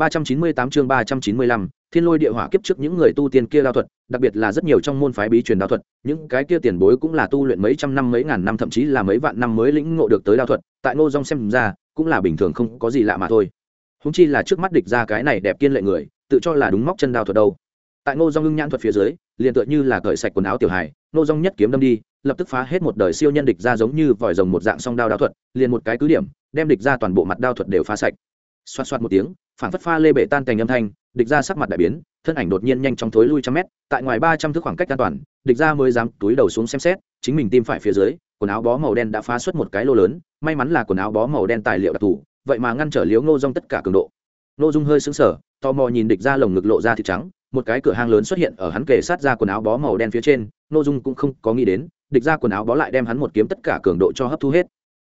398 chương 395, Thiên Lôi Địa Hỏa kiếp trước những người tu tiên kia đao thuật, đặc biệt là rất nhiều trong môn phái bí truyền đao thuật, những cái kia tiền bối cũng là tu luyện mấy trăm năm mấy ngàn năm thậm chí là mấy vạn năm mới lĩnh ngộ được tới đao thuật, tại Ngô Dung xem ra, cũng là bình thường không có gì lạ mà thôi. Huống chi là trước mắt địch ra cái này đẹp kiên lệ người, tự cho là đúng móc chân đao thuật đâu. Tại Ngô Dung ngưng nhãn thuật phía dưới, liền tựa như là cởi sạch quần áo tiểu hài, Ngô Dung nhất kiếm đâm đi, lập tức phá hết một đời siêu nhân địch ra giống như vòi rồng một dạng song đao đao thuật, liền một cái cứ điểm, đem địch ra toàn bộ mặt đao thuật đều phá sạch. Xoạt xoạt một tiếng, phản phất pha lê bể tan thành âm thanh địch ra sắc mặt đại biến thân ảnh đột nhiên nhanh chóng thối lui trăm mét tại ngoài ba trăm thước khoảng cách an toàn địch ra mới dám túi đầu xuống xem xét chính mình tim phải phía dưới quần áo bó màu đen đã phá xuất một cái lô lớn may mắn là quần áo bó màu đen tài liệu đặc thù vậy mà ngăn trở liếu ngô dung tất cả cường độ. Ngô dung hơi sững sờ tò mò nhìn địch ra lồng ngực lộ ra thịt trắng một cái cửa hang lớn xuất hiện ở hắn kề sát ra quần áo bó màu đen phía trên ngô dung cũng không có nghĩ đến địch ra quần áo bó lại đem hắn một kiếm tất cả cường độ cho hấp thu hết.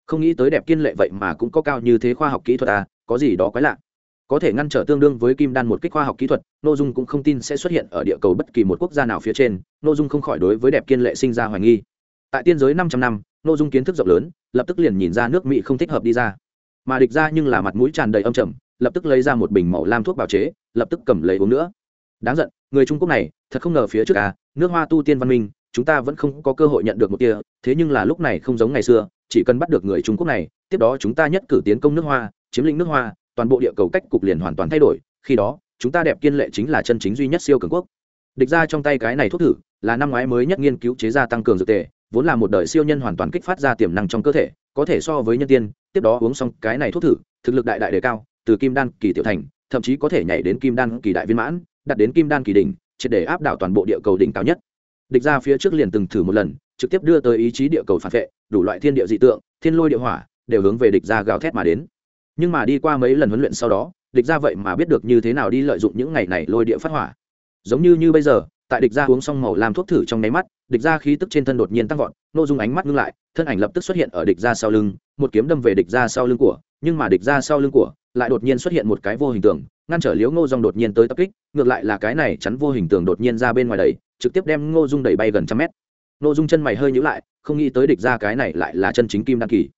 Không nghĩ tới đẹp kiên lệ vậy mà cũng có cao như thế khoa học kỹ thuật à có gì đó quái lạ. Có thể ngăn trở tương đương với kim đan một kích khoa học kỹ thuật n ô dung cũng không tin sẽ xuất hiện ở địa cầu bất kỳ một quốc gia nào phía trên n ô dung không khỏi đối với đẹp kiên lệ sinh ra hoài nghi. Tại tiên giới năm trăm năm n ô dung kiến thức rộng lớn, lập tức liền nhìn ra nước mỹ không thích hợp đi ra. Mà địch ra nhưng là mặt mũi tràn đầy âm trầm, lập tức lấy ra một bình màu lam thuốc bào chế, lập tức cầm lấy uống nữa. Đáng giận, người trung quốc này, thật không ngờ phía trước à nước hoa tu tiên văn minh, chúng ta vẫn không có cơ hội nhận được một tia, thế nhưng là lúc này không giống ngày xưa, chỉ cần bắt được người trung quốc này, tiếp đó chúng ta nhất cử tiến công nước hoa chiếm lĩnh nước hoa, toàn bộ địa cầu cách cục liền hoàn toàn thay đổi, khi đó, chúng ta đẹp kiên lệ chính là chân chính duy nhất siêu cường quốc. Địch ra trong tay cái này thuốc thử, là năm ngoái mới nhất nghiên cứu chế ra tăng cường dược tề, vốn là một đời siêu nhân hoàn toàn kích phát ra tiềm năng trong cơ thể, có thể so với nhân tiên, tiếp đó uống xong cái này thuốc thử, thực lực đại đại đề cao, từ kim đan kỳ tiểu thành, thậm chí có thể nhảy đến kim đan kỳ đại viên mãn đặt đến kim đan kỳ đỉnh, triệt để áp đảo toàn bộ địa cầu đỉnh cao nhất. Địch ra phía trước liền từng thử một lần, trực tiếp đưa tới ý chí địa cầu phản vệ, đủ loại thiên địa dị tượng, thiên lôi địa hỏa, đều hướng về địch ra gào thét mà đến nhưng mà đi qua mấy lần huấn luyện sau đó, địch ra vậy mà biết được như thế nào đi lợi dụng những ngày này lôi địa phát hỏa. Giống như như bây giờ, tại địch ra uống xong màu làm thuốc thử trong nháy mắt, địch ra khí tức trên thân đột nhiên tăng vọt nô dung ánh mắt ngưng lại, thân ảnh lập tức xuất hiện ở địch ra sau lưng, một kiếm đâm về địch ra sau lưng của, nhưng mà địch ra sau lưng của lại đột nhiên xuất hiện một cái vô hình tượng ngăn trở liếu ngô dung đột nhiên tới tập kích, ngược lại là cái này chắn vô hình tượng đột nhiên ra bên ngoài đầy trực tiếp đem ngô dung đẩy bay gần trăm mét. Ngô dung chân mày hơi nhữ lại, không nghĩ tới địch ra cái này lại là chân chính kim đăng kỳ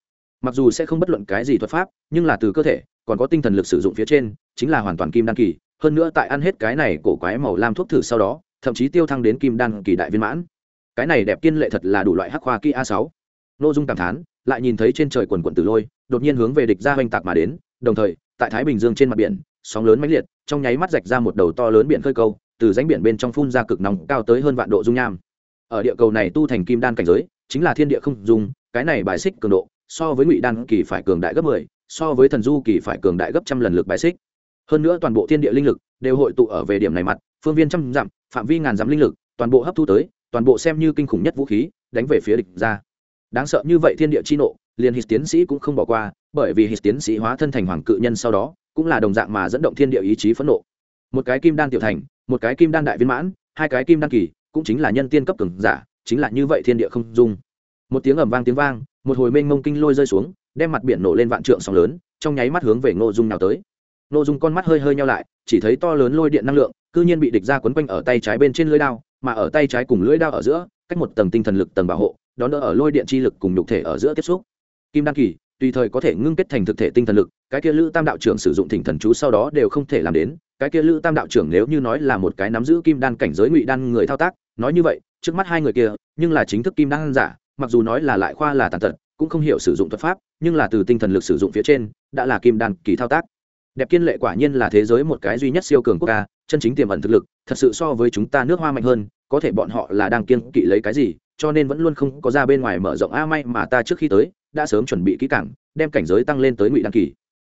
mặc dù sẽ không bất luận cái gì thuật pháp, nhưng là từ cơ thể, còn có tinh thần lực sử dụng phía trên, chính là hoàn toàn kim đan kỳ. Hơn nữa tại ăn hết cái này cổ quái màu lam thuốc thử sau đó, thậm chí tiêu thăng đến kim đan kỳ đại viên mãn. Cái này đẹp kiên lệ thật là đủ loại hắc khoa kỳ a sáu. Nội dung cảm thán, lại nhìn thấy trên trời quần quận tử lôi, đột nhiên hướng về địch ra hoành tạc mà đến, đồng thời, tại thái bình dương trên mặt biển, sóng lớn mãnh liệt, trong nháy mắt rạch ra một đầu to lớn biển khơi câu, từ rãnh biển bên trong phun ra cực nóng cao tới hơn vạn độ dung nham. Ở địa cầu này tu thành kim đan cảnh giới, chính là thiên địa không dung, cái này bài xích cường độ so với ngụy đan kỳ phải cường đại gấp 10, so với thần du kỳ phải cường đại gấp trăm lần lực bài xích. Hơn nữa toàn bộ thiên địa linh lực đều hội tụ ở về điểm này mặt phương viên trăm dặm phạm vi ngàn dặm linh lực toàn bộ hấp thu tới toàn bộ xem như kinh khủng nhất vũ khí đánh về phía địch ra. Đáng sợ như vậy thiên địa chi nộ liền hít tiến sĩ cũng không bỏ qua bởi vì hít tiến sĩ hóa thân thành hoàng cự nhân sau đó cũng là đồng dạng mà dẫn động thiên địa ý chí phẫn nộ. Một cái kim đan tiểu thành một cái kim đan đại viên mãn hai cái kim đan kỳ cũng chính là nhân tiên cấp cường giả chính là như vậy thiên địa không dung một tiếng ầm vang tiếng vang, một hồi mênh mông kinh lôi rơi xuống, đem mặt biển nổ lên vạn trượng sóng lớn, trong nháy mắt hướng về ngô dung nào tới. Ngô dung con mắt hơi hơi nhau lại, chỉ thấy to lớn lôi điện năng lượng, cư nhiên bị địch ra quấn quanh ở tay trái bên trên lưỡi đao, mà ở tay trái cùng lưỡi đao ở giữa, cách một tầng tinh thần lực tầng bảo hộ, đón đỡ ở lôi điện chi lực cùng nhục thể ở giữa tiếp xúc. Kim đan kỳ, tùy thời có thể ngưng kết thành thực thể tinh thần lực, cái kia lữ tam đạo trưởng sử dụng thỉnh thần chú sau đó đều không thể làm đến, cái kia lữ tam đạo trưởng nếu như nói là một cái nắm giữ kim đan cảnh giới ngụy đan người thao tác, nói như vậy, trước mắt hai người kia, nhưng là chính thức kim đan giả mặc dù nói là lại khoa là tàn tật, cũng không hiểu sử dụng thuật pháp, nhưng là từ tinh thần lực sử dụng phía trên, đã là kim đan kỳ thao tác. Đẹp kiên lệ quả nhiên là thế giới một cái duy nhất siêu cường quốc ca chân chính tiềm ẩn thực lực, thật sự so với chúng ta nước hoa mạnh hơn, có thể bọn họ là đang kiên kỵ lấy cái gì, cho nên vẫn luôn không có ra bên ngoài mở rộng. A, may mà ta trước khi tới, đã sớm chuẩn bị kỹ cảng đem cảnh giới tăng lên tới ngụy đan kỳ.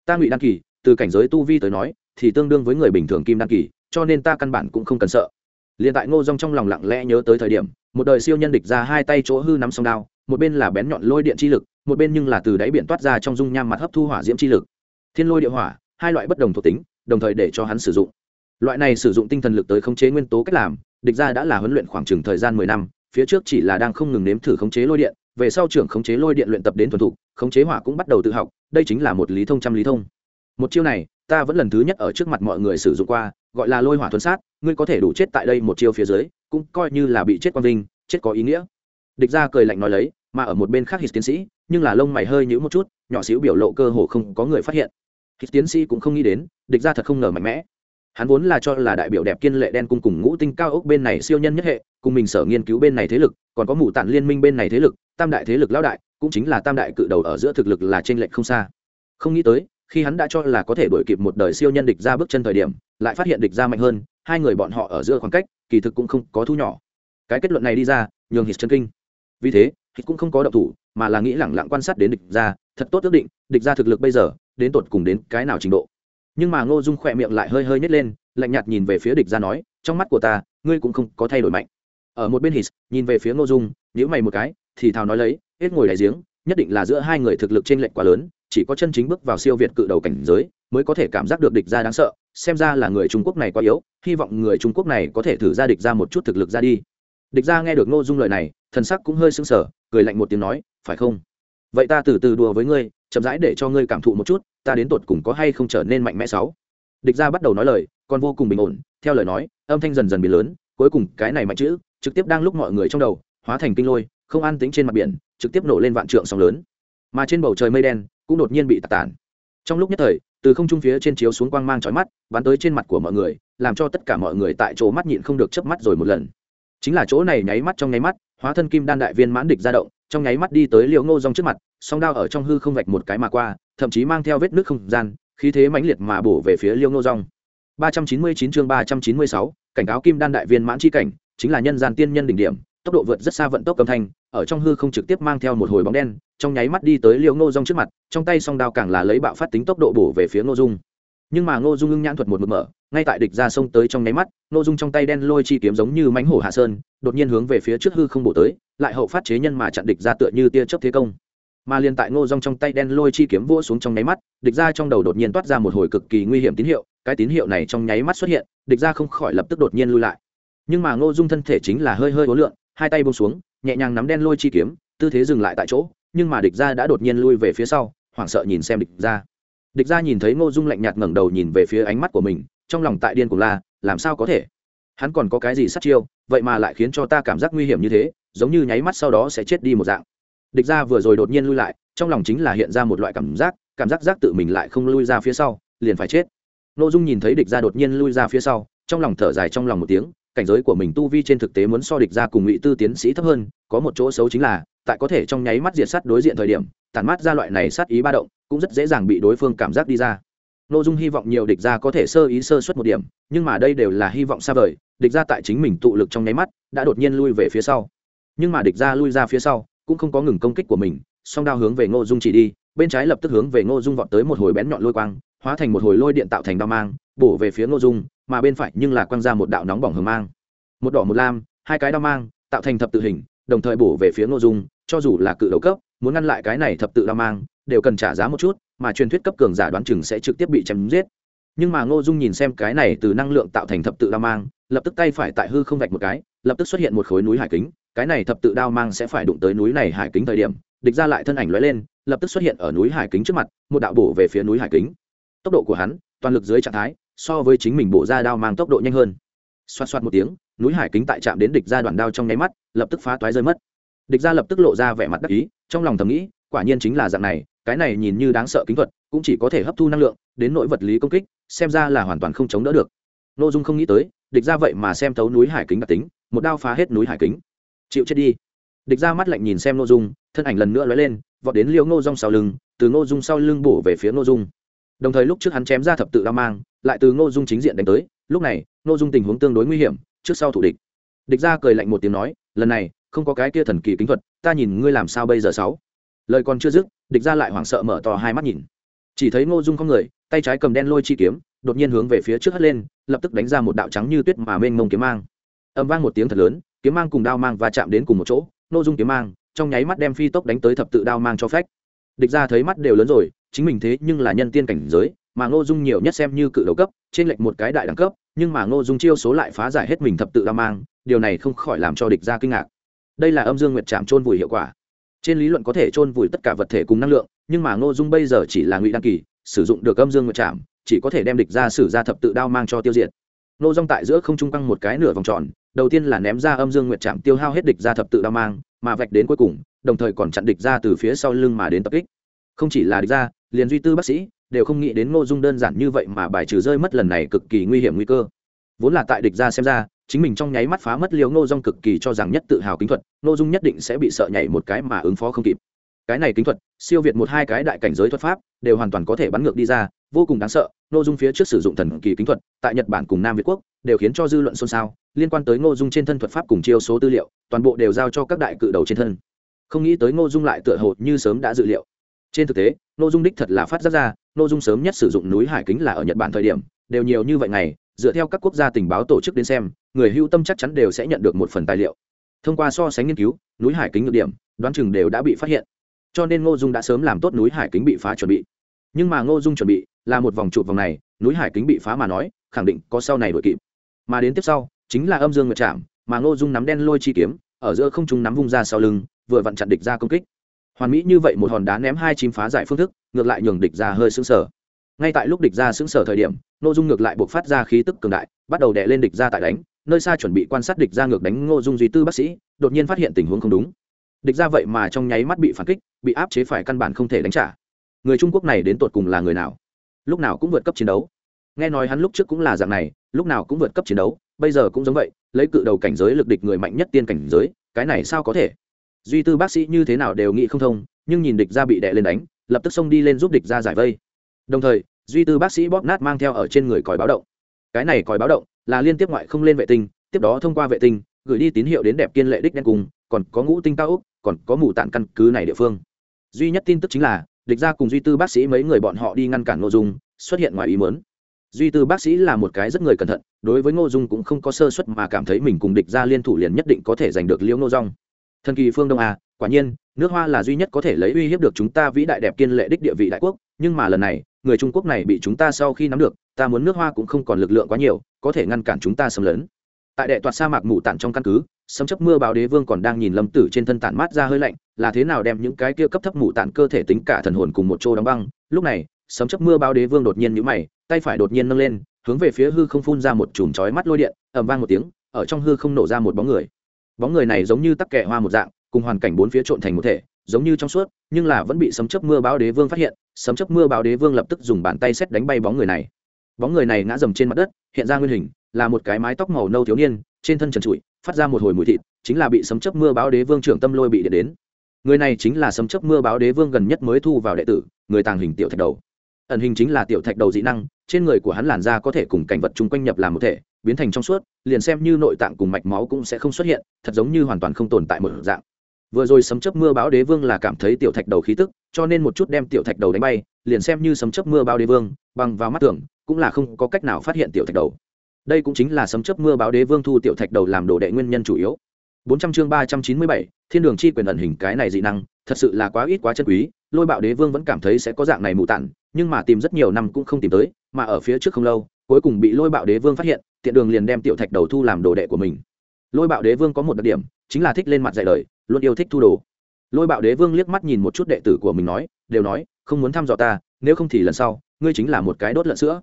Ta ngụy đan kỳ, từ cảnh giới tu vi tới nói, thì tương đương với người bình thường kim đan kỳ, cho nên ta căn bản cũng không cần sợ. Liền tại ngô dong trong lòng lặng lẽ nhớ tới thời điểm một đời siêu nhân địch ra hai tay chỗ hư nắm song đao, một bên là bén nhọn lôi điện chi lực, một bên nhưng là từ đáy biển toát ra trong dung nham mặt hấp thu hỏa diễm chi lực. Thiên lôi địa hỏa, hai loại bất đồng thuộc tính, đồng thời để cho hắn sử dụng. Loại này sử dụng tinh thần lực tới khống chế nguyên tố cách làm, địch ra đã là huấn luyện khoảng chừng thời gian mười năm, phía trước chỉ là đang không ngừng nếm thử khống chế lôi điện, về sau trưởng khống chế lôi điện luyện tập đến thuần thục, khống chế hỏa cũng bắt đầu tự học, đây chính là một lý thông trăm lý thông. Một chiêu này, ta vẫn lần thứ nhất ở trước mặt mọi người sử dụng qua, gọi là lôi hỏa thuần sát, ngươi có thể đủ chết tại đây một chiêu phía dưới cũng coi như là bị chết quang vinh, chết có ý nghĩa. Địch ra cười lạnh nói lấy, mà ở một bên khác hít tiến sĩ, nhưng là lông mày hơi nhữ một chút, nhỏ xíu biểu lộ cơ hồ không có người phát hiện. Hít tiến sĩ cũng không nghĩ đến, địch ra thật không ngờ mạnh mẽ. Hắn vốn là cho là đại biểu đẹp kiên lệ đen cung cùng ngũ tinh cao ốc bên này siêu nhân nhất hệ, cùng mình sở nghiên cứu bên này thế lực, còn có mụ tản liên minh bên này thế lực, tam đại thế lực lão đại, cũng chính là tam đại cự đầu ở giữa thực lực là trên lệnh không xa. Không nghĩ tới, khi hắn đã cho là có thể đuổi kịp một đời siêu nhân địch ra bước chân thời điểm, lại phát hiện địch ra mạnh hơn hai người bọn họ ở giữa khoảng cách, kỳ thực cũng không có thu nhỏ. Cái kết luận này đi ra, nhường hít chân kinh. Vì thế, hít cũng không có động thủ, mà là nghĩ lẳng lặng quan sát đến địch ra thật tốt ước định, địch ra thực lực bây giờ, đến tột cùng đến cái nào trình độ. Nhưng mà ngô dung khỏe miệng lại hơi hơi nhét lên, lạnh nhạt nhìn về phía địch ra nói, trong mắt của ta, ngươi cũng không có thay đổi mạnh. Ở một bên hít nhìn về phía ngô dung nhữ mày một cái, thì thào nói lấy, hết ngồi đại giếng nhất định là giữa hai người thực lực trên lệnh quá lớn, chỉ có chân chính bước vào siêu việt cự đầu cảnh giới mới có thể cảm giác được địch ra đáng sợ, xem ra là người trung quốc này quá yếu, hy vọng người trung quốc này có thể thử ra địch ra một chút thực lực ra đi. Địch ra nghe được ngô dung lời này, thần sắc cũng hơi sưng sở cười lạnh một tiếng nói, phải không? Vậy ta từ từ đùa với ngươi, chậm rãi để cho ngươi cảm thụ một chút, ta đến tột cùng có hay không trở nên mạnh mẽ sáu? Địch ra bắt đầu nói lời, còn vô cùng bình ổn, theo lời nói, âm thanh dần dần biến lớn, cuối cùng cái này mạnh chữ, trực tiếp đang lúc mọi người trong đầu, hóa thành kinh lôi, không an tính trên mặt biển trực tiếp nổ lên vạn trượng sóng lớn. Mà trên bầu trời mây đen cũng đột nhiên bị tạt tản trong lúc nhất thời từ không trung phía trên chiếu xuống quang mang chói mắt bắn tới trên mặt của mọi người làm cho tất cả mọi người tại chỗ mắt nhịn không được chớp mắt rồi một lần. Chính là chỗ này nháy mắt trong nháy mắt hóa thân kim đan đại viên mãn địch ra động trong nháy mắt đi tới liễu ngô rong trước mặt song đao ở trong hư không vạch một cái mà qua thậm chí mang theo vết nước không gian khí thế mãnh liệt mà bổ về phía liễu ngô rong 399 chương 396, cảnh cáo kim đan đại viên mãn chi cảnh chính là nhân gian tiên nhân đỉnh điểm tốc độ vượt rất xa vận tốc cầm thanh ở trong hư không trực tiếp mang theo một hồi bóng đen, trong nháy mắt đi tới liễu ngô dung trước mặt, trong tay song đao càng là lấy bạo phát tính tốc độ bổ về phía ngô dung. Nhưng mà ngô dung ngưng nhãn thuật một mực mở, ngay tại địch ra sông tới trong nháy mắt, ngô dung trong tay đen lôi chi kiếm giống như mánh hổ hạ sơn, đột nhiên hướng về phía trước hư không bổ tới, lại hậu phát chế nhân mà chặn địch ra tựa như tia chớp thế công. Mà liền tại ngô dung trong tay đen lôi chi kiếm vỗ xuống trong nháy mắt, địch ra trong đầu đột nhiên toát ra một hồi cực kỳ nguy hiểm tín hiệu, cái tín hiệu này trong nháy mắt xuất hiện, địch ra không khỏi lập tức đột nhiên lui lại. Nhưng mà ngô dung thân thể chính là hơi hơi hối lượng hai tay bông xuống nhẹ nhàng nắm đen lôi chi kiếm, tư thế dừng lại tại chỗ, nhưng mà địch ra đã đột nhiên lui về phía sau, hoảng sợ nhìn xem địch ra địch ra nhìn thấy ngô dung lạnh nhạt ngẩng đầu nhìn về phía ánh mắt của mình, trong lòng tại điên cùng la, làm sao có thể? Hắn còn có cái gì sát chiêu, vậy mà lại khiến cho ta cảm giác nguy hiểm như thế, giống như nháy mắt sau đó sẽ chết đi một dạng. Địch ra vừa rồi đột nhiên lui lại, trong lòng chính là hiện ra một loại cảm giác cảm giác giác tự mình lại không lui ra phía sau, liền phải chết. N ô dung nhìn thấy địch ra đột nhiên lui ra phía sau, trong lòng thở dài trong lòng một tiếng cảnh giới của mình tu vi trên thực tế muốn so địch ra cùng ngụy tư tiến sĩ thấp hơn, có một chỗ xấu chính là, tại có thể trong nháy mắt diệt sát đối diện thời điểm, tản mát ra loại này sát ý ba động, cũng rất dễ dàng bị đối phương cảm giác đi ra. N ô dung hy vọng nhiều địch ra có thể sơ ý sơ suất một điểm, nhưng mà đây đều là hy vọng xa vời, địch ra tại chính mình tụ lực trong nháy mắt, đã đột nhiên lui về phía sau. Nhưng mà địch ra lui ra phía sau, cũng không có ngừng công kích của mình, song đao hướng về ngô dung chỉ đi, bên trái lập tức hướng về ngô dung vọt tới một hồi bén nhọn lôi quang, hóa thành một hồi lôi điện tạo thành đao mang, bổ về phía ngô dung mà bên phải nhưng là quăng ra một đạo nóng bỏng hờ mang. Một đỏ một lam, hai cái đao mang, tạo thành thập tự hình, đồng thời bổ về phía ngô dung, cho dù là cự đầu cấp, muốn ngăn lại cái này thập tự đao mang, đều cần trả giá một chút, mà truyền thuyết cấp cường giả đoán chừng sẽ trực tiếp bị chém giết. Nhưng mà ngô dung nhìn xem cái này từ năng lượng tạo thành thập tự đao mang, lập tức tay phải tại hư không vạch một cái, lập tức xuất hiện một khối núi hải kính, cái này thập tự đao mang sẽ phải đụng tới núi này hải kính thời điểm, địch ra lại thân ảnh lóe lên, lập tức xuất hiện ở núi hải kính trước mặt, một đạo bổ về phía núi hải kính. Tốc độ của hắn, toàn lực dưới trạng thái so với chính mình bổ ra đao mang tốc độ nhanh hơn. Xoát xoát một tiếng, núi hải kính tại chạm đến địch ra đoạn đao trong nháy mắt, lập tức phá toái rơi mất. Địch ra lập tức lộ ra vẻ mặt đắc ý, trong lòng thầm nghĩ, quả nhiên chính là dạng này, cái này nhìn như đáng sợ kính thuật, cũng chỉ có thể hấp thu năng lượng, đến nội vật lý công kích, xem ra là hoàn toàn không chống đỡ được. N ô dung không nghĩ tới, địch ra vậy mà xem thấu núi hải kính đặc tính, một đao phá hết núi hải kính. Chịu chết đi. Địch ra mắt lạnh nhìn xem n ô dung, thân ảnh lần nữa lóe lên, vọt đến liêu ngô dung sau lưng, từ ngô dung sau lưng bổ về phía ngô dung. Đồng thời lúc trước hắn chém ra thập tự đao mang lại từ ngô dung chính diện đánh tới, lúc này, ngô dung tình huống tương đối nguy hiểm, trước sau thủ địch. Địch ra cười lạnh một tiếng nói, lần này, không có cái kia thần kỳ kính thuật, ta nhìn ngươi làm sao bây giờ sáu? Lời còn chưa dứt, địch ra lại hoảng sợ mở to hai mắt nhìn. Chỉ thấy ngô dung không người, tay trái cầm đen lôi chi kiếm, đột nhiên hướng về phía trước hất lên, lập tức đánh ra một đạo trắng như tuyết mà mênh mông kiếm mang. Âm vang một tiếng thật lớn, kiếm mang cùng đao mang và chạm đến cùng một chỗ, ngô dung kiếm mang, trong nháy mắt đem phi tốc đánh tới thập tự đao mang cho phách. Địch ra thấy mắt đều lớn rồi, chính mình thế nhưng là nhân tiên cảnh giới mà ngô dung nhiều nhất xem như cự đầu cấp, trên lệnh một cái đại đẳng cấp, nhưng mà ngô dung chiêu số lại phá giải hết mình thập tự đao mang, điều này không khỏi làm cho địch ra kinh ngạc. Đây là âm dương nguyệt trạm trôn vùi hiệu quả. Trên lý luận có thể trôn vùi tất cả vật thể cùng năng lượng, nhưng mà ngô dung bây giờ chỉ là ngụy đăng kỳ, sử dụng được âm dương nguyệt trạm chỉ có thể đem địch ra sử ra thập tự đao mang cho tiêu diệt. Ngô dung tại giữa không trung căng một cái nửa vòng tròn, đầu tiên là ném ra âm dương nguyệt trạm tiêu hao hết địch ra thập tự đao mang, mà vạch đến cuối cùng, đồng thời còn chặn địch ra từ phía sau lưng mà đến tập kích. Không chỉ là địch ra, liền duy tư bác sĩ đều không nghĩ đến ngô dung đơn giản như vậy mà bài trừ rơi mất lần này cực kỳ nguy hiểm nguy cơ. Vốn là tại địch ra xem ra, chính mình trong nháy mắt phá mất liều ngô dung cực kỳ cho rằng nhất tự hào kính thuật, ngô dung nhất định sẽ bị sợ nhảy một cái mà ứng phó không kịp. Cái này kính thuật, siêu việt một hai cái đại cảnh giới thuật pháp, đều hoàn toàn có thể bắn ngược đi ra, vô cùng đáng sợ, ngô dung phía trước sử dụng thần kỳ kính thuật, tại nhật bản cùng nam việt quốc, đều khiến cho dư luận xôn xao, liên quan tới ngô dung trên thân thuật pháp cùng chiêu số tư liệu, toàn bộ đều giao cho các đại cự đầu trên thân. Không nghĩ tới ngô dung lại tựa hồ như sớm đã dự liệu. Trên thực tế nội dung đích thật là phát giác ra nội dung sớm nhất sử dụng núi hải kính là ở nhật bản thời điểm, đều nhiều như vậy ngày, dựa theo các quốc gia tình báo tổ chức đến xem, người hưu tâm chắc chắn đều sẽ nhận được một phần tài liệu. Thông qua so sánh nghiên cứu, núi hải kính nhược điểm, đoán chừng đều đã bị phát hiện. Cho nên ngô dung đã sớm làm tốt núi hải kính bị phá chuẩn bị. Nhưng mà ngô dung chuẩn bị, là một vòng chụp vòng này, núi hải kính bị phá mà nói, khẳng định có sau này đội kịp. Mà đến tiếp sau, chính là âm dương ngược trạm mà ngô dung nắm đen lôi chi kiếm, ở giữa không trung nắm vung ra sau lưng, vừa vặn chặn địch ra công kích hoàn mỹ như vậy một hòn đá ném hai chim phá giải phương thức, ngược lại nhường địch ra hơi xứng sở ngay tại lúc địch ra xứng sở thời điểm, ngô dung ngược lại buộc phát ra khí tức cường đại, bắt đầu đè lên địch ra tại đánh, nơi xa chuẩn bị quan sát địch ra ngược đánh ngô dung duy tư bác sĩ, đột nhiên phát hiện tình huống không đúng. Địch ra vậy mà trong nháy mắt bị phản kích, bị áp chế phải căn bản không thể đánh trả. Người trung quốc này đến tột cùng là người nào? Lúc nào cũng vượt cấp chiến đấu. Nghe nói hắn lúc trước cũng là dạng này, lúc nào cũng vượt cấp chiến đấu, bây giờ cũng giống vậy, lấy cự đầu cảnh giới lực địch người mạnh nhất tiên cảnh giới, cái này sao có thể? Duy tư bác sĩ như thế nào đều nghĩ không thông, nhưng nhìn địch ra bị đè lên đánh, lập tức xông đi lên giúp địch ra giải vây. Đồng thời, duy tư bác sĩ bóp nát mang theo ở trên người còi báo động. Cái này còi báo động là liên tiếp ngoại không lên vệ tinh, tiếp đó thông qua vệ tinh, gửi đi tín hiệu đến đẹp kiên lệ đích đen cùng, còn có ngũ tinh cao úc còn có mù tạn căn cứ này địa phương. Duy nhất tin tức chính là, địch ra cùng duy tư bác sĩ mấy người bọn họ đi ngăn cản nội dung, xuất hiện ngoài ý mớn duy tư bác sĩ là một cái rất người cẩn thận, đối với ngô dung cũng không có sơ suất mà cảm thấy mình cùng địch ra liên thủ liền nhất định có thể giành được liễu ngô rong thần kỳ phương đông a quả nhiên, nước hoa là duy nhất có thể lấy uy hiếp được chúng ta vĩ đại đẹp kiên lệ đích địa vị đại quốc, nhưng mà lần này, người trung quốc này bị chúng ta sau khi nắm được, ta muốn nước hoa cũng không còn lực lượng quá nhiều, có thể ngăn cản chúng ta xâm lấn. Tại đệ toạt sa mạc mù tản trong căn cứ, sấm chấp mưa báo đế vương còn đang nhìn lâm tử trên thân tản mát ra hơi lạnh, là thế nào đem những cái kia cấp thấp mù tản cơ thể tính cả thần hồn cùng một chỗ đóng băng. Lúc này, sấm chấp mưa báo đế vương đột nhiên nhũ mày, tay phải đột nhiên nâng lên, hướng về phía hư không phun ra một chùm chói mắt lôi điện, ầm vang một tiếng, ở trong hư không nổ ra một bóng người bóng người này giống như tắc kẹ hoa một dạng, cùng hoàn cảnh bốn phía trộn thành một thể, giống như trong suốt, nhưng là vẫn bị sấm chấp mưa báo đế vương phát hiện, sấm chấp mưa báo đế vương lập tức dùng bàn tay xét đánh bay bóng người này. Bóng người này ngã dầm trên mặt đất, hiện ra nguyên hình, là một cái mái tóc màu nâu thiếu niên, trên thân trần trụi, phát ra một hồi mùi thịt, chính là bị sấm chấp mưa báo đế vương trưởng tâm lôi bị điện đến. Người này chính là sấm chấp mưa báo đế vương gần nhất mới thu vào đệ tử, người tàng hình tiểu thạch đầu. Ẩn hình chính là tiểu thạch đầu dị năng, trên người của hắn làn da có thể cùng cảnh vật chung quanh nhập làm một thể biến thành trong suốt liền xem như nội tạng cùng mạch máu cũng sẽ không xuất hiện thật giống như hoàn toàn không tồn tại một dạng. Vừa rồi sấm chấp mưa báo đế vương là cảm thấy tiểu thạch đầu khí tức cho nên một chút đem tiểu thạch đầu đánh bay liền xem như sấm chấp mưa báo đế vương bằng vào mắt tưởng cũng là không có cách nào phát hiện tiểu thạch đầu. Đây cũng chính là sấm chấp mưa báo đế vương thu tiểu thạch đầu làm đồ đệ nguyên nhân chủ yếu. 400 chương 397, thiên đường chi quyền ẩn hình cái này dị năng thật sự là quá ít quá chân quý lôi bạo đế vương vẫn cảm thấy sẽ có dạng này mù tản nhưng mà tìm rất nhiều năm cũng không tìm tới mà ở phía trước không lâu cuối cùng bị lôi bạo đế vương phát hiện tiện đường liền đem tiểu thạch đầu thu làm đồ đệ của mình. Lôi bạo đế vương có một đặc điểm, chính là thích lên mặt dạy đời luôn yêu thích thu đồ. Lôi bạo đế vương liếc mắt nhìn một chút đệ tử của mình nói, đều nói, không muốn thăm dò ta, nếu không thì lần sau, ngươi chính là một cái đốt lợn sữa.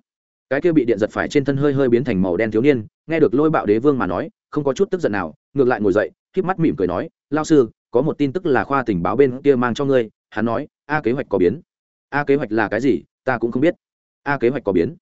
Cái kia bị điện giật phải trên thân hơi hơi biến thành màu đen thiếu niên, nghe được lôi bạo đế vương mà nói, không có chút tức giận nào, ngược lại ngồi dậy k mắt mỉm cười nói, lao sư, có một tin tức là khoa tình báo bên kia mang cho ngươi, hắn nói, a kế hoạch có biến. A kế hoạch là cái gì, ta cũng không biết. A kế hoạch có biến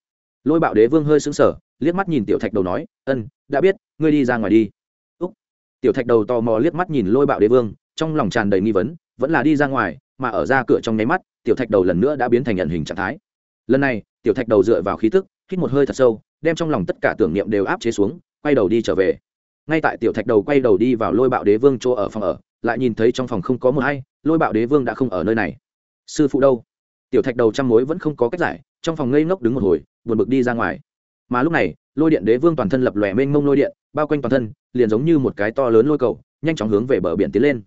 lôi bạo đế vương hơi xứng sở liếc mắt nhìn tiểu thạch đầu nói ân đã biết ngươi đi ra ngoài đi. Úc. Tiểu thạch đầu tò mò liếc mắt nhìn lôi bạo đế vương trong lòng tràn đầy nghi vấn vẫn là đi ra ngoài mà ở ra cửa trong nháy mắt tiểu thạch đầu lần nữa đã biến thành nhận hình trạng thái. Lần này tiểu thạch đầu dựa vào khí tức, hít một hơi thật sâu đem trong lòng tất cả tưởng niệm đều áp chế xuống quay đầu đi trở về. Ngay tại tiểu thạch đầu quay đầu đi vào lôi bạo đế vương chỗ ở phòng ở lại nhìn thấy trong phòng không có một hay lôi bạo đế vương đã không ở nơi này. Sư phụ đâu? Tiểu thạch đầu trăm mối vẫn không có cách giải trong phòng ngây ngốc đứng một hồi, buồn bực đi ra ngoài. Mà lúc này, lôi điện đế vương toàn thân lập lòe mênh mông lôi điện, bao quanh toàn thân, liền giống như một cái to lớn lôi cầu, nhanh chóng hướng về bờ biển tiến lên.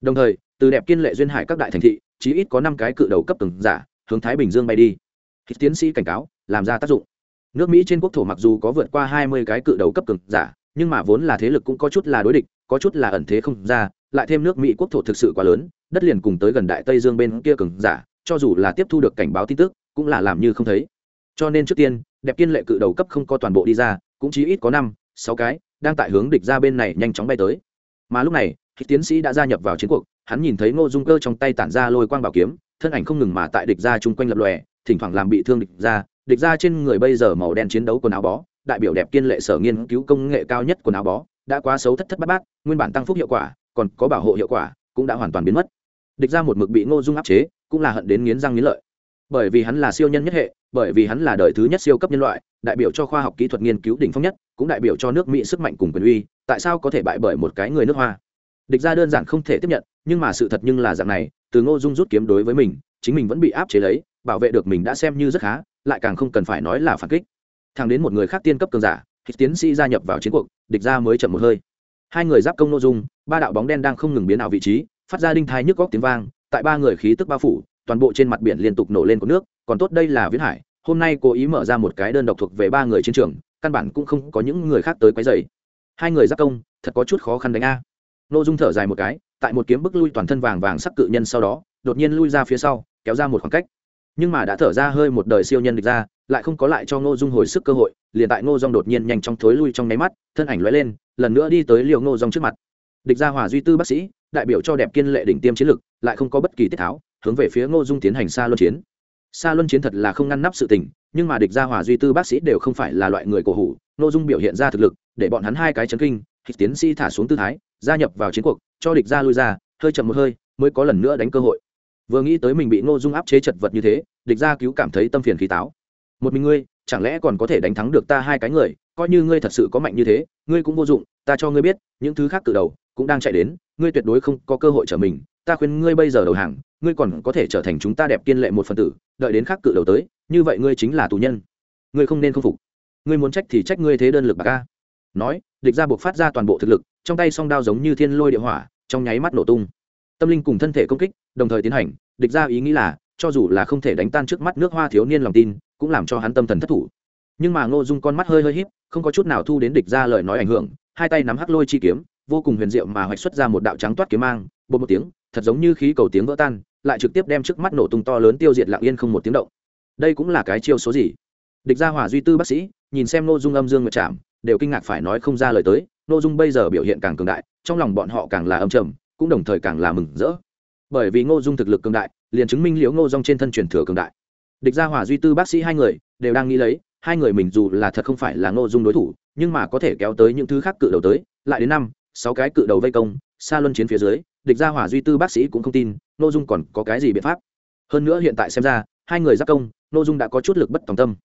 Đồng thời, từ đẹp kiên lệ duyên hải các đại thành thị, chí ít có năm cái cự đầu cấp từng giả, hướng thái bình dương bay đi. Hít tiến sĩ cảnh cáo, làm ra tác dụng. Nước mỹ trên quốc thổ mặc dù có vượt qua hai mươi cái cự đầu cấp cường giả, nhưng mà vốn là thế lực cũng có chút là đối địch, có chút là ẩn thế không ra, lại thêm nước mỹ quốc thổ thực sự quá lớn, đất liền cùng tới gần đại tây dương bên kia cường giả, cho dù là tiếp thu được cảnh báo tin tức cũng là làm như không thấy. Cho nên trước tiên, đẹp kiên lệ cự đầu cấp không có toàn bộ đi ra, cũng chỉ ít có năm, sáu cái, đang tại hướng địch ra bên này nhanh chóng bay tới. Mà lúc này khi tiến sĩ đã gia nhập vào chiến cuộc, hắn nhìn thấy ngô dung cơ trong tay tản ra lôi quang bảo kiếm, thân ảnh không ngừng mà tại địch ra chung quanh lập lòe, thỉnh thoảng làm bị thương địch ra địch ra trên người bây giờ màu đen chiến đấu quần áo bó, đại biểu đẹp kiên lệ sở nghiên cứu công nghệ cao nhất quần áo bó, đã quá xấu thất thất bát bát, nguyên bản tăng phúc hiệu quả, còn có bảo hộ hiệu quả, cũng đã hoàn toàn biến mất. Địch ra một mực bị ngô dung áp chế, cũng là hận đến nghiến răng nghiến lợi bởi vì hắn là siêu nhân nhất hệ, bởi vì hắn là đời thứ nhất siêu cấp nhân loại, đại biểu cho khoa học kỹ thuật nghiên cứu đỉnh phong nhất, cũng đại biểu cho nước mỹ sức mạnh cùng quyền uy, tại sao có thể bại bởi một cái người nước hoa? Địch ra đơn giản không thể tiếp nhận, nhưng mà sự thật nhưng là dạng này, từ ngô dung rút kiếm đối với mình, chính mình vẫn bị áp chế lấy, bảo vệ được mình đã xem như rất khá, lại càng không cần phải nói là phản kích. Thẳng đến một người khác tiên cấp cường giả, hít tiến sĩ gia nhập vào chiến cuộc, địch ra mới chậm một hơi. Hai người giáp công nội dung, ba đạo bóng đen đang không ngừng biến ảo vị trí, phát ra đinh thai nhức góc tiếng vang, tại ba người khí tức bao phủ toàn bộ trên mặt biển liên tục nổ lên có nước, còn tốt đây là viễn hải, hôm nay cố ý mở ra một cái đơn độc thuộc về ba người chiến trường, căn bản cũng không có những người khác tới quấy dày hai người giáp công, thật có chút khó khăn đánh a. Nội dung thở dài một cái, tại một kiếm bức lui toàn thân vàng vàng sắc cự nhân sau đó, đột nhiên lui ra phía sau, kéo ra một khoảng cách. Nhưng mà đã thở ra hơi một đời siêu nhân địch ra, lại không có lại cho ngô dung hồi sức cơ hội, liền tại ngô dung đột nhiên nhanh chóng thối lui trong nháy mắt, thân ảnh lóe lên, lần nữa đi tới liều ngô dung trước mặt. Địch ra hòa duy tư bác sĩ, đại biểu cho đẹp kiên lệ đỉnh tiêm chiến lực, lại không có bất kỳ tiết tháo hướng về phía ngô dung tiến hành xa luân chiến. Xa luân chiến thật là không ngăn nắp sự tình, nhưng mà địch gia hòa duy tư bác sĩ đều không phải là loại người cổ hủ, ngô dung biểu hiện ra thực lực, để bọn hắn hai cái chấn kinh hịch tiến sĩ thả xuống tư thái, gia nhập vào chiến cuộc, cho địch gia lui ra, hơi chậm một hơi, mới có lần nữa đánh cơ hội. Vừa nghĩ tới mình bị ngô dung áp chế chật vật như thế, địch gia cứu cảm thấy tâm phiền khí táo. Một mình ngươi, chẳng lẽ còn có thể đánh thắng được ta hai cái người? Coi như ngươi thật sự có mạnh như thế, ngươi cũng vô dụng, ta cho ngươi biết, những thứ khác từ đầu cũng đang chạy đến ngươi tuyệt đối không có cơ hội trở mình, ta khuyên ngươi bây giờ đầu hàng, ngươi còn có thể trở thành chúng ta đẹp kiên lệ một phần tử, đợi đến khắc cự đầu tới, như vậy ngươi chính là tù nhân. Ngươi không nên không phục. Ngươi muốn trách thì trách ngươi thế đơn lực bạc ca nói, địch ra buộc phát ra toàn bộ thực lực, trong tay song đao giống như thiên lôi địa hỏa, trong nháy mắt nổ tung. Tâm linh cùng thân thể công kích, đồng thời tiến hành, địch ra ý nghĩ là, cho dù là không thể đánh tan trước mắt nước hoa thiếu niên lòng tin, cũng làm cho hắn tâm thần thất thủ. Nhưng mà ngô dung con mắt hơi hơi híp, không có chút nào thu đến địch ra lời nói ảnh hưởng, hai tay nắm hắc lôi chi kiếm vô cùng huyền diệu mà hoạch xuất ra một đạo trắng toát kiếm mang, bột một tiếng, thật giống như khí cầu tiếng vỡ tan, lại trực tiếp đem trước mắt nổ tung to lớn tiêu diệt lặng yên không một tiếng động. Đây cũng là cái chiêu số gì? Địch gia hỏa duy tư bác sĩ, nhìn xem nội dung âm dương nguyệt chạm đều kinh ngạc phải nói không ra lời tới nội dung bây giờ biểu hiện càng cường đại, trong lòng bọn họ càng là âm trầm, cũng đồng thời càng là mừng rỡ. Bởi vì ngô dung thực lực cường đại, liền chứng minh liễu ngô dung trên thân truyền thừa cường đại. Địch gia hỏa duy tư bác sĩ hai người, đều đang nghĩ lấy, hai người mình dù là thật không phải là ngô dung đối thủ, nhưng mà có thể kéo tới những thứ khác cự đầu tới, lại đến năm sáu cái cự đầu vây công xa luân chiến phía dưới, địch gia hỏa duy tư bác sĩ cũng không tin ngô dung còn có cái gì biện pháp? Hơn nữa hiện tại xem ra, hai người giáp công ngô dung đã có chút lực bất tòng tâm.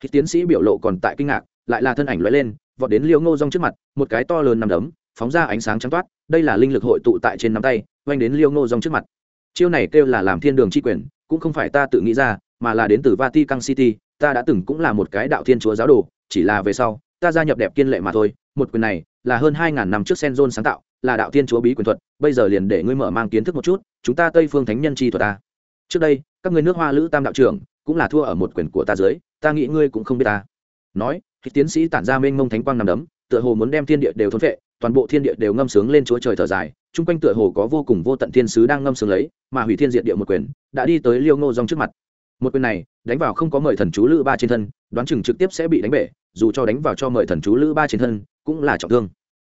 Khi tiến sĩ biểu lộ còn tại kinh ngạc, lại là thân ảnh lóe lên, vọt đến liễu ngô dung trước mặt, một cái to lớn nằm đấm, phóng ra ánh sáng trắng toát, đây là linh lực hội tụ tại trên nắm tay oanh đến liễu ngô dung trước mặt. Chiêu này kêu là làm thiên đường chi quyền, cũng không phải ta tự nghĩ ra, mà là đến từ vatican city, ta đã từng cũng là một cái đạo thiên chúa giáo đồ, chỉ là về sau, ta gia nhập đẹp kiên lệ mà thôi, một quyền này là hơn hai ngàn năm trước sen sáng tạo, là đạo thiên chúa bí quyền thuật, bây giờ liền để ngươi mở mang kiến thức một chút, chúng ta tây phương thánh nhân chi thuật ta. Trước đây, các người nước hoa lữ tam đạo trưởng cũng là thua ở một quyền của ta dưới, ta nghĩ ngươi cũng không biết ta. Nói, khi tiến sĩ tản ra mênh mông thánh quang nằm đấm, tựa hồ muốn đem thiên địa đều thôn vệ toàn bộ thiên địa đều ngâm sướng lên chúa trời thở dài, chung quanh tựa hồ có vô cùng vô tận thiên sứ đang ngâm sướng lấy, mà hủy thiên diện địa một quyền đã đi tới liêu ngô dòng trước mặt. Một quyền này, đánh vào không có mời thần chú lữ ba trên thân, đoán chừng trực tiếp sẽ bị đánh bể, dù cho đánh vào cho mời thần chú lữ ba trên thân, cũng là trọng thương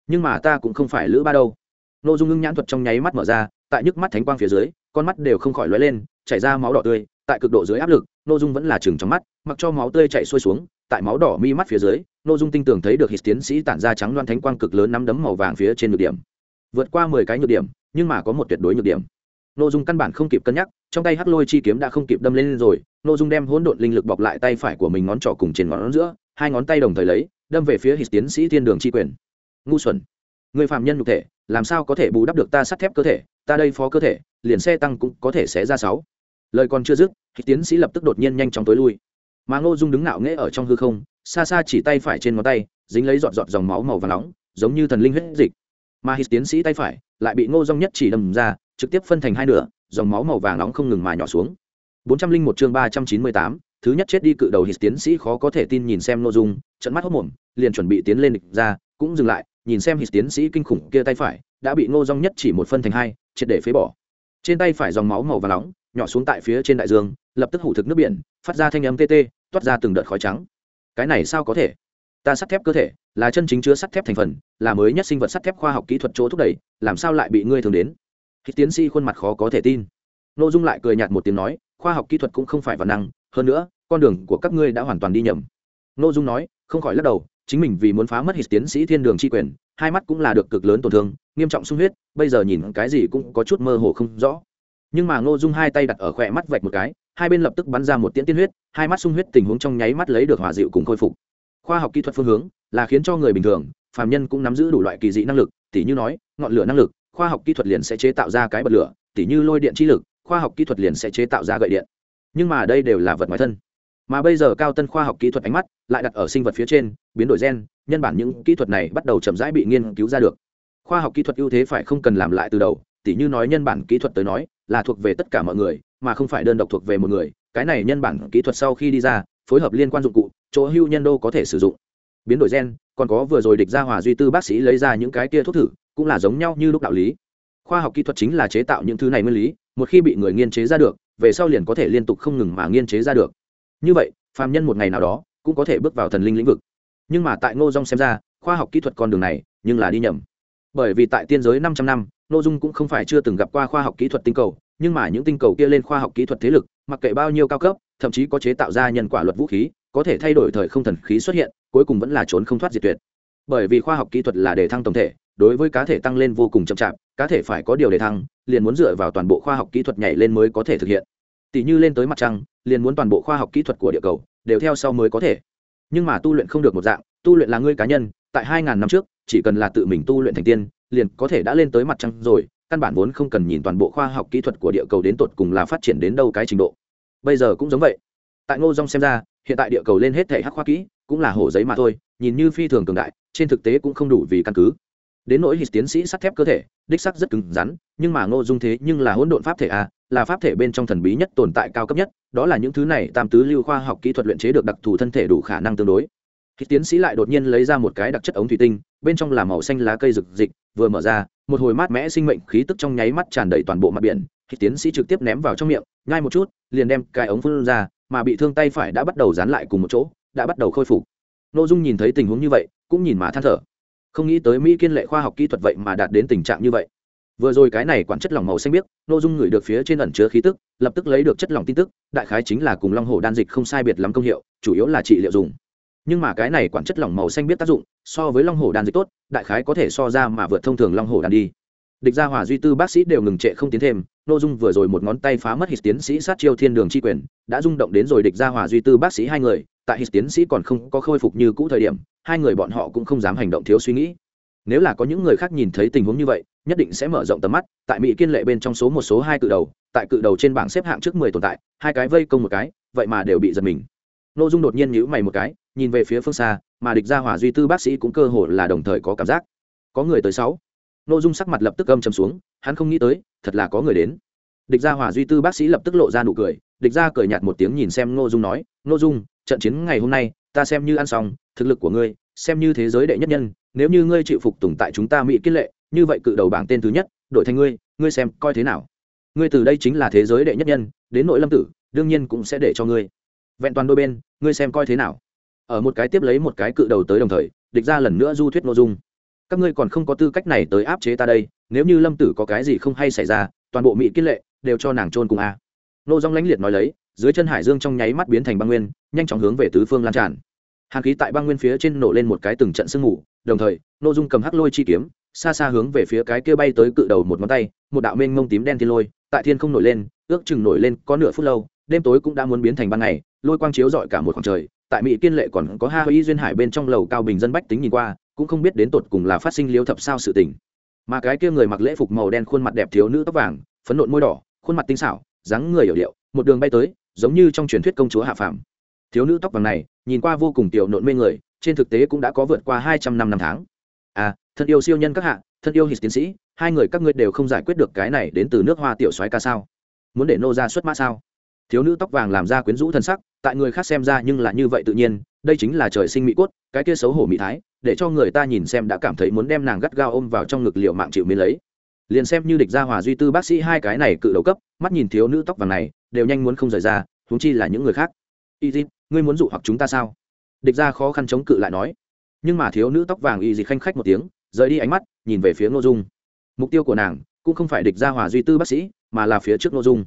nhưng mà ta cũng không phải lữ ba đâu. Nội dung ngưng nhãn thuật trong nháy mắt mở ra, tại nhức mắt thánh quang phía dưới, con mắt đều không khỏi lóe lên, chảy ra máu đỏ tươi, tại cực độ dưới áp lực nội dung vẫn là chừng trong mắt, mặc cho máu tươi chạy xuôi xuống, tại máu đỏ mi mắt phía dưới nội dung tinh tường thấy được hít tiến sĩ tản ra trắng loan thánh quang cực lớn nắm đấm màu vàng phía trên nhược điểm. Vượt qua mười cái nhược điểm, nhưng mà có một tuyệt đối nhược điểm. Nội dung căn bản không kịp cân nhắc, trong tay hắc lôi chi kiếm đã không kịp đâm lên rồi nội dung đem hỗn độn linh lực bọc lại tay phải của mình ngón trỏ cùng trên ngón giữa, hai ngón tay đồng thời lấy, đâm về phía hít tiến sĩ thiên đường chi quyền ngu xuẩn. Người phạm nhân nhục thể làm sao có thể bù đắp được ta sắt thép cơ thể ta đây phó cơ thể liền xe tăng cũng có thể sẽ ra sáu. Lời còn chưa dứt thì tiến sĩ lập tức đột nhiên nhanh chóng tối lui. Mà ngô dung đứng nạo nghễ ở trong hư không xa xa chỉ tay phải trên ngón tay dính lấy giọt giọt dòng máu màu và nóng giống như thần linh huyết dịch. Mà hít tiến sĩ tay phải lại bị ngô dung nhất chỉ đâm ra trực tiếp phân thành hai nửa dòng máu màu vàng nóng không ngừng mà nhỏ xuống. 401 chương 398, thứ nhất chết đi cự đầu hít tiến sĩ khó có thể tin nhìn xem nội dung trận mắt hốt mồm liền chuẩn bị tiến lên địch ra cũng dừng lại nhìn xem hít tiến sĩ kinh khủng kia tay phải, đã bị ngô dung nhất chỉ một phân thành hai, triệt để phế bỏ. Trên tay phải dòng máu màu vàng nóng, nhỏ xuống tại phía trên đại dương, lập tức hủ thực nước biển, phát ra thanh âm tê tê, toát ra từng đợt khói trắng. Cái này sao có thể? Ta sắt thép cơ thể, là chân chính chứa sắt thép thành phần, là mới nhất sinh vật sắt thép khoa học kỹ thuật chỗ thúc đẩy, làm sao lại bị ngươi thường đến? Khi tiến sĩ khuôn mặt khó có thể tin. Nội dung lại cười nhạt một tiếng nói, khoa học kỹ thuật cũng không phải văn năng, hơn nữa, con đường của các ngươi đã hoàn toàn đi nhầm. Ngô dung nói, không khỏi lắc đầu chính mình vì muốn phá mất hít tiến sĩ thiên đường chi quyền, hai mắt cũng là được cực lớn tổn thương, nghiêm trọng sung huyết, bây giờ nhìn cái gì cũng có chút mơ hồ không rõ. Nhưng mà ngô dung hai tay đặt ở khỏe mắt vạch một cái, hai bên lập tức bắn ra một tiễn tiên huyết, hai mắt sung huyết tình huống trong nháy mắt lấy được hòa dịu cùng khôi phục. Khoa học kỹ thuật phương hướng là khiến cho người bình thường, phàm nhân cũng nắm giữ đủ loại kỳ dị năng lực, tỉ như nói, ngọn lửa năng lực, khoa học kỹ thuật liền sẽ chế tạo ra cái bật lửa, tỉ như lôi điện chi lực, khoa học kỹ thuật liền sẽ chế tạo ra gậy điện. Nhưng mà đây đều là vật ngoài thân mà bây giờ cao tân khoa học kỹ thuật ánh mắt lại đặt ở sinh vật phía trên, biến đổi gen, nhân bản những kỹ thuật này bắt đầu chậm rãi bị nghiên cứu ra được. Khoa học kỹ thuật ưu thế phải không cần làm lại từ đầu, tỉ như nói nhân bản kỹ thuật tới nói, là thuộc về tất cả mọi người, mà không phải đơn độc thuộc về một người. Cái này nhân bản kỹ thuật sau khi đi ra, phối hợp liên quan dụng cụ, chỗ hưu nhân đô có thể sử dụng. Biến đổi gen, còn có vừa rồi địch ra hòa duy tư bác sĩ lấy ra những cái kia thuốc thử, cũng là giống nhau như lúc đạo lý. Khoa học kỹ thuật chính là chế tạo những thứ này nguyên lý, một khi bị người nghiên chế ra được, về sau liền có thể liên tục không ngừng mà nghiên chế ra được như vậy, phàm nhân một ngày nào đó cũng có thể bước vào thần linh lĩnh vực. Nhưng mà tại ngô dung xem ra, khoa học kỹ thuật con đường này nhưng là đi nhầm. Bởi vì tại tiên giới 500 năm, ngô dung cũng không phải chưa từng gặp qua khoa học kỹ thuật tinh cầu, nhưng mà những tinh cầu kia lên khoa học kỹ thuật thế lực, mặc kệ bao nhiêu cao cấp, thậm chí có chế tạo ra nhân quả luật vũ khí, có thể thay đổi thời không thần khí xuất hiện, cuối cùng vẫn là trốn không thoát diệt tuyệt. Bởi vì khoa học kỹ thuật là đề thăng tổng thể, đối với cá thể tăng lên vô cùng chậm chạp, cá thể phải có điều đề thăng, liền muốn dựa vào toàn bộ khoa học kỹ thuật nhảy lên mới có thể thực hiện. Tỷ như lên tới mặt trăng liền muốn toàn bộ khoa học kỹ thuật của địa cầu đều theo sau mới có thể. Nhưng mà tu luyện không được một dạng, tu luyện là ngươi cá nhân, tại hai ngàn năm trước, chỉ cần là tự mình tu luyện thành tiên, liền có thể đã lên tới mặt trăng rồi, căn bản vốn không cần nhìn toàn bộ khoa học kỹ thuật của địa cầu đến tột cùng là phát triển đến đâu cái trình độ. Bây giờ cũng giống vậy. Tại ngô dong xem ra, hiện tại địa cầu lên hết thể hắc khoa kỹ, cũng là hổ giấy mà thôi, nhìn như phi thường cường đại, trên thực tế cũng không đủ vì căn cứ. Đến nỗi hít tiến sĩ sắt thép cơ thể, đích sắc rất cứng rắn, nhưng mà ngô dung thế nhưng là hỗn độn pháp thể a là pháp thể bên trong thần bí nhất tồn tại cao cấp nhất, đó là những thứ này tam tứ lưu khoa học kỹ thuật luyện chế được đặc thù thân thể đủ khả năng tương đối. Khi tiến sĩ lại đột nhiên lấy ra một cái đặc chất ống thủy tinh, bên trong là màu xanh lá cây rực dịch vừa mở ra, một hồi mát mẽ sinh mệnh khí tức trong nháy mắt tràn đầy toàn bộ mặt biển. Khi tiến sĩ trực tiếp ném vào trong miệng, nhai một chút, liền đem cái ống phun ra, mà bị thương tay phải đã bắt đầu dán lại cùng một chỗ, đã bắt đầu khôi phục. Nội dung nhìn thấy tình huống như vậy, cũng nhìn mà than thở. Không nghĩ tới mỹ kiên lệ khoa học kỹ thuật vậy mà đạt đến tình trạng như vậy vừa rồi cái này quản chất lỏng màu xanh biếc nội dung ngửi được phía trên ẩn chứa khí tức, lập tức lấy được chất lỏng tin tức, đại khái chính là cùng long hồ đan dịch không sai biệt lắm công hiệu, chủ yếu là trị liệu dùng. Nhưng mà cái này quản chất lỏng màu xanh biết tác dụng, so với long hồ đan dịch tốt, đại khái có thể so ra mà vượt thông thường long hồ đan đi. Địch gia hòa duy tư bác sĩ đều ngừng trệ không tiến thêm nội dung vừa rồi một ngón tay phá mất hít tiến sĩ sát chiêu thiên đường chi quyền, đã rung động đến rồi địch gia hòa duy tư bác sĩ hai người, tại hít tiến sĩ còn không có khôi phục như cũ thời điểm, hai người bọn họ cũng không dám hành động thiếu suy nghĩ nếu là có những người khác nhìn thấy tình huống như vậy, nhất định sẽ mở rộng tầm mắt. Tại mỹ kiên lệ bên trong số một, số hai cự đầu, tại cự đầu trên bảng xếp hạng trước mười tồn tại, hai cái vây công một cái, vậy mà đều bị giật mình. Nội dung đột nhiên nhữ mày một cái, nhìn về phía phương xa, mà địch gia hỏa duy tư bác sĩ cũng cơ hồ là đồng thời có cảm giác. Có người tới sáu. Nội dung sắc mặt lập tức âm chầm xuống, hắn không nghĩ tới, thật là có người đến. Địch gia hỏa duy tư bác sĩ lập tức lộ ra nụ cười, địch gia cười nhạt một tiếng nhìn xem ngô dung nói ngô dung, trận chiến ngày hôm nay, ta xem như ăn xong, thực lực của ngươi, xem như thế giới đệ nhất nhân nếu như ngươi chịu phục tùng tại chúng ta mỹ kiên lệ, như vậy cự đầu bảng tên thứ nhất, đổi thành ngươi ngươi xem coi thế nào. Ngươi từ đây chính là thế giới đệ nhất nhân, đến nội lâm tử, đương nhiên cũng sẽ để cho ngươi. Vẹn toàn đôi bên, ngươi xem coi thế nào. Ở một cái tiếp lấy một cái cự đầu tới đồng thời, địch ra lần nữa du thuyết nội dung. Các ngươi còn không có tư cách này tới áp chế ta đây, nếu như lâm tử có cái gì không hay xảy ra, toàn bộ mỹ kiên lệ đều cho nàng trôn cùng a. Nô dong lãnh liệt nói lấy, dưới chân hải dương trong nháy mắt biến thành băng nguyên, nhanh chóng hướng về tứ phương lan tràn. Hàn khí tại băng nguyên phía trên nổ lên một cái từng trận sương mù đồng thời nội dung cầm hắc lôi chi kiếm, xa xa hướng về phía cái kia bay tới cự đầu một ngón tay, một đạo mênh mông tím đen thiên lôi, tại thiên không nổi lên, ước chừng nổi lên có nửa phút lâu, đêm tối cũng đã muốn biến thành ban ngày, lôi quang chiếu rọi cả một khoảng trời, tại mỹ kiên lệ còn có ha y duyên hải bên trong lầu cao bình dân bách tính nhìn qua, cũng không biết đến tột cùng là phát sinh liêu thập sao sự tình. Mà cái kia người mặc lễ phục màu đen khuôn mặt đẹp thiếu nữ tóc vàng, phấn nộn môi đỏ, khuôn mặt tinh xảo, dáng người hiểu điệu, một đường bay tới, giống như trong truyền thuyết công chúa hạ phàm. Thiếu nữ tóc vàng này, nhìn qua vô cùng tiểu nộn mê người trên thực tế cũng đã có vượt qua hai trăm năm năm tháng. À thân yêu siêu nhân các hạ, thân yêu hít tiến sĩ, hai người các ngươi đều không giải quyết được cái này đến từ nước hoa tiểu soái ca sao? Muốn để nô ra xuất mã sao? Thiếu nữ tóc vàng làm ra quyến rũ thân sắc, tại người khác xem ra nhưng là như vậy tự nhiên, đây chính là trời sinh mỹ cốt, cái kia xấu hổ mỹ thái, để cho người ta nhìn xem đã cảm thấy muốn đem nàng gắt gao ôm vào trong ngực liệu mạng chịu miến lấy. Liền xem như địch gia hòa duy tư bác sĩ hai cái này cự đầu cấp, mắt nhìn thiếu nữ tóc vàng này, đều nhanh muốn không rời ra, huống chi là những người khác. Y dịp ngươi muốn dụ hoặc chúng ta sao? Địch gia khó khăn chống cự lại nói. Nhưng mà thiếu nữ tóc vàng y dị khanh khách một tiếng, rời đi ánh mắt, nhìn về phía ngô dung. Mục tiêu của nàng cũng không phải địch gia hòa duy tư bác sĩ, mà là phía trước ngô dung.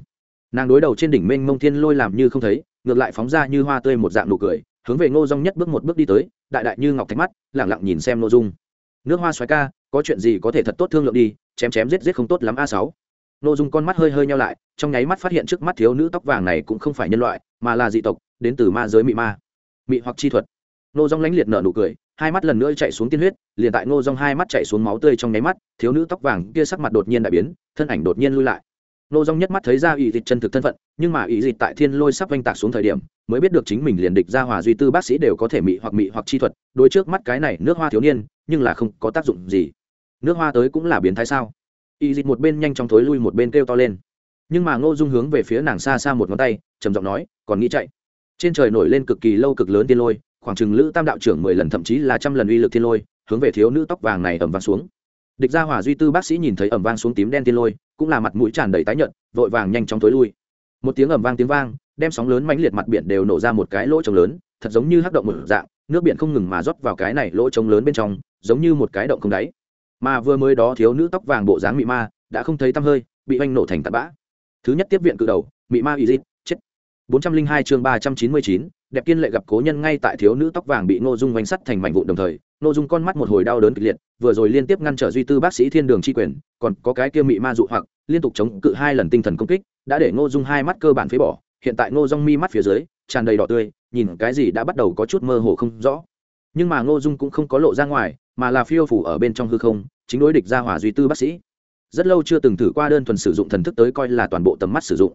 Nàng đối đầu trên đỉnh mênh mông thiên lôi làm như không thấy, ngược lại phóng ra như hoa tươi một dạng nụ cười, hướng về ngô dung nhất bước một bước đi tới, đại đại như ngọc thạch mắt lẳng lặng nhìn xem nội dung. Nước hoa xoáy ca, có chuyện gì có thể thật tốt thương lượng đi, chém chém giết giết không tốt lắm a sáu. Nội dung con mắt hơi hơi nhau lại, trong nháy mắt phát hiện trước mắt thiếu nữ tóc vàng này cũng không phải nhân loại, mà là dị tộc, đến từ ma giới mị ma mị hoặc chi thuật. Nô dung lãnh liệt nở nụ cười, hai mắt lần nữa chạy xuống tiên huyết, liền tại ngô dung hai mắt chạy xuống máu tươi trong nháy mắt, thiếu nữ tóc vàng kia sắc mặt đột nhiên đại biến, thân ảnh đột nhiên lui lại. Nô dung nhất mắt thấy ra ý dịch chân thực thân phận, nhưng mà ý dịch tại thiên lôi sắp oanh tạc xuống thời điểm, mới biết được chính mình liền địch ra hòa duy tư bác sĩ đều có thể mị hoặc mị hoặc chi thuật đôi trước mắt cái này nước hoa thiếu niên, nhưng là không có tác dụng gì. Nước hoa tới cũng là biến thái sao? Ý dịch một bên nhanh chóng thối lui một bên kêu to lên. Nhưng mà ngô dung hướng về phía nàng xa xa một ngón tay, trầm giọng nói, còn nghĩ chạy? Trên trời nổi lên cực kỳ lâu cực lớn tiên lôi, khoảng chừng lữ tam đạo trưởng mười lần thậm chí là trăm lần uy lực thiên lôi, hướng về thiếu nữ tóc vàng này ẩm vang xuống. Địch gia hòa duy tư bác sĩ nhìn thấy ẩm vang xuống tím đen tiên lôi, cũng là mặt mũi tràn đầy tái nhợt, vội vàng nhanh chóng tối lui. Một tiếng ẩm vang tiếng vang, đem sóng lớn mãnh liệt mặt biển đều nổ ra một cái lỗ trống lớn, thật giống như hắc động một dạng, nước biển không ngừng mà rót vào cái này lỗ trống lớn bên trong, giống như một cái động không đáy. Mà vừa mới đó thiếu nữ tóc vàng bộ dáng mị ma, đã không thấy tăm hơi, bị oanh nổ thành tạt bã. Thứ nhất tiếp viện cự đầu, mị ma y dít chết bốn trăm linh hai chương ba trăm chín mươi chín, đẹp kiên lệ gặp cố nhân ngay tại thiếu nữ tóc vàng bị ngô dung vành sắt thành mảnh vụn đồng thời, ngô dung con mắt một hồi đau đớn kịch liệt, vừa rồi liên tiếp ngăn trở duy tư bác sĩ thiên đường chi quyền, còn có cái kia mị ma dụ hoặc, liên tục chống cự hai lần tinh thần công kích, đã để ngô dung hai mắt cơ bản phế bỏ, hiện tại ngô dung mi mắt phía dưới, tràn đầy đỏ tươi, nhìn cái gì đã bắt đầu có chút mơ hồ không rõ. Nhưng mà ngô dung cũng không có lộ ra ngoài, mà là phiêu phủ ở bên trong hư không, chính đối địch ra hỏa duy tư bác sĩ. Rất lâu chưa từng thử qua đơn thuần sử dụng thần thức tới coi là toàn bộ tầm mắt sử dụng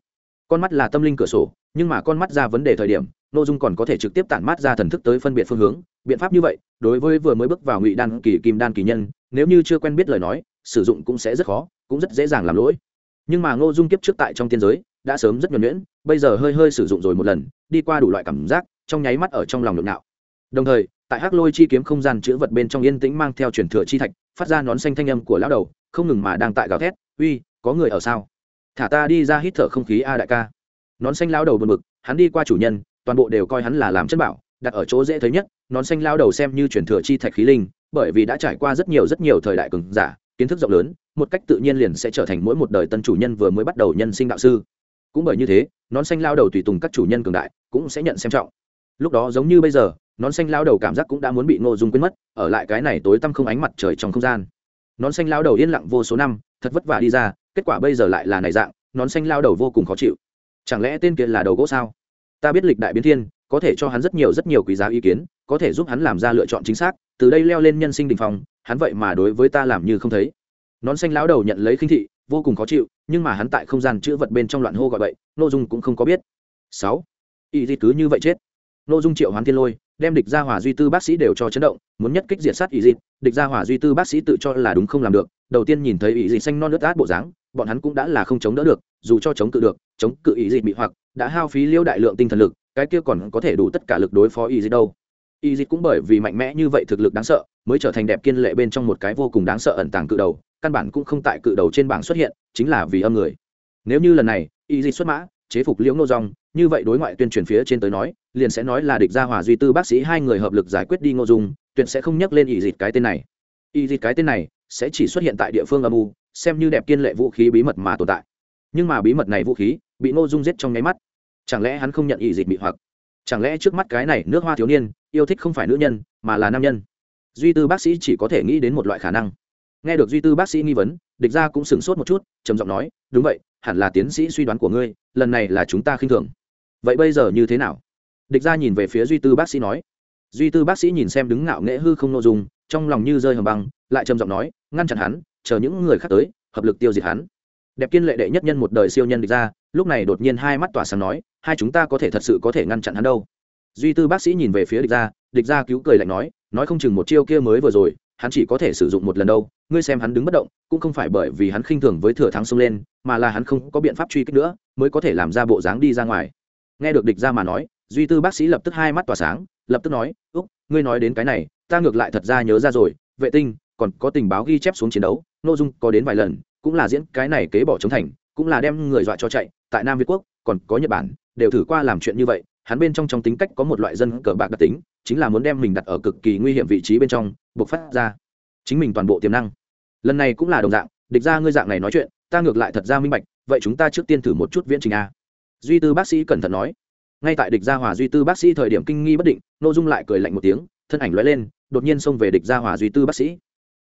con mắt là tâm linh cửa sổ, nhưng mà con mắt ra vấn đề thời điểm nội dung còn có thể trực tiếp tản mát ra thần thức tới phân biệt phương hướng. Biện pháp như vậy, đối với vừa mới bước vào ngụy đan kỳ, kim đan kỳ nhân, nếu như chưa quen biết lời nói, sử dụng cũng sẽ rất khó, cũng rất dễ dàng làm lỗi. Nhưng mà ngô dung kiếp trước tại trong tiên giới, đã sớm rất nhuẩn nhuyễn, bây giờ hơi hơi sử dụng rồi một lần, đi qua đủ loại cảm giác, trong nháy mắt ở trong lòng nhộn nhạo. Đồng thời, tại hắc lôi chi kiếm không gian chữ vật bên trong yên tĩnh mang theo truyền thừa chi thạch, phát ra nón xanh thanh âm của lão đầu, không ngừng mà đang tại gào thét, uy, có người ở sao? Thả ta đi ra hít thở không khí a đại ca. Nón xanh lao đầu bật mực hắn đi qua chủ nhân, toàn bộ đều coi hắn là làm chân bảo, đặt ở chỗ dễ thấy nhất, nón xanh lao đầu xem như truyền thừa chi thạch khí linh, bởi vì đã trải qua rất nhiều rất nhiều thời đại cường giả, kiến thức rộng lớn, một cách tự nhiên liền sẽ trở thành mỗi một đời tân chủ nhân vừa mới bắt đầu nhân sinh đạo sư. Cũng bởi như thế, nón xanh lao đầu tùy tùng các chủ nhân cường đại, cũng sẽ nhận xem trọng. Lúc đó giống như bây giờ, nón xanh lao đầu cảm giác cũng đã muốn bị ngô dung quên mất, ở lại cái này tối tăm không ánh mặt trời trong không gian. Nón xanh lao đầu yên lặng vô số năm, thật vất vả đi ra kết quả bây giờ lại là này dạng, nón xanh lao đầu vô cùng khó chịu. Chẳng lẽ tên kia là đầu gỗ sao? Ta biết lịch đại biến thiên, có thể cho hắn rất nhiều rất nhiều quý giá ý kiến, có thể giúp hắn làm ra lựa chọn chính xác, từ đây leo lên nhân sinh đình phòng hắn vậy mà đối với ta làm như không thấy. Nón xanh lão đầu nhận lấy khinh thị, vô cùng khó chịu, nhưng mà hắn tại không gian chữ vật bên trong loạn hô gọi vậy ô dung cũng không có biết. Sáu, y di cứ như vậy chết. Nội dung triệu hoán thiên lôi, đem địch gia hỏa duy tư bác sĩ đều cho chấn động, muốn nhất kích diệt sát y di. Địch gia hỏa duy tư bác sĩ tự cho là đúng không làm được, đầu tiên nhìn thấy y di xanh non nước át bộ dáng bọn hắn cũng đã là không chống đỡ được, dù cho chống cự được, chống cự ý dịch bị hoặc, đã hao phí liêu đại lượng tinh thần lực, cái kia còn có thể đủ tất cả lực đối phó ý dịch đâu. Ý dịch cũng bởi vì mạnh mẽ như vậy thực lực đáng sợ, mới trở thành đẹp kiên lệ bên trong một cái vô cùng đáng sợ ẩn tàng cự đầu, căn bản cũng không tại cự đầu trên bảng xuất hiện, chính là vì âm người. Nếu như lần này, ý dịch xuất mã, chế phục liễu nô dòng, như vậy đối ngoại tuyên truyền phía trên tới nói, liền sẽ nói là địch gia hòa duy tư bác sĩ hai người hợp lực giải quyết đi ngô dung, tuyệt sẽ không nhắc lên ý dịch cái tên này. Ý dịch cái tên này sẽ chỉ xuất hiện tại địa phương âm u, xem như đẹp kiên lệ vũ khí bí mật mà tồn tại. Nhưng mà bí mật này vũ khí bị ngô dung giết trong nháy mắt. Chẳng lẽ hắn không nhận ý dịch bị hoặc? Chẳng lẽ trước mắt cái này nước hoa thiếu niên yêu thích không phải nữ nhân, mà là nam nhân? Duy tư bác sĩ chỉ có thể nghĩ đến một loại khả năng. Nghe được duy tư bác sĩ nghi vấn, địch gia cũng sửng sốt một chút, trầm giọng nói, đúng vậy, hẳn là tiến sĩ suy đoán của ngươi, lần này là chúng ta khinh thường. Vậy bây giờ như thế nào? Địch gia nhìn về phía duy tư bác sĩ nói. Duy tư bác sĩ nhìn xem đứng ngạo nghễ hư không nội dung trong lòng như rơi hầm băng, lại trầm giọng nói, ngăn chặn hắn, chờ những người khác tới, hợp lực tiêu diệt hắn. Đẹp kiên lệ đệ nhất nhân một đời siêu nhân địch ra, lúc này đột nhiên hai mắt tỏa sáng nói, hai chúng ta có thể thật sự có thể ngăn chặn hắn đâu. Duy tư bác sĩ nhìn về phía địch ra địch ra cứu cười lạnh nói nói không chừng một chiêu kia mới vừa rồi, hắn chỉ có thể sử dụng một lần đâu, ngươi xem hắn đứng bất động, cũng không phải bởi vì hắn khinh thường với thừa thắng xông lên, mà là hắn không có biện pháp truy kích nữa, mới có thể làm ra bộ dáng đi ra ngoài. Nghe được địch ra mà nói, duy tư bác sĩ lập tức hai mắt tỏa sáng, lập tức nói, úc, ngươi nói đến cái này ta ngược lại thật ra nhớ ra rồi, vệ tinh, còn có tình báo ghi chép xuống chiến đấu, nội dung có đến vài lần, cũng là diễn cái này kế bỏ chống thành, cũng là đem người dọa cho chạy, tại nam việt quốc, còn có nhật bản, đều thử qua làm chuyện như vậy, hắn bên trong trong tính cách có một loại dân cờ bạc đặc tính, chính là muốn đem mình đặt ở cực kỳ nguy hiểm vị trí bên trong, buộc phát ra chính mình toàn bộ tiềm năng. Lần này cũng là đồng dạng, địch ra ngươi dạng này nói chuyện, ta ngược lại thật ra minh bạch, vậy chúng ta trước tiên thử một chút viễn trình a. Duy tư bác sĩ cẩn thận nói. Ngay tại địch gia hòa duy tư bác sĩ thời điểm kinh nghi bất định, nội dung lại cười lạnh một tiếng, thân ảnh lóe lên đột nhiên xông về địch gia hòa duy tư bác sĩ.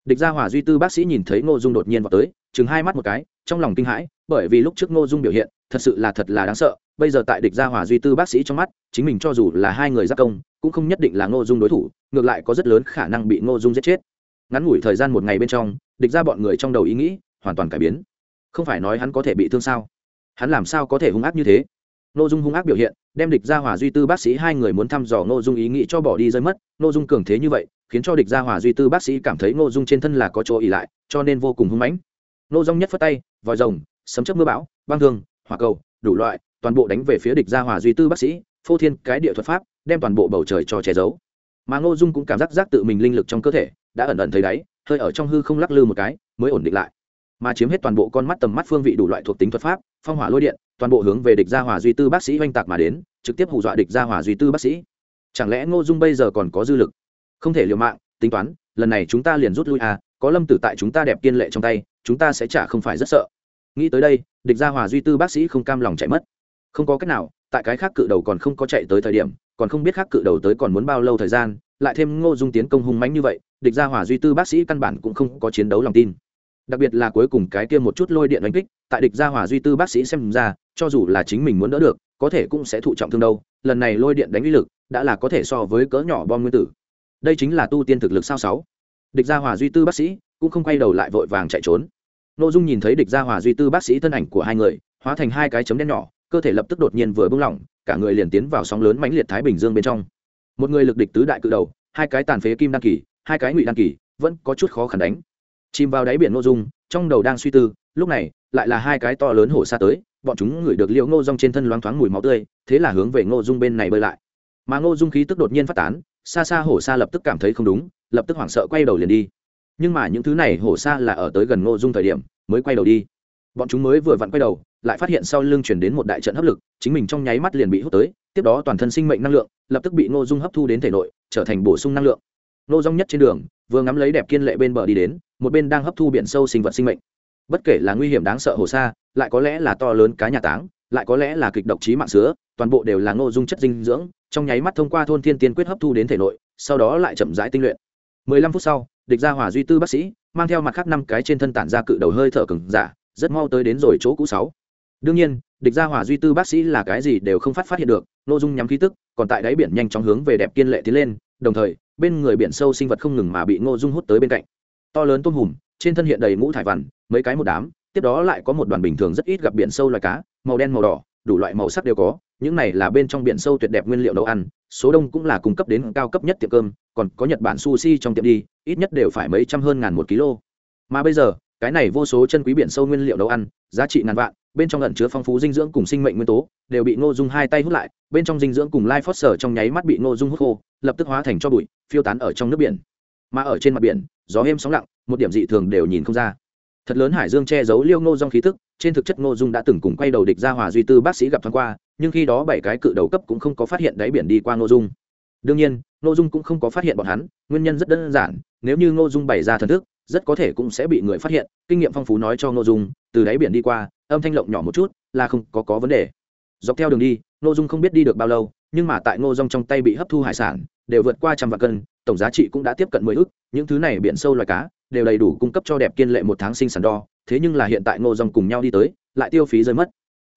Địch gia hòa duy tư bác sĩ nhìn thấy ngô dung đột nhiên vào tới chừng hai mắt một cái, trong lòng kinh hãi, bởi vì lúc trước ngô dung biểu hiện, thật sự là thật là đáng sợ, bây giờ tại địch gia hòa duy tư bác sĩ trong mắt, chính mình cho dù là hai người giác công, cũng không nhất định là ngô dung đối thủ, ngược lại có rất lớn khả năng bị ngô dung giết chết. Ngắn ngủi thời gian một ngày bên trong, địch ra bọn người trong đầu ý nghĩ hoàn toàn cải biến. Không phải nói hắn có thể bị thương sao? Hắn làm sao có thể hung ác như thế? Ngô dung hung ác biểu hiện, đem địch gia hòa duy tư bác sĩ hai người muốn thăm dò ngô dung ý nghĩ cho bỏ đi rơi mất, ngô dung cường thế như vậy khiến cho địch gia hòa duy tư bác sĩ cảm thấy ngô dung trên thân là có chỗ ỉ lại, cho nên vô cùng hưng mãnh. Ngô dung nhất phất tay, vòi rồng, sấm chấp mưa bão, băng thương hỏa cầu, đủ loại, toàn bộ đánh về phía địch gia hòa duy tư bác sĩ, phô thiên cái địa thuật pháp, đem toàn bộ bầu trời cho che giấu. Mà ngô dung cũng cảm giác giác tự mình linh lực trong cơ thể, đã ẩn ẩn thấy đáy, hơi ở trong hư không lắc lư một cái, mới ổn định lại. Mà chiếm hết toàn bộ con mắt tầm mắt phương vị đủ loại thuộc tính thuật pháp, phong hỏa lôi điện, toàn bộ hướng về địch gia hòa duy tư bác sĩ oanh tạc mà đến, trực tiếp hù dọa địch gia hòa duy tư bác sĩ. Chẳng lẽ ngô dung bây giờ còn có dư lực? Không thể liều mạng, tính toán, lần này chúng ta liền rút lui à có lâm tử tại chúng ta đẹp kiên lệ trong tay, chúng ta sẽ chả không phải rất sợ. Nghĩ tới đây, địch gia hòa duy tư bác sĩ không cam lòng chạy mất. Không có cách nào, tại cái khác cự đầu còn không có chạy tới thời điểm, còn không biết khác cự đầu tới còn muốn bao lâu thời gian, lại thêm ngô dung tiến công hung mãnh như vậy, địch gia hòa duy tư bác sĩ căn bản cũng không có chiến đấu lòng tin. Đặc biệt là cuối cùng cái kia một chút lôi điện đánh kích, tại địch gia hòa duy tư bác sĩ xem ra, cho dù là chính mình muốn đỡ được, có thể cũng sẽ thụ trọng thương đâu. Lần này lôi điện đánh uy lực, đã là có thể so với cỡ nhỏ bom nguyên tử đây chính là tu tiên thực lực sao sáu. Địch gia hòa duy tư bác sĩ cũng không quay đầu lại vội vàng chạy trốn. N ô dung nhìn thấy địch gia hòa duy tư bác sĩ thân ảnh của hai người, hóa thành hai cái chấm đen nhỏ, cơ thể lập tức đột nhiên vừa bung lỏng, cả người liền tiến vào sóng lớn mãnh liệt thái bình dương bên trong. Một người lực địch tứ đại cự đầu, hai cái tàn phế kim đăng kỳ, hai cái ngụy đăng kỳ, vẫn có chút khó khăn đánh. Chìm vào đáy biển ngô dung, trong đầu đang suy tư, lúc này, lại là hai cái to lớn hổ xa tới, bọn chúng ngửi được liễu ngô dung trên thân loáng thoáng mùi máu tươi, thế là hướng về ngô dung bên này bơi lại. Mà ngô dung khí tức đột nhiên phát tán xa xa hổ xa lập tức cảm thấy không đúng, lập tức hoảng sợ quay đầu liền đi. Nhưng mà những thứ này hổ xa là ở tới gần ngô dung thời điểm, mới quay đầu đi. Bọn chúng mới vừa vặn quay đầu, lại phát hiện sau lưng chuyển đến một đại trận hấp lực, chính mình trong nháy mắt liền bị hút tới, tiếp đó toàn thân sinh mệnh năng lượng, lập tức bị ngô dung hấp thu đến thể nội, trở thành bổ sung năng lượng. Ngô dung nhất trên đường, vừa ngắm lấy đẹp kiên lệ bên bờ đi đến, một bên đang hấp thu biển sâu sinh vật sinh mệnh. Bất kể là nguy hiểm đáng sợ hồ sa, lại có lẽ là to lớn cá nhà táng, lại có lẽ là kịch độc trí mạng sứa toàn bộ đều là ngô dung chất dinh dưỡng, trong nháy mắt thông qua thôn thiên tiên quyết hấp thu đến thể nội, sau đó lại chậm rãi tinh luyện. Mười lăm phút sau, địch gia hòa duy tư bác sĩ, mang theo mặt khác năm cái trên thân tản ra cự đầu hơi thở cứng giả, rất mau tới đến rồi chỗ cũ sáu. Đương nhiên, địch gia hỏa duy tư bác sĩ là cái gì đều không phát phát hiện được nội dung nhắm khí tức, còn tại đáy biển nhanh chóng hướng về đẹp kiên lệ tiến lên, đồng thời, bên người biển sâu sinh vật không ngừng mà bị ngô dung hút tới bên cạnh. To lớn tôm hùm, trên thân hiện đầy ngũ thải vằn, mấy cái một đám, tiếp đó lại có một đoàn bình thường rất ít gặp biển sâu loài cá, màu đen màu đỏ, đủ loại màu sắc đều có những này là bên trong biển sâu tuyệt đẹp nguyên liệu nấu ăn, số đông cũng là cung cấp đến cao cấp nhất tiệm cơm, còn có nhật bản sushi trong tiệm đi, ít nhất đều phải mấy trăm hơn ngàn một kg mà bây giờ, cái này vô số chân quý biển sâu nguyên liệu nấu ăn, giá trị ngàn vạn, bên trong ẩn chứa phong phú dinh dưỡng cùng sinh mệnh nguyên tố, đều bị ngô dung hai tay hút lại, bên trong dinh dưỡng cùng lai phót sở trong nháy mắt bị ngô dung hút khô, lập tức hóa thành cho bụi, phiêu tán ở trong nước biển. Mà ở trên mặt biển, gió êm sóng lặng, một điểm dị thường đều nhìn không ra thật lớn hải dương che giấu liêu ngô dung khí tức, trên thực chất ngô dung đã từng cùng quay đầu địch ra hòa duy tư bác sĩ gặp thoáng qua, nhưng khi đó bảy cái cự đầu cấp cũng không có phát hiện đáy biển đi qua ngô dung. Đương nhiên, ngô dung cũng không có phát hiện bọn hắn, nguyên nhân rất đơn giản, nếu như ngô dung bày ra thần thức, rất có thể cũng sẽ bị người phát hiện, kinh nghiệm phong phú nói cho ngô dung, từ đáy biển đi qua, âm thanh lộng nhỏ một chút, là không có có vấn đề. Dọc theo đường đi, ngô dung không biết đi được bao lâu, nhưng mà tại ngô dung trong tay bị hấp thu hải sản, đều vượt qua trăm vạn cân, tổng giá trị cũng đã tiếp cận mười ước những thứ này biển sâu loài cá đều đầy đủ cung cấp cho đẹp kiên lệ một tháng sinh sản đo, thế nhưng là hiện tại ngô dung cùng nhau đi tới, lại tiêu phí rơi mất.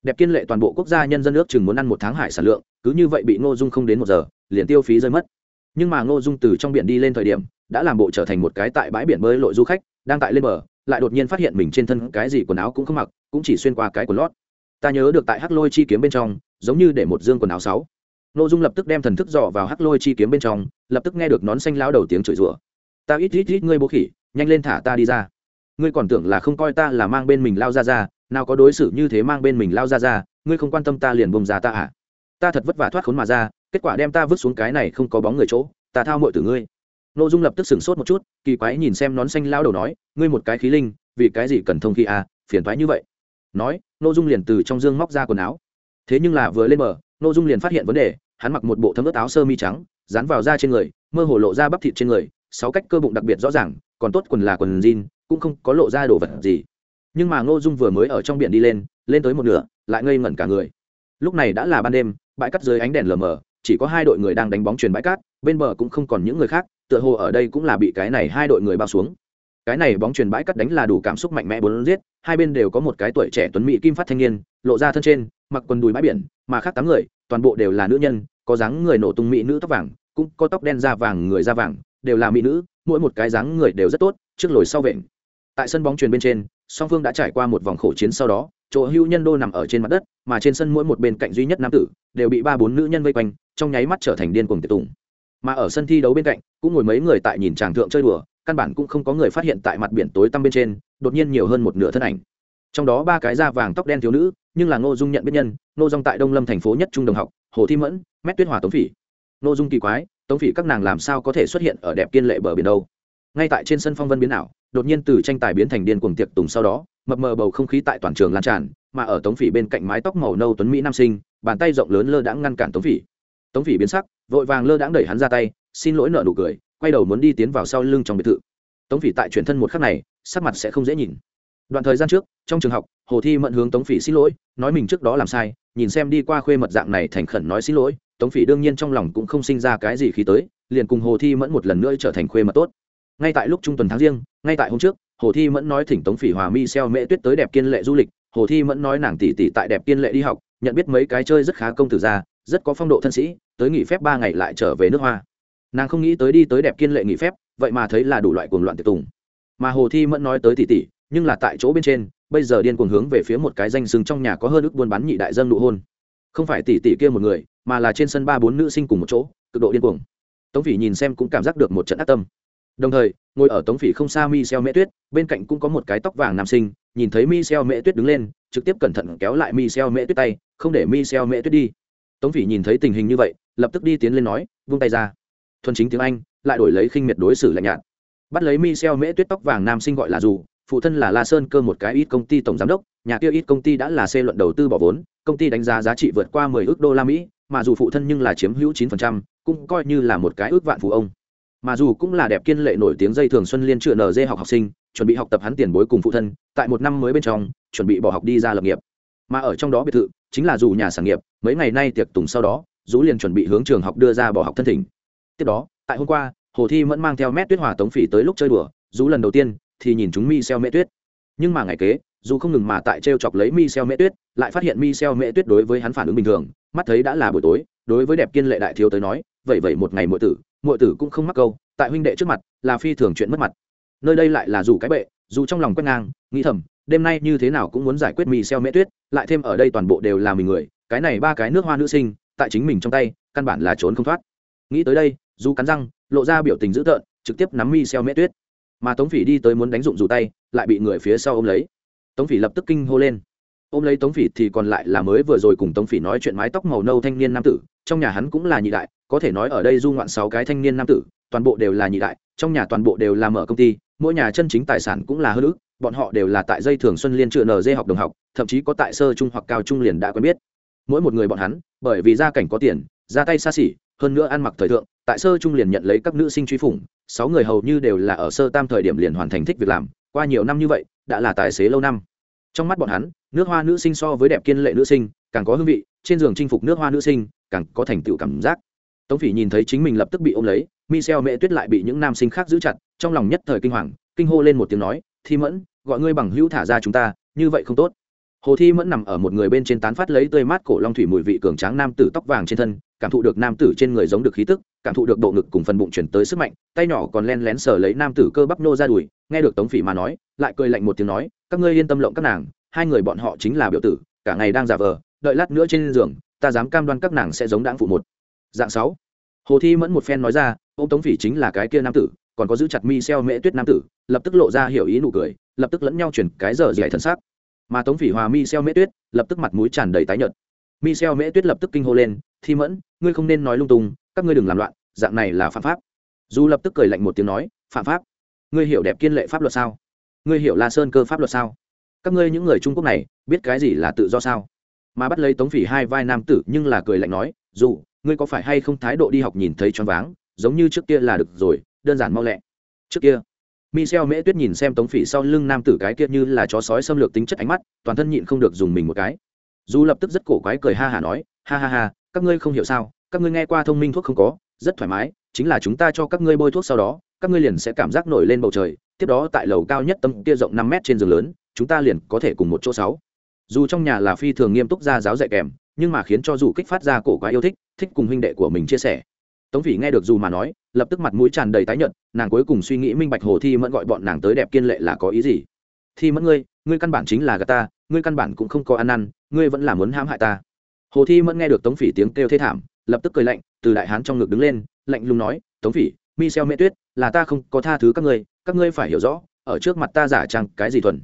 Đẹp kiên lệ toàn bộ quốc gia nhân dân nước chừng muốn ăn một tháng hải sản lượng, cứ như vậy bị ngô dung không đến một giờ, liền tiêu phí rơi mất. Nhưng mà ngô dung từ trong biển đi lên thời điểm, đã làm bộ trở thành một cái tại bãi biển bơi lội du khách, đang tại lên bờ, lại đột nhiên phát hiện mình trên thân cái gì quần áo cũng không mặc, cũng chỉ xuyên qua cái quần lót. Ta nhớ được tại hắc lôi chi kiếm bên trong, giống như để một dương quần áo sáu. Nội dung lập tức đem thần thức dò vào hắc lôi chi kiếm bên trong, lập tức nghe được nón xanh lao đầu tiếng chửi rủa. Ta ít ít ít, ngươi bố khỉ nhanh lên thả ta đi ra. Ngươi còn tưởng là không coi ta là mang bên mình lao ra ra, nào có đối xử như thế mang bên mình lao ra ra, ngươi không quan tâm ta liền bông ra ta à? Ta thật vất vả thoát khốn mà ra, kết quả đem ta vứt xuống cái này không có bóng người chỗ, ta thao mội từ ngươi. Nội dung lập tức sửng sốt một chút, kỳ quái nhìn xem nón xanh lao đầu nói, ngươi một cái khí linh, vì cái gì cần thông khí à phiền thoái như vậy. Nói nội dung liền từ trong dương móc ra quần áo. Thế nhưng là vừa lên bờ nội dung liền phát hiện vấn đề, hắn mặc một bộ thấm ướt áo sơ mi trắng, dán vào da trên người, mơ hồ lộ ra bắp thịt trên người, sáu cách cơ bụng đặc biệt rõ ràng còn tốt quần là quần jean, cũng không có lộ ra đồ vật gì. Nhưng mà ngô dung vừa mới ở trong biển đi lên lên tới một nửa, lại ngây ngẩn cả người. Lúc này đã là ban đêm, bãi cắt dưới ánh đèn lờ mờ, chỉ có hai đội người đang đánh bóng truyền bãi cát, bên bờ cũng không còn những người khác, tựa hồ ở đây cũng là bị cái này hai đội người bao xuống. Cái này bóng truyền bãi cắt đánh là đủ cảm xúc mạnh mẽ bốn giết, hai bên đều có một cái tuổi trẻ tuấn mỹ kim phát thanh niên, lộ ra thân trên, mặc quần đùi bãi biển, mà khác tám người, toàn bộ đều là nữ nhân, có dáng người nổ tung mỹ nữ tóc vàng, cũng có tóc đen da vàng, người da vàng, đều là mỹ nữ mỗi một cái dáng người đều rất tốt, trước lồi sau vện. Tại sân bóng truyền bên trên, song phương đã trải qua một vòng khổ chiến sau đó, chỗ hưu nhân đô nằm ở trên mặt đất, mà trên sân mỗi một bên cạnh duy nhất nam tử, đều bị ba bốn nữ nhân vây quanh, trong nháy mắt trở thành điên cuồng tiệc tùng. Mà ở sân thi đấu bên cạnh, cũng ngồi mấy người tại nhìn tràng thượng chơi đùa, căn bản cũng không có người phát hiện tại mặt biển tối tăm bên trên, đột nhiên nhiều hơn một nửa thân ảnh. Trong đó ba cái da vàng tóc đen thiếu nữ, nhưng là ngô dung nhận biết nhân, ngô dung tại đông lâm thành phố nhất trung đồng học, hồ thi mẫn, mét tuyết hòa tống phỉ. Ngô dung kỳ quái tống phỉ các nàng làm sao có thể xuất hiện ở đẹp kiên lệ bờ biển đâu? Ngay tại trên sân phong vân biến ảo, đột nhiên từ tranh tài biến thành điên cuồng tiệc tùng sau đó, mập mờ bầu không khí tại toàn trường lan tràn, mà ở tống phỉ bên cạnh mái tóc màu nâu tuấn mỹ nam sinh, bàn tay rộng lớn lơ đãng ngăn cản tống phỉ. Tống phỉ biến sắc, vội vàng lơ đãng đẩy hắn ra tay, xin lỗi nợ nụ cười, quay đầu muốn đi tiến vào sau lưng trong biệt thự. Tống phỉ tại chuyển thân một khắc này, sắc mặt sẽ không dễ nhìn. Đoạn thời gian trước, trong trường học, hồ thi mận hướng tống phỉ xin lỗi, nói mình trước đó làm sai, nhìn xem đi qua khuê mật dạng này thành khẩn nói xin lỗi tống phỉ đương nhiên trong lòng cũng không sinh ra cái gì khi tới, liền cùng hồ thi mẫn một lần nữa trở thành khuê mật tốt. Ngay tại lúc trung tuần tháng riêng, ngay tại hôm trước, hồ thi mẫn nói thỉnh tống phỉ hòa mi xeo mễ tuyết tới đẹp kiên lệ du lịch, hồ thi mẫn nói nàng tỷ tỷ tại đẹp kiên lệ đi học, nhận biết mấy cái chơi rất khá công tử ra, rất có phong độ thân sĩ, tới nghỉ phép ba ngày lại trở về nước hoa. Nàng không nghĩ tới đi tới đẹp kiên lệ nghỉ phép, vậy mà thấy là đủ loại cuồng loạn tiệc tùng. Mà hồ thi mẫn nói tới tỷ tỷ, nhưng là tại chỗ bên trên, bây giờ điên cuồng hướng về phía một cái danh sừng trong nhà có hơn ức buôn bán nhị đại dân nụ hôn không phải tỷ tỷ kia một người, mà là trên sân ba bốn nữ sinh cùng một chỗ, cực độ điên cuồng. Tống phỉ nhìn xem cũng cảm giác được một trận ác tâm. Đồng thời, ngồi ở tống phỉ không xa mi xeo mễ tuyết, bên cạnh cũng có một cái tóc vàng nam sinh, nhìn thấy mi xeo mễ tuyết đứng lên, trực tiếp cẩn thận kéo lại mi xeo mễ tuyết tay, không để mi xeo mễ tuyết đi. Tống phỉ nhìn thấy tình hình như vậy, lập tức đi tiến lên nói, vung tay ra. Thuần chính tiếng anh, lại đổi lấy khinh miệt đối xử lạnh nhạt. Bắt lấy mi xeo mễ tuyết tóc vàng nam sinh gọi là dù, phụ thân là la sơn cơ một cái ít công ty tổng giám đốc, nhà kia ít công ty đã là xê luận đầu tư bỏ vốn công ty đánh giá giá trị vượt qua mười ước đô la mỹ mà dù phụ thân nhưng là chiếm hữu 9%, cũng coi như là một cái ước vạn phú ông. Mà dù cũng là đẹp kiên lệ nổi tiếng dây thường xuân liên trựa Dê học học sinh chuẩn bị học tập hắn tiền bối cùng phụ thân tại một năm mới bên trong chuẩn bị bỏ học đi ra lập nghiệp. Mà ở trong đó biệt thự chính là dù nhà sản nghiệp mấy ngày nay tiệc tùng sau đó dù liền chuẩn bị hướng trường học đưa ra bỏ học thân thỉnh. Tiếp đó tại hôm qua hồ thi vẫn mang theo mét tuyết hòa tống phỉ tới lúc chơi đùa dù lần đầu tiên thì nhìn chúng mi xeo mễ tuyết. Nhưng mà ngày kế dù không ngừng mà tại t r e o chọc lấy mi xeo mễ tuyết, lại phát hiện mi xeo mễ tuyết đối với hắn phản ứng bình thường, mắt thấy đã là buổi tối, đối với đẹp kiên lệ đại thiếu tới nói, vậy vậy một ngày mỗi tử mọi tử cũng không mắc câu, tại huynh đệ trước mặt là phi thường chuyện mất mặt. Nơi đây lại là dù cái bệ, dù trong lòng quét ngang, nghĩ thầm, đêm nay như thế nào cũng muốn giải quyết mi xeo mễ tuyết, lại thêm ở đây toàn bộ đều là mình người, cái này ba cái nước hoa nữ sinh, tại chính mình trong tay, căn bản là trốn không thoát. Nghĩ tới đây, dù cắn răng, lộ ra biểu tình dữ tợn, trực tiếp nắm mi xeo mễ tuyết. Mà tống phỉ đi tới muốn đánh dụng dù tay, lại bị người phía sau ôm lấy tống phỉ lập tức kinh hô lên. Ôm lấy tống phỉ thì còn lại là mới vừa rồi cùng tống phỉ nói chuyện mái tóc màu nâu thanh niên nam tử. Trong nhà hắn cũng là nhị đại, có thể nói ở đây du ngoạn sáu cái thanh niên nam tử, toàn bộ đều là nhị đại, trong nhà toàn bộ đều là mở công ty, mỗi nhà chân chính tài sản cũng là hơn ước bọn họ đều là tại dây thường xuân liên trựa nd học đồng học, thậm chí có tại sơ trung hoặc cao trung liền đã quen biết. Mỗi một người bọn hắn, bởi vì gia cảnh có tiền, ra tay xa xỉ, hơn nữa ăn mặc thời thượng, tại sơ trung liền nhận lấy các nữ sinh truy phủng, sáu người hầu như đều là ở sơ tam thời điểm liền hoàn thành thích việc làm, qua nhiều năm như vậy, đã là tài xế lâu năm trong mắt bọn hắn, nước hoa nữ sinh so với đẹp kiên lệ nữ sinh, càng có hương vị, trên giường chinh phục nước hoa nữ sinh, càng có thành tựu cảm giác. Tống phỉ nhìn thấy chính mình lập tức bị ôm lấy, michel mẹ tuyết lại bị những nam sinh khác giữ chặt, trong lòng nhất thời kinh hoàng, kinh hô lên một tiếng nói, thi mẫn, gọi ngươi bằng hữu thả ra chúng ta, như vậy không tốt hồ thi mẫn nằm ở một người bên trên tán phát lấy tươi mát cổ long thủy mùi vị cường tráng nam tử tóc vàng trên thân, cảm thụ được nam tử trên người giống được khí tức, cảm thụ được bộ ngực cùng phần bụng chuyển tới sức mạnh, tay nhỏ còn len lén sờ lấy nam tử cơ bắp nô ra đùi, nghe được tống phỉ mà nói, lại cười lạnh một tiếng nói, các ngươi yên tâm lộng các nàng, hai người bọn họ chính là biểu tử, cả ngày đang giả vờ, đợi lát nữa trên giường, ta dám cam đoan các nàng sẽ giống đáng phụ một. Dạng sáu. Hồ thi mẫn một phen nói ra, ô, tống phỉ chính là cái kia nam tử, còn có giữ chặt mi xeo mễ tuyết nam tử. Lập tức lộ ra hiểu ý nụ cười, lập tức lẫn nhau chuyển cái giờ dạy thân xác mà tống phỉ hòa mi xeo mễ tuyết lập tức mặt mũi tràn đầy tái nhợt. Mi xeo mễ tuyết lập tức kinh hô lên, thi mẫn, ngươi không nên nói lung tung, các ngươi đừng làm loạn, dạng này là phạm pháp. Du lập tức cười lạnh một tiếng nói, phạm pháp? Ngươi hiểu đẹp kiên lệ pháp luật sao? Ngươi hiểu la sơn cơ pháp luật sao? Các ngươi những người trung quốc này, biết cái gì là tự do sao? Mà bắt lấy tống phỉ hai vai nam tử nhưng là cười lạnh nói, dù, ngươi có phải hay không thái độ đi học nhìn thấy choáng váng, giống như trước kia là được rồi, đơn giản mau lẹ. Trước kia Michel Mễ Tuyết nhìn xem Tống Phỉ sau lưng nam tử cái kia như là chó sói xâm lược tính chất ánh mắt, toàn thân nhịn không được dùng mình một cái. Du lập tức rất cổ quái cười ha hà nói, ha ha ha, các ngươi không hiểu sao các ngươi nghe qua thông minh thuốc không có rất thoải mái chính là chúng ta cho các ngươi bôi thuốc sau đó các ngươi liền sẽ cảm giác nổi lên bầu trời tiếp đó tại lầu cao nhất tấm kia rộng năm mét trên giường lớn chúng ta liền có thể cùng một chỗ sáu dù trong nhà là phi thường nghiêm túc ra giáo dạy kèm nhưng mà khiến cho dù kích phát ra cổ quá yêu thích thích cùng huynh đệ của mình chia sẻ tống phỉ nghe được dù mà nói, lập tức mặt mũi tràn đầy tái nhợt, nàng cuối cùng suy nghĩ minh bạch hồ thi mẫn gọi bọn nàng tới đẹp kiên lệ là có ý gì. Thi mẫn ngươi ngươi căn bản chính là gà ta, ngươi căn bản cũng không có ăn năn, ngươi vẫn là muốn hãm hại ta. Hồ thi mẫn nghe được tống phỉ tiếng kêu thê thảm, lập tức cười lạnh, từ đại hán trong ngực đứng lên, lạnh lùng nói, tống phỉ, mi xeo mễ tuyết, là ta không có tha thứ các ngươi các ngươi phải hiểu rõ, ở trước mặt ta giả trang cái gì thuần.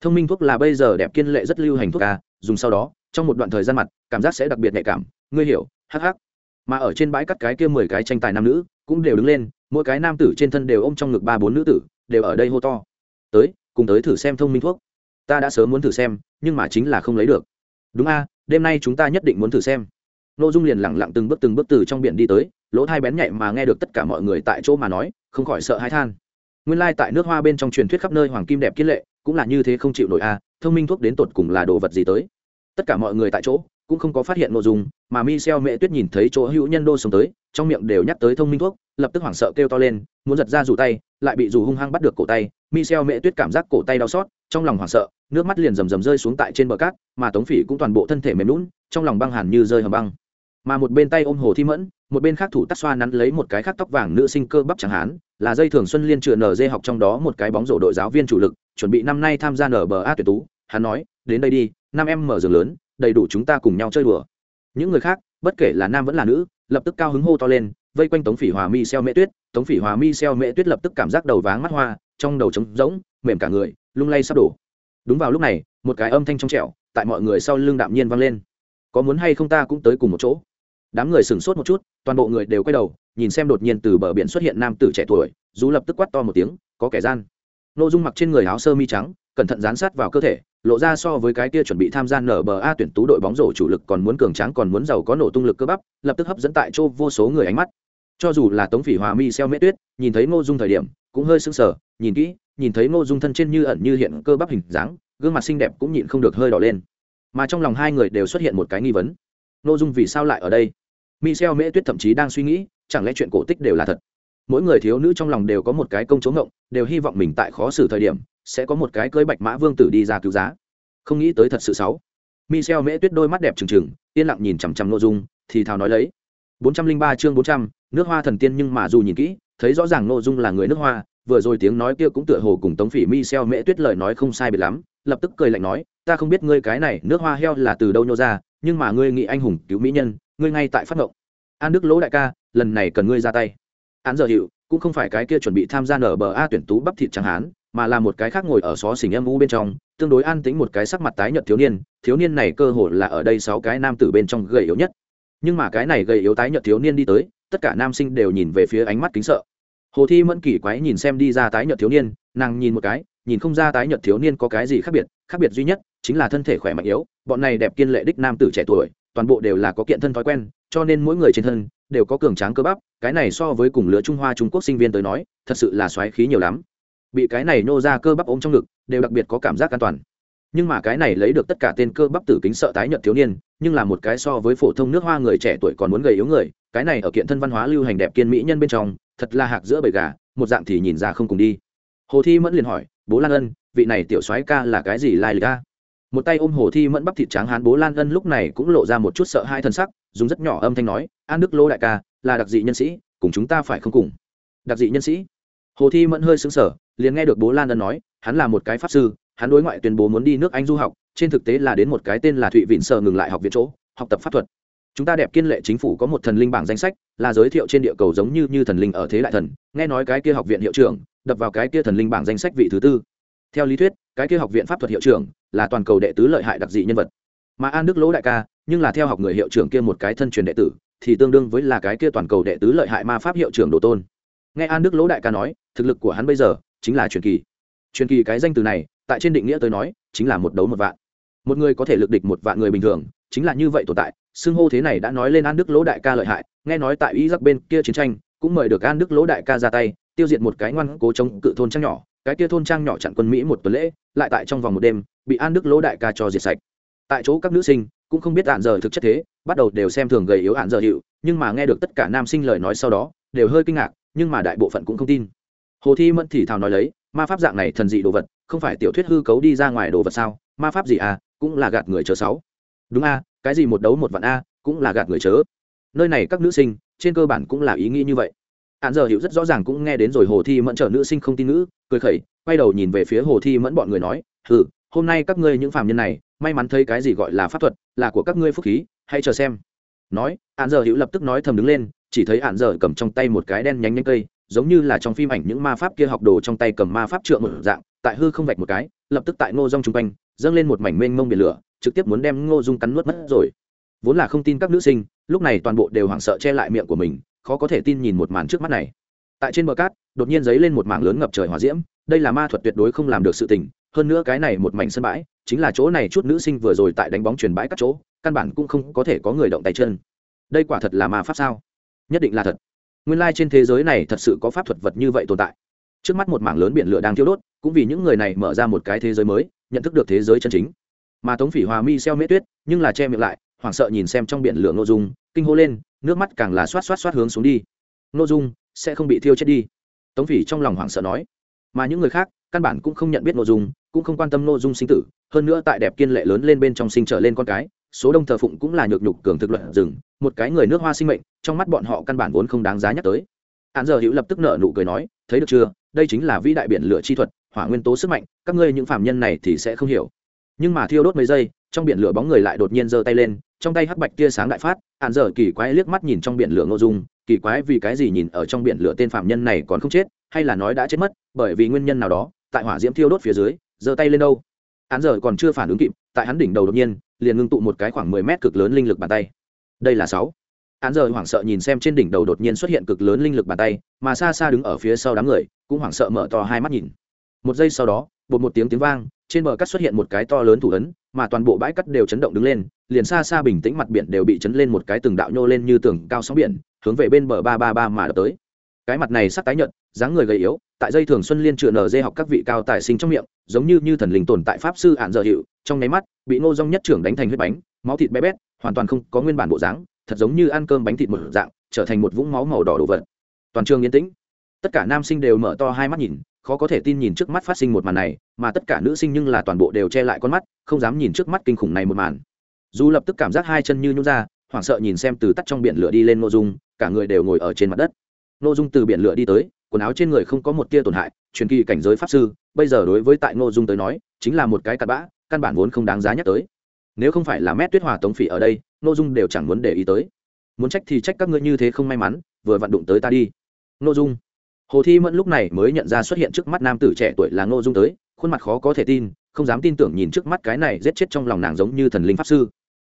Thông minh thuốc là bây giờ đẹp kiên lệ rất lưu hành thuốc ca dùng sau đó, trong một đoạn thời gian mặt, cảm giác sẽ đặc biệt nhạy cảm, ngươi hiểu, hắc hắc mà ở trên bãi cắt cái kia mười cái tranh tài nam nữ cũng đều đứng lên, mỗi cái nam tử trên thân đều ôm trong ngực ba bốn nữ tử, đều ở đây hô to. Tới, cùng tới thử xem thông minh thuốc. Ta đã sớm muốn thử xem, nhưng mà chính là không lấy được. Đúng a, đêm nay chúng ta nhất định muốn thử xem. N ô dung liền lẳng lặng từng bước từng bước từ trong biển đi tới, lỗ thai bén nhạy mà nghe được tất cả mọi người tại chỗ mà nói, không khỏi sợ hãi than. Nguyên lai、like、tại nước hoa bên trong truyền thuyết khắp nơi hoàng kim đẹp kiên lệ, cũng là như thế không chịu nổi a, thông minh thuốc đến tột cùng là đồ vật gì tới? Tất cả mọi người tại chỗ cũng không có phát hiện nội dung mà Michel Mẹ Tuyết nhìn thấy chỗ hữu nhân đô sống tới, trong miệng đều nhắc tới thông minh thuốc, lập tức hoảng sợ kêu to lên, muốn giật ra rủ tay, lại bị rủ hung hăng bắt được cổ tay. Michel Mẹ Tuyết cảm giác cổ tay đau xót, trong lòng hoảng sợ, nước mắt liền rầm rầm rơi xuống tại trên bờ cát, mà Tống Phỉ cũng toàn bộ thân thể mềm nũng, trong lòng băng hàn như rơi hầm băng. Mà một bên tay ôm Hồ Thi Mẫn, một bên khác thủ tắt xoa nắn lấy một cái khác tóc vàng nữ sinh cơ bắp chẳng hán, là dây thường xuân liên chừa nở dây học trong đó một cái bóng rổ đội giáo viên chủ lực, chuẩn bị năm nay tham gia nở bờ a tuyển tú, hắn nói, đến đây đi, năm em mở giường lớn, đầy đủ chúng ta cùng nhau chơi đùa. Những người khác, bất kể là nam vẫn là nữ, lập tức cao hứng hô to lên, vây quanh tống phỉ hòa mi xeo mễ tuyết. Tống phỉ hòa mi xeo mễ tuyết lập tức cảm giác đầu váng mắt hoa, trong đầu trống rỗng, mềm cả người, lung lay sắp đổ. Đúng vào lúc này, một cái âm thanh trong trẻo, tại mọi người sau lưng đạm nhiên vang lên. Có muốn hay không ta cũng tới cùng một chỗ. Đám người sửng sốt một chút, toàn bộ người đều quay đầu, nhìn xem đột nhiên từ bờ biển xuất hiện nam tử trẻ tuổi dù lập tức quát to một tiếng, có kẻ gian. N ô dung mặc trên người áo sơ mi trắng cẩn thận dán sát vào cơ thể, lộ ra so với cái kia chuẩn bị tham gia nở bờ a tuyển tú đội bóng rổ chủ lực còn muốn cường tráng còn muốn giàu có nổ tung lực cơ bắp, lập tức hấp dẫn tại chỗ vô số người ánh mắt. Cho dù là tống phỉ hòa mi xeo mễ tuyết, nhìn thấy ngô dung thời điểm, cũng hơi sưng sờ, nhìn kỹ, nhìn thấy ngô dung thân trên như ẩn như hiện cơ bắp hình dáng, gương mặt xinh đẹp cũng nhịn không được hơi đỏ lên. Mà trong lòng hai người đều xuất hiện một cái nghi vấn. Ngô dung vì sao lại ở đây? Mi xeo mễ tuyết thậm chí đang suy nghĩ, chẳng lẽ chuyện cổ tích đều là thật? Mỗi người thiếu nữ trong lòng đều có một cái công chống ngộng, đều hy vọng mình tại khó xử thời điểm sẽ có một cái cưới bạch mã vương tử đi ra cứu giá. Không nghĩ tới thật sự xấu michel mễ tuyết đôi mắt đẹp trừng trừng, yên lặng nhìn chằm chằm nội dung, thì thào nói lấy. Bốn trăm linh ba chương bốn trăm, nước hoa thần tiên nhưng mà dù nhìn kỹ, thấy rõ ràng nội dung là người nước hoa, vừa rồi tiếng nói kia cũng tựa hồ cùng tống phỉ michel mễ tuyết lời nói không sai biệt lắm, lập tức cười lạnh nói, ta không biết ngươi cái này nước hoa heo là từ đâu nhô ra, nhưng mà ngươi nghĩ anh hùng cứu mỹ nhân, ngươi ngay tại phát ngộng. An đức lỗ đại ca, lần này cần ngươi ra tay. Án giờ hiệu, cũng không phải cái kia chuẩn bị tham gia nở bờ a tuyển tú bắp thịt chẳng hán mà là một cái khác ngồi ở xó xỉnh âm u bên trong, tương đối an tĩnh một cái sắc mặt tái nhợt thiếu niên thiếu niên này cơ hồ là ở đây sáu cái nam tử bên trong gầy yếu nhất. Nhưng mà cái này gầy yếu tái nhợt thiếu niên đi tới, tất cả nam sinh đều nhìn về phía ánh mắt kính sợ. Hồ thi mẫn kỳ quái nhìn xem đi ra tái nhợt thiếu niên, nàng nhìn một cái, nhìn không ra tái nhợt thiếu niên có cái gì khác biệt khác biệt duy nhất chính là thân thể khỏe mạnh yếu, bọn này đẹp kiên lệ đích nam tử trẻ tuổi, toàn bộ đều là có kiện thân thói quen, cho nên mỗi người trên thân đều có cường tráng cơ bắp, cái này so với cùng lứa trung hoa trung quốc sinh viên tới nói, thật sự là xoáy khí nhiều lắm bị cái này nô ra cơ bắp ôm trong ngực, đều đặc biệt có cảm giác an toàn. Nhưng mà cái này lấy được tất cả tên cơ bắp tử kính sợ tái nhợt thiếu niên, nhưng là một cái so với phổ thông nước hoa người trẻ tuổi còn muốn gầy yếu người, cái này ở kiện thân văn hóa lưu hành đẹp kiên mỹ nhân bên trong, thật là hạc giữa bầy gà, một dạng thì nhìn ra không cùng đi. Hồ thi mẫn liền hỏi, bố lan ân, vị này tiểu soái ca là cái gì lai lịch ca một tay ôm hồ thi mẫn bắp thịt tráng hán, bố lan ân lúc này cũng lộ ra một chút sợ hai thân sắc, dùng rất nhỏ âm thanh nói, an đức lô đại ca, là đặc dị nhân sĩ, cùng chúng ta phải không cùng? Đặc dị nhân sĩ? Hồ thi mẫn hơi xứng sở liền nghe được bố lan ân nói, hắn là một cái pháp sư, hắn đối ngoại tuyên bố muốn đi nước anh du học, trên thực tế là đến một cái tên là thụy vịn sở ngừng lại học viện chỗ, học tập pháp thuật. Chúng ta đẹp kiên lệ chính phủ có một thần linh bảng danh sách, là giới thiệu trên địa cầu giống như như thần linh ở thế đại thần, nghe nói cái kia học viện hiệu trưởng, đập vào cái kia thần linh bảng danh sách vị thứ tư. Theo lý thuyết, cái kia học viện pháp thuật hiệu trưởng là toàn cầu đệ tứ lợi hại đặc dị nhân vật. Mà an đức lỗ đại ca, nhưng là theo học người hiệu trưởng kia một cái thân truyền đệ tử, thì tương đương với là cái kia toàn cầu đệ tứ lợi hại ma pháp hiệu trưởng đồ tôn. Nghe an đức lỗ đại ca nói, thực lực của hắn bây giờ chính là truyền kỳ. Truyền kỳ cái danh từ này, tại trên định nghĩa tới nói, chính là một đấu một vạn. Một người có thể lực địch một vạn người bình thường, chính là như vậy tồn tại, xưng hô thế này đã nói lên an đức lỗ đại ca lợi hại, nghe nói tại y giặc bên kia chiến tranh, cũng mời được an đức lỗ đại ca ra tay, tiêu diệt một cái ngoan cố chống cự thôn trang nhỏ, cái kia thôn trang nhỏ chặn quân mỹ một tuần lễ, lại tại trong vòng một đêm, bị an đức lỗ đại ca cho diệt sạch. Tại chỗ các nữ sinh cũng không biết ạn giờ thực chất thế, bắt đầu đều xem thường gầy yếu ạn giờ hiệu, nhưng mà nghe được tất cả nam sinh lời nói sau đó, đều hơi kinh ngạc, nhưng mà đại bộ phận cũng không tin hồ thi mẫn thì thào nói lấy, ma pháp dạng này thần dị đồ vật, không phải tiểu thuyết hư cấu đi ra ngoài đồ vật sao? Ma pháp gì à? Cũng là gạt người chớ sáu. Đúng a, cái gì một đấu một vạn a, cũng là gạt người chớ. Nơi này các nữ sinh, trên cơ bản cũng là ý nghĩ như vậy. Hạn giờ hiểu rất rõ ràng cũng nghe đến rồi hồ thi mẫn trở nữ sinh không tin nữ cười khẩy, quay đầu nhìn về phía hồ thi mẫn bọn người nói, hừ, hôm nay các ngươi những phàm nhân này, may mắn thấy cái gì gọi là pháp thuật, là của các ngươi phúc khí, hãy chờ xem. Nói, hạn giờ hữu lập tức nói thầm đứng lên, chỉ thấy hạn giờ cầm trong tay một cái đen nhánh nhánh cây giống như là trong phim ảnh những ma pháp kia học đồ trong tay cầm ma pháp trượng một dạng, tại hư không vạch một cái, lập tức tại ngô rong chung quanh, dâng lên một mảnh mênh mông biển lửa, trực tiếp muốn đem ngô dung cắn nuốt mất rồi. Vốn là không tin các nữ sinh, lúc này toàn bộ đều hoảng sợ che lại miệng của mình, khó có thể tin nhìn một màn trước mắt này. Tại trên bờ cát, đột nhiên dấy lên một mảng lớn ngập trời hỏa diễm, đây là ma thuật tuyệt đối không làm được sự tình, hơn nữa cái này một mảnh sân bãi, chính là chỗ này chút nữ sinh vừa rồi tại đánh bóng truyền bãi các chỗ, căn bản cũng không có thể có người động tay chân. Đây quả thật là ma pháp sao? Nhất định là thật nguyên lai trên thế giới này thật sự có pháp thuật vật như vậy tồn tại. Trước mắt một mảng lớn biển lửa đang thiêu đốt, cũng vì những người này mở ra một cái thế giới mới, nhận thức được thế giới chân chính. Mà tống phỉ hòa mi xeo mễ tuyết, nhưng là che miệng lại, hoảng sợ nhìn xem trong biển lửa nội dung, kinh hô lên, nước mắt càng là xoát xoát xoát hướng xuống đi. Nội dung, sẽ không bị thiêu chết đi. Tống phỉ trong lòng hoảng sợ nói. Mà những người khác, căn bản cũng không nhận biết nội dung, cũng không quan tâm nội dung sinh tử, hơn nữa tại đẹp kiên lệ lớn lên bên trong sinh trở lên con cái số đông thờ phụng cũng là nhược nhục cường thực luận rừng, một cái người nước hoa sinh mệnh, trong mắt bọn họ căn bản vốn không đáng giá nhắc tới. Hạn giờ hữu lập tức nợ nụ cười nói, thấy được chưa? Đây chính là vĩ đại biển lửa chi thuật, hỏa nguyên tố sức mạnh, các ngươi những phạm nhân này thì sẽ không hiểu. Nhưng mà thiêu đốt mấy giây, trong biển lửa bóng người lại đột nhiên giơ tay lên, trong tay hắc bạch tia sáng đại phát hạn giờ kỳ quái liếc mắt nhìn trong biển lửa ngô dung, kỳ quái vì cái gì nhìn ở trong biển lửa tên phạm nhân này còn không chết, hay là nói đã chết mất, bởi vì nguyên nhân nào đó, tại hỏa diễm thiêu đốt phía dưới, giơ tay lên đâu. Hắn giờ còn chưa phản ứng kịp, tại hắn đỉnh đầu đột nhiên liền ngưng tụ một cái khoảng mười mét cực lớn linh lực bàn tay. Đây là sáu. Án giờ hoảng sợ nhìn xem trên đỉnh đầu đột nhiên xuất hiện cực lớn linh lực bàn tay, mà xa xa đứng ở phía sau đám người, cũng hoảng sợ mở to hai mắt nhìn. Một giây sau đó, bột một tiếng tiếng vang, trên bờ cắt xuất hiện một cái to lớn thủ ấn, mà toàn bộ bãi cắt đều chấn động đứng lên, liền xa xa bình tĩnh mặt biển đều bị chấn lên một cái từng đạo nhô lên như tường cao sóng biển, hướng về bên bờ ba ba ba mà đập tới. Cái mặt này sắc tái nhợt, dáng người gầy yếu, tại dây thường xuân liên trựa nở dê học các vị cao tài sinh trong miệng, giống như như thần linh tồn tại pháp sư hạn dở hiệu trong nháy mắt, bị ngô dong nhất trưởng đánh thành huyết bánh, máu thịt bé bét, hoàn toàn không có nguyên bản bộ dáng, thật giống như ăn cơm bánh thịt một dạng, trở thành một vũng máu màu đỏ đồ vật. Toàn trường yên tĩnh. Tất cả nam sinh đều mở to hai mắt nhìn, khó có thể tin nhìn trước mắt phát sinh một màn này, mà tất cả nữ sinh nhưng là toàn bộ đều che lại con mắt, không dám nhìn trước mắt kinh khủng này một màn. Dù lập tức cảm giác hai chân như nhún ra, hoảng sợ nhìn xem từ tắt trong biển lửa đi lên nội dung, cả người đều ngồi ở trên mặt đất. Nội dung từ biển lửa đi tới, quần áo trên người không có một tia tổn hại, truyền kỳ cảnh giới pháp sư, bây giờ đối với tại nội dung tới nói, chính là một cái cặn bã căn bản vốn không đáng giá nhắc tới. Nếu không phải là mét tuyết hòa tống phỉ ở đây nội dung đều chẳng muốn để ý tới. Muốn trách thì trách các ngươi như thế không may mắn, vừa vặn đụng tới ta đi. Nội dung. Hồ thi mẫn lúc này mới nhận ra xuất hiện trước mắt nam tử trẻ tuổi là ngô dung tới, khuôn mặt khó có thể tin, không dám tin tưởng nhìn trước mắt cái này giết chết trong lòng nàng giống như thần linh pháp sư.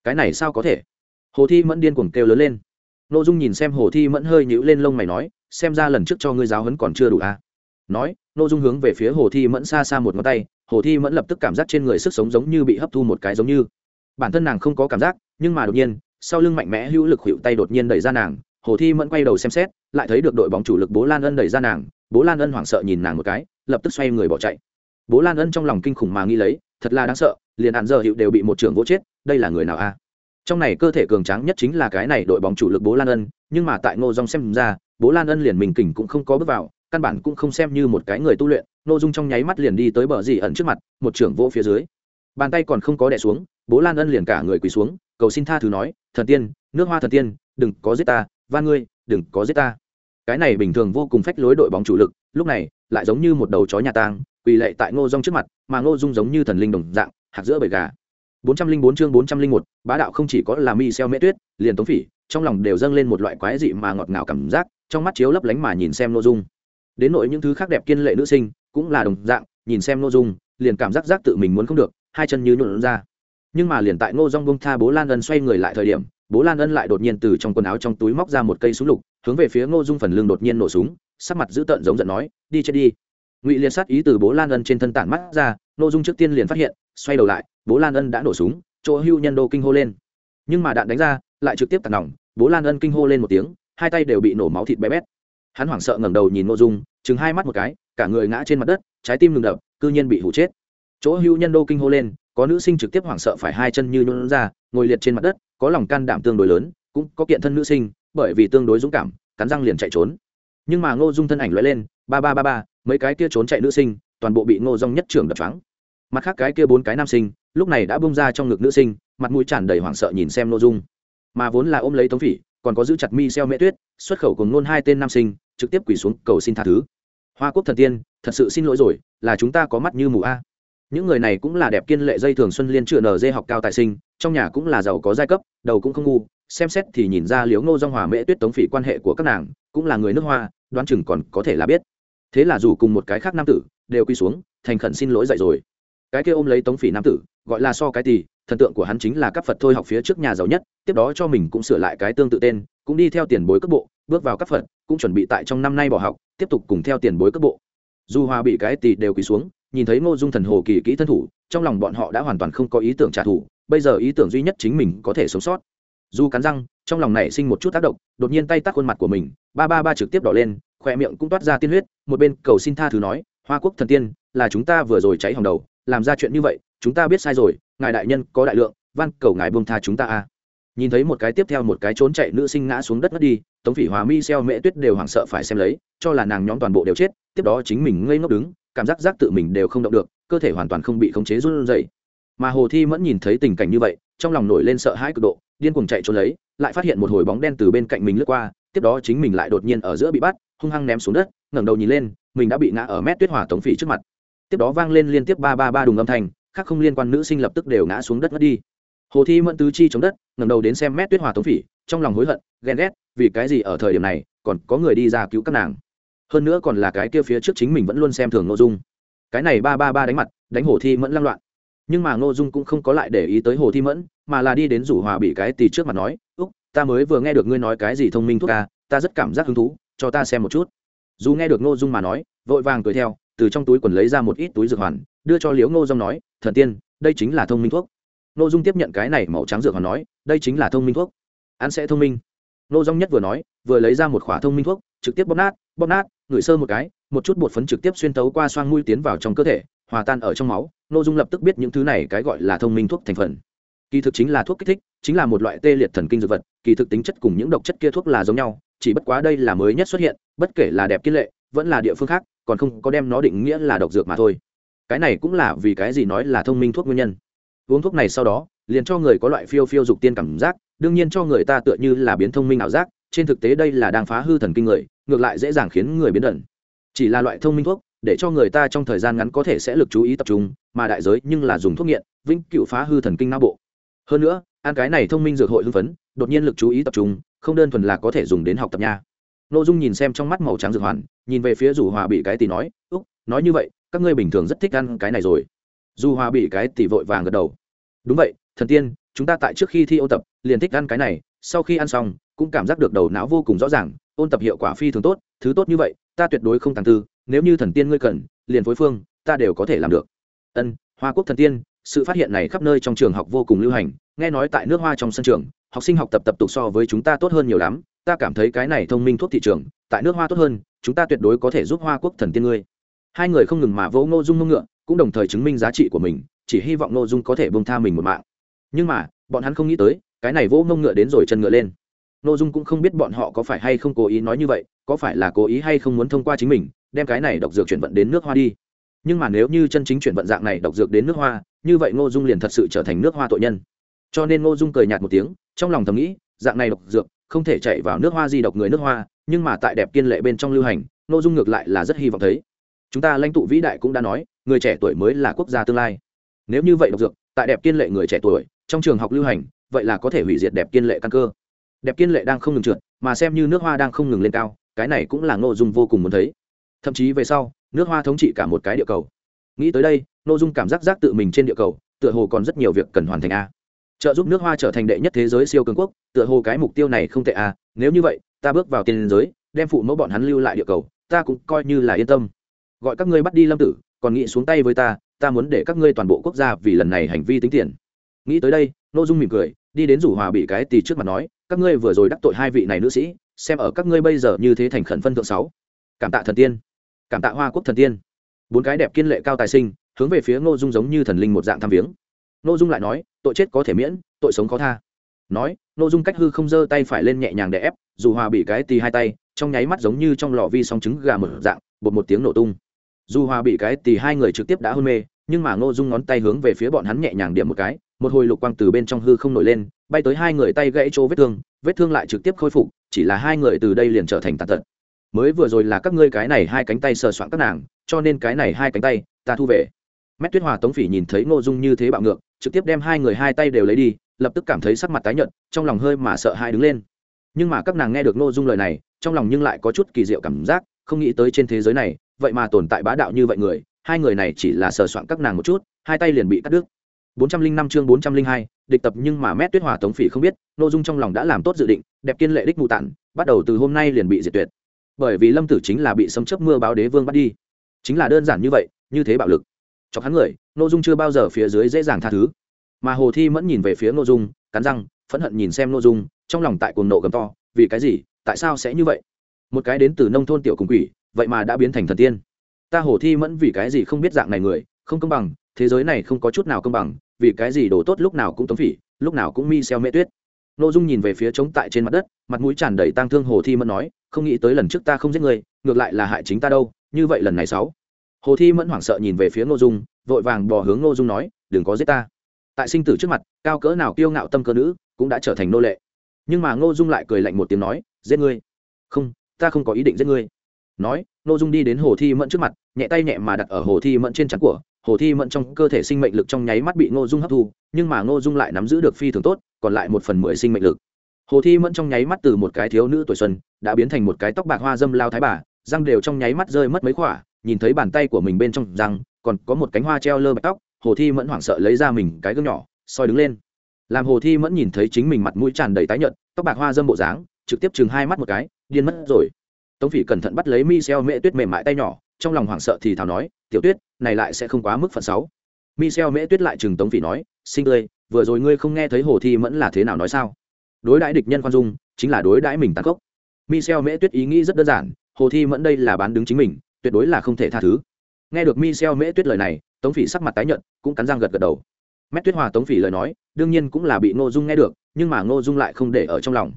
Cái này sao có thể? Hồ thi mẫn điên cuồng kêu lớn lên. Ngô dung nhìn xem hồ thi mẫn hơi nhữ lên lông mày nói, xem ra lần trước cho ngươi giáo hấn còn chưa đủ à. nói, ngô dung hướng về phía hồ thi mẫn xa xa một ngón tay hồ thi mẫn lập tức cảm giác trên người sức sống giống như bị hấp thu một cái giống như. Bản thân nàng không có cảm giác, nhưng mà đột nhiên, sau lưng mạnh mẽ hữu lực hữu tay đột nhiên đẩy ra nàng. Hồ thi mẫn quay đầu xem xét, lại thấy được đội bóng chủ lực bố lan ân đẩy ra nàng. Bố lan ân hoảng sợ nhìn nàng một cái, lập tức xoay người bỏ chạy. Bố lan ân trong lòng kinh khủng mà nghi lấy, thật là đáng sợ, liền hạn giờ hiệu đều bị một trưởng vỗ chết, đây là người nào a? Trong này cơ thể cường tráng nhất chính là cái này đội bóng chủ lực bố lan ân, nhưng mà tại ngô dòng xem ra, bố lan ân liền mình kỉnh cũng không có bước vào căn bản cũng không xem như một cái người tu luyện nội dung trong nháy mắt liền đi tới bờ dì ẩn trước mặt một trưởng vỗ phía dưới. Bàn tay còn không có đẻ xuống bố lan ân liền cả người quỳ xuống cầu xin tha thứ nói thần tiên nước hoa thần tiên đừng có giết ta và ngươi đừng có giết ta. Cái này bình thường vô cùng phách lối đội bóng chủ lực lúc này lại giống như một đầu chó nhà tang quỳ lệ tại ngô dung trước mặt mà ngô dung giống như thần linh đồng dạng hạt giữa bầy gà. 404 chương 401, bá đạo không chỉ có là mi xeo mễ tuyết liền tống phỉ trong lòng đều dâng lên một loại quái dị mà ngọt ngào cảm giác trong mắt chiếu lấp lánh mà nhìn xem ngô dung đến nội những thứ khác đẹp kiên lệ nữ sinh cũng là đồng dạng, nhìn xem ngô dung, liền cảm giác giác tự mình muốn không được, hai chân như nhuộn ra. Nhưng mà liền tại ngô dung bông tha bố lan ân xoay người lại thời điểm, bố lan ân lại đột nhiên từ trong quần áo trong túi móc ra một cây súng lục, hướng về phía ngô dung phần lưng đột nhiên nổ súng, sắc mặt dữ tợn giống giận nói, đi chết đi. Ngụy liên sát ý từ bố lan ân trên thân tản mắt ra, ngô dung trước tiên liền phát hiện, xoay đầu lại, bố lan ân đã nổ súng, chỗ hưu nhân đô kinh hô lên. Nhưng mà đạn đánh ra, lại trực tiếp tạt nòng, bố lan ân kinh hô lên một tiếng, hai tay đều bị nổ máu thịt bé bét hắn hoảng sợ ngẩng đầu nhìn ngô dung chừng hai mắt một cái, cả người ngã trên mặt đất, trái tim ngừng đập, cư nhiên bị hủ chết. Chỗ hưu nhân đô kinh hô lên, có nữ sinh trực tiếp hoảng sợ phải hai chân như nhún ra, ngồi liệt trên mặt đất, có lòng can đảm tương đối lớn, cũng có kiện thân nữ sinh, bởi vì tương đối dũng cảm, cắn răng liền chạy trốn. Nhưng mà ngô dung thân ảnh loại lên, ba ba ba ba, mấy cái kia trốn chạy nữ sinh, toàn bộ bị ngô dung nhất trưởng đập trắng mặt khác cái kia bốn cái nam sinh, lúc này đã bung ra trong ngực nữ sinh, mặt mũi tràn đầy hoảng sợ nhìn xem ngô dung. Mà vốn là ôm lấy tống phỉ còn có giữ chặt mi xeo mễ tuyết, xuất khẩu cùng nôn hai tên nam sinh, trực tiếp quỳ xuống cầu xin tha thứ. Hoa quốc thần tiên, thật sự xin lỗi rồi, là chúng ta có mắt như mù a. Những người này cũng là đẹp kiên lệ dây thường xuân liên chữa nở dê học cao tài sinh, trong nhà cũng là giàu có giai cấp, đầu cũng không ngu, xem xét thì nhìn ra liếu ngô dong hòa mễ tuyết tống phỉ quan hệ của các nàng, cũng là người nước hoa, đoán chừng còn có thể là biết. Thế là dù cùng một cái khác nam tử, đều quy xuống, thành khẩn xin lỗi dậy rồi. Cái kia ôm lấy tống phỉ nam tử, gọi là so cái tỳ thần tượng của hắn chính là các phật thôi học phía trước nhà giàu nhất, tiếp đó cho mình cũng sửa lại cái tương tự tên, cũng đi theo tiền bối cấp bộ, bước vào các phật, cũng chuẩn bị tại trong năm nay bỏ học, tiếp tục cùng theo tiền bối cấp bộ. Dù hòa bị cái tỳ đều quỳ xuống, nhìn thấy ngô dung thần hồ kỳ kỹ thân thủ, trong lòng bọn họ đã hoàn toàn không có ý tưởng trả thù, bây giờ ý tưởng duy nhất chính mình có thể sống sót. Du cắn răng, trong lòng nảy sinh một chút tác động, đột nhiên tay tắt khuôn mặt của mình, ba ba ba trực tiếp đỏ lên khoe miệng cũng toát ra tiên huyết, một bên cầu xin tha thứ nói, hoa quốc thần tiên, là chúng ta vừa rồi cháy hòng đầu, làm ra chuyện như vậy, chúng ta biết sai rồi ngài đại nhân có đại lượng, van cầu ngài buông tha chúng ta a. Nhìn thấy một cái tiếp theo một cái trốn chạy nữ sinh ngã xuống đất mất đi, tống phỉ hòa mi xeo mễ tuyết đều hoảng sợ phải xem lấy, cho là nàng nhóm toàn bộ đều chết, tiếp đó chính mình ngây ngốc đứng, cảm giác giác tự mình đều không động được, cơ thể hoàn toàn không bị khống chế run rẩy. Mà hồ thi mẫn nhìn thấy tình cảnh như vậy, trong lòng nổi lên sợ hãi cực độ, điên cuồng chạy trốn lấy, lại phát hiện một hồi bóng đen từ bên cạnh mình lướt qua, tiếp đó chính mình lại đột nhiên ở giữa bị bắt, hung hăng ném xuống đất, ngẩng đầu nhìn lên, mình đã bị ngã ở mét tuyết hỏa tống phỉ trước mặt. Tiếp đó vang lên liên tiếp ba ba ba đùng âm thanh khác không liên quan nữ sinh lập tức đều ngã xuống đất mất đi. Hồ thi mẫn tứ chi chống đất, ngẩng đầu đến xem mét tuyết hòa tống phỉ, trong lòng hối hận, ghen ghét, vì cái gì ở thời điểm này, còn có người đi ra cứu các nàng. Hơn nữa còn là cái kia phía trước chính mình vẫn luôn xem thường nội dung. Cái này ba ba ba đánh mặt, đánh hồ thi mẫn lăng loạn. Nhưng mà ngô dung cũng không có lại để ý tới hồ thi mẫn, mà là đi đến rủ hòa bị cái tì trước mặt nói, úc, ta mới vừa nghe được ngươi nói cái gì thông minh thuốc ca, ta rất cảm giác hứng thú, cho ta xem một chút. Dù nghe được ngô dung mà nói, vội vàng cười theo, từ trong túi quần lấy ra một ít túi dược hoàn đưa cho liễu ngô dung nói, thần tiên, đây chính là thông minh thuốc. Ngô dung tiếp nhận cái này màu trắng dược hoàn nói, đây chính là thông minh thuốc. Ăn sẽ thông minh. Ngô dung nhất vừa nói, vừa lấy ra một khỏa thông minh thuốc, trực tiếp bóp nát bóp nát, ngửi sơ một cái, một chút bột phấn trực tiếp xuyên tấu qua xoang mũi tiến vào trong cơ thể, hòa tan ở trong máu. Ngô dung lập tức biết những thứ này cái gọi là thông minh thuốc thành phần. Kỳ thực chính là thuốc kích thích, chính là một loại tê liệt thần kinh dược vật, kỳ thực tính chất cùng những độc chất kia thuốc là giống nhau, chỉ bất quá đây là mới nhất xuất hiện, bất kể là đẹp kiên lệ, vẫn là địa phương khác, còn không có đem nó định nghĩa là độc dược mà thôi cái này cũng là vì cái gì nói là thông minh thuốc nguyên nhân. Uống thuốc này sau đó, liền cho người có loại phiêu phiêu dục tiên cảm giác, đương nhiên cho người ta tựa như là biến thông minh ảo giác, trên thực tế đây là đang phá hư thần kinh người, ngược lại dễ dàng khiến người biến đẩn chỉ là loại thông minh thuốc, để cho người ta trong thời gian ngắn có thể sẽ lực chú ý tập trung, mà đại giới nhưng là dùng thuốc nghiện, vĩnh cựu phá hư thần kinh não bộ. Hơn nữa, ăn cái này thông minh dược hội hưng phấn, đột nhiên lực chú ý tập trung, không đơn thuần là có thể dùng đến học tập nha. N ô dung nhìn xem trong mắt màu trắng dược hoàn, nhìn về phía rủ hòa bị cái tì nói, úc, nói như vậy các ngươi bình thường rất thích ăn cái này rồi. Du hoa bị cái tỷ vội vàng gật đầu. Đúng vậy, thần tiên, chúng ta tại trước khi thi ôn tập, liền thích ăn cái này, sau khi ăn xong, cũng cảm giác được đầu não vô cùng rõ ràng, ôn tập hiệu quả phi thường tốt, thứ tốt như vậy, ta tuyệt đối không tàng tư, nếu như thần tiên ngươi cần, liền phối phương, ta đều có thể làm được. Ân, hoa quốc thần tiên, sự phát hiện này khắp nơi trong trường học vô cùng lưu hành, nghe nói tại nước hoa trong sân trường, học sinh học tập tập tục so với chúng ta tốt hơn nhiều lắm, ta cảm thấy cái này thông minh thuốc thị trường, tại nước hoa tốt hơn, chúng ta tuyệt đối có thể giúp hoa quốc thần tiên ngươi hai người không ngừng mà vỗ ngô dung mông ngựa, cũng đồng thời chứng minh giá trị của mình, chỉ hy vọng ngô dung có thể bông tha mình một mạng. Nhưng mà, bọn hắn không nghĩ tới, cái này vỗ mông ngựa đến rồi chân ngựa lên. Ngô dung cũng không biết bọn họ có phải hay không cố ý nói như vậy, có phải là cố ý hay không muốn thông qua chính mình, đem cái này độc dược chuyển vận đến nước hoa đi. Nhưng mà nếu như chân chính chuyển vận dạng này độc dược đến nước hoa, như vậy ngô dung liền thật sự trở thành nước hoa tội nhân. Cho nên ngô dung cười nhạt một tiếng, trong lòng thầm nghĩ, dạng này độc dược, không thể chạy vào nước hoa di độc người nước hoa, nhưng mà tại đẹp kiên lệ bên trong lưu hành, ngô dung ngược lại là rất hy vọng thấy chúng ta lãnh tụ vĩ đại cũng đã nói, người trẻ tuổi mới là quốc gia tương lai. Nếu như vậy độc dược, tại đẹp kiên lệ người trẻ tuổi, trong trường học lưu hành, vậy là có thể hủy diệt đẹp kiên lệ căn cơ. Đẹp kiên lệ đang không ngừng trượt, mà xem như nước hoa đang không ngừng lên cao, cái này cũng là nội dung vô cùng muốn thấy. Thậm chí về sau, nước hoa thống trị cả một cái địa cầu. Nghĩ tới đây nội dung cảm giác giác tự mình trên địa cầu, tựa hồ còn rất nhiều việc cần hoàn thành a. Trợ giúp nước hoa trở thành đệ nhất thế giới siêu cường quốc, tựa hồ cái mục tiêu này không tệ a. Nếu như vậy, ta bước vào tiền giới, đem phụ mẫu bọn hắn lưu lại địa cầu, ta cũng coi như là yên tâm gọi các ngươi bắt đi lâm tử, còn nghĩ xuống tay với ta ta muốn để các ngươi toàn bộ quốc gia vì lần này hành vi tính tiền. Nghĩ tới đây nội dung mỉm cười, đi đến rủ hòa bị cái tì trước mặt nói, các ngươi vừa rồi đắc tội hai vị này nữ sĩ, xem ở các ngươi bây giờ như thế thành khẩn phân thượng sáu. Cảm tạ thần tiên. Cảm tạ hoa quốc thần tiên. Bốn cái đẹp kiên lệ cao tài sinh, hướng về phía ngô dung giống như thần linh một dạng tham viếng. Ngô dung lại nói, tội chết có thể miễn, tội sống khó tha. Nói nội dung cách hư không giơ tay phải lên nhẹ nhàng để ép dù hòa bị cái tì hai tay, trong nháy mắt giống như trong lò vi song trứng gà mở dạng, bột một tiếng nổ tung dù hòa bị cái thì hai người trực tiếp đã hôn mê, nhưng mà ngô dung ngón tay hướng về phía bọn hắn nhẹ nhàng điểm một cái, một hồi lục quang từ bên trong hư không nổi lên, bay tới hai người tay gãy chỗ vết thương vết thương lại trực tiếp khôi phục, chỉ là hai người từ đây liền trở thành tàn tật. Mới vừa rồi là các ngươi cái này hai cánh tay sờ soạn các nàng, cho nên cái này hai cánh tay, ta thu về. Mét tuyết hòa tống phỉ nhìn thấy ngô dung như thế bạo ngược, trực tiếp đem hai người hai tay đều lấy đi, lập tức cảm thấy sắc mặt tái nhợt, trong lòng hơi mà sợ hai đứng lên. Nhưng mà các nàng nghe được ngô dung lời này, trong lòng nhưng lại có chút kỳ diệu cảm giác, không nghĩ tới trên thế giới này vậy mà tồn tại bá đạo như vậy người hai người này chỉ là sờ soạn các nàng một chút hai tay liền bị cắt đứt 405 chương 402, địch tập nhưng mà Mét Tuyết Hòa Tống Phỉ không biết, nội dung trong lòng đã làm tốt dự định, đẹp kiên lệ đích mù tản, bắt đầu từ hôm nay liền bị diệt tuyệt. Bởi vì Lâm Tử chính là bị sấm chớp mưa báo đế vương bắt đi. Chính là đơn giản như vậy, như thế bạo lực. Chọc hắn người, nội dung chưa bao giờ phía dưới dễ dàng tha thứ. Mà Hồ Thi mẫn nhìn về phía nội dung, cắn răng, phẫn hận nhìn xem nội dung, trong lòng tại cuồng nộ gầm to, vì cái gì, tại sao sẽ như vậy? Một cái đến từ nông thôn tiểu cùng quỷ, vậy mà đã biến thành thần tiên. Ta Hồ Thi mẫn vì cái gì không biết dạng này người, không công bằng, thế giới này không có chút nào công bằng vì cái gì đồ tốt lúc nào cũng tống phỉ lúc nào cũng mi xeo mễ tuyết. N ô dung nhìn về phía trống tại trên mặt đất mặt mũi tràn đầy tang thương hồ thi mẫn nói không nghĩ tới lần trước ta không giết người ngược lại là hại chính ta đâu như vậy lần này sáu. Hồ thi mẫn hoảng sợ nhìn về phía n ô dung vội vàng bò hướng n ô dung nói đừng có giết ta. Tại sinh tử trước mặt cao cỡ nào kiêu ngạo tâm cơ nữ cũng đã trở thành nô lệ. Nhưng mà ngô dung lại cười lạnh một tiếng nói giết ngươi. Không ta không có ý định giết ngươi nói nội dung đi đến hồ thi mẫn trước mặt, nhẹ tay nhẹ mà đặt ở hồ thi mẫn trên trán của. Hồ thi mẫn trong cơ thể sinh mệnh lực trong nháy mắt bị ngô dung hấp thu, nhưng mà ngô dung lại nắm giữ được phi thường tốt, còn lại một phần mười sinh mệnh lực. Hồ thi mẫn trong nháy mắt từ một cái thiếu nữ tuổi xuân, đã biến thành một cái tóc bạc hoa dâm lao thái bà, răng đều trong nháy mắt rơi mất mấy khỏa, nhìn thấy bàn tay của mình bên trong răng, còn có một cánh hoa treo lơ bạch tóc, hồ thi mẫn hoảng sợ lấy ra mình cái gương nhỏ, soi đứng lên. Làm hồ thi mẫn nhìn thấy chính mình mặt mũi tràn đầy tái nhợt, tóc bạc hoa dâm bộ dáng, trực tiếp chừng hai mắt một cái, điên mất rồi tống phỉ cẩn thận bắt lấy mi xeo mễ tuyết mềm mại tay nhỏ, trong lòng hoảng sợ thì thào nói, tiểu tuyết, này lại sẽ không quá mức phần sáu michel mễ tuyết lại chừng tống phỉ nói sinh tươi vừa rồi ngươi không nghe thấy hồ thi mẫn là thế nào nói sao? Đối đãi địch nhân khoan dung, chính là đối đãi mình tàn khốc. Michel mễ tuyết ý nghĩ rất đơn giản, hồ thi mẫn đây là bán đứng chính mình, tuyệt đối là không thể tha thứ. Nghe được michel mễ tuyết lời này, tống phỉ sắc mặt tái nhợt, cũng cắn răng gật gật đầu. Mét tuyết hòa tống phỉ lời nói, đương nhiên cũng là bị ngô dung nghe được, nhưng mà ngô dung lại không để ở trong lòng.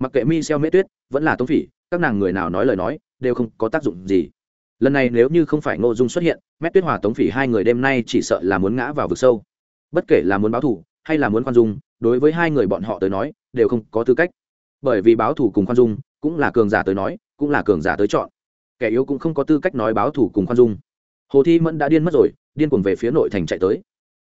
Mặc kệ michel mễ tuyết, vẫn là tống phỉ các nàng người nào nói lời nói, đều không có tác dụng gì. Lần này nếu như không phải ngô dung xuất hiện, mét tuyết hòa tống phỉ hai người đêm nay chỉ sợ là muốn ngã vào vực sâu. Bất kể là muốn báo thù, hay là muốn khoan dung, đối với hai người bọn họ tới nói, đều không có tư cách. Bởi vì báo thù cùng khoan dung, cũng là cường giả tới nói, cũng là cường giả tới chọn. Kẻ yếu cũng không có tư cách nói báo thù cùng khoan dung. Hồ thi mẫn đã điên mất rồi, điên cuồng về phía nội thành chạy tới.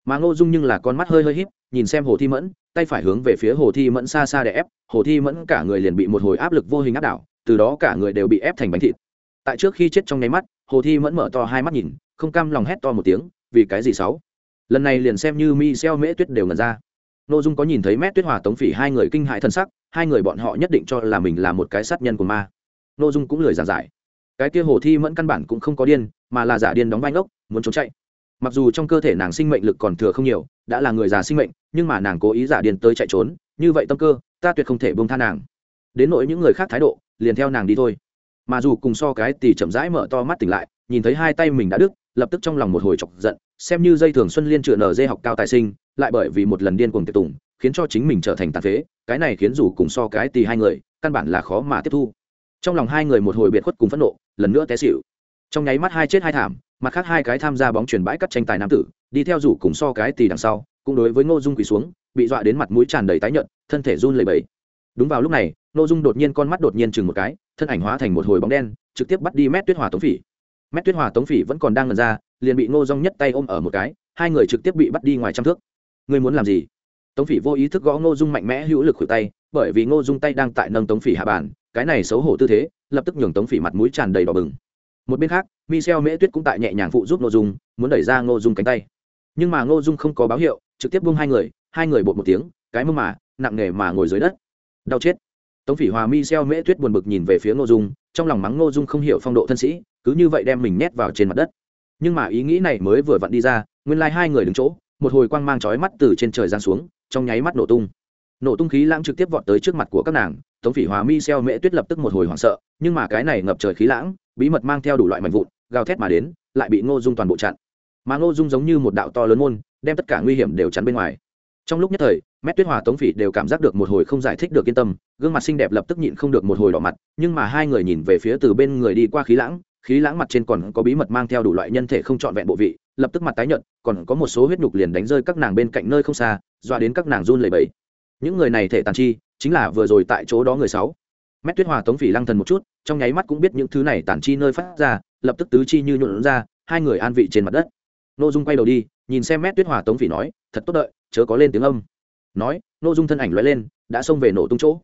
Mà ngô dung nhưng là con mắt hơi hơi híp, nhìn xem hồ thi mẫn, tay phải hướng về phía hồ thi mẫn xa xa để ép, hồ thi mẫn cả người liền bị một hồi áp lực vô hình áp đảo từ đó cả người đều bị ép thành bánh thịt. Tại trước khi chết trong nháy mắt, hồ thi mẫn mở to hai mắt nhìn, không cam lòng hét to một tiếng, vì cái gì sáu? Lần này liền xem như mi xeo mễ tuyết đều ngần ra. N ô dung có nhìn thấy mét tuyết hòa tống phỉ hai người kinh hại thân sắc, hai người bọn họ nhất định cho là mình là một cái sát nhân của ma. N ô dung cũng lười giả giải. Cái kia hồ thi mẫn căn bản cũng không có điên, mà là giả điên đóng vai ngốc, muốn trốn chạy. Mặc dù trong cơ thể nàng sinh mệnh lực còn thừa không nhiều, đã là người già sinh mệnh, nhưng mà nàng cố ý giả điên tới chạy trốn, như vậy tâm cơ, ta tuyệt không thể bông tha nàng. Đến nỗi những người khác thái độ liền theo nàng đi thôi. Mà dù cùng so cái thì chậm rãi mở to mắt tỉnh lại, nhìn thấy hai tay mình đã đứt, lập tức trong lòng một hồi chọc giận, xem như dây thường xuân liên trựa nở dê học cao tài sinh, lại bởi vì một lần điên cuồng tiệc tùng, khiến cho chính mình trở thành tàn phế, cái này khiến dù cùng so cái thì hai người, căn bản là khó mà tiếp thu. Trong lòng hai người một hồi biệt khuất cùng phẫn nộ, lần nữa té xịu trong nháy mắt hai chết hai thảm, mặt khác hai cái tham gia bóng truyền bãi cắt tranh tài nam tử, đi theo rủ cùng so cái tì đằng sau, cũng đối với ngô dung quỳ xuống, bị dọa đến mặt mũi tràn đầy tái nhợt, thân thể run lẩy bẩy đúng vào lúc này, ngô dung đột nhiên con mắt đột nhiên chừng một cái, thân ảnh hóa thành một hồi bóng đen, trực tiếp bắt đi mét tuyết hòa tống phỉ. Mét tuyết hòa tống phỉ vẫn còn đang ngần ra, liền bị ngô Dung nhất tay ôm ở một cái, hai người trực tiếp bị bắt đi ngoài trăm thước. Ngươi muốn làm gì? Tống phỉ vô ý thức gõ ngô dung mạnh mẽ hữu lực khuỷu tay, bởi vì ngô dung tay đang tại nâng tống phỉ hạ bàn, cái này xấu hổ tư thế, lập tức nhường tống phỉ mặt mũi tràn đầy đỏ bừng. Một bên khác, michel mễ tuyết cũng tại nhẹ nhàng phụ giúp ngô dung, muốn đẩy ra ngô dung cánh tay. Nhưng mà ngô dung không có báo hiệu, trực tiếp buông hai người hai người bột một tiếng, cái mơ mà, nặng nề mà ngồi dưới đất đau chết. Tống phỉ hòa mi xeo mễ tuyết buồn bực nhìn về phía ngô dung, trong lòng mắng ngô dung không hiểu phong độ thân sĩ, cứ như vậy đem mình nhét vào trên mặt đất. Nhưng mà ý nghĩ này mới vừa vặn đi ra, nguyên lai、like、hai người đứng chỗ, một hồi quang mang trói mắt từ trên trời giang xuống, trong nháy mắt nổ tung. Nổ tung khí lãng trực tiếp vọt tới trước mặt của các nàng, tống phỉ hòa mi xeo mễ tuyết lập tức một hồi hoảng sợ, nhưng mà cái này ngập trời khí lãng, bí mật mang theo đủ loại mảnh vụn, gào thét mà đến, lại bị ngô dung toàn bộ chặn. Mà ngô dung giống như một đạo to lớn môn, đem tất cả nguy hiểm đều chắn bên ngoài. Trong lúc nhất thời mét tuyết hòa tống phỉ đều cảm giác được một hồi không giải thích được yên tâm, gương mặt xinh đẹp lập tức nhịn không được một hồi đỏ mặt, nhưng mà hai người nhìn về phía từ bên người đi qua khí lãng khí lãng mặt trên còn có bí mật mang theo đủ loại nhân thể không trọn vẹn bộ vị, lập tức mặt tái nhợt, còn có một số huyết nhục liền đánh rơi các nàng bên cạnh nơi không xa, doa đến các nàng run lẩy bẩy. Những người này thể tàn chi, chính là vừa rồi tại chỗ đó người sáu. Mét tuyết hòa tống phỉ lăng thần một chút, trong nháy mắt cũng biết những thứ này tàn chi nơi phát ra, lập tức tứ chi như nhuộn ra, hai người an vị trên mặt đất. N ô dung quay đầu đi, nhìn xem mét tuyết hòa tống phỉ nói, thật tốt đợi, chớ có lên tiếng âm nói nội dung thân ảnh loại lên, đã xông về nổ tung chỗ.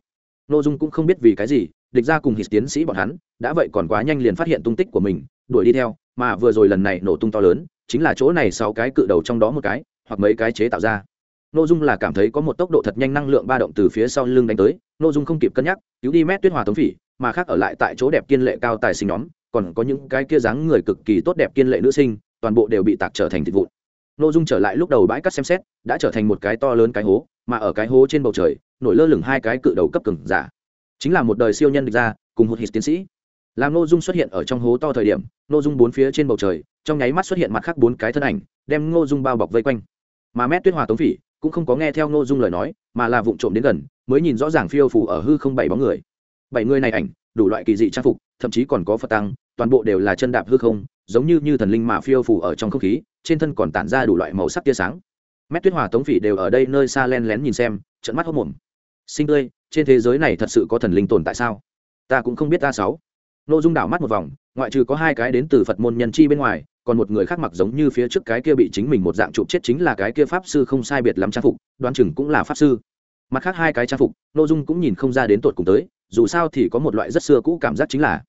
Nội dung cũng không biết vì cái gì, địch ra cùng hít tiến sĩ bọn hắn, đã vậy còn quá nhanh liền phát hiện tung tích của mình, đuổi đi theo, mà vừa rồi lần này nổ tung to lớn, chính là chỗ này sáu cái cự đầu trong đó một cái, hoặc mấy cái chế tạo ra. Nội dung là cảm thấy có một tốc độ thật nhanh năng lượng ba động từ phía sau lưng đánh tới nội dung không kịp cân nhắc, cứu đi mét tuyết hòa tống phỉ, mà khác ở lại tại chỗ đẹp kiên lệ cao tài sinh nhóm, còn có những cái kia dáng người cực kỳ tốt đẹp kiên lệ nữ sinh, toàn bộ đều bị tạc trở thành thịt vụn. Nội dung trở lại lúc đầu bãi cắt xem xét, đã trở thành một cái to lớn cái hố mà ở cái hố trên bầu trời, nổi lơ lửng hai cái cự đầu cấp cường giả. Chính là một đời siêu nhân địch ra cùng một hít tiến sĩ. Làm n ô dung xuất hiện ở trong hố to thời điểm n ô dung bốn phía trên bầu trời, trong nháy mắt xuất hiện mặt khác bốn cái thân ảnh, đem n ô dung bao bọc vây quanh. Mà mét tuyết hòa tống phỉ cũng không có nghe theo n ô dung lời nói, mà là vụ trộm đến gần, mới nhìn rõ ràng phiêu phủ ở hư không bảy bóng người. Bảy người này ảnh, đủ loại kỳ dị trang phục, thậm chí còn có phật tăng, toàn bộ đều là chân đạp hư không, giống như như thần linh mà phiêu phủ ở trong không khí, trên thân còn tản ra đủ loại màu sắc tia sáng mét tuyết hòa tống phỉ đều ở đây nơi xa len lén nhìn xem trận mắt hốc mồm. Sinh tươi, trên thế giới này thật sự có thần linh tồn tại sao? Ta cũng không biết ta sáu. Nội dung đảo mắt một vòng, ngoại trừ có hai cái đến từ phật môn nhân chi bên ngoài, còn một người khác mặc giống như phía trước cái kia bị chính mình một dạng chụp chết chính là cái kia pháp sư không sai biệt lắm trang phục, đoán chừng cũng là pháp sư. Mặt khác hai cái trang phục nội dung cũng nhìn không ra đến tột cùng tới, dù sao thì có một loại rất xưa cũ cảm giác chính là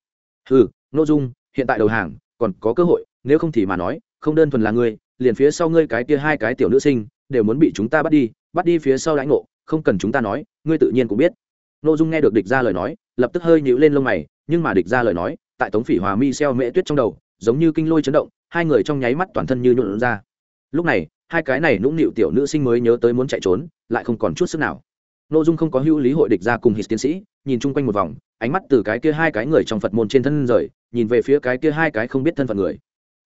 ừ nội dung, hiện tại đầu hàng, còn có cơ hội, nếu không thì mà nói, không đơn thuần là ngươi liền phía sau ngươi cái kia hai cái tiểu nữ sinh đều muốn bị chúng ta bắt đi bắt đi phía sau lãnh ngộ không cần chúng ta nói ngươi tự nhiên cũng biết. Nội dung nghe được địch ra lời nói lập tức hơi nhíu lên lông mày nhưng mà địch ra lời nói tại tống phỉ hòa mi xeo mễ tuyết trong đầu giống như kinh lôi chấn động hai người trong nháy mắt toàn thân như nhuộn ra. Lúc này hai cái này nũng nịu tiểu nữ sinh mới nhớ tới muốn chạy trốn lại không còn chút sức nào. Nội dung không có hữu lý hội địch ra cùng hít tiến sĩ nhìn chung quanh một vòng ánh mắt từ cái kia hai cái người trong phật môn trên thân rời nhìn về phía cái kia hai cái không biết thân phận người.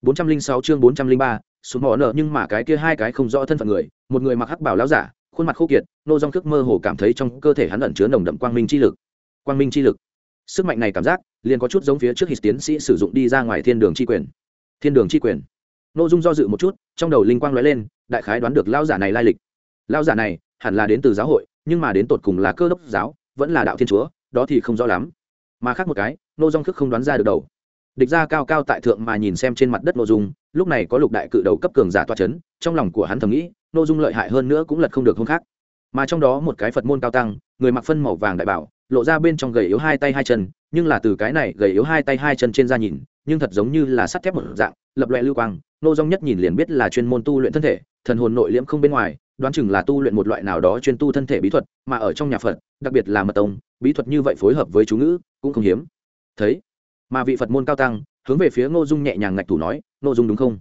406 chương 403, xuống mỏ nợ nhưng mà cái kia hai cái không rõ thân phận người, một người mặc hắc bảo lão giả, khuôn mặt khô kiệt, nô dong khước mơ hồ cảm thấy trong cơ thể hắn ẩn chứa nồng đậm quang minh chi lực. Quang minh chi lực. Sức mạnh này cảm giác, liền có chút giống phía trước hít tiến sĩ sử dụng đi ra ngoài thiên đường chi quyền. Thiên đường chi quyền. Nội dung do dự một chút, trong đầu linh quang lóe lên, đại khái đoán được lao giả này lai lịch. Lao giả này, hẳn là đến từ giáo hội, nhưng mà đến tột cùng là cơ đốc giáo, vẫn là đạo thiên chúa, đó thì không rõ lắm. Mà khác một cái, nô dung thức không đoán ra được đầu địch ra cao cao tại thượng mà nhìn xem trên mặt đất nội dung, lúc này có lục đại cự đầu cấp cường giả toa c h ấ n trong lòng của hắn thầm nghĩ nội dung lợi hại hơn nữa cũng lật không được hôm khác. Mà trong đó một cái phật môn cao tăng, người mặc phân màu vàng đại bảo, lộ ra bên trong gầy yếu hai tay hai chân, nhưng là từ cái này gầy yếu hai tay hai chân trên da nhìn, nhưng thật giống như là sắt thép một dạng, lập loại lưu quang, nô dung nhất nhìn liền biết là chuyên môn tu luyện thân thể, thần hồn nội liễm không bên ngoài, đoán chừng là tu luyện một loại nào đó chuyên tu thân thể bí thuật, mà ở trong nhà phật, đặc biệt là mật tông, bí thuật như vậy phối hợp với chú ngữ, cũng không hiếm. Thấy mà vị phật môn cao tăng, hướng về phía ngô dung nhẹ nhàng ngạch thủ nói, ngô dung đúng không?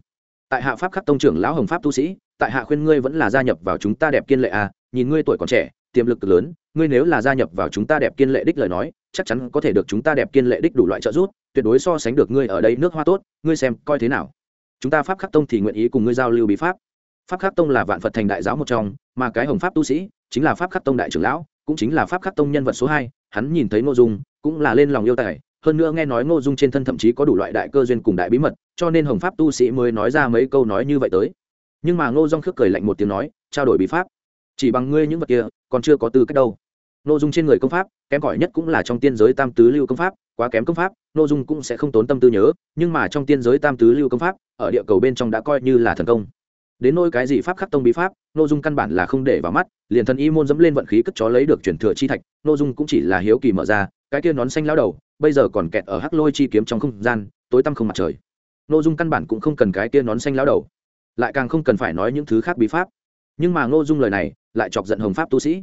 Tại hạ pháp khắc tông trưởng lão hồng pháp tu sĩ, tại hạ khuyên ngươi vẫn là gia nhập vào chúng ta đẹp kiên lệ à nhìn ngươi tuổi còn trẻ, tiềm lực lớn, ngươi nếu là gia nhập vào chúng ta đẹp kiên lệ đích lời nói, chắc chắn có thể được chúng ta đẹp kiên lệ đích đủ loại trợ giúp, tuyệt đối so sánh được ngươi ở đây nước hoa tốt, ngươi xem coi thế nào. Chúng ta pháp khắc tông thì nguyện ý cùng ngươi giao lưu bí pháp. Pháp khắc tông là vạn phật thành đại giáo một trong, mà cái hồng pháp tu sĩ chính là pháp khắc tông đại trưởng lão, cũng chính là pháp khắc tông nhân vật số hai, hắn nhìn thấy ngô dung, cũng là lên lòng yêu tài hơn nữa nghe nói ngô dung trên thân thậm chí có đủ loại đại cơ duyên cùng đại bí mật, cho nên hồng pháp tu sĩ mới nói ra mấy câu nói như vậy tới. Nhưng mà ngô dung khước cười lạnh một tiếng nói, trao đổi bí pháp, chỉ bằng ngươi những vật kia, còn chưa có tư cách đâu. Ngô dung trên người công pháp, kém cỏi nhất cũng là trong tiên giới tam tứ lưu công pháp, quá kém công pháp, ngô dung cũng sẽ không tốn tâm tư nhớ, nhưng mà trong tiên giới tam tứ lưu công pháp, ở địa cầu bên trong đã coi như là thần công. Đến nôi cái gì pháp khắc tông bí pháp nội dung căn bản là không để vào mắt, liền thần y môn dẫm lên vận khí cất chó lấy được chuyển thừa chi thạch nội dung cũng chỉ là hiếu kỳ mở ra, cái kia nón xanh lao đầu bây giờ còn kẹt ở hắc lôi chi kiếm trong không gian, tối tăm không mặt trời. Nội dung căn bản cũng không cần cái kia nón xanh lao đầu, lại càng không cần phải nói những thứ khác bí pháp. Nhưng mà nội dung lời này lại chọc giận hồng pháp tu sĩ.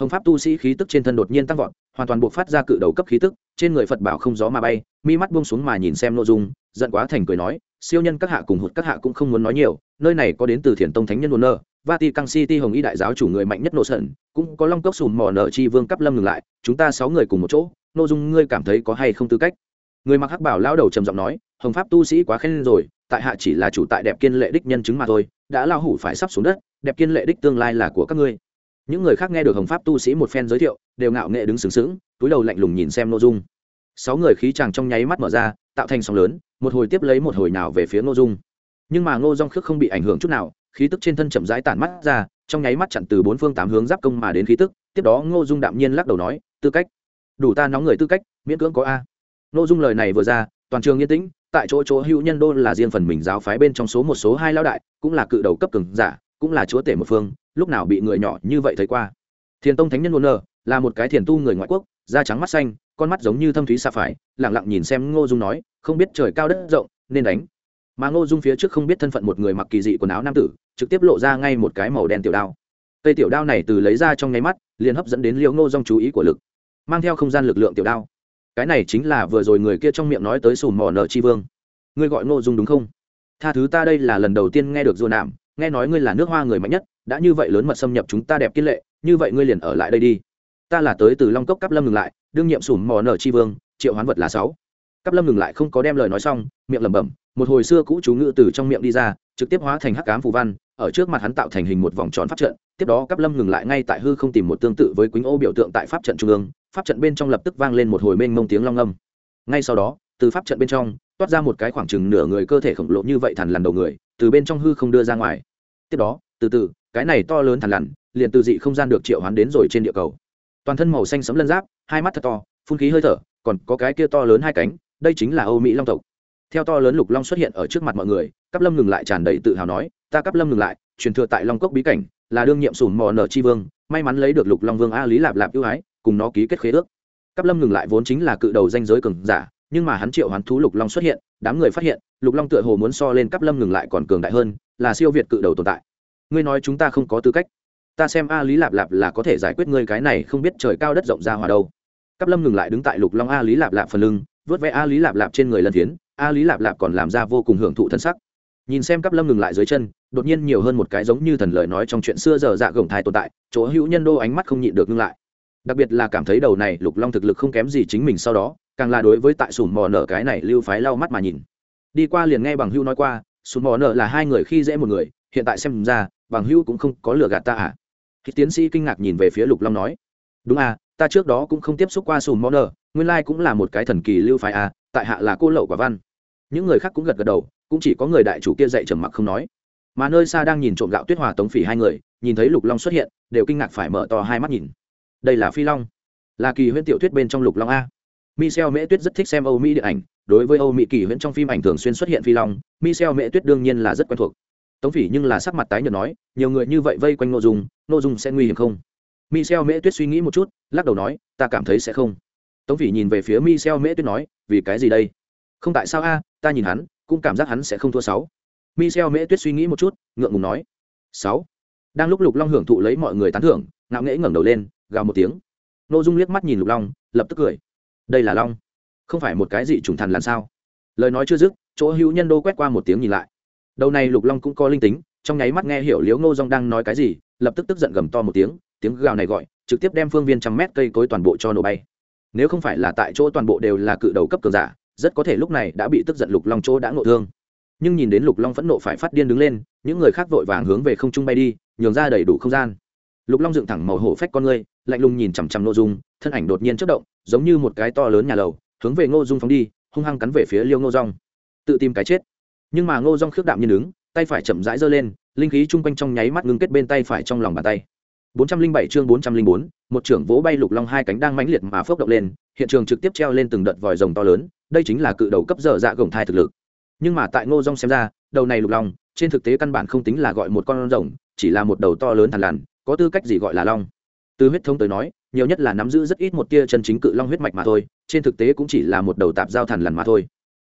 Hồng pháp tu sĩ khí tức trên thân đột nhiên tăng vọt, hoàn toàn buộc phát ra cự đầu cấp khí tức, trên người phật bảo không gió mà bay, mi mắt buông xuống mà nhìn xem nội dung, giận quá thành cười nói, siêu nhân các hạ cùng hụt các hạ cũng không muốn nói nhiều, nơi này có đến từ thiền tông thánh nhân nô vati căng city hồng y đại giáo chủ người mạnh nhất nộ sận cũng có long cốc sùm mò nợ chi vương cấp lâm ngừng lại, chúng ta sáu người cùng một chỗ nội dung, ngươi cảm thấy có hay không tư cách? Người mặc hắc bảo lao đầu trầm giọng nói, hồng pháp tu sĩ quá khen rồi, tại hạ chỉ là chủ tại đẹp kiên lệ đích nhân chứng mà thôi, đã lao hủ phải sắp xuống đất, đẹp kiên lệ đích tương lai là của các ngươi. Những người khác nghe được hồng pháp tu sĩ một phen giới thiệu, đều ngạo nghệ đứng sướng sướng túi đầu lạnh lùng nhìn xem nội dung. Sáu người khí chàng trong nháy mắt mở ra, tạo thành sóng lớn, một hồi tiếp lấy một hồi nào về phía Nô dung. Nhưng mà ngô dung khước không bị ảnh hưởng chút nào, khí tức trên thân chậm rãi tản mắt ra, trong nháy mắt chặn từ bốn phương tám hướng giáp công mà đến khí tức, tiếp đó ngô dung đạm nhiên lắc đầu nói, tư cách? Đủ ta nóng người tư cách, miễn cưỡng có a. Ngô dung lời này vừa ra, toàn trường yên tĩnh, tại chỗ chỗ hữu nhân đô là riêng phần mình giáo phái bên trong số một số hai lao đại, cũng là cự đầu cấp cường giả, cũng là chúa tể một phương, lúc nào bị người nhỏ như vậy thấy qua. Thiền tông thánh nhân ngôn nờ là một cái thiền tu người ngoại quốc, da trắng mắt xanh, con mắt giống như thâm thúy xa phải lẳng lặng nhìn xem ngô dung nói, không biết trời cao đất rộng, nên đánh. Mà ngô dung phía trước không biết thân phận một người mặc kỳ dị quần áo nam tử, trực tiếp lộ ra ngay một cái màu đen tiểu đao. Cây tiểu đao này từ lấy ra trong nháy mắt, liền hấp dẫn đến liễu ngô dung chú ý của lực mang theo không gian lực lượng tiểu đao. Cái này chính là vừa rồi người kia trong miệng nói tới sùm mò nợ chi vương. Ngươi gọi ngô dung đúng không? Tha thứ ta đây là lần đầu tiên nghe được dô nạm, nghe nói ngươi là nước hoa người mạnh nhất, đã như vậy lớn mật xâm nhập chúng ta đẹp kiên lệ, như vậy ngươi liền ở lại đây đi. Ta là tới từ long cốc cắp lâm ngừng lại, đương nhiệm sùm mò nợ chi vương, triệu hoán vật là sáu. Cắp lâm ngừng lại không có đem lời nói xong, miệng lẩm bẩm, một hồi xưa cũ chú ngự từ trong miệng đi ra, trực tiếp hóa thành hắc cám phù văn, ở trước mặt hắn tạo thành hình một vòng tròn pháp trận, tiếp đó cắp lâm ngừng lại ngay tại hư không tìm một tương tự với quýnh ô biểu tượng tại pháp trận trung ương pháp trận bên trong lập tức vang lên một hồi mênh mông tiếng long âm. Ngay sau đó, từ pháp trận bên trong, toát ra một cái khoảng chừng nửa người cơ thể khổng lồ như vậy thằn lằn đầu người, từ bên trong hư không đưa ra ngoài. Tiếp đó, từ từ, cái này to lớn thằn lằn, liền từ dị không gian được triệu hoán đến rồi trên địa cầu. Toàn thân màu xanh sẫm lân giáp, hai mắt thật to, phun khí hơi thở, còn có cái kia to lớn hai cánh, đây chính là âu mỹ long tộc. Theo to lớn lục long xuất hiện ở trước mặt mọi người cắp lâm ngừng lại tràn đầy tự hào nói, ta cắp lâm ngừng lại, truyền thừa tại long cốc bí cảnh, là đương nhiệm sùn mò nở chi vương, may mắn lấy được lục long vương a lý lạp lạp ưu ái cùng nó ký kết khế ước. Cắp lâm ngừng lại vốn chính là cự đầu danh giới cường giả, nhưng mà hắn triệu hoán thú lục long xuất hiện, đám người phát hiện, lục long tựa hồ muốn so lên cắp lâm ngừng lại còn cường đại hơn, là siêu việt cự đầu tồn tại. Ngươi nói chúng ta không có tư cách. Ta xem a lý lạp lạp là có thể giải quyết ngươi cái này không biết trời cao đất rộng ra hòa đâu. Cắp lâm ngừng lại đứng tại lục long a lý lạp lạp phần lưng, vớt vẽ a lý lạp lạp trên người lần tiến, a lý lạp lạp còn làm ra vô cùng hưởng thụ thân sắc. Nhìn xem cắp lâm ngừng lại dưới chân, đột nhiên nhiều hơn một cái giống như thần lời nói trong chuyện xưa giờ dạ gồng thai tồn tại, chỗ hữu nhân đô ánh mắt không nhịn được ngưng lại đặc biệt là cảm thấy đầu này lục long thực lực không kém gì chính mình sau đó, càng là đối với tại sùn mò nở cái này lưu phái lau mắt mà nhìn. Đi qua liền nghe bằng hưu nói qua sùn mò nở là hai người khi dễ một người, hiện tại xem ra, bằng hưu cũng không có lừa gạt ta à? Khi tiến sĩ kinh ngạc nhìn về phía lục long nói, đúng à ta trước đó cũng không tiếp xúc qua sùn mò nở, nguyên lai cũng là một cái thần kỳ lưu phái à tại hạ là cô lậu quả văn. Những người khác cũng gật gật đầu, cũng chỉ có người đại chủ kia dạy trầm mặc không nói. Mà nơi xa đang nhìn trộm gạo tuyết hòa tống phỉ hai người, nhìn thấy lục long xuất hiện, đều kinh ngạc phải mở to hai mắt nhìn đây là phi long. Là kỳ huyễn tiểu thuyết bên trong lục long a. Michel mễ tuyết rất thích xem âu mỹ điện ảnh, đối với âu mỹ kỳ huyễn trong phim ảnh thường xuyên xuất hiện phi long, michel mễ tuyết đương nhiên là rất quen thuộc. Tống phỉ nhưng là sắc mặt tái nhợt nói, nhiều người như vậy vây quanh nội dung nội dung sẽ nguy hiểm không? Michel mễ tuyết suy nghĩ một chút, lắc đầu nói, ta cảm thấy sẽ không. Tống phỉ nhìn về phía michel mễ tuyết nói, vì cái gì đây? Không tại sao a, ta nhìn hắn, cũng cảm giác hắn sẽ không thua sáu. Michel mễ tuyết suy nghĩ một chút, ngượng ngùng nói, sáu. Đang lúc lục long hưởng thụ lấy mọi người tán thưởng, ngạo nghễ ngẩng đầu lên gào một tiếng. N ô dung liếc mắt nhìn lục long, lập tức cười. Đây là long. Không phải một cái gì trùng thần làm sao? Lời nói chưa dứt, chỗ hữu nhân đô quét qua một tiếng nhìn lại. Đầu này lục long cũng có linh tính, trong nháy mắt nghe hiểu liếu ngô dong đang nói cái gì, lập tức tức giận gầm to một tiếng tiếng gào này gọi, trực tiếp đem phương viên trăm mét cây cối toàn bộ cho nổ bay. Nếu không phải là tại chỗ toàn bộ đều là cự đầu cấp cường giả, rất có thể lúc này đã bị tức giận lục long chỗ đã ngộ thương. Nhưng nhìn đến lục long phẫn nộ phải phát điên đứng lên, những người khác vội vàng hướng về không trung bay đi, nhường ra đầy đủ không gian. Lục long dựng thẳng màu hổ phách con ngươi lạnh lùng nhìn chằm chằm nội dung thân ảnh đột nhiên chất động giống như một cái to lớn nhà lầu hướng về ngô dung phóng đi hung hăng cắn về phía liêu ngô rong tự tìm cái chết. Nhưng mà ngô rong khước đạm như đứng tay phải chậm rãi giơ lên linh khí chung quanh trong nháy mắt ngưng kết bên tay phải trong lòng bàn tay. 407 chương 404, một trưởng vỗ bay lục long hai cánh đang mãnh liệt mà phốc động lên hiện trường trực tiếp treo lên từng đợt vòi rồng to lớn đây chính là cự đầu cấp dở dạ gồng thai thực lực. Nhưng mà tại ngô Dung xem ra đầu này lục long trên thực tế căn bản không tính là gọi một con rồng chỉ là một đầu to lớn thằn lằn có tư cách gì gọi là long? Từ huyết thống tới nói, nhiều nhất là nắm giữ rất ít một tia chân chính cự long huyết mạch mà thôi, trên thực tế cũng chỉ là một đầu tạp giao thằn lằn mà thôi.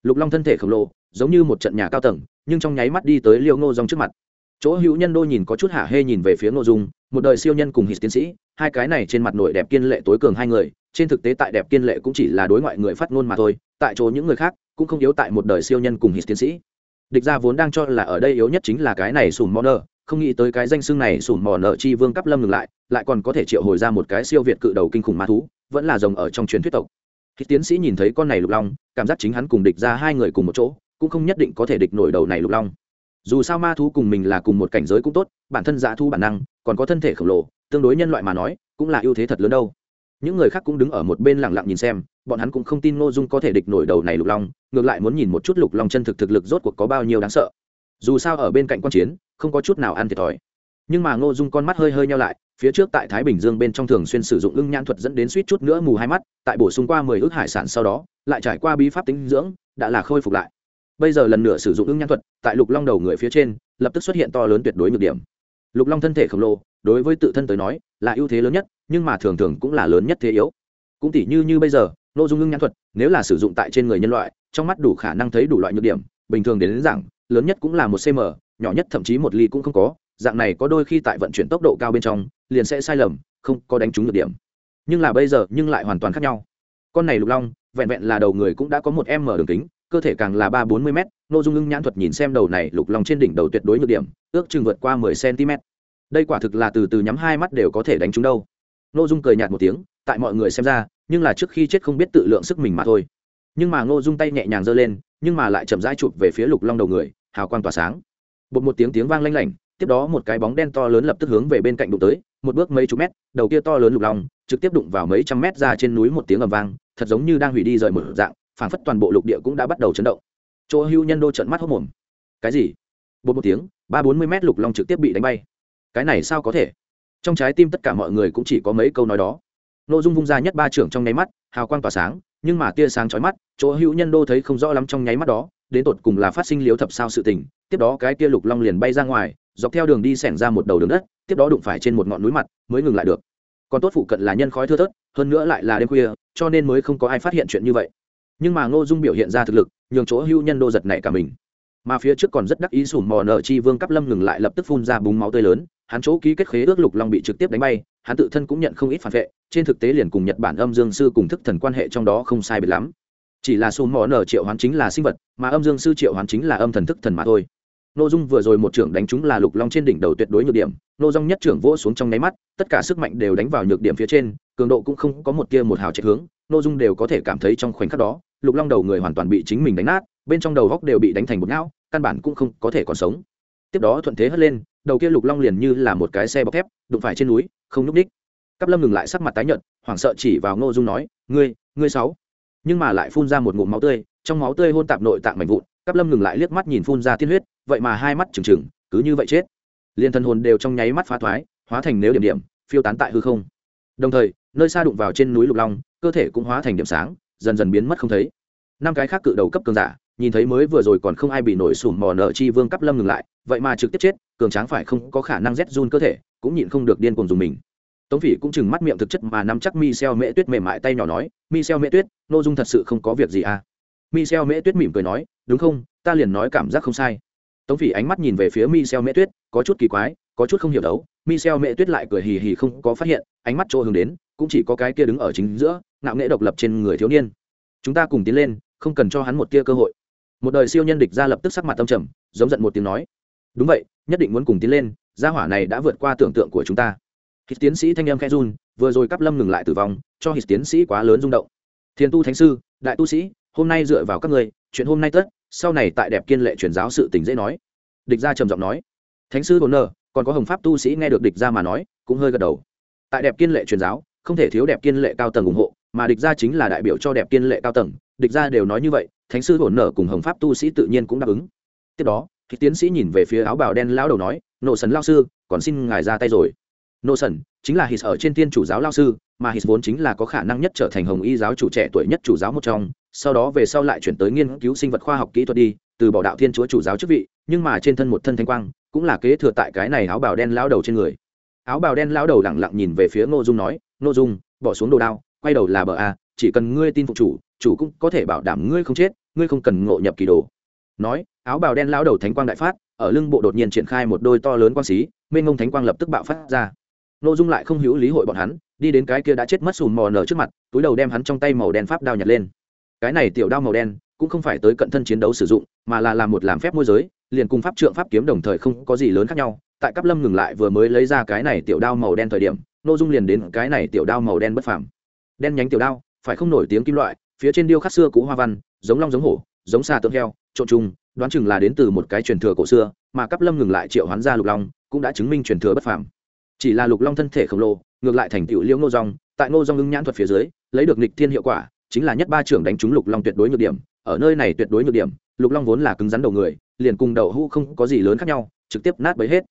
Lục long thân thể khổng lồ, giống như một trận nhà cao tầng, nhưng trong nháy mắt đi tới liêu ngô dòng trước mặt. Chỗ hữu nhân đôi nhìn có chút hạ hê nhìn về phía ngô dung, một đời siêu nhân cùng hít tiến sĩ, hai cái này trên mặt nội đẹp kiên lệ tối cường hai người, trên thực tế tại đẹp kiên lệ cũng chỉ là đối ngoại người phát ngôn mà thôi, tại chỗ những người khác cũng không yếu tại một đời siêu nhân cùng hít tiến sĩ. Địch gia vốn đang cho là ở đây yếu nhất chính là cái này sùm moner không nghĩ tới cái danh xưng này sùn mò nợ chi vương cấp lâm ngừng lại lại còn có thể triệu hồi ra một cái siêu việt cự đầu kinh khủng ma thú, vẫn là rồng ở trong truyền thuyết tộc. Khi tiến sĩ nhìn thấy con này lục long, cảm giác chính hắn cùng địch ra hai người cùng một chỗ, cũng không nhất định có thể địch nổi đầu này lục long. Dù sao ma thú cùng mình là cùng một cảnh giới cũng tốt, bản thân dã thu bản năng, còn có thân thể khổng lồ, tương đối nhân loại mà nói, cũng là ưu thế thật lớn đâu. Những người khác cũng đứng ở một bên lặng lặng nhìn xem, bọn hắn cũng không tin ngô dung có thể địch nổi đầu này lục long, ngược lại muốn nhìn một chút lục long chân thực thực lực rốt cuộc có bao nhiêu đáng sợ. Dù sao ở bên cạnh quan chiến không có chút nào ăn thiệt thòi. Nhưng mà ngô dung con mắt hơi hơi nhau lại phía trước tại thái bình dương bên trong thường xuyên sử dụng ưng nhãn thuật dẫn đến suýt chút nữa mù hai mắt tại bổ sung qua mười ước hải sản sau đó lại trải qua bí pháp tính dưỡng đã là khôi phục lại. Bây giờ lần nữa sử dụng ưng nhãn thuật tại lục long đầu người phía trên lập tức xuất hiện to lớn tuyệt đối nhược điểm. Lục long thân thể khổng lồ đối với tự thân tới nói là ưu thế lớn nhất nhưng mà thường thường cũng là lớn nhất thế yếu. Cũng tỉ như như bây giờ nội dung ưng nhãn thuật nếu là sử dụng tại trên người nhân loại trong mắt đủ khả năng thấy đủ loại nhược điểm bình thường đến, đến rằng lớn nhất cũng là một cm nhỏ nhất thậm chí một ly cũng không có, dạng này có đôi khi tại vận chuyển tốc độ cao bên trong, liền sẽ sai lầm, không có đánh trúng được điểm. Nhưng là bây giờ, nhưng lại hoàn toàn khác nhau. Con này lục long, vẹn vẹn là đầu người cũng đã có một m đường kính, cơ thể càng là ba bốn mươi m nội dung ngưng nhãn thuật nhìn xem đầu này lục long trên đỉnh đầu tuyệt đối nhược điểm, ước chừng vượt qua mười cm đây quả thực là từ từ nhắm hai mắt đều có thể đánh trúng đâu. Nội dung cười nhạt một tiếng, tại mọi người xem ra, nhưng là trước khi chết không biết tự lượng sức mình mà thôi. Nhưng mà ngô dung tay nhẹ nhàng giơ lên, nhưng mà lại chậm rãi chụp về phía lục long đầu người, hào quang tỏa sáng bột một tiếng tiếng vang lanh lảnh, tiếp đó một cái bóng đen to lớn lập tức hướng về bên cạnh đụng tới, một bước mấy chục mét, đầu kia to lớn lục long, trực tiếp đụng vào mấy trăm mét ra trên núi một tiếng ầm vang, thật giống như đang hủy đi rời một dạng, phảng phất toàn bộ lục địa cũng đã bắt đầu chấn động. Chỗ hưu nhân đô trận mắt hốc mồm. Cái gì? Bột một tiếng, ba bốn mươi mét lục long trực tiếp bị đánh bay. Cái này sao có thể? Trong trái tim tất cả mọi người cũng chỉ có mấy câu nói đó. Nội dung vung ra nhất ba trưởng trong nháy mắt, hào quang tỏa sáng, nhưng mà tia sáng chói mắt, chỗ hữu nhân đô thấy không rõ lắm trong nháy mắt đó đến tột cùng là phát sinh liếu thập sao sự tình, tiếp đó cái kia lục long liền bay ra ngoài, dọc theo đường đi xẻng ra một đầu đường đất, tiếp đó đụng phải trên một ngọn núi mặt, mới ngừng lại được. Còn tốt phụ cận là nhân khói thưa thớt, hơn nữa lại là đêm khuya, cho nên mới không có ai phát hiện chuyện như vậy. Nhưng mà ngô dung biểu hiện ra thực lực, nhường chỗ hưu nhân đô giật này cả mình. Mà phía trước còn rất đắc ý sủm mò nợ chi vương cắp lâm ngừng lại lập tức phun ra búng máu tươi lớn, hắn chỗ ký kết khế ước lục long bị trực tiếp đánh bay, hắn tự thân cũng nhận không ít phản vệ, trên thực tế liền cùng nhật bản âm dương sư cùng thức thần quan hệ trong đó không sai biệt lắm chỉ là sùm mò nở triệu hoán chính là sinh vật, mà âm dương sư triệu hoán chính là âm thần thức thần mà thôi. Nô dung vừa rồi một trưởng đánh chúng là lục long trên đỉnh đầu tuyệt đối nhược điểm, nô dung nhất trưởng vỗ xuống trong nháy mắt, tất cả sức mạnh đều đánh vào nhược điểm phía trên, cường độ cũng không có một tia một hào chạy hướng, nô dung đều có thể cảm thấy trong khoảnh khắc đó, lục long đầu người hoàn toàn bị chính mình đánh nát, bên trong đầu góc đều bị đánh thành một não căn bản cũng không có thể còn sống. Tiếp đó thuận thế hất lên, đầu kia lục long liền như là một cái xe bọc thép, đụng phải trên núi, không nhúc ních cắp lâm ngừng lại sắc mặt tái nhợt, hoảng sợ chỉ vào ngô dung nói, ngươi ngươi sáu nhưng mà lại phun ra một ngụm máu tươi, trong máu tươi hôn tạp nội tạng mạnh vụn cắp lâm ngừng lại liếc mắt nhìn phun ra tiên huyết, vậy mà hai mắt trừng trừng, cứ như vậy chết. Liền thân hồn đều trong nháy mắt phá thoái, hóa thành nếu điểm điểm, phiêu tán tại hư không. Đồng thời, nơi xa đụng vào trên núi lục long, cơ thể cũng hóa thành điểm sáng, dần dần biến mất không thấy. Năm cái khác cự đầu cấp cường giả, nhìn thấy mới vừa rồi còn không ai bị nổi sủm mò nợ chi vương cắp lâm ngừng lại, vậy mà trực tiếp chết, cường tráng phải không có khả năng rét run cơ thể, cũng nhịn không được điên cuồng dùng mình tống phỉ cũng chừng mắt miệng thực chất mà nắm chắc mi xeo mễ tuyết mềm mại tay nhỏ nói mi xeo mễ tuyết n ô dung thật sự không có việc gì à? Mi xeo mễ tuyết mỉm cười nói, đúng không, ta liền nói cảm giác không sai. Tống phỉ ánh mắt nhìn về phía mi xeo mễ tuyết, có chút kỳ quái, có chút không hiểu đấu mi xeo mễ tuyết lại cười hì hì không có phát hiện, ánh mắt chỗ hướng đến, cũng chỉ có cái kia đứng ở chính giữa, ngạo nghễ độc lập trên người thiếu niên. Chúng ta cùng tiến lên, không cần cho hắn một tia cơ hội. Một đời siêu nhân địch ra lập tức sắc mặt tâm trầm, giống giận một tiếng nói, đúng vậy, nhất định muốn cùng tiến lên, gia hỏa này đã vượt qua tưởng tượng của chúng ta hít tiến sĩ thanh âm khe run, vừa rồi cắp lâm ngừng lại tử vong, cho hít tiến sĩ quá lớn rung động. Thiên tu thánh sư, đại tu sĩ, hôm nay dựa vào các người chuyện hôm nay tất, sau này tại đẹp kiên lệ truyền giáo sự tình dễ nói. Địch gia trầm giọng nói. Thánh sư bồn nở còn có hồng pháp tu sĩ nghe được địch gia mà nói, cũng hơi gật đầu. Tại đẹp kiên lệ truyền giáo, không thể thiếu đẹp kiên lệ cao tầng ủng hộ, mà địch gia chính là đại biểu cho đẹp kiên lệ cao tầng, địch gia đều nói như vậy, thánh sư bổn nở cùng hồng pháp tu sĩ tự nhiên cũng đáp ứng. Tiếp đó thì tiến sĩ nhìn về phía áo bào đen lão đầu nói nộ sấn lao sư, còn xin ngài ra tay rồi nô sần chính là hít ở trên thiên chủ giáo lao sư, mà hít vốn chính là có khả năng nhất trở thành hồng y giáo chủ trẻ tuổi nhất chủ giáo một trong. Sau đó về sau lại chuyển tới nghiên cứu sinh vật khoa học kỹ thuật đi, từ bỏ đạo thiên chúa chủ giáo chức vị, nhưng mà trên thân một thân thanh quang, cũng là kế thừa tại cái này áo bào đen lao đầu trên người. Áo bào đen lao đầu lẳng lặng nhìn về phía ngô dung nói, ngô dung, bỏ xuống đồ đao, quay đầu là bờ a, chỉ cần ngươi tin phục chủ chủ cũng có thể bảo đảm ngươi không chết, ngươi không cần ngộ nhập kỳ đồ. Nói, áo bào đen lao đầu thánh quang đại phát, ở lưng bộ đột nhiên triển khai một đôi to lớn quang xí, mênh ngông thánh quang lập tức bạo phát ra nội dung lại không hữu lý hội bọn hắn, đi đến cái kia đã chết mất sùn mò nở trước mặt, túi đầu đem hắn trong tay màu đen pháp đao nhặt lên. Cái này tiểu đao màu đen, cũng không phải tới cận thân chiến đấu sử dụng, mà là làm một làm phép môi giới, liền cùng pháp trượng pháp kiếm đồng thời không có gì lớn khác nhau. Tại cấp lâm ngừng lại vừa mới lấy ra cái này tiểu đao màu đen thời điểm nội dung liền đến cái này tiểu đao màu đen bất phàm. Đen nhánh tiểu đao, phải không nổi tiếng kim loại, phía trên điêu khắc xưa cũ hoa văn, giống long giống hổ, giống xà tượng heo, trộn trùng, đoán chừng là đến từ một cái truyền thừa cổ xưa, mà cấp lâm ngừng lại triệu hoán ra lục long, cũng đã chứng minh truyền thừa bất phàm chỉ là lục long thân thể khổng lồ, ngược lại thành tựu liễu ngô dòng tại ngô dòng ưng nhãn thuật phía dưới, lấy được nịch thiên hiệu quả, chính là nhất ba trưởng đánh trúng lục long tuyệt đối nhược điểm. Ở nơi này tuyệt đối nhược điểm, lục long vốn là cứng rắn đầu người, liền cùng đầu hũ không có gì lớn khác nhau, trực tiếp nát bấy hết.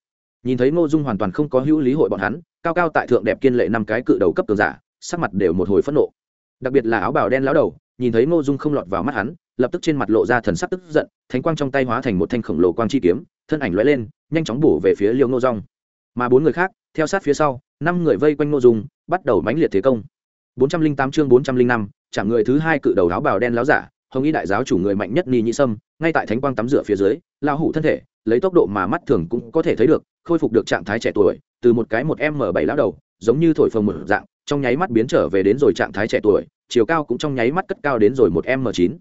Nhìn thấy ngô dung hoàn toàn không có hữu lý hội bọn hắn, cao cao tại thượng đẹp kiên lệ năm cái cự đầu cấp cường giả, sắc mặt đều một hồi phẫn nộ. Đặc biệt là áo bào đen lão đầu, nhìn thấy ngô dung không lọt vào mắt hắn, lập tức trên mặt lộ ra thần sắc tức giận, thánh quang trong tay hóa thành một thanh khổng lồ quang chi kiếm, thân ảnh lóe lên, nhanh chóng bổ về phía liêu ngô rong. Mà bốn người khác theo sát phía sau, năm người vây quanh ngô dung, bắt đầu mãnh liệt thế công. bốn trăm linh tám chương bốn trăm linh năm, chạm người thứ hai cự đầu áo bào đen láo giả, hồng y đại giáo chủ người mạnh nhất ni nhị sâm, ngay tại thánh quang tắm rửa phía dưới, lao hủ thân thể, lấy tốc độ mà mắt thường cũng có thể thấy được, khôi phục được trạng thái trẻ tuổi, từ một cái một m bảy lão đầu, giống như thổi phồng mở dạng, trong nháy mắt biến trở về đến rồi trạng thái trẻ tuổi, chiều cao cũng trong nháy mắt cất cao đến rồi một m chín.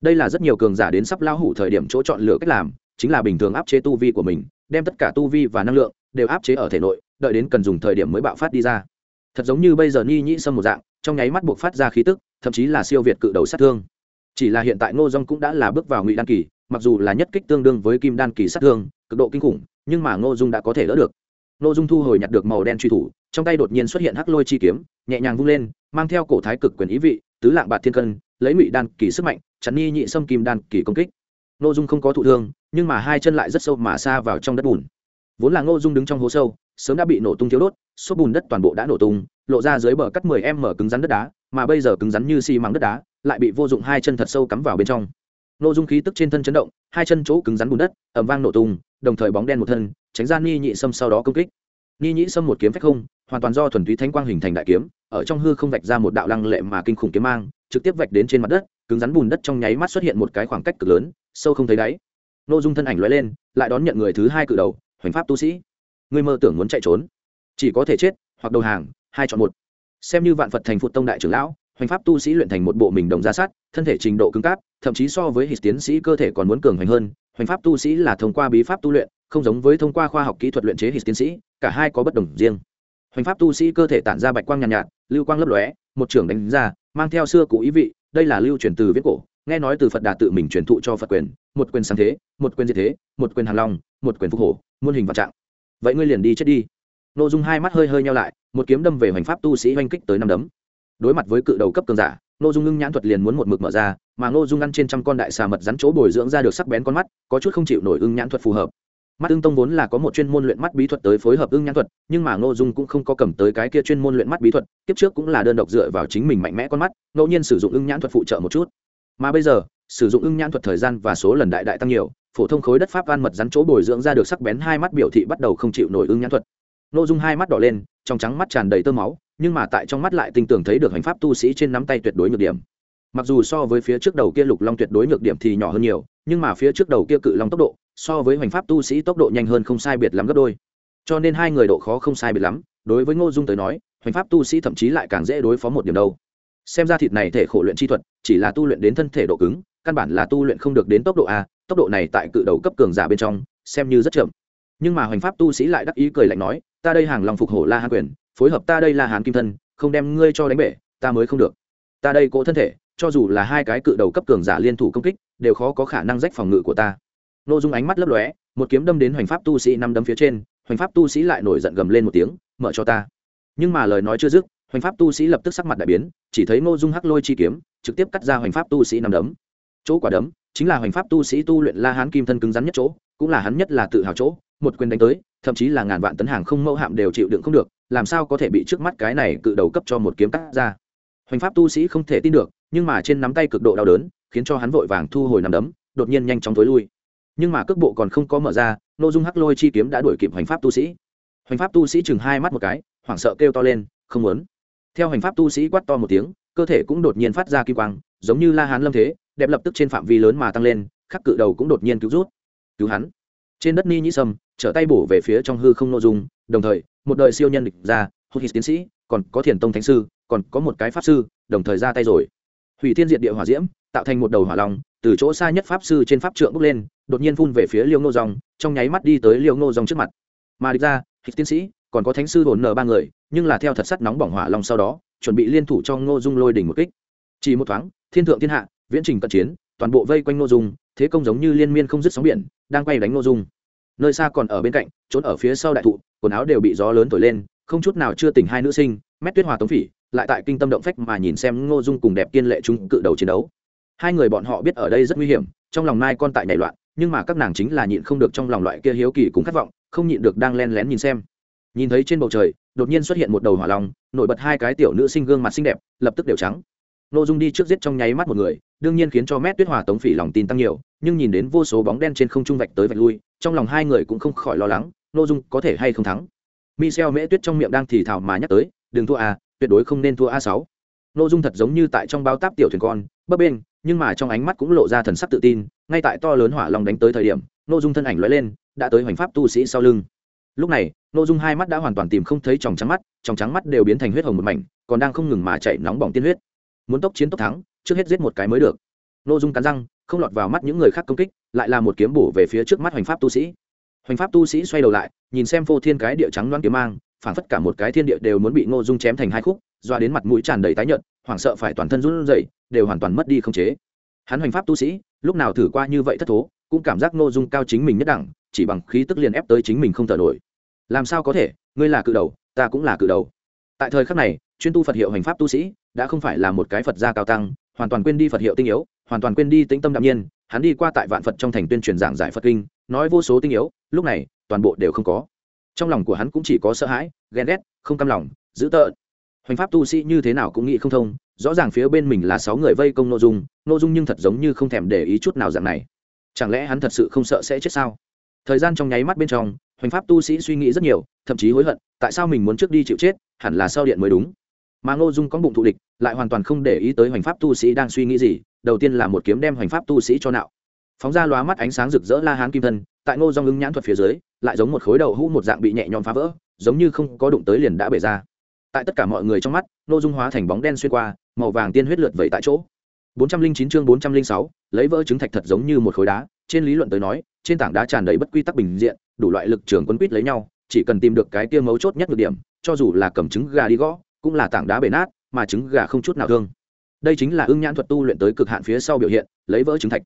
Đây là rất nhiều cường giả đến sắp lao hủ thời điểm chỗ chọn lựa cách làm, chính là bình thường áp chế tu vi của mình, đem tất cả tu vi và năng lượng đều áp chế ở thể nội, đợi đến cần dùng thời điểm mới bạo phát đi ra. Thật giống như bây giờ ni nhĩ sâm một dạng, trong nháy mắt buộc phát ra khí tức, thậm chí là siêu việt cự đầu sát thương. Chỉ là hiện tại ngô dong cũng đã là bước vào ngụy đan kỳ, mặc dù là nhất kích tương đương với kim đan kỳ sát thương, cực độ kinh khủng, nhưng mà ngô dung đã có thể đỡ được. Ngô dung thu hồi nhặt được màu đen truy thủ, trong tay đột nhiên xuất hiện hắc lôi chi kiếm, nhẹ nhàng vung lên, mang theo cổ thái cực quyền ý vị, tứ lạng bạt thiên cân, lấy ngụy đan kỳ sức mạnh chắn ni nhị sâm kim đan kỳ công kích. Ngô dung không có thụ thương, nhưng mà hai chân lại rất sâu mà xa vào trong đất bùn vốn là ngô dung đứng trong hố sâu, sớm đã bị nổ tung thiếu đốt số bùn đất toàn bộ đã nổ tung, lộ ra dưới bờ cắt mười em mở cứng rắn đất đá, mà bây giờ cứng rắn như xi măng đất đá, lại bị vô dụng hai chân thật sâu cắm vào bên trong. Nô dung khí tức trên thân chấn động, hai chân chỗ cứng rắn bùn đất ẩm vang nổ tung, đồng thời bóng đen một thân, tránh ra ni nhị sâm sau đó công kích. Ni nhị sâm một kiếm phách không, hoàn toàn do thuần túy thánh quang hình thành đại kiếm, ở trong hư không vạch ra một đạo lăng lệ mà kinh khủng kiếm mang, trực tiếp vạch đến trên mặt đất, cứng rắn bùn đất trong nháy mắt xuất hiện một cái khoảng cách cực lớn, sâu không thấy đáy. Nô dung thân ảnh lóe lên, lại đón nhận người thứ hai cự đầu hoành pháp tu sĩ. Ngươi mơ tưởng muốn chạy trốn chỉ có thể chết hoặc đầu hàng hai chọn một. Xem như vạn phật thành phụt tông đại trưởng lão hoành pháp tu sĩ luyện thành một bộ mình đồng ra sát thân thể trình độ cứng cáp thậm chí so với hít tiến sĩ cơ thể còn muốn cường hoành hơn hoành pháp tu sĩ là thông qua bí pháp tu luyện không giống với thông qua khoa học kỹ thuật luyện chế hít tiến sĩ cả hai có bất đồng riêng. Hoành pháp tu sĩ cơ thể tản ra bạch quang nhàn nhạt, nhạt lưu quang lấp lóe một trưởng đánh ra mang theo xưa cũ ý vị đây là lưu truyền từ viết cổ nghe nói từ phật đà tự mình truyền thụ cho phật quyền một quyền sáng thế một quyền diệt thế một quyền hàn long một quyền phục hổ, muôn hình vạn trạng. Vậy ngươi liền đi chết đi. N ô dung hai mắt hơi hơi nhau lại, một kiếm đâm về hoành pháp tu sĩ oanh kích tới năm đấm. Đối mặt với cự đầu cấp cường giả n ô dung ngưng nhãn thuật liền muốn một mực mở ra, mà n ô dung ăn trên trăm con đại xà mật rắn chỗ bồi dưỡng ra được sắc bén con mắt, có chút không chịu nổi ưng nhãn thuật phù hợp. Mắt ưng tông vốn là có một chuyên môn luyện mắt bí thuật tới phối hợp ưng nhãn thuật, nhưng mà n ô dung cũng không có cầm tới cái kia chuyên môn luyện mắt bí thuật, kiếp trước cũng là đơn độc dựa vào chính mình mạnh mẽ con mắt, ngẫu nhiên sử dụng ưng nhãn thuật phụ trợ một chút. Mà bây giờ, sử dụng ưng nhãn thuật thời gian và số lần đại đại tăng nhiều phổ thông khối đất pháp van mật rắn chỗ bồi dưỡng ra được sắc bén hai mắt biểu thị bắt đầu không chịu nổi ưng nhãn thuật. Nội dung hai mắt đỏ lên, trong trắng mắt tràn đầy tơ máu, nhưng mà tại trong mắt lại tinh tường thấy được hành pháp tu sĩ trên nắm tay tuyệt đối nhược điểm. Mặc dù so với phía trước đầu kia lục long tuyệt đối nhược điểm thì nhỏ hơn nhiều, nhưng mà phía trước đầu kia cự long tốc độ, so với hành pháp tu sĩ tốc độ nhanh hơn không sai biệt lắm gấp đôi. Cho nên hai người độ khó không sai biệt lắm, đối với ngô dung tới nói, hành pháp tu sĩ thậm chí lại càng dễ đối phó một điểm đâu. Xem ra thịt này thể khổ luyện chi thuật, chỉ là tu luyện đến thân thể độ cứng căn bản là tu luyện không được đến tốc độ a, tốc độ này tại cự đầu cấp cường giả bên trong, xem như rất chậm. Nhưng mà hoành pháp tu sĩ lại đắc ý cười lạnh nói, ta đây hàng lòng phục hổ la hán quyền, phối hợp ta đây là hán kim thân, không đem ngươi cho đánh bể, ta mới không được. Ta đây cỗ thân thể, cho dù là hai cái cự đầu cấp cường giả liên thủ công kích, đều khó có khả năng rách phòng ngự của ta. N ô dung ánh mắt lấp lóe, một kiếm đâm đến hoành pháp tu sĩ năm đâm phía trên, hoành pháp tu sĩ lại nổi giận gầm lên một tiếng, mở cho ta. Nhưng mà lời nói chưa dứt, hoành pháp tu sĩ lập tức sắc mặt đại biến, chỉ thấy n ô dung hắc lôi chi kiếm, trực tiếp cắt ra hoành pháp tu sĩ năm đấm chỗ quả đấm chính là hoành pháp tu sĩ tu luyện la hán kim thân cứng rắn nhất chỗ, cũng là hắn nhất là tự hào chỗ, một quyền đánh tới, thậm chí là ngàn vạn tấn hàng không mẫu hạm đều chịu đựng không được, làm sao có thể bị trước mắt cái này cự đầu cấp cho một kiếm cắt ra. Hoành pháp tu sĩ không thể tin được, nhưng mà trên nắm tay cực độ đau đớn, khiến cho hắn vội vàng thu hồi nắm đấm, đột nhiên nhanh chóng tối lui. Nhưng mà cước bộ còn không có mở ra n ô dung hắc lôi chi kiếm đã đuổi kịp hoành pháp tu sĩ. Hoành pháp tu sĩ chừng hai mắt một cái, hoảng sợ kêu to lên, không muốn. Theo hoành pháp tu sĩ quát to một tiếng, cơ thể cũng đột nhiên phát ra kim quang, giống như la hán lâm thế đẹp lập tức trên phạm vi lớn mà tăng lên, khắc cự đầu cũng đột nhiên cứu rút. Cứu hắn. Trên đất ni nhĩ sâm trở tay bổ về phía trong hư không nội dung, đồng thời, một đời siêu nhân địch ra hốt hít tiến sĩ, còn có thiền tông thánh sư, còn có một cái pháp sư, đồng thời ra tay rồi. Hủy thiên diệt địa hỏa diễm, tạo thành một đầu hỏa long, từ chỗ xa nhất pháp sư trên pháp trượng bước lên, đột nhiên phun về phía liêu ngô dòng, trong nháy mắt đi tới liêu ngô dòng trước mặt. Mà địch ra, hít tiến sĩ, còn có thánh sư hồn nở ba người, nhưng là theo thật sắt nóng bỏng hỏa long sau đó, chuẩn bị liên thủ cho ngô dung lôi đỉnh một kích. Chỉ một thoáng, thiên thượng thiên hạ viễn trình cận chiến, toàn bộ vây quanh ngô dung, thế công giống như liên miên không dứt sóng biển, đang quay đánh ngô dung. Nơi xa còn ở bên cạnh, trốn ở phía sau đại thụ, quần áo đều bị gió lớn thổi lên, không chút nào chưa tỉnh hai nữ sinh, mét tuyết hòa tống phỉ, lại tại kinh tâm động phách mà nhìn xem ngô dung cùng đẹp kiên lệ chúng cự đầu chiến đấu. Hai người bọn họ biết ở đây rất nguy hiểm, trong lòng nai con tại nhảy loạn, nhưng mà các nàng chính là nhịn không được trong lòng loại kia hiếu kỳ cùng khát vọng, không nhịn được đang len lén nhìn xem. Nhìn thấy trên bầu trời, đột nhiên xuất hiện một đầu hỏa long, nổi bật hai cái tiểu nữ sinh gương mặt xinh đẹp, lập tức đều trắng. Nội dung đi trước giết trong nháy mắt một người đương nhiên khiến cho mét tuyết hòa tống phỉ lòng tin tăng nhiều, nhưng nhìn đến vô số bóng đen trên không trung vạch tới vạch lui, trong lòng hai người cũng không khỏi lo lắng, Nô dung có thể hay không thắng. Michel mễ tuyết trong miệng đang thì thào mà nhắc tới, đừng thua a tuyệt đối không nên thua a sáu. Nô dung thật giống như tại trong bao táp tiểu thuyền con, bấp bên nhưng mà trong ánh mắt cũng lộ ra thần sắc tự tin, ngay tại to lớn hỏa long đánh tới thời điểm, Nô dung thân ảnh lóe lên, đã tới hoành pháp tu sĩ sau lưng. Lúc này, Nô dung hai mắt đã hoàn toàn tìm không thấy tròng trắng mắt, tròng trắng mắt đều biến thành huyết hồng một mảnh, còn đang không ngừng mà chảy nóng bỏng tiên huyết. Muốn tốc chiến tốc thắng trước hết giết một cái mới được. Nội dung cắn răng, không lọt vào mắt những người khác công kích, lại là một kiếm bổ về phía trước mắt hoành pháp tu sĩ. Hoành pháp tu sĩ xoay đầu lại, nhìn xem phô thiên cái địa trắng loan kiếm mang phản phất cả một cái thiên địa đều muốn bị ngô dung chém thành hai khúc, doa đến mặt mũi tràn đầy tái nhợt, hoảng sợ phải toàn thân run rẩy, đều hoàn toàn mất đi không chế. Hắn hoành pháp tu sĩ, lúc nào thử qua như vậy thất thố, cũng cảm giác ngô dung cao chính mình nhất đẳng, chỉ bằng khí tức liền ép tới chính mình không thở nổi. Làm sao có thể, ngươi là cự đầu, ta cũng là cự đầu. Tại thời khắc này, chuyên tu phật hiệu hành pháp tu sĩ, đã không phải là một cái phật gia cao tăng hoàn toàn quên đi phật hiệu tinh yếu, hoàn toàn quên đi tĩnh tâm đạm nhiên, hắn đi qua tại vạn phật trong thành tuyên truyền giảng giải phật kinh, nói vô số tinh yếu, lúc này, toàn bộ đều không có. Trong lòng của hắn cũng chỉ có sợ hãi, ghen ghét, không cam lòng, dữ tợn. Hoành pháp tu sĩ như thế nào cũng nghĩ không thông, rõ ràng phía bên mình là sáu người vây công nội dung nội dung nhưng thật giống như không thèm để ý chút nào dạng này. Chẳng lẽ hắn thật sự không sợ sẽ chết sao? Thời gian trong nháy mắt bên trong, hoành pháp tu sĩ suy nghĩ rất nhiều, thậm chí hối hận, tại sao mình muốn trước đi chịu chết, hẳn là sau điện mới đúng mà ngô dung có bụng thụ địch lại hoàn toàn không để ý tới hoành pháp tu sĩ đang suy nghĩ gì đầu tiên là một kiếm đem hoành pháp tu sĩ cho nạo. Phóng ra lóa mắt ánh sáng rực rỡ la hán kim thân tại ngô dung ứng nhãn thuật phía dưới lại giống một khối đầu hũ một dạng bị nhẹ nhõm phá vỡ giống như không có đụng tới liền đã bể ra. Tại tất cả mọi người trong mắt ngô dung hóa thành bóng đen xuyên qua màu vàng tiên huyết lượt vẩy tại chỗ. 409 chương 406, lấy vỡ trứng thạch thật giống như một khối đá trên lý luận tới nói trên tảng đá tràn đầy bất quy tắc bình diện đủ loại lực trường quân quýt lấy nhau chỉ cần tìm được cái kia mấu chốt nhất được điểm cho dù là cầm trứng gà đi gõ cũng là tảng đá bể nát, mà trứng gà không chút nào thương. Đây chính là ưng nhãn thuật tu luyện tới cực hạn phía sau biểu hiện, lấy vỡ trứng thạch.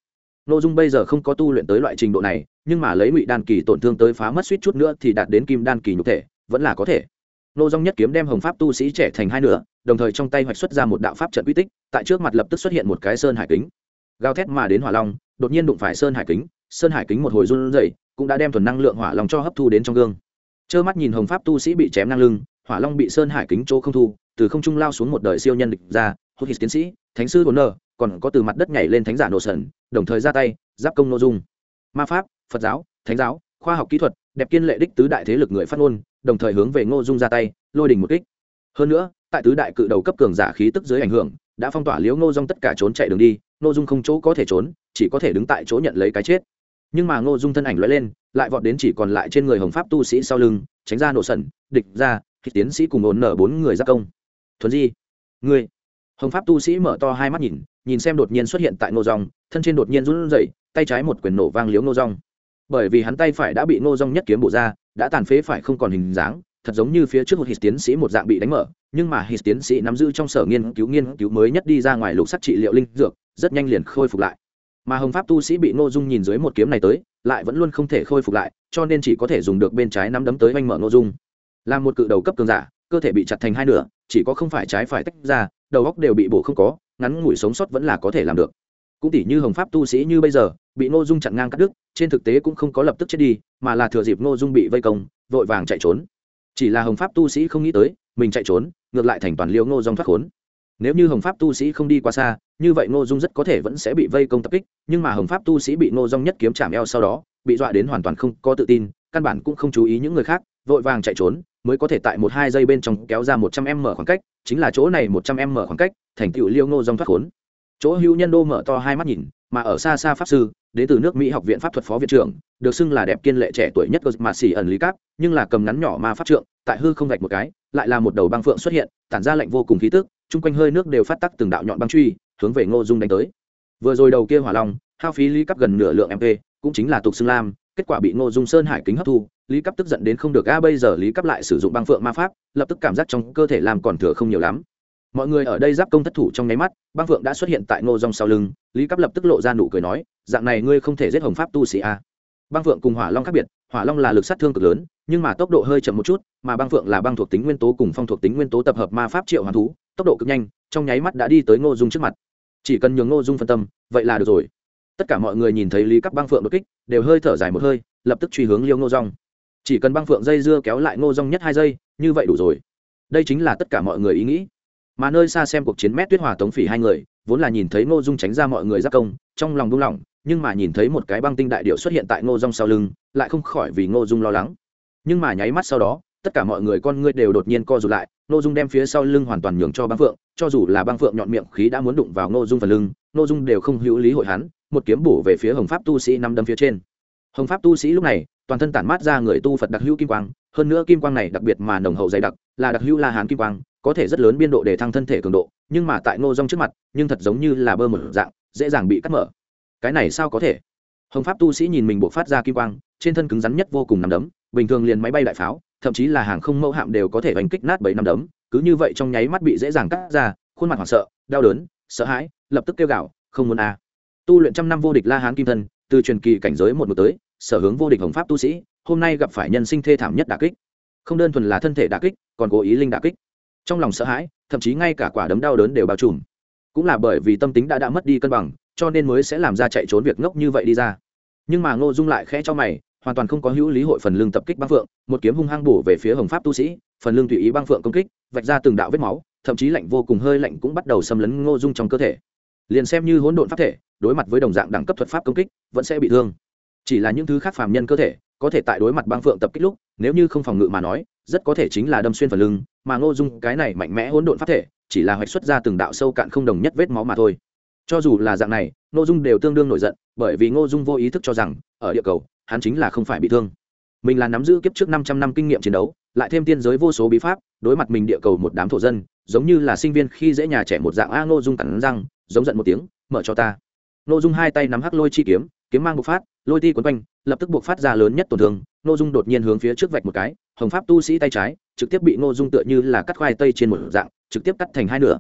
Nội dung bây giờ không có tu luyện tới loại trình độ này, nhưng mà lấy ngụy đan kỳ tổn thương tới phá mất suýt chút nữa thì đạt đến kim đan kỳ nhục thể, vẫn là có thể. Nô dung nhất kiếm đem hồng pháp tu sĩ trẻ thành hai nửa, đồng thời trong tay hoạch xuất ra một đạo pháp trận uy tích, tại trước mặt lập tức xuất hiện một cái sơn hải kính. Gào thét mà đến hỏa long, đột nhiên đụng phải sơn hải kính, sơn hải kính một hồi run rẩy, cũng đã đem thuần năng lượng hỏa long cho hấp thu đến trong gương. Trơ mắt nhìn hồng pháp tu sĩ bị chém ngang lưng hỏa long bị sơn hải kính chỗ không thu, từ không trung lao xuống một đời siêu nhân địch ra hốt hít tiến sĩ, thánh sư bốn nơ còn có từ mặt đất nhảy lên thánh giả nổ sần đồng thời ra tay, giáp công nội dung. Ma pháp, phật giáo, thánh giáo, khoa học kỹ thuật, đẹp kiên lệ đích tứ đại thế lực người phát ngôn, đồng thời hướng về ngô dung ra tay, lôi đình một kích. Hơn nữa, tại tứ đại cự đầu cấp cường giả khí tức dưới ảnh hưởng, đã phong tỏa liếu ngô dung tất cả trốn chạy đường đi, ngô dung không chỗ có thể trốn, chỉ có thể đứng tại chỗ nhận lấy cái chết. Nhưng mà ngô dung thân ảnh lóe lên, lại vọt đến chỉ còn lại trên người hồng pháp tu sĩ sau lưng, tránh ra nổ sẩn, địch ra tiến sĩ cùng ổn nở bốn người giác công. Thuần di ngươi. Hồng pháp tu sĩ mở to hai mắt nhìn nhìn xem đột nhiên xuất hiện tại ngô rong, thân trên đột nhiên run rẩy tay trái một quyền nổ vang liếu ngô rong. bởi vì hắn tay phải đã bị ngô rong nhất kiếm bổ ra đã tàn phế phải không còn hình dáng thật giống như phía trước một hít tiến sĩ một dạng bị đánh mở nhưng mà hít tiến sĩ nắm giữ trong sở nghiên cứu nghiên cứu mới nhất đi ra ngoài lục sắc trị liệu linh dược rất nhanh liền khôi phục lại. Mà hồng pháp tu sĩ bị ngô dung nhìn dưới một kiếm này tới lại vẫn luôn không thể khôi phục lại cho nên chỉ có thể dùng được bên trái nắm đấm tới oanh mở ngô dung làm một cự đầu cấp cường giả, cơ thể bị chặt thành hai nửa, chỉ có không phải trái phải tách ra, đầu góc đều bị bổ không có, ngắn ngủi sống sót vẫn là có thể làm được. Cũng tỷ như hồng pháp tu sĩ như bây giờ, bị ngô dung chặn ngang cắt đứt, trên thực tế cũng không có lập tức chết đi, mà là thừa dịp ngô dung bị vây công, vội vàng chạy trốn. Chỉ là hồng pháp tu sĩ không nghĩ tới, mình chạy trốn, ngược lại thành toàn liêu ngô dung thoát khốn. Nếu như hồng pháp tu sĩ không đi quá xa, như vậy ngô dung rất có thể vẫn sẽ bị vây công tập kích, nhưng mà hồng pháp tu sĩ bị ngô dung nhất kiếm chạm eo sau đó, bị dọa đến hoàn toàn không có tự tin, căn bản cũng không chú ý những người khác, vội vàng chạy trốn mới có thể tại một hai giây bên trong kéo ra một trăm m khoảng cách, chính là chỗ này một trăm m khoảng cách, thành tựu liêu ngô dung thoát khốn. Chỗ hữu nhân đô mở to hai mắt nhìn, mà ở xa xa pháp sư, đến từ nước mỹ học viện pháp thuật phó viện trưởng, được xưng là đẹp kiên lệ trẻ tuổi nhất mà xỉ ẩn lý cáp, nhưng là cầm ngắn nhỏ ma pháp trượng, tại hư không gạch một cái, lại là một đầu băng phượng xuất hiện, tản ra lệnh vô cùng khí tức, chung quanh hơi nước đều phát tắc từng đạo nhọn băng truy, hướng về ngô dung đánh tới. Vừa rồi đầu kia hỏa long, hao phí lý cắp gần nửa lượng mp cũng chính là tục xưng lam, kết quả bị ngô dung sơn hải kính hấp thu lý cấp tức giận đến không được, a, bây giờ lý cấp lại sử dụng băng phượng ma pháp, lập tức cảm giác trong cơ thể làm còn thừa không nhiều lắm. Mọi người ở đây giáp công thất thủ trong nháy mắt, băng phượng đã xuất hiện tại ngô dung sau lưng, lý cấp lập tức lộ ra nụ cười nói, dạng này ngươi không thể giết hồng pháp tu sĩ a. Băng phượng cùng hỏa long khác biệt, hỏa long là lực sát thương cực lớn, nhưng mà tốc độ hơi chậm một chút, mà băng phượng là băng thuộc tính nguyên tố cùng phong thuộc tính nguyên tố tập hợp ma pháp triệu hoàn thú, tốc độ cực nhanh, trong nháy mắt đã đi tới ngô dung trước mặt. Chỉ cần nhường ngô dung phân tâm, vậy là được rồi. Tất cả mọi người nhìn thấy lý cấp băng phượng đột kích, đều hơi thở dài một hơi, lập tức truy hướng liêu ngô rong chỉ cần băng phượng dây dưa kéo lại ngô rong nhất hai giây, như vậy đủ rồi. Đây chính là tất cả mọi người ý nghĩ. Mà nơi xa xem cuộc chiến mét tuyết hòa tống phỉ hai người, vốn là nhìn thấy ngô dung tránh ra mọi người giác công, trong lòng buông lòng nhưng mà nhìn thấy một cái băng tinh đại điệu xuất hiện tại ngô dung sau lưng, lại không khỏi vì ngô dung lo lắng. Nhưng mà nháy mắt sau đó, tất cả mọi người con ngươi đều đột nhiên co rụt lại, ngô dung đem phía sau lưng hoàn toàn nhường cho băng phượng, cho dù là băng phượng nhọn miệng khí đã muốn đụng vào ngô dung phần lưng, ngô dung đều không hữu lý hội hắn, một kiếm bổ về phía hồng pháp tu sĩ năm đâm phía trên hồng pháp tu sĩ lúc này, toàn thân tản mát ra người tu phật đặc hữu kim quang, hơn nữa kim quang này đặc biệt mà nồng hậu dày đặc, là đặc hữu la hán kim quang, có thể rất lớn biên độ để thăng thân thể cường độ, nhưng mà tại ngô rong trước mặt, nhưng thật giống như là bơ một dạng, dễ dàng bị cắt mở cái này sao có thể hồng pháp tu sĩ nhìn mình buộc phát ra kim quang, trên thân cứng rắn nhất vô cùng nằm đấm, bình thường liền máy bay đại pháo, thậm chí là hàng không mẫu hạm đều có thể đánh kích nát bảy năm đấm, cứ như vậy trong nháy mắt bị dễ dàng cắt ra, khuôn mặt hoảng sợ, đau đớn, sợ hãi, lập tức kêu gạo không muốn a à. tu luyện trăm năm vô địch la hán kim thân, từ truyền kỳ cảnh giới một một tới sở hướng vô địch hồng pháp tu sĩ, hôm nay gặp phải nhân sinh thê thảm nhất đà kích. Không đơn thuần là thân thể đà kích, còn cố ý linh đà kích. Trong lòng sợ hãi, thậm chí ngay cả quả đấm đau đớn đều bao trùm. Cũng là bởi vì tâm tính đã đã mất đi cân bằng, cho nên mới sẽ làm ra chạy trốn việc ngốc như vậy đi ra. Nhưng mà ngô dung lại khẽ cho mày, hoàn toàn không có hữu lý hội phần lương tập kích băng phượng, một kiếm hung hăng bổ về phía hồng pháp tu sĩ, phần lương tùy ý băng phượng công kích, vạch ra từng đạo vết máu, thậm chí lạnh vô cùng hơi lạnh cũng bắt đầu xâm lấn ngô dung trong cơ thể. Liền xem như hỗn độn pháp thể, đối mặt với đồng dạng đẳng cấp thuật pháp công kích, vẫn sẽ bị thương chỉ là những thứ khác phàm nhân cơ thể, có thể tại đối mặt băng phượng tập kích lúc, nếu như không phòng ngự mà nói, rất có thể chính là đâm xuyên phần lưng, mà ngô dung cái này mạnh mẽ hỗn độn pháp thể, chỉ là hoạch xuất ra từng đạo sâu cạn không đồng nhất vết máu mà thôi. Cho dù là dạng này, ngô dung đều tương đương nổi giận, bởi vì ngô dung vô ý thức cho rằng, ở địa cầu, hắn chính là không phải bị thương. Mình là nắm giữ kiếp trước năm trăm năm kinh nghiệm chiến đấu, lại thêm tiên giới vô số bí pháp, đối mặt mình địa cầu một đám thổ dân, giống như là sinh viên khi dễ nhà trẻ một dạng a ngô dung cắn răng, giống giận một tiếng, mở cho ta. Ngô dung hai tay nắm hắc lôi chi kiếm kiếm mang bộc phát lôi ti quấn quanh, lập tức buộc phát ra lớn nhất tổn thương, ngô dung đột nhiên hướng phía trước vạch một cái, hồng pháp tu sĩ tay trái, trực tiếp bị ngô dung tựa như là cắt khoai tây trên một dạng, trực tiếp cắt thành hai nửa.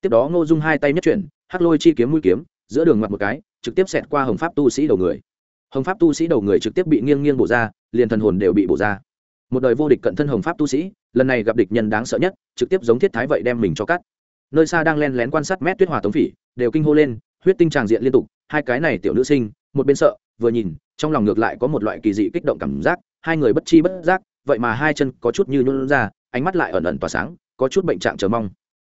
Tiếp đó ngô dung hai tay nhất chuyển, hắc lôi chi kiếm mũi kiếm, giữa đường mặt một cái, trực tiếp xẹt qua hồng pháp tu sĩ đầu người. Hồng pháp tu sĩ đầu người trực tiếp bị nghiêng nghiêng bổ ra, liền thần hồn đều bị bổ ra. Một đời vô địch cận thân hồng pháp tu sĩ, lần này gặp địch nhân đáng sợ nhất, trực tiếp giống thiết thái vậy đem mình cho cắt. Nơi xa đang len lén quan sát mét tuyết hòa tống phỉ, đều kinh hô lên, huyết tinh tràng diện liên tục, hai cái này tiểu nữ sinh, một bên sợ vừa nhìn, trong lòng ngược lại có một loại kỳ dị kích động cảm giác, hai người bất chi bất giác, vậy mà hai chân có chút như nhún ra, ánh mắt lại ẩn ẩn tỏa sáng, có chút bệnh trạng chờ mong.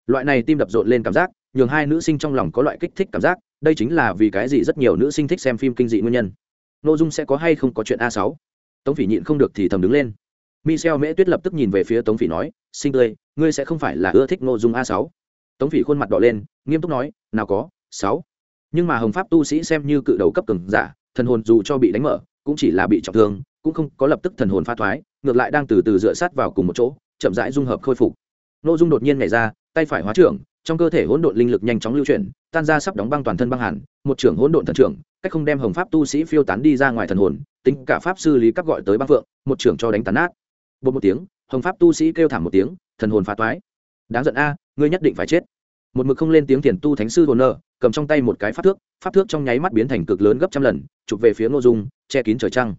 Loại này tim đập rộn lên cảm giác, nhường hai nữ sinh trong lòng có loại kích thích cảm giác, đây chính là vì cái gì rất nhiều nữ sinh thích xem phim kinh dị nguyên nhân. Nội dung sẽ có hay không có chuyện a sáu? Tống phỉ nhịn không được thì thầm đứng lên. Michel mễ tuyết lập tức nhìn về phía tống phỉ nói, sinh tươi, ngươi sẽ không phải là ưa thích nội dung a sáu? Tống phỉ khuôn mặt đỏ lên, nghiêm túc nói, nào có, sáu. Nhưng mà hồng pháp tu sĩ xem như cự đầu cấp cường giả thần hồn dù cho bị đánh mở, cũng chỉ là bị trọng thương, cũng không có lập tức thần hồn pha thoái, ngược lại đang từ từ dựa sát vào cùng một chỗ, chậm rãi dung hợp khôi phục. Nội dung đột nhiên nhảy ra, tay phải hóa trưởng, trong cơ thể hỗn độn linh lực nhanh chóng lưu chuyển, tan ra sắp đóng băng toàn thân băng hẳn một trưởng hỗn độn thần trưởng, cách không đem hồng pháp tu sĩ phiêu tán đi ra ngoài thần hồn, tính cả pháp sư lý các gọi tới băng phượng, một trưởng cho đánh tàn nát. Một một tiếng, hồng pháp tu sĩ kêu thảm một tiếng, thần hồn phá toái đáng giận a, ngươi nhất định phải chết một mực không lên tiếng thiền tu thánh sư hồn nơ, cầm trong tay một cái pháp thước pháp thước trong nháy mắt biến thành cực lớn gấp trăm lần, chụp về phía ngô dung, che kín trời trăng.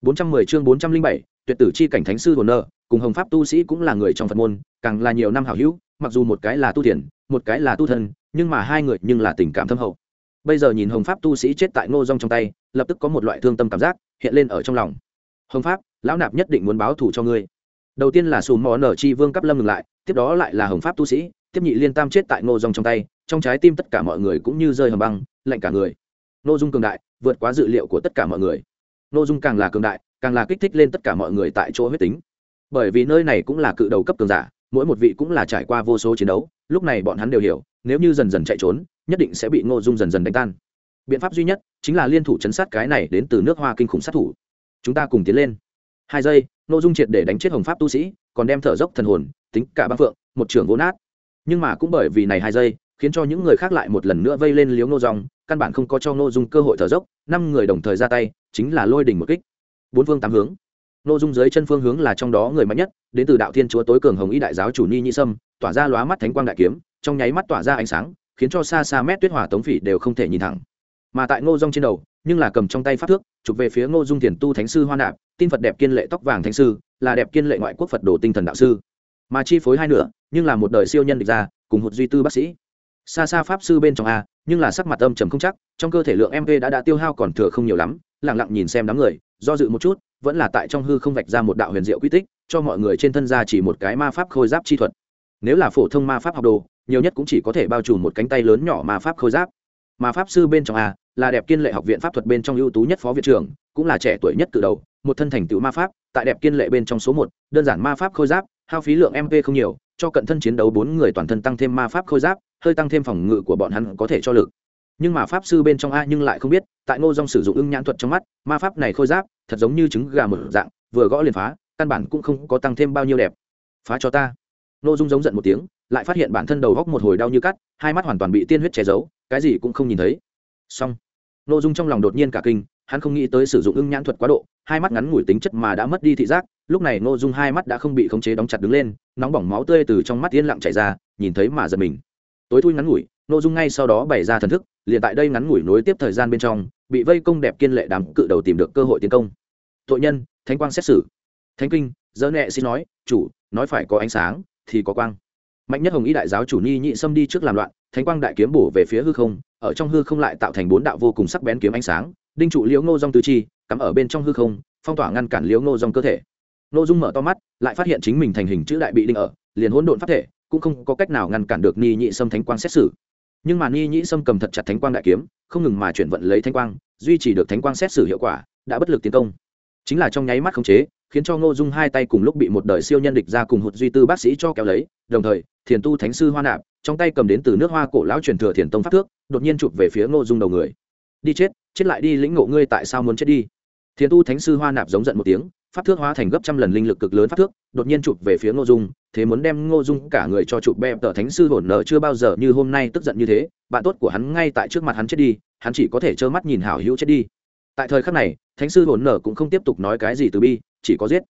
Bốn trăm mười chương bốn trăm linh bảy, tuyệt tử chi cảnh thánh sư hồn nơ, cùng hồng pháp tu sĩ cũng là người trong phật môn, càng là nhiều năm hảo hữu, mặc dù một cái là tu thiền, một cái là tu thân, nhưng mà hai người nhưng là tình cảm thâm hậu. Bây giờ nhìn hồng pháp tu sĩ chết tại ngô dung trong tay, lập tức có một loại thương tâm cảm giác hiện lên ở trong lòng. Hồng pháp, lão nạp nhất định muốn báo thù cho ngươi. Đầu tiên là sùm mò nở chi vương cấp lâm ngừng lại, tiếp đó lại là hồng pháp tu sĩ tiếp nhị liên tam chết tại ngô dòng trong tay, trong trái tim tất cả mọi người cũng như rơi hầm băng, lạnh cả người. Ngô dung cường đại, vượt quá dự liệu của tất cả mọi người. Ngô dung càng là cường đại, càng là kích thích lên tất cả mọi người tại chỗ huyết tính. Bởi vì nơi này cũng là cự đầu cấp cường giả, mỗi một vị cũng là trải qua vô số chiến đấu, lúc này bọn hắn đều hiểu, nếu như dần dần chạy trốn, nhất định sẽ bị ngô dung dần dần đánh tan. Biện pháp duy nhất chính là liên thủ chấn sát cái này đến từ nước hoa kinh khủng sát thủ. Chúng ta cùng tiến lên. Hai giây, ngô dung triệt để đánh chết hồng pháp tu sĩ, còn đem thở dốc thần hồn, tính cả băng phượng, một trưởng vốn nát nhưng mà cũng bởi vì này hai giây, khiến cho những người khác lại một lần nữa vây lên liếu Nô dòng, căn bản không có cho Nô dung cơ hội thở dốc, năm người đồng thời ra tay, chính là lôi đỉnh một kích. Bốn phương tám hướng. Nô dung dưới chân phương hướng là trong đó người mạnh nhất, đến từ đạo thiên chúa tối cường hồng y đại giáo chủ ni nhị sâm, tỏa ra lóa mắt thánh quang đại kiếm, trong nháy mắt tỏa ra ánh sáng, khiến cho xa xa mét tuyết hỏa tống phỉ đều không thể nhìn thẳng. Mà tại ngô dung trên đầu, nhưng là cầm trong tay pháp thước, chụp về phía ngô dung tiền tu thánh sư hoa nạp, tin phật đẹp kiên lệ tóc vàng thánh sư, là đẹp kiên lệ ngoại quốc phật đồ tinh thần đạo sư mà chi phối hai nửa, nhưng là một đời siêu nhân địch ra, cùng hụt duy tư bác sĩ. Xa xa pháp sư bên trong a, nhưng là sắc mặt âm trầm không chắc, trong cơ thể lượng mv đã đã tiêu hao còn thừa không nhiều lắm lẳng lặng nhìn xem đám người, do dự một chút, vẫn là tại trong hư không vạch ra một đạo huyền diệu quy tích, cho mọi người trên thân ra chỉ một cái ma pháp khôi giáp chi thuật. Nếu là phổ thông ma pháp học đồ, nhiều nhất cũng chỉ có thể bao trùm một cánh tay lớn nhỏ ma pháp khôi giáp. Mà pháp sư bên trong a, là đẹp kiên lệ học viện pháp thuật bên trong ưu tú nhất phó viện trưởng, cũng là trẻ tuổi nhất từ đầu, một thân thành tựu ma pháp, tại đẹp kiên lệ bên trong số một, đơn giản ma pháp khôi giáp hao phí lượng mp không nhiều, cho cận thân chiến đấu bốn người toàn thân tăng thêm ma pháp khôi giáp, hơi tăng thêm phòng ngự của bọn hắn có thể cho lực. Nhưng mà pháp sư bên trong a nhưng lại không biết, tại ngô dong sử dụng ưng nhãn thuật trong mắt, ma pháp này khôi giáp, thật giống như trứng gà mở dạng, vừa gõ liền phá, căn bản cũng không có tăng thêm bao nhiêu đẹp. Phá cho ta. Ngô dung giống giận một tiếng, lại phát hiện bản thân đầu góc một hồi đau như cắt, hai mắt hoàn toàn bị tiên huyết che giấu, cái gì cũng không nhìn thấy. Xong. Ngô dung trong lòng đột nhiên cả kinh hắn không nghĩ tới sử dụng ưng nhãn thuật quá độ, hai mắt ngắn ngủi tính chất mà đã mất đi thị giác, lúc này ngô dung hai mắt đã không bị khống chế đóng chặt đứng lên, nóng bỏng máu tươi từ trong mắt yên lặng chảy ra, nhìn thấy mà giật mình. Tối thui ngắn ngủi, ngô dung ngay sau đó bày ra thần thức, liền tại đây ngắn ngủi nối tiếp thời gian bên trong, bị vây công đẹp kiên lệ đám cự đầu tìm được cơ hội tiến công. Tội nhân, thánh quang xét xử. Thánh kinh dỡ nhẹ xin nói, chủ, nói phải có ánh sáng thì có quang. Mạnh nhất hồng y đại giáo chủ ni nhị xâm đi trước làm loạn, thánh quang đại kiếm bổ về phía hư không, ở trong hư không lại tạo thành bốn đạo vô cùng sắc bén kiếm ánh sáng đinh trụ liễu ngô dong tứ chi, cắm ở bên trong hư không, phong tỏa ngăn cản liễu ngô dong cơ thể. Ngô dung mở to mắt, lại phát hiện chính mình thành hình chữ đại bị đinh ở, liền hỗn độn pháp thể, cũng không có cách nào ngăn cản được ni nhị sâm thánh quang xét xử. Nhưng mà ni nhị sâm cầm thật chặt thánh quang đại kiếm, không ngừng mà chuyển vận lấy thánh quang, duy trì được thánh quang xét xử hiệu quả, đã bất lực tiến công. Chính là trong nháy mắt khống chế, khiến cho ngô dung hai tay cùng lúc bị một đời siêu nhân địch ra cùng hụt duy tư bác sĩ cho kéo lấy, đồng thời, thiền tu thánh sư hoa nạp, trong tay cầm đến từ nước hoa cổ lão truyền thừa thiền tông pháp thước, đột nhiên chụp về phía ngô dung đầu người. Đi chết! Chết lại đi, lĩnh ngộ ngươi tại sao muốn chết đi? Thiền tu thánh sư hoa nạp giống giận một tiếng, pháp thước hóa thành gấp trăm lần linh lực cực lớn pháp thước, đột nhiên chụp về phía ngô dung, thế muốn đem ngô dung cả người cho chụp bẹp, tờ thánh sư hổn nợ chưa bao giờ như hôm nay tức giận như thế, bạn tốt của hắn ngay tại trước mặt hắn chết đi, hắn chỉ có thể trơ mắt nhìn hảo hữu chết đi. Tại thời khắc này, thánh sư hổn nợ cũng không tiếp tục nói cái gì từ bi, chỉ có giết.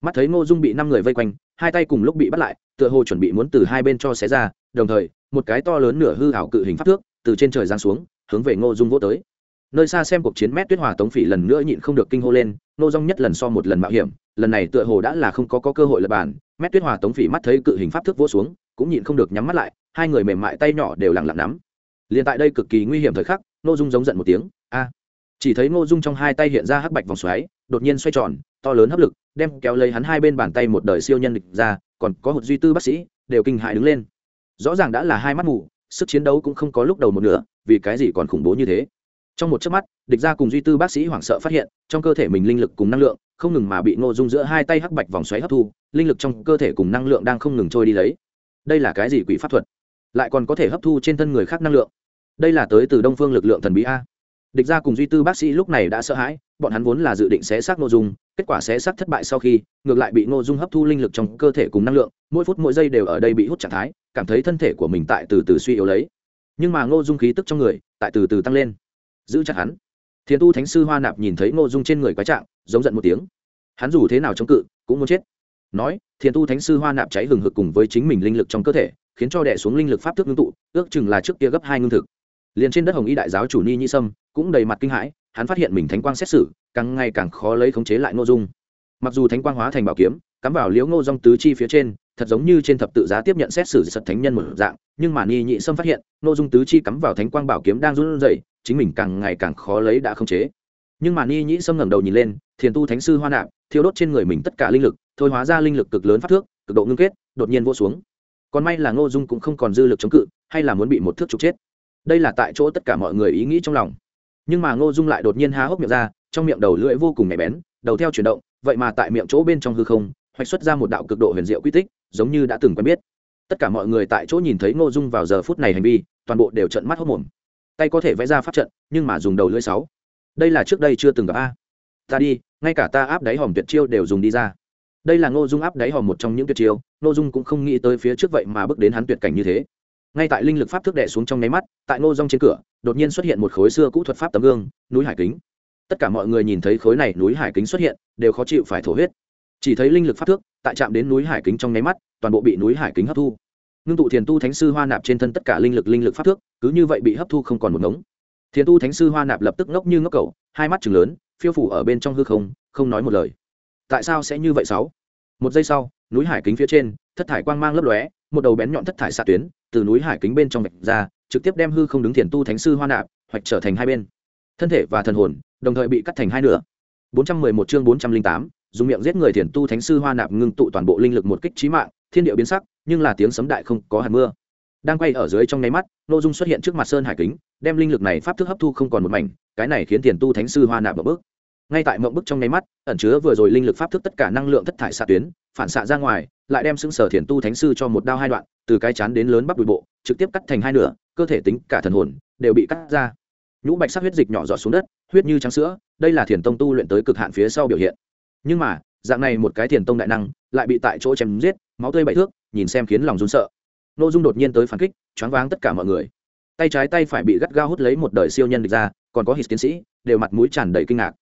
Mắt thấy ngô dung bị năm người vây quanh, hai tay cùng lúc bị bắt lại, tựa hồ chuẩn bị muốn từ hai bên cho xé ra, đồng thời, một cái to lớn nửa hư hảo cự hình pháp thước từ trên trời giáng xuống, hướng về ngô dung vô tới nơi xa xem cuộc chiến mét tuyết hòa tống phỉ lần nữa nhịn không được kinh hô lên nô dung nhất lần so một lần mạo hiểm lần này tựa hồ đã là không có, có cơ hội lập bàn. Mét tuyết hòa tống phỉ mắt thấy cự hình pháp thức vỗ xuống cũng nhịn không được nhắm mắt lại hai người mềm mại tay nhỏ đều lặng lặng nắm. Liền tại đây cực kỳ nguy hiểm thời khắc nô dung giống giận một tiếng a! Chỉ thấy nô dung trong hai tay hiện ra hắc bạch vòng xoáy đột nhiên xoay tròn to lớn hấp lực đem kéo lấy hắn hai bên bàn tay một đời siêu nhân địch ra còn có một duy tư bác sĩ đều kinh hại đứng lên. Rõ ràng đã là hai mắt mù sức chiến đấu cũng không có lúc đầu một nửa vì cái gì còn khủng bố như thế? Trong một chớp mắt, địch gia cùng duy tư bác sĩ hoảng sợ phát hiện, trong cơ thể mình linh lực cùng năng lượng không ngừng mà bị ngô dung giữa hai tay hắc bạch vòng xoáy hấp thu, linh lực trong cơ thể cùng năng lượng đang không ngừng trôi đi lấy. Đây là cái gì quỷ pháp thuật? Lại còn có thể hấp thu trên thân người khác năng lượng. Đây là tới từ đông phương lực lượng thần bí a. Địch gia cùng duy tư bác sĩ lúc này đã sợ hãi, bọn hắn vốn là dự định xé xác ngô dung, kết quả xé xác thất bại sau khi, ngược lại bị ngô dung hấp thu linh lực trong cơ thể cùng năng lượng, mỗi phút mỗi giây đều ở đây bị hút trạng thái, cảm thấy thân thể của mình tại từ từ suy yếu lấy. Nhưng mà ngô dung khí tức trong người tại từ từ tăng lên giữ chặt hắn. Thiền tu thánh sư hoa nạp nhìn thấy ngô dung trên người quái trạng, giống giận một tiếng. Hắn dù thế nào chống cự, cũng muốn chết. Nói thiền tu thánh sư hoa nạp cháy hừng hực cùng với chính mình linh lực trong cơ thể, khiến cho đẻ xuống linh lực pháp thức ngưng tụ, ước chừng là trước kia gấp hai ngưng thực. Liền trên đất hồng y đại giáo chủ ni nhi sâm cũng đầy mặt kinh hãi, hắn phát hiện mình thánh quang xét xử, càng ngày càng khó lấy khống chế lại ngô dung. Mặc dù thánh quang hóa thành bảo kiếm, cắm vào liễu ngô dung tứ chi phía trên, thật giống như trên thập tự giá tiếp nhận xét xử sật thánh nhân một dạng, nhưng mà ni nhị sâm phát hiện, ngô dung tứ chi cắm vào thánh quang bảo kiếm đang run rẩy chính mình càng ngày càng khó lấy đã không chế. Nhưng mà ni nhĩ sâm ngẩng đầu nhìn lên, thiền tu thánh sư hoa nạp, thiêu đốt trên người mình tất cả linh lực, thôi hóa ra linh lực cực lớn phát thước, cực độ ngưng kết, đột nhiên vô xuống. Còn may là ngô dung cũng không còn dư lực chống cự, hay là muốn bị một thước trục chết. Đây là tại chỗ tất cả mọi người ý nghĩ trong lòng. Nhưng mà ngô dung lại đột nhiên há hốc miệng ra, trong miệng đầu lưỡi vô cùng nhạy bén, đầu theo chuyển động, vậy mà tại miệng chỗ bên trong hư không, hoạch xuất ra một đạo cực độ huyền diệu quy tích, giống như đã từng quen biết. Tất cả mọi người tại chỗ nhìn thấy ngô dung vào giờ phút này hành vi, toàn bộ đều trận mắt hốc mồm tay có thể vẽ ra pháp trận, nhưng mà dùng đầu lưỡi sáu. Đây là trước đây chưa từng gặp a. Ta đi, ngay cả ta áp đáy hòm tuyệt chiêu đều dùng đi ra. Đây là ngô dung áp đáy hòm một trong những tuyệt chiêu, ngô dung cũng không nghĩ tới phía trước vậy mà bước đến hắn tuyệt cảnh như thế. Ngay tại linh lực pháp thức đệ xuống trong nháy mắt, tại ngô dung trên cửa, đột nhiên xuất hiện một khối xưa cũ thuật pháp tấm gương, núi hải kính. Tất cả mọi người nhìn thấy khối này núi hải kính xuất hiện, đều khó chịu phải thổ huyết. Chỉ thấy linh lực pháp thức, tại chạm đến núi hải kính trong nháy mắt, toàn bộ bị núi hải kính hấp thu ngưng tụ thiền tu thánh sư hoa nạp trên thân tất cả linh lực linh lực pháp thước cứ như vậy bị hấp thu không còn một ngống. Thiền tu thánh sư hoa nạp lập tức ngốc như ngốc cầu hai mắt chừng lớn phiêu phủ ở bên trong hư không không nói một lời. Tại sao sẽ như vậy sáu? Một giây sau núi hải kính phía trên thất thải quang mang lấp lóe một đầu bén nhọn thất thải xạ tuyến từ núi hải kính bên trong vạch ra trực tiếp đem hư không đứng thiền tu thánh sư hoa nạp hoạch trở thành hai bên. Thân thể và thần hồn đồng thời bị cắt thành hai nửa. 411 chương 408, dùng miệng giết người thiền tu thánh sư hoa nạp ngưng tụ toàn bộ linh lực một kích trí mạng thiên địa biến sắc nhưng là tiếng sấm đại không có hạt mưa. Đang quay ở dưới trong nháy mắt nội dung xuất hiện trước mặt sơn hải kính, đem linh lực này pháp thức hấp thu không còn một mảnh, cái này khiến tiền tu thánh sư hoa nạp một bước. Ngay tại mộng bức trong nháy mắt, ẩn chứa vừa rồi linh lực pháp thức tất cả năng lượng thất thải xạ tuyến, phản xạ ra ngoài, lại đem xứng sở thiền tu thánh sư cho một đao hai đoạn, từ cái chán đến lớn bắp đùi bộ, trực tiếp cắt thành hai nửa, cơ thể tính cả thần hồn đều bị cắt ra. Nhũ bạch sắc huyết dịch nhỏ giọt xuống đất, huyết như trắng sữa, đây là thiền tông tu luyện tới cực hạn phía sau biểu hiện. Nhưng mà, dạng này một cái thiền tông đại năng, lại bị tại chỗ chém giết, máu tươi bậy thước nhìn xem khiến lòng run sợ. N ô dung đột nhiên tới phản kích, choáng váng tất cả mọi người. Tay trái tay phải bị gắt gao hút lấy một đời siêu nhân địch ra, còn có hít tiến sĩ, đều mặt mũi tràn đầy kinh ngạc.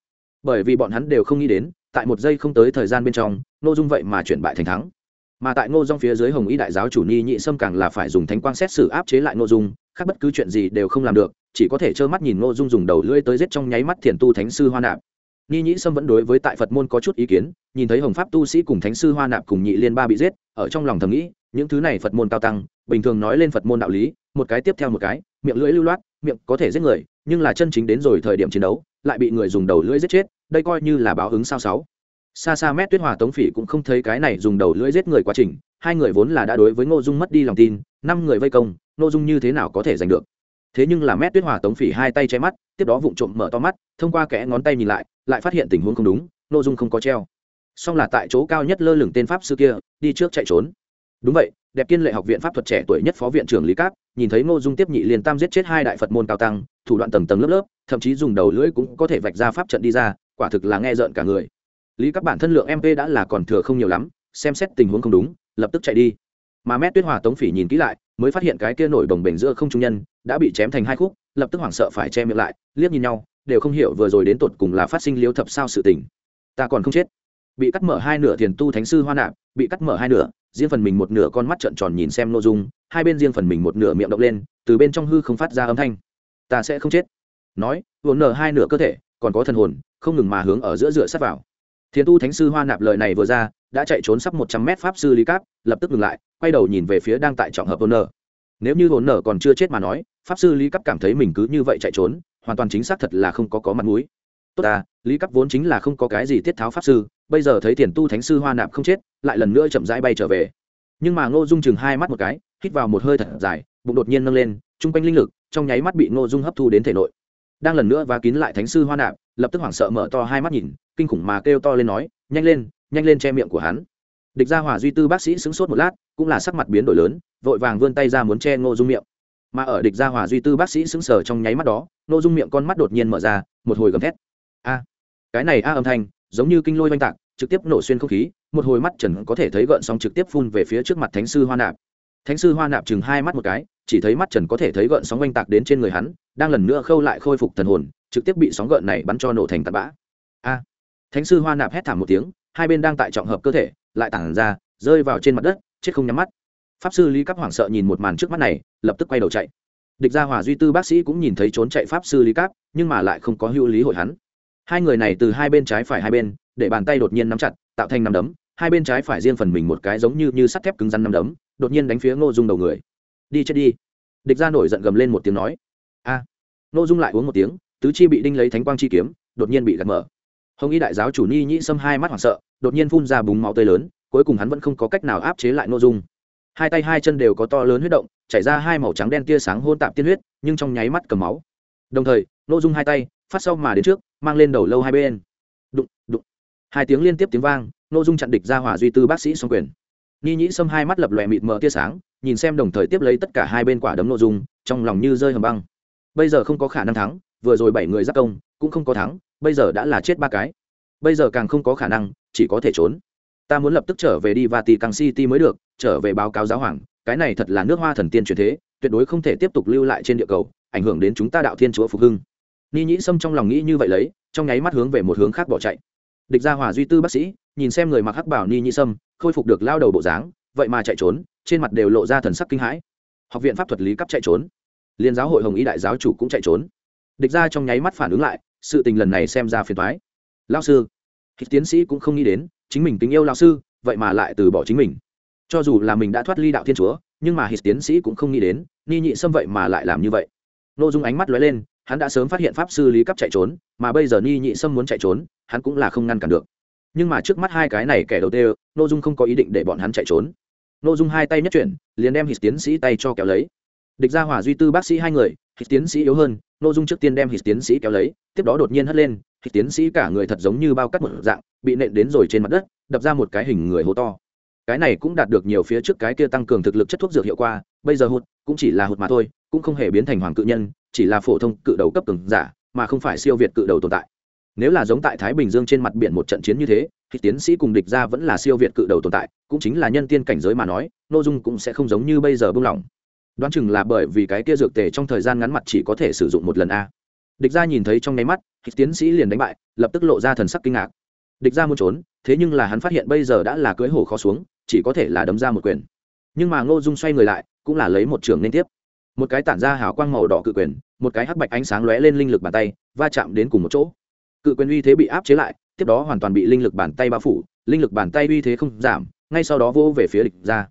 Bởi vì bọn hắn đều không nghĩ đến, tại một giây không tới thời gian bên trong n ô dung vậy mà chuyển bại thành thắng. Mà tại ngô dung phía dưới hồng y đại giáo chủ ni nhị sâm càng là phải dùng thánh quang xét xử áp chế lại ngô dung, khác bất cứ chuyện gì đều không làm được, chỉ có thể trơ mắt nhìn ngô dung dùng đầu lưỡi tới giết trong nháy mắt thiền tu thánh sư hoa nạp ni nhĩ sâm vẫn đối với tại phật môn có chút ý kiến, nhìn thấy hồng pháp tu sĩ cùng thánh sư hoa nạp cùng nhị liên ba bị giết, ở trong lòng thầm nghĩ, những thứ này phật môn cao tăng, bình thường nói lên phật môn đạo lý, một cái tiếp theo một cái, miệng lưỡi lưu loát, miệng có thể giết người, nhưng là chân chính đến rồi thời điểm chiến đấu, lại bị người dùng đầu lưỡi giết chết, đây coi như là báo ứng sao sáu. Xa xa mét tuyết hòa tống phỉ cũng không thấy cái này dùng đầu lưỡi giết người quá trình, hai người vốn là đã đối với ngô dung mất đi lòng tin, năm người vây công, ngô dung như thế nào có thể giành được? Thế nhưng là mét tuyết hòa tống phỉ hai tay che mắt, tiếp đó vụng trộm mở to mắt, thông qua kẽ ngón tay nhìn lại lại phát hiện tình huống không đúng ngô dung không có treo. Song là tại chỗ cao nhất lơ lửng tên pháp sư kia, đi trước chạy trốn. Đúng vậy, đẹp kiên lệ học viện pháp thuật trẻ tuổi nhất phó viện trưởng lý cáp, nhìn thấy ngô dung tiếp nhị liền tam giết chết hai đại phật môn cao tăng, thủ đoạn tầng tầng lớp lớp, thậm chí dùng đầu lưỡi cũng có thể vạch ra pháp trận đi ra, quả thực là nghe rợn cả người. Lý các bản thân lượng mp đã là còn thừa không nhiều lắm, xem xét tình huống không đúng, lập tức chạy đi. Mà mét tuyết hòa tống phỉ nhìn kỹ lại mới phát hiện cái kia nổi đồng bể giữa không trung nhân, đã bị chém thành hai khúc, lập tức hoảng sợ phải che miệng lại, liếc nhìn nhau, đều không hiểu vừa rồi đến tột cùng là phát sinh liếu thập sao sự tình. Ta còn không chết. Bị cắt mở hai nửa thiền tu thánh sư hoa nạp, bị cắt mở hai nửa, riêng phần mình một nửa con mắt trợn tròn nhìn xem nội dung, hai bên riêng phần mình một nửa miệng động lên, từ bên trong hư không phát ra âm thanh. Ta sẽ không chết. Nói, vốn nở hai nửa cơ thể, còn có thần hồn, không ngừng mà hướng ở giữa rửa sát vào. Thiền tu thánh sư hoa nạp lời này vừa ra đã chạy trốn sắp một trăm mét pháp sư lý cáp, lập tức ngừng lại, quay đầu nhìn về phía đang tại trọng hợp hồn nở nếu như hồn nở còn chưa chết mà nói, pháp sư lý cáp cảm thấy mình cứ như vậy chạy trốn, hoàn toàn chính xác thật là không có có mặt mũi. Tốt à lý cáp vốn chính là không có cái gì tiết tháo pháp sư, bây giờ thấy tiền tu thánh sư hoa nạp không chết, lại lần nữa chậm rãi bay trở về. Nhưng mà ngô dung chừng hai mắt một cái, hít vào một hơi thật dài, bụng đột nhiên nâng lên chung quanh linh lực, trong nháy mắt bị ngô dung hấp thu đến thể nội. Đang lần nữa và kín lại thánh sư hoa nạp, lập tức hoảng sợ mở to hai mắt nhìn, kinh khủng mà kêu to lên nói, nhanh lên nhanh lên che miệng của hắn. Địch gia hòa duy tư bác sĩ sững sốt một lát, cũng là sắc mặt biến đổi lớn, vội vàng vươn tay ra muốn che ngô dung miệng. Mà ở địch gia hòa duy tư bác sĩ sững sờ trong nháy mắt đó, ngô dung miệng con mắt đột nhiên mở ra, một hồi gầm thét. A! Cái này a âm thanh, giống như kinh lôi oanh tạc, trực tiếp nổ xuyên không khí, một hồi mắt trần có thể thấy gợn sóng trực tiếp phun về phía trước mặt thánh sư hoa nạp. Thánh sư hoa nạp chừng hai mắt một cái, chỉ thấy mắt trần có thể thấy gợn sóng oanh tạc đến trên người hắn, đang lần nữa khâu lại khôi phục thần hồn, trực tiếp bị sóng gợn này bắn cho nổ thành tạt bã. A! Thánh sư hoa nạp hét thảm một tiếng hai bên đang tại trọng hợp cơ thể, lại tản ra, rơi vào trên mặt đất, chết không nhắm mắt. Pháp sư lý cấp hoảng sợ nhìn một màn trước mắt này, lập tức quay đầu chạy. Địch gia hòa duy tư bác sĩ cũng nhìn thấy trốn chạy pháp sư lý cáp, nhưng mà lại không có hữu lý hội hắn. Hai người này từ hai bên trái phải hai bên, để bàn tay đột nhiên nắm chặt, tạo thành nắm đấm. Hai bên trái phải riêng phần mình một cái giống như như sắt thép cứng rắn nắm đấm, đột nhiên đánh phía ngô dung đầu người. Đi chết đi. Địch gia nổi giận gầm lên một tiếng nói. A. Ngô dung lại uống một tiếng, tứ chi bị đinh lấy thánh quang chi kiếm, đột nhiên bị gạt mở hồng y đại giáo chủ ni nhĩ Sâm hai mắt hoảng sợ, đột nhiên phun ra búng máu tươi lớn, cuối cùng hắn vẫn không có cách nào áp chế lại nội dung. Hai tay hai chân đều có to lớn huyết động, chảy ra hai màu trắng đen tia sáng hôn tạp tiên huyết, nhưng trong nháy mắt cầm máu. Đồng thời, nội dung hai tay, phát sau mà đến trước, mang lên đầu lâu hai bên. Đụng đụng. Hai tiếng liên tiếp tiếng vang, nội dung chặn địch ra hỏa duy tư bác sĩ song quyền. Ni nhĩ Sâm hai mắt lập lòe mịt mờ tia sáng, nhìn xem đồng thời tiếp lấy tất cả hai bên quả đấm nội dung, trong lòng như rơi hầm băng. Bây giờ không có khả năng thắng vừa rồi bảy người giáp công cũng không có thắng, bây giờ đã là chết ba cái. Bây giờ càng không có khả năng, chỉ có thể trốn. Ta muốn lập tức trở về đi và tì càng city mới được, trở về báo cáo giáo hoàng, cái này thật là nước hoa thần tiên truyền thế, tuyệt đối không thể tiếp tục lưu lại trên địa cầu, ảnh hưởng đến chúng ta đạo thiên chúa phục hưng. Ni nhĩ sâm trong lòng nghĩ như vậy lấy, trong nháy mắt hướng về một hướng khác bỏ chạy. Địch gia hòa duy tư bác sĩ, nhìn xem người mặc hắc bảo ni nhĩ sâm, khôi phục được lao đầu bộ dáng, vậy mà chạy trốn, trên mặt đều lộ ra thần sắc kinh hãi. Học viện pháp thuật lý cấp chạy trốn. Liên giáo hội hồng ý đại giáo chủ cũng chạy trốn địch gia trong nháy mắt phản ứng lại, sự tình lần này xem ra phiền toái. Lao sư, hít tiến sĩ cũng không nghĩ đến, chính mình tình yêu lao sư, vậy mà lại từ bỏ chính mình. Cho dù là mình đã thoát ly đạo thiên chúa, nhưng mà hít tiến sĩ cũng không nghĩ đến, ni nhị xâm vậy mà lại làm như vậy. N ô dung ánh mắt lóe lên, hắn đã sớm phát hiện pháp sư lý cấp chạy trốn, mà bây giờ ni nhị sâm muốn chạy trốn, hắn cũng là không ngăn cản được. Nhưng mà trước mắt hai cái này kẻ đầu tiên n ô dung không có ý định để bọn hắn chạy trốn. N ô dung hai tay nhất chuyển, liền đem hít tiến sĩ tay cho kéo lấy. Địch ra hỏa duy tư bác sĩ hai người, hít tiến sĩ yếu hơn n ô dung trước tiên đem hít tiến sĩ kéo lấy, tiếp đó đột nhiên hất lên, hít tiến sĩ cả người thật giống như bao cắt một dạng, bị nện đến rồi trên mặt đất, đập ra một cái hình người hố to. Cái này cũng đạt được nhiều phía trước cái kia tăng cường thực lực chất thuốc dược hiệu quả, bây giờ hụt, cũng chỉ là hụt mà thôi, cũng không hề biến thành hoàng cự nhân, chỉ là phổ thông cự đầu cấp cường giả, mà không phải siêu việt cự đầu tồn tại. Nếu là giống tại thái bình dương trên mặt biển một trận chiến như thế thì tiến sĩ cùng địch ra vẫn là siêu việt cự đầu tồn tại, cũng chính là nhân tiên cảnh giới mà nói n ô dung cũng sẽ không giống như bây giờ buông lỏng đoán chừng là bởi vì cái kia dược tề trong thời gian ngắn mặt chỉ có thể sử dụng một lần a. Địch ra nhìn thấy trong nháy mắt thì tiến sĩ liền đánh bại, lập tức lộ ra thần sắc kinh ngạc. Địch ra muốn trốn, thế nhưng là hắn phát hiện bây giờ đã là cưới hổ khó xuống, chỉ có thể là đấm ra một quyền. Nhưng mà ngô dung xoay người lại, cũng là lấy một trường liên tiếp. Một cái tản ra hào quang màu đỏ cự quyền, một cái hắc bạch ánh sáng lóe lên linh lực bàn tay, va chạm đến cùng một chỗ. Cự quyền uy thế bị áp chế lại, tiếp đó hoàn toàn bị linh lực bàn tay bao phủ, linh lực bàn tay uy thế không giảm, ngay sau đó vô về phía địch ra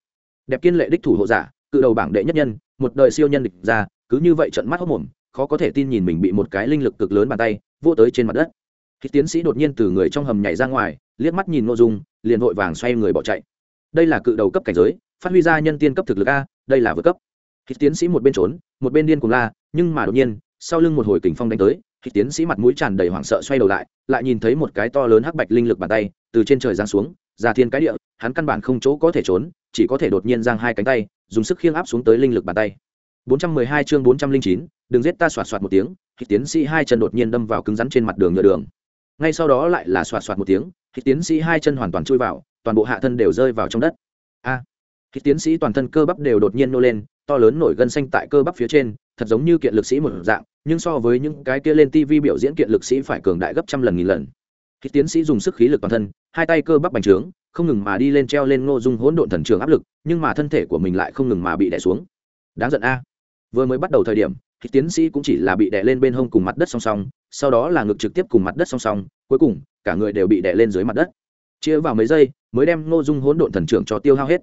đẹp kiên lệ đích thủ hộ giả cự đầu bảng đệ nhất nhân, một đời siêu nhân địch ra, cứ như vậy trận mắt hốc mồm, khó có thể tin nhìn mình bị một cái linh lực cực lớn bàn tay vô tới trên mặt đất. Khi tiến sĩ đột nhiên từ người trong hầm nhảy ra ngoài, liếc mắt nhìn nội dung, liền vội vàng xoay người bỏ chạy. Đây là cự đầu cấp cảnh giới, phát huy ra nhân tiên cấp thực lực a, đây là vượt cấp. Khi tiến sĩ một bên trốn, một bên điên cùng la, nhưng mà đột nhiên, sau lưng một hồi kình phong đánh tới, khi tiến sĩ mặt mũi tràn đầy hoảng sợ xoay đầu lại lại nhìn thấy một cái to lớn hắc bạch linh lực bàn tay từ trên trời giáng xuống, ra thiên cái địa hắn căn bản không chỗ có thể trốn chỉ có thể đột nhiên giang hai cánh tay dùng sức khiêng áp xuống tới linh lực bàn tay. 412 chương 409, đừng giết ta xoạt xoạt một tiếng khi tiến sĩ hai chân đột nhiên đâm vào cứng rắn trên mặt đường nhựa đường. Ngay sau đó lại là xoạt xoạt một tiếng khi tiến sĩ hai chân hoàn toàn chui vào toàn bộ hạ thân đều rơi vào trong đất. A! Khi tiến sĩ toàn thân cơ bắp đều đột nhiên nô lên to lớn nổi gân xanh tại cơ bắp phía trên thật giống như kiện lực sĩ một dạng nhưng so với những cái kia lên tv biểu diễn kiện lực sĩ phải cường đại gấp trăm lần nghìn lần khi tiến sĩ dùng sức khí lực toàn thân, hai tay cơ bắp bành trướng, không ngừng mà đi lên treo lên ngô dung hỗn độn thần trường áp lực, nhưng mà thân thể của mình lại không ngừng mà bị đè xuống. Đáng giận a. Vừa mới bắt đầu thời điểm, khi tiến sĩ cũng chỉ là bị đè lên bên hông cùng mặt đất song song, sau đó là ngực trực tiếp cùng mặt đất song song, cuối cùng, cả người đều bị đè lên dưới mặt đất. Chia vào mấy giây, mới đem ngô dung hỗn độn thần trưởng cho tiêu hao hết.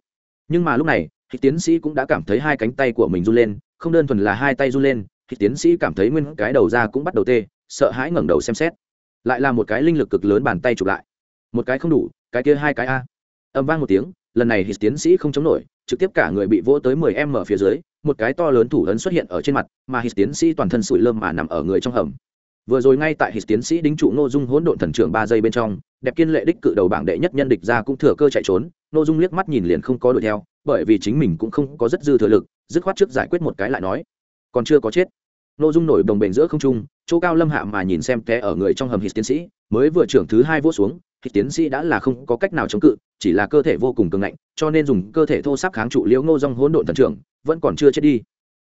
Nhưng mà lúc này, khi tiến sĩ cũng đã cảm thấy hai cánh tay của mình run lên, không đơn thuần là hai tay run lên, khi tiến sĩ cảm thấy nguyên cái đầu ra cũng bắt đầu tê, sợ hãi ngẩng đầu xem xét lại là một cái linh lực cực lớn bàn tay chụp lại. Một cái không đủ, cái kia hai cái a. Âm vang một tiếng, lần này thì tiến sĩ không chống nổi, trực tiếp cả người bị vỗ tới mười em ở phía dưới, một cái to lớn thủ ấn xuất hiện ở trên mặt, mà hít tiến sĩ toàn thân sủi lơm mà nằm ở người trong hầm. Vừa rồi ngay tại hít tiến sĩ đính trụ nô dung hỗn độn thần trưởng ba giây bên trong, đẹp kiên lệ đích cự đầu bảng đệ nhất nhân địch ra cũng thừa cơ chạy trốn nô dung liếc mắt nhìn liền không có đuổi theo, bởi vì chính mình cũng không có rất dư thừa lực, dứt khoát trước giải quyết một cái lại nói. Còn chưa có chết. Nô dung nổi đồng bền giữa không trung chỗ cao lâm hạ mà nhìn xem té ở người trong hầm hít tiến sĩ, mới vừa trưởng thứ hai vỗ xuống, hít tiến sĩ đã là không có cách nào chống cự, chỉ là cơ thể vô cùng cường ngạnh, cho nên dùng cơ thể thô sáp kháng trụ liễu ngô dong hỗn độn thần trưởng, vẫn còn chưa chết đi.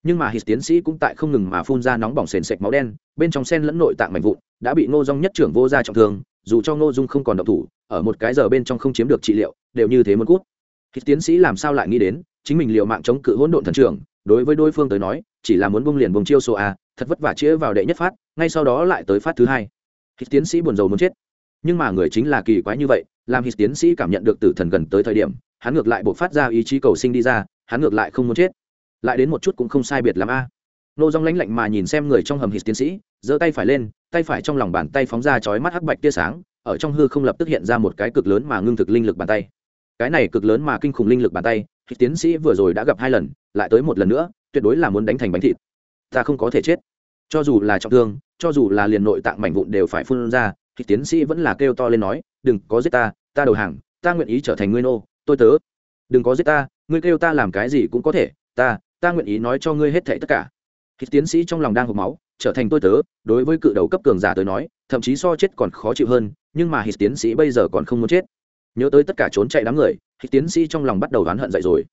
Nhưng mà hít tiến sĩ cũng tại không ngừng mà phun ra nóng bỏng sền sệt máu đen, bên trong sen lẫn nội tạng mạnh vụn, đã bị ngô dong nhất trưởng vô ra trọng thương, dù cho ngô dung không còn động thủ, ở một cái giờ bên trong không chiếm được trị liệu, đều như thế muốn cút. Hít tiến sĩ làm sao lại nghĩ đến, chính mình liệu mạng chống cự hỗn độn thần trưởng, đối với đối phương tới nói, chỉ là muốn bông liền bông chiêu số a, thật vất vả chĩa vào đệ nhất phát ngay sau đó lại tới phát thứ hai. Hít tiến sĩ buồn rầu muốn chết. Nhưng mà người chính là kỳ quái như vậy, làm hít tiến sĩ cảm nhận được tử thần gần tới thời điểm, hắn ngược lại buộc phát ra ý chí cầu sinh đi ra, hắn ngược lại không muốn chết. Lại đến một chút cũng không sai biệt l a. Nô dong lãnh lạnh mà nhìn xem người trong hầm hít tiến sĩ, giơ tay phải lên, tay phải trong lòng bàn tay phóng ra chói mắt hắc bạch tia sáng, ở trong hư không lập tức hiện ra một cái cực lớn mà ngưng thực linh lực bàn tay. Cái này cực lớn mà kinh khủng linh lực bàn tay, hít tiến sĩ vừa rồi đã gặp hai lần, lại tới một lần nữa, tuyệt đối là muốn đánh thành bánh thịt. Ta không có thể chết cho dù là trọng thương, cho dù là liền nội tạng mảnh vụn đều phải phun ra, thì tiến sĩ vẫn là kêu to lên nói, đừng có giết ta ta đầu hàng, ta nguyện ý trở thành ngươi nô, tôi tớ. Đừng có giết ta, ngươi kêu ta làm cái gì cũng có thể, ta ta nguyện ý nói cho ngươi hết thảy tất cả. Khi tiến sĩ trong lòng đang hộp máu, trở thành tôi tớ, đối với cự đầu cấp cường giả tới nói, thậm chí so chết còn khó chịu hơn, nhưng mà hít tiến sĩ bây giờ còn không muốn chết. Nhớ tới tất cả trốn chạy đám người hít tiến sĩ trong lòng bắt đầu oán hận dậy rồi.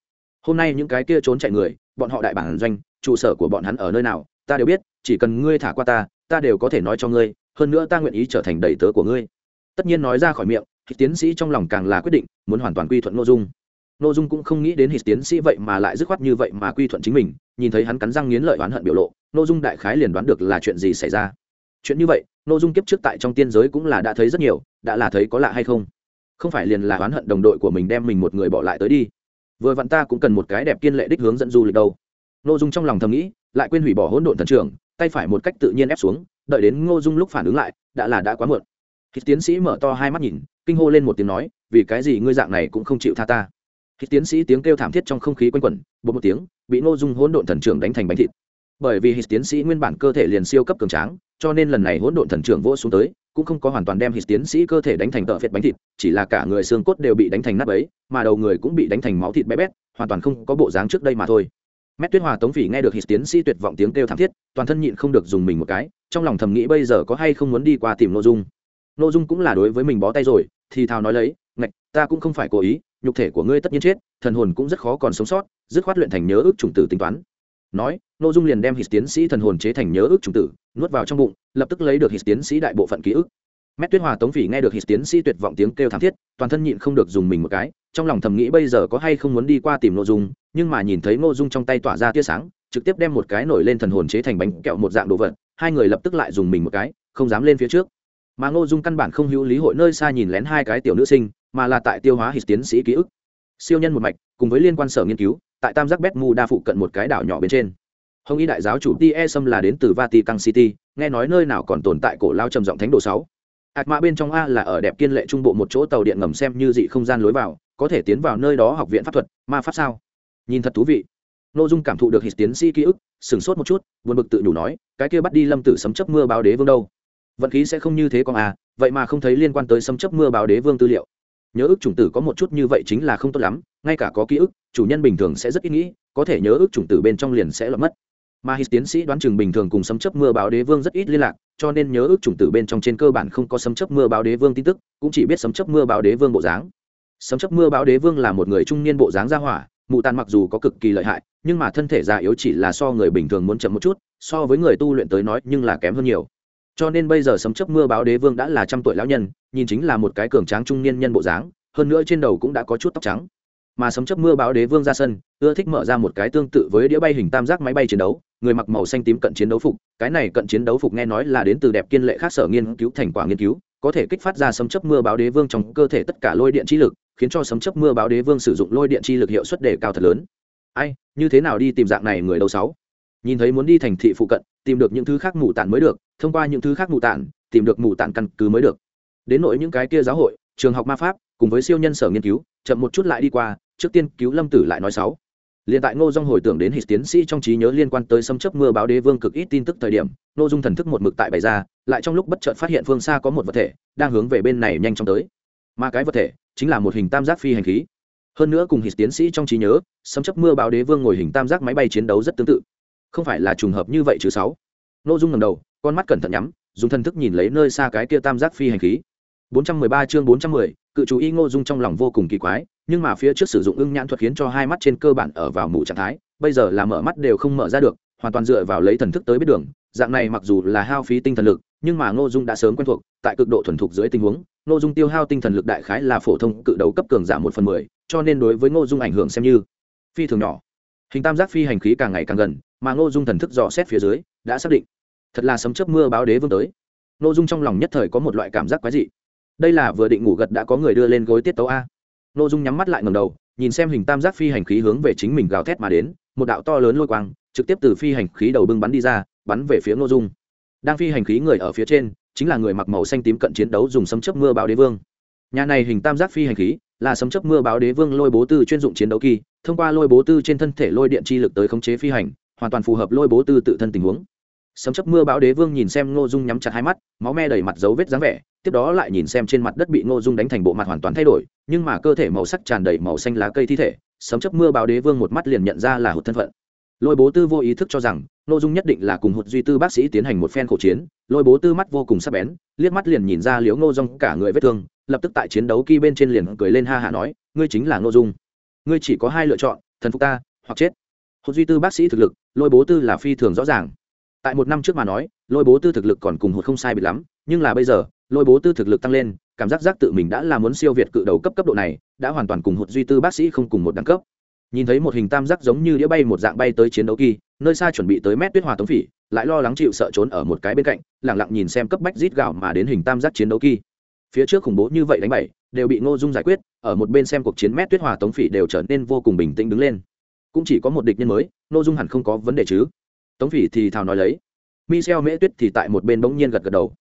Hôm nay những cái kia trốn chạy người, bọn họ đại bản doanh, trụ sở của bọn hắn ở nơi nào ta đều biết, chỉ cần ngươi thả qua ta ta đều có thể nói cho ngươi, hơn nữa ta nguyện ý trở thành đầy tớ của ngươi. Tất nhiên nói ra khỏi miệng thì tiến sĩ trong lòng càng là quyết định, muốn hoàn toàn quy thuận nội dung. Nội dung cũng không nghĩ đến hít tiến sĩ vậy mà lại dứt khoát như vậy mà quy thuận chính mình, nhìn thấy hắn cắn răng nghiến lợi oán hận biểu lộ nội dung đại khái liền đoán được là chuyện gì xảy ra. Chuyện như vậy nội dung kiếp trước tại trong tiên giới cũng là đã thấy rất nhiều, đã là thấy có lạ hay không? Không phải liền là oán hận đồng đội của mình đem mình một người bỏ lại tới đi. Vừa vặn ta cũng cần một cái đẹp kiên lệ đích hướng dẫn du lịch đâu. Nội dung trong lòng thầm nghĩ lại quên hủy bỏ hỗn độn thần trưởng, tay phải một cách tự nhiên ép xuống, đợi đến ngô dung lúc phản ứng lại, đã là đã quá muộn. Khi tiến sĩ mở to hai mắt nhìn, kinh hô lên một tiếng nói, vì cái gì ngươi dạng này cũng không chịu tha ta? Khi tiến sĩ tiếng kêu thảm thiết trong không khí quanh quẩn bột một tiếng, bị ngô dung hỗn độn thần trưởng đánh thành bánh thịt. Bởi vì hít tiến sĩ nguyên bản cơ thể liền siêu cấp cường tráng, cho nên lần này hỗn độn thần trưởng vỗ xuống tới, cũng không có hoàn toàn đem hít tiến sĩ cơ thể đánh thành tợ phệt bánh thịt, chỉ là cả người xương cốt đều bị đánh thành nắp ấy mà đầu người cũng bị đánh thành máu thịt bé bét, hoàn toàn không có bộ dáng trước đây mà thôi mét tuyết hòa tống phỉ nghe được hít tiến sĩ tuyệt vọng tiếng kêu thảm thiết, toàn thân nhịn không được dùng mình một cái, trong lòng thầm nghĩ bây giờ có hay không muốn đi qua tìm nội dung. Nội dung cũng là đối với mình bó tay rồi, thì thào nói lấy, ngạch, ta cũng không phải cố ý, nhục thể của ngươi tất nhiên chết, thần hồn cũng rất khó còn sống sót, dứt khoát luyện thành nhớ ước chủng tử tính toán. Nói nội dung liền đem hít tiến sĩ thần hồn chế thành nhớ ước chủng tử, nuốt vào trong bụng, lập tức lấy được hít tiến sĩ đại bộ phận ký ức mét tuyết hòa tống phỉ nghe được hít tiến sĩ tuyệt vọng tiếng kêu thảm thiết, toàn thân nhịn không được dùng mình một cái, trong lòng thầm nghĩ bây giờ có hay không muốn đi qua tìm nội dung, nhưng mà nhìn thấy nội dung trong tay tỏa ra tia sáng, trực tiếp đem một cái nổi lên thần hồn chế thành bánh kẹo một dạng đồ vật, hai người lập tức lại dùng mình một cái, không dám lên phía trước. Mà ngô dung căn bản không hữu lý hội nơi xa nhìn lén hai cái tiểu nữ sinh, mà là tại tiêu hóa hít tiến sĩ ký ức. Siêu nhân một mạch, cùng với liên quan sở nghiên cứu, tại tam giác bet mu đa phụ cận một cái đảo nhỏ bên trên. Hồng y đại giáo chủ t e sâm là đến từ vatican city, nghe nói nơi nào còn tồn tại cổ lao trầm giọng thánh đồ sáu ạt mã bên trong a là ở đẹp kiên lệ trung bộ một chỗ tàu điện ngầm xem như dị không gian lối vào, có thể tiến vào nơi đó học viện pháp thuật, ma pháp sao? Nhìn thật thú vị. N ô dung cảm thụ được hít tiến sĩ ký ức, sửng sốt một chút, buồn bực tự nhủ nói, cái kia bắt đi lâm tử sấm chấp mưa báo đế vương đâu? Vận khí sẽ không như thế con à vậy mà không thấy liên quan tới sấm chấp mưa báo đế vương tư liệu. Nhớ ức chủng tử có một chút như vậy chính là không tốt lắm, ngay cả có ký ức, chủ nhân bình thường sẽ rất ít nghĩ, có thể nhớ ức chủng tử bên trong liền sẽ lọt mất. Mà hít tiến sĩ đoán chừng bình thường cùng sấm chấp mưa báo đế vương rất ít liên lạc cho nên nhớ ước chủng tử bên trong trên cơ bản không có sấm chấp mưa báo đế vương tin tức, cũng chỉ biết sấm chấp mưa báo đế vương bộ dáng. Sấm chấp mưa báo đế vương là một người trung niên bộ dáng ra hỏa, mụ tàn mặc dù có cực kỳ lợi hại, nhưng mà thân thể già yếu chỉ là so người bình thường muốn chậm một chút, so với người tu luyện tới nói nhưng là kém hơn nhiều. Cho nên bây giờ sấm chấp mưa báo đế vương đã là trăm tuổi lão nhân, nhìn chính là một cái cường tráng trung niên nhân bộ dáng, hơn nữa trên đầu cũng đã có chút tóc trắng. Mà sấm chấp mưa báo đế vương ra sân, ưa thích mở ra một cái tương tự với đĩa bay hình tam giác máy bay chiến đấu người mặc màu xanh tím cận chiến đấu phục, cái này cận chiến đấu phục nghe nói là đến từ đẹp kiên lệ khác sở nghiên cứu thành quả nghiên cứu, có thể kích phát ra sấm chấp mưa báo đế vương trong cơ thể tất cả lôi điện chi lực, khiến cho sấm chấp mưa báo đế vương sử dụng lôi điện chi lực hiệu suất đề cao thật lớn. Ai, như thế nào đi tìm dạng này người đầu sáu? Nhìn thấy muốn đi thành thị phụ cận, tìm được những thứ khác mù tản mới được, thông qua những thứ khác mù tản tìm được mù tản căn cứ mới được. Đến nỗi những cái kia giáo hội, trường học ma pháp, cùng với siêu nhân sở nghiên cứu, chậm một chút lại đi qua, trước tiên cứu lâm tử lại nói sáu liền tại ngô dung hồi tưởng đến hít tiến sĩ trong trí nhớ liên quan tới xâm chấp mưa báo đế vương cực ít tin tức thời điểm ngô dung thần thức một mực tại bày ra lại trong lúc bất chợt phát hiện phương xa có một vật thể đang hướng về bên này nhanh chóng tới. Mà cái vật thể chính là một hình tam giác phi hành khí. Hơn nữa cùng hít tiến sĩ trong trí nhớ xâm chấp mưa báo đế vương ngồi hình tam giác máy bay chiến đấu rất tương tự. Không phải là trùng hợp như vậy chứ sáu. Ngô dung ngầm đầu con mắt cẩn thận nhắm dùng thần thức nhìn lấy nơi xa cái kia tam giác phi hành khí. 413 chương 410, cự chú y Ngô Dung trong lòng vô cùng kỳ quái, nhưng mà phía trước sử dụng ưng nhãn thuật khiến cho hai mắt trên cơ bản ở vào mù trạng thái, bây giờ là mở mắt đều không mở ra được, hoàn toàn dựa vào lấy thần thức tới biết đường, dạng này mặc dù là hao phí tinh thần lực, nhưng mà Ngô Dung đã sớm quen thuộc, tại cực độ thuần thục dưới tình huống, Ngô Dung tiêu hao tinh thần lực đại khái là phổ thông cự đấu cấp cường giảm một phần 10, cho nên đối với Ngô Dung ảnh hưởng xem như phi thường nhỏ. Hình tam giác phi hành khí càng ngày càng gần, mà Ngô Dung thần thức dò xét phía dưới, đã xác định, thật là sấm chớp mưa báo đế vương tới. Ngô Dung trong lòng nhất thời có một loại cảm giác quái dị đây là vừa định ngủ gật đã có người đưa lên gối tiết tấu a n ô dung nhắm mắt lại ngầm đầu, nhìn xem hình tam giác phi hành khí hướng về chính mình gào thét mà đến, một đạo to lớn lôi quang, trực tiếp từ phi hành khí đầu bưng bắn đi ra, bắn về phía n ô dung. Đang phi hành khí người ở phía trên, chính là người mặc màu xanh tím cận chiến đấu dùng sấm chấp mưa báo đế vương. Nhà này hình tam giác phi hành khí, là sấm chấp mưa báo đế vương lôi bố tư chuyên dụng chiến đấu kỳ, thông qua lôi bố tư trên thân thể lôi điện chi lực tới khống chế phi hành, hoàn toàn phù hợp lôi bố tư tự thân tình huống sấm chấp mưa bão đế vương nhìn xem ngô dung nhắm chặt hai mắt, máu me đầy mặt dấu vết dáng vẻ, tiếp đó lại nhìn xem trên mặt đất bị ngô dung đánh thành bộ mặt hoàn toàn thay đổi, nhưng mà cơ thể màu sắc tràn đầy màu xanh lá cây thi thể, sấm chấp mưa bão đế vương một mắt liền nhận ra là hụt thân phận. Lôi bố tư vô ý thức cho rằng, ngô dung nhất định là cùng hụt duy tư bác sĩ tiến hành một phen khổ chiến, lôi bố tư mắt vô cùng sắc bén, liếc mắt liền nhìn ra liếu ngô dung cả người vết thương, lập tức tại chiến đấu kỳ bên trên liền cười lên ha hả nói, ngươi chính là ngô dung. Ngươi chỉ có hai lựa chọn, thần phục ta hoặc chết. Hụt duy tư bác sĩ thực lực, lôi bố tư là phi thường rõ ràng tại một năm trước mà nói, lôi bố tư thực lực còn cùng hụt không sai bị lắm, nhưng là bây giờ, lôi bố tư thực lực tăng lên, cảm giác giác tự mình đã là muốn siêu việt cự đầu cấp cấp độ này, đã hoàn toàn cùng hụt duy tư bác sĩ không cùng một đẳng cấp. Nhìn thấy một hình tam giác giống như đĩa bay một dạng bay tới chiến đấu kỳ, nơi xa chuẩn bị tới mét tuyết hòa tống phỉ, lại lo lắng chịu sợ trốn ở một cái bên cạnh, lẳng lặng nhìn xem cấp bách rít gạo mà đến hình tam giác chiến đấu kỳ. Phía trước khủng bố như vậy đánh bảy, đều bị ngô dung giải quyết, ở một bên xem cuộc chiến mét tuyết hòa tống phỉ đều trở nên vô cùng bình tĩnh đứng lên. Cũng chỉ có một địch nhân mới, ngô dung hẳn không có vấn đề chứ tống phỉ thì thào nói lấy. Michel mễ tuyết thì tại một bên bỗng nhiên gật gật đầu.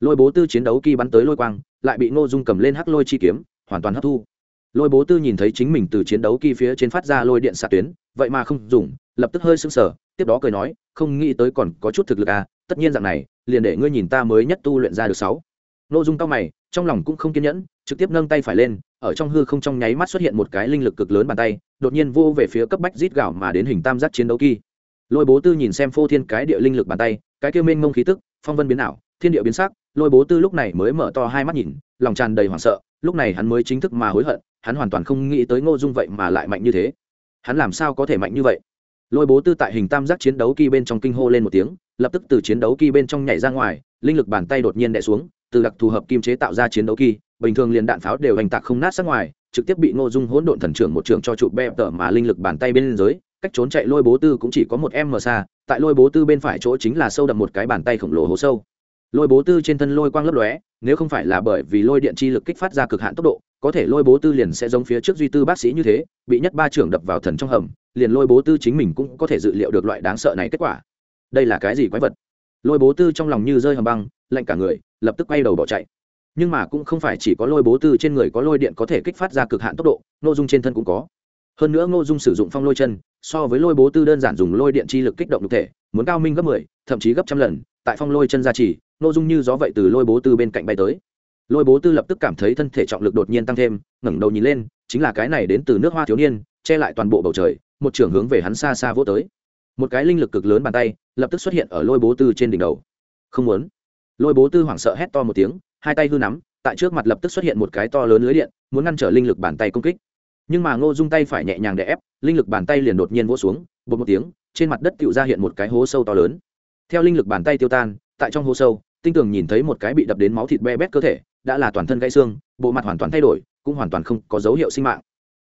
Lôi bố tư chiến đấu kỳ bắn tới lôi quang, lại bị ngô dung cầm lên hắc lôi chi kiếm, hoàn toàn hấp thu. Lôi bố tư nhìn thấy chính mình từ chiến đấu kỳ phía trên phát ra lôi điện xạ tuyến, vậy mà không dùng, lập tức hơi sững sờ, tiếp đó cười nói, không nghĩ tới còn có chút thực lực à tất nhiên dạng này, liền để ngươi nhìn ta mới nhất tu luyện ra được sáu. Ngô dung cao mày, trong lòng cũng không kiên nhẫn, trực tiếp nâng tay phải lên, ở trong hư không trong nháy mắt xuất hiện một cái linh lực cực lớn bàn tay, đột nhiên vô về phía cấp bách rít gạo mà đến hình tam giác chiến đấu kỳ lôi bố tư nhìn xem phô thiên cái địa linh lực bàn tay, cái kêu mênh mông khí tức, phong vân biến ảo, thiên địa biến sắc, lôi bố tư lúc này mới mở to hai mắt nhìn, lòng tràn đầy hoảng sợ, lúc này hắn mới chính thức mà hối hận, hắn hoàn toàn không nghĩ tới ngô dung vậy mà lại mạnh như thế. Hắn làm sao có thể mạnh như vậy? Lôi bố tư tại hình tam giác chiến đấu kỳ bên trong kinh hô lên một tiếng, lập tức từ chiến đấu kỳ bên trong nhảy ra ngoài, linh lực bàn tay đột nhiên đẻ xuống, từ đặc thù hợp kim chế tạo ra chiến đấu kỳ, bình thường liền đạn pháo đều hành tạc không nát sát ngoài, trực tiếp bị ngô dung hỗn độn thần trưởng một trường cho trụ bẹp tở mà linh lực bàn tay bên dưới cách trốn chạy lôi bố tư cũng chỉ có một em mờ xa, tại lôi bố tư bên phải chỗ chính là sâu đậm một cái bàn tay khổng lồ hố sâu. Lôi bố tư trên thân lôi quang lấp lóe, nếu không phải là bởi vì lôi điện chi lực kích phát ra cực hạn tốc độ, có thể lôi bố tư liền sẽ giống phía trước duy tư bác sĩ như thế, bị nhất ba trưởng đập vào thần trong hầm, liền lôi bố tư chính mình cũng có thể dự liệu được loại đáng sợ này kết quả. Đây là cái gì quái vật? Lôi bố tư trong lòng như rơi hầm băng, lạnh cả người, lập tức quay đầu bỏ chạy. Nhưng mà cũng không phải chỉ có lôi bố tư trên người có lôi điện có thể kích phát ra cực hạn tốc độ, nội dung trên thân cũng có hơn nữa ngô dung sử dụng phong lôi chân, so với lôi bố tư đơn giản dùng lôi điện chi lực kích động đ ụ thể, muốn cao minh gấp mười, thậm chí gấp trăm lần, tại phong lôi chân gia trì, ngô dung như gió vậy từ lôi bố tư bên cạnh bay tới. Lôi bố tư lập tức cảm thấy thân thể trọng lực đột nhiên tăng thêm, ngẩng đầu nhìn lên, chính là cái này đến từ nước hoa thiếu niên, che lại toàn bộ bầu trời, một trưởng hướng về hắn xa xa vô tới. Một cái linh lực cực lớn bàn tay, lập tức xuất hiện ở lôi bố tư trên đỉnh đầu. Không muốn. Lôi bố tư hoảng sợ hét to một tiếng, hai tay hư nắm, tại trước mặt lập tức xuất hiện một cái to lớn lưới điện, muốn ngăn trở linh lực bàn tay công kích nhưng mà ngô dung tay phải nhẹ nhàng để ép, linh lực bàn tay liền đột nhiên vỗ xuống bột một tiếng, trên mặt đất tự ra hiện một cái hố sâu to lớn. Theo linh lực bàn tay tiêu tan, tại trong hố sâu, tinh tường nhìn thấy một cái bị đập đến máu thịt be bét cơ thể, đã là toàn thân gãy xương, bộ mặt hoàn toàn thay đổi, cũng hoàn toàn không có dấu hiệu sinh mạng.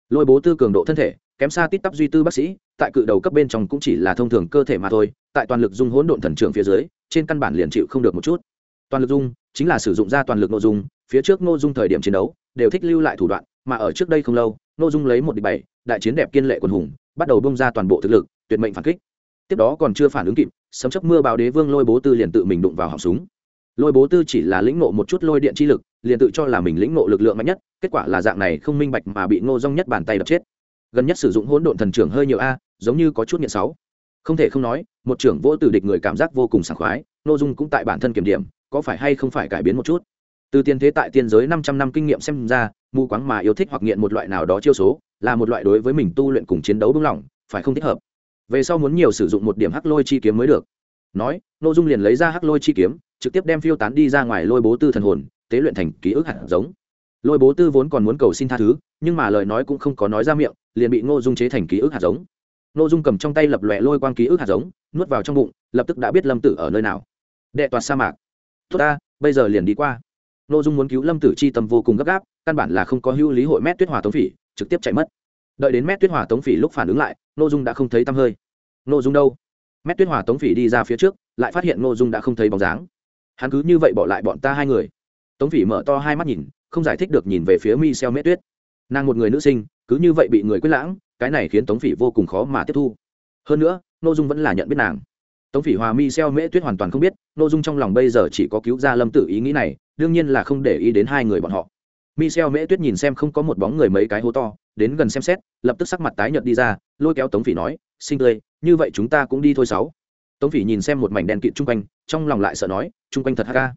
Lôi bố tư cường độ thân thể, kém xa tít tắp duy tư bác sĩ, tại cự đầu cấp bên trong cũng chỉ là thông thường cơ thể mà thôi, tại toàn lực dung hỗn độn thần trưởng phía dưới, trên căn bản liền chịu không được một chút. Toàn lực dung chính là sử dụng ra toàn lực nội dung, phía trước nội dung thời điểm chiến đấu, đều thích lưu lại thủ đoạn mà ở trước đây không lâu nội dung lấy một địch bảy, đại chiến đẹp kiên lệ quần hùng, bắt đầu bông ra toàn bộ thực lực, tuyệt mệnh phản kích. Tiếp đó còn chưa phản ứng kịp, sấm chấp mưa báo đế vương lôi bố tư liền tự mình đụng vào họng súng. Lôi bố tư chỉ là lĩnh nộ một chút lôi điện chi lực, liền tự cho là mình lĩnh nộ lực lượng mạnh nhất, kết quả là dạng này không minh bạch mà bị ngô rong nhất bàn tay đập chết. Gần nhất sử dụng hỗn độn thần trưởng hơi nhiều a, giống như có chút nghiện sáu không thể không nói, một trưởng vô tử địch người cảm giác vô cùng sảng khoái nội dung cũng tại bản thân kiểm điểm, có phải hay không phải cải biến một chút. Từ tiên thế tại tiên giới 500 năm kinh nghiệm xem ra mù quáng mà yêu thích hoặc nghiện một loại nào đó chiêu số, là một loại đối với mình tu luyện cùng chiến đấu bưng lỏng phải không thích hợp? Về sau muốn nhiều sử dụng một điểm hắc lôi chi kiếm mới được. Nói nội dung liền lấy ra hắc lôi chi kiếm, trực tiếp đem phiêu tán đi ra ngoài lôi bố tư thần hồn, tế luyện thành ký ức hạt giống. Lôi bố tư vốn còn muốn cầu xin tha thứ, nhưng mà lời nói cũng không có nói ra miệng, liền bị ngô dung chế thành ký ức hạt giống. Ngô dung cầm trong tay lập lòe lôi quang ký ức hạt giống, nuốt vào trong bụng, lập tức đã biết lâm tử ở nơi nào. Đệ toàn sa mạc. Tốt ta, bây giờ liền đi qua ngô dung muốn cứu lâm tử chi tâm vô cùng gấp gáp, căn bản là không có hữu lý hội mét tuyết hòa tống phỉ, trực tiếp chạy mất. Đợi đến mét tuyết hòa tống phỉ lúc phản ứng lại ngô dung đã không thấy tăm hơi. Ngô dung đâu? Mét tuyết hòa tống phỉ đi ra phía trước, lại phát hiện ngô dung đã không thấy bóng dáng. Hắn cứ như vậy bỏ lại bọn ta hai người. Tống phỉ mở to hai mắt nhìn, không giải thích được nhìn về phía mi xeo mét tuyết. Nàng một người nữ sinh, cứ như vậy bị người quyết lãng, cái này khiến tống phỉ vô cùng khó mà tiếp thu. Hơn nữa nội dung vẫn là nhận biết nàng. Tống phỉ hòa mi xeo mễ tuyết hoàn toàn không biết nội dung trong lòng bây giờ chỉ có cứu ra lâm tử ý nghĩ này đương nhiên là không để ý đến hai người bọn họ. Michel mễ tuyết nhìn xem không có một bóng người mấy cái hố to, đến gần xem xét, lập tức sắc mặt tái nhợt đi ra, lôi kéo tống phỉ nói sinh tươi như vậy chúng ta cũng đi thôi sáu. Tống phỉ nhìn xem một mảnh đèn kịt chung quanh, trong lòng lại sợ nói, chung quanh thật ha ca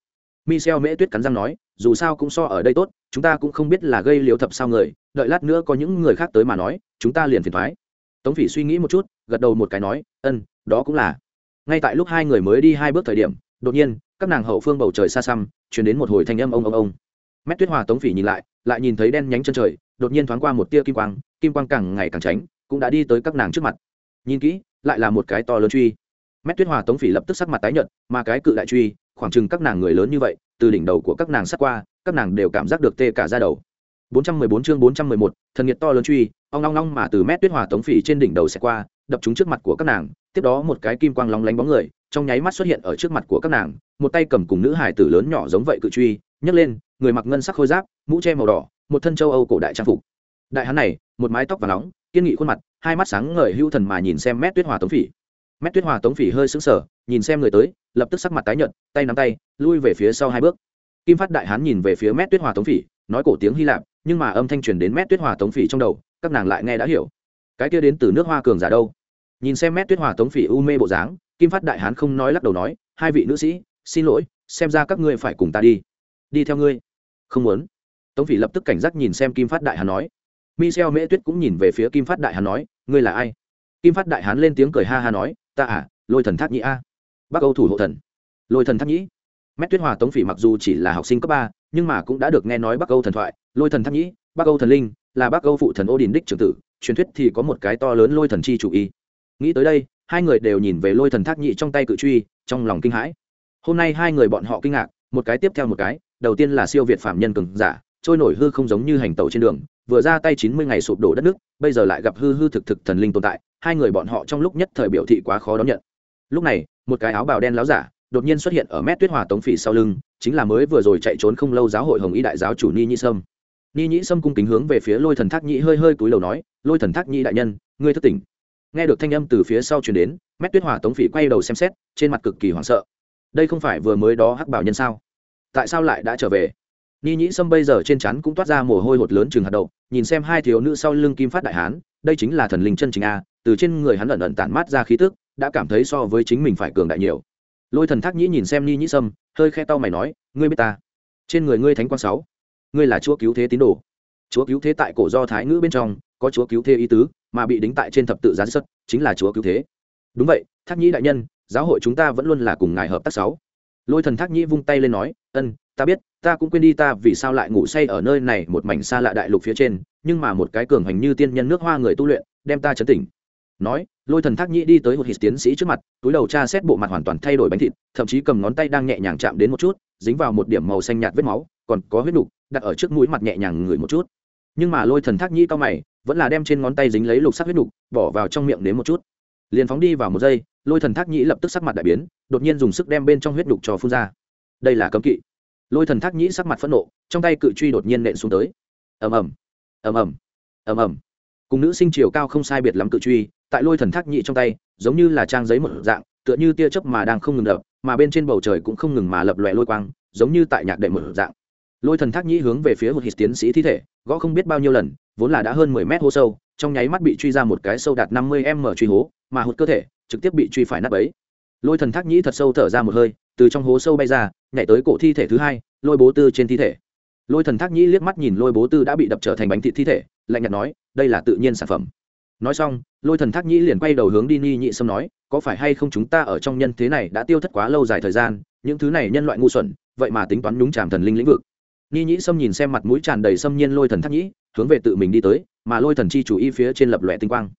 michel mễ tuyết cắn răng nói, dù sao cũng so ở đây tốt, chúng ta cũng không biết là gây liều thập sao người, đợi lát nữa có những người khác tới mà nói, chúng ta liền phiền thoái. Tống phỉ suy nghĩ một chút, gật đầu một cái nói ân đó cũng là. Ngay tại lúc hai người mới đi hai bước thời điểm, đột nhiên, các nàng hậu phương bầu trời xa xăm chuyển đến một hồi thanh âm ông ông ông. Mét tuyết hòa tống phỉ nhìn lại lại nhìn thấy đen nhánh chân trời đột nhiên thoáng qua một tia kim quang kim quang càng ngày càng tránh cũng đã đi tới các nàng trước mặt. Nhìn kỹ lại là một cái to lớn truy. Mét tuyết hòa tống phỉ lập tức sắc mặt tái nhợt mà cái cự đại truy khoảng chừng các nàng người lớn như vậy từ đỉnh đầu của các nàng sát qua các nàng đều cảm giác được tê cả ra đầu. 414 chương 411, thần nhiệt to lớn truy ong ong ong mà từ mét tuyết hòa tống phỉ trên đỉnh đầu sẽ qua đập trúng trước mặt của các nàng tiếp đó một cái kim quang lóng lánh bóng người trong nháy mắt xuất hiện ở trước mặt của các nàng, một tay cầm cùng nữ hải tử lớn nhỏ giống vậy cự truy, nhấc lên, người mặc ngân sắc khôi giáp, mũ che màu đỏ, một thân châu âu cổ đại trang phục. Đại hán này, một mái tóc và nóng, kiên nghị khuôn mặt, hai mắt sáng ngời hưu thần mà nhìn xem mét tuyết hòa tống phỉ. Mét tuyết hòa tống phỉ hơi sững sờ, nhìn xem người tới, lập tức sắc mặt tái nhợt, tay nắm tay, lui về phía sau hai bước. Kim phát đại hán nhìn về phía mét tuyết hòa tống phỉ, nói cổ tiếng hy lạp, nhưng mà âm thanh truyền đến mét tuyết hòa tống phỉ trong đầu, các nàng lại nghe đã hiểu. Cái kia đến từ nước hoa cường giả đâu? Nhìn xem mét tuyết hòa tống phỉ u mê bộ dáng kim phát đại hán không nói lắc đầu nói, hai vị nữ sĩ, xin lỗi, xem ra các ngươi phải cùng ta đi. Đi theo ngươi. Không muốn. Tống phỉ lập tức cảnh giác nhìn xem kim phát đại hán nói. Michel mễ tuyết cũng nhìn về phía kim phát đại hán nói, ngươi là ai? Kim phát đại hán lên tiếng cười ha ha nói, ta à lôi thần thác nhĩ a. Bắc âu thủ hộ thần. Lôi thần thác nhĩ? Mét tuyết hòa tống phỉ mặc dù chỉ là học sinh cấp ba, nhưng mà cũng đã được nghe nói bắc âu thần thoại. Lôi thần thác nhĩ, bắc âu thần linh, là bắc âu phụ thần ô đình đích trưởng tử, truyền thuyết thì có một cái to lớn lôi thần chi chủ y. Nghĩ tới đây hai người đều nhìn về lôi thần thác nhị trong tay cự truy, trong lòng kinh hãi. Hôm nay hai người bọn họ kinh ngạc, một cái tiếp theo một cái, đầu tiên là siêu việt phạm nhân cường giả, trôi nổi hư không giống như hành tàu trên đường, vừa ra tay chín mươi ngày sụp đổ đất nước, bây giờ lại gặp hư hư thực thực thần linh tồn tại, hai người bọn họ trong lúc nhất thời biểu thị quá khó đón nhận. Lúc này, một cái áo bào đen láo giả, đột nhiên xuất hiện ở mét tuyết hòa tống phỉ sau lưng, chính là mới vừa rồi chạy trốn không lâu giáo hội hồng y đại giáo chủ ni nhĩ sâm. Ni nhĩ sâm cung kính hướng về phía lôi thần thác nhĩ hơi hơi cúi đầu nói, lôi thần thác nhĩ đại nhân, ngươi thất tỉnh nghe được thanh âm từ phía sau chuyển đến, mét tuyết hòa tống phỉ quay đầu xem xét, trên mặt cực kỳ hoảng sợ. Đây không phải vừa mới đó hắc bảo nhân sao? Tại sao lại đã trở về? Ni nhĩ sâm bây giờ trên chắn cũng toát ra mồ hôi hột lớn chừng hạt đậu, nhìn xem hai thiếu nữ sau lưng kim phát đại hán, đây chính là thần linh chân chính a, từ trên người hắn ẩn ẩn tản mát ra khí tức, đã cảm thấy so với chính mình phải cường đại nhiều. Lôi thần thác nhĩ nhìn xem ni nhĩ sâm, hơi khe tao mày nói, ngươi biết ta? Trên người ngươi thánh quang sáu, ngươi là chúa cứu thế tín đồ. Chúa cứu thế tại cổ do thái ngữ bên trong, có chúa cứu thế ý tứ mà bị đính tại trên thập tự giá sất chính là chúa cứu thế. Đúng vậy, thác nhĩ đại nhân, giáo hội chúng ta vẫn luôn là cùng ngài hợp tác sáu. Lôi thần thác nhĩ vung tay lên nói, ân, ta biết, ta cũng quên đi ta vì sao lại ngủ say ở nơi này một mảnh xa lạ đại lục phía trên, nhưng mà một cái cường hành như tiên nhân nước hoa người tu luyện, đem ta chấn tỉnh nói, lôi thần thác nhĩ đi tới một hít tiến sĩ trước mặt, túi đầu tra xét bộ mặt hoàn toàn thay đổi bánh thịt, thậm chí cầm ngón tay đang nhẹ nhàng chạm đến một chút, dính vào một điểm màu xanh nhạt vết máu, còn có huyết đục đặt ở trước mũi mặt nhẹ nhàng ngửi một chút. Nhưng mà lôi thần thác nhĩ cao mày vẫn là đem trên ngón tay dính lấy lục sắc huyết đục bỏ vào trong miệng đến một chút. Liền phóng đi vào một giây, lôi thần thác nhĩ lập tức sắc mặt đại biến, đột nhiên dùng sức đem bên trong huyết đục cho phun ra. Đây là cấm kỵ. Lôi thần thác nhĩ sắc mặt phẫn nộ, trong tay cự truy đột nhiên nện xuống tới. Ầm ầm ầm ầm ầm ầm. Cùng nữ sinh chiều cao không sai biệt lắm cự truy, tại lôi thần thác nhĩ trong tay, giống như là trang giấy một dạng, tựa như tia chớp mà đang không ngừng đập, mà bên trên bầu trời cũng không ngừng mà lập lòe lôi quang, giống như tại nhạc đệm một dạng. Lôi thần thác nhĩ hướng về phía một hít tiến sĩ thi thể, gõ không biết bao nhiêu lần vốn là đã hơn mười mét hố sâu, trong nháy mắt bị truy ra một cái sâu đạt năm mươi m truy hố, mà hụt cơ thể trực tiếp bị truy phải nắp ấy lôi thần thác nhĩ thật sâu thở ra một hơi, từ trong hố sâu bay ra, nhảy tới cổ thi thể thứ hai, lôi bố tư trên thi thể. Lôi thần thác nhĩ liếc mắt nhìn lôi bố tư đã bị đập trở thành bánh thịt thi thể, lạnh nhạt nói, đây là tự nhiên sản phẩm. Nói xong, lôi thần thác nhĩ liền quay đầu hướng đi ni nhị sâm nói, có phải hay không chúng ta ở trong nhân thế này đã tiêu thất quá lâu dài thời gian, những thứ này nhân loại ngu xuẩn, vậy mà tính toán nhúng chàm thần linh lĩnh vực? Ni nhĩ sâm nhìn xem mặt mũi tràn đầy xâm nhiên lôi thần thác nhĩ hướng về tự mình đi tới, mà lôi thần chi chủ y phía trên lập lòe tinh quang.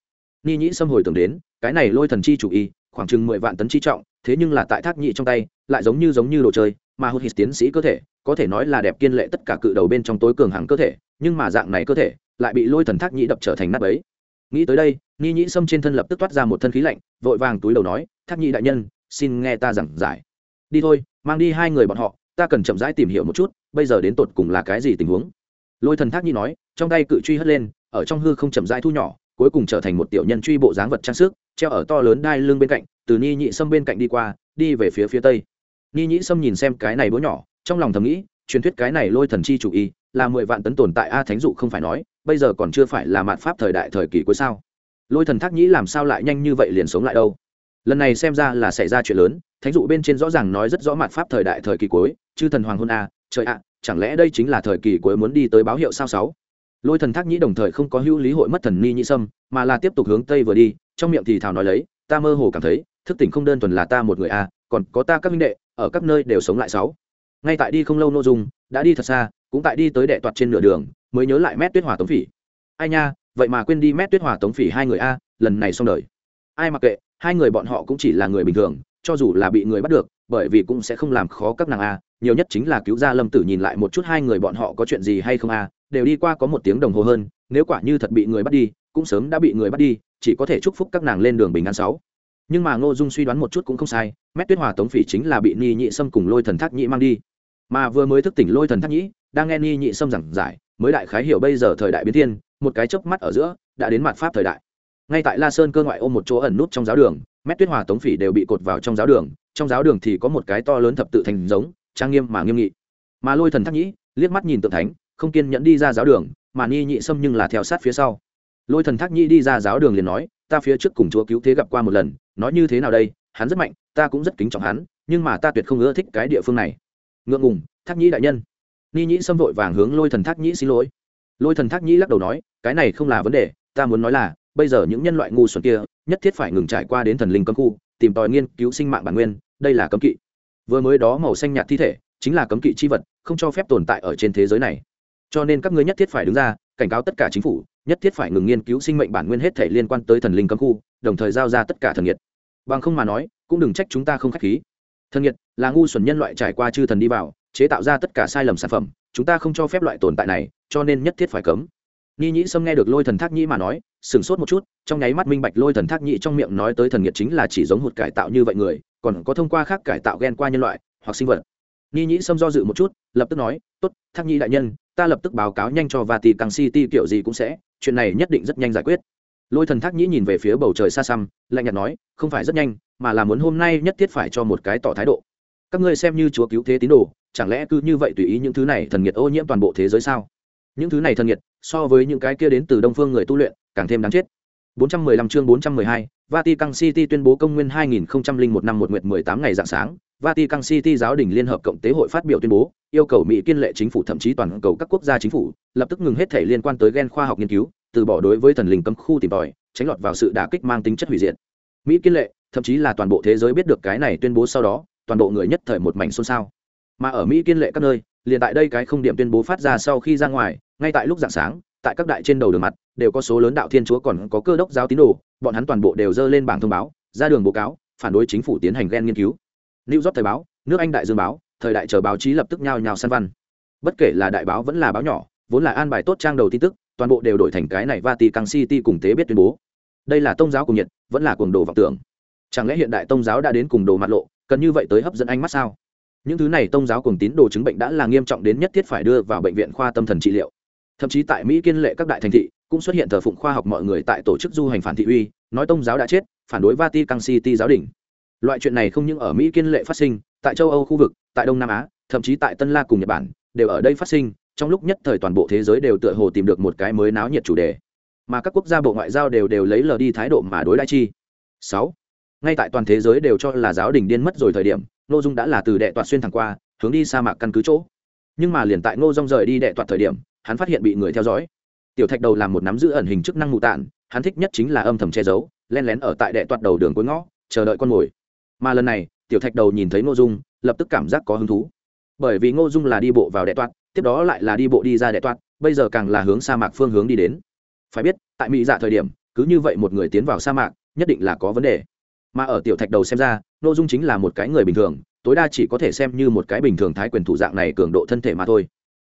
Ni nhĩ sâm hồi tưởng đến, cái này lôi thần chi chủ y, khoảng chừng mười vạn tấn chi trọng, thế nhưng là tại thác nhị trong tay, lại giống như giống như đồ chơi, mà hốt hít tiến sĩ cơ thể, có thể nói là đẹp kiên lệ tất cả cự đầu bên trong tối cường hàng cơ thể, nhưng mà dạng này cơ thể, lại bị lôi thần thác nhị đập trở thành nắp ấy nghĩ tới đây, ni nhĩ sâm trên thân lập tức toát ra một thân khí lạnh, vội vàng túi đầu nói, thác nhị đại nhân, xin nghe ta giảng giải. Đi thôi, mang đi hai người bọn họ, ta cần chậm rãi tìm hiểu một chút, bây giờ đến tột cùng là cái gì tình huống? Lôi thần thác nhi nói, trong tay cự truy hất lên, ở trong hư không chậm rãi thu nhỏ, cuối cùng trở thành một tiểu nhân truy bộ dáng vật trang sức, treo ở to lớn đai lưng bên cạnh, từ ni nhị sâm bên cạnh đi qua, đi về phía phía tây. Ni nhị sâm nhìn xem cái này bố nhỏ, trong lòng thầm nghĩ, truyền thuyết cái này lôi thần chi chủ y, là mười vạn tấn tồn tại a thánh dụ không phải nói, bây giờ còn chưa phải là mạn pháp thời đại thời kỳ cuối sao. Lôi thần thác nhĩ làm sao lại nhanh như vậy liền sống lại đâu? Lần này xem ra là xảy ra chuyện lớn, thánh dụ bên trên rõ ràng nói rất rõ mạn pháp thời đại thời kỳ cuối, chư thần hoàng hôn a, trời ạ chẳng lẽ đây chính là thời kỳ cuối muốn đi tới báo hiệu sao sáu? Lôi thần thác nhĩ đồng thời không có hữu lý hội mất thần ni nhĩ sâm, mà là tiếp tục hướng tây vừa đi, trong miệng thì thảo nói lấy, ta mơ hồ cảm thấy, thức tỉnh không đơn thuần là ta một người a còn có ta các minh đệ, ở các nơi đều sống lại sáu. Ngay tại đi không lâu Nô dung, đã đi thật xa, cũng tại đi tới đệ toạt trên nửa đường, mới nhớ lại mét tuyết hòa tống phỉ. Ai nha, vậy mà quên đi mét tuyết hòa tống phỉ hai người a, lần này xong đời. Ai mặc kệ, hai người bọn họ cũng chỉ là người bình thường, cho dù là bị người bắt được, bởi vì cũng sẽ không làm khó các nàng a nhiều nhất chính là cứu ra lâm tử nhìn lại một chút hai người bọn họ có chuyện gì hay không à đều đi qua có một tiếng đồng hồ hơn, nếu quả như thật bị người bắt đi, cũng sớm đã bị người bắt đi, chỉ có thể chúc phúc các nàng lên đường bình an sáu. Nhưng mà ngô dung suy đoán một chút cũng không sai, mét tuyết hòa tống phỉ chính là bị ni nhị sâm cùng lôi thần thác nhĩ mang đi. Mà vừa mới thức tỉnh lôi thần thác nhĩ, đang nghe ni nhị sâm giảng giải, mới đại khái hiểu bây giờ thời đại biến thiên, một cái chớp mắt ở giữa, đã đến mặt pháp thời đại. Ngay tại la sơn cơ ngoại ôm một chỗ ẩn nút trong giáo đường, mét tuyết hòa tống phỉ đều bị cột vào trong giáo đường, trong giáo đường thì có một cái to lớn thập tự thành giống trang nghiêm mà nghiêm nghị. Mà lôi thần thắc nhĩ liếc mắt nhìn tượng thánh, không kiên nhẫn đi ra giáo đường, mà ni nhị sâm nhưng là theo sát phía sau. Lôi thần thác nhĩ đi ra giáo đường liền nói, ta phía trước cùng chúa cứu thế gặp qua một lần, nói như thế nào đây, hắn rất mạnh, ta cũng rất kính trọng hắn, nhưng mà ta tuyệt không ưa thích cái địa phương này. Ngượng ngùng, thác nhĩ đại nhân. Ni nhĩ xâm vội vàng hướng lôi thần thác nhĩ xin lỗi. Lôi thần thác nhĩ lắc đầu nói, cái này không là vấn đề, ta muốn nói là, bây giờ những nhân loại ngu xuẩn kia, nhất thiết phải ngừng trải qua đến thần linh cấm khu, tìm tòi nghiên cứu sinh mạng bản nguyên, đây là cấm kỵ vừa mới đó màu xanh nhạt thi thể chính là cấm kỵ chi vật, không cho phép tồn tại ở trên thế giới này. Cho nên các ngươi nhất thiết phải đứng ra, cảnh cáo tất cả chính phủ, nhất thiết phải ngừng nghiên cứu sinh mệnh bản nguyên hết thể liên quan tới thần linh cấm khu, đồng thời giao ra tất cả thần nhiệt. Bằng không mà nói, cũng đừng trách chúng ta không k h á c h khí. Thần nhiệt là ngu xuẩn nhân loại trải qua chư thần đi vào, chế tạo ra tất cả sai lầm sản phẩm, chúng ta không cho phép loại tồn tại này, cho nên nhất thiết phải cấm. Ni nhĩ sâm nghe được lôi thần thác nhĩ mà nói sửng sốt một chút trong nháy mắt minh bạch lôi thần thác nhĩ trong miệng nói tới thần nhiệt chính là chỉ giống một cải tạo như vậy người còn có thông qua khác cải tạo ghen qua nhân loại hoặc sinh vật ni nhĩ xâm do dự một chút lập tức nói tốt thác nhĩ đại nhân ta lập tức báo cáo nhanh cho Vatican City kiểu gì cũng sẽ, chuyện này nhất định rất nhanh giải quyết. Lôi Thần Thác Nhĩ nhìn về phía bầu trời xa xăm, lạnh nhạt nói, không phải rất nhanh, mà là muốn hôm nay nhất thiết phải cho một cái tỏ thái độ. Các ngươi xem như chúa cứu thế tín đồ, chẳng lẽ cứ như vậy tùy ý những thứ này thần nghiệt ô nhiễm toàn bộ thế giới sao? Những thứ này thần nghiệt, so với những cái kia đến từ Đông phương người tu luyện, càng thêm đáng chết. 415 chương 412, Vatican City tuyên bố công nguyên 2001 năm 1 nguyệt 18 ngày dạng sáng, Vatican City giáo đình liên hợp cộng tế hội phát biểu tuyên bố, yêu cầu Mỹ kiên lệ chính phủ thậm chí toàn cầu các quốc gia chính phủ, lập tức ngừng hết thể liên quan tới gen khoa học nghiên cứu, từ bỏ đối với thần linh cấm khu tìm tòi, tránh lọt vào sự đả kích mang tính chất hủy diệt. Mỹ kiên lệ, thậm chí là toàn bộ thế giới biết được cái này tuyên bố sau đó, toàn bộ người nhất thời một mảnh xôn xao. Mà ở Mỹ kiên lệ các nơi, liền tại đây cái không điểm tuyên bố phát ra sau khi ra ngoài, ngay tại lúc dạng sáng, tại các đại trên đầu đường mặt, đều có số lớn đạo thiên chúa còn có cơ đốc giáo tín đồ, bọn hắn toàn bộ đều dơ lên bảng thông báo, ra đường báo cáo, phản đối chính phủ tiến hành gen nghiên cứu New York thời báo, nước Anh đại dương báo, thời đại chờ báo chí lập tức nhao nhao săn văn. Bất kể là đại báo vẫn là báo nhỏ, vốn là an bài tốt trang đầu tin tức, toàn bộ đều đổi thành cái này Vatican City cùng tế biết tuyên bố. Đây là tôn giáo cùng nhiệt, vẫn là cuồng đồ vọng tưởng. Chẳng lẽ hiện đại tôn giáo đã đến cùng đồ mặt lộ, cần như vậy tới hấp dẫn ánh mắt sao? Những thứ này tôn giáo cùng tín đồ chứng bệnh đã là nghiêm trọng đến nhất thiết phải đưa vào bệnh viện khoa tâm thần trị liệu. Thậm chí tại Mỹ kiên lệ các đại thành thị, cũng xuất hiện thờ phụng khoa học mọi người tại tổ chức du hành phản thị uy, nói tôn giáo đã chết, phản đối Vatican City giáo đỉnh loại chuyện này không những ở mỹ kiên lệ phát sinh tại châu âu khu vực tại đông nam á thậm chí tại tân la cùng nhật bản đều ở đây phát sinh trong lúc nhất thời toàn bộ thế giới đều tựa hồ tìm được một cái mới náo nhiệt chủ đề. Mà các quốc gia bộ ngoại giao đều đều lấy lờ đi thái độ mà đối đãi chi. Sáu ngay tại toàn thế giới đều cho là giáo đình điên mất rồi thời điểm nội dung đã là từ đệ toạt xuyên thẳng qua hướng đi sa mạc căn cứ chỗ. Nhưng mà liền tại ngô dung rời đi đệ toạt thời điểm hắn phát hiện bị người theo dõi. Tiểu thạch đầu làm một nắm giữ ẩn hình chức năng mù tạn, hắn thích nhất chính là âm thầm che giấu, len lén ở tại đệ toạt đầu đường cuối ngõ, chờ đợi con mồi. Mà lần này, tiểu thạch đầu nhìn thấy ngô dung, lập tức cảm giác có hứng thú. Bởi vì ngô dung là đi bộ vào đệ toạt, tiếp đó lại là đi bộ đi ra đệ toạt, bây giờ càng là hướng sa mạc phương hướng đi đến. Phải biết, tại mỹ dạ thời điểm, cứ như vậy một người tiến vào sa mạc, nhất định là có vấn đề. Mà ở tiểu thạch đầu xem ra, ngô dung chính là một cái người bình thường, tối đa chỉ có thể xem như một cái bình thường thái quyền thủ dạng này cường độ thân thể mà thôi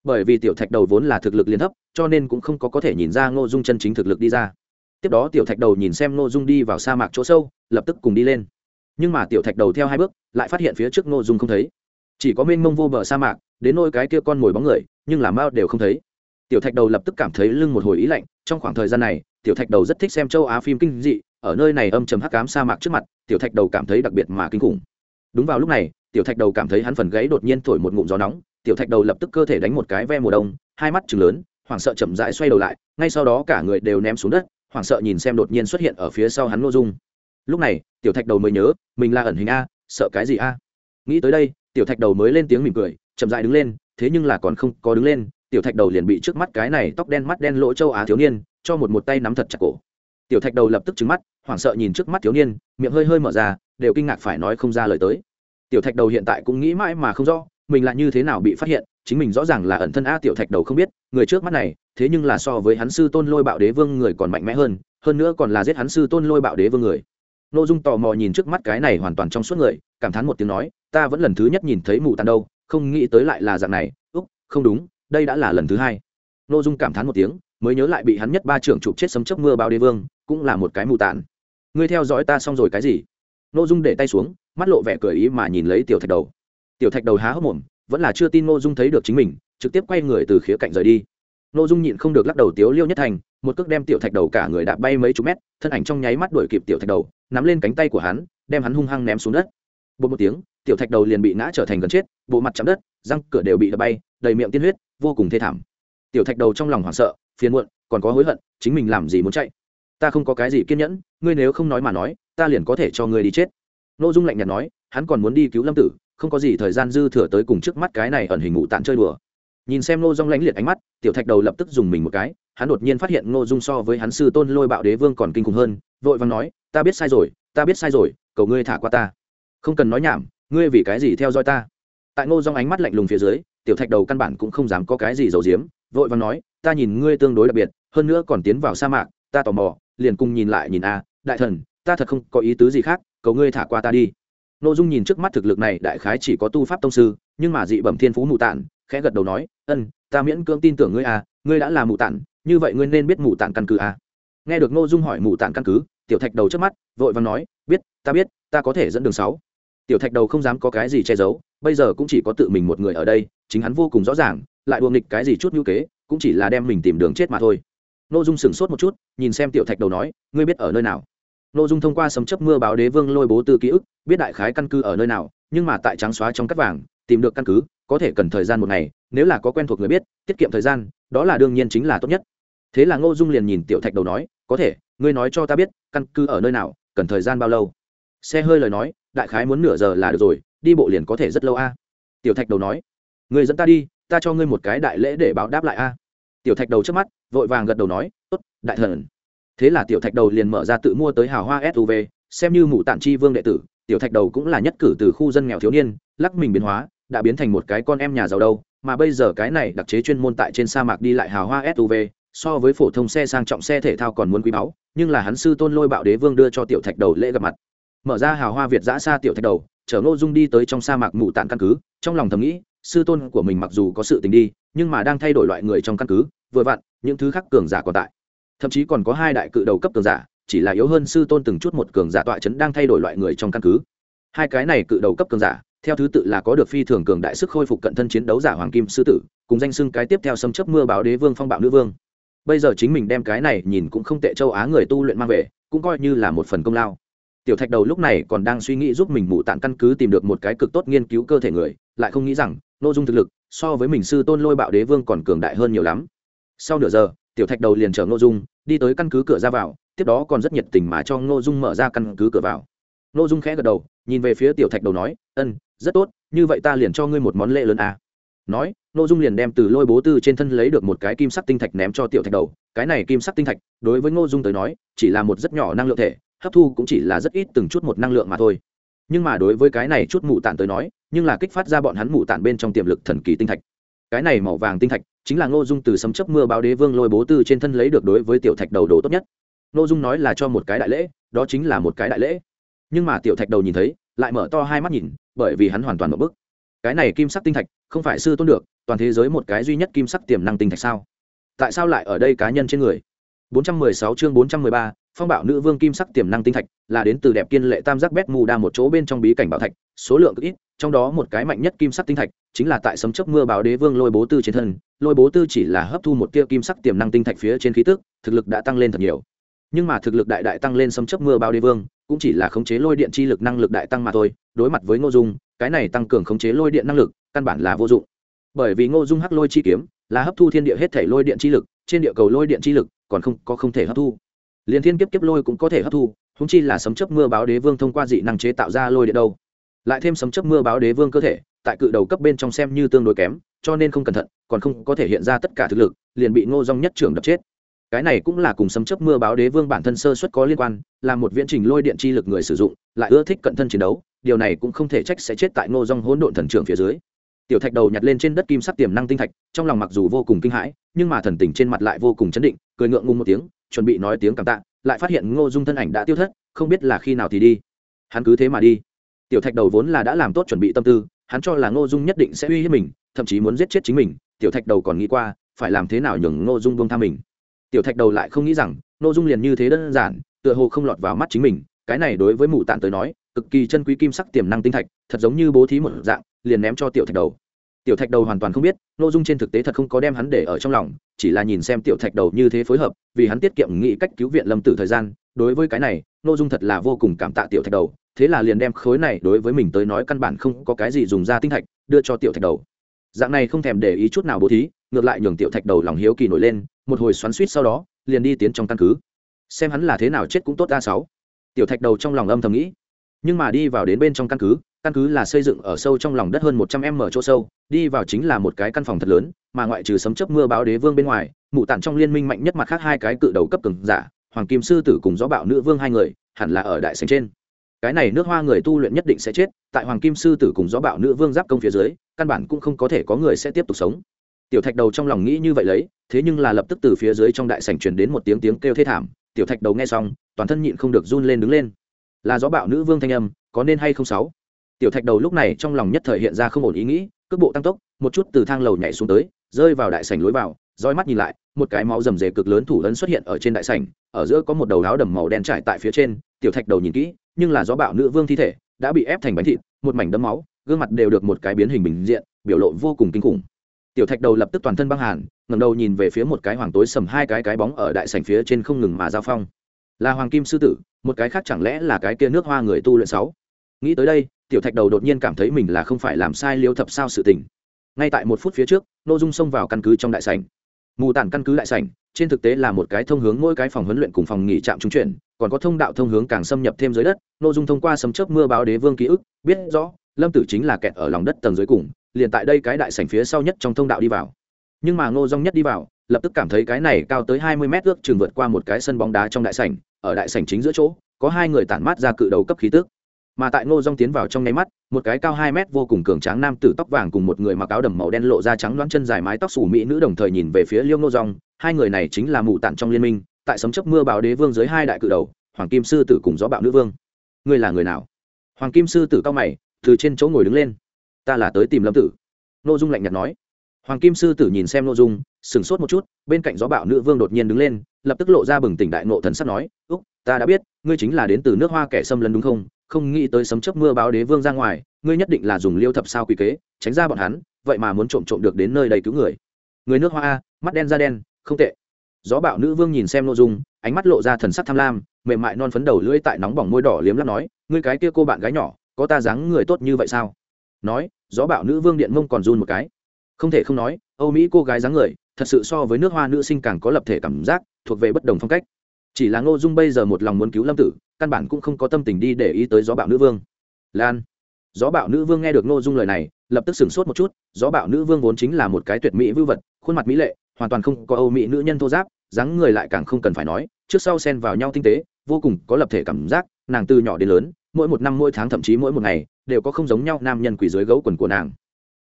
bởi vì tiểu thạch đầu vốn là thực lực liên thấp, cho nên cũng không có có thể nhìn ra ngô dung chân chính thực lực đi ra. Tiếp đó tiểu thạch đầu nhìn xem ngô dung đi vào sa mạc chỗ sâu, lập tức cùng đi lên. Nhưng mà tiểu thạch đầu theo hai bước, lại phát hiện phía trước ngô dung không thấy. Chỉ có mênh mông vô bờ sa mạc, đến nôi cái kia con mồi bóng người, nhưng làm mao đều không thấy. Tiểu thạch đầu lập tức cảm thấy lưng một hồi ý lạnh, trong khoảng thời gian này, tiểu thạch đầu rất thích xem châu á phim kinh dị, ở nơi này âm chầm hắc cám sa mạc trước mặt, tiểu thạch đầu cảm thấy đặc biệt mà kinh khủng. Đúng vào lúc này tiểu thạch đầu cảm thấy hắn phần gáy đột nhiên thổi một ngụm gió nóng, tiểu thạch đầu lập tức cơ thể đánh một cái ve mùa đông, hai mắt chừng lớn, hoảng sợ chậm rãi xoay đầu lại, ngay sau đó cả người đều ném xuống đất, hoảng sợ nhìn xem đột nhiên xuất hiện ở phía sau hắn n ô dung. Lúc này, tiểu thạch đầu mới nhớ, mình là ẩn hình a, sợ cái gì a? Nghĩ tới đây, tiểu thạch đầu mới lên tiếng mỉm cười, chậm rãi đứng lên, thế nhưng là còn không có đứng lên, tiểu thạch đầu liền bị trước mắt cái này tóc đen mắt đen lỗ châu á thiếu niên, cho một một tay nắm thật chặt cổ. Tiểu thạch đầu lập tức trứng mắt, hoảng sợ nhìn trước mắt thiếu niên, miệng hơi hơi mở ra, đều kinh ngạc phải nói không ra lời tới tiểu thạch đầu hiện tại cũng nghĩ mãi mà không rõ, mình là như thế nào bị phát hiện, chính mình rõ ràng là ẩn thân a tiểu thạch đầu không biết, người trước mắt này, thế nhưng là so với hắn sư tôn lôi bạo đế vương người còn mạnh mẽ hơn hơn nữa còn là giết hắn sư tôn lôi bạo đế vương người. Nội dung tò mò nhìn trước mắt cái này hoàn toàn trong suốt người, cảm thán một tiếng nói, ta vẫn lần thứ nhất nhìn thấy mù tàn đâu, không nghĩ tới lại là dạng này. Úc, không đúng, đây đã là lần thứ hai. Nội dung cảm thán một tiếng, mới nhớ lại bị hắn nhất ba trưởng chụp chết sấm chớp mưa bao đế vương, cũng là một cái mù tàn. Ngươi theo dõi ta xong rồi cái gì? Nội dung để tay xuống mắt lộ vẻ cười ý mà nhìn lấy tiểu thạch đầu. Tiểu thạch đầu há hốc mồm, vẫn là chưa tin ngô dung thấy được chính mình, trực tiếp quay người từ khía cạnh rời đi. Ngô dung nhịn không được lắc đầu tiếu liêu nhất thành, một cước đem tiểu thạch đầu cả người đạp bay mấy chục mét, thân ảnh trong nháy mắt đuổi kịp tiểu thạch đầu, nắm lên cánh tay của hắn, đem hắn hung hăng ném xuống đất. Bột một tiếng, tiểu thạch đầu liền bị ngã trở thành gần chết, bộ mặt chạm đất, răng cửa đều bị đập bay, đầy miệng tiên huyết, vô cùng thê thảm. Tiểu thạch đầu trong lòng hoảng sợ, phiền muộn, còn có hối hận, chính mình làm gì muốn chạy? Ta không có cái gì kiên nhẫn, ngươi nếu không nói mà nói, ta liền có thể cho ngươi đi chết n ô dung lạnh nhạt nói, hắn còn muốn đi cứu lâm tử, không có gì thời gian dư thừa tới cùng trước mắt cái này ẩn hình ngụ tạn chơi đùa. Nhìn xem nô dung lãnh liệt ánh mắt, tiểu thạch đầu lập tức dùng mình một cái, hắn đột nhiên phát hiện nô dung so với hắn sư tôn lôi bạo đế vương còn kinh khủng hơn, vội vàng nói, ta biết sai rồi, ta biết sai rồi, cầu ngươi thả qua ta. Không cần nói nhảm, ngươi vì cái gì theo dõi ta? Tại nô dung ánh mắt lạnh lùng phía dưới, tiểu thạch đầu căn bản cũng không dám có cái gì giấu giếm, vội vàng nói, ta nhìn ngươi tương đối đặc biệt, hơn nữa còn tiến vào sa mạc, ta tò mò, liền cùng nhìn lại nhìn a, đại thần ta thật không có ý tứ gì khác, cầu ngươi thả qua ta đi. N ô dung nhìn trước mắt thực lực này, đại khái chỉ có tu pháp tông sư, nhưng mà dị bẩm thiên phú mù tản khẽ gật đầu nói, ân, ta miễn cưỡng tin tưởng ngươi à ngươi đã là mù tản như vậy ngươi nên biết mù tản căn cứ à. Nghe được n ô dung hỏi mù tản căn cứ, tiểu thạch đầu trước mắt, vội và nói, biết, ta biết, ta có thể dẫn đường sáu. Tiểu thạch đầu không dám có cái gì che giấu, bây giờ cũng chỉ có tự mình một người ở đây, chính hắn vô cùng rõ ràng, lại đùa nghịch cái gì chút ngữ kế, cũng chỉ là đem mình tìm đường chết mà thôi. N ô dung sửng sốt một chút, nhìn xem tiểu thạch đầu nói, ngươi biết ở nơi nào? N dung thông qua sấm chấp mưa báo đế vương lôi bố tư ký ức, biết đại khái căn cứ ở nơi nào, nhưng mà tại trắng xóa trong cắt vàng, tìm được căn cứ, có thể cần thời gian một ngày, nếu là có quen thuộc người biết, tiết kiệm thời gian, đó là đương nhiên chính là tốt nhất. Thế là ngô dung liền nhìn tiểu thạch đầu nói, có thể, ngươi nói cho ta biết, căn cứ ở nơi nào, cần thời gian bao lâu? Xe hơi lời nói, đại khái muốn nửa giờ là được rồi, đi bộ liền có thể rất lâu a. Tiểu thạch đầu nói người dẫn ta đi, ta cho ngươi một cái đại lễ để báo đáp lại a. Tiểu thạch đầu trước mắt, vội vàng gật đầu nói, tốt, đại thần thế là tiểu thạch đầu liền mở ra tự mua tới hào hoa suv xem như mụ tản chi vương đệ tử, tiểu thạch đầu cũng là nhất cử từ khu dân nghèo thiếu niên, lắc mình biến hóa, đã biến thành một cái con em nhà giàu đâu, mà bây giờ cái này đặc chế chuyên môn tại trên sa mạc đi lại hào hoa suv so với phổ thông xe sang trọng xe thể thao còn muốn quý báu, nhưng là hắn sư tôn lôi bạo đế vương đưa cho tiểu thạch đầu lễ gặp mặt. Mở ra hào hoa việt giã xa tiểu thạch đầu, chở ngô dung đi tới trong sa mạc mù tạn căn cứ, trong lòng thầm nghĩ, sư tôn của mình mặc dù có sự tình đi, nhưng mà đang thay đổi loại người trong căn cứ, vừa vặn, những thứ khác cường giả còn tại thậm chí còn có hai đại cự đầu cấp cường giả, chỉ là yếu hơn sư tôn từng chút một cường giả tọa chấn đang thay đổi loại người trong căn cứ. Hai cái này cự đầu cấp cường giả, theo thứ tự là có được phi thường cường đại sức khôi phục cận thân chiến đấu giả hoàng kim sư tử, cùng danh xưng cái tiếp theo xâm chấp mưa báo đế vương phong bạo nữ vương. Bây giờ chính mình đem cái này nhìn cũng không tệ châu á người tu luyện mang về, cũng coi như là một phần công lao. Tiểu thạch đầu lúc này còn đang suy nghĩ giúp mình mụ tạng căn cứ tìm được một cái cực tốt nghiên cứu cơ thể người, lại không nghĩ rằng, nội dung thực lực, so với mình sư tôn lôi bạo đế vương còn cường đại hơn nhiều lắm. Sau nửa giờ tiểu thạch đầu liền chở ngô dung, đi tới căn cứ cửa ra vào, tiếp đó còn rất nhiệt tình mà cho ngô dung mở ra căn cứ cửa vào. Ngô dung khẽ gật đầu, nhìn về phía tiểu thạch đầu nói, ân, rất tốt, như vậy ta liền cho ngươi một món lễ lớn à. nói, ngô dung liền đem từ lôi bố tư trên thân lấy được một cái kim sắc tinh thạch ném cho tiểu thạch đầu. Cái này kim sắc tinh thạch, đối với ngô dung tới nói, chỉ là một rất nhỏ năng lượng thể, hấp thu cũng chỉ là rất ít từng chút một năng lượng mà thôi. Nhưng mà đối với cái này chút mụ tản tới nói, nhưng là kích phát ra bọn hắn mụ tản bên trong tiềm lực thần kỳ tinh thạch. Cái này màu vàng tinh thạch chính là ngô dung từ sấm chấp mưa báo đế vương lôi bố tư trên thân lấy được đối với tiểu thạch đầu đồ tốt nhất. Ngô dung nói là cho một cái đại lễ, đó chính là một cái đại lễ. Nhưng mà tiểu thạch đầu nhìn thấy, lại mở to hai mắt nhìn, bởi vì hắn hoàn toàn một bức. Cái này kim sắc tinh thạch, không phải sư tôn được, toàn thế giới một cái duy nhất kim sắc tiềm năng tinh thạch sao? Tại sao lại ở đây cá nhân trên người? 416 chương 413, phong bạo nữ vương kim sắc tiềm năng tinh thạch là đến từ đẹp kiên lệ tam giác bét mù đa một chỗ bên trong bí cảnh bảo thạch số lượng cực ít trong đó một cái mạnh nhất kim sắc tinh thạch chính là tại sấm chớp mưa báo đế vương lôi bố tư trên thân. Lôi bố tư chỉ là hấp thu một tia kim sắc tiềm năng tinh thạch phía trên khí tức thực lực đã tăng lên thật nhiều. Nhưng mà thực lực đại đại tăng lên sấm chớp mưa báo đế vương cũng chỉ là khống chế lôi điện chi lực năng lực đại tăng mà thôi. Đối mặt với ngô dung cái này tăng cường khống chế lôi điện năng lực căn bản là vô dụng. Bởi vì ngô dung hắc lôi chi kiếm là hấp thu thiên địa hết thảy lôi điện chi lực trên địa cầu lôi điện chi lực còn không, có không thể hấp thu. Liền thiên kiếp kiếp lôi cũng có thể hấp thu húng chi là sấm chấp mưa báo đế vương thông qua dị năng chế tạo ra lôi điện đâu. Lại thêm sấm chấp mưa báo đế vương cơ thể, tại cự đầu cấp bên trong xem như tương đối kém, cho nên không cẩn thận, còn không có thể hiện ra tất cả thực lực, liền bị ngô dong nhất trưởng đập chết. Cái này cũng là cùng sấm chấp mưa báo đế vương bản thân sơ xuất có liên quan, là một viễn trình lôi điện chi lực người sử dụng, lại ưa thích cận thân chiến đấu, điều này cũng không thể trách sẽ chết tại ngô dong hỗn độn thần trưởng phía dưới tiểu thạch đầu nhặt lên trên đất kim sắc tiềm năng tinh thạch, trong lòng mặc dù vô cùng kinh hãi, nhưng mà thần tình trên mặt lại vô cùng chấn định, cười ngượng ngùng một tiếng, chuẩn bị nói tiếng cảm tạ, lại phát hiện ngô dung thân ảnh đã tiêu thất, không biết là khi nào thì đi. Hắn cứ thế mà đi. Tiểu thạch đầu vốn là đã làm tốt chuẩn bị tâm tư, hắn cho là ngô dung nhất định sẽ uy hiếp mình, thậm chí muốn giết chết chính mình. Tiểu thạch đầu còn nghĩ qua, phải làm thế nào nhường ngô dung buông tha mình. Tiểu thạch đầu lại không nghĩ rằng, ngô dung liền như thế đơn giản, tựa hồ không lọt vào mắt chính mình. Cái này đối với mụ tạn tới nói, cực kỳ chân quý kim sắc tiềm năng tinh thạch, thật giống như bố thí một dạng, liền ném cho tiểu thạch đầu tiểu thạch đầu hoàn toàn không biết nội dung trên thực tế thật không có đem hắn để ở trong lòng, chỉ là nhìn xem tiểu thạch đầu như thế phối hợp, vì hắn tiết kiệm nghĩ cách cứu viện lâm tử thời gian, đối với cái này nội dung thật là vô cùng cảm tạ tiểu thạch đầu, thế là liền đem khối này đối với mình tới nói căn bản không có cái gì dùng ra tinh thạch, đưa cho tiểu thạch đầu. Dạng này không thèm để ý chút nào bố thí, ngược lại nhường tiểu thạch đầu lòng hiếu kỳ nổi lên, một hồi xoắn suýt sau đó, liền đi tiến trong căn cứ. Xem hắn là thế nào chết cũng tốt a sáu. Tiểu thạch đầu trong lòng âm thầm nghĩ, nhưng mà đi vào đến bên trong căn cứ căn cứ là xây dựng ở sâu trong lòng đất hơn một trăm m chỗ sâu, đi vào chính là một cái căn phòng thật lớn, mà ngoại trừ sấm chớp mưa báo đế vương bên ngoài, mụ tản trong liên minh mạnh nhất mặt khác hai cái cự đầu cấp cường giả, hoàng kim sư tử cùng gió bạo nữ vương hai người, hẳn là ở đại sành trên. Cái này nước hoa người tu luyện nhất định sẽ chết, tại hoàng kim sư tử cùng gió bạo nữ vương giáp công phía dưới, căn bản cũng không có thể có người sẽ tiếp tục sống. Tiểu thạch đầu trong lòng nghĩ như vậy lấy, thế nhưng là lập tức từ phía dưới trong đại sảnh truyền đến một tiếng tiếng kêu thê thảm, tiểu thạch đầu nghe xong, toàn thân nhịn không được run lên đứng lên. Là gió bạo nữ vương thanh âm, có nên hay không sáu? Tiểu thạch đầu lúc này trong lòng nhất thời hiện ra không ổn ý nghĩ, cước bộ tăng tốc, một chút từ thang lầu nhảy xuống tới, rơi vào đại sảnh lối vào, roi mắt nhìn lại, một cái máu rầm rề cực lớn thủ lớn xuất hiện ở trên đại sảnh, ở giữa có một đầu áo đầm màu đen trải tại phía trên, tiểu thạch đầu nhìn kỹ, nhưng là gió bạo nữ vương thi thể, đã bị ép thành bánh thịt, một mảnh đấm máu, gương mặt đều được một cái biến hình bình diện, biểu lộ vô cùng kinh khủng. Tiểu thạch đầu lập tức toàn thân băng hàn, ngẩng đầu nhìn về phía một cái hoàng tối sầm hai cái cái bóng ở đại sảnh phía trên không ngừng mà giao phong. Là hoàng kim sư tử, một cái khác chẳng lẽ là cái kia nước hoa người tu luyện sáu? Nghĩ tới đây, tiểu thạch đầu đột nhiên cảm thấy mình là không phải làm sai liêu thập sao sự tình. Ngay tại một phút phía trước nội dung xông vào căn cứ trong đại sảnh. Mù tản căn cứ đại sảnh, trên thực tế là một cái thông hướng mỗi cái phòng huấn luyện cùng phòng nghỉ trạm trung chuyển, còn có thông đạo thông hướng càng xâm nhập thêm dưới đất nội dung thông qua sấm chớp mưa báo đế vương ký ức, biết rõ, lâm tử chính là kẹt ở lòng đất tầng dưới cùng, liền tại đây cái đại sảnh phía sau nhất trong thông đạo đi vào. Nhưng mà ngô dong nhất đi vào, lập tức cảm thấy cái này cao tới hai mươi mét ước chừng vượt qua một cái sân bóng đá trong đại sảnh, ở đại sảnh chính giữa chỗ, có hai người tản mát ra cự đầu cấp khí tức mà tại ngô dong tiến vào trong nháy mắt, một cái cao hai mét vô cùng cường tráng nam tử tóc vàng cùng một người mặc áo đầm màu đen lộ ra trắng loáng chân dài mái tóc xù mỹ nữ đồng thời nhìn về phía liêu ngô dong hai người này chính là mù tản trong liên minh, tại sấm chấp mưa báo đế vương dưới hai đại cự đầu, hoàng kim sư tử cùng gió bạo nữ vương. Ngươi là người nào? Hoàng kim sư tử cao mày, từ trên chỗ ngồi đứng lên. Ta là tới tìm lâm tử. Nội dung lạnh nhạt nói. Hoàng kim sư tử nhìn xem nội dung, sửng sốt một chút, bên cạnh gió bạo nữ vương đột nhiên đứng lên, lập tức lộ ra bừng tỉnh đại nộ thần sắt nói, úc, ta đã biết, ngươi chính là đến từ nước hoa kẻ xâm lấn đúng không? Không nghĩ tới sấm chớp mưa báo đế vương ra ngoài, ngươi nhất định là dùng liêu thập sao quy kế, tránh ra bọn hắn, vậy mà muốn trộm trộm được đến nơi đầy cứu người. Người nước hoa a mắt đen da đen, không tệ. Gió bạo nữ vương nhìn xem nội dung, ánh mắt lộ ra thần sắc tham lam, mềm mại non phấn đầu lưỡi tại nóng bỏng môi đỏ liếm lắp nói, ngươi cái kia cô bạn gái nhỏ, có ta dáng người tốt như vậy sao? Nói, gió bạo nữ vương điện mông còn run một cái. Không thể không nói, âu mỹ cô gái dáng người, thật sự so với nước hoa nữ sinh càng có lập thể cảm giác, thuộc về bất đồng phong cách. Chỉ là ngô dung bây giờ một lòng muốn cứu lâm tử căn bản cũng không có tâm tình đi để ý tới gió bạo nữ vương. Lan. Gió bạo nữ vương nghe được ngô dung lời này, lập tức sửng sốt một chút, gió bạo nữ vương vốn chính là một cái tuyệt mỹ vưu vật, khuôn mặt mỹ lệ, hoàn toàn không có âu mỹ nữ nhân thô giáp, dáng người lại càng không cần phải nói, trước sau xen vào nhau tinh tế, vô cùng có lập thể cảm giác, nàng từ nhỏ đến lớn, mỗi một năm mỗi tháng thậm chí mỗi một ngày, đều có không giống nhau nam nhân quỷ dưới gấu quần của nàng.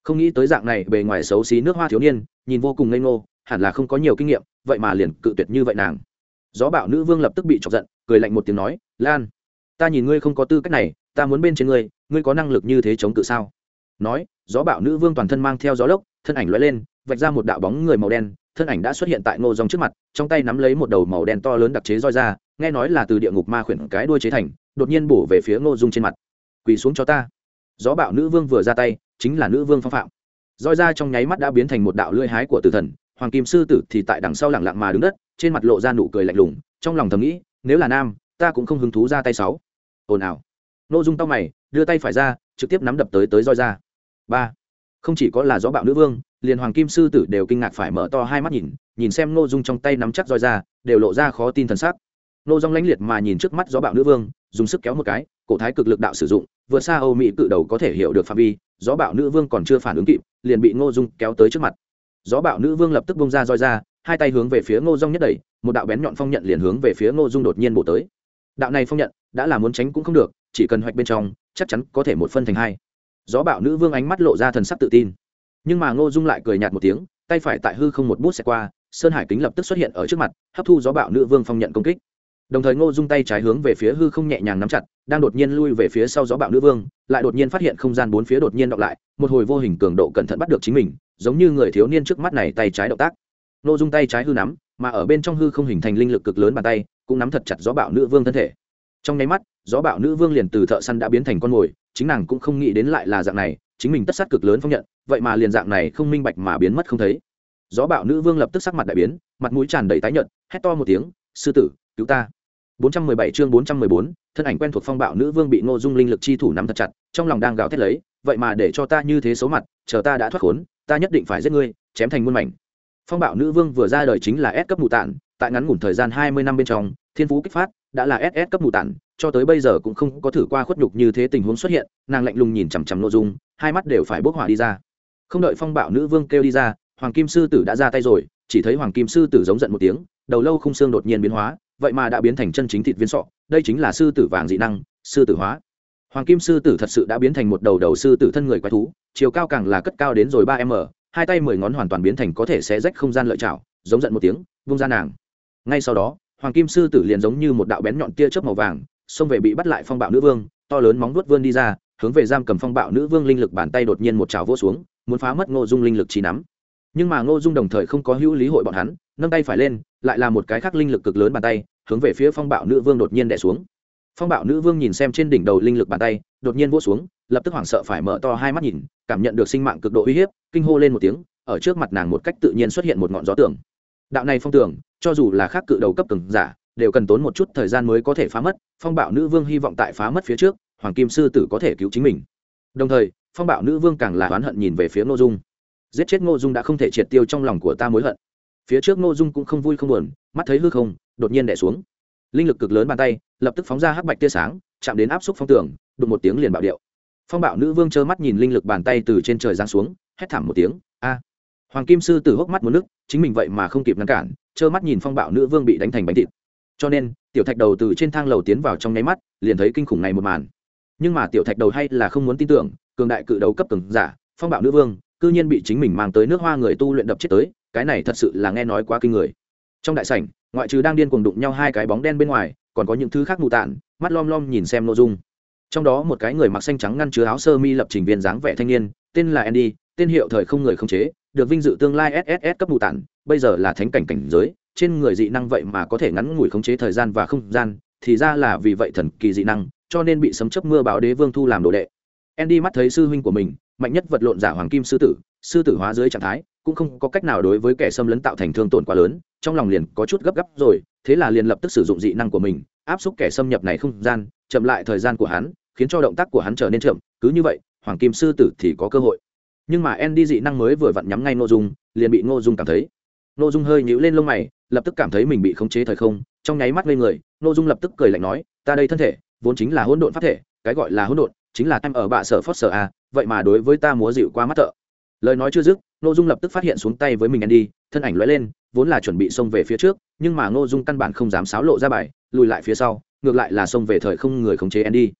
Không nghĩ tới dạng này bề ngoài xấu xí nước hoa thiếu niên, nhìn vô cùng ngây ngô, hẳn là không có nhiều kinh nghiệm, vậy mà liền cự tuyệt như vậy nàng. Gió bạo nữ vương lập tức bị chọc giận cười lạnh một tiếng nói, lan, ta nhìn ngươi không có tư cách này, ta muốn bên trên ngươi ngươi có năng lực như thế chống cự sao? Nói, gió bạo nữ vương toàn thân mang theo gió lốc, thân ảnh l lên, vạch ra một đạo bóng người màu đen, thân ảnh đã xuất hiện tại ngô dòng trước mặt, trong tay nắm lấy một đầu màu đen to lớn đặc chế roi ra, nghe nói là từ địa ngục ma khuyển cái đuôi chế thành, đột nhiên bổ về phía ngô dung trên mặt. Quỳ xuống cho ta. Gió bạo nữ vương vừa ra tay, chính là nữ vương phong phạm. Roi ra trong nháy mắt đã biến thành một đạo lưỡi hái của tử thần, hoàng kim sư tử thì tại đằng sau lẳng lặng mà đứng đất, trên mặt lộ ra nụ cười lạnh lùng, trong lòng thầm nghĩ nếu là nam, ta cũng không hứng thú ra tay sáu. Ồn ào. Nô dung tao mày, đưa tay phải ra, trực tiếp nắm đập tới tới roi ra. Ba. Không chỉ có là gió bạo nữ vương, liền hoàng kim sư tử đều kinh ngạc phải mở to hai mắt nhìn nhìn xem nô dung trong tay nắm chắc roi ra, đều lộ ra khó tin thần sắc. Nô dung lãnh liệt mà nhìn trước mắt gió bạo nữ vương, dùng sức kéo một cái, cổ thái cực lực đạo sử dụng, vượt xa âu mỹ cự đầu có thể hiểu được phạm vi, gió bạo nữ vương còn chưa phản ứng kịp, liền bị ngô dung kéo tới trước mặt. Gió bạo nữ vương lập tức bông ra roi ra hai tay hướng về phía ngô dung nhất đẩy, một đạo bén nhọn phong nhận liền hướng về phía ngô dung đột nhiên bổ tới. Đạo này phong nhận, đã là muốn tránh cũng không được, chỉ cần hoạch bên trong, chắc chắn có thể một phân thành hai. Gió bạo nữ vương ánh mắt lộ ra thần sắc tự tin. Nhưng mà ngô dung lại cười nhạt một tiếng, tay phải tại hư không một bút xẹt qua, sơn hải kính lập tức xuất hiện ở trước mặt, hấp thu gió bạo nữ vương phong nhận công kích. Đồng thời ngô dung tay trái hướng về phía hư không nhẹ nhàng nắm chặt, đang đột nhiên lui về phía sau gió bạo nữ vương, lại đột nhiên phát hiện không gian bốn phía đột nhiên đọc lại, một hồi vô hình cường độ cẩn thận bắt được chính mình, giống như người thiếu niên trước mắt này tay trái động tác. Nô dung tay trái hư nắm mà ở bên trong hư không hình thành linh lực cực lớn bàn tay cũng nắm thật chặt gió bạo nữ vương thân thể. Trong nháy mắt gió bạo nữ vương liền từ thợ săn đã biến thành con mồi chính nàng cũng không nghĩ đến lại là dạng này chính mình tất sát cực lớn phong nhận vậy mà liền dạng này không minh bạch mà biến mất không thấy. Gió bạo nữ vương lập tức sắc mặt đại biến mặt mũi tràn đầy tái nhợt hét to một tiếng sư tử cứu ta! 417 chương 414, thân ảnh quen thuộc phong bạo nữ vương bị ngô dung linh lực chi thủ nắm thật chặt trong lòng đang gào thét lấy vậy mà để cho ta như thế xấu mặt chờ ta đã thoát khốn ta nhất định phải giết ngươi chém thành muôn mảnh phong bạo nữ vương vừa ra đời chính là S cấp mù tản tại ngắn ngủn thời gian 20 năm bên trong, thiên phú kích phát, đã là ss cấp mù tản cho tới bây giờ cũng không có thử qua khuất nhục như thế tình huống xuất hiện, nàng lạnh lùng nhìn chằm chằm nội dung, hai mắt đều phải bốc hỏa đi ra. Không đợi phong bạo nữ vương kêu đi ra, hoàng kim sư tử đã ra tay rồi, chỉ thấy hoàng kim sư tử giống giận một tiếng, đầu lâu không xương đột nhiên biến hóa, vậy mà đã biến thành chân chính thịt viên sọ, đây chính là sư tử vàng dị năng, sư tử hóa. Hoàng kim sư tử thật sự đã biến thành một đầu đầu sư tử thân người quái thú, chiều cao càng là cất cao đến rồi ba m hai tay mười ngón hoàn toàn biến thành có thể xé rách không gian lợi chảo, giống giận một tiếng, vung ra nàng. Ngay sau đó, hoàng kim sư tử liền giống như một đạo bén nhọn tia chớp màu vàng, xông về bị bắt lại phong bạo nữ vương, to lớn móng vuốt vươn đi ra, hướng về giam cầm phong bạo nữ vương linh lực bàn tay đột nhiên một trào vỗ xuống, muốn phá mất ngô dung linh lực trí nắm. Nhưng mà ngô dung đồng thời không có hữu lý hội bọn hắn, nâng tay phải lên, lại là một cái khác linh lực cực lớn bàn tay, hướng về phía phong bạo nữ vương đột nhiên đẻ xuống phong bạo nữ vương nhìn xem trên đỉnh đầu linh lực bàn tay, đột nhiên vỗ xuống, lập tức hoảng sợ phải mở to hai mắt nhìn, cảm nhận được sinh mạng cực độ uy hiếp, kinh hô lên một tiếng, ở trước mặt nàng một cách tự nhiên xuất hiện một ngọn gió tường. Đạo này phong tường, cho dù là khác cự đầu cấp cường giả, đều cần tốn một chút thời gian mới có thể phá mất, phong bạo nữ vương hy vọng tại phá mất phía trước, hoàng kim sư tử có thể cứu chính mình. Đồng thời, phong bạo nữ vương càng là oán hận nhìn về phía ngô dung. Giết chết ngô dung đã không thể triệt tiêu trong lòng của ta mối hận. Phía trước ngô dung cũng không vui không buồn, mắt thấy hư không, đột nhiên đẻ xuống linh lực cực lớn bàn tay, lập tức phóng ra hắc bạch tia sáng, chạm đến áp xúc phong tường, đụng một tiếng liền bạo điệu. Phong bạo nữ vương trơ mắt nhìn linh lực bàn tay từ trên trời giáng xuống, hét thảm một tiếng, a! Hoàng kim sư tử hốc mắt một nước, chính mình vậy mà không kịp ngăn cản, trơ mắt nhìn phong bạo nữ vương bị đánh thành bánh thịt. Cho nên, tiểu thạch đầu từ trên thang lầu tiến vào trong nháy mắt, liền thấy kinh khủng này một màn. Nhưng mà tiểu thạch đầu hay là không muốn tin tưởng, cường đại cự đấu cấp cường giả, phong bạo nữ vương, cư nhiên bị chính mình mang tới nước hoa người tu luyện đập chết tới, cái này thật sự là nghe nói quá kinh người. Trong đại sảnh ngoại trừ đang điên cuồng đụng nhau hai cái bóng đen bên ngoài, còn có những thứ khác mù tạn, mắt lom lom nhìn xem nội dung. Trong đó một cái người mặc xanh trắng ngăn chứa áo sơ mi lập trình viên dáng vẻ thanh niên, tên là andy, tên hiệu thời không người không chế, được vinh dự tương lai sss cấp mù tản bây giờ là thánh cảnh cảnh giới, trên người dị năng vậy mà có thể ngắn ngủi khống chế thời gian và không gian, thì ra là vì vậy thần kỳ dị năng, cho nên bị sấm chấp mưa báo đế vương thu làm đồ đệ. Andy mắt thấy sư huynh của mình, mạnh nhất vật lộn giả hoàng kim sư tử sư tử hóa dưới trạng thái cũng không có cách nào đối với kẻ xâm lấn tạo thành thương tổn quá lớn trong lòng liền có chút gấp gáp rồi thế là liền lập tức sử dụng dị năng của mình áp xúc kẻ xâm nhập này không gian chậm lại thời gian của hắn khiến cho động tác của hắn trở nên chậm cứ như vậy hoàng kim sư tử thì có cơ hội nhưng mà Andy dị năng mới vừa vặn nhắm ngay Ngô Dung, liền bị Ngô Dung cảm thấy. Ngô Dung hơi nhíu lên lông mày, lập tức cảm thấy mình bị khống chế thời không, trong nháy mắt ngây người, Ngô Dung lập tức cười lạnh nói, "Ta đây thân thể, vốn chính là hỗn độn pháp thể, cái gọi là hỗn độn, chính là em ở bạ sở phót sở a, vậy mà đối với ta múa dịu qua mắt thợ." Lời nói chưa dứt, Ngô Dung lập tức phát hiện xuống tay với mình Andy, thân ảnh lóe lên, vốn là chuẩn bị xông về phía trước, nhưng mà Ngô Dung căn bản không dám xáo lộ ra bài, lùi lại phía sau, ngược lại là xông về thời không người khống chế Andy.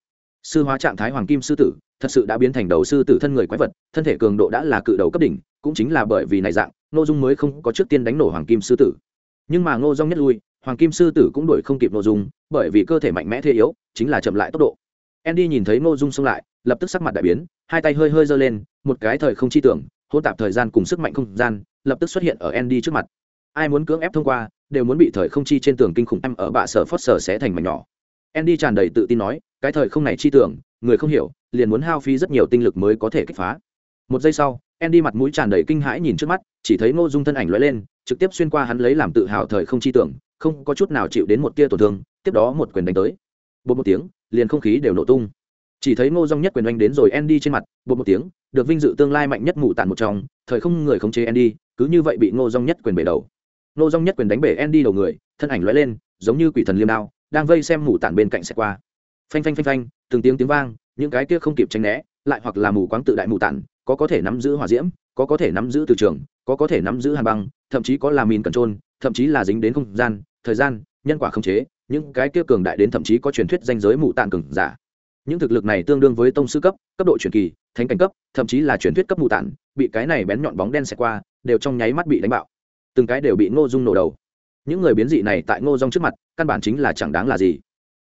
Sư hóa trạng thái hoàng kim sư tử, thật sự đã biến thành đầu sư tử thân người quái vật thân thể cường độ đã là cự đầu cấp đỉnh cũng chính là bởi vì này dạng ngô dung mới không có trước tiên đánh nổ hoàng kim sư tử nhưng mà ngô dung nhất lui hoàng kim sư tử cũng đuổi không kịp ngô dung bởi vì cơ thể mạnh mẽ thế yếu chính là chậm lại tốc độ andy nhìn thấy ngô dung xông lại lập tức sắc mặt đại biến hai tay hơi hơi giơ lên một cái thời không chi tưởng hỗn tạp thời gian cùng sức mạnh không gian, lập tức xuất hiện ở andy trước mặt. Ai muốn cưỡng ép thông qua, đều muốn bị thời không chi trên tường kinh khủng em ở bạ sở phót sở sẽ thành mảnh nhỏ. Andy tràn đầy tự tin nói, cái thời không này chi tưởng, người không hiểu, liền muốn hao phí rất nhiều tinh lực mới có thể kích phá. Một giây sau, andy mặt mũi tràn đầy kinh hãi nhìn trước mắt, chỉ thấy ngô dung thân ảnh lóe lên, trực tiếp xuyên qua hắn lấy làm tự hào thời không chi tưởng, không có chút nào chịu đến một tia tổn thương, tiếp đó một quyền đánh tới. Bột một tiếng, liền không khí đều nổ tung chỉ thấy ngô dung nhất quyền oanh đến rồi andy trên mặt bột một tiếng được vinh dự tương lai mạnh nhất ngủ tàn một trong thời không người khống chế andy cứ như vậy bị ngô dung nhất quyền bể đầu. Ngô dung nhất quyền đánh bể andy đầu người thân ảnh lóe lên giống như quỷ thần liêm đao đang vây xem ngủ tàn bên cạnh sẽ qua. Phanh phanh phanh phanh từng tiếng tiếng vang những cái kia không kịp tránh né lại hoặc là mù quáng tự đại mù tàn, có có thể nắm giữ hỏa diễm có có thể nắm giữ từ trường có có thể nắm giữ hàn băng thậm chí có là mìn cẩn trôn thậm chí là dính đến không gian thời gian nhân quả không chế những cái kia cường đại đến thậm chí có truyền thuyết danh giới mù tàn cường giả những thực lực này tương đương với tông sư cấp cấp độ truyền kỳ, thánh cảnh cấp, thậm chí là truyền thuyết cấp mù tản, bị cái này bén nhọn bóng đen xẹt qua, đều trong nháy mắt bị đánh bạo. Từng cái đều bị ngô dung nổ đầu. Những người biến dị này tại ngô dung trước mặt, căn bản chính là chẳng đáng là gì.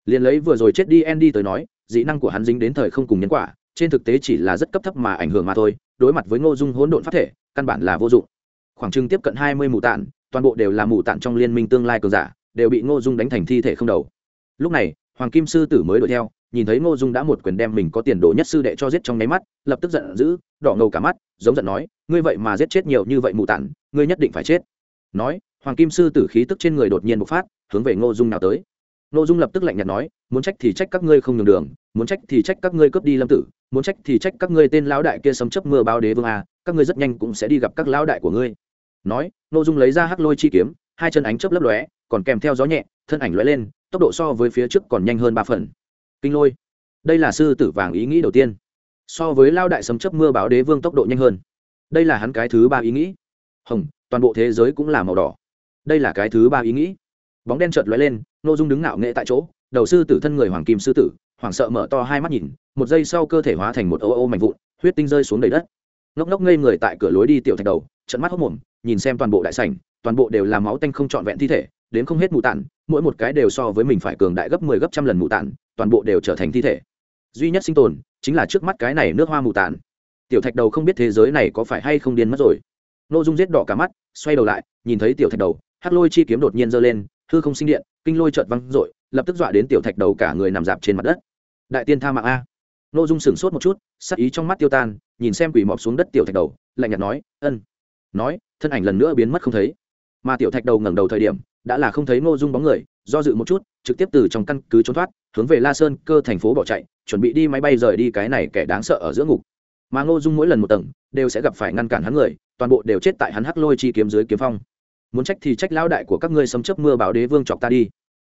Liền lấy vừa rồi chết đi andy tới nói, dị năng của hắn dính đến thời không cùng nhân quả, trên thực tế chỉ là rất cấp thấp mà ảnh hưởng mà thôi, đối mặt với ngô dung hỗn độn phát thể, căn bản là vô dụng. Khoảng chừng tiếp cận hai mươi mù tản, toàn bộ đều là mù tản trong liên minh tương lai cường giả, đều bị ngô dung đánh thành thi thể không đầu. Lúc này, hoàng kim sư tử mới đuổi theo nhìn thấy ngô dung đã một quyền đem mình có tiền đồ nhất sư đệ cho giết trong nháy mắt lập tức giận dữ đỏ ngầu cả mắt giống giận nói ngươi vậy mà giết chết nhiều như vậy mù tản ngươi nhất định phải chết. Nói hoàng kim sư tử khí tức trên người đột nhiên bộc phát hướng về ngô dung nào tới. Ngô dung lập tức lạnh nhạt nói muốn trách thì trách các ngươi không nhường đường muốn trách thì trách các ngươi cướp đi lâm tử muốn trách thì trách các ngươi tên lão đại kia sấm chấp mưa báo đế vương à, các ngươi rất nhanh cũng sẽ đi gặp các lão đại của ngươi. Nói ngô dung lấy ra hắc lôi chi kiếm hai chân ánh chớp lấp lóe còn kèm theo gió nhẹ thân ảnh lóe lên tốc độ so với phía trước còn nhanh hơn ba phần kinh lôi. Đây là sư tử vàng ý nghĩ đầu tiên. So với lao đại sấm chấp mưa báo đế vương tốc độ nhanh hơn. Đây là hắn cái thứ ba ý nghĩ. Hồng, toàn bộ thế giới cũng là màu đỏ. Đây là cái thứ ba ý nghĩ. Bóng đen chợt lóe lên n ô dung đứng ngạo nghệ tại chỗ, đầu sư tử thân người hoàng kim sư tử, hoảng sợ mở to hai mắt nhìn, một giây sau cơ thể hóa thành một ô ô mạnh vụn, huyết tinh rơi xuống đầy đất. Ngốc ngốc ngây người tại cửa lối đi tiểu thạch đầu trận mắt hốc mồm, nhìn xem toàn bộ đại sảnh, toàn bộ đều là máu tanh không trọn vẹn thi thể đến không hết mù tản, mỗi một cái đều so với mình phải cường đại gấp mười 10 gấp trăm lần mù tản, toàn bộ đều trở thành thi thể. Duy nhất sinh tồn chính là trước mắt cái này nước hoa mù tản. Tiểu thạch đầu không biết thế giới này có phải hay không điên mất rồi. Nội dung giết đỏ cả mắt, xoay đầu lại, nhìn thấy tiểu thạch đầu, hắc lôi chi kiếm đột nhiên giơ lên, hư không sinh điện, kinh lôi chợt văng dội lập tức dọa đến tiểu thạch đầu cả người nằm dạp trên mặt đất. Đại tiên tha mạng a. Nội dung sửng sốt một chút, sắc ý trong mắt tiêu tan, nhìn xem quỷ mọp xuống đất tiểu thạch đầu, lạnh nhạt nói, ân. Nói, thân ảnh lần nữa biến mất không thấy. Mà tiểu thạch đầu ngẩng đầu thời điểm đã là không thấy ngô dung bóng người, do dự một chút, trực tiếp từ trong căn cứ trốn thoát, hướng về la sơn cơ thành phố bỏ chạy, chuẩn bị đi máy bay rời đi cái này kẻ đáng sợ ở giữa ngục. Mà ngô dung mỗi lần một tầng, đều sẽ gặp phải ngăn cản hắn người, toàn bộ đều chết tại hắn hắc lôi chi kiếm dưới kiếm phong. Muốn trách thì trách lão đại của các ngươi sấm chấp mưa bảo đế vương chọc ta đi.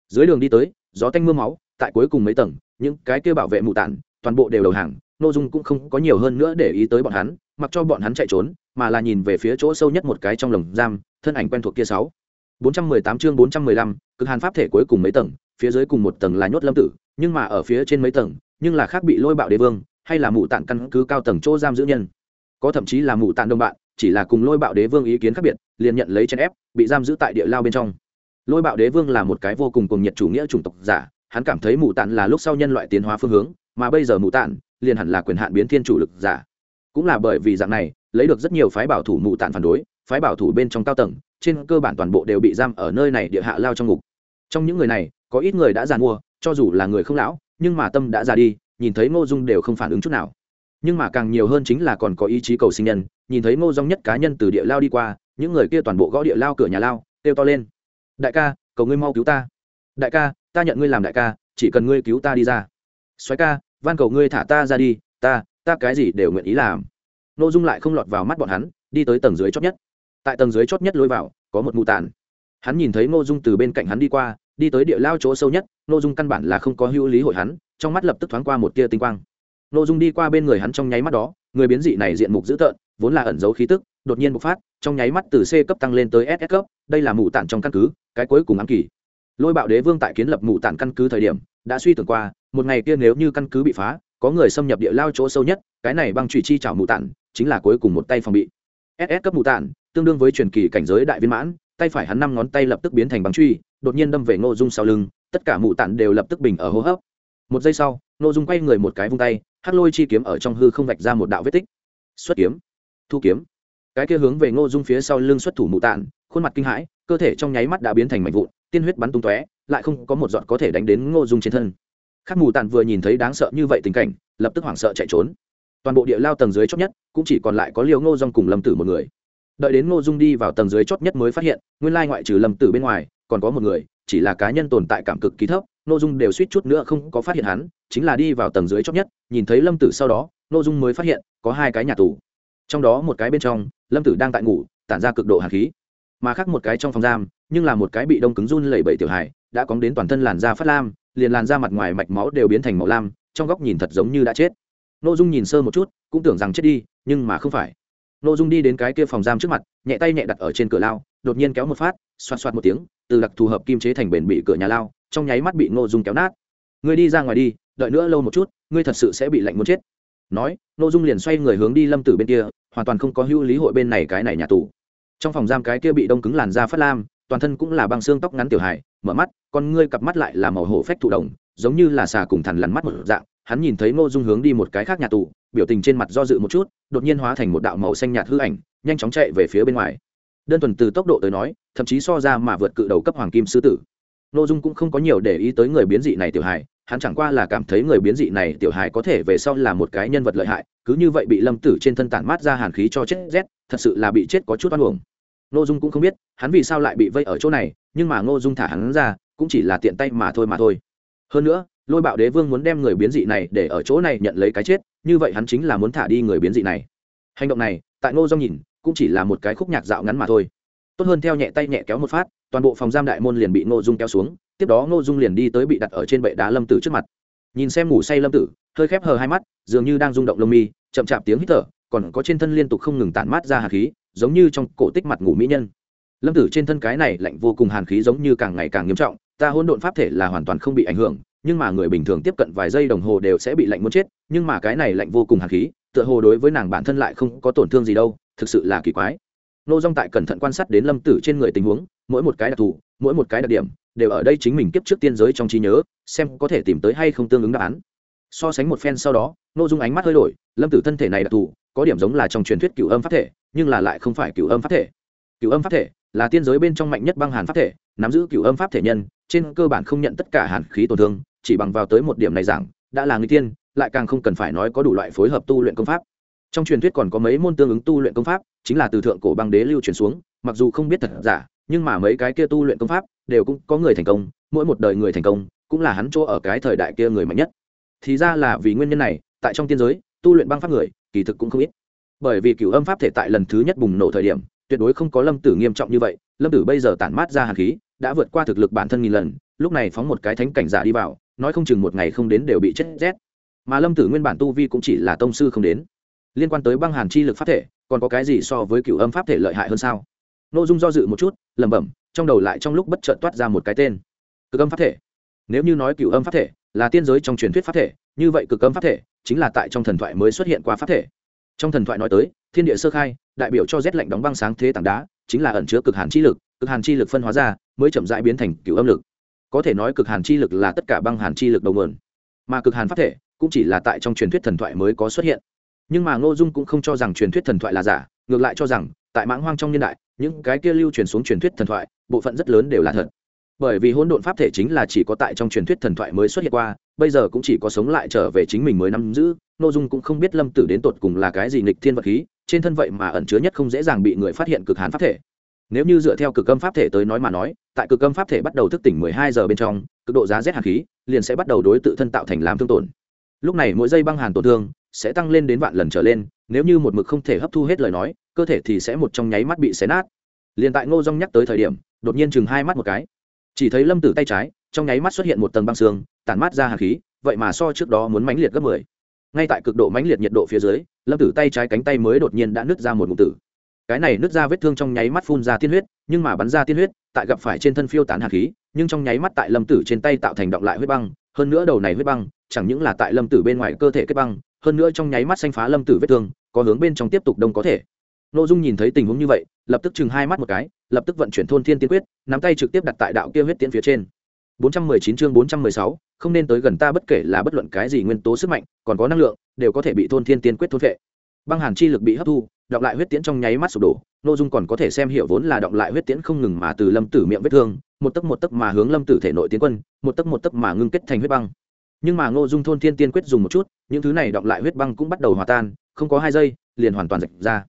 Dưới đường đi tới, gió tanh mưa máu, tại cuối cùng mấy tầng, những cái kia bảo vệ mù tản, toàn bộ đều đầu hàng, Ngô dung cũng không có nhiều hơn nữa để ý tới bọn hắn, mặc cho bọn hắn chạy trốn, mà là nhìn về phía chỗ sâu nhất một cái trong lồng giam, thân ảnh quen thuộc kia sáu. 418 chương 415, cực hàn pháp thể cuối cùng mấy tầng, phía dưới cùng một tầng là nhốt lâm tử, nhưng mà ở phía trên mấy tầng, nhưng là khác bị lôi bạo đế vương, hay là mụ tạn căn cứ cao tầng chỗ giam giữ nhân. Có thậm chí là mụ tạn đồng bạn, chỉ là cùng lôi bạo đế vương ý kiến khác biệt, liền nhận lấy chân ép, bị giam giữ tại địa lao bên trong. Lôi bạo đế vương là một cái vô cùng cuồng nhiệt chủ nghĩa chủng tộc giả, hắn cảm thấy mụ tạn là lúc sau nhân loại tiến hóa phương hướng, mà bây giờ mụ tạn liền hẳn là quyền hạn biến thiên chủ lực giả. Cũng là bởi vì dạng này, lấy được rất nhiều phái bảo thủ mụ tạn phản đối, phái bảo thủ bên trong cao tầng trên cơ bản toàn bộ đều bị giam ở nơi này địa hạ lao trong ngục. Trong những người này, có ít người đã già mua cho dù là người không lão, nhưng mà tâm đã già đi, nhìn thấy ngô dung đều không phản ứng chút nào. Nhưng mà càng nhiều hơn chính là còn có ý chí cầu sinh nhân, nhìn thấy ngô dung nhất cá nhân từ địa lao đi qua, những người kia toàn bộ gõ địa lao cửa nhà lao, kêu to lên. Đại ca, cầu ngươi mau cứu ta. Đại ca, ta nhận ngươi làm đại ca, chỉ cần ngươi cứu ta đi ra. Xoáy ca, van cầu ngươi thả ta ra đi, ta ta cái gì đều nguyện ý làm. Ngô dung lại không lọt vào mắt bọn hắn, đi tới tầng dưới chót nhất tại tầng dưới chót nhất lối vào, có một mù tàn. Hắn nhìn thấy ngô dung từ bên cạnh hắn đi qua, đi tới địa lao chỗ sâu nhất, ngô dung căn bản là không có hữu lý hội hắn, trong mắt lập tức thoáng qua một tia tinh quang. Ngô dung đi qua bên người hắn trong nháy mắt đó, người biến dị này diện mục dữ tợn, vốn là ẩn dấu khí tức, đột nhiên bộc phát, trong nháy mắt từ c cấp tăng lên tới ss cấp, đây là mù tản trong căn cứ, cái cuối cùng ám kỳ. Lôi bạo đế vương tại kiến lập mù tản căn cứ thời điểm, đã suy tưởng qua, một ngày kia nếu như căn cứ bị phá, có người xâm nhập địa lao chỗ sâu nhất, cái này băng trụy chi chảo mù tản, chính là cuối cùng một tay phòng bị. Ss cấp mù tản tương đương với truyền kỳ cảnh giới đại viên mãn, tay phải hắn năm ngón tay lập tức biến thành băng truy, đột nhiên đâm về ngô dung sau lưng, tất cả mụ tản đều lập tức bình ở hô hấp. Một giây sau, ngô dung quay người một cái vung tay, hắc lôi chi kiếm ở trong hư không vạch ra một đạo vết tích. Xuất kiếm, thu kiếm. Cái kia hướng về ngô dung phía sau lưng xuất thủ mụ tản, khuôn mặt kinh hãi, cơ thể trong nháy mắt đã biến thành mảnh vụn, tiên huyết bắn tung tóe, lại không có một giọt có thể đánh đến ngô dung trên thân. Khắc mù tàn vừa nhìn thấy đáng sợ như vậy tình cảnh, lập tức hoảng sợ chạy trốn. Toàn bộ địa lao tầng dưới chót nhất, cũng chỉ còn lại có liều ngô dung cùng lâm tử một người đợi đến ngô dung đi vào tầng dưới chót nhất mới phát hiện, nguyên lai ngoại trừ lâm tử bên ngoài, còn có một người, chỉ là cá nhân tồn tại cảm cực kỳ thấp, ngô dung đều suýt chút nữa không có phát hiện hắn, chính là đi vào tầng dưới chót nhất, nhìn thấy lâm tử sau đó, ngô dung mới phát hiện, có hai cái nhà tù. Trong đó một cái bên trong, lâm tử đang tại ngủ, tản ra cực độ hạt khí. Mà khác một cái trong phòng giam, nhưng là một cái bị đông cứng run lẩy bẩy tiểu hài, đã cóng đến toàn thân làn da phát lam, liền làn da mặt ngoài mạch máu đều biến thành màu lam, trong góc nhìn thật giống như đã chết. N ô dung nhìn sơ một chút, cũng tưởng rằng chết đi, nhưng mà không phải. Nô Dung đi đến cái kia phòng giam trước mặt, nhẹ tay nhẹ đặt ở trên cửa lao, đột nhiên kéo một phát, xoạt xoạt một tiếng, từ đặc thù hợp kim chế thành bền bị cửa nhà lao, trong nháy mắt bị Nô Dung kéo nát. Ngươi đi ra ngoài đi, đợi nữa lâu một chút, ngươi thật sự sẽ bị lạnh muốn chết. Nói, Nô Dung liền xoay người hướng đi Lâm Tử bên kia, hoàn toàn không có hữu lý hội bên này cái này nhà tù. Trong phòng giam cái kia bị đông cứng làn da phát lam, toàn thân cũng là băng xương tóc ngắn tiểu hài, mở mắt, con ngươi cặp mắt lại là màu hổ phách thụ động, giống như là xà cùng thần lằn mắt một dạng, hắn nhìn thấy Ngô Dung hướng đi một cái khác nhà tù, biểu tình trên mặt do dự một chút, đột nhiên hóa thành một đạo màu xanh nhạt hư ảnh, nhanh chóng chạy về phía bên ngoài. Đơn thuần từ tốc độ tới nói, thậm chí so ra mà vượt cự đầu cấp hoàng kim sư tử. Ngô Dung cũng không có nhiều để ý tới người biến dị này tiểu hài, hắn chẳng qua là cảm thấy người biến dị này tiểu hài có thể về sau là một cái nhân vật lợi hại cứ như vậy bị lâm tử trên thân tản mát ra hàn khí cho chết rét thật sự là bị chết có chút oan uổng ngô dung cũng không biết hắn vì sao lại bị vây ở chỗ này nhưng mà ngô dung thả hắn ra cũng chỉ là tiện tay mà thôi mà thôi hơn nữa lôi bạo đế vương muốn đem người biến dị này để ở chỗ này nhận lấy cái chết, như vậy hắn chính là muốn thả đi người biến dị này. Hành động này, tại ngô dung nhìn, cũng chỉ là một cái khúc nhạc dạo ngắn mà thôi. Tốt hơn theo nhẹ tay nhẹ kéo một phát, toàn bộ phòng giam đại môn liền bị ngô dung kéo xuống, tiếp đó ngô dung liền đi tới bị đặt ở trên bệ đá lâm tử trước mặt. Nhìn xem ngủ say lâm tử, hơi khép hờ hai mắt, dường như đang rung động lông mi, chậm chạp tiếng hít thở, còn có trên thân liên tục không ngừng tản mát ra hàn khí, giống như trong cổ tích mặt ngủ mỹ nhân. Lâm tử trên thân cái này lạnh vô cùng hàn khí giống như càng ngày càng nghiêm trọng, ta hỗn độn pháp thể là hoàn toàn không bị ảnh hưởng nhưng mà người bình thường tiếp cận vài giây đồng hồ đều sẽ bị lạnh muốn chết, nhưng mà cái này lạnh vô cùng hàn khí, tựa hồ đối với nàng bản thân lại không có tổn thương gì đâu, thực sự là kỳ quái. Nô dong tại cẩn thận quan sát đến lâm tử trên người tình huống, mỗi một cái đặc thù, mỗi một cái đặc điểm, đều ở đây chính mình kiếp trước tiên giới trong trí nhớ, xem có thể tìm tới hay không tương ứng đáp án. So sánh một phen sau đó, nô dung ánh mắt hơi đổi, lâm tử thân thể này đặc thù, có điểm giống là trong truyền thuyết cựu âm pháp thể, nhưng là lại không phải cựu âm pháp thể. Cựu âm pháp thể là tiên giới bên trong mạnh nhất băng hàn pháp thể, nắm giữ cựu âm pháp thể nhân, trên cơ bản không nhận tất cả hàn khí tổn thương chỉ bằng vào tới một điểm này rằng đã là người tiên, lại càng không cần phải nói có đủ loại phối hợp tu luyện công pháp. Trong truyền thuyết còn có mấy môn tương ứng tu luyện công pháp, chính là từ thượng cổ băng đế lưu truyền xuống, mặc dù không biết thật giả, nhưng mà mấy cái kia tu luyện công pháp đều cũng có người thành công, mỗi một đời người thành công, cũng là hắn chỗ ở cái thời đại kia người mạnh nhất. Thì ra là vì nguyên nhân này, tại trong tiên giới, tu luyện băng pháp người, kỳ thực cũng không ít. Bởi vì cửu âm pháp thể tại lần thứ nhất bùng nổ thời điểm, tuyệt đối không có lâm tử nghiêm trọng như vậy, lâm tử bây giờ tản mát ra hàn khí, đã vượt qua thực lực bản thân nghìn lần, lúc này phóng một cái thánh cảnh giả đi vào nói không chừng một ngày không đến đều bị chết rét. Mà lâm tử nguyên bản tu vi cũng chỉ là tông sư không đến. Liên quan tới băng hàn chi lực pháp thể, còn có cái gì so với cựu âm pháp thể lợi hại hơn sao? N ô dung do dự một chút, lẩm bẩm, trong đầu lại trong lúc bất chợt toát ra một cái tên. Cực âm pháp thể. Nếu như nói cựu âm pháp thể là tiên giới trong truyền thuyết pháp thể, như vậy cực âm pháp thể chính là tại trong thần thoại mới xuất hiện qua pháp thể. Trong thần thoại nói tới, thiên địa sơ khai, đại biểu cho rét lạnh đóng băng sáng thế tảng đá, chính là ẩn chứa cực hàn chi lực, cực hàn chi lực phân hóa ra, mới chậm rãi biến thành cựu âm lực có thể nói cực hàn chi lực là tất cả băng hàn chi lực đầu nguồn. Mà cực hàn pháp thể cũng chỉ là tại trong truyền thuyết thần thoại mới có xuất hiện. Nhưng mà ngô dung cũng không cho rằng truyền thuyết thần thoại là giả, ngược lại cho rằng, tại mãng hoang trong niên đại, những cái kia lưu truyền xuống truyền thuyết thần thoại, bộ phận rất lớn đều là thật. Bởi vì hỗn độn pháp thể chính là chỉ có tại trong truyền thuyết thần thoại mới xuất hiện qua, bây giờ cũng chỉ có sống lại trở về chính mình mới nắm giữ, Ngô dung cũng không biết lâm tử đến tột cùng là cái gì nghịch thiên vật khí, trên thân vậy mà ẩn chứa nhất không dễ dàng bị người phát hiện cực hàn pháp thể nếu như dựa theo cực âm pháp thể tới nói mà nói, tại cực âm pháp thể bắt đầu thức tỉnh 12 giờ bên trong, cực độ giá rét hàn khí liền sẽ bắt đầu đối tự thân tạo thành làm thương tổn. Lúc này mỗi giây băng hàn tổn thương sẽ tăng lên đến vạn lần trở lên, nếu như một mực không thể hấp thu hết lời nói, cơ thể thì sẽ một trong nháy mắt bị xé nát. Liền tại ngô dung nhắc tới thời điểm, đột nhiên chừng hai mắt một cái. Chỉ thấy lâm tử tay trái, trong nháy mắt xuất hiện một tầng băng xương, tản mát ra hàn khí, vậy mà so trước đó muốn mãnh liệt gấp mười. Ngay tại cực độ mãnh liệt nhiệt độ phía dưới, lâm tử tay trái cánh tay mới đột nhiên đã nứt ra một ngụm tử cái này nứt ra vết thương trong nháy mắt phun ra tiên huyết nhưng mà bắn ra tiên huyết tại gặp phải trên thân phiêu tán hạt khí nhưng trong nháy mắt tại lâm tử trên tay tạo thành động lại huyết băng hơn nữa đầu này huyết băng chẳng những là tại lâm tử bên ngoài cơ thể kết băng hơn nữa trong nháy mắt xanh phá lâm tử vết thương có hướng bên trong tiếp tục đông có thể. N ô dung nhìn thấy tình huống như vậy lập tức chừng hai mắt một cái lập tức vận chuyển thôn thiên tiên quyết nắm tay trực tiếp đặt tại đạo kia huyết tiễn phía trên. 419 chương 416, không nên tới gần ta bất kể là bất luận cái gì nguyên tố sức mạnh còn có năng lượng đều có thể bị thôn thiên tiên quyết thôn vệ băng hàn chi lực bị hấp thu đọng lại huyết tiễn trong nháy mắt sụp đổ n ô dung còn có thể xem hiểu vốn là đọng lại huyết tiễn không ngừng mà từ lâm tử miệng vết thương, một tấc một tấc mà hướng lâm tử thể nội tiến quân, một tấc một tấc mà ngưng kết thành huyết băng. Nhưng mà ngô dung thôn thiên tiên quyết dùng một chút, những thứ này đọng lại huyết băng cũng bắt đầu hòa tan, không có hai giây, liền hoàn toàn rạch ra.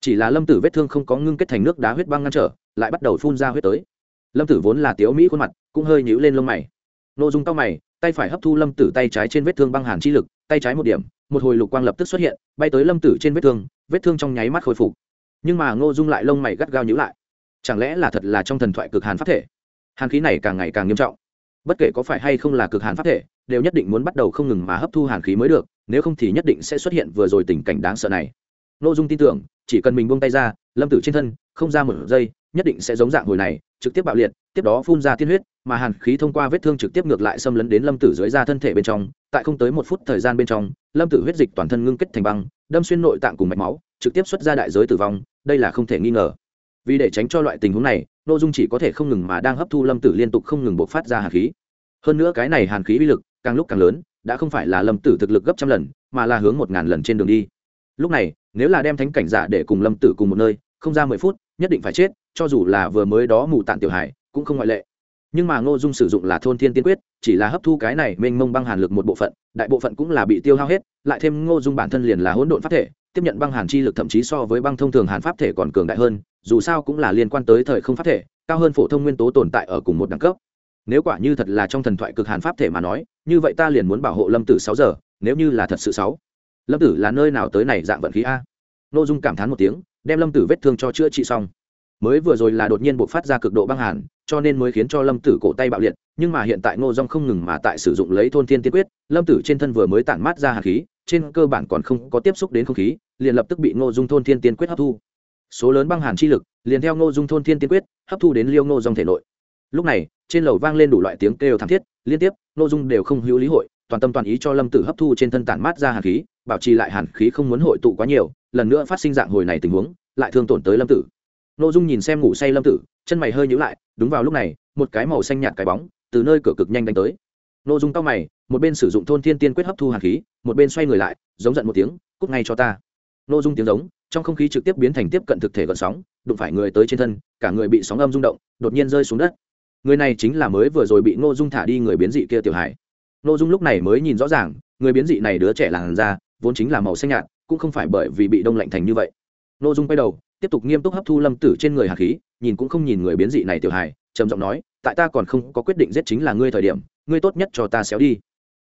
Chỉ là lâm tử vết thương không có ngưng kết thành nước đá huyết băng ngăn trở, lại bắt đầu phun ra huyết tới. Lâm tử vốn là tiếu mỹ khuôn mặt, cũng hơi nhíu lên lông mày. Ngô dung tóc mày, tay phải hấp thu lâm tử tay trái trên vết thương băng hàn chi lực, tay trái một điểm một hồi lục quang lập tức xuất hiện, bay tới lâm tử trên vết thương vết thương trong nháy mắt khôi phục. Nhưng mà ngô dung lại lông mày gắt gao nhíu lại. Chẳng lẽ là thật là trong thần thoại cực hàn pháp thể? Hàn khí này càng ngày càng nghiêm trọng. Bất kể có phải hay không là cực hàn pháp thể, đều nhất định muốn bắt đầu không ngừng mà hấp thu hàn khí mới được, nếu không thì nhất định sẽ xuất hiện vừa rồi tình cảnh đáng sợ này. N ô dung tin tưởng, chỉ cần mình buông tay ra, lâm tử trên thân, không ra một giây, nhất định sẽ giống dạng hồi này, trực tiếp bạo liệt, tiếp đó phun ra tiên huyết, mà hàn khí thông qua vết thương trực tiếp ngược lại xâm lấn đến lâm tử dưới da thân thể bên trong tại không tới một phút thời gian bên trong, lâm tử huyết dịch toàn thân ngưng kết thành băng, đâm xuyên nội tạng cùng mạch máu, trực tiếp xuất ra đại giới tử vong, đây là không thể nghi ngờ. Vì để tránh cho loại tình huống này n ô dung chỉ có thể không ngừng mà đang hấp thu lâm tử liên tục không ngừng bộc phát ra hàn khí. Hơn nữa cái này hàn khí uy lực, càng lúc càng lớn, đã không phải là lâm tử thực lực gấp trăm lần, mà là hướng một ngàn lần trên đường đi. Lúc này, nếu là đem thánh cảnh giả để cùng lâm tử cùng một nơi, không ra mười phút, nhất định phải chết, cho dù là vừa mới đó mù tạn tiểu hải, cũng không ngoại lệ nhưng mà ngô dung sử dụng là thôn thiên tiên quyết, chỉ là hấp thu cái này mênh mông băng hàn lực một bộ phận, đại bộ phận cũng là bị tiêu hao hết, lại thêm ngô dung bản thân liền là hỗn độn pháp thể, tiếp nhận băng hàn chi lực thậm chí so với băng thông thường hàn pháp thể còn cường đại hơn, dù sao cũng là liên quan tới thời không pháp thể, cao hơn phổ thông nguyên tố tồn tại ở cùng một đẳng cấp. Nếu quả như thật là trong thần thoại cực hàn pháp thể mà nói, như vậy ta liền muốn bảo hộ lâm tử sáu giờ, nếu như là thật sự sáu. Lâm tử là nơi nào tới này dạng vận khí a? N ô dung cảm thán một tiếng, đem lâm tử vết thương cho chữa trị xong mới vừa rồi là đột nhiên buộc phát ra cực độ băng hàn, cho nên mới khiến cho lâm tử cổ tay bạo liệt, nhưng mà hiện tại ngô dung không ngừng mà tại sử dụng lấy thôn thiên tiên quyết, lâm tử trên thân vừa mới tản mát ra hàn khí, trên cơ bản còn không có tiếp xúc đến không khí, liền lập tức bị ngô dung thôn thiên tiên quyết hấp thu. Số lớn băng hàn chi lực liền theo ngô dung thôn thiên tiên quyết hấp thu đến liêu ngô dòng thể nội. Lúc này, trên lầu vang lên đủ loại tiếng kêu thảm thiết, liên tiếp, ngô dung đều không hữu lý hội, toàn tâm toàn ý cho lâm tử hấp thu trên thân tản mát ra hàn khí, bảo trì lại hàn khí không muốn hội tụ quá nhiều, lần nữa phát sinh dạng hồi này tình huống, lại thương tổn tới lâm tử ngô dung nhìn xem ngủ say lâm tử, chân mày hơi nhữ lại, đúng vào lúc này, một cái màu xanh nhạt cái bóng từ nơi cửa cực nhanh đánh tới. Ngô dung tóc mày, một bên sử dụng thôn thiên tiên quyết hấp thu hàn khí, một bên xoay người lại, giống giận một tiếng, cút ngay cho ta. Ngô dung tiếng giống, trong không khí trực tiếp biến thành tiếp cận thực thể gợn sóng, đụng phải người tới trên thân, cả người bị sóng âm rung động, đột nhiên rơi xuống đất. Người này chính là mới vừa rồi bị ngô dung thả đi người biến dị kia tiểu hải ngô dung lúc này mới nhìn rõ ràng, người biến dị này đứa trẻ làn da, vốn chính là màu xanh nhạt, cũng không phải bởi vì bị đông lạnh thành như vậy. Ngô dung quay đầu tiếp tục nghiêm túc hấp thu lâm tử trên người hạt khí, nhìn cũng không nhìn người biến dị này tiểu hải trầm giọng nói, tại ta còn không có quyết định giết chính là ngươi thời điểm, ngươi tốt nhất cho ta xéo đi.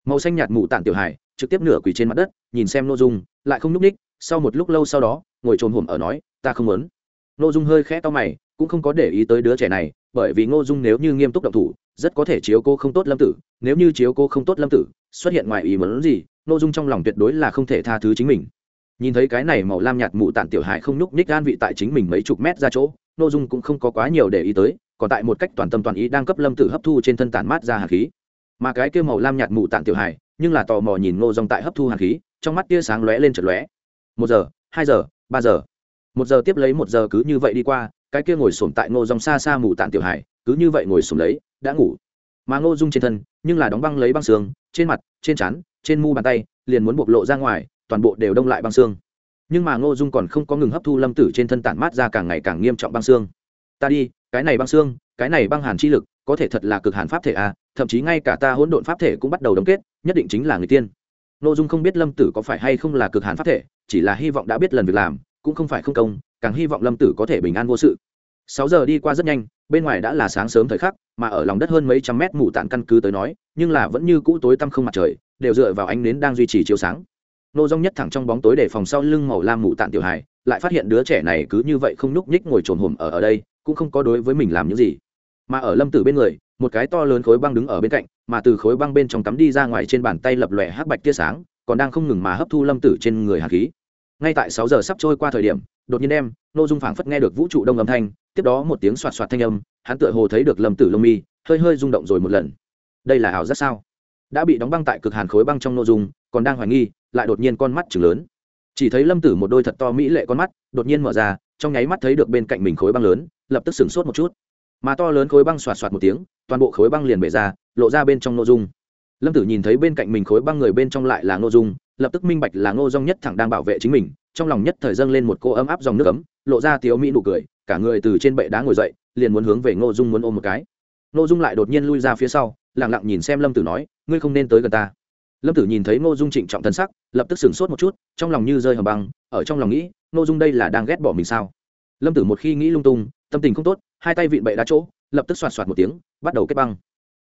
Màu xanh nhạt mù tản tiểu hải trực tiếp nửa quỳ trên mặt đất, nhìn xem n ô dung, lại không n ú c ních sau một lúc lâu sau đó, ngồi trồm hổm ở nói, ta không muốn. N ô dung hơi khẽ to mày, cũng không có để ý tới đứa trẻ này, bởi vì ngô dung nếu như nghiêm túc động thủ, rất có thể chiếu cô không tốt lâm tử, nếu như chiếu cô không tốt lâm tử, xuất hiện ngoài ý muốn gì ngô dung trong lòng tuyệt đối là không thể tha thứ chính mình nhìn thấy cái này màu lam nhạt mụ tản tiểu hải không nhúc nhích gan vị tại chính mình mấy chục mét ra chỗ ngô dung cũng không có quá nhiều để ý tới, còn tại một cách toàn tâm toàn ý đang cấp lâm tử hấp thu trên thân tản mát ra hạt khí. Mà cái kia màu lam nhạt mụ tản tiểu hải nhưng là tò mò nhìn ngô dòng tại hấp thu hàn khí, trong mắt tia sáng lóe lên chật lóe. Một giờ, hai giờ, ba giờ. Một giờ tiếp lấy một giờ cứ như vậy đi qua, cái kia ngồi sổm tại ngô dòng xa xa mù tản tiểu hải cứ như vậy ngồi sổm lấy, đã ngủ. Mà ngô dung trên thân, nhưng là đóng băng lấy băng xương, trên mặt, trên trán, trên mu bàn tay, liền muốn bộc lộ ra ngoài toàn bộ đều đông lại băng xương. Nhưng mà ngô dung còn không có ngừng hấp thu lâm tử trên thân tản mát ra càng ngày càng nghiêm trọng băng xương. Ta đi cái này băng xương cái này băng hàn chi lực có thể thật là cực hàn pháp thể a à, thậm chí ngay cả ta hỗn độn pháp thể cũng bắt đầu đóng kết nhất định chính là người tiên. Nội dung không biết lâm tử có phải hay không là cực hàn pháp thể chỉ là hy vọng đã biết lần việc làm cũng không phải không công càng hy vọng lâm tử có thể bình an vô sự. Sáu giờ đi qua rất nhanh bên ngoài đã là sáng sớm thời khắc mà ở lòng đất hơn mấy trăm mét mù tản căn cứ tới nói nhưng là vẫn như cũ tối tăm không mặt trời đều dựa vào ánh nến đang duy trì chiếu sáng nô dong nhất thẳng trong bóng tối để phòng sau lưng màu lam mù tạng tiểu hài, lại phát hiện đứa trẻ này cứ như vậy không nhúc nhích ngồi trồn hùm ở ở đây, cũng không có đối với mình làm những gì. Mà ở lâm tử bên người, một cái to lớn khối băng đứng ở bên cạnh, mà từ khối băng bên trong cắm đi ra ngoài trên bàn tay lập lòe hắc bạch tia sáng, còn đang không ngừng mà hấp thu lâm tử trên người hạt khí. Ngay tại sáu giờ sắp trôi qua thời điểm, đột nhiên đem Nô dung phảng phất nghe được vũ trụ đông âm thanh, tiếp đó một tiếng soạt soạt thanh âm, hắn tựa hồ thấy được lâm tử lông mi, hơi hơi rung động rồi một lần. Đây là ảo rất sao? Đã bị đóng băng tại cực hàn khối băng trong nội dung, còn đang hoài nghi, lại đột nhiên con mắt chừng lớn. Chỉ thấy lâm tử một đôi thật to mỹ lệ con mắt, đột nhiên mở ra, trong nháy mắt thấy được bên cạnh mình khối băng lớn, lập tức sửng sốt một chút. Mà to lớn khối băng xoạt xoạt một tiếng, toàn bộ khối băng liền bể ra, lộ ra bên trong nội dung. Lâm tử nhìn thấy bên cạnh mình khối băng người bên trong lại là nội dung, lập tức minh bạch là ngô dung nhất thẳng đang bảo vệ chính mình, trong lòng nhất thời dâng lên một cô ấm áp dòng nước ấm, lộ ra tiếu mỹ nụ cười, cả người từ trên bệ đá ngồi dậy, liền muốn hướng về ngô dung muốn ôm một cái. Ngô dung lại đột nhiên lui ra phía sau lẳng lặng nhìn xem lâm tử nói, ngươi không nên tới gần ta. Lâm tử nhìn thấy ngô dung trịnh trọng thân sắc, lập tức sửng sốt một chút, trong lòng như rơi hầm băng, ở trong lòng nghĩ, ngô dung đây là đang ghét bỏ mình sao? Lâm tử một khi nghĩ lung tung, tâm tình không tốt, hai tay vịn bậy đá chỗ, lập tức xoạt xoạt một tiếng, bắt đầu kết băng.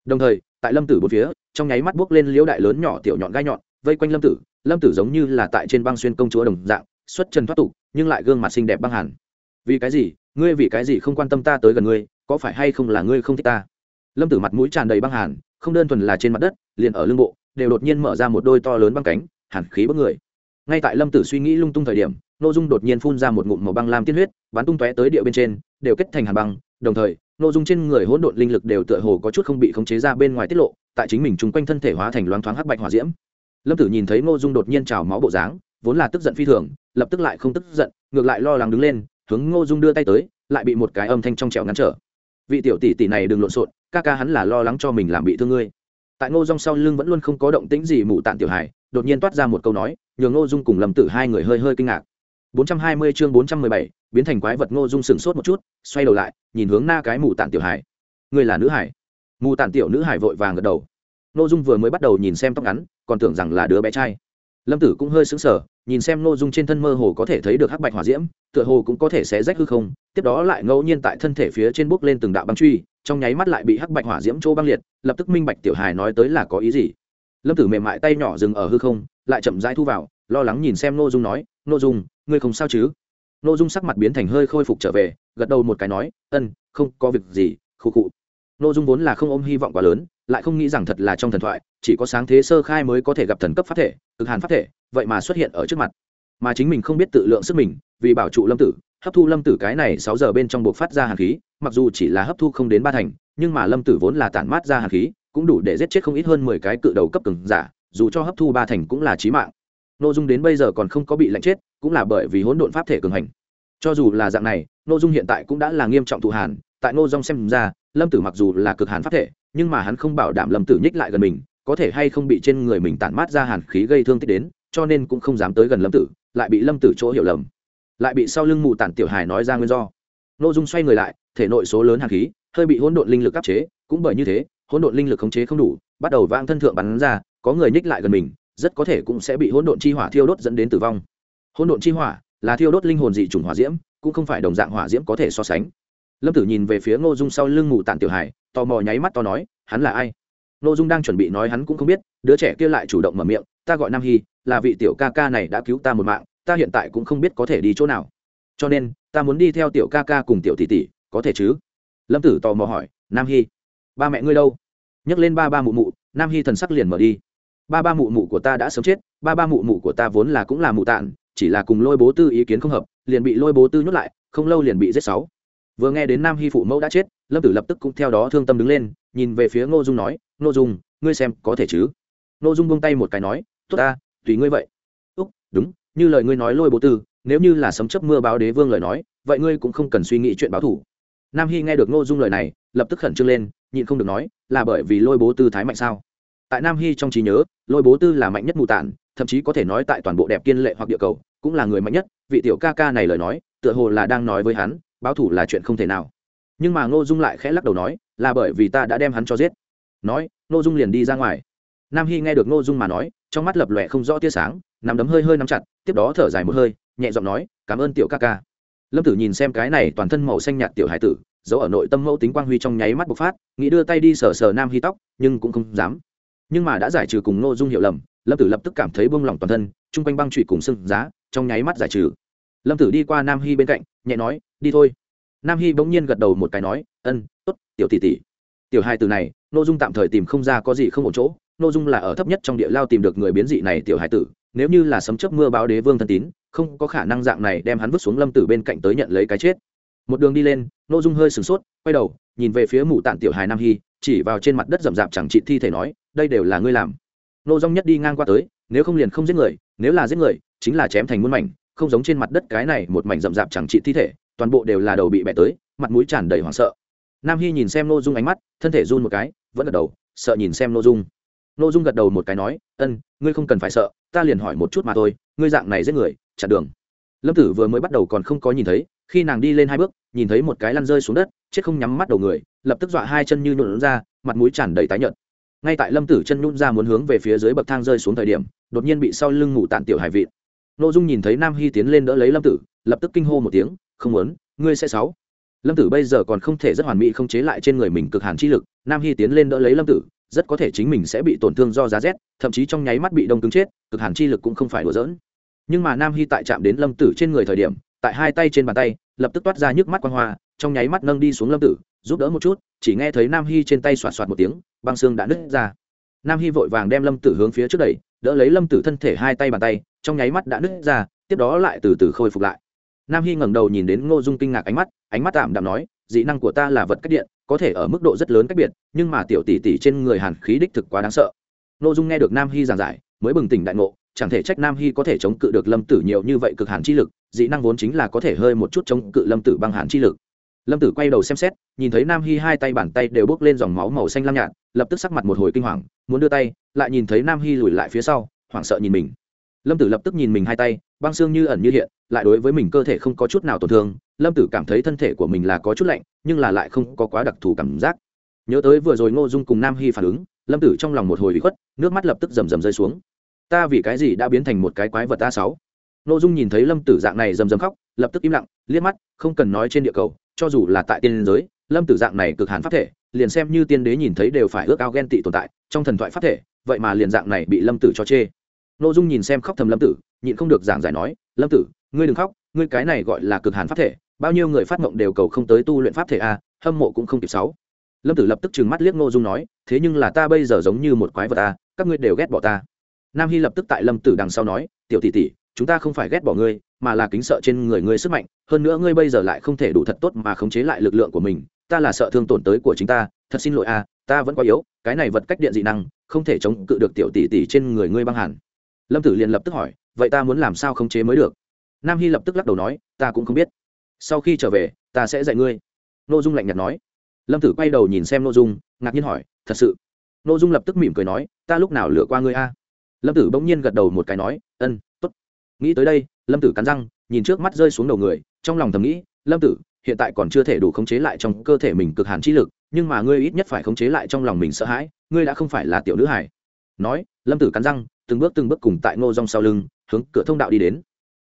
Đồng thời, tại lâm tử bốn phía, trong nháy mắt buốc lên liễu đại lớn nhỏ tiểu nhọn gai nhọn, vây quanh lâm tử lâm tử giống như là tại trên băng xuyên công chúa đồng dạng, xuất trần thoát tục, nhưng lại gương mặt xinh đẹp băng hẳn. Vì cái gì? Ngươi vì cái gì không quan tâm ta tới gần ngươi? Có phải hay không là ngươi không thích ta? Lâm tử mặt mũi tràn đầy băng hàn, không đơn thuần là trên mặt đất, liền ở lưng bộ, đều đột nhiên mở ra một đôi to lớn băng cánh, hàn khí bất người. Ngay tại lâm tử suy nghĩ lung tung thời điểm n ô dung đột nhiên phun ra một ngụm màu băng lam tiên huyết, bắn tung tóe tới địa bên trên, đều kết thành hàn băng. Đồng thời n ô dung trên người hỗn độn linh lực đều tựa hồ có chút không bị khống chế ra bên ngoài tiết lộ, tại chính mình chung quanh thân thể hóa thành loáng thoáng hắc bạch hỏa diễm. Lâm tử nhìn thấy n ô dung đột nhiên trào máu bộ dáng, vốn là tức giận phi thường, lập tức lại không tức giận, ngược lại lo lắng đứng lên, hướng n ô dung đưa tay tới, lại bị một cái âm thanh trong trẻo ngắn trở vị tiểu tỷ tỷ này đừng lộn xộn ca ca hắn là lo lắng cho mình làm bị thương ngươi tại ngô dung sau lưng vẫn luôn không có động tĩnh gì mụ tạn tiểu hải đột nhiên toát ra một câu nói nhường ngô dung cùng lâm tử hai người hơi hơi kinh ngạc 420 chương 417, biến thành quái vật Ngô Dung sững sốt một chút, xoay đầu lại, nhìn hướng na cái mụ tạn tiểu hải. Ngươi là nữ hải? mụ tản tiểu nữ hải vội vàng gật đầu Ngô dung vừa mới bắt đầu nhìn xem tóc ngắn còn tưởng rằng là đứa bé trai lâm tử cũng hơi sững sờ nhìn xem nội dung trên thân mơ hồ có thể thấy được hắc bạch hỏa diễm, tựa hồ cũng có thể xé rách hư không, tiếp đó lại ngẫu nhiên tại thân thể phía trên bước lên từng đạo băng truy, trong nháy mắt lại bị hắc bạch hỏa diễm chỗ băng liệt, lập tức minh bạch tiểu hài nói tới là có ý gì. Lâm tử mềm mại tay nhỏ dừng ở hư không, lại chậm rãi thu vào, lo lắng nhìn xem nội dung nói nội dung, ngươi không sao chứ? Nội dung sắc mặt biến thành hơi khôi phục trở về, gật đầu một cái nói, ân, không có việc gì, khu cụ nội dung vốn là không ôm hy vọng quá lớn, lại không nghĩ rằng thật là trong thần thoại, chỉ có sáng thế sơ khai mới có thể gặp thần cấp pháp thể, cực hàn pháp thể vậy mà xuất hiện ở trước mặt. Mà chính mình không biết tự lượng sức mình, vì bảo trụ lâm tử, hấp thu lâm tử cái này sáu giờ bên trong buộc phát ra hàn khí, mặc dù chỉ là hấp thu không đến ba thành, nhưng mà lâm tử vốn là tản mát ra hàn khí, cũng đủ để giết chết không ít hơn mười cái cự đầu cấp cường giả, dù cho hấp thu ba thành cũng là chí mạng. N ô dung đến bây giờ còn không có bị lạnh chết, cũng là bởi vì hỗn độn pháp thể cường hành. Cho dù là dạng này n ô dung hiện tại cũng đã là nghiêm trọng thụ hàn, tại n ô dung xem ra, lâm tử mặc dù là cực hàn pháp thể, nhưng mà hắn không bảo đảm lâm tử nhích lại gần mình, có thể hay không bị trên người mình tản mát ra hàn khí gây thương tích đến cho nên cũng không dám tới gần lâm tử, lại bị lâm tử chỗ hiểu lầm. Lại bị sau lưng mù tản tiểu hài nói ra nguyên do. N ô dung xoay người lại, thể nội số lớn hàn khí, hơi bị hỗn độn linh lực áp chế, cũng bởi như thế, hỗn độn linh lực khống chế không đủ, bắt đầu vang thân thượng bắn ra, có người nhích lại gần mình, rất có thể cũng sẽ bị hỗn độn chi hỏa thiêu đốt dẫn đến tử vong. Hỗn độn chi hỏa là thiêu đốt linh hồn dị chủng hỏa diễm, cũng không phải đồng dạng hỏa diễm có thể so sánh. Lâm tử nhìn về phía ngô dung sau lưng mù tản tiểu hải tò mò nháy mắt to nói, hắn là ai? Ngô dung đang chuẩn bị nói hắn cũng không biết, đứa trẻ kia lại chủ động mở miệng ta gọi nam hy, là vị tiểu ca ca này đã cứu ta một mạng, ta hiện tại cũng không biết có thể đi chỗ nào. Cho nên, ta muốn đi theo tiểu ca ca cùng tiểu tỷ tỷ, có thể chứ? Lâm tử tò mò hỏi, nam hy, ba mẹ ngươi đâu? Nhắc lên ba ba mụ mụ, nam hy thần sắc liền mở đi. Ba ba mụ mụ của ta đã sớm chết, ba ba mụ mụ của ta vốn là cũng là mụ tạn chỉ là cùng lôi bố tư ý kiến không hợp, liền bị lôi bố tư nhốt lại, không lâu liền bị giết sáu. Vừa nghe đến nam hy phụ mẫu đã chết, lâm tử lập tức cũng theo đó thương tâm đứng lên, nhìn về phía ngô dung nói, ngô dung, ngươi xem có thể chứ? Ngô dung buông tay một cái nói tốt ta, tùy ngươi vậy. Úc, đúng, như lời ngươi nói lôi bố tư, nếu như là sấm chấp mưa báo đế vương lời nói, vậy ngươi cũng không cần suy nghĩ chuyện báo thủ. Nam hy nghe được ngô dung lời này, lập tức khẩn trương lên, nhịn không được nói, là bởi vì lôi bố tư thái mạnh sao? Tại nam hy trong trí nhớ, lôi bố tư là mạnh nhất mù tản thậm chí có thể nói tại toàn bộ đẹp kiên lệ hoặc địa cầu, cũng là người mạnh nhất. Vị tiểu ca ca này lời nói, tựa hồ là đang nói với hắn, báo thủ là chuyện không thể nào. Nhưng mà ngô dung lại khẽ lắc đầu nói, là bởi vì ta đã đem hắn cho giết. Nói, ngô dung liền đi ra ngoài. Nam hy nghe được ngô dung mà nói trong mắt lập lòe không rõ tia sáng nằm đấm hơi hơi nắm chặt, tiếp đó thở dài một hơi, nhẹ giọng nói, cảm ơn tiểu ca ca. Lâm tử nhìn xem cái này toàn thân màu xanh nhạt tiểu hải tử giấu ở nội tâm mẫu tính quang huy trong nháy mắt bộc phát, nghĩ đưa tay đi sờ sờ nam hy tóc, nhưng cũng không dám. Nhưng mà đã giải trừ cùng ngô dung hiểu lầm, lâm tử lập tức cảm thấy bông lỏng toàn thân, chung quanh băng trụy cùng sưng giá, trong nháy mắt giải trừ. Lâm tử đi qua nam hy bên cạnh, nhẹ nói, đi thôi. Nam hy bỗng nhiên gật đầu một cái nói, ân t ố t tiểu tỷ tỷ. Tiểu hai từ này n ô dung tạm thời tìm không ra có gì không ổn chỗ nội dung là ở thấp nhất trong địa lao tìm được người biến dị này tiểu Hải tử, nếu như là sấm chớp mưa báo đế vương thân tín, không có khả năng dạng này đem hắn vứt xuống lâm tử bên cạnh tới nhận lấy cái chết. Một đường đi lên nội dung hơi sửng sốt, quay đầu, nhìn về phía mụ tạng tiểu hài nam hy chỉ vào trên mặt đất rậm rạp chẳng trị thi thể nói, đây đều là ngươi làm. Nô dung nhất đi ngang qua tới, nếu không liền không giết người, nếu là giết người, chính là chém thành muôn mảnh, không giống trên mặt đất cái này một mảnh rậm rạp chẳng trị thi thể, toàn bộ đều là đầu bị bẻ tới, mặt mũi tràn đầy hoảng sợ. Nam hy nhìn xem Nô dung ánh mắt, thân thể run một cái, vẫn ở đầu, sợ nhìn xem Nô dung. Nô dung gật đầu một cái nói, ân, ngươi không cần phải sợ, ta liền hỏi một chút mà thôi, ngươi dạng này giết người, chặn đường. Lâm tử vừa mới bắt đầu còn không có nhìn thấy, khi nàng đi lên hai bước, nhìn thấy một cái lăn rơi xuống đất, chết không nhắm mắt đầu người, lập tức dọa hai chân như nhuộn ra, mặt mũi tràn đầy tái nhợt. Ngay tại lâm tử chân nhún ra muốn hướng về phía dưới bậc thang rơi xuống thời điểm, đột nhiên bị sau lưng ngủ tàn tiểu hải vịn nội dung nhìn thấy nam hy tiến lên đỡ lấy lâm tử, lập tức kinh hô một tiếng, không muốn, ngươi sẽ sáu. Lâm tử bây giờ còn không thể rất hoàn mỹ không chế lại trên người mình cực hàn chi lực, nam hy tiến lên đỡ lấy lâm tử rất có thể chính mình sẽ bị tổn thương do giá rét, thậm chí trong nháy mắt bị đông cứng chết, cực hàn chi lực cũng không phải đùa giỡn. Nhưng mà nam hy tại chạm đến lâm tử trên người thời điểm, tại hai tay trên bàn tay, lập tức toát ra nhức mắt quan hoa, trong nháy mắt nâng đi xuống lâm tử, giúp đỡ một chút, chỉ nghe thấy nam hy trên tay xoạt xoạt một tiếng, băng xương đã nứt ra. Nam hy vội vàng đem lâm tử hướng phía trước đẩy, đỡ lấy lâm tử thân thể hai tay bàn tay, trong nháy mắt đã nứt ra, tiếp đó lại từ từ khôi phục lại. Nam hy ngẩng đầu nhìn đến ngô dung kinh ngạc ánh mắt ánh mắt tạm đạm nói dị năng của ta là vật cách điện, có thể ở mức độ rất lớn cách biệt, nhưng mà tiểu tỷ tỷ trên người hàn khí đích thực quá đáng sợ. Ngô dung nghe được nam hy giảng giải, mới bừng tỉnh đại ngộ, chẳng thể trách nam hy có thể chống cự được lâm tử nhiều như vậy cực hàn chi lực, dị năng vốn chính là có thể hơi một chút chống cự lâm tử bằng hàn chi lực. Lâm tử quay đầu xem xét, nhìn thấy nam hy hai tay bàn tay đều bước lên dòng máu màu xanh lam nhạt, lập tức sắc mặt một hồi kinh hoàng, muốn đưa tay, lại nhìn thấy nam hy lùi lại phía sau, hoảng sợ nhìn mình. Lâm tử lập tức nhìn mình hai tay, băng xương như ẩn như hiện, lại đối với mình cơ thể không có chút nào tổn thương lâm tử cảm thấy thân thể của mình là có chút lạnh, nhưng là lại không có quá đặc thù cảm giác. Nhớ tới vừa rồi ngô dung cùng nam hy phản ứng, lâm tử trong lòng một hồi bị khuất, nước mắt lập tức rầm rầm rơi xuống. Ta vì cái gì đã biến thành một cái quái vật a sáu? Ngô dung nhìn thấy lâm tử dạng này rầm rầm khóc, lập tức im lặng, liếc mắt, không cần nói trên địa cầu, cho dù là tại tiên giới, lâm tử dạng này cực hàn pháp thể, liền xem như tiên đế nhìn thấy đều phải ước ao ghen tị tồn tại, trong thần thoại pháp thể, vậy mà liền dạng này bị lâm tử cho chê. Ngô dung nhìn xem khóc thầm lâm tử, nhịn không được giảng giải nói, lâm tử, ngươi đừng khóc, ngươi cái này gọi là cực hàn pháp thể bao nhiêu người phát mộng đều cầu không tới tu luyện pháp thể a, hâm mộ cũng không kịp sáu. Lâm tử lập tức trừng mắt liếc ngô dung nói, thế nhưng là ta bây giờ giống như một quái vật a, các ngươi đều ghét bỏ ta. Nam hy lập tức tại lâm tử đằng sau nói, tiểu tỷ tỷ, chúng ta không phải ghét bỏ ngươi, mà là kính sợ trên người ngươi sức mạnh, hơn nữa ngươi bây giờ lại không thể đủ thật tốt mà khống chế lại lực lượng của mình, ta là sợ thương tổn tới của chính ta, thật xin lỗi a, ta vẫn quá yếu, cái này vật cách điện dị năng, không thể chống cự được tiểu tỷ tỷ trên người ngươi băng hẳn lâm tử liền lập tức hỏi, vậy ta muốn làm sao khống chế mới được? Nam hy lập tức lắc đầu nói, ta cũng không biết sau khi trở về ta sẽ dạy ngươi. N ô dung lạnh nhạt nói. Lâm tử quay đầu nhìn xem n ô dung ngạc nhiên hỏi thật sự? N ô dung lập tức mỉm cười nói ta lúc nào lựa qua ngươi a? Lâm tử bỗng nhiên gật đầu một cái nói ân t ố t nghĩ tới đây lâm tử cắn răng nhìn trước mắt rơi xuống đầu người trong lòng thầm nghĩ lâm tử hiện tại còn chưa thể đủ khống chế lại trong cơ thể mình cực hàn chi lực nhưng mà ngươi ít nhất phải khống chế lại trong lòng mình sợ hãi ngươi đã không phải là tiểu nữ hải nói lâm tử cắn răng từng bước từng bước cùng tại ngô rong sau lưng hướng cửa thông đạo đi đến.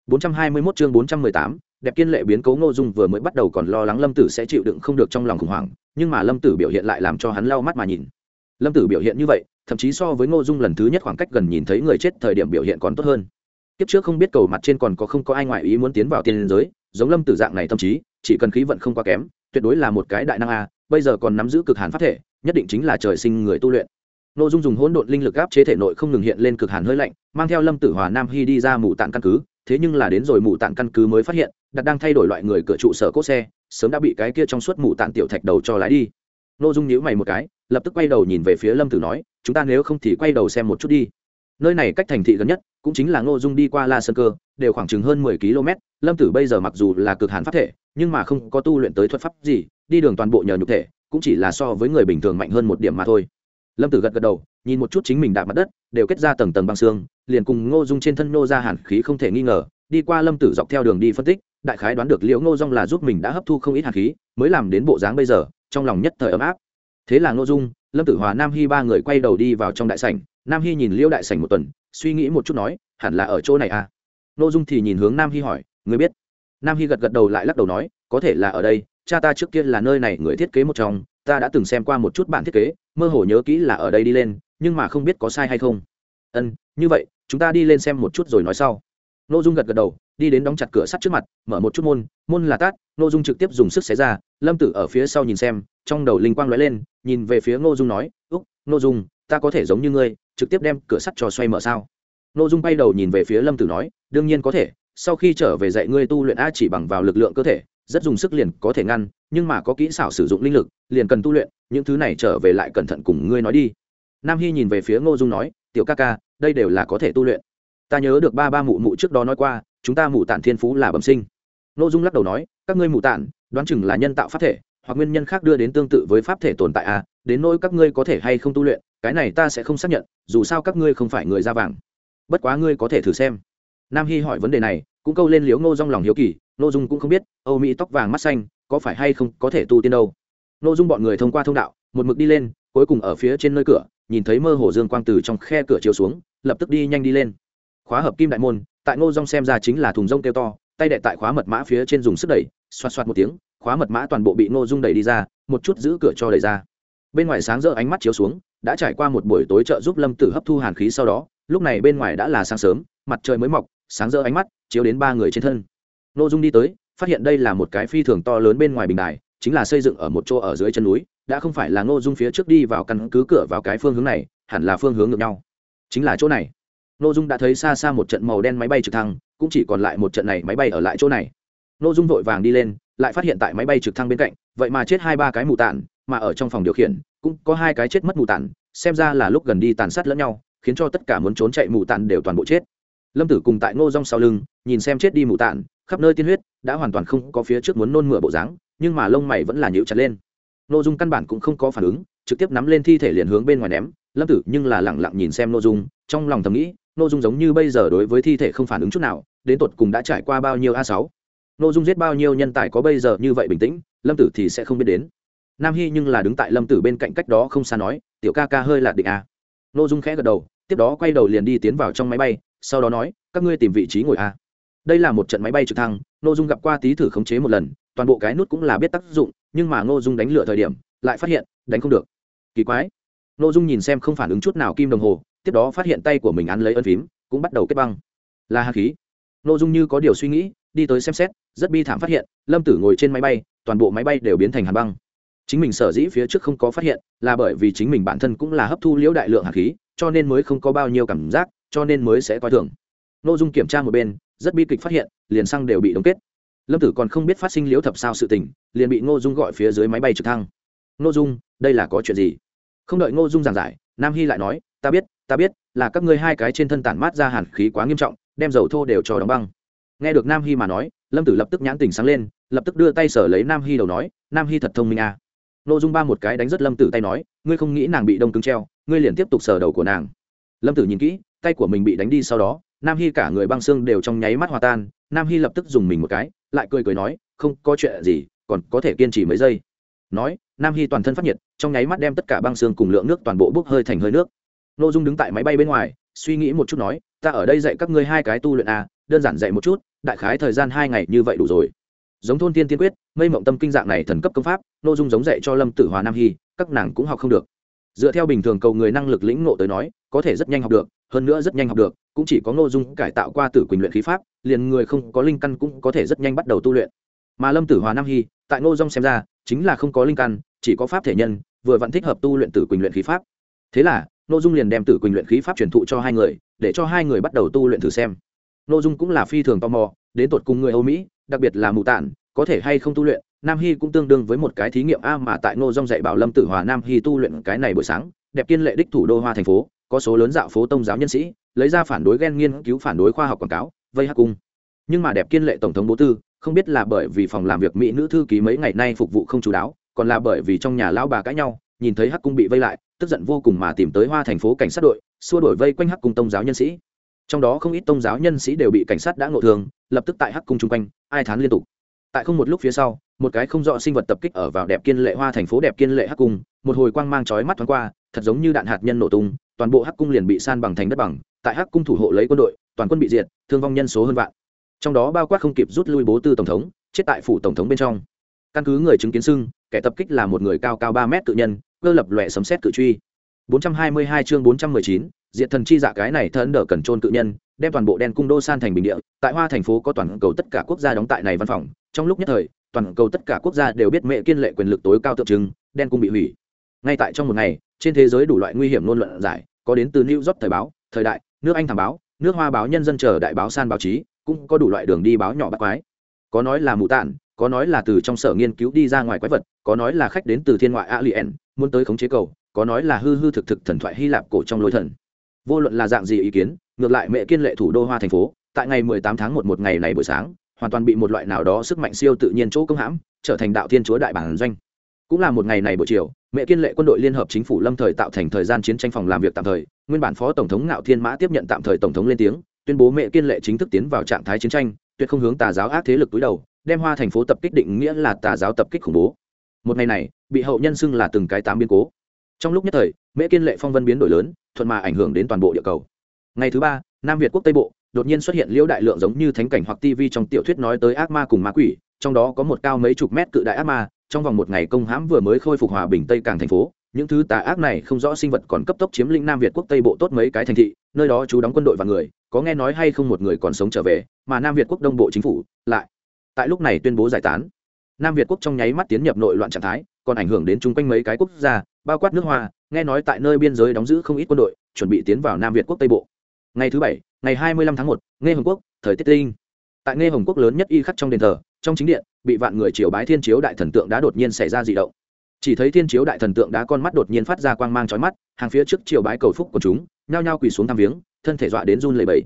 421 chương 418, đẹp kiên lệ biến cố ngô dung vừa mới bắt đầu còn lo lắng lâm tử sẽ chịu đựng không được trong lòng khủng hoảng, nhưng mà lâm tử biểu hiện lại làm cho hắn lau mắt mà nhìn. Lâm tử biểu hiện như vậy, thậm chí so với ngô dung lần thứ nhất khoảng cách gần nhìn thấy người chết thời điểm biểu hiện còn tốt hơn. Kiếp trước không biết cầu mặt trên còn có không có ai ngoại ý muốn tiến vào tiên giới, giống lâm tử dạng này tâm trí, chỉ cần khí vận không quá kém, tuyệt đối là một cái đại năng a, bây giờ còn nắm giữ cực hàn pháp thể, nhất định chính là trời sinh người tu luyện. Ngô dung dùng hỗn độn linh lực áp chế thể nội không ngừng hiện lên cực hàn hơi lạnh, mang theo lâm tử hòa nam hy đi ra mù tạng căn cứ thế nhưng là đến rồi mù tạng căn cứ mới phát hiện, đặt đang thay đổi loại người cửa trụ sở cốt xe, sớm đã bị cái kia trong suốt mù tạng tiểu thạch đầu cho lái đi. N ô dung nhíu mày một cái, lập tức quay đầu nhìn về phía lâm tử nói, chúng ta nếu không thì quay đầu xem một chút đi. Nơi này cách thành thị gần nhất, cũng chính là ngô dung đi qua la sơn cơ, đều khoảng chừng hơn mười km. Lâm tử bây giờ mặc dù là cực hàn pháp thể, nhưng mà không có tu luyện tới thuật pháp gì, đi đường toàn bộ nhờ nhục thể, cũng chỉ là so với người bình thường mạnh hơn một điểm mà thôi. Lâm tử gật gật đầu, nhìn một chút chính mình đạp mặt đất, đều kết ra tầng tầng băng xương liền cùng ngô dung trên thân nô ra hàn khí không thể nghi ngờ, đi qua lâm tử dọc theo đường đi phân tích, đại khái đoán được liễu ngô dung là giúp mình đã hấp thu không ít hàn khí, mới làm đến bộ dáng bây giờ, trong lòng nhất thời ấm áp. Thế là ngô dung, lâm tử hòa, nam hy ba người quay đầu đi vào trong đại sảnh, nam hy nhìn liễu đại sảnh một tuần, suy nghĩ một chút nói, hẳn là ở chỗ này à? Ngô dung thì nhìn hướng nam hy hỏi người biết? Nam hy gật gật đầu lại lắc đầu nói, có thể là ở đây, cha ta trước kia là nơi này người thiết kế một trong, ta đã từng xem qua một chút bản thiết kế, mơ hồ nhớ kỹ là ở đây đi lên, nhưng mà không biết có sai hay không. Ân như vậy chúng ta đi lên xem một chút rồi nói sau. N ô dung gật gật đầu, đi đến đóng chặt cửa sắt trước mặt, mở một chút môn môn là tát n ô dung trực tiếp dùng sức xé ra, lâm tử ở phía sau nhìn xem, trong đầu linh quang lóe lên, nhìn về phía n ô dung nói, úc n ô dung, ta có thể giống như ngươi, trực tiếp đem cửa sắt cho xoay mở sao? N ô dung bay đầu nhìn về phía lâm tử nói, đương nhiên có thể, sau khi trở về dạy ngươi tu luyện a chỉ bằng vào lực lượng cơ thể, rất dùng sức liền có thể ngăn, nhưng mà có kỹ xảo sử dụng linh lực, liền cần tu luyện, những thứ này trở về lại cẩn thận cùng ngươi nói đi. Nam hy nhìn về phía ngô dung nói tiểu ca ca, đây đều là có thể tu luyện. Ta nhớ được ba ba mụ mụ trước đó nói qua, chúng ta mụ tản thiên phú là bẩm sinh. Ngô dung lắc đầu nói, các ngươi mụ tản, đoán chừng là nhân tạo pháp thể, hoặc nguyên nhân khác đưa đến tương tự với pháp thể tồn tại à đến nỗi các ngươi có thể hay không tu luyện, cái này ta sẽ không xác nhận, dù sao các ngươi không phải người da vàng. Bất quá ngươi có thể thử xem. Nam hy hỏi vấn đề này, cũng câu lên liếu ngô dung lòng hiếu kỳ, ngô dung cũng không biết, âu mỹ tóc vàng mắt xanh, có phải hay không có thể tu tiên đâu? Ngô dung bọn người thông qua thông đạo một mực đi lên, cuối cùng ở phía trên nơi cửa, nhìn thấy mơ hồ dương quang từ trong khe cửa chiếu xuống, lập tức đi nhanh đi lên. Khóa hợp kim đại môn, tại ngô rong xem ra chính là thùng rông kêu to, tay đệ tại khóa mật mã phía trên dùng sức đẩy, xoạt xoạt một tiếng, khóa mật mã toàn bộ bị ngô dung đẩy đi ra, một chút giữ cửa cho đẩy ra. Bên ngoài sáng rỡ ánh mắt chiếu xuống, đã trải qua một buổi tối trợ giúp lâm tử hấp thu hàn khí sau đó, lúc này bên ngoài đã là sáng sớm, mặt trời mới mọc, sáng rỡ ánh mắt chiếu đến ba người trên thân. Ngô dung đi tới, phát hiện đây là một cái phi thường to lớn bên ngoài bình đài, chính là xây dựng ở một chỗ ở dưới chân núi đã không phải là ngô dung phía trước đi vào căn cứ cửa vào cái phương hướng này, hẳn là phương hướng ngược nhau. Chính là chỗ này. Ngô dung đã thấy xa xa một trận màu đen máy bay trực thăng, cũng chỉ còn lại một trận này máy bay ở lại chỗ này. Ngô dung vội vàng đi lên, lại phát hiện tại máy bay trực thăng bên cạnh, vậy mà chết hai ba cái mù tản mà ở trong phòng điều khiển, cũng có hai cái chết mất mù tản xem ra là lúc gần đi tàn sát lẫn nhau, khiến cho tất cả muốn trốn chạy mù tản đều toàn bộ chết. Lâm tử cùng tại ngô rong sau lưng, nhìn xem chết đi mù tản khắp nơi tiên huyết, đã hoàn toàn không có phía trước muốn nôn mửa bộ dáng, nhưng mà lông mày vẫn là nhịu chặt lên nội dung căn bản cũng không có phản ứng, trực tiếp nắm lên thi thể liền hướng bên ngoài ném lâm tử nhưng là lẳng lặng nhìn xem nội dung, trong lòng thầm nghĩ nội dung giống như bây giờ đối với thi thể không phản ứng chút nào, đến tột cùng đã trải qua bao nhiêu a sáu nội dung giết bao nhiêu nhân tài có bây giờ như vậy bình tĩnh, lâm tử thì sẽ không biết đến nam hy nhưng là đứng tại lâm tử bên cạnh cách đó không xa nói, tiểu ca ca hơi là định à. n ô dung khẽ gật đầu, tiếp đó quay đầu liền đi tiến vào trong máy bay, sau đó nói, các ngươi tìm vị trí ngồi a. đây là một trận máy bay trực thăng n ô dung gặp qua tí thử khống chế một lần, toàn bộ cái nút cũng là biết tác dụng nhưng mà Ngô dung đánh lửa thời điểm, lại phát hiện, đánh không được. Kỳ quái. Ngô dung nhìn xem không phản ứng chút nào kim đồng hồ, tiếp đó phát hiện tay của mình ăn lấy ân phím, cũng bắt đầu kết băng. Là hạt khí. Ngô dung như có điều suy nghĩ, đi tới xem xét, rất bi thảm phát hiện, lâm tử ngồi trên máy bay, toàn bộ máy bay đều biến thành hàn băng. Chính mình sở dĩ phía trước không có phát hiện, là bởi vì chính mình bản thân cũng là hấp thu liễu đại lượng hạt khí, cho nên mới không có bao nhiêu cảm giác, cho nên mới sẽ coi thường. Nội dung kiểm tra một bên, rất bi kịch phát hiện, liền xăng đều bị đóng kết lâm tử còn không biết phát sinh liễu thập sao sự tình, liền bị ngô dung gọi phía dưới máy bay trực thăng. Ngô dung, đây là có chuyện gì? Không đợi ngô dung giảng giải, nam hy lại nói, ta biết ta biết, là các ngươi hai cái trên thân tản mát ra hàn khí quá nghiêm trọng, đem dầu thô đều cho đóng băng. Nghe được nam hy mà nói, lâm tử lập tức nhãn tình sáng lên, lập tức đưa tay sở lấy nam hy đầu nói, nam hy thật thông minh à Ngô dung ba một cái đánh rất lâm tử tay nói, ngươi không nghĩ nàng bị đông cứng treo, ngươi liền tiếp tục sờ đầu của nàng. Lâm tử nhìn kỹ, tay của mình bị đánh đi sau đó nam hy cả người băng xương đều trong nháy mắt hòa tan nam hy lập tức dùng mình một cái lại cười cười nói không có chuyện gì còn có thể kiên trì mấy giây. Nói nam hy toàn thân phát nhiệt trong nháy mắt đem tất cả băng xương cùng lượng nước toàn bộ bốc hơi thành hơi nước. N ô dung đứng tại máy bay bên ngoài suy nghĩ một chút nói ta ở đây dạy các ngươi hai cái tu luyện à, đơn giản dạy một chút đại khái thời gian hai ngày như vậy đủ rồi. Giống thôn tiên tiên quyết mây mộng tâm kinh dạng này thần cấp công pháp nội dung giống dạy cho lâm tử hòa nam hy các nàng cũng học không được. Dựa theo bình thường cầu người năng lực lĩnh ngộ tới nói có thể rất nhanh học được hơn nữa rất nhanh học được, cũng chỉ có nội dung cải tạo qua tử quỳnh luyện khí pháp, liền người không có linh căn cũng có thể rất nhanh bắt đầu tu luyện. Mà lâm tử hòa nam hy, tại ngô dung xem ra, chính là không có linh căn, chỉ có pháp thể nhân, vừa vẫn thích hợp tu luyện tử quỳnh luyện khí pháp. Thế là nội dung liền đem tử quỳnh luyện khí pháp truyền thụ cho hai người, để cho hai người bắt đầu tu luyện thử xem. Nội dung cũng là phi thường tò mò, đến tột cùng người âu mỹ, đặc biệt là mù tản có thể hay không tu luyện, nam hy cũng tương đương với một cái thí nghiệm a mà tại ngô dung dạy bảo lâm tử hòa nam hy tu luyện cái này buổi sáng, đẹp kiên lệ đích thủ đô hoa thành phố có số lớn dạo phố tông giáo nhân sĩ, lấy ra phản đối ghen nghiên cứu phản đối khoa học quảng cáo, vây hắc cung. Nhưng mà đẹp kiên lệ tổng thống bố tư, không biết là bởi vì phòng làm việc mỹ nữ thư ký mấy ngày nay phục vụ không chú đáo, còn là bởi vì trong nhà lão bà cãi nhau, nhìn thấy hắc cung bị vây lại, tức giận vô cùng mà tìm tới hoa thành phố cảnh sát đội, xua đổi vây quanh hắc cung tông giáo nhân sĩ. Trong đó không ít tông giáo nhân sĩ đều bị cảnh sát đã ngộ thương, lập tức tại hắc cung chung quanh, ai thán liên tục. Tại không một lúc phía sau, một cái không rõ sinh vật tập kích ở vào đẹp kiên lệ hoa thành phố đẹp kiên lệ hắc cung, một hồi quang mang chói mắt thoáng qua thật giống như đạn hạt nhân nổ tung toàn bộ hắc cung liền bị san bằng thành đất bằng tại hắc cung thủ hộ lấy quân đội toàn quân bị diệt thương vong nhân số hơn vạn. Trong đó bao quát không kịp rút lui bố tư tổng thống chết tại phủ tổng thống bên trong. Căn cứ người chứng kiến xưng kẻ tập kích là một người cao cao ba mét tự nhân cơ lập lòe sấm xét cự truy. 422 chương 419, diệt thần chi dạ cái này thân đỡ cần trôn cự nhân đem toàn bộ đen cung đô san thành bình địa tại hoa thành phố có toàn cầu tất cả quốc gia đóng tại này văn phòng. Trong lúc nhất thời toàn cầu tất cả quốc gia đều biết mẹ kiên lệ quyền lực tối cao tượng trưng đen cung bị hủy. Ngay tại trong một ngày trên thế giới đủ loại nguy hiểm ngôn luận giải, có đến từ new york thời báo, thời đại, nước anh thảm báo, nước hoa báo, nhân dân chờ đại báo san báo chí, cũng có đủ loại đường đi báo nhỏ bắt quái. Có nói là mù tản có nói là từ trong sở nghiên cứu đi ra ngoài quái vật, có nói là khách đến từ thiên ngoại alien, muốn tới khống chế cầu, có nói là hư hư thực thực thần thoại hy lạp cổ trong lối thần. Vô luận là dạng gì ý kiến, ngược lại mẹ kiên lệ thủ đô hoa thành phố, tại ngày 18 tháng 1 một ngày này buổi sáng, hoàn toàn bị một loại nào đó sức mạnh siêu tự nhiên chỗ công hãm, trở thành đạo thiên chúa đại bản doanh cũng là một ngày này buổi chiều, mẹ kiên lệ quân đội liên hợp chính phủ lâm thời tạo thành thời gian chiến tranh phòng làm việc tạm thời, nguyên bản phó tổng thống ngạo thiên mã tiếp nhận tạm thời tổng thống lên tiếng, tuyên bố mẹ kiên lệ chính thức tiến vào trạng thái chiến tranh, tuyệt không hướng tà giáo ác thế lực túi đầu, đem hoa thành phố tập kích định nghĩa là tà giáo tập kích khủng bố. Một ngày này, bị hậu nhân xưng là từng cái tám biến cố. Trong lúc nhất thời, mẹ kiên lệ phong vân biến đổi lớn, thuận mà ảnh hưởng đến toàn bộ địa cầu. Ngày thứ ba, nam việt quốc tây bộ, đột nhiên xuất hiện liễu đại lượng giống như thánh cảnh hoặc tv trong tiểu thuyết nói tới ác ma cùng ma quỷ trong đó có một cao mấy chục mét cự đại ác ma, trong vòng một ngày công hãm vừa mới khôi phục hòa bình tây càng thành phố. Những thứ tà ác này không rõ sinh vật còn cấp tốc chiếm lĩnh nam việt quốc tây bộ tốt mấy cái thành thị, nơi đó chú đóng quân đội và người, có nghe nói hay không một người còn sống trở về, mà nam việt quốc đông bộ chính phủ lại tại lúc này tuyên bố giải tán. Nam việt quốc trong nháy mắt tiến nhập nội loạn trạng thái, còn ảnh hưởng đến chung quanh mấy cái quốc gia, bao quát nước hoa, nghe nói tại nơi biên giới đóng giữ không ít quân đội, chuẩn bị tiến vào nam việt quốc tây bộ. Ngày thứ bảy, ngày hai mươi lăm tháng một nghe hồng quốc, thời tiết tinh. Tại nghe hồng quốc lớn nhất y khắc trong đền thờ trong chính điện, bị vạn người triều bái thiên chiếu đại thần tượng đã đột nhiên xảy ra dị động. Chỉ thấy thiên chiếu đại thần tượng đã con mắt đột nhiên phát ra quang mang trói mắt, hàng phía trước triều bái cầu phúc của chúng, nhao nhao quỳ xuống thăm viếng, thân thể dọa đến run lẩy bẩy.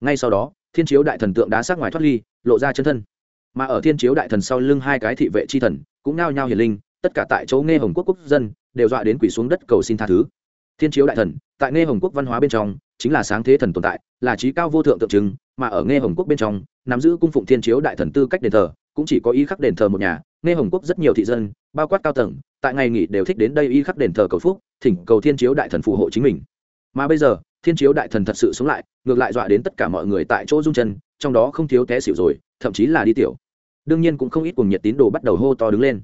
Ngay sau đó, thiên chiếu đại thần tượng đã sát ngoài thoát ly, lộ ra chân thân. Mà ở thiên chiếu đại thần sau lưng hai cái thị vệ chi thần, cũng nao nhao hiền linh, tất cả tại chỗ nghe hồng quốc quốc dân, đều dọa đến quỳ xuống đất cầu xin tha thứ. Thiên chiếu đại thần, tại nghe hồng quốc văn hóa bên trong, chính là sáng thế thần tồn tại, là trí cao vô thượng tượng trưng mà ở nghe hồng quốc bên trong, nắm giữ cung phụng thiên chiếu đại thần tư cách đền thờ, cũng chỉ có ý khắc đền thờ một nhà. Nghe hồng quốc rất nhiều thị dân, bao quát cao tầng, tại ngày nghỉ đều thích đến đây y khắc đền thờ cầu phúc, thỉnh cầu thiên chiếu đại thần phù hộ chính mình. Mà bây giờ, thiên chiếu đại thần thật sự sống lại, ngược lại dọa đến tất cả mọi người tại chỗ rung chân, trong đó không thiếu té xỉu rồi, thậm chí là đi tiểu. Đương nhiên cũng không ít cùng nhiệt tín đồ bắt đầu hô to đứng lên.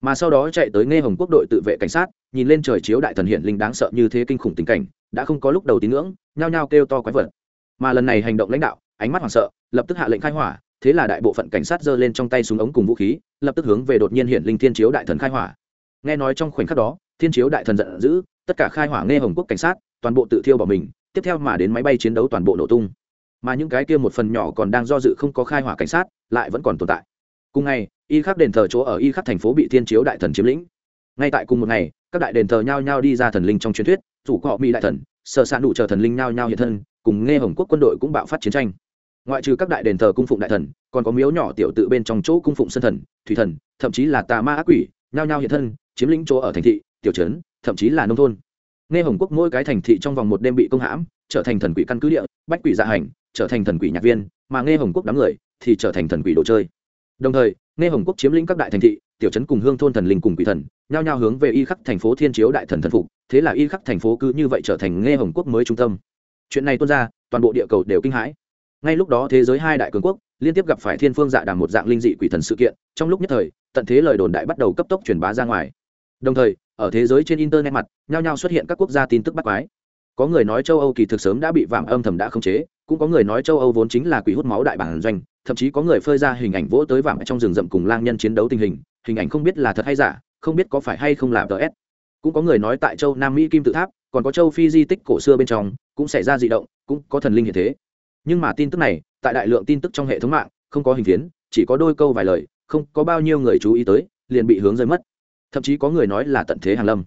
Mà sau đó chạy tới nghe hồng quốc đội tự vệ cảnh sát, nhìn lên trời chiếu đại thần hiện linh đáng sợ như thế kinh khủng tình cảnh, đã không có lúc đầu tín ngưỡng, nhao nhao kêu to quái vật. Mà lần này hành động lãnh đạo ánh mắt hoảng sợ, lập tức hạ lệnh khai hỏa, thế là đại bộ phận cảnh sát giơ lên trong tay súng ống cùng vũ khí, lập tức hướng về đột nhiên hiện linh thiên chiếu đại thần khai hỏa. Nghe nói trong khoảnh khắc đó, thiên chiếu đại thần giận dữ, tất cả khai hỏa nghe hồng quốc cảnh sát, toàn bộ tự thiêu bỏ mình, tiếp theo mà đến máy bay chiến đấu toàn bộ nổ tung. Mà những cái kia một phần nhỏ còn đang do dự không có khai hỏa cảnh sát, lại vẫn còn tồn tại. Cùng ngày, y khắc đền thờ chỗ ở y khắc thành phố bị thiên chiếu đại thần chiếm lĩnh. Ngay tại cùng một ngày, các đại đền thờ nhao nhao đi ra thần linh trong truyền thuyết chủ họ mỹ đại thần sợ s đủ chờ thần linh nhao nhao hiện thân, cùng nghe hồng quốc quân đội cũng bạo phát chiến tranh ngoại trừ các đại đền thờ cung phụng đại thần, còn có miếu nhỏ tiểu tự bên trong chỗ cung phụng sân thần, thủy thần, thậm chí là tà ma ác quỷ, nhao nhao hiện thân, chiếm lĩnh chỗ ở thành thị, tiểu trấn, thậm chí là nông thôn. Nghe hồng quốc mỗi cái thành thị trong vòng một đêm bị công hãm, trở thành thần quỷ căn cứ địa, bách quỷ dạ hành, trở thành thần quỷ nhạc viên, mà nghe hồng quốc đám người thì trở thành thần quỷ đồ chơi. Đồng thời, nghe hồng quốc chiếm lĩnh các đại thành thị, tiểu trấn cùng hương thôn thần linh cùng quỷ thần, nhao nhao hướng về y khắc thành phố thiên chiếu đại thần thần phục, thế là y khắc thành phố cứ như vậy trở thành nghe hồng quốc mới trung tâm. Chuyện này tuôn ra, toàn bộ địa cầu đều kinh hãi ngay lúc đó thế giới hai đại cường quốc liên tiếp gặp phải thiên phương dạ đàm một dạng linh dị quỷ thần sự kiện, trong lúc nhất thời, tận thế lời đồn đại bắt đầu cấp tốc truyền bá ra ngoài. Đồng thời, ở thế giới trên internet mặt, nhao nhao xuất hiện các quốc gia tin tức bắt quái. Có người nói châu âu kỳ thực sớm đã bị vạm âm thầm đã khống chế, cũng có người nói châu âu vốn chính là quỷ hút máu đại bản doanh, thậm chí có người phơi ra hình ảnh vỗ tới vạm trong rừng rậm cùng lang nhân chiến đấu tình hình hình ảnh không biết là thật hay giả, không biết có phải hay không là ts cũng có người nói tại châu nam mỹ kim tự tháp, còn có châu phi di tích cổ xưa bên trong, cũng xảy ra dị động, cũng có thần linh hiện thế nhưng mà tin tức này tại đại lượng tin tức trong hệ thống mạng không có hình phiến chỉ có đôi câu vài lời không có bao nhiêu người chú ý tới liền bị hướng rơi mất thậm chí có người nói là tận thế hàn lâm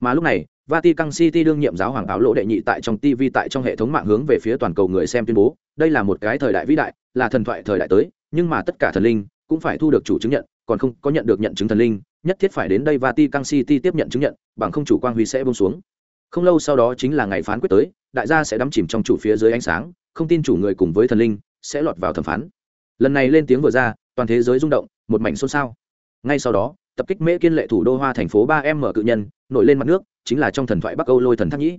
mà lúc này Vatican City đương nhiệm giáo hoàng áo lỗ đệ nhị tại trong TV tại trong hệ thống mạng hướng về phía toàn cầu người xem tuyên bố, đây là một cái thời đại vĩ đại, là thần thoại thời đại tới, nhưng mà tất cả thần linh cũng phải thu được chủ chứng nhận, còn không có nhận được nhận chứng thần linh, nhất thiết phải đến đây Vatican City tiếp nhận chứng nhận, bằng không chủ quang huy sẽ buông xuống. Không lâu sau đó chính là ngày phán quyết tới, đại gia sẽ đắm chìm trong chủ phía dưới ánh sáng, không tin chủ người cùng với thần linh sẽ lọt vào thẩm phán. Lần này lên tiếng vừa ra, toàn thế giới rung động, một mảnh xôn xao. Ngay sau đó, tập kích mễ kiên lệ thủ đô hoa thành phố ba m cự nhân nổi lên mặt nước chính là trong thần thoại bắc âu lôi thần thác nhĩ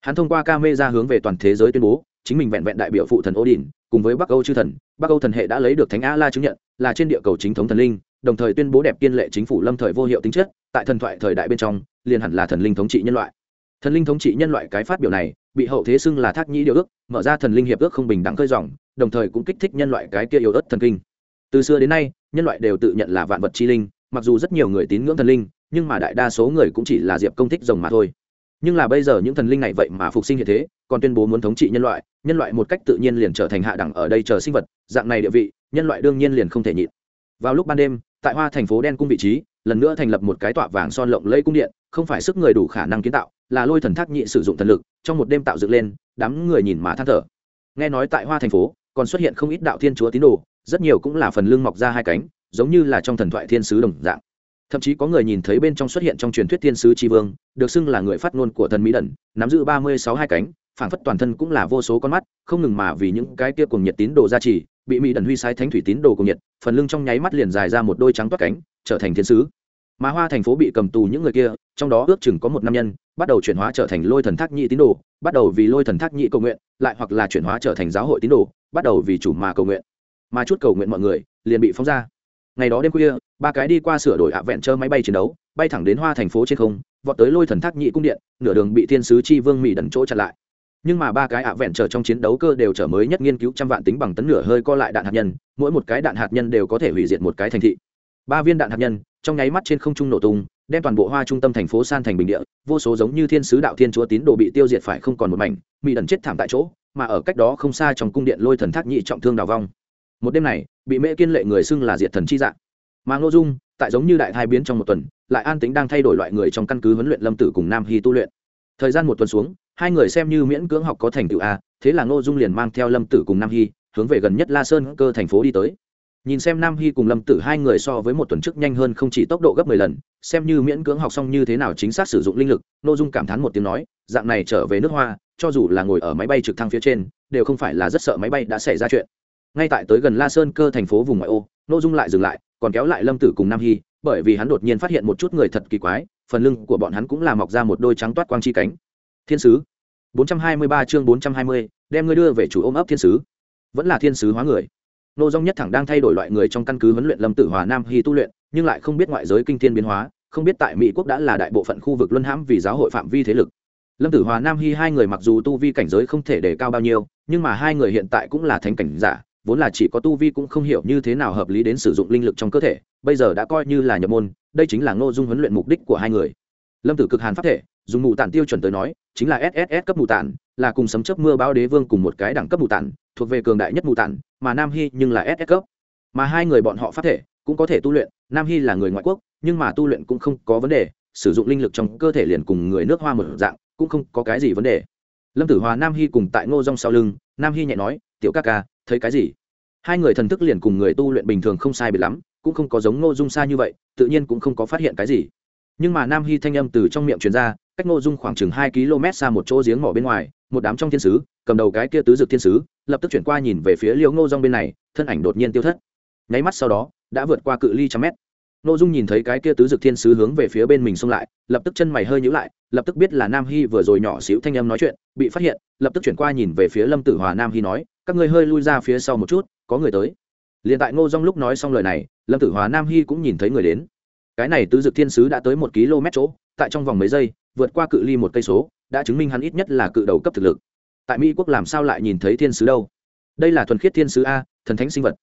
hắn thông qua ca mê ra hướng về toàn thế giới tuyên bố chính mình vẹn vẹn đại biểu phụ thần ô đình cùng với bắc âu chư thần bắc âu thần hệ đã lấy được thánh a la chứng nhận là trên địa cầu chính thống thần linh đồng thời tuyên bố đẹp kiên lệ chính phủ lâm thời vô hiệu tính chất tại thần thoại thời đại bên trong liền hẳn là thần linh thống trị nhân loại thần linh thống trị nhân loại cái phát biểu này, bị hậu thế xưng là thác nhĩ điều ước, mở ra thần linh hiệp ước không bình đẳng khơi dòng, đồng thời cũng kích thích nhân loại cái kia yếu ớt thần kinh. Từ xưa đến nay, nhân loại đều tự nhận là vạn vật chi linh, mặc dù rất nhiều người tín ngưỡng thần linh, nhưng mà đại đa số người cũng chỉ là diệp công thích rồng mà thôi. Nhưng là bây giờ những thần linh này vậy mà phục sinh hiện thế, còn tuyên bố muốn thống trị nhân loại nhân loại một cách tự nhiên liền trở thành hạ đẳng ở đây chờ sinh vật, dạng này địa vị, nhân loại đương nhiên liền không thể nhịn. Vào lúc ban đêm, tại hoa thành phố đen cung vị trí, lần nữa thành lập một cái tọa vàng son lộng lẫy cung điện, không phải sức người đủ khả năng kiến tạo là lôi thần thác nhị sử dụng thần lực, trong một đêm tạo dựng lên, đám người nhìn mà than thở. Nghe nói tại hoa thành phố, còn xuất hiện không ít đạo thiên chúa tín đồ, rất nhiều cũng là phần lưng mọc ra hai cánh, giống như là trong thần thoại thiên sứ đồng dạng. Thậm chí có người nhìn thấy bên trong xuất hiện trong truyền thuyết thiên sứ tri vương, được xưng là người phát ngôn của thần mỹ đần nắm giữ ba mươi sáu hai cánh phản phất toàn thân cũng là vô số con mắt, không ngừng mà vì những cái kia cùng nhiệt tín đồ gia trì, bị mỹ đần huy sai thánh thủy tín đồ cùng nhiệt, phần lưng trong nháy mắt liền dài ra một đôi trắng toát cánh, trở thành thiên sứ. Mà hoa thành phố bị cầm tù những người kia, trong đó ước chừng có một nam nhân bắt đầu chuyển hóa trở thành lôi thần thác nhị tín đồ, bắt đầu vì lôi thần thác nhị cầu nguyện, lại hoặc là chuyển hóa trở thành giáo hội tín đồ, bắt đầu vì chủ mà cầu nguyện. Mà chút cầu nguyện mọi người liền bị phóng ra. Ngày đó đêm khuya, ba cái đi qua sửa đổi hạ vẹn chơ máy bay chiến đấu, bay thẳng đến hoa thành phố trên không, vọt tới lôi thần thác nhị cung điện, nửa đường bị thiên sứ chi vương mỹ đần chỗ chặn lại. Nhưng mà ba cái ạ vẹn chờ trong chiến đấu cơ đều trở mới nhất nghiên cứu trăm vạn tính bằng tấn nửa hơi co lại đạn hạt nhân, mỗi một cái đạn hạt nhân đều có thể hủy diệt một cái thành thị. Ba viên đạn hạt nhân, trong nháy mắt trên không trung nổ tung đem toàn bộ hoa trung tâm thành phố san thành bình địa, vô số giống như thiên sứ đạo thiên chúa tín đồ bị tiêu diệt phải không còn một mảnh mỹ đần chết thảm tại chỗ, mà ở cách đó không xa trong cung điện lôi thần thác nhị trọng thương đào vong. Một đêm này, bị mễ kiên lệ người xưng là diệt thần chi dạng. Mà ngô dung, tại giống như đại thai biến trong một tuần, lại an tính đang thay đổi loại người trong căn cứ huấn luyện lâm tử cùng nam hy tu luyện. Thời gian một tuần xuống, hai người xem như miễn cưỡng học có thành tựu a, thế là ngô dung liền mang theo lâm tử cùng nam hy, hướng về gần nhất la sơn cơ thành phố đi tới nhìn xem nam hy cùng lâm tử hai người so với một tuần trước nhanh hơn không chỉ tốc độ gấp mười lần xem như miễn cưỡng học xong như thế nào chính xác sử dụng linh lực ngô dung cảm thán một tiếng nói dạng này trở về nước hoa cho dù là ngồi ở máy bay trực thăng phía trên đều không phải là rất sợ máy bay đã xảy ra chuyện. Ngay tại tới gần la sơn cơ thành phố vùng ngoại ô n ô dung lại dừng lại còn kéo lại lâm tử cùng nam hy bởi vì hắn đột nhiên phát hiện một chút người thật kỳ quái phần lưng của bọn hắn cũng là mọc ra một đôi trắng toát quang chi cánh. Thiên sứ. 423 chương 420, đem ngươi đưa về chủ ôm ấp thiên sứ. Vẫn là thiên sứ hóa người nô dong nhất thẳng đang thay đổi loại người trong căn cứ huấn luyện lâm tử hòa nam hy tu luyện, nhưng lại không biết ngoại giới kinh thiên biến hóa, không biết tại mỹ quốc đã là đại bộ phận khu vực luân hãm vì giáo hội phạm vi thế lực. Lâm tử hòa nam hy hai người mặc dù tu vi cảnh giới không thể đề cao bao nhiêu, nhưng mà hai người hiện tại cũng là thánh cảnh giả, vốn là chỉ có tu vi cũng không hiểu như thế nào hợp lý đến sử dụng linh lực trong cơ thể, bây giờ đã coi như là nhập môn, đây chính là ngô dung huấn luyện mục đích của hai người. Lâm tử cực hàn pháp thể dùng mù tản tiêu chuẩn tới nói, chính là sss cấp mù tản, là cùng sấm chấp mưa bão đế vương cùng một cái đẳng cấp mù tản, thuộc về cường đại nhất mù tản, mà nam hy nhưng là ss cấp. Mà hai người bọn họ phát thể cũng có thể tu luyện, nam hy là người ngoại quốc, nhưng mà tu luyện cũng không có vấn đề, sử dụng linh lực trong cơ thể liền cùng người nước hoa một dạng, cũng không có cái gì vấn đề. Lâm tử hòa, nam hy cùng tại ngô rong sau lưng, nam hy nhẹ nói, tiểu ca ca, thấy cái gì? Hai người thần thức liền cùng người tu luyện bình thường không sai biệt lắm, cũng không có giống ngô dung xa như vậy, tự nhiên cũng không có phát hiện cái gì nhưng mà nam hy thanh âm từ trong miệng truyền ra, cách ngô dung khoảng chừng hai km xa một chỗ giếng mỏ bên ngoài, một đám trong thiên sứ, cầm đầu cái kia tứ dực thiên sứ, lập tức chuyển qua nhìn về phía liễu ngô dung bên này, thân ảnh đột nhiên tiêu thất. Nháy mắt sau đó, đã vượt qua cự ly trăm mét. Ngô dung nhìn thấy cái kia tứ dực thiên sứ hướng về phía bên mình xông lại, lập tức chân mày hơi nhíu lại, lập tức biết là nam hy vừa rồi nhỏ xíu thanh âm nói chuyện, bị phát hiện, lập tức chuyển qua nhìn về phía lâm tử hòa nam hy nói, các ngươi hơi lui ra phía sau một chút, có người tới. Liền tại ngô dung lúc nói xong lời này, lâm tử hòa nam hy cũng nhìn thấy người đến cái này tứ dực thiên sứ đã tới một km chỗ, tại trong vòng mấy giây, vượt qua cự ly một cây số, đã chứng minh hắn ít nhất là cự đầu cấp thực lực. Tại mỹ quốc làm sao lại nhìn thấy thiên sứ đâu? Đây là thuần khiết thiên sứ a, thần thánh sinh vật.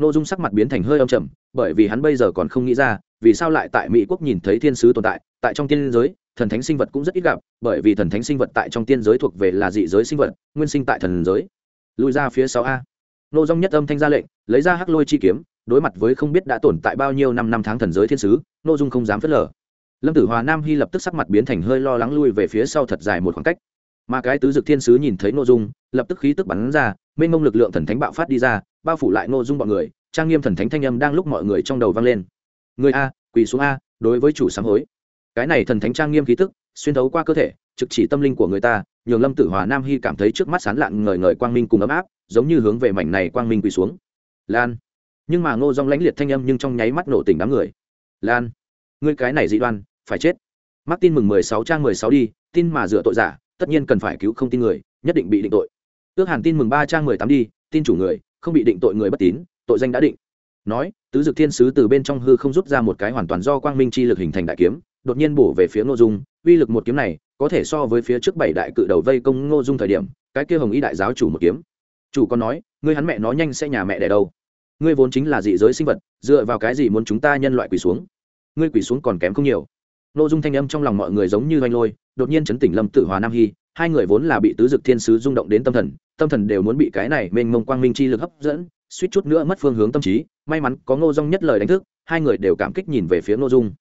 N ô dung sắc mặt biến thành hơi âm trầm, bởi vì hắn bây giờ còn không nghĩ ra, vì sao lại tại mỹ quốc nhìn thấy thiên sứ tồn tại tại trong tiên giới, thần thánh sinh vật cũng rất ít gặp, bởi vì thần thánh sinh vật tại trong tiên giới thuộc về là dị giới sinh vật, nguyên sinh tại thần giới. Lùi ra phía sau a. Nô dung nhất âm thanh ra lệnh, lấy ra hắc lôi chi kiếm, đối mặt với không biết đã tồn tại bao nhiêu năm năm tháng thần giới thiên sứ nô dung không dám phớt lờ. Lâm tử hòa nam hy lập tức sắc mặt biến thành hơi lo lắng lui về phía sau thật dài một khoảng cách. Mà cái tứ dực thiên sứ nhìn thấy nội dung, lập tức khí tức bắn ra, mênh mông lực lượng thần thánh bạo phát đi ra, bao phủ lại nội dung bọn người, trang nghiêm thần thánh thanh âm đang lúc mọi người trong đầu vang lên. Người a, quỳ xuống a, đối với chủ sáng hối. Cái này thần thánh trang nghiêm khí tức, xuyên thấu qua cơ thể, trực chỉ tâm linh của người ta, nhường lâm tử hòa nam hy cảm thấy trước mắt sán lạn ngời ngời quang minh cùng ấm áp, giống như hướng về mảnh này quang minh quỳ xuống. Lan. Nhưng mà ngô dong lãnh liệt thanh âm nhưng trong nháy mắt nổ tỉnh đám người lan, ngươi cái này dị đoan, phải chết. Mắc tin mừng mười sáu trang mười sáu đi, tin mà dựa tội giả, tất nhiên cần phải cứu không tin người, nhất định bị định tội. Ước hàn tin mừng ba trang mười tám đi, tin chủ người, không bị định tội người bất tín, tội danh đã định. Nói, tứ dực thiên sứ từ bên trong hư không rút ra một cái hoàn toàn do quang minh chi lực hình thành đại kiếm, đột nhiên bổ về phía ngô dung. Uy lực một kiếm này, có thể so với phía trước bảy đại cự đầu vây công ngô dung thời điểm, cái kia hồng y đại giáo chủ một kiếm. Chủ còn nói, ngươi hắn mẹ nó nhanh sẽ nhà mẹ đẻ đâu ngươi vốn chính là dị giới sinh vật, dựa vào cái gì muốn chúng ta nhân loại quỳ xuống? Ngươi quỳ xuống còn kém không nhiều. Nội dung thanh âm trong lòng mọi người giống như oanh lôi, đột nhiên chấn tỉnh lâm tử hòa nam hy, hai người vốn là bị tứ dực thiên sứ rung động đến tâm thần tâm thần đều muốn bị cái này mênh mông quang minh chi lực hấp dẫn, suýt chút nữa mất phương hướng tâm trí, may mắn có ngô dung nhất lời đánh thức, hai người đều cảm kích nhìn về phía ngô dung.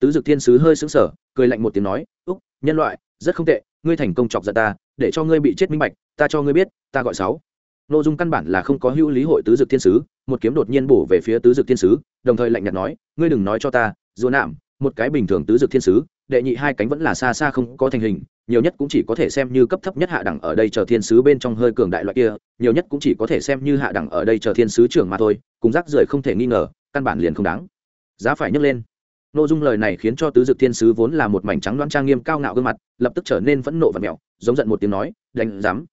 Tứ dực thiên sứ hơi sững sờ, cười lạnh một tiếng nói, úc, nhân loại, rất không tệ, ngươi thành công chọc giận ta, để cho ngươi bị chết minh bạch, ta cho ngươi biết, ta gọi sáu nội dung căn bản là không có hữu lý hội tứ dực thiên sứ, một kiếm đột nhiên bổ về phía tứ dực thiên sứ, đồng thời lạnh nhạt nói, ngươi đừng nói cho ta, dù nạm, một cái bình thường tứ dực thiên sứ, đệ nhị hai cánh vẫn là xa xa không có thành hình, nhiều nhất cũng chỉ có thể xem như cấp thấp nhất hạ đẳng ở đây chờ thiên sứ bên trong hơi cường đại loại kia, nhiều nhất cũng chỉ có thể xem như hạ đẳng ở đây chờ thiên sứ trưởng mà thôi, cùng rác rưởi không thể nghi ngờ, căn bản liền không đáng. Giá phải nhấc lên. Nội dung lời này khiến cho tứ dực thiên sứ vốn là một mảnh trắng đoán trang nghiêm cao ngạo gương mặt, lập tức trở nên phẫn nộ và mẹo, giống giận một tiếng nói, đánh dám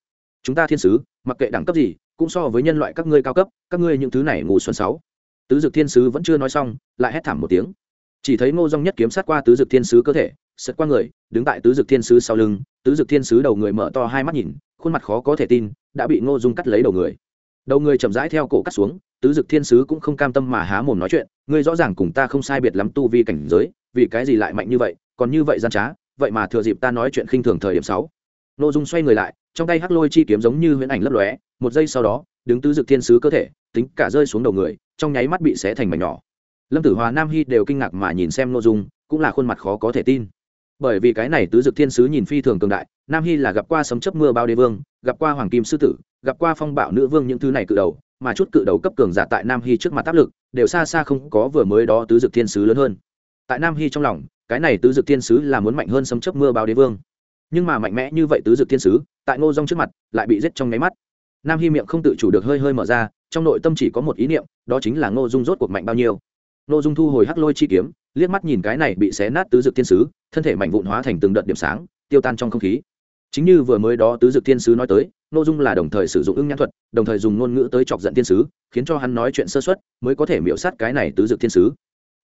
chúng ta thiên sứ, mặc kệ đẳng cấp gì, cũng so với nhân loại các ngươi cao cấp, các ngươi những thứ này ngủ xuân sáu. Tứ dực thiên sứ vẫn chưa nói xong, lại hét thảm một tiếng. Chỉ thấy ngô dong nhất kiếm sát qua tứ dực thiên sứ cơ thể sật qua người, đứng tại tứ dực thiên sứ sau lưng. Tứ dực thiên sứ đầu người mở to hai mắt nhìn, khuôn mặt khó có thể tin, đã bị ngô dung cắt lấy đầu người. Đầu người chậm rãi theo cổ cắt xuống, tứ dực thiên sứ cũng không cam tâm mà há mồm nói chuyện. Ngươi rõ ràng cùng ta không sai biệt lắm tu vi cảnh giới, vì cái gì lại mạnh như vậy, còn như vậy gian trá, vậy mà thừa dịp ta nói chuyện khinh thường thời điểm sáu. Ngô dung xoay người lại trong tay hắc lôi chi kiếm giống như huyễn ảnh lấp lóe, một giây sau đó, đứng tứ dực thiên sứ cơ thể, tính cả rơi xuống đầu người, trong nháy mắt bị xé thành mảnh nhỏ. Lâm tử hòa, nam hy đều kinh ngạc mà nhìn xem nội dung, cũng là khuôn mặt khó có thể tin. Bởi vì cái này tứ dực thiên sứ nhìn phi thường cường đại, nam hy là gặp qua sấm chấp mưa bao đế vương, gặp qua hoàng kim sư tử, gặp qua phong bạo nữ vương những thứ này cự đầu, mà chút cự đầu cấp cường giả tại nam hy trước mặt áp lực, đều xa xa không có vừa mới đó tứ dực thiên sứ lớn hơn. Tại nam hy trong lòng, cái này tứ dực thiên sứ là muốn mạnh hơn sấm chấp mưa bao đế vương nhưng mà mạnh mẽ như vậy tứ dực thiên sứ, tại ngô rong trước mặt, lại bị giết trong nháy mắt. Nam hy miệng không tự chủ được hơi hơi mở ra, trong nội tâm chỉ có một ý niệm, đó chính là ngô dung rốt cuộc mạnh bao nhiêu. Ngô dung thu hồi hắc lôi chi kiếm, liếc mắt nhìn cái này bị xé nát tứ dực thiên sứ, thân thể mạnh vụn hóa thành từng đợt điểm sáng, tiêu tan trong không khí. Chính như vừa mới đó tứ dực thiên sứ nói tới, Ngô dung là đồng thời sử dụng ưng nhãn thuật, đồng thời dùng ngôn ngữ tới chọc giận thiên sứ, khiến cho hắn nói chuyện sơ xuất mới có thể miễu sát cái này tứ dực thiên sứ.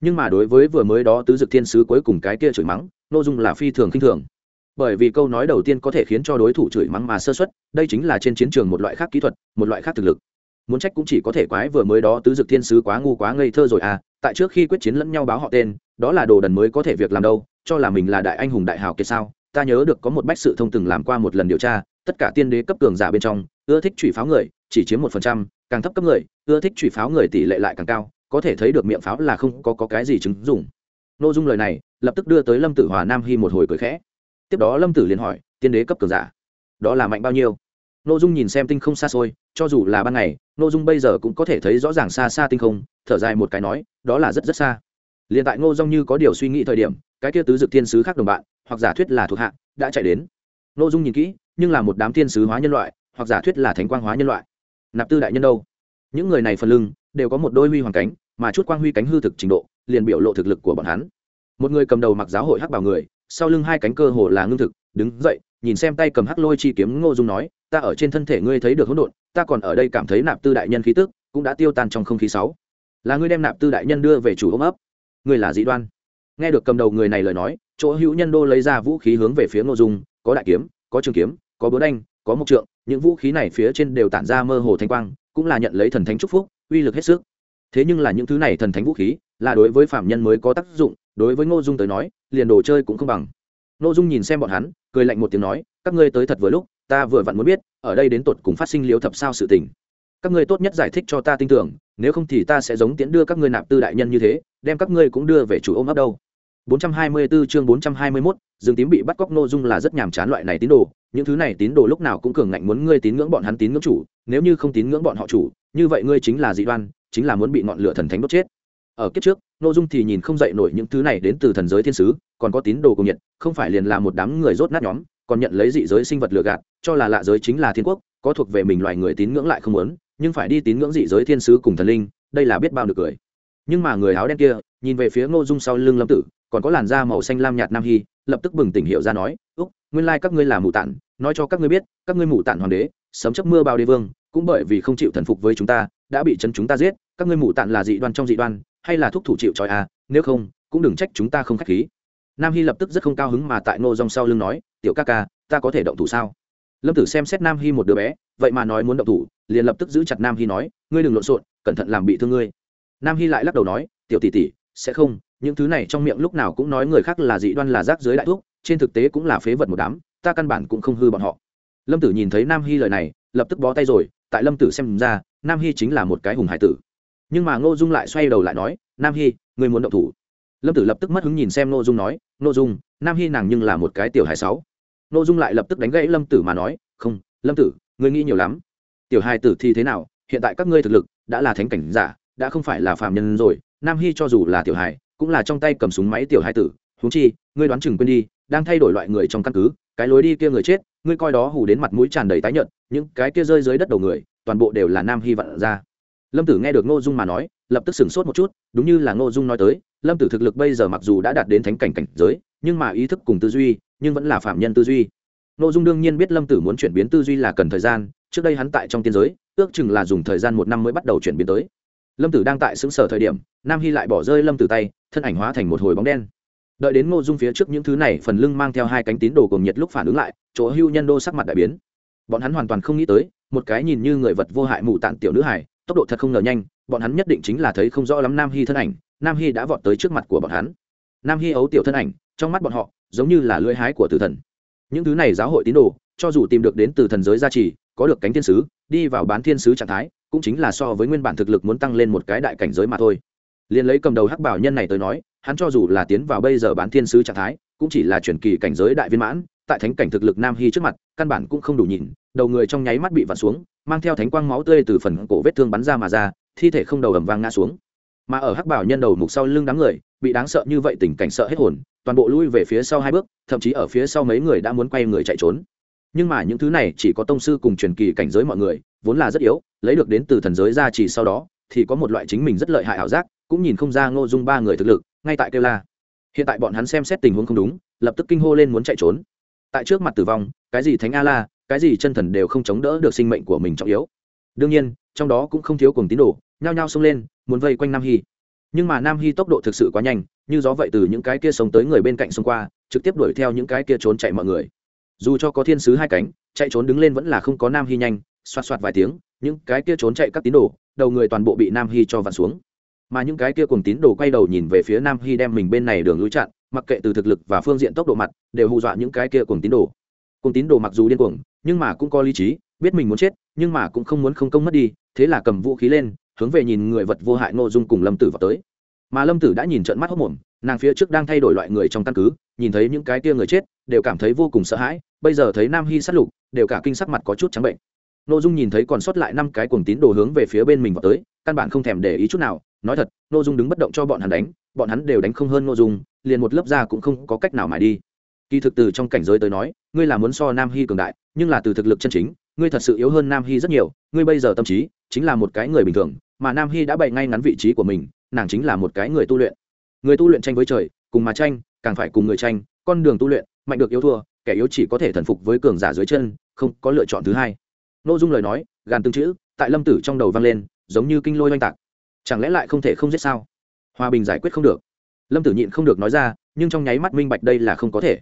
Nhưng mà đối với vừa mới đó tứ dực thiên sứ cuối cùng cái kia chửi mắng, Ngô dung là phi thường khinh thường bởi vì câu nói đầu tiên có thể khiến cho đối thủ chửi mắng mà sơ xuất đây chính là trên chiến trường một loại khác kỹ thuật một loại khác thực lực. Muốn trách cũng chỉ có thể quái vừa mới đó tứ dực thiên sứ quá ngu quá ngây thơ rồi à tại trước khi quyết chiến lẫn nhau báo họ tên đó là đồ đần mới có thể việc làm đâu cho là mình là đại anh hùng đại hào kiệt sao? Ta nhớ được có một bách sự thông từng làm qua một lần điều tra tất cả tiên đế cấp cường giả bên trong ưa thích chủy pháo người chỉ chiếm một phần trăm càng thấp cấp người ưa thích chủy pháo người tỷ lệ lại càng cao có thể thấy được miệng pháo là không có, có cái gì chứng dùng nội dung lời này lập tức đưa tới lâm tử hòa nam hy một hồi cười khẽ tiếp đó lâm tử liền hỏi, tiên đế cấp cường giả, đó là mạnh bao nhiêu? N ô dung nhìn xem tinh không xa xôi, cho dù là ban ngày n ô dung bây giờ cũng có thể thấy rõ ràng xa xa tinh không, thở dài một cái nói, đó là rất rất xa. Liền tại ngô dung như có điều suy nghĩ thời điểm, cái kia tứ dực thiên sứ khác đồng bạn, hoặc giả thuyết là thuộc hạ, đã chạy đến. N ô dung nhìn kỹ, nhưng là một đám thiên sứ hóa nhân loại, hoặc giả thuyết là thánh quang hóa nhân loại. Nạp tư đại nhân đâu? Những người này phần lưng, đều có một đôi huy hoàng cánh, mà chút quang huy cánh hư thực trình độ, liền biểu lộ thực lực của bọn hắn. Một người cầm đầu mặc giáo hội hắc bảo người sau lưng hai cánh cơ hồ là ngưng thực, đứng dậy, nhìn xem tay cầm hắc lôi chi kiếm ngô dung nói, ta ở trên thân thể ngươi thấy được hỗn độn, ta còn ở đây cảm thấy nạp tư đại nhân khí tức cũng đã tiêu tan trong không khí sáu. Là ngươi đem nạp tư đại nhân đưa về chủ ôm ấp. Ngươi là dị đoan. Nghe được cầm đầu người này lời nói, chỗ hữu nhân đô lấy ra vũ khí hướng về phía ngô dung, có đại kiếm, có trường kiếm, có búa đanh, có mộc trượng, những vũ khí này phía trên đều tản ra mơ hồ thanh quang, cũng là nhận lấy thần thánh chúc phúc, uy lực hết sức. Thế nhưng là những thứ này thần thánh vũ khí là đối với phạm nhân mới có tác dụng, đối với ngô dung tới nói liền đồ chơi cũng không bằng. Nô dung nhìn xem bọn hắn cười lạnh một tiếng nói các ngươi tới thật vừa lúc ta vừa vặn muốn biết ở đây đến tột cùng phát sinh liếu thập sao sự tình. Các ngươi tốt nhất giải thích cho ta tin tưởng nếu không thì ta sẽ giống tiễn đưa các ngươi nạp tư đại nhân như thế đem các ngươi cũng đưa về chủ ôm ấp đâu. 424 chương 421, Dương Tím bị bắt cóc nô dung là rất nhàm chán loại này tín đồ, những thứ này tín đồ lúc nào cũng cường ngạnh muốn ngươi tín ngưỡng bọn hắn tín ngưỡng chủ, nếu như không tín ngưỡng bọn họ chủ, như vậy ngươi chính là dị đoan, chính là muốn bị ngọn lửa thần thánh đốt chết ở kiếp trước nội dung thì nhìn không dậy nổi những thứ này đến từ thần giới thiên sứ, còn có tín đồ cùng nhiệt, không phải liền là một đám người rốt nát nhóm, còn nhận lấy dị giới sinh vật lừa gạt, cho là lạ giới chính là thiên quốc, có thuộc về mình loài người tín ngưỡng lại không muốn, nhưng phải đi tín ngưỡng dị giới thiên sứ cùng thần linh, đây là biết bao được cười. Nhưng mà người áo đen kia, nhìn về phía ngô dung sau lưng lâm tử, còn có làn da màu xanh lam nhạt nam hy, lập tức bừng tỉnh hiệu ra nói, úc, nguyên lai các ngươi là mù tản, nói cho các ngươi biết, các ngươi mù tản hoàng đế, sấm chấp mưa bao đế vương, cũng bởi vì không chịu thần phục với chúng ta đã bị chân chúng ta giết, các ngươi mù tạn là dị đoan trong dị đoan, hay là thúc thủ chịu trói à nếu không, cũng đừng trách chúng ta không k h á c h khí. Nam hy lập tức rất không cao hứng mà tại nô dòng sau lưng nói, tiểu ca ca, ta có thể động thủ sao? Lâm tử xem xét nam hy một đứa bé, vậy mà nói muốn động thủ, liền lập tức giữ chặt nam hy nói, ngươi đừng lộn xộn, cẩn thận làm bị thương ngươi. Nam hy lại lắc đầu nói, tiểu tỷ tỷ, sẽ không, những thứ này trong miệng lúc nào cũng nói người khác là dị đoan là rác dưới đại thuốc trên thực tế cũng là phế vật một đám, ta căn bản cũng không hư bọn họ. Lâm tử nhìn thấy nam hy lời này, lập tức bó tay rồi tại lâm tử xem ra, nam hy chính là một cái hùng hải tử. Nhưng mà ngô dung lại xoay đầu lại nói, nam hy, người muốn động thủ. Lâm tử lập tức mất hứng nhìn xem ngô dung nói, ngô dung, nam hy nàng nhưng là một cái tiểu hài sáu. Ngô dung lại lập tức đánh gãy lâm tử mà nói, không, lâm tử ngươi nghĩ nhiều lắm. Tiểu hài tử thì thế nào, hiện tại các ngươi thực lực đã là thánh cảnh giả, đã không phải là phàm nhân rồi. Nam hy cho dù là tiểu hài, cũng là trong tay cầm súng máy tiểu hài tử. Huống chi, ngươi đoán chừng quên đi, đang thay đổi loại người trong căn cứ, cái lối đi kia người chết, ngươi coi đó hù đến mặt mũi tràn đầy tái nhợt những cái kia rơi dưới đất đầu người, toàn bộ đều là nam hy vạn ra lâm tử nghe được ngô dung mà nói, lập tức sửng sốt một chút, đúng như là ngô dung nói tới, lâm tử thực lực bây giờ mặc dù đã đạt đến thánh cảnh cảnh giới, nhưng mà ý thức cùng tư duy, nhưng vẫn là phạm nhân tư duy. Ngô dung đương nhiên biết lâm tử muốn chuyển biến tư duy là cần thời gian, trước đây hắn tại trong tiên giới, ước chừng là dùng thời gian một năm mới bắt đầu chuyển biến tới. Lâm tử đang tại xứng sở thời điểm, nam hy lại bỏ rơi lâm tử tay, thân ảnh hóa thành một hồi bóng đen. Đợi đến ngô dung phía trước những thứ này phần lưng mang theo hai cánh tín đồ cùng nhiệt lúc phản ứng lại, chỗ hưu nhân đô sắc mặt đại biến bọn hắn hoàn toàn không nghĩ tới, một cái nhìn như người vật vô hại mù tạng tiểu nữ hải tốc độ thật không ngờ nhanh, bọn hắn nhất định chính là thấy không rõ lắm nam hy thân ảnh, nam hy đã vọt tới trước mặt của bọn hắn. Nam hy ấu tiểu thân ảnh, trong mắt bọn họ, giống như là lưỡi hái của tử thần. Những thứ này giáo hội tín đồ, cho dù tìm được đến từ thần giới gia trì, có được cánh thiên sứ, đi vào bán thiên sứ trạng thái, cũng chính là so với nguyên bản thực lực muốn tăng lên một cái đại cảnh giới mà thôi. Liền lấy cầm đầu hắc bảo nhân này tới nói, hắn cho dù là tiến vào bây giờ bán thiên sứ trạng thái, cũng chỉ là chuyển kỳ cảnh giới đại viên mãn tại thánh cảnh thực lực nam hy trước mặt, căn bản cũng không đủ nhìn, đầu người trong nháy mắt bị vặn xuống, mang theo thánh quang máu tươi từ phần cổ vết thương bắn ra mà ra, thi thể không đầu ầm vang ngã xuống. Mà ở hắc bảo nhân đầu mục sau lưng đám người, bị đáng sợ như vậy tình cảnh sợ hết hồn, toàn bộ lui về phía sau hai bước, thậm chí ở phía sau mấy người đã muốn quay người chạy trốn. Nhưng mà những thứ này chỉ có tông sư cùng truyền kỳ cảnh giới mọi người, vốn là rất yếu, lấy được đến từ thần giới ra chỉ sau đó, thì có một loại chính mình rất lợi hại ảo giác, cũng nhìn không ra ngô dung ba người thực lực, ngay tại kêu la. Hiện tại bọn hắn xem xét tình huống không đúng, lập tức kinh hô lên muốn chạy trốn tại trước mặt tử vong, cái gì thánh a la cái gì chân thần đều không chống đỡ được sinh mệnh của mình trọng yếu. Đương nhiên, trong đó cũng không thiếu cùng tín đồ, nhao nhao xông lên, muốn vây quanh nam hy. Nhưng mà nam hy tốc độ thực sự quá nhanh, như gió vậy từ những cái kia sống tới người bên cạnh xông qua, trực tiếp đuổi theo những cái kia trốn chạy mọi người. Dù cho có thiên sứ hai cánh, chạy trốn đứng lên vẫn là không có nam hy nhanh, xoạt xoạt vài tiếng, những cái kia trốn chạy các tín đồ, đầu người toàn bộ bị nam hy cho vặn xuống. Mà những cái kia cùng tín đồ quay đầu nhìn về phía nam hy đem mình bên này đường lối chặn mặc kệ từ thực lực và phương diện tốc độ mặt, đều hù dọa những cái kia cùng tín đồ. Cùng tín đồ mặc dù điên cuồng, nhưng mà cũng có lý trí, biết mình muốn chết, nhưng mà cũng không muốn không công mất đi, thế là cầm vũ khí lên, hướng về nhìn người vật vô hại nội dung cùng lâm tử vào tới. Mà lâm tử đã nhìn trận mắt hốc mồm, nàng phía trước đang thay đổi loại người trong căn cứ, nhìn thấy những cái kia người chết, đều cảm thấy vô cùng sợ hãi, bây giờ thấy nam hy sát lục, đều cả kinh sắc mặt có chút trắng bệnh. Nội dung nhìn thấy còn sót lại năm cái cuồng tín đồ hướng về phía bên mình vào tới, căn bản không thèm để ý chút nào nói thật, Ngô dung đứng bất động cho bọn hắn đánh, bọn hắn đều đánh không hơn Ngô dung, liền một lớp da cũng không có cách nào mà đi. Kỳ thực từ trong cảnh giới tới nói, ngươi là muốn so nam hy cường đại, nhưng là từ thực lực chân chính, ngươi thật sự yếu hơn nam hy rất nhiều, ngươi bây giờ tâm trí chính là một cái người bình thường, mà nam hy đã bày ngay ngắn vị trí của mình, nàng chính là một cái người tu luyện. Người tu luyện tranh với trời, cùng mà tranh, càng phải cùng người tranh, con đường tu luyện, mạnh được yếu thua, kẻ yếu chỉ có thể thần phục với cường giả dưới chân, không có lựa chọn thứ hai. Nội dung lời nói, gàn tương chữ, tại lâm tử trong đầu vang lên, giống như kinh lôi oanh tạc chẳng lẽ lại không thể không giết sao? Hòa bình giải quyết không được. Lâm tử nhịn không được nói ra, nhưng trong nháy mắt minh bạch đây là không có thể.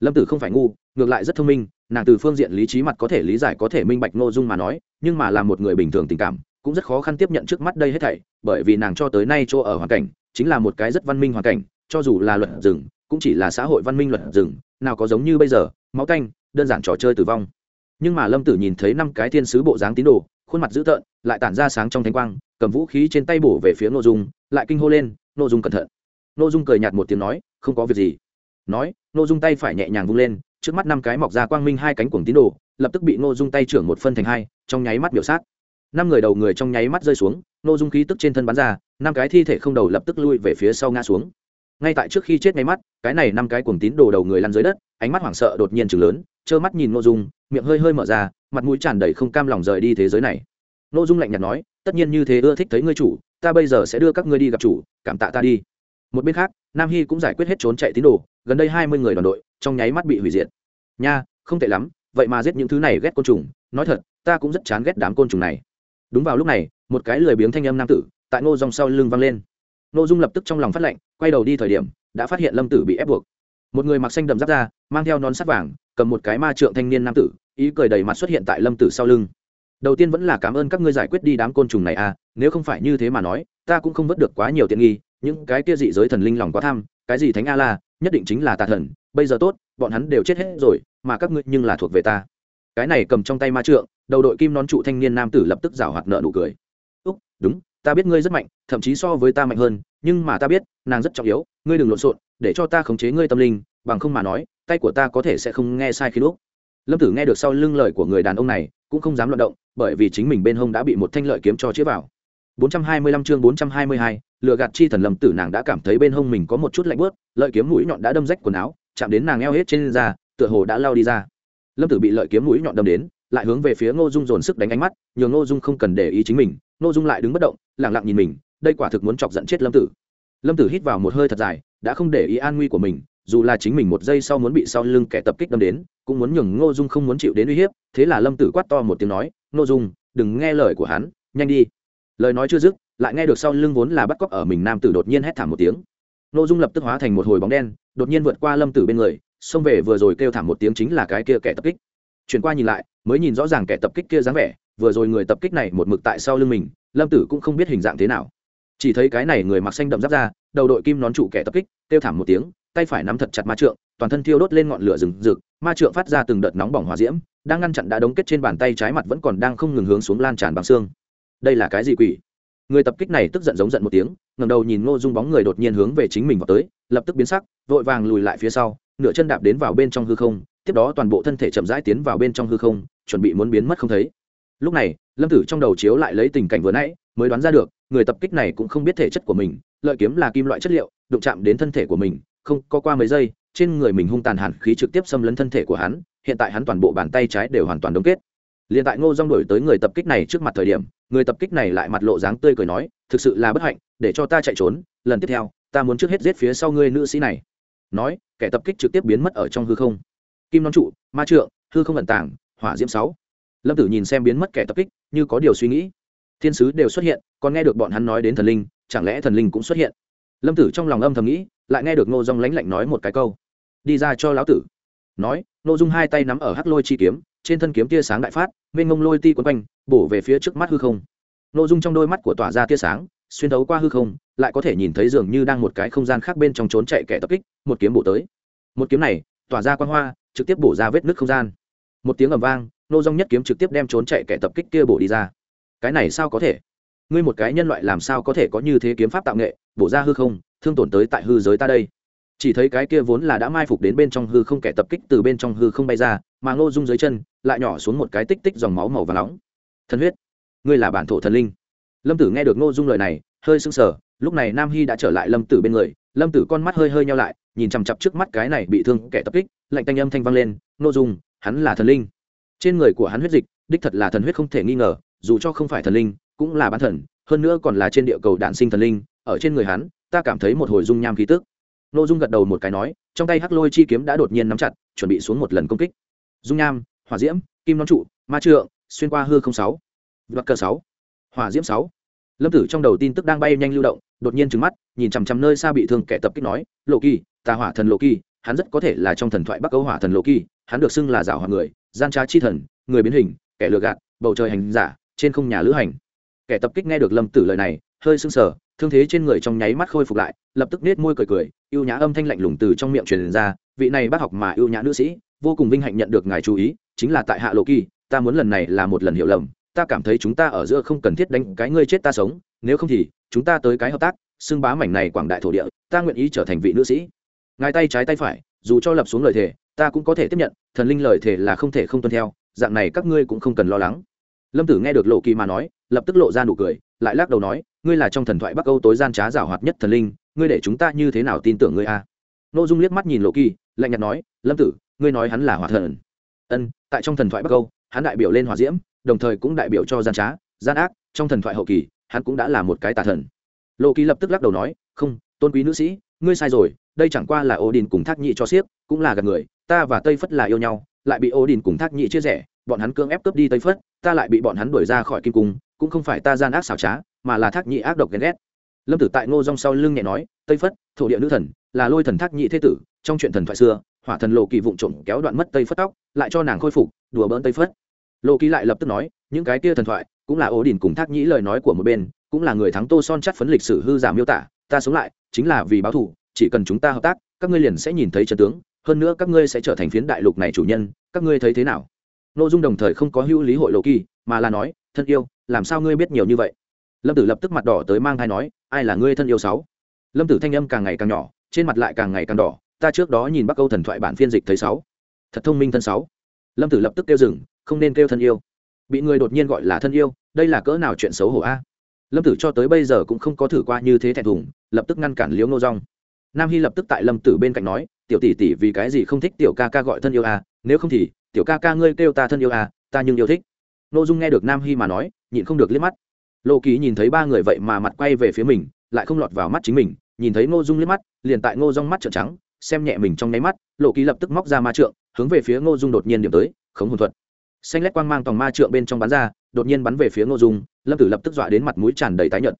Lâm tử không phải ngu, ngược lại rất thông minh, nàng từ phương diện lý trí mặt có thể lý giải có thể minh bạch nội dung mà nói, nhưng mà là một người bình thường tình cảm, cũng rất khó khăn tiếp nhận trước mắt đây hết thảy, bởi vì nàng cho tới nay chỗ ở hoàn cảnh, chính là một cái rất văn minh hoàn cảnh, cho dù là luật rừng, cũng chỉ là xã hội văn minh luật rừng, nào có giống như bây giờ, máu canh, đơn giản trò chơi tử vong. Nhưng mà lâm tử nhìn thấy năm cái thiên sứ bộ dáng tín đồ khuôn mặt dữ tợn, lại tản ra sáng trong thanh quang, cầm vũ khí trên tay bổ về phía nội dung, lại kinh hô lên nội dung cẩn thận. Nội dung cười nhạt một tiếng nói, không có việc gì. Nói nội dung tay phải nhẹ nhàng vung lên, trước mắt năm cái mọc ra quang minh hai cánh cuồng tín đồ, lập tức bị nội dung tay trưởng một phân thành hai, trong nháy mắt biểu sát. Năm người đầu người trong nháy mắt rơi xuống nội dung khí tức trên thân bắn ra, năm cái thi thể không đầu lập tức lui về phía sau ngã xuống. Ngay tại trước khi chết ngay mắt, cái này năm cái cuồng tín đồ đầu người lăn dưới đất, ánh mắt hoảng sợ đột nhiên chừng lớn trơ mắt nhìn nội dung, miệng hơi hơi mở ra, mặt mũi tràn đầy không cam lòng rời đi thế giới này. Nội dung lạnh nhạt nói, tất nhiên như thế ưa thích thấy ngươi chủ, ta bây giờ sẽ đưa các ngươi đi gặp chủ, cảm tạ ta đi. Một bên khác, nam hy cũng giải quyết hết trốn chạy tín đồ, gần đây hai mươi người đoàn đội, trong nháy mắt bị hủy diệt. Nha, không tệ lắm, vậy mà giết những thứ này ghét côn trùng, nói thật, ta cũng rất chán ghét đám côn trùng này. Đúng vào lúc này, một cái lười biếng thanh âm nam tử, tại ngô dòng sau lưng vang lên. Ngô dung lập tức trong lòng phát lệnh, quay đầu đi thời điểm, đã phát hiện lâm tử bị ép buộc. Một người mặc xanh đậm giáp ra mang theo nón sắt vàng cầm một cái ma trượng thanh niên nam tử, ý cười đầy mặt xuất hiện tại lâm tử sau lưng. Đầu tiên vẫn là cảm ơn các ngươi giải quyết đi đám côn trùng này à nếu không phải như thế mà nói, ta cũng không vớt được quá nhiều tiện nghi, những cái kia dị giới thần linh lòng quá tham, cái gì thánh a la nhất định chính là tà thần, bây giờ tốt, bọn hắn đều chết hết rồi, mà các ngươi nhưng là thuộc về ta. Cái này cầm trong tay ma trượng, đầu đội kim nón trụ thanh niên nam tử lập tức rào hoạt nợ nụ cười. Úc, đúng, ta biết ngươi rất mạnh, thậm chí so với ta mạnh hơn, nhưng mà ta biết, nàng rất trọng yếu, ngươi đừng lộn xộn, để cho ta khống chế ngươi tâm linh, bằng không mà nói tay của ta có thể sẽ không nghe sai khi lúc. Lâm tử nghe được sau lưng lời của người đàn ông này cũng không dám loạn động bởi vì chính mình bên hông đã bị một thanh lợi kiếm cho chĩa vào. 425 chương 422, lựa gạt chi thần lâm tử nàng đã cảm thấy bên hông mình có một chút lạnh bớt lợi kiếm mũi nhọn đã đâm rách quần áo chạm đến nàng eo hết trên da tựa hồ đã lao đi ra. Lâm tử bị lợi kiếm mũi nhọn đâm đến lại hướng về phía ngô dung dồn sức đánh ánh mắt nhường ngô dung không cần để ý chính mình ngô dung lại đứng bất động lẳng lặng nhìn mình đây quả thực muốn chọc giận chết lâm tử. Lâm tử hít vào một hơi thật dài đã không để ý an nguy của mình dù là chính mình một giây sau muốn bị sau lưng kẻ tập kích đâm đến, cũng muốn nhường ngô dung không muốn chịu đến uy hiếp, thế là lâm tử quát to một tiếng nói, ngô dung, đừng nghe lời của hắn, nhanh đi. Lời nói chưa dứt, lại nghe được sau lưng vốn là bắt cóc ở mình nam tử đột nhiên hét thảm một tiếng. Ngô dung lập tức hóa thành một hồi bóng đen, đột nhiên vượt qua lâm tử bên người, xông về vừa rồi kêu thảm một tiếng chính là cái kia kẻ tập kích. Chuyển qua nhìn lại, mới nhìn rõ ràng kẻ tập kích kia dáng vẻ, vừa rồi người tập kích này một mực tại sau lưng mình, lâm tử cũng không biết hình dạng thế nào. Chỉ thấy cái này người mặc xanh đậm giáp ra đầu đội kim nón trụ kẻ tập kích, kêu thảm một tiếng tay phải nắm thật chặt ma trượng, toàn thân thiêu đốt lên ngọn lửa rừng rực, ma trượng phát ra từng đợt nóng bỏng hòa diễm, đang ngăn chặn đã đóng kết trên bàn tay trái mặt vẫn còn đang không ngừng hướng xuống lan tràn bằng xương. Đây là cái gì quỷ? Người tập kích này tức giận giống giận một tiếng ngầm đầu nhìn ngô dung bóng người đột nhiên hướng về chính mình vào tới, lập tức biến sắc, vội vàng lùi lại phía sau, nửa chân đạp đến vào bên trong hư không, tiếp đó toàn bộ thân thể chậm rãi tiến vào bên trong hư không, chuẩn bị muốn biến mất không thấy. Lúc này, lâm tử trong đầu chiếu lại lấy tình cảnh vừa nãy, mới đoán ra được, người tập kích này cũng không biết thể chất của mình, lợi kiếm là kim loại chất liệu, đụng chạm đến thân thể của mình không có qua mấy giây, trên người mình hung tàn hẳn khí trực tiếp xâm lấn thân thể của hắn, hiện tại hắn toàn bộ bàn tay trái đều hoàn toàn đóng kết. Liền tại ngô dong đổi tới người tập kích này trước mặt thời điểm, người tập kích này lại mặt lộ dáng tươi cười nói, thực sự là bất hạnh, để cho ta chạy trốn, lần tiếp theo, ta muốn trước hết giết phía sau ngươi nữ sĩ này. Nói, kẻ tập kích trực tiếp biến mất ở trong hư không. Kim non trụ, ma trượng, hư không ẩn tàng, hỏa diễm sáu. Lâm tử nhìn xem biến mất kẻ tập kích, như có điều suy nghĩ. Thiên sứ đều xuất hiện, còn nghe được bọn hắn nói đến thần linh, chẳng lẽ thần linh cũng xuất hiện? Lâm tử trong lòng âm thầm nghĩ lại nghe được ngô dong lánh lạnh nói một cái câu. Đi ra cho lão tử. Nói nội dung hai tay nắm ở hắc lôi chi kiếm, trên thân kiếm tia sáng đại phát, mênh ngông lôi ti quấn quanh, bổ về phía trước mắt hư không. Nội dung trong đôi mắt của tỏa ra tia sáng, xuyên thấu qua hư không, lại có thể nhìn thấy dường như đang một cái không gian khác bên trong trốn chạy kẻ tập kích, một kiếm bổ tới. Một kiếm này, tỏa ra quan hoa, trực tiếp bổ ra vết nứt không gian. Một tiếng ầm vang nô dung nhất kiếm trực tiếp đem trốn chạy kẻ tập kích kia bổ đi ra. Cái này sao có thể? Ngươi một cái nhân loại làm sao có thể có như thế kiếm pháp tạo nghệ, bổ ra hư không thương tổn tới tại hư giới ta đây. Chỉ thấy cái kia vốn là đã mai phục đến bên trong hư không kẻ tập kích từ bên trong hư không bay ra, mà ngô dung dưới chân lại nhỏ xuống một cái tích tích dòng máu màu và nóng. Thần huyết, ngươi là bản thổ thần linh. Lâm tử nghe được ngô dung lời này, hơi sưng sờ, lúc này nam hy đã trở lại lâm tử bên người. Lâm tử con mắt hơi hơi nhau lại, nhìn chằm chặp trước mắt cái này bị thương kẻ tập kích, lạnh tanh âm thanh vang lên, ngô dung, hắn là thần linh. Trên người của hắn huyết dịch, đích thật là thần huyết không thể nghi ngờ, dù cho không phải thần linh, cũng là bán thần, hơn nữa còn là trên địa cầu đạn sinh thần linh, ở trên người hắn ta cảm thấy một hồi dung nham khí tức. Nội dung gật đầu một cái nói, trong tay hắc lôi chi kiếm đã đột nhiên nắm chặt, chuẩn bị xuống một lần công kích. Dung nham, hỏa diễm, kim nón trụ, ma trượng, xuyên qua hư không sáu đoạt cờ sáu, hỏa diễm sáu. Lâm tử trong đầu tin tức đang bay nhanh lưu động, đột nhiên trừng mắt, nhìn chằm chằm nơi xa bị thương kẻ tập kích nói, lộ kỳ tà hỏa thần lộ kỳ, hắn rất có thể là trong thần thoại bắc âu hỏa thần lộ kỳ, hắn được xưng là rào hỏa người, gian trá chi thần, người biến hình, kẻ lừa gạt, bầu trời hành giả, trên không nhà lữ hành. Kẻ tập kích nghe được lâm tử lời này, hơi sưng sờ thương thế trên người trong nháy mắt khôi phục lại, lập tức nết môi cười cười, ưu nhã âm thanh lạnh lùng từ trong miệng truyền ra, vị này bác học mà ưu nhã nữ sĩ, vô cùng vinh hạnh nhận được ngài chú ý, chính là tại hạ lộ kỳ, ta muốn lần này là một lần hiểu lầm, ta cảm thấy chúng ta ở giữa không cần thiết đánh cái ngươi chết ta sống, nếu không thì chúng ta tới cái hợp tác, xưng bá mảnh này quảng đại thổ địa, ta nguyện ý trở thành vị nữ sĩ. Ngài tay trái tay phải, dù cho lập xuống lời thề, ta cũng có thể tiếp nhận, thần linh lời thề là không thể không tuân theo, dạng này các ngươi cũng không cần lo lắng. Lâm tử nghe được lộ kỳ mà nói lập tức lộ ra nụ cười, lại lắc đầu nói, ngươi là trong thần thoại bắc âu tối gian trá giảo hoạt nhất thần linh, ngươi để chúng ta như thế nào tin tưởng ngươi a? Nội dung liếc mắt nhìn lộ kỳ, lạnh nhạt nói, lâm tử, ngươi nói hắn là hỏa thần. Ân, tại trong thần thoại bắc âu, hắn đại biểu lên hỏa diễm, đồng thời cũng đại biểu cho gian trá, gian ác, trong thần thoại hậu kỳ, hắn cũng đã là một cái tà thần. Lộ kỳ lập tức lắc đầu nói, không, tôn quý nữ sĩ, ngươi sai rồi, đây chẳng qua là ô đình cùng thác nhị cho xiếc cũng là gần người, ta và tây phất là yêu nhau, lại bị ô đình cùng thác nhị chia rẽ bọn hắn cưỡng ép cướp đi tây phất ta lại bị bọn hắn đuổi ra khỏi kim cung, cũng không phải ta gian ác xảo trá, mà là thác nhị ác độc ghen ghét. Lâm tử tại ngô rong sau lưng nhẹ nói, tây phất thổ địa nữ thần, là lôi thần thác nhị thế tử, trong chuyện thần thoại xưa, hỏa thần lộ kỳ vụng trộm kéo đoạn mất tây phất tóc, lại cho nàng khôi phục, đùa bỡn tây phất lộ kỳ lại lập tức nói, những cái kia thần thoại, cũng là ố đình cùng thác nhĩ lời nói của một bên, cũng là người thắng tô son chắt phấn lịch sử hư giả miêu tả, ta sống lại, chính là vì báo thù, chỉ cần chúng ta hợp tác, các ngươi liền sẽ nhìn thấy trận tướng, hơn nữa các ngươi sẽ trở thành phiến đại lục này chủ nhân, các ngươi thấy thế nào? Nội dung đồng thời không có hữu lý hội lộ kỳ, mà là nói, thân yêu, làm sao ngươi biết nhiều như vậy? Lâm tử lập tức mặt đỏ tới mang thai nói, ai là ngươi thân yêu sáu? Lâm tử thanh âm càng ngày càng nhỏ, trên mặt lại càng ngày càng đỏ, ta trước đó nhìn bắc câu thần thoại bản phiên dịch thấy sáu. Thật thông minh thân sáu. Lâm tử lập tức kêu dừng, không nên kêu thân yêu. Bị người đột nhiên gọi là thân yêu, đây là cỡ nào chuyện xấu hổ a? Lâm tử cho tới bây giờ cũng không có thử qua như thế thẹn thùng, lập tức ngăn cản liễu ngô rong nam hy lập tức tại lâm tử bên cạnh nói, tiểu tỷ tỷ vì cái gì không thích tiểu ca ca gọi thân yêu a nếu không thì, tiểu ca ca ngươi kêu ta thân yêu à ta nhưng yêu thích. N ô dung nghe được nam hy mà nói, nhịn không được liếc mắt. Lộ kỳ nhìn thấy ba người vậy mà mặt quay về phía mình, lại không lọt vào mắt chính mình, nhìn thấy ngô dung liếc mắt, liền tại ngô rong mắt trợn trắng, xem nhẹ mình trong nháy mắt lộ kỳ lập tức móc ra ma trượng, hướng về phía ngô dung đột nhiên điểm tới, khống hồn thuật. Xanh lét quang mang tòng ma trượng bên trong bắn ra, đột nhiên bắn về phía ngô dung, lâm tử lập tức dọa đến mặt mũi tràn đầy tái nhợt.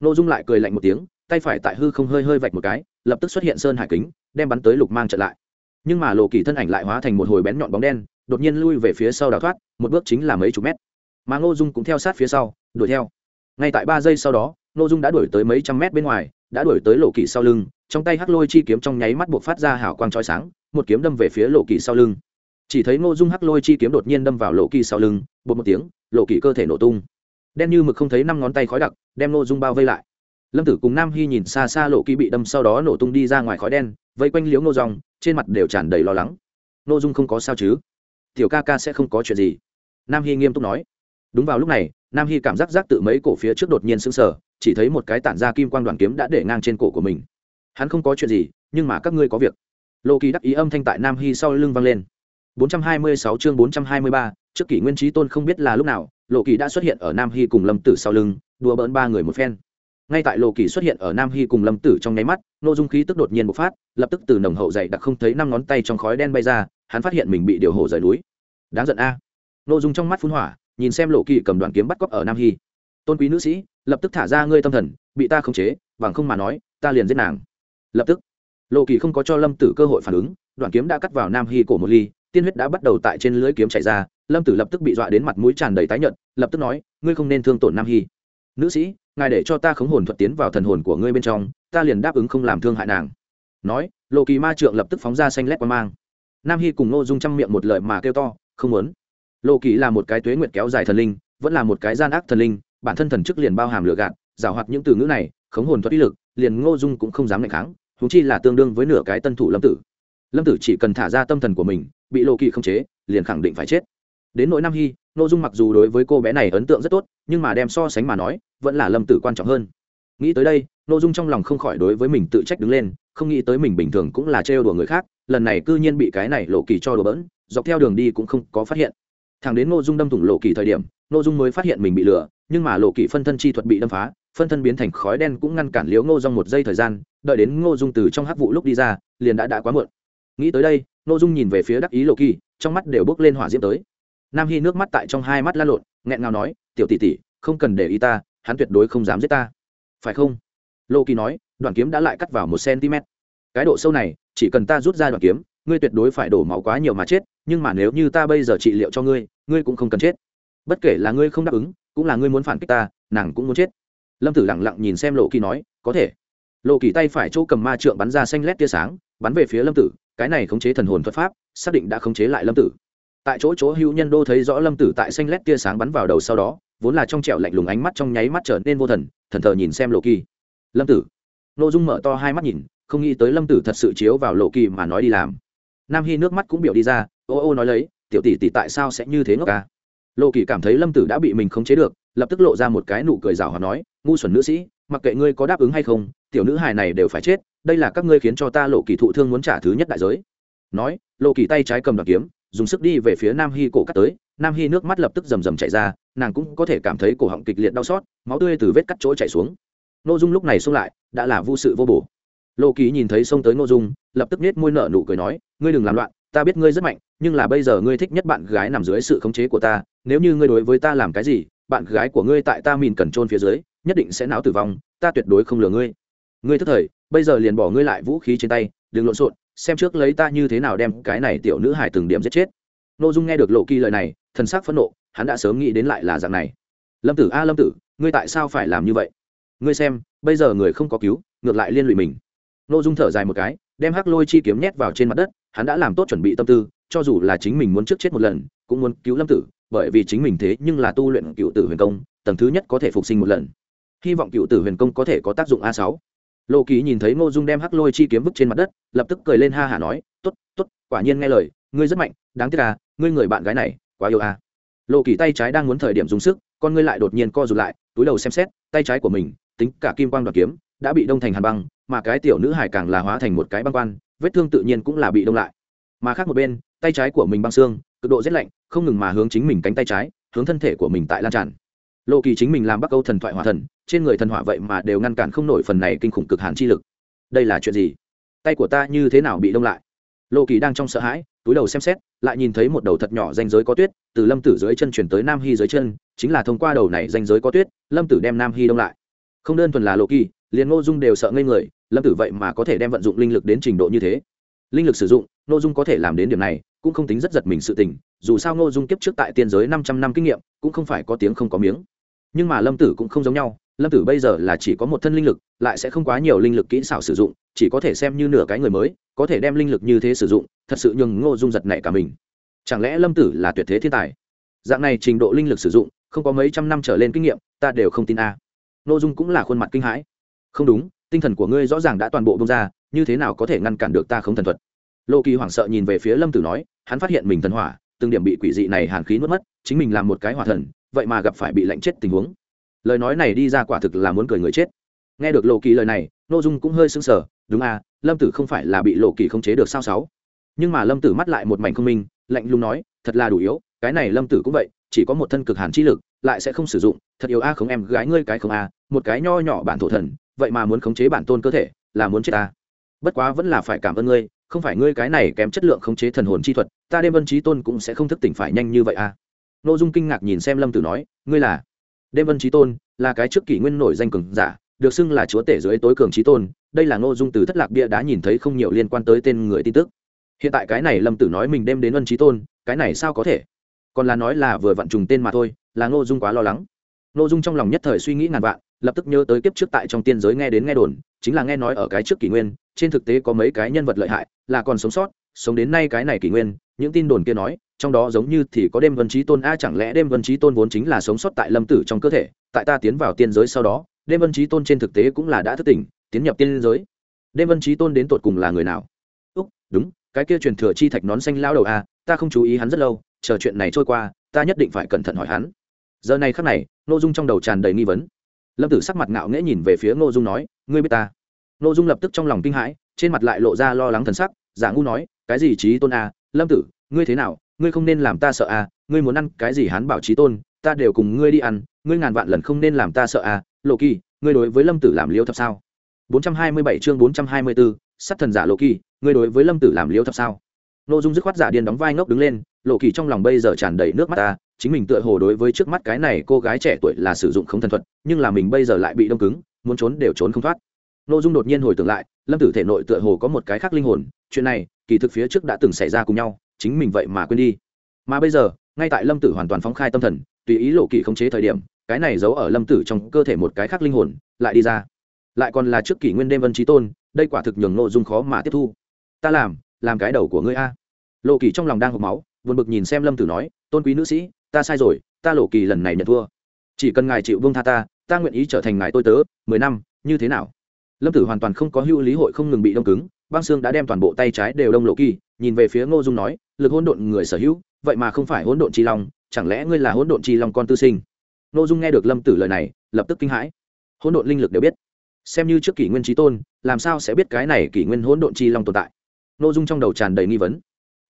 Ngô dung lại cười lạnh một tiếng, tay phải tại hư không hơi hơi vạch một cái, lập tức xuất hiện sơn hải kính, đem bắn tới lục mang trận lại nhưng mà lộ kỳ thân ảnh lại hóa thành một hồi bén nhọn bóng đen, đột nhiên lui về phía sau đào thoát, một bước chính là mấy chục mét. Mà ngô dung cũng theo sát phía sau, đuổi theo. Ngay tại ba giây sau đó, ngô dung đã đuổi tới mấy trăm mét bên ngoài, đã đuổi tới lộ kỳ sau lưng, trong tay hắc lôi chi kiếm trong nháy mắt buộc phát ra hào quang trói sáng, một kiếm đâm về phía lộ kỳ sau lưng. Chỉ thấy ngô dung hắc lôi chi kiếm đột nhiên đâm vào lộ kỳ sau lưng bột một tiếng lộ kỳ cơ thể nổ tung. Đen như mực không thấy năm ngón tay khói đặc, đem ngô dung bao vây lại lâm tử cùng nam hy nhìn xa xa lộ kỳ bị đâm sau đó nổ tung đi ra ngoài khói đen vây quanh liếu ngô rong trên mặt đều tràn đầy lo lắng. Ngô dung không có sao chứ? Tiểu ca ca sẽ không có chuyện gì. Nam hy nghiêm túc nói. Đúng vào lúc này nam hy cảm giác giác tự mấy cổ phía trước đột nhiên sững sờ chỉ thấy một cái tản ra kim quang đoàn kiếm đã để ngang trên cổ của mình. Hắn không có chuyện gì nhưng mà các ngươi có việc. Lộ kỳ đắc ý âm thanh tại nam hy sau lưng vang lên. 426 chương 423, trước kỷ nguyên trí tôn không biết là lúc nào lộ kỳ đã xuất hiện ở nam hy cùng lâm tử sau lưng đùa bỡn ba người một phen ngay tại lộ kỳ xuất hiện ở nam hy cùng lâm tử trong nháy mắt n ô dung khí tức đột nhiên bộc phát, lập tức từ nồng hậu dậy đặc không thấy năm ngón tay trong khói đen bay ra, hắn phát hiện mình bị điều hổ rời núi. Đáng giận a. À. n ô dung trong mắt phun hỏa, nhìn xem lộ kỳ cầm đoàn kiếm bắt cóc ở nam hy. Tôn quý nữ sĩ, lập tức thả ra ngươi tâm thần, bị ta khống chế, bằng không mà nói, ta liền giết nàng. Lập tức lộ kỳ không có cho lâm tử cơ hội phản ứng đoàn kiếm đã cắt vào nam hy cổ một ly, tiên huyết đã bắt đầu tại trên lưới kiếm chạy ra, lâm tử lập tức bị dọa đến mặt mũi tràn đầy tái nhợt, lập tức nói, ngươi không nên thương tổn nam hy. Nữ sĩ ngài để cho ta khống hồn thuật tiến vào thần hồn của ngươi bên trong, ta liền đáp ứng không làm thương hại nàng. Nói lộ kỳ ma trượng lập tức phóng ra xanh lét qua mang. Nam hy cùng n ô dung chăm miệng một lời mà kêu to, không muốn. Lộ kỳ là một cái tuế nguyệt kéo dài thần linh, vẫn là một cái gian ác thần linh, bản thân thần chức liền bao hàm lựa gạt, giảo hoạt những từ ngữ này, khống hồn thuật uy lực, liền ngô dung cũng không dám ngày kháng thú chi là tương đương với nửa cái tân thủ lâm tử. Lâm tử chỉ cần thả ra tâm thần của mình, bị lộ kỳ không chế, liền khẳng định phải chết đến nỗi nam hy, Ngô dung mặc dù đối với cô bé này ấn tượng rất tốt, nhưng mà đem so sánh mà nói, vẫn là lâm tử quan trọng hơn. Nghĩ tới đây, Ngô dung trong lòng không khỏi đối với mình tự trách đứng lên, không nghĩ tới mình bình thường cũng là trêu đùa người khác, lần này cư nhiên bị cái này lộ kỳ cho đùa bỡn, dọc theo đường đi cũng không có phát hiện. Thằng đến Ngô dung đâm thủng lộ kỳ thời điểm, Ngô dung mới phát hiện mình bị lừa, nhưng mà lộ kỳ phân thân chi thuật bị đâm phá, phân thân biến thành khói đen cũng ngăn cản liếu ngô dung một giây thời gian, đợi đến ngô dung từ trong hắc vụ lúc đi ra, liền đã đã quá muộn. Nghĩ tới đây, ngô dung nhìn về phía đắc ý lộ kỳ, trong mắt đều bước lên hỏa diễm tới nam hy nước mắt tại trong hai mắt lan lộn, nghẹn ngào nói, tiểu tỷ tỷ, không cần để ý ta, hắn tuyệt đối không dám giết ta. Phải không? Lô kỳ nói, đoạn kiếm đã lại cắt vào một cm. Cái độ sâu này, chỉ cần ta rút ra đoạn kiếm, ngươi tuyệt đối phải đổ máu quá nhiều mà chết, nhưng mà nếu như ta bây giờ trị liệu cho ngươi ngươi cũng không cần chết. Bất kể là ngươi không đáp ứng, cũng là ngươi muốn phản kích ta, nàng cũng muốn chết. Lâm tử lẳng lặng nhìn xem lộ kỳ nói, có thể. Lộ kỳ tay phải chỗ cầm ma trượng bắn ra xanh lét tia sáng, bắn về phía lâm tử, cái này khống chế thần hồn thuật pháp, xác định đã khống chế lại lâm tử tại chỗ chỗ hữu nhân đô thấy rõ lâm tử tại xanh lét tia sáng bắn vào đầu sau đó, vốn là trong trẹo lạnh lùng ánh mắt trong nháy mắt trở nên vô thần thần thờ nhìn xem lộ kỳ. Lâm tử. Nội dung mở to hai mắt nhìn, không nghĩ tới lâm tử thật sự chiếu vào lộ kỳ mà nói đi làm. Nam hy nước mắt cũng biểu đi ra, ô ô nói lấy, tiểu tỷ tỷ tại sao sẽ như thế ngốc ca lộ kỳ cảm thấy lâm tử đã bị mình khống chế được, lập tức lộ ra một cái nụ cười rào hòa nói, ngu xuẩn nữ sĩ, mặc kệ ngươi có đáp ứng hay không, tiểu nữ hài này đều phải chết, đây là các ngươi khiến cho ta lộ kỳ thụ thương muốn trả thứ nhất đại giới. Nói, lộ kỳ tay trái cầm đoàn kiếm dùng sức đi về phía nam hy cổ cắt tới, nam hy nước mắt lập tức rầm rầm chạy ra, nàng cũng có thể cảm thấy cổ họng kịch liệt đau xót, máu tươi từ vết cắt chỗ chạy xuống. N ô dung lúc này xông lại, đã là vô sự vô bổ. Lộ kỳ nhìn thấy xông tới n ô dung, lập tức nết môi nợ nụ cười nói, ngươi đừng làm loạn, ta biết ngươi rất mạnh, nhưng là bây giờ ngươi thích nhất bạn gái nằm dưới sự khống chế của ta, nếu như ngươi đối với ta làm cái gì, bạn gái của ngươi tại ta mìn cần trôn phía dưới, nhất định sẽ não tử vong, ta tuyệt đối không lừa ngươi. Ngươi thức thời, bây giờ liền bỏ ngươi lại vũ khí trên tay, đừng lộn xộn xem trước lấy ta như thế nào đem cái này tiểu nữ hải từng điểm giết chết. Nội dung nghe được lộ kỳ lời này, thần sắc phẫn nộ, hắn đã sớm nghĩ đến lại là dạng này. Lâm tử, a, lâm tử, ngươi tại sao phải làm như vậy? Ngươi xem, bây giờ người không có cứu, ngược lại liên lụy mình. Nội dung thở dài một cái, đem hắc lôi chi kiếm nhét vào trên mặt đất, hắn đã làm tốt chuẩn bị tâm tư, cho dù là chính mình muốn trước chết một lần, cũng muốn cứu lâm tử, bởi vì chính mình thế nhưng là tu luyện cựu tử huyền công, tầng thứ nhất có thể phục sinh một lần. Hy vọng cựu tử huyền công có thể có tác dụng a sáu lộ kỳ nhìn thấy ngô dung đem hắc lôi chi kiếm vứt trên mặt đất, lập tức cười lên ha hả nói t ố t t ố t quả nhiên nghe lời, ngươi rất mạnh, đáng tiếc à ngươi người bạn gái này, quá yêu à. Lộ kỳ tay trái đang muốn thời điểm dùng sức, con ngươi lại đột nhiên co rụt lại, túi đầu xem xét, tay trái của mình, tính cả kim quang đoạt kiếm, đã bị đông thành hàn băng, mà cái tiểu nữ hải càng là hóa thành một cái băng quan, vết thương tự nhiên cũng là bị đông lại. Mà khác một bên, tay trái của mình băng xương, cực độ rét lạnh, không ngừng mà hướng chính mình cánh tay trái, hướng thân thể của mình tại lan tràn lộ kỳ chính mình làm bắc âu thần thoại hỏa thần, trên người thần hỏa vậy mà đều ngăn cản không nổi phần này kinh khủng cực hàn chi lực. Đây là chuyện gì? Tay của ta như thế nào bị đông lại? Lộ kỳ đang trong sợ hãi, túi đầu xem xét, lại nhìn thấy một đầu thật nhỏ danh giới có tuyết, từ lâm tử dưới chân chuyển tới nam hy dưới chân, chính là thông qua đầu này danh giới có tuyết, lâm tử đem nam hy đông lại. Không đơn thuần là lộ kỳ, liền ngô dung đều sợ ngây người, lâm tử vậy mà có thể đem vận dụng linh lực đến trình độ như thế. Linh lực sử dụng, ngô dung có thể làm đến điểm này, cũng không tính rất giật mình sự tình, dù sao ngô dung kiếp trước tại tiên giới năm trăm năm kinh nghiệm, cũng không phải có tiếng không có miếng nhưng mà lâm tử cũng không giống nhau, lâm tử bây giờ là chỉ có một thân linh lực, lại sẽ không quá nhiều linh lực kỹ xảo sử dụng, chỉ có thể xem như nửa cái người mới, có thể đem linh lực như thế sử dụng, thật sự nhường ngô dung giật nảy cả mình. Chẳng lẽ lâm tử là tuyệt thế thiên tài? Dạng này trình độ linh lực sử dụng, không có mấy trăm năm trở lên kinh nghiệm, ta đều không tin a. À. ngô dung cũng là khuôn mặt kinh hãi. Không đúng, tinh thần của ngươi rõ ràng đã toàn bộ bông ra, như thế nào có thể ngăn cản được ta không thần thuật? Lô kỳ hoảng sợ nhìn về phía lâm tử nói, hắn phát hiện mình thần hỏa, từng điểm bị quỷ dị này hàn khí nuốt mất, chính mình làm một cái hỏa thần vậy mà gặp phải bị lạnh chết tình huống. Lời nói này đi ra quả thực là muốn cười người chết. Nghe được lộ kỳ lời này nội dung cũng hơi sưng sờ, đúng à lâm tử không phải là bị lộ kỳ không chế được sao sáu? Nhưng mà lâm tử mắt lại một mảnh không minh, lạnh lùng nói, thật là đủ yếu, cái này lâm tử cũng vậy, chỉ có một thân cực hàn chi lực, lại sẽ không sử dụng, thật yếu a, không em, gái ngươi cái không a, một cái nho nhỏ bản thổ thần, vậy mà muốn khống chế bản tôn cơ thể, là muốn chết ta. Bất quá vẫn là phải cảm ơn ngươi, không phải ngươi cái này kém chất lượng khống chế thần hồn chi thuật, ta đêm vân trí tôn cũng sẽ không thức tỉnh phải nhanh như vậy a n ô dung kinh ngạc nhìn xem lâm tử nói, ngươi là? Đêm vân trí tôn, là cái trước kỷ nguyên nổi danh cường giả, được xưng là chúa tể dưới tối cường trí tôn, đây là n ô dung từ thất lạc bia đã nhìn thấy không nhiều liên quan tới tên người tin tức. Hiện tại cái này lâm tử nói mình đem đến vân trí tôn, cái này sao có thể? Còn là nói là vừa vặn trùng tên mà thôi, là n ô dung quá lo lắng. N ô dung trong lòng nhất thời suy nghĩ ngàn vạn, lập tức nhớ tới kiếp trước tại trong tiên giới nghe đến nghe đồn, chính là nghe nói ở cái trước kỷ nguyên, trên thực tế có mấy cái nhân vật lợi hại, là còn sống sót, sống đến nay cái này kỷ nguyên, những tin đồn kia nói trong đó giống như thì có đêm vân trí tôn, a, chẳng lẽ đêm vân trí tôn vốn chính là sống sót tại lâm tử trong cơ thể, tại ta tiến vào tiên giới sau đó, đêm vân trí tôn trên thực tế cũng là đã thức tỉnh, tiến nhập tiên giới. Đêm vân trí tôn đến tột cùng là người nào? Úc, đúng, cái kia truyền thừa chi thạch nón xanh lao đầu, a, ta không chú ý hắn rất lâu, chờ chuyện này trôi qua, ta nhất định phải cẩn thận hỏi hắn. Giờ này khắc này n ô dung trong đầu tràn đầy nghi vấn. Lâm tử sắc mặt ngạo nghễ nhìn về phía n ô dung nói, ngươi biết ta? N ô dung lập tức trong lòng kinh hãi, trên mặt lại lộ ra lo lắng thần sắc, giả ngu nói, cái gì trí tôn, a? Lâm tử, ngươi thế nào? Ngươi không nên làm ta sợ à? ngươi muốn ăn cái gì hắn bảo trí tôn ta đều cùng ngươi đi ăn ngươi ngàn vạn lần không nên làm ta sợ à? lộ kỳ ngươi đối với lâm tử làm liêu thập sao 427 chương 424, sát thần giả lộ kỳ ngươi đối với lâm tử làm liêu thập sao nội dung dứt khoát giả điên đóng vai ngốc đứng lên lộ kỳ trong lòng bây giờ tràn đầy nước mắt ta chính mình tựa hồ đối với trước mắt cái này cô gái trẻ tuổi là sử dụng không thần thuật nhưng là mình bây giờ lại bị đông cứng muốn trốn đều trốn không thoát nội dung đột nhiên hồi tưởng lại lâm tử thể nội tựa hồ có một cái khác linh hồn chuyện này kỳ thực phía trước đã từng xảy ra cùng nhau chính mình vậy mà quên đi. Mà bây giờ, ngay tại lâm tử hoàn toàn phóng khai tâm thần, tùy ý lộ kỳ khống chế thời điểm, cái này giấu ở lâm tử trong cơ thể một cái khác linh hồn, lại đi ra. Lại còn là trước kỷ nguyên đêm vân trí tôn, đây quả thực nhường nội dung khó mà tiếp thu. Ta làm làm cái đầu của ngươi a. Lộ kỳ trong lòng đang hộp máu, buồn bực nhìn xem lâm tử nói, tôn quý nữ sĩ, ta sai rồi, ta lộ kỳ lần này nhận thua. Chỉ cần ngài chịu vương tha ta ta nguyện ý trở thành ngài tôi tớ, mười năm, như thế nào? Lâm tử hoàn toàn không có hữu lý hội không ngừng bị đông cứng băng xương đã đem toàn bộ tay trái đều đông lộ kỳ, nhìn về phía ngô dung nói, lực hỗn độn người sở hữu, vậy mà không phải hỗn độn chi long, chẳng lẽ ngươi là hỗn độn chi long con tư sinh? Ngô dung nghe được lâm tử lời này, lập tức kinh hãi. Hỗn độn linh lực đều biết. Xem như trước kỷ nguyên trí tôn, làm sao sẽ biết cái này kỷ nguyên hỗn độn chi long tồn tại? Ngô dung trong đầu tràn đầy nghi vấn.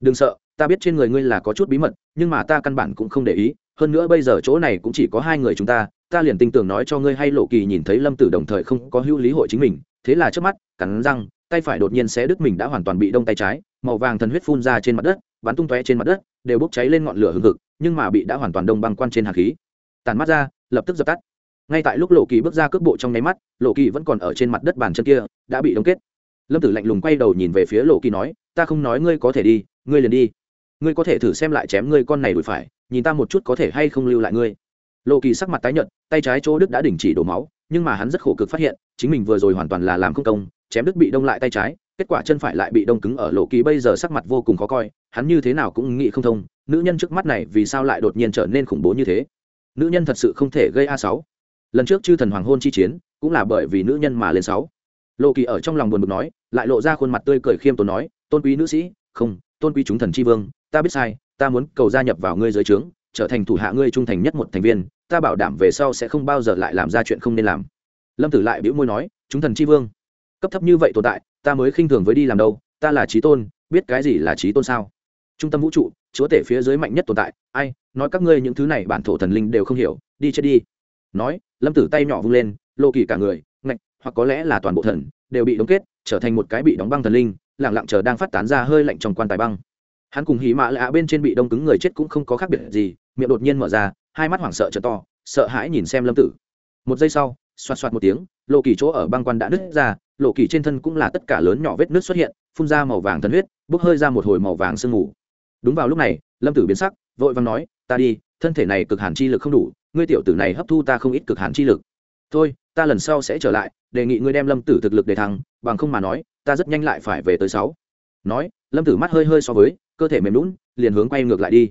Đừng sợ, ta biết trên người ngươi là có chút bí mật, nhưng mà ta căn bản cũng không để ý, hơn nữa bây giờ chỗ này cũng chỉ có hai người chúng ta ta liền tin tưởng nói cho ngươi hay lộ kỳ nhìn thấy lâm tử đồng thời không có hữu lý hội chính mình, thế là trước mắt, cắn răng tay phải đột nhiên xé đứt mình đã hoàn toàn bị đông tay trái, màu vàng thần huyết phun ra trên mặt đất, bắn tung tóe trên mặt đất, đều bốc cháy lên ngọn lửa hừng hực, nhưng mà bị đã hoàn toàn đông băng quan trên hạt khí. Tàn mắt ra, lập tức dập tắt. Ngay tại lúc lộ kỳ bước ra cước bộ trong nháy mắt, lộ kỳ vẫn còn ở trên mặt đất bàn chân kia, đã bị đóng kết. Lâm tử lạnh lùng quay đầu nhìn về phía lộ kỳ nói, ta không nói ngươi có thể đi, ngươi liền đi. Ngươi có thể thử xem lại chém ngươi con này đuổi phải, nhìn ta một chút có thể hay không lưu lại ngươi. Lộ kỳ sắc mặt tái nhợt, tay trái chỗ đức đã đình chỉ đổ máu, nhưng mà hắn rất khổ cực phát hiện, chính mình vừa rồi hoàn toàn là làm không công chém đứt bị đông lại tay trái, kết quả chân phải lại bị đông cứng ở lộ kỳ bây giờ sắc mặt vô cùng khó coi, hắn như thế nào cũng nghĩ không thông, nữ nhân trước mắt này vì sao lại đột nhiên trở nên khủng bố như thế? Nữ nhân thật sự không thể gây a sáu. Lần trước chư thần hoàng hôn chi chiến, cũng là bởi vì nữ nhân mà lên sáu. Lộ kỳ ở trong lòng buồn bực nói, lại lộ ra khuôn mặt tươi cười khiêm tốn nói, tôn quý nữ sĩ, không, tôn quý chúng thần chi vương, ta biết sai, ta muốn cầu gia nhập vào ngươi dưới trướng, trở thành thủ hạ ngươi trung thành nhất một thành viên, ta bảo đảm về sau sẽ không bao giờ lại làm ra chuyện không nên làm. Lâm tử lại bĩu môi nói, chúng thần chi vương cấp thấp như vậy tồn tại, ta mới khinh thường với đi làm đâu, ta là trí tôn, biết cái gì là trí tôn sao? Trung tâm vũ trụ, chúa tể phía dưới mạnh nhất tồn tại, ai, nói các ngươi những thứ này bản thổ thần linh đều không hiểu, đi chết đi. Nói, lâm tử tay nhỏ vung lên, lộ kỳ cả người, ngạch, hoặc có lẽ là toàn bộ thần, đều bị đóng kết, trở thành một cái bị đóng băng thần linh lẳng lặng chờ đang phát tán ra hơi lạnh trong quan tài băng. Hắn cùng hí mã lạ bên trên bị đông cứng người chết cũng không có khác biệt gì, miệng đột nhiên mở ra, hai mắt hoảng sợ trở to, sợ hãi nhìn xem lâm tử. Một giây sau, xoạt xoạt một tiếng, lộ kỳ chỗ ở băng quan đã nứt ra lộ kỳ trên thân cũng là tất cả lớn nhỏ vết nước xuất hiện, phun ra màu vàng thần huyết, bốc hơi ra một hồi màu vàng sương mù. Đúng vào lúc này, lâm tử biến sắc, vội vàng nói, ta đi, thân thể này cực hàn chi lực không đủ, ngươi tiểu tử này hấp thu ta không ít cực hàn chi lực. Thôi, ta lần sau sẽ trở lại, đề nghị ngươi đem lâm tử thực lực để thăng, bằng không mà nói, ta rất nhanh lại phải về tới sáu. Nói, lâm tử mắt hơi hơi so với, cơ thể mềm lún liền hướng quay ngược lại đi.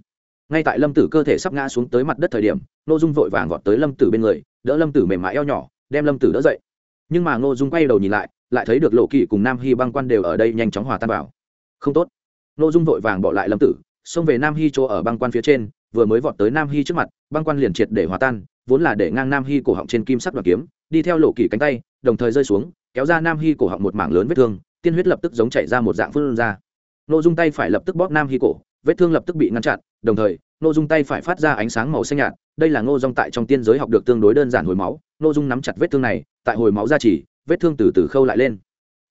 Ngay tại lâm tử cơ thể sắp ngã xuống tới mặt đất thời điểm n dung vội vàng vọt tới lâm tử bên người, đỡ lâm tử mềm mại eo nhỏ, đem lâm tử đỡ dậy. Nhưng mà Nô dung quay đầu nhìn lại lại thấy được lộ kỵ cùng nam hy băng quan đều ở đây nhanh chóng hòa tan vào. Không tốt. Ngô dung vội vàng bỏ lại lâm tử, xông về nam hy chỗ ở băng quan phía trên, vừa mới vọt tới nam hy trước mặt, băng quan liền triệt để hòa tan, vốn là để ngang nam hy cổ họng trên kim sắc đoàn kiếm, đi theo lộ kỳ cánh tay, đồng thời rơi xuống, kéo ra nam hy cổ họng một mảng lớn vết thương, tiên huyết lập tức giống chảy ra một dạng phương ra. Nội dung tay phải lập tức bóp nam hy cổ, vết thương lập tức bị ngăn chặn, đồng thời ngô dung tay phải phát ra ánh sáng màu xanh nhạt, đây là ngô dung tại trong tiên giới học được tương đối đơn giản hồi máu ngô dung nắm chặt vết thương này, tại hồi máu ra chỉ vết thương từ từ khâu lại lên.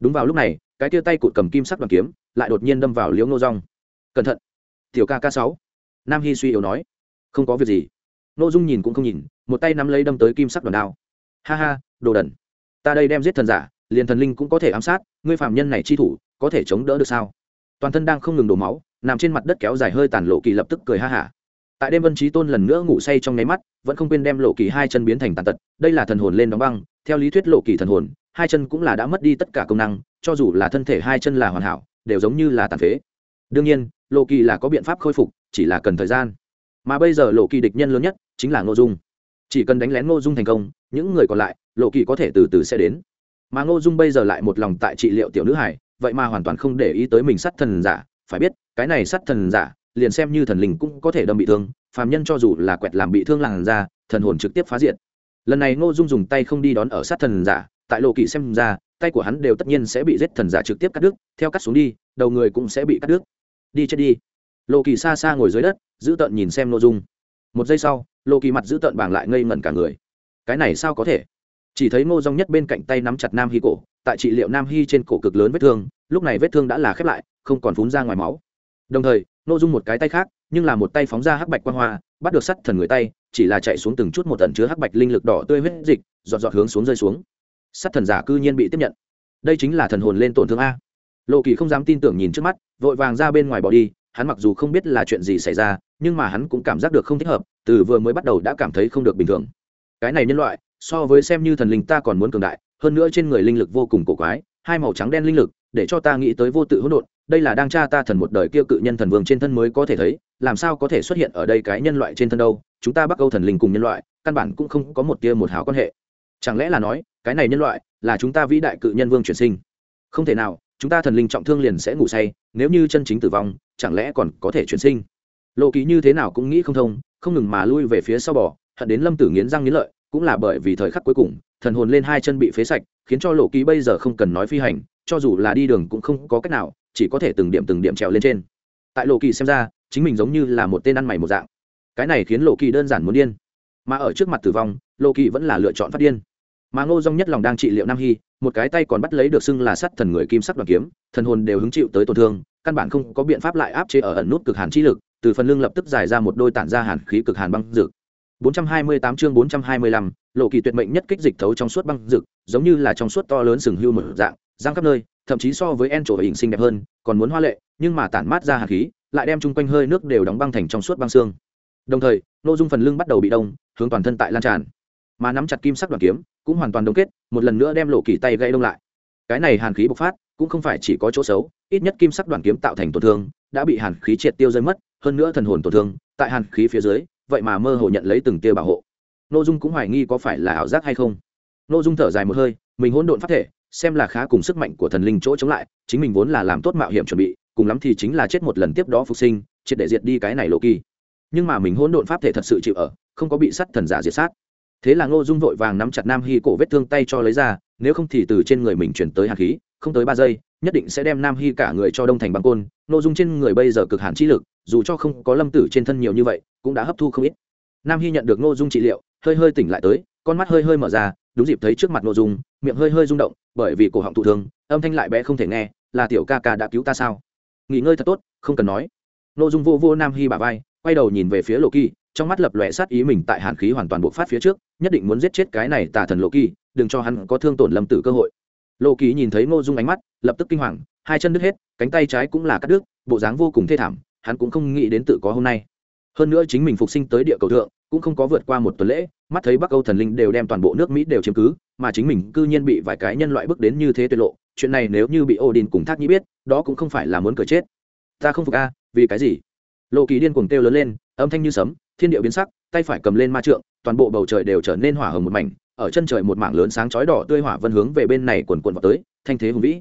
Đúng vào lúc này, cái tia tay cụt cầm kim sắc đoàn kiếm lại đột nhiên đâm vào liễu nô dung. Cẩn thận, tiểu ca ca sáu, nam hy suy yếu nói. Không có việc gì. Nô dung nhìn cũng không nhìn, một tay nắm lấy đâm tới kim sắc đoàn đao. Ha ha, đồ đần, ta đây đem giết thần giả, liền thần linh cũng có thể ám sát, ngươi phạm nhân này chi thủ, có thể chống đỡ được sao? Toàn thân đang không ngừng đổ máu, nằm trên mặt đất kéo dài hơi tàn lộ kỳ lập tức cười ha hả. Tại đêm vân trí tôn lần nữa ngủ say trong nháy mắt, vẫn không quên đem lộ kỳ hai chân biến thành tàn tật, đây là thần hồn lên đóng băng, theo lý thuyết lộ kỳ thần hồn hai chân cũng là đã mất đi tất cả công năng cho dù là thân thể hai chân là hoàn hảo đều giống như là tàn phế. Đương nhiên lộ kỳ là có biện pháp khôi phục chỉ là cần thời gian. Mà bây giờ lộ kỳ địch nhân lớn nhất chính là ngô dung. Chỉ cần đánh lén ngô dung thành công những người còn lại lộ kỳ có thể từ từ sẽ đến. Mà ngô dung bây giờ lại một lòng tại trị liệu tiểu nữ hải vậy mà hoàn toàn không để ý tới mình sát thần giả. Phải biết cái này sát thần giả liền xem như thần linh cũng có thể đâm bị thương phàm nhân cho dù là quẹt làm bị thương làn da, thần hồn trực tiếp phá diệt. Lần này ngô dung dùng tay không đi đón ở sát thần giả tại lộ kỵ xem ra, tay của hắn đều tất nhiên sẽ bị giết thần giả trực tiếp cắt đứt, theo cắt xuống đi, đầu người cũng sẽ bị cắt đứt. Đi chết đi. Lộ kỳ xa xa ngồi dưới đất, giữ tợn nhìn xem nội dung. Một giây sau, lộ kỳ mặt giữ tợn bảng lại ngây ngẩn cả người. Cái này sao có thể? Chỉ thấy ngô dong nhất bên cạnh tay nắm chặt nam hy cổ, tại trị liệu nam hy trên cổ cực lớn vết thương, lúc này vết thương đã là khép lại, không còn phún ra ngoài máu. Đồng thời nội dung một cái tay khác, nhưng là một tay phóng ra hắc bạch quang hoa, bắt được sắt thần người tay, chỉ là chạy xuống từng chút một tần chứa hắc bạch linh lực đỏ tươi huyết dịch dọn dọn hướng xuống rơi xuống. Sát thần giả cư nhiên bị tiếp nhận. Đây chính là thần hồn lên tổn thương a. Lộ kỳ không dám tin tưởng nhìn trước mắt, vội vàng ra bên ngoài bỏ đi, hắn mặc dù không biết là chuyện gì xảy ra, nhưng mà hắn cũng cảm giác được không thích hợp, từ vừa mới bắt đầu đã cảm thấy không được bình thường. Cái này nhân loại, so với xem như thần linh ta còn muốn cường đại, hơn nữa trên người linh lực vô cùng cổ quái, hai màu trắng đen linh lực, để cho ta nghĩ tới vô tự hỗn độn, đây là đang tra ta thần một đời kia cự nhân thần vương trên thân mới có thể thấy, làm sao có thể xuất hiện ở đây cái nhân loại trên thân đâu, chúng ta bắc âu thần linh cùng nhân loại, căn bản cũng không có một tia một hào quan hệ. Chẳng lẽ là nói cái này nhân loại là chúng ta vĩ đại cự nhân vương chuyển sinh. Không thể nào, chúng ta thần linh trọng thương liền sẽ ngủ say, nếu như chân chính tử vong, chẳng lẽ còn có thể chuyển sinh? Lộ ký như thế nào cũng nghĩ không thông, không ngừng mà lui về phía sau bò, hận đến lâm tử nghiến răng nghiến lợi, cũng là bởi vì thời khắc cuối cùng, thần hồn lên hai chân bị phế sạch, khiến cho lộ ký bây giờ không cần nói phi hành, cho dù là đi đường cũng không có cách nào, chỉ có thể từng điểm từng điểm trèo lên trên. Tại lộ kỳ xem ra, chính mình giống như là một tên ăn mày một dạng. Cái này khiến lộ kỳ đơn giản muốn điên. Mà ở trước mặt tử vong lộ kỳ vẫn là lựa chọn phát điên mà ngô dong nhất lòng đang trị liệu nam hy một cái tay còn bắt lấy được xưng là sắt thần người kim sắc đoàn kiếm thần hồn đều hứng chịu tới tổn thương căn bản không có biện pháp lại áp chế ở ẩn nút cực hàn chi lực từ phần lưng lập tức giải ra một đôi tản ra hàn khí cực hàn băng dược. 428 chương 425, lộ kỳ tuyệt mệnh nhất kích dịch thấu trong suốt băng dược, giống như là trong suốt to lớn sừng hưu mở dạng giang khắp nơi thậm chí so với en trổ hình xinh đẹp hơn còn muốn hoa lệ nhưng mà tản mát ra hàn khí lại đem chung quanh hơi nước đều đóng băng thành trong suốt băng xương đồng thời nội dung phần lưng bắt đầu bị đông hướng toàn thân tại lan tràn mà nắm chặt kim sắc đoàn kiếm, cũng hoàn toàn đông kết, một lần nữa đem lộ kỳ tay gây đông lại. Cái này hàn khí bộc phát, cũng không phải chỉ có chỗ xấu, ít nhất kim sắc đoàn kiếm tạo thành tổn thương, đã bị hàn khí triệt tiêu rơi mất, hơn nữa thần hồn tổn thương, tại hàn khí phía dưới, vậy mà mơ hồ nhận lấy từng tia bảo hộ. Nội dung cũng hoài nghi có phải là ảo giác hay không. Nội dung thở dài một hơi, mình hỗn độn phát thể, xem là khá cùng sức mạnh của thần linh chỗ chống lại, chính mình vốn là làm tốt mạo hiểm chuẩn bị, cùng lắm thì chính là chết một lần tiếp đó phục sinh, triệt để diệt đi cái này lộ kỳ. Nhưng mà mình hỗn độn pháp thể thật sự chịu ở, không có bị sắt thần giả diệt sát thế là ngô dung vội vàng nắm chặt nam hy cổ vết thương tay cho lấy ra, nếu không thì từ trên người mình chuyển tới hàn khí, không tới ba giây, nhất định sẽ đem nam hy cả người cho đông thành băng côn. Ngô dung trên người bây giờ cực hàn chi lực, dù cho không có lâm tử trên thân nhiều như vậy, cũng đã hấp thu không ít. Nam hy nhận được ngô dung trị liệu, hơi hơi tỉnh lại tới, con mắt hơi hơi mở ra, đúng dịp thấy trước mặt ngô dung, miệng hơi hơi rung động, bởi vì cổ họng thụ thương, âm thanh lại bé không thể nghe, là tiểu ca ca đã cứu ta sao? Nghỉ ngơi thật tốt, không cần nói. Ngô dung vô vô nam hy bà vai, quay đầu nhìn về phía lộ kỳ trong mắt lập lòe sát ý mình tại hàn khí hoàn toàn bộ phát phía trước, nhất định muốn giết chết cái này tà thần lộ kỳ đừng cho hắn có thương tổn lâm tử cơ hội. Lộ kỳ nhìn thấy ngô dung ánh mắt, lập tức kinh hoàng, hai chân đứt hết, cánh tay trái cũng là cắt đứt, bộ dáng vô cùng thê thảm, hắn cũng không nghĩ đến tự có hôm nay. Hơn nữa chính mình phục sinh tới địa cầu thượng, cũng không có vượt qua một tuần lễ, mắt thấy bắc âu thần linh đều đem toàn bộ nước mỹ đều chiếm cứ, mà chính mình cư nhiên bị vài cái nhân loại bước đến như thế tuyệt lộ, chuyện này nếu như bị odin cùng thác nhĩ biết, đó cũng không phải là muốn cờ chết. Ta không phục a, vì cái gì? Lộ kỳ điên cuồng kêu lớn lên, âm thanh như sấm thiên địa biến sắc, tay phải cầm lên ma trượng, toàn bộ bầu trời đều trở nên hỏa hồng một mảnh, ở chân trời một mảng lớn sáng chói đỏ tươi hỏa vân hướng về bên này quần quần vào tới, thanh thế hùng vĩ.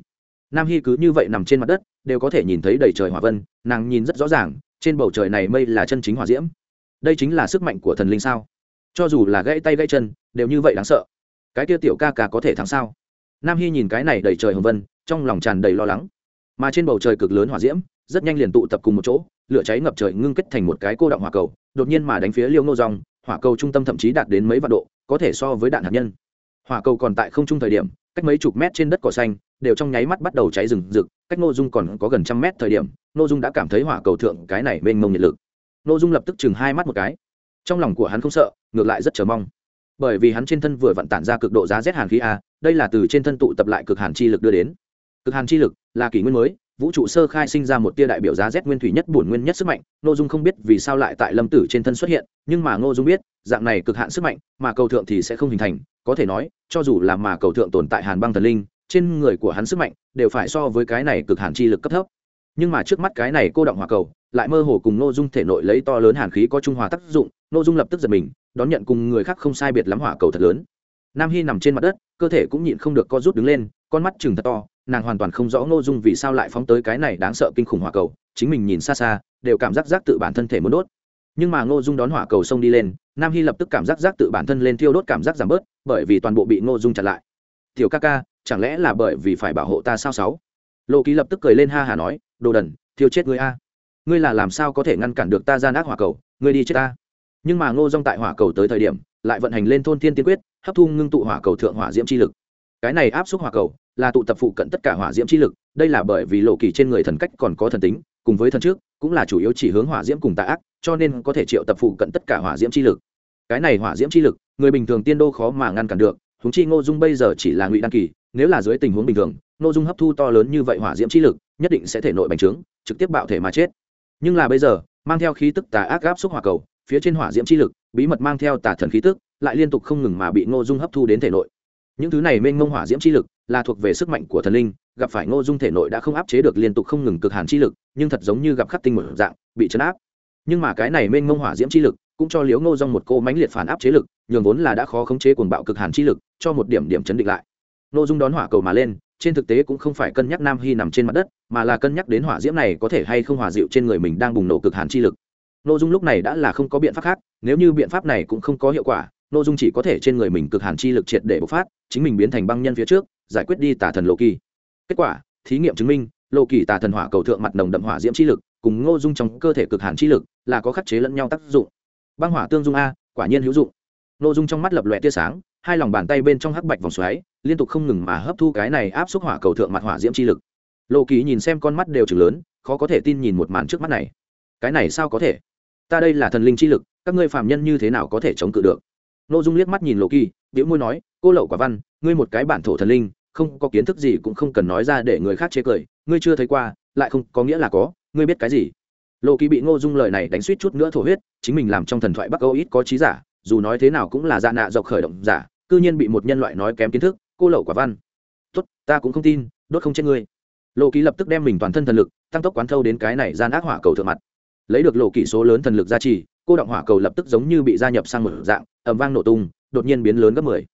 Nam hy cứ như vậy nằm trên mặt đất, đều có thể nhìn thấy đầy trời hỏa vân, nàng nhìn rất rõ ràng, trên bầu trời này mây là chân chính hỏa diễm. Đây chính là sức mạnh của thần linh sao? Cho dù là gãy tay gãy chân, đều như vậy đáng sợ. Cái kia tiểu ca ca có thể thắng sao? Nam hy nhìn cái này đầy trời hồng vân, trong lòng tràn đầy lo lắng. Mà trên bầu trời cực lớn hỏa diễm rất nhanh liền tụ tập cùng một chỗ, lửa cháy ngập trời ngưng kết thành một cái cô động hỏa cầu, đột nhiên mà đánh phía liêu ngô rong hỏa cầu trung tâm thậm chí đạt đến mấy vạn độ, có thể so với đạn hạt nhân. Hỏa cầu còn tại không trung thời điểm, cách mấy chục mét trên đất cỏ xanh, đều trong nháy mắt bắt đầu cháy rừng rực, cách ngô dung còn có gần trăm mét thời điểm, ngô dung đã cảm thấy hỏa cầu thượng cái này mênh mông nhiệt lực. Ngô dung lập tức chừng hai mắt một cái. Trong lòng của hắn không sợ, ngược lại rất chờ mong. Bởi vì hắn trên thân vừa vận tản ra cực độ giá rét hàn khí a, đây là từ trên thân tụ tập lại cực hàn chi lực đưa đến. Cực hàn chi lực là kỷ nguyên mới vũ trụ sơ khai sinh ra một tia đại biểu giá rét nguyên thủy nhất bổn nguyên nhất sức mạnh, ngô dung không biết vì sao lại tại lâm tử trên thân xuất hiện, nhưng mà ngô dung biết, dạng này cực hạn sức mạnh, mà cầu thượng thì sẽ không hình thành, có thể nói, cho dù là mà cầu thượng tồn tại hàn băng thần linh, trên người của hắn sức mạnh đều phải so với cái này cực hàn chi lực cấp thấp. Nhưng mà trước mắt cái này cô động hỏa cầu, lại mơ hồ cùng ngô dung thể nội lấy to lớn hàn khí có trung hòa tác dụng, ngô dung lập tức giật mình, đón nhận cùng người khác không sai biệt lắm hỏa cầu thật lớn. Nam hy nằm trên mặt đất, cơ thể cũng nhịn không được co rút đứng lên, con mắt chừng thật to nàng hoàn toàn không rõ ngô dung vì sao lại phóng tới cái này đáng sợ kinh khủng hỏa cầu, chính mình nhìn xa xa, đều cảm giác giác tự bản thân thể muốn đốt. Nhưng mà ngô dung đón hỏa cầu sông đi lên, nam hy lập tức cảm giác giác tự bản thân lên thiêu đốt cảm giác giảm bớt, bởi vì toàn bộ bị ngô dung chặn lại. Tiểu ca ca, chẳng lẽ là bởi vì phải bảo hộ ta sao sáu? Lộ ký lập tức cười lên ha hà nói, đồ đần, thiêu chết ngươi a. Ngươi là làm sao có thể ngăn cản được ta gian ác hỏa cầu? Ngươi đi chết ta. Nhưng mà ngô dung tại hỏa cầu tới thời điểm, lại vận hành lên thôn thiên tiên quyết, hấp thu ngưng tụ hỏa cầu thượng hỏa diễm chi lực cái này áp suất hỏa cầu là tụ tập phụ cận tất cả hỏa diễm chi lực, đây là bởi vì lộ kỳ trên người thần cách còn có thần tính, cùng với thần trước, cũng là chủ yếu chỉ hướng hỏa diễm cùng tạ ác, cho nên có thể triệu tập phụ cận tất cả hỏa diễm chi lực. Cái này hỏa diễm chi lực, người bình thường tiên đô khó mà ngăn cản được húng chi ngô dung bây giờ chỉ là ngụy đăng kỳ, nếu là dưới tình huống bình thường, ngô dung hấp thu to lớn như vậy hỏa diễm chi lực, nhất định sẽ thể nội bành trướng, trực tiếp bạo thể mà chết. Nhưng là bây giờ, mang theo khí tức tà ác gáp xúc hỏa cầu, phía trên hỏa diễm chi lực, bí mật mang theo tà thần khí tức, lại liên tục không ngừng mà bị ngô dung hấp thu đến thể nội những thứ này mênh mông hỏa diễm chi lực là thuộc về sức mạnh của thần linh, gặp phải ngô dung thể nội đã không áp chế được liên tục không ngừng cực hàn chi lực, nhưng thật giống như gặp khắc tinh một dạng, bị chấn áp. Nhưng mà cái này mênh mông hỏa diễm chi lực cũng cho liếu ngô dung một cô mánh liệt phản áp chế lực, nhường vốn là đã khó khống chế cuồng bạo cực hàn chi lực, cho một điểm điểm chấn định lại. Ngô dung đón hỏa cầu mà lên, trên thực tế cũng không phải cân nhắc nam hy nằm trên mặt đất, mà là cân nhắc đến hỏa diễm này có thể hay không hòa dịu trên người mình đang bùng nổ cực hàn chi lực. Nội dung lúc này đã là không có biện pháp khác, nếu như biện pháp này cũng không có hiệu quả nội dung chỉ có thể trên người mình cực hàn chi lực triệt để bộc phát, chính mình biến thành băng nhân phía trước, giải quyết đi tà thần lộ kỳ. Kết quả, thí nghiệm chứng minh lộ kỳ tà thần hỏa cầu thượng mặt nồng đậm hỏa diễm chi lực, cùng ngô dung trong cơ thể cực hàn chi lực, là có khắc chế lẫn nhau tác dụng. Băng hỏa tương dung a, quả nhiên hữu dụng. Ngô dung trong mắt lập lòe tia sáng, hai lòng bàn tay bên trong hắc bạch vòng xoáy, liên tục không ngừng mà hấp thu cái này áp xúc hỏa cầu thượng mặt hỏa diễm chi lực. Lộ kỳ nhìn xem con mắt đều chừng lớn, khó có thể tin nhìn một màn trước mắt này. Cái này sao có thể? Ta đây là thần linh chi lực, các ngươi phạm nhân như thế nào có thể chống cự được? N ô dung liếc mắt nhìn lộ kỳ biểu môi nói, cô lậu quả văn, ngươi một cái bản thổ thần linh, không có kiến thức gì cũng không cần nói ra để người khác chế cười. Ngươi chưa thấy qua, lại không có nghĩa là có. Ngươi biết cái gì? Lộ kỳ bị ngô dung lời này đánh suýt chút nữa thổ huyết, chính mình làm trong thần thoại bắc âu ít có trí giả, dù nói thế nào cũng là dạ nạ dọc khởi động giả, cư nhiên bị một nhân loại nói kém kiến thức, cô lậu quả văn. Tốt, ta cũng không tin, đốt không chết ngươi. Lộ kỳ lập tức đem mình toàn thân thần lực, tăng tốc quán thâu đến cái này gian ác hỏa cầu thượng mặt. Lấy được lộ kỳ số lớn thần lực gia trì cô động hỏa cầu lập tức giống như bị gia nhập sang một dạng ẩm vang nổ tung, đột nhiên biến lớn gấp mười.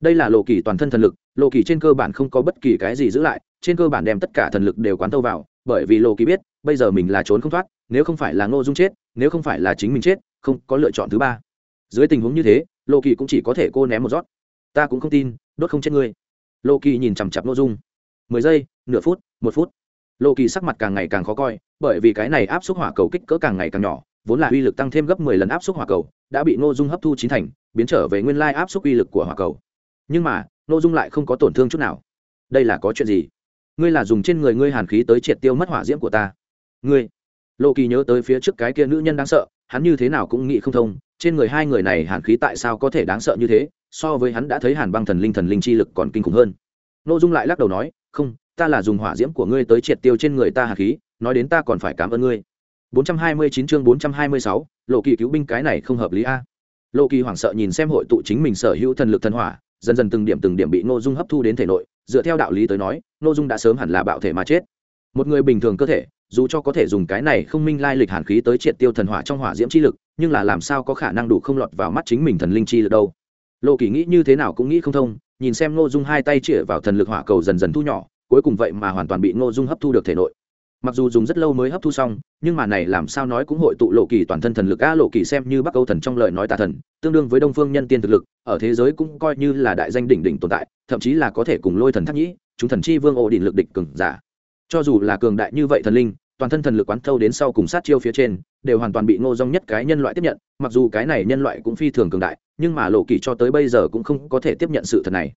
Đây là lộ kỳ toàn thân thần lực, lộ kỳ trên cơ bản không có bất kỳ cái gì giữ lại, trên cơ bản đem tất cả thần lực đều quán tâu vào, bởi vì lộ kỳ biết, bây giờ mình là trốn không thoát, nếu không phải là ngô dung chết, nếu không phải là chính mình chết, không có lựa chọn thứ ba. Dưới tình huống như thế, lộ kỳ cũng chỉ có thể cô ném một rót ta cũng không tin, đốt không chết ngươi. Lộ kỳ nhìn chằm chặp ngô dung. Mười giây, nửa phút, một phút. Lộ kỳ sắc mặt càng ngày càng khó coi, bởi vì cái này áp suất hỏa cầu kích cỡ càng ngày càng nhỏ vốn là uy lực tăng thêm gấp mười lần áp suất hỏa cầu, đã bị ngô dung hấp thu chín thành, biến trở về nguyên lai áp suất uy lực của hỏa cầu. Nhưng mà, ngô dung lại không có tổn thương chút nào. Đây là có chuyện gì? Ngươi là dùng trên người ngươi hàn khí tới triệt tiêu mất hỏa diễm của ta. Ngươi. Lộ kỳ nhớ tới phía trước cái kia nữ nhân đáng sợ, hắn như thế nào cũng nghĩ không thông, trên người hai người này hàn khí tại sao có thể đáng sợ như thế, so với hắn đã thấy hàn băng thần linh thần linh chi lực còn kinh khủng hơn. Ngô dung lại lắc đầu nói, không, ta là dùng hỏa diễm của ngươi tới triệt tiêu trên người ta hàn khí, nói đến ta còn phải cảm ơn ngươi. 429 chương 426, lộ kỳ cứu binh cái này không hợp lý a. Lộ kỳ hoảng sợ nhìn xem hội tụ chính mình sở hữu thần lực thần hỏa dần dần từng điểm từng điểm bị ngô dung hấp thu đến thể nội dựa theo đạo lý tới nói ngô dung đã sớm hẳn là bạo thể mà chết. Một người bình thường cơ thể dù cho có thể dùng cái này không minh lai lịch hàn khí tới triệt tiêu thần hỏa trong hỏa diễm chi lực nhưng là làm sao có khả năng đủ không lọt vào mắt chính mình thần linh chi lực đâu. Lộ kỳ nghĩ như thế nào cũng nghĩ không thông nhìn xem ngô dung hai tay chĩa vào thần lực hỏa cầu dần dần thu nhỏ cuối cùng vậy mà hoàn toàn bị ngô dung hấp thu được thể nội mặc dù dùng rất lâu mới hấp thu xong, nhưng mà này làm sao nói cũng hội tụ lộ kỳ toàn thân thần lực a lộ kỳ xem như bắc âu thần trong lời nói tà thần, tương đương với đông phương nhân tiên thực lực, ở thế giới cũng coi như là đại danh đỉnh đỉnh tồn tại, thậm chí là có thể cùng lôi thần thắc nhĩ, chúng thần chi vương ổ đỉnh lực địch cường giả. Cho dù là cường đại như vậy thần linh, toàn thân thần lực quán thâu đến sau cùng sát chiêu phía trên, đều hoàn toàn bị ngô dong nhất cái nhân loại tiếp nhận, mặc dù cái này nhân loại cũng phi thường cường đại, nhưng mà lộ kỳ cho tới bây giờ cũng không có thể tiếp nhận sự thật này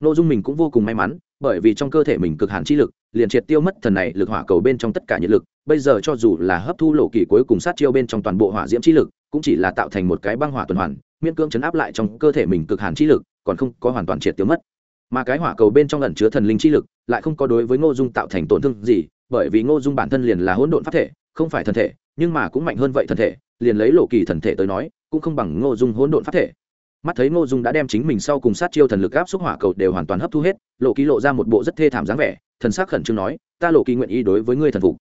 ngô dung mình cũng vô cùng may mắn, bởi vì trong cơ thể mình cực hàn chi lực, liền triệt tiêu mất thần này lực hỏa cầu bên trong tất cả nhiệt lực. Bây giờ cho dù là hấp thu lộ kỳ cuối cùng sát chiêu bên trong toàn bộ hỏa diễm chi lực, cũng chỉ là tạo thành một cái băng hỏa tuần hoàn, miễn cưỡng chấn áp lại trong cơ thể mình cực hàn chi lực, còn không có hoàn toàn triệt tiêu mất. Mà cái hỏa cầu bên trong ẩn chứa thần linh chi lực, lại không có đối với ngô dung tạo thành tổn thương gì, bởi vì ngô dung bản thân liền là hỗn độn pháp thể, không phải thần thể, nhưng mà cũng mạnh hơn vậy thần thể, liền lấy lộ kỳ thần thể tới nói, cũng không bằng ngô dung hỗn độn pháp thể mắt thấy ngô dung đã đem chính mình sau cùng sát chiêu thần lực áp xúc hỏa cầu đều hoàn toàn hấp thu hết, lộ kỳ lộ ra một bộ rất thê thảm dáng vẻ, thần sắc khẩn trương nói, ta lộ kỳ nguyện ý đối với ngươi thần phục.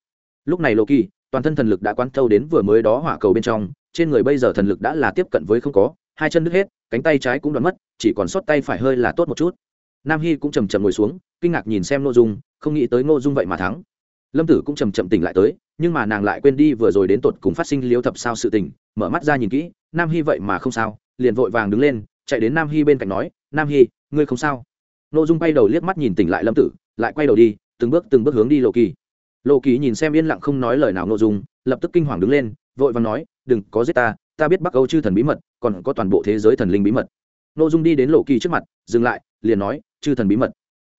Lúc này lộ kỳ toàn thân thần lực đã quán thâu đến vừa mới đó hỏa cầu bên trong, trên người bây giờ thần lực đã là tiếp cận với không có, hai chân đứt hết, cánh tay trái cũng đoán mất, chỉ còn sót tay phải hơi là tốt một chút. Nam hy cũng chầm chầm ngồi xuống, kinh ngạc nhìn xem ngô dung, không nghĩ tới ngô dung vậy mà thắng. Lâm tử cũng chầm chậm tỉnh lại tới, nhưng mà nàng lại quên đi vừa rồi đến tột cùng phát sinh liếu thập sao sự tình, mở mắt ra nhìn kỹ, nam hy vậy mà không sao liền vội vàng đứng lên, chạy đến nam hy bên cạnh nói, nam hy ngươi không sao? Ngô dung bay đầu liếc mắt nhìn tỉnh lại lâm tử, lại quay đầu đi, từng bước từng bước hướng đi lộ kỳ. Lộ kỳ nhìn xem yên lặng không nói lời nào ngô dung, lập tức kinh hoàng đứng lên, vội vàng nói, đừng có giết ta ta biết bắc âu chư thần bí mật, còn có toàn bộ thế giới thần linh bí mật. Ngô dung đi đến lộ kỳ trước mặt, dừng lại, liền nói, chư thần bí mật.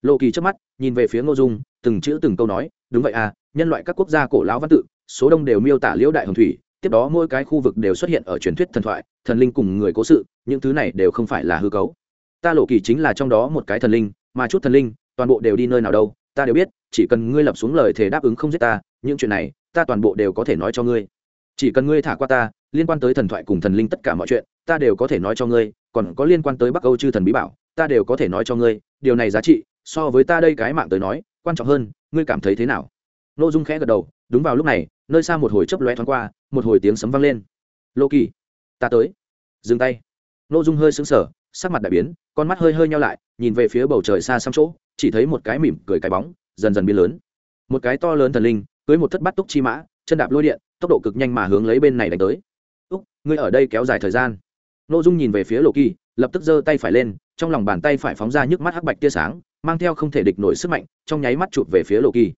Lộ kỳ trước mắt, nhìn về phía ngô dung, từng chữ từng câu nói, đúng vậy à nhân loại các quốc gia cổ lão văn tự, số đông đều miêu tả liễu đại hồng thủy tiếp đó mỗi cái khu vực đều xuất hiện ở truyền thuyết thần thoại, thần linh cùng người cố sự, những thứ này đều không phải là hư cấu. Ta lộ kỳ chính là trong đó một cái thần linh, mà chút thần linh, toàn bộ đều đi nơi nào đâu, ta đều biết, chỉ cần ngươi lập xuống lời thề đáp ứng không giết ta, những chuyện này, ta toàn bộ đều có thể nói cho ngươi. Chỉ cần ngươi thả qua ta, liên quan tới thần thoại cùng thần linh tất cả mọi chuyện, ta đều có thể nói cho ngươi, còn có liên quan tới bắc âu chư thần bí bảo, ta đều có thể nói cho ngươi, điều này giá trị, so với ta đây cái mạng tới nói, quan trọng hơn, ngươi cảm thấy thế nào? N ô dung khẽ gật đầu, đúng vào lúc này nơi xa một hồi chớp lóe thoáng qua một hồi tiếng sấm vang lên. Lô kỳ ta tới. Dừng tay. Nô dung hơi sững sờ, sắc mặt đại biến con mắt hơi hơi nhau lại nhìn về phía bầu trời xa xăm chỗ chỉ thấy một cái mỉm cười cái bóng dần dần biến lớn. Một cái to lớn thần linh cưới một thất bát túc chi mã chân đạp lôi điện tốc độ cực nhanh mà hướng lấy bên này đánh tới. Úc ngươi ở đây kéo dài thời gian. Nô dung nhìn về phía lộ kỳ lập tức giơ tay phải lên trong lòng bàn tay phải phóng ra nhức mắt hắc bạch tia sáng mang theo không thể địch nổi sức mạnh trong nháy mắt chụp về phía lộ kỳ.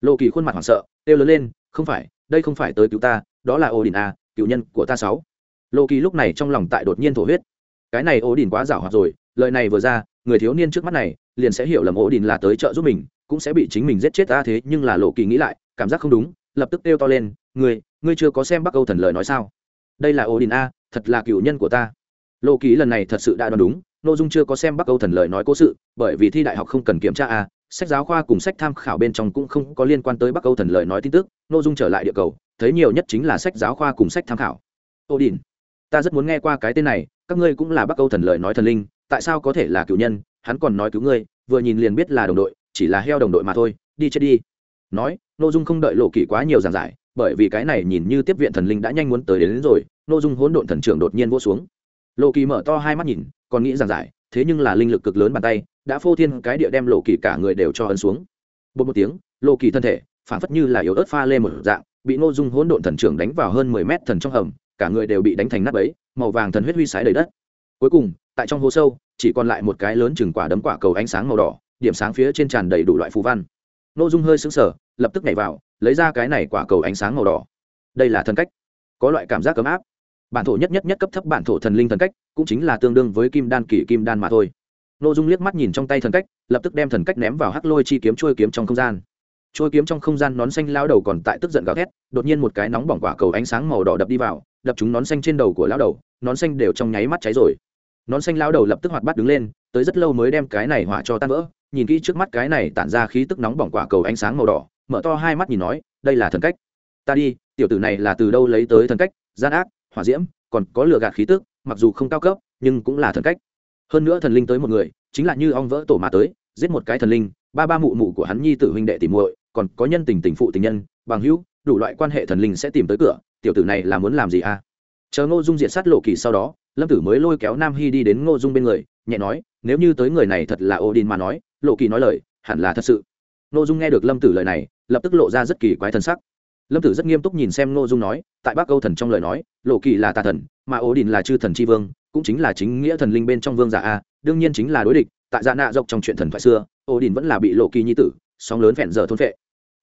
Lộ kỳ khuôn mặt hoảng sợ kêu lớn lên không phải đây không phải tới cứu ta, đó là ô đình a cựu nhân của ta sáu. Lô kỳ lúc này trong lòng tại đột nhiên thổ huyết. Cái này ô đình quá giảo hoạt rồi, lời này vừa ra, người thiếu niên trước mắt này liền sẽ hiểu lầm ô đình là tới trợ giúp mình, cũng sẽ bị chính mình giết chết ta thế, nhưng là lộ kỳ nghĩ lại, cảm giác không đúng, lập tức kêu to lên, ngươi ngươi chưa có xem bắc âu thần lời nói sao? Đây là ô đình a thật là cựu nhân của ta. Lộ kỳ lần này thật sự đã đoán đúng nội dung chưa có xem bắc âu thần lời nói cố sự, bởi vì thi đại học không cần kiểm tra a sách giáo khoa cùng sách tham khảo bên trong cũng không có liên quan tới bắc âu thần lời nói tin tức nội dung trở lại địa cầu thấy nhiều nhất chính là sách giáo khoa cùng sách tham khảo. Ô đình ta rất muốn nghe qua cái tên này các ngươi cũng là bắc âu thần lời nói thần linh tại sao có thể là cựu nhân? Hắn còn nói cứu ngươi vừa nhìn liền biết là đồng đội chỉ là heo đồng đội mà thôi đi chết đi. Nói nội dung không đợi lộ kỷ quá nhiều giảng giải bởi vì cái này nhìn như tiếp viện thần linh đã nhanh muốn tới đến, đến rồi nội dung hỗn độn thần trưởng đột nhiên vô xuống. Lộ kỳ mở to hai mắt nhìn còn nghĩ giảng giải thế nhưng là linh lực cực lớn bàn tay đã phô thiên cái địa đem lộ kỳ cả người đều cho ấn xuống. Bột một tiếng, lộ kỳ thân thể phản phất như là yếu ớt pha lê một dạng, bị ngô dung hỗn độn thần trưởng đánh vào hơn mười mét thần trong hầm, cả người đều bị đánh thành nát bấy, màu vàng thần huyết huy sái đầy đất. Cuối cùng, tại trong hố sâu, chỉ còn lại một cái lớn chừng quả đấm quả cầu ánh sáng màu đỏ, điểm sáng phía trên tràn đầy đủ loại phù văn. Ngô dung hơi sững sờ, lập tức nhảy vào, lấy ra cái này quả cầu ánh sáng màu đỏ. Đây là thân cách, có loại cảm giác ấm áp. Bản thổ nhất nhất nhất cấp thấp bản thổ thần linh thần cách, cũng chính là tương đương với kim đan, kỷ kim đan mà thôi n ô dung liếc mắt nhìn trong tay thần cách, lập tức đem thần cách ném vào hắc lôi chi kiếm trôi kiếm trong không gian. Trôi kiếm trong không gian nón xanh lao đầu còn tại tức giận gào thét, đột nhiên một cái nóng bỏng quả cầu ánh sáng màu đỏ đập đi vào, đập chúng nón xanh trên đầu của lao đầu, nón xanh đều trong nháy mắt cháy rồi. Nón xanh lao đầu lập tức hoạt bắt đứng lên, tới rất lâu mới đem cái này hỏa cho tan vỡ, nhìn kỹ trước mắt cái này tản ra khí tức nóng bỏng quả cầu ánh sáng màu đỏ, mở to hai mắt nhìn nói, đây là thần cách. Ta đi, tiểu tử này là từ đâu lấy tới thần cách? Gian ác, hỏa diễm, còn có lửa gạt khí tức, mặc dù không cao cấp, nhưng cũng là thần cách hơn nữa thần linh tới một người, chính là như ong vỡ tổ mà tới, giết một cái thần linh, ba ba mụ mụ của hắn nhi tử huynh đệ tìm muội, còn có nhân tình tình phụ tình nhân, bằng hữu, đủ loại quan hệ thần linh sẽ tìm tới cửa, tiểu tử này là muốn làm gì à? Chờ ngô dung diện sát lộ kỳ sau đó, lâm tử mới lôi kéo nam hy đi đến ngô dung bên người, nhẹ nói, nếu như tới người này thật là ô đình mà nói, lộ kỳ nói lời, hẳn là thật sự. Ngô dung nghe được lâm tử lời này, lập tức lộ ra rất kỳ quái thân sắc. Lâm tử rất nghiêm túc nhìn xem ngô dung nói, tại bắc Âu thần trong lời nói, lộ kỳ là tà thần, mà ô đình là chư thần tri vương cũng chính là chính nghĩa thần linh bên trong vương giả a, đương nhiên chính là đối địch, tại dạ nạ dọc trong chuyện thần thoại xưa ô đình vẫn là bị lộ kỳ nhi tử, sóng lớn phèn giờ thôn phệ.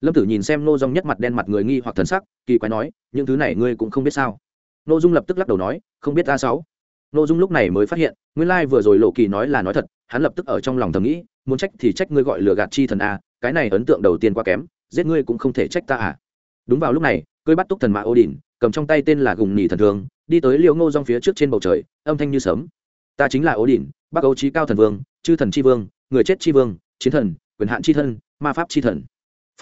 Lâm tử nhìn xem nô dung nhất mặt đen mặt người nghi hoặc thần sắc, kỳ quái nói, những thứ này ngươi cũng không biết sao? Nô dung lập tức lắc đầu nói, không biết a sáu nô dung lúc này mới phát hiện, nguyên lai vừa rồi lộ kỳ nói là nói thật, hắn lập tức ở trong lòng thầm nghĩ, muốn trách thì trách ngươi gọi lừa gạt chi thần a, cái này ấn tượng đầu tiên quá kém, giết ngươi cũng không thể trách ta à. Đúng vào lúc này, cưới bắt túc thần mạ ô đình cầm trong tay tên là gùng nhì thần thường đi tới liều ngô rong phía trước trên bầu trời, âm thanh như sấm. Ta chính là ố đỉnh bắc âu trí cao thần vương, chư thần tri vương, người chết tri vương, chiến thần, quyền hạn tri thân, ma pháp tri thần.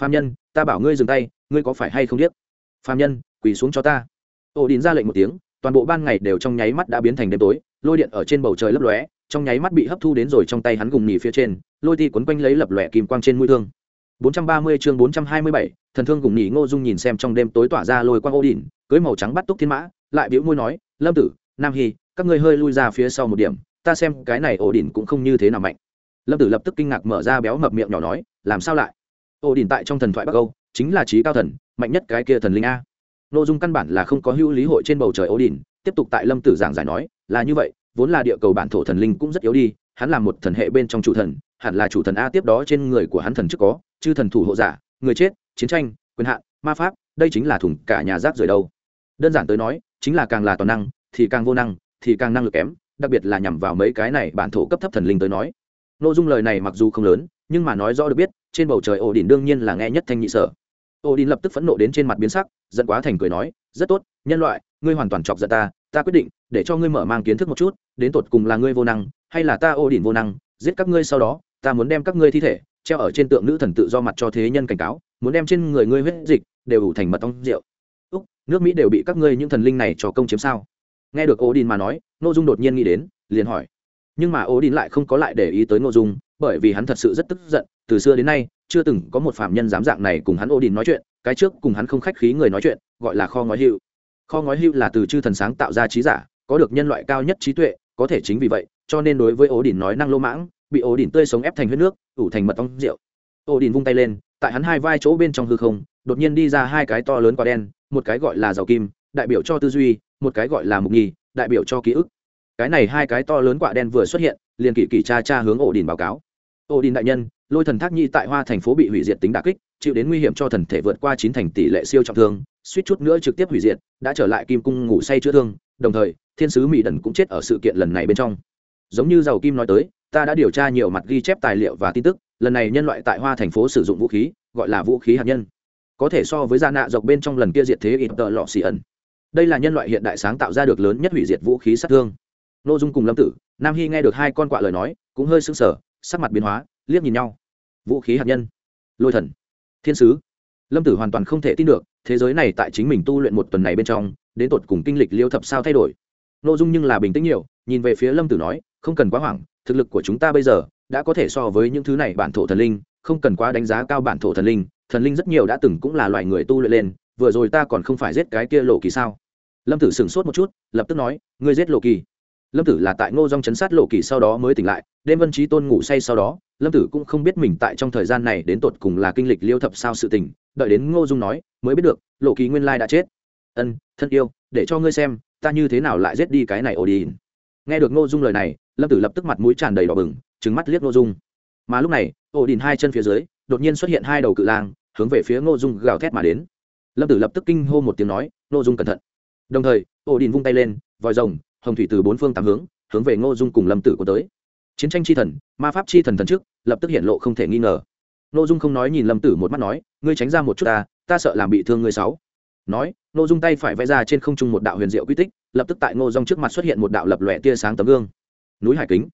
Phạm nhân, ta bảo ngươi dừng tay, ngươi có phải hay không biết phạm nhân, quỳ xuống cho ta. Ổ đỉnh ra lệnh một tiếng, toàn bộ ban ngày đều trong nháy mắt đã biến thành đêm tối, lôi điện ở trên bầu trời lấp lóe, trong nháy mắt bị hấp thu đến rồi trong tay hắn gùng nhì phía trên, lôi ti quấn quanh lấy lập lòe kim quang trên mũi thương. 430 chương 427, thần thương cùng nhỉ ngô dung nhìn xem trong đêm tối tỏa ra lôi quang ô đỉnh cưới màu trắng bắt túc thiên mã lại bĩu môi nói lâm tử nam hy các ngươi hơi lui ra phía sau một điểm ta xem cái này ổ đỉnh cũng không như thế nào mạnh. Lâm tử lập tức kinh ngạc mở ra béo mập miệng nhỏ nói làm sao lại? Ổ đỉnh tại trong thần thoại bắc âu chính là trí cao thần mạnh nhất cái kia thần linh a. Ngô dung căn bản là không có hữu lý hội trên bầu trời ổ đỉnh tiếp tục tại lâm tử giảng giải nói là như vậy vốn là địa cầu bản thổ thần linh cũng rất yếu đi hắn là một thần hệ bên trong chủ thần hẳn là chủ thần a tiếp đó trên người của hắn thần trước có chư thần thủ hộ giả, người chết, chiến tranh, quyền hạn, ma pháp, đây chính là thủng cả nhà rác rời đâu. Đơn giản tới nói, chính là càng là toàn năng, thì càng vô năng, thì càng năng lực kém, đặc biệt là nhằm vào mấy cái này bản thổ cấp thấp thần linh tới nói. Nội dung lời này mặc dù không lớn, nhưng mà nói rõ được biết, trên bầu trời ổ đỉnh đương nhiên là nghe nhất thanh nhị sở. Ổ đỉnh lập tức phẫn nộ đến trên mặt biến sắc, giận quá thành cười nói, rất tốt, nhân loại, ngươi hoàn toàn chọc giận ta ta quyết định để cho ngươi mở mang kiến thức một chút, đến tột cùng là ngươi vô năng, hay là ta ổ đỉnh vô năng, giết các ngươi sau đó ta muốn đem các ngươi thi thể treo ở trên tượng nữ thần tự do mặt cho thế nhân cảnh cáo, muốn đem trên người ngươi huyết dịch đều ủ thành mật ong rượu. Úc, nước mỹ đều bị các ngươi những thần linh này cho công chiếm sao? Nghe được ổ đình mà nói nội dung đột nhiên nghĩ đến, liền hỏi. Nhưng mà ổ đình lại không có lại để ý tới nội dung, bởi vì hắn thật sự rất tức giận, từ xưa đến nay, chưa từng có một phạm nhân dám dạng này cùng hắn ổ đình nói chuyện, cái trước cùng hắn không khách khí người nói chuyện, gọi là kho ngói hưu kho ngói hưu là từ chư thần sáng tạo ra trí giả, có được nhân loại cao nhất trí tuệ, có thể chính vì vậy, cho nên đối với ổ đình nói năng lô mãng bị ổ đỉnh tươi sống ép thành huyết nước ủ thành mật ong rượu. Ổ đỉnh vung tay lên tại hắn hai vai chỗ bên trong hư không đột nhiên đi ra hai cái to lớn quả đen một cái gọi là giàu kim đại biểu cho tư duy một cái gọi là mục nghi, đại biểu cho ký ức. Cái này hai cái to lớn quả đen vừa xuất hiện liền kỷ kỷ cha cha hướng ổ đỉnh báo cáo. Ổ đỉnh đại nhân lôi thần thác nhi tại hoa thành phố bị hủy diệt tính đà kích chịu đến nguy hiểm cho thần thể vượt qua chín thành tỷ lệ siêu trọng thương suýt chút nữa trực tiếp hủy diệt đã trở lại kim cung ngủ say chữa thương đồng thời thiên sứ mỹ đần cũng chết ở sự kiện lần này bên trong. Giống như giàu kim nói tới ta đã điều tra nhiều mặt ghi chép tài liệu và tin tức, lần này nhân loại tại hoa thành phố sử dụng vũ khí, gọi là vũ khí hạt nhân. Có thể so với gia nạ dọc bên trong lần kia diệt thế ít tợ lọ xì ẩn đây là nhân loại hiện đại sáng tạo ra được lớn nhất hủy diệt vũ khí sát thương. N ô dung cùng lâm tử, nam hy nghe được hai con quạ lời nói, cũng hơi sưng sở sắc mặt biến hóa, liếc nhìn nhau. Vũ khí hạt nhân. Lôi thần. Thiên sứ. Lâm tử hoàn toàn không thể tin được, thế giới này tại chính mình tu luyện một tuần này bên trong, đến tột cùng kinh lịch liêu thập sao thay đổi. N ô dung nhưng là bình tĩnh nhiều, nhìn về phía lâm tử nói, không cần quá hoảng thực lực của chúng ta bây giờ đã có thể so với những thứ này bản thổ thần linh, không cần quá đánh giá cao bản thổ thần linh. Thần linh rất nhiều đã từng cũng là loài người tu luyện lên, vừa rồi ta còn không phải giết cái kia lộ kỳ sao? Lâm tử sửng sốt một chút, lập tức nói, ngươi giết lộ kỳ? Lâm tử là tại ngô dong chấn sát lộ kỳ sau đó mới tỉnh lại, đêm vân trí tôn ngủ say sau đó, lâm tử cũng không biết mình tại trong thời gian này đến tột cùng là kinh lịch liêu thập sao sự tình. Đợi đến ngô dung nói, mới biết được, lộ kỳ nguyên lai đã chết. Ân, thân yêu, để cho ngươi xem, ta như thế nào lại giết đi cái này ổ đi nghe được ngô dung lời này lâm tử lập tức mặt mũi tràn đầy đỏ bừng trứng mắt liếc ngô dung. Mà lúc này, ổ đình hai chân phía dưới, đột nhiên xuất hiện hai đầu cự lang, hướng về phía ngô dung gào thét mà đến. Lâm tử lập tức kinh hô một tiếng nói, ngô dung cẩn thận. Đồng thời, ổ đình vung tay lên, vòi rồng, hồng thủy từ bốn phương tám hướng hướng về ngô dung cùng lâm tử của tới. Chiến tranh chi thần, ma pháp chi thần thần trước, lập tức hiện lộ không thể nghi ngờ. Ngô dung không nói nhìn lâm tử một mắt nói, ngươi tránh ra một chút ta ta sợ làm bị thương ngươi sáu. Nói, ngô dung tay phải vẽ ra trên không trung một đạo huyền diệu quy tích, lập tức tại ngô dung trước mặt xuất hiện một đạo lập lòe tia sáng tấm gương núi hải kính.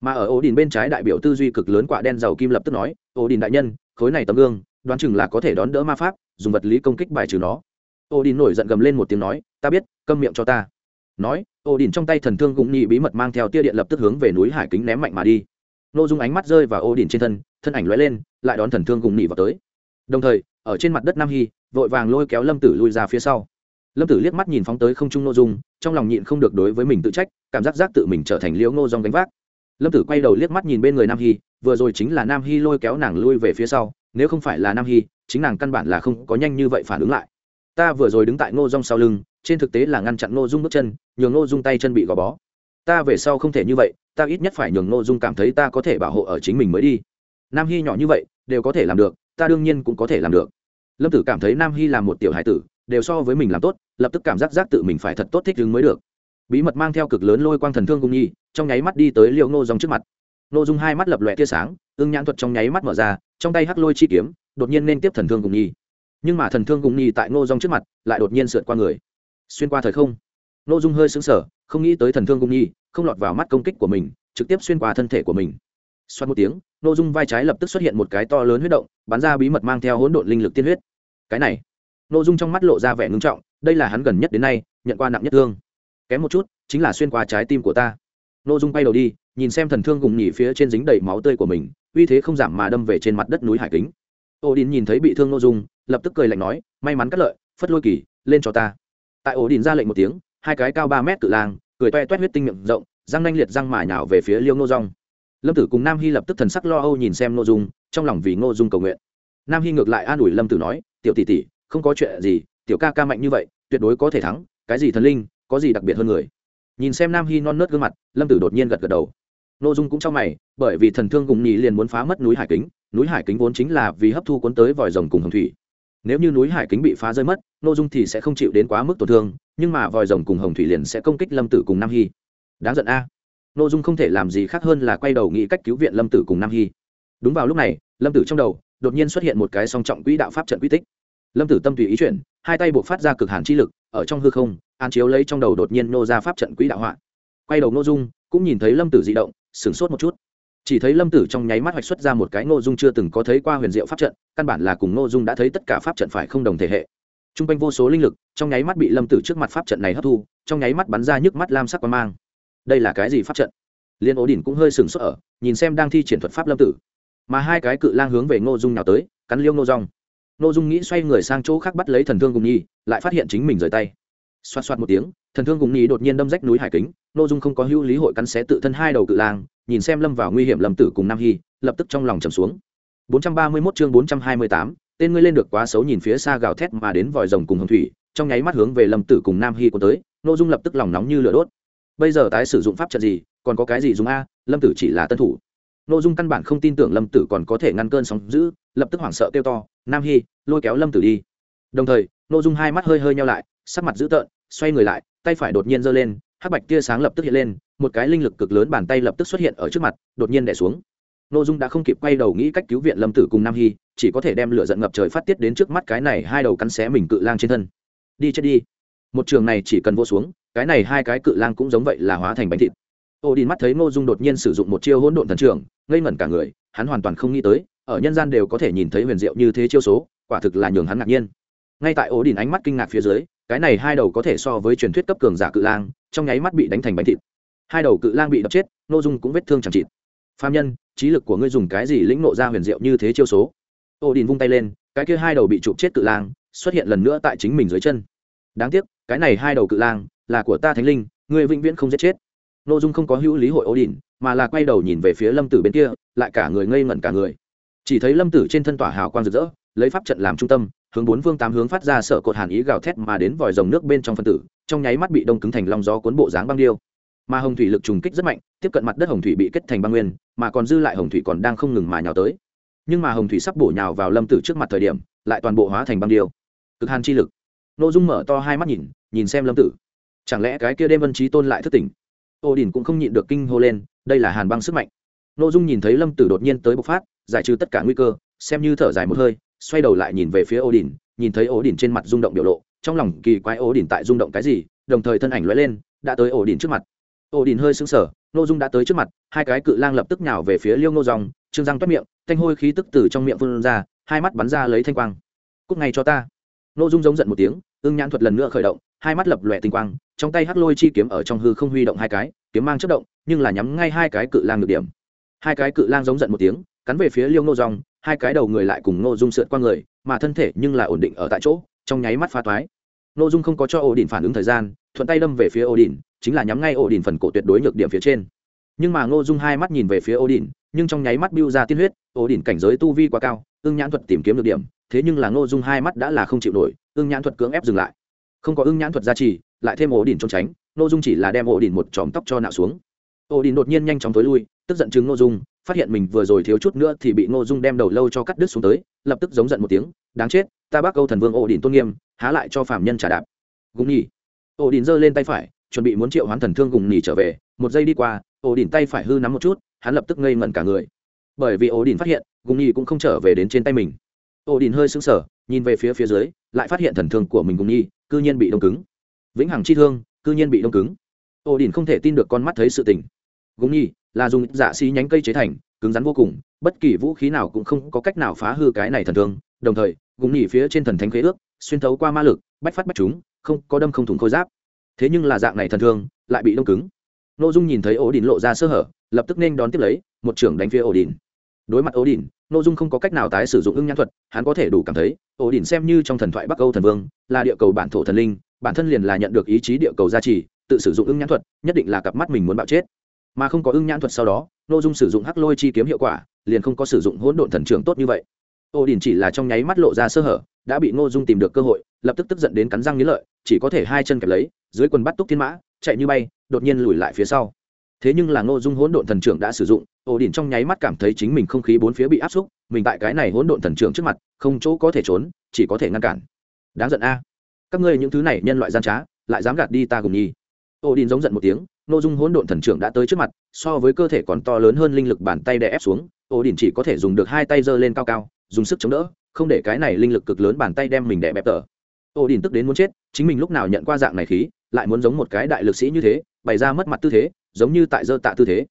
Mà ở ổ đình bên trái đại biểu tư duy cực lớn quả đen giàu kim lập tức nói ổ đình đại nhân, khối này tấm gương, đoán chừng là có thể đón đỡ ma pháp, dùng vật lý công kích bài trừ nó. Ổ đình nổi giận gầm lên một tiếng nói, ta biết, câm miệng cho ta. Nói ổ đình trong tay thần thương cũng nhị bí mật mang theo tia điện lập tức hướng về núi hải kính ném mạnh mà đi. Nội dung ánh mắt rơi vào ổ đình trên thân thân ảnh lóe lên, lại đón thần thương cùng nhị vào tới. Đồng thời, ở trên mặt đất nam hy, vội vàng lôi kéo lâm tử lui ra phía sau. Lâm tử liếc mắt nhìn phóng tới không trung nội dung, trong lòng nhịn không được đối với mình tự trách cảm giác giác tự mình trở thành liễu ngô dòng gánh vác. Lâm tử quay đầu liếc mắt nhìn bên người nam hy, vừa rồi chính là nam hy lôi kéo nàng lui về phía sau, nếu không phải là nam hy, chính nàng căn bản là không có nhanh như vậy phản ứng lại. Ta vừa rồi đứng tại ngô dòng sau lưng, trên thực tế là ngăn chặn ngô dung bước chân, nhường ngô dung tay chân bị gò bó. Ta về sau không thể như vậy, ta ít nhất phải nhường ngô dung cảm thấy ta có thể bảo hộ ở chính mình mới đi. Nam hy nhỏ như vậy, đều có thể làm được, ta đương nhiên cũng có thể làm được. Lâm tử cảm thấy nam hy là một tiểu hải tử, đều so với mình làm tốt, lập tức cảm giác giác tự mình phải thật tốt thích ứng mới được bí mật mang theo cực lớn lôi quang thần thương cung nhi, trong nháy mắt đi tới liệu ngô dòng trước mặt. Ngô dung hai mắt lập lòe tia sáng, ưng nhãn thuật trong nháy mắt mở ra, trong tay hắc lôi chi kiếm, đột nhiên nên tiếp thần thương cung nhi. Nhưng mà thần thương cung nhi tại ngô dòng trước mặt lại đột nhiên sượt qua người. Xuyên qua thời không, ngô dung hơi xứng sở không nghĩ tới thần thương cung nhi, không lọt vào mắt công kích của mình, trực tiếp xuyên qua thân thể của mình. Xoát một tiếng, ngô dung vai trái lập tức xuất hiện một cái to lớn huyết động, bắn ra bí mật mang theo hỗn độn linh lực tiên huyết. Cái này, ngô dung trong mắt lộ ra vẻ ngưng trọng, đây là hắn gần nhất đến nay, nhận qua nặng nhất thương kém một chút, chính là xuyên qua trái tim của ta. Nội dung bay đầu đi, nhìn xem thần thương gùng nhỉ phía trên dính đầy máu tươi của mình, uy thế không giảm mà đâm về trên mặt đất núi hải kính. Ô đình nhìn thấy bị thương nội dung, lập tức cười lạnh nói, may mắn cắt lợi, phất lôi kỳ, lên cho ta. Tại ổ đình ra lệnh một tiếng, hai cái cao ba mét cự lang, cười toe toét huyết tinh miệng rộng, răng nanh liệt răng mải nhào về phía liêu ngô rong lâm tử cùng nam hy lập tức thần sắc lo âu nhìn xem nội dung, trong lòng vì ngô dung cầu nguyện. Nam hy ngược lại an ủi lâm tử nói, tiểu tỷ tỷ, không có chuyện gì, tiểu ca ca mạnh như vậy, tuyệt đối có thể thắng, cái gì thần linh có gì đặc biệt hơn người? Nhìn xem nam hy non nớt gương mặt, lâm tử đột nhiên gật gật đầu. Ngô dung cũng trong mày, bởi vì thần thương cùng nhì liền muốn phá mất núi hải kính, núi hải kính vốn chính là vì hấp thu cuốn tới vòi rồng cùng hồng thủy. Nếu như núi hải kính bị phá rơi mất Ngô dung thì sẽ không chịu đến quá mức tổn thương, nhưng mà vòi rồng cùng hồng thủy liền sẽ công kích lâm tử cùng nam hy đáng giận a. Ngô dung không thể làm gì khác hơn là quay đầu nghĩ cách cứu viện lâm tử cùng nam hy đúng vào lúc này, lâm tử trong đầu đột nhiên xuất hiện một cái song trọng quỹ đạo pháp trận quy tích. Lâm tử tâm tùy ý chuyển, hai tay buộc phát ra cực hàn chi lực, ở trong hư không an chiếu lấy trong đầu đột nhiên nô ra pháp trận quỹ đạo họa. Quay đầu Ngô dung, cũng nhìn thấy lâm tử di động, sửng sốt một chút. Chỉ thấy lâm tử trong nháy mắt hoạch xuất ra một cái Ngô dung chưa từng có thấy qua huyền diệu pháp trận, căn bản là cùng Ngô dung đã thấy tất cả pháp trận phải không đồng thể hệ. T r u n g quanh vô số linh lực, trong nháy mắt bị lâm tử trước mặt pháp trận này hấp thu, trong nháy mắt bắn ra nhức mắt lam sắc qua mang. Đây là cái gì pháp trận? Liên ố đỉnh cũng hơi sừng sốt ở, nhìn xem đang thi triển thuật pháp lâm tử. Mà hai cái cự lang hướng về ngô dung nào tới, cắn liêu ngô rong ngô dung nghĩ xoay người sang chỗ khác bắt lấy thần thương cùng nhi, lại phát hiện chính mình rời tay xoát xoát một tiếng thần thương cùng nhì đột nhiên đâm rách núi hải kính nội dung không có hữu lý hội cắn xé tự thân hai đầu cự lang nhìn xem lâm vào nguy hiểm lâm tử cùng nam hy lập tức trong lòng trầm xuống. 431 chương 428, tên ngươi lên được quá xấu nhìn phía xa gào thét mà đến vòi rồng cùng hồng thủy trong nháy mắt hướng về lâm tử cùng nam hy của tới nội dung lập tức lòng nóng như lửa đốt. Bây giờ tái sử dụng pháp trận gì còn có cái gì dùng a? Lâm tử chỉ là tân thủ. Nội dung căn bản không tin tưởng lâm tử còn có thể ngăn cơn sóng giữ lập tức hoảng sợ kêu to nam hy lôi kéo lâm tử đi. Đồng thời nội dung hai mắt hơi hơi nhau lại sắc mặt dữ tợn, xoay người lại, tay phải đột nhiên giơ lên, hắc bạch tia sáng lập tức hiện lên, một cái linh lực cực lớn bàn tay lập tức xuất hiện ở trước mặt, đột nhiên đẻ xuống. N ô dung đã không kịp quay đầu nghĩ cách cứu viện lâm tử cùng nam hy, chỉ có thể đem lửa giận ngập trời phát tiết đến trước mắt cái này hai đầu cắn xé mình cự lang trên thân. Đi chết đi. Một trường này chỉ cần vô xuống, cái này hai cái cự lang cũng giống vậy là hóa thành bánh thịt. Ô đi mắt thấy n ô dung đột nhiên sử dụng một chiêu hỗn độn thần trường, ngây ngẩn cả người, hắn hoàn toàn không nghĩ tới, ở nhân gian đều có thể nhìn thấy huyền diệu như thế chiêu số, quả thực là nhường hắn ngạc nhiên. Ngay tại ổ đỉnh ánh mắt kinh ngạc phía dưới cái này hai đầu có thể so với truyền thuyết cấp cường giả cự lang, trong nháy mắt bị đánh thành bánh thịt. Hai đầu cự lang bị đập chết n ô dung cũng vết thương chẳng chịt. Phạm nhân, trí lực của ngươi dùng cái gì lĩnh nộ ra huyền diệu như thế chiêu số? Ô đình vung tay lên, cái kia hai đầu bị chụp chết cự lang xuất hiện lần nữa tại chính mình dưới chân. Đáng tiếc, cái này hai đầu cự lang là của ta thánh linh, ngươi vĩnh viễn không giết chết. N ô dung không có hữu lý hội ô đình, mà là quay đầu nhìn về phía lâm tử bên kia, lại cả người ngây ngẩn cả người. Chỉ thấy lâm tử trên thân tỏa hào quang rực rỡ, lấy pháp trận làm trung tâm hướng bốn phương tám hướng phát ra sợ cột hàn ý gào thét mà đến vòi rồng nước bên trong phân tử, trong nháy mắt bị đông cứng thành lòng gió cuốn bộ dáng băng điêu. Mà hồng thủy lực trùng kích rất mạnh, tiếp cận mặt đất hồng thủy bị kết thành băng nguyên, mà còn dư lại hồng thủy còn đang không ngừng mà nhào tới. Nhưng mà hồng thủy sắp bổ nhào vào lâm tử trước mặt thời điểm, lại toàn bộ hóa thành băng điêu. Cực hàn chi lực. N ô dung mở to hai mắt nhìn nhìn xem lâm tử. Chẳng lẽ cái kia đêm vân trí tôn lại thất tỉnh? Ô đình cũng không nhịn được kinh hô lên, đây là hàn băng sức mạnh. N ô dung nhìn thấy lâm tử đột nhiên tới bộc phát, giải trừ tất cả nguy cơ, xem như thở dài một hơi xoay đầu lại nhìn về phía ổ đỉnh nhìn thấy ổ đỉnh trên mặt rung động biểu lộ, trong lòng kỳ quái ổ đỉnh tại rung động cái gì, đồng thời thân ảnh lóe lên, đã tới ổ đỉnh trước mặt. Ổ đỉnh hơi sững sờ nô dung đã tới trước mặt, hai cái cự lang lập tức nhào về phía liêu ngô dòng trương răng toét miệng, thanh hôi khí tức từ trong miệng phun ra, hai mắt bắn ra lấy thanh quang. Cúc ngay cho ta. Nô dung giống giận một tiếng, ưng nhãn thuật lần nữa khởi động, hai mắt lập lòe tinh quang, trong tay hắc lôi chi kiếm ở trong hư không huy động hai cái, kiếm mang chất động, nhưng là nhắm ngay hai cái cự lang ngược điểm. Hai cái cự lang giống giận một tiếng cắn về phía liêu ngô dòng, hai cái đầu người lại cùng ngô dung sượt qua người, mà thân thể nhưng là ổn định ở tại chỗ, trong nháy mắt pha toái. Ngô dung không có cho ổ đỉnh phản ứng thời gian, thuận tay đâm về phía ổ đỉnh chính là nhắm ngay ổ đỉnh phần cổ tuyệt đối nhược điểm phía trên. Nhưng mà ngô dung hai mắt nhìn về phía ổ đỉnh nhưng trong nháy mắt biêu ra tiên huyết ổ đỉnh cảnh giới tu vi quá cao, ưng nhãn thuật tìm kiếm được điểm, thế nhưng là ngô dung hai mắt đã là không chịu nổi, ưng nhãn thuật cưỡng ép dừng lại. Không có ưng nhãn thuật gia trì, lại thêm ổ đỉnh trốn tránh, ngô dung chỉ là đem ổ đỉnh một chòm tóc cho nạo xuống. Ổ đỉnh đột nhiên nhanh chóng tối lui tức giận chứng ngô dung, phát hiện mình vừa rồi thiếu chút nữa thì bị ngô dung đem đầu lâu cho cắt đứt xuống tới, lập tức giống giận một tiếng, đáng chết, ta bác câu thần vương ổ đỉnh tôn nghiêm, há lại cho phạm nhân trả đạp. Gùng nhỉ. Ổ đỉnh giơ lên tay phải, chuẩn bị muốn triệu hoán thần thương gùng nhỉ trở về, một giây đi qua, ổ đỉnh tay phải hư nắm một chút, hắn lập tức ngây ngẩn cả người. Bởi vì ổ đỉnh phát hiện, gùng nhỉ cũng không trở về đến trên tay mình. Ổ đỉnh hơi sững sờ, nhìn về phía phía dưới, lại phát hiện thần thương của mình gùng nhỉ, cư nhiên bị đông cứng. Vĩnh hằng chi thương, cư nhiên bị đông cứng. Ổ đỉnh không thể tin được con mắt thấy sự tình. Gùng nhỉ là dùng dạ xí nhánh cây chế thành, cứng rắn vô cùng, bất kỳ vũ khí nào cũng không có cách nào phá hư cái này thần thương, đồng thời, gùng nhỉ phía trên thần thánh khế ước, xuyên thấu qua ma lực, bách phát bách chúng, không có đâm không thủng khôi giáp. Thế nhưng là dạng này thần thương, lại bị đông cứng. N ô dung nhìn thấy ổ đình lộ ra sơ hở, lập tức nên đón tiếp lấy, một trưởng đánh phía ổ đình đối mặt ổ đình n ô dung không có cách nào tái sử dụng ưng nhãn thuật, hắn có thể đủ cảm thấy ổ đình xem như trong thần thoại bắc âu thần vương, là địa cầu bản thổ thần linh, bản thân liền là nhận được ý chí địa cầu gia trì, tự sử dụng ưng nhãn thuật, nhất định là cặp mắt mình muốn bạo chết mà không có ưng nhãn thuật sau đó n ô dung sử dụng hắc lôi chi kiếm hiệu quả, liền không có sử dụng hỗn độn thần trưởng tốt như vậy. Ô đình chỉ là trong nháy mắt lộ ra sơ hở, đã bị ngô dung tìm được cơ hội, lập tức tức giận đến cắn răng nghĩ lợi, chỉ có thể hai chân kẹp lấy, dưới quần bắt túc thiên mã, chạy như bay, đột nhiên lùi lại phía sau. Thế nhưng là ngô dung hỗn độn thần trưởng đã sử dụng, ô đình trong nháy mắt cảm thấy chính mình không khí bốn phía bị áp xúc, mình tại cái này hỗn độn thần trưởng trước mặt, không chỗ có thể trốn, chỉ có thể ngăn cản. Đáng giận a. Các ngươi những thứ này nhân loại gian trá, lại dám gạt đi ta cùng nhi. Ô đình giống giận một tiếng Nô dung hỗn độn thần trưởng đã tới trước mặt, so với cơ thể còn to lớn hơn linh lực bàn tay đè ép xuống ổ đỉnh chỉ có thể dùng được hai tay giơ lên cao cao, dùng sức chống đỡ, không để cái này linh lực cực lớn bàn tay đem mình đè bẹp tở. Ổ đỉnh tức đến muốn chết, chính mình lúc nào nhận qua dạng này khí, lại muốn giống một cái đại lực sĩ như thế, bày ra mất mặt tư thế, giống như tại dơ tạ tư thế.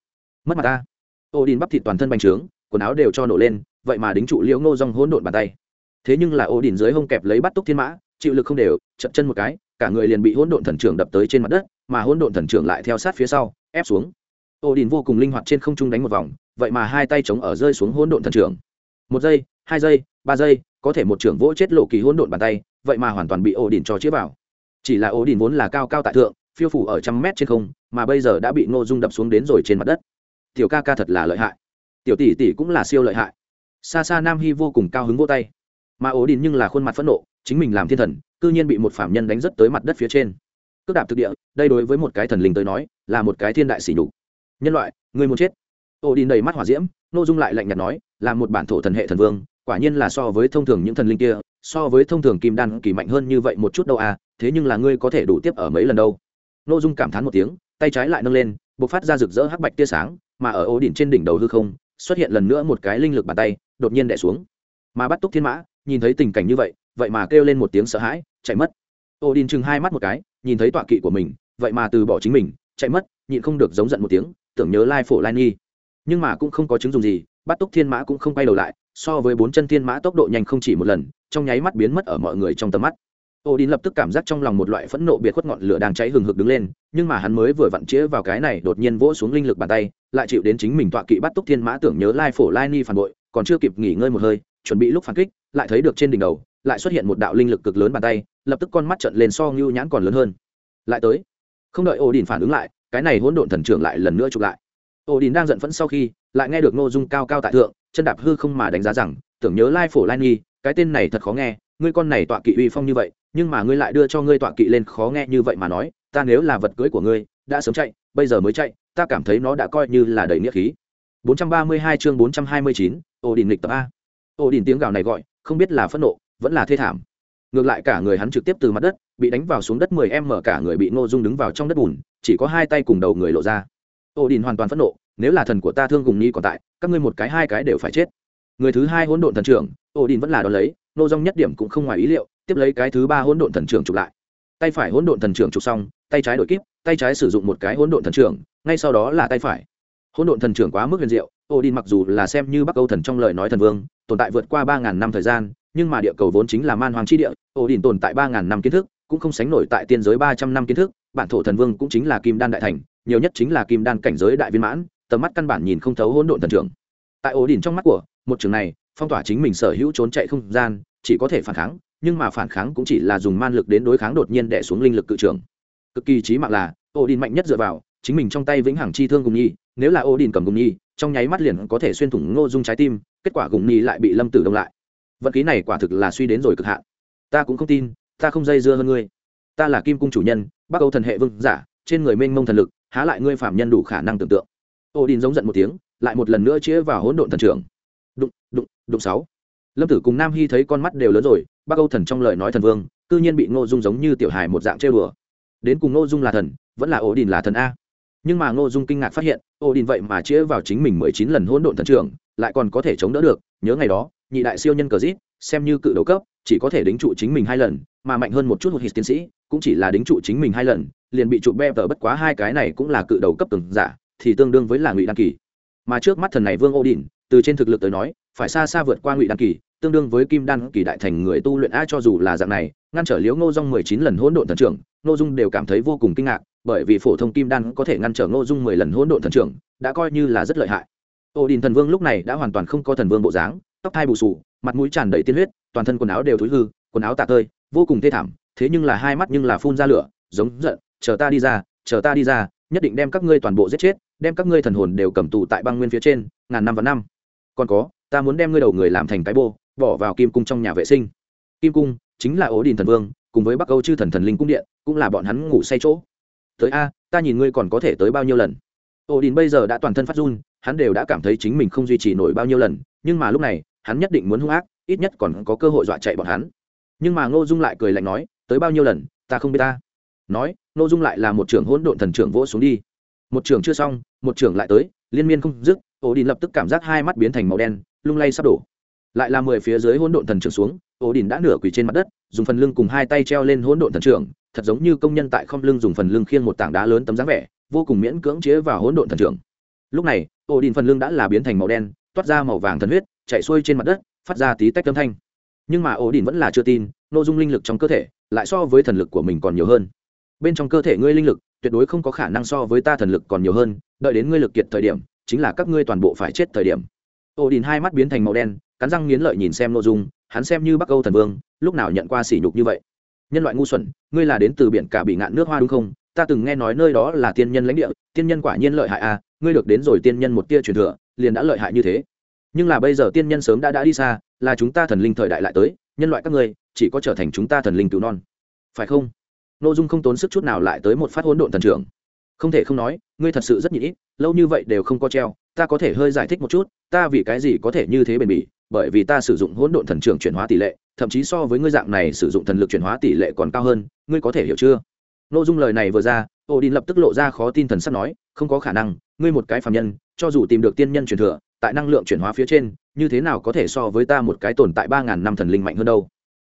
Mất mặt ta. Ổ đỉnh bắp thịt toàn thân bành trướng, quần áo đều cho nổ lên, vậy mà đính trụ liễu ngô rong hỗn độn bàn tay. Thế nhưng là ổ đỉnh dưới hông kẹp lấy bắt túc thiên mã, chịu lực không đều, chậm chân một cái cả người liền bị hỗn độn thần trưởng đập tới trên mặt đất, mà hỗn độn thần trưởng lại theo sát phía sau, ép xuống. Ổ đỉnh vô cùng linh hoạt trên không trung đánh một vòng, vậy mà hai tay chống ở rơi xuống hỗn độn thần trưởng. Một giây, hai giây, ba giây, có thể một trưởng vỗ chết lộ kỳ hỗn độn bàn tay, vậy mà hoàn toàn bị ổ đỉnh cho chĩa vào. Chỉ là ổ đỉnh vốn là cao cao tại thượng, phiêu phủ ở trăm mét trên không, mà bây giờ đã bị ngô dung đập xuống đến rồi trên mặt đất. Tiểu ca ca thật là lợi hại. Tiểu tỷ tỷ cũng là siêu lợi hại. Xa xa nam hy vô cùng cao hứng vô tay mà ổ đình nhưng là khuôn mặt phẫn nộ, chính mình làm thiên thần, cư nhiên bị một phạm nhân đánh rất tới mặt đất phía trên. Cước đạp thực địa, đây đối với một cái thần linh tới nói, là một cái thiên đại sỉ nhục. Nhân loại, người muốn chết. Ổ đình đầy mắt hỏa diễm ngô dung lại lạnh nhạt nói, là một bản thổ thần hệ thần vương, quả nhiên là so với thông thường những thần linh kia, so với thông thường kim đan kỳ mạnh hơn như vậy một chút đâu à thế nhưng là ngươi có thể đủ tiếp ở mấy lần đâu. N dung cảm thán một tiếng, tay trái lại nâng lên b ộ c phát ra rực rỡ hắc bạch tia sáng, mà ở ố đỉnh trên đỉnh đầu hư không, xuất hiện lần nữa một cái linh lực bàn tay, đột nhiên đẻ xuống. Mà bắt túc thiên mã nhìn thấy tình cảnh như vậy vậy mà kêu lên một tiếng sợ hãi, chạy mất. Ô đin chừng hai mắt một cái, nhìn thấy tọa kỵ của mình, vậy mà từ bỏ chính mình, chạy mất, nhịn không được giống giận một tiếng, tưởng nhớ lai phổ lai nghi nhưng mà cũng không có chứng dùng gì, bắt túc thiên mã cũng không quay đầu lại, so với bốn chân thiên mã tốc độ nhanh không chỉ một lần, trong nháy mắt biến mất ở mọi người trong tầm mắt. Ô đin lập tức cảm giác trong lòng một loại phẫn nộ biệt khuất ngọn lửa đang cháy hừng hực đứng lên, nhưng mà hắn mới vừa vặn chĩa vào cái này đột nhiên vỗ xuống linh lực bàn tay, lại chịu đến chính mình tọa kỵ bắt túc thiên mã tưởng nhớ lai phổ lai ni phản bội, còn chưa kịp nghỉ ngơi một hơi chuẩn bị lúc phản kích lại thấy được trên đỉnh đầu lại xuất hiện một đạo linh lực cực lớn bàn tay lập tức con mắt trận lên so ngưu nhãn còn lớn hơn. Lại tới. Không đợi ô đình phản ứng lại cái này hỗn độn thần trưởng lại lần nữa chụp lại. Ô đình đang giận phẫn sau khi lại nghe được ngô dung cao cao tại thượng chân đạp hư không mà đánh giá rằng tưởng nhớ lai phổ lai nghi cái tên này thật khó nghe ngươi con này tọa kỵ uy phong như vậy nhưng mà ngươi lại đưa cho ngươi tọa kỵ lên khó nghe như vậy mà nói ta nếu là vật cưới của ngươi đã sớm chạy bây giờ mới chạy ta cảm thấy nó đã coi như là đầy nghĩa khí. 432 chương 429, ổ đỉnh lịch tập a ổ đỉnh tiếng gào này gọi, không biết là phẫn nộ, vẫn là thê thảm. Ngược lại cả người hắn trực tiếp từ mặt đất, bị đánh vào xuống đất 10 em mở, cả người bị ngô dung đứng vào trong đất bùn, chỉ có hai tay cùng đầu người lộ ra. Ổ đỉnh hoàn toàn phẫn nộ, nếu là thần của ta thương cùng nhi còn tại, các ngươi một cái hai cái đều phải chết. Người thứ hai hỗn độn thần trưởng ổ đình vẫn là đón lấy nô dung nhất điểm cũng không ngoài ý liệu, tiếp lấy cái thứ ba hỗn độn thần trưởng chụp lại. Tay phải hỗn độn thần trưởng chụp xong, tay trái đổi kíp, tay trái sử dụng một cái hỗn độn thần trưởng, ngay sau đó là tay phải hỗn độn thần trưởng quá mức huyền diệu, Odin mặc dù là xem như bắc âu thần trong lời nói thần vương, tồn tại vượt qua ba ngàn năm thời gian, nhưng mà địa cầu vốn chính là man hoàng chi địa, Odin tồn tại ba ngàn năm kiến thức, cũng không sánh nổi tại tiên giới ba trăm năm kiến thức, bản thổ thần vương cũng chính là kim đan đại thành, nhiều nhất chính là kim đan cảnh giới đại viên mãn, tầm mắt căn bản nhìn không thấu hỗn độn thần trưởng. Tại Odin trong mắt của, một trường này, phong tỏa chính mình sở hữu trốn chạy không gian, chỉ có thể phản kháng, nhưng mà phản kháng cũng chỉ là dùng man lực đến đối kháng đột nhiên đẻ xuống linh lực cự trường cực kỳ trí mạng là, Odin mạnh nhất dựa vào chính mình trong tay vĩnh hằng chi thương cùng nhi, nếu là ô đình cầm cùng nhi, trong nháy mắt liền có thể xuyên thủng ngô dung trái tim, kết quả gùng nhi lại bị lâm tử đông lại. Vận khí này quả thực là suy đến rồi cực hạn. Ta cũng không tin, ta không dây dưa hơn ngươi. Ta là kim cung chủ nhân, bắc âu thần hệ vương giả, trên người mênh mông thần lực, há lại ngươi phạm nhân đủ khả năng tưởng tượng. Ô đình giống giận một tiếng, lại một lần nữa chĩa vào hỗn độn thần trưởng. Đụng đụng đụng sáu. Lâm tử cùng nam hy thấy con mắt đều lớn rồi, Bắc âu thần trong lời nói thần vương, cư nhiên bị ngô dung giống như tiểu hài một dạng trêu đùa. Đến cùng ngô dung là thần, vẫn là ổ đình là thần a nhưng mà ngô dung kinh ngạc phát hiện ô đình vậy mà chĩa vào chính mình mười chín lần hỗn độn thần trưởng, lại còn có thể chống đỡ được. Nhớ ngày đó, nhị đại siêu nhân cờ rít xem như cự đấu cấp, chỉ có thể đính trụ chính mình hai lần, mà mạnh hơn một chút một hít tiến sĩ, cũng chỉ là đính trụ chính mình hai lần, liền bị trụ be bất quá hai cái này cũng là cự đầu cấp từng giả, thì tương đương với là ngụy đăng kỳ. Mà trước mắt thần này vương ô đình từ trên thực lực tới nói, phải xa xa vượt qua ngụy đăng kỳ, tương đương với kim đan kỳ đại thành người tu luyện a cho dù là dạng này, ngăn trở liễu ngô dung mười chín lần hỗn độn thần trưởng, ngô dung đều cảm thấy vô cùng kinh ngạc bởi vì phổ thông kim đan có thể ngăn trở ngô dung mười lần hỗn độn thần trưởng, đã coi như là rất lợi hại. Ô đình thần vương lúc này đã hoàn toàn không có thần vương bộ dáng, tóc hai bù sù mặt mũi tràn đầy tiên huyết, toàn thân quần áo đều thối hư, quần áo tả tơi, vô cùng thê thảm, thế nhưng là hai mắt nhưng là phun ra lửa, giống giận, chờ ta đi ra, chờ ta đi ra, nhất định đem các ngươi toàn bộ giết chết, đem các ngươi thần hồn đều cầm tù tại băng nguyên phía trên, ngàn năm và năm. Còn có, ta muốn đem ngươi đầu người làm thành cái bô, bỏ vào kim cung trong nhà vệ sinh. Kim cung chính là ố đình thần vương, cùng với bắc âu chư thần thần linh cung điện, cũng là bọn hắn ngủ say chỗ tới a, ta nhìn ngươi còn có thể tới bao nhiêu lần. Ổ đình bây giờ đã toàn thân phát run, hắn đều đã cảm thấy chính mình không duy trì nổi bao nhiêu lần, nhưng mà lúc này, hắn nhất định muốn hung ác, ít nhất còn có cơ hội dọa chạy bọn hắn. Nhưng mà ngô dung lại cười lạnh nói, tới bao nhiêu lần, ta không biết ta. Nói, ngô dung lại là một trưởng hỗn độn thần trưởng vỗ xuống đi. Một trưởng chưa xong, một trưởng lại tới, liên miên không dứt ổ đình lập tức cảm giác hai mắt biến thành màu đen, lung lay sắp đổ. Lại là mười phía dưới hỗn độn thần trưởng xuống ổ đình đã nửa quỳ trên mặt đất, dùng phần lưng cùng hai tay treo lên hỗn độn thần trưởng, thật giống như công nhân tại không lưng dùng phần lưng khiêng một tảng đá lớn tấm dáng vẻ, vô cùng miễn cưỡng chế vào hỗn độn thần trưởng. Lúc này ổ đình phần lưng đã là biến thành màu đen, toát ra màu vàng thần huyết, chạy xuôi trên mặt đất, phát ra tí tách âm thanh. Nhưng mà ổ đình vẫn là chưa tin nội dung linh lực trong cơ thể lại so với thần lực của mình còn nhiều hơn. Bên trong cơ thể ngươi linh lực, tuyệt đối không có khả năng so với ta thần lực còn nhiều hơn, đợi đến ngươi lực kiệt thời điểm, chính là các ngươi toàn bộ phải chết thời điểm. Ổ đình hai mắt biến thành màu đen, cắn răng nghiến lợi nhìn xem nội dung hắn xem như bắc âu thần vương, lúc nào nhận qua sỉ nhục như vậy? Nhân loại ngu xuẩn, ngươi là đến từ biển cả bị ngạn nước hoa đúng không? Ta từng nghe nói nơi đó là tiên nhân lãnh địa, tiên nhân quả nhiên lợi hại à ngươi được đến rồi tiên nhân một tia truyền thừa, liền đã lợi hại như thế. Nhưng là bây giờ tiên nhân sớm đã đã đi xa, là chúng ta thần linh thời đại lại tới, nhân loại các ngươi, chỉ có trở thành chúng ta thần linh cứu non. Phải không? N ô dung không tốn sức chút nào lại tới một phát hỗn độn thần trưởng. Không thể không nói, ngươi thật sự rất nhịn ít lâu như vậy đều không có treo, ta có thể hơi giải thích một chút, ta vì cái gì có thể như thế bền bỉ? Bởi vì ta sử dụng hỗn độn thần trưởng chuyển hóa tỷ lệ, thậm chí so với ngươi dạng này sử dụng thần lực chuyển hóa tỷ lệ còn cao hơn, ngươi có thể hiểu chưa? N ô dung lời này vừa ra ô đình lập tức lộ ra khó tin thần sắp nói, không có khả năng, ngươi một cái phạm nhân, cho dù tìm được tiên nhân truyền thừa, tại năng lượng chuyển hóa phía trên, như thế nào có thể so với ta một cái tồn tại ba ngàn năm thần linh mạnh hơn đâu?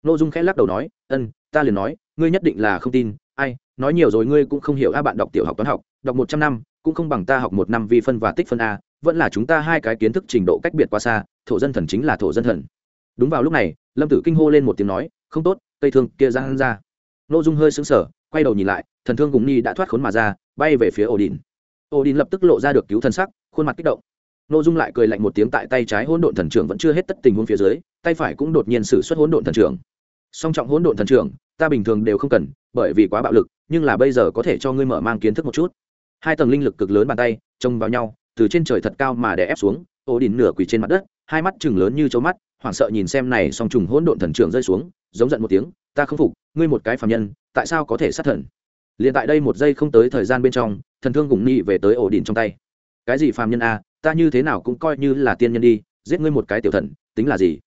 N ô dung khẽ lắc đầu nói ân ta liền nói, ngươi nhất định là không tin. Ai, nói nhiều rồi ngươi cũng không hiểu a, bạn đọc tiểu học toán học, đọc một trăm năm, cũng không bằng ta học một năm vi phân và tích phân a vẫn là chúng ta hai cái kiến thức trình độ cách biệt quá xa, thổ dân thần chính là thổ dân thần. Đúng vào lúc này, lâm tử kinh hô lên một tiếng nói, không tốt, cây thương kia ra hắn ra. N ô dung hơi xứng sở quay đầu nhìn lại, thần thương cùng ni đã thoát khốn mà ra, bay về phía ổ đình ổ đình lập tức lộ ra được cứu thần sắc, khuôn mặt kích động. N ô dung lại cười lạnh một tiếng tại tay trái hỗn độn thần trưởng vẫn chưa hết tất tình huống phía dưới, tay phải cũng đột nhiên xử suất hỗn độn thần trưởng. Song trọng hỗn độn thần trưởng, ta bình thường đều không cần, bởi vì quá bạo lực, nhưng là bây giờ có thể cho ngươi mở mang kiến thức một chút. Hai tầng linh lực cực lớn bàn tay, trông vào nhau từ trên trời thật cao mà đè ép xuống ổ đình nửa quỳ trên mặt đất, hai mắt chừng lớn như châu mắt, hoảng sợ nhìn xem này song trùng hỗn độn thần trưởng rơi xuống, giống giận một tiếng, ta không phục, ngươi một cái phạm nhân, tại sao có thể sát thần? Liền tại đây một giây không tới thời gian bên trong, thần thương cùng ni về tới ổ đỉnh trong tay. Cái gì phàm nhân a ta như thế nào cũng coi như là tiên nhân đi, giết ngươi một cái tiểu thần, tính là gì?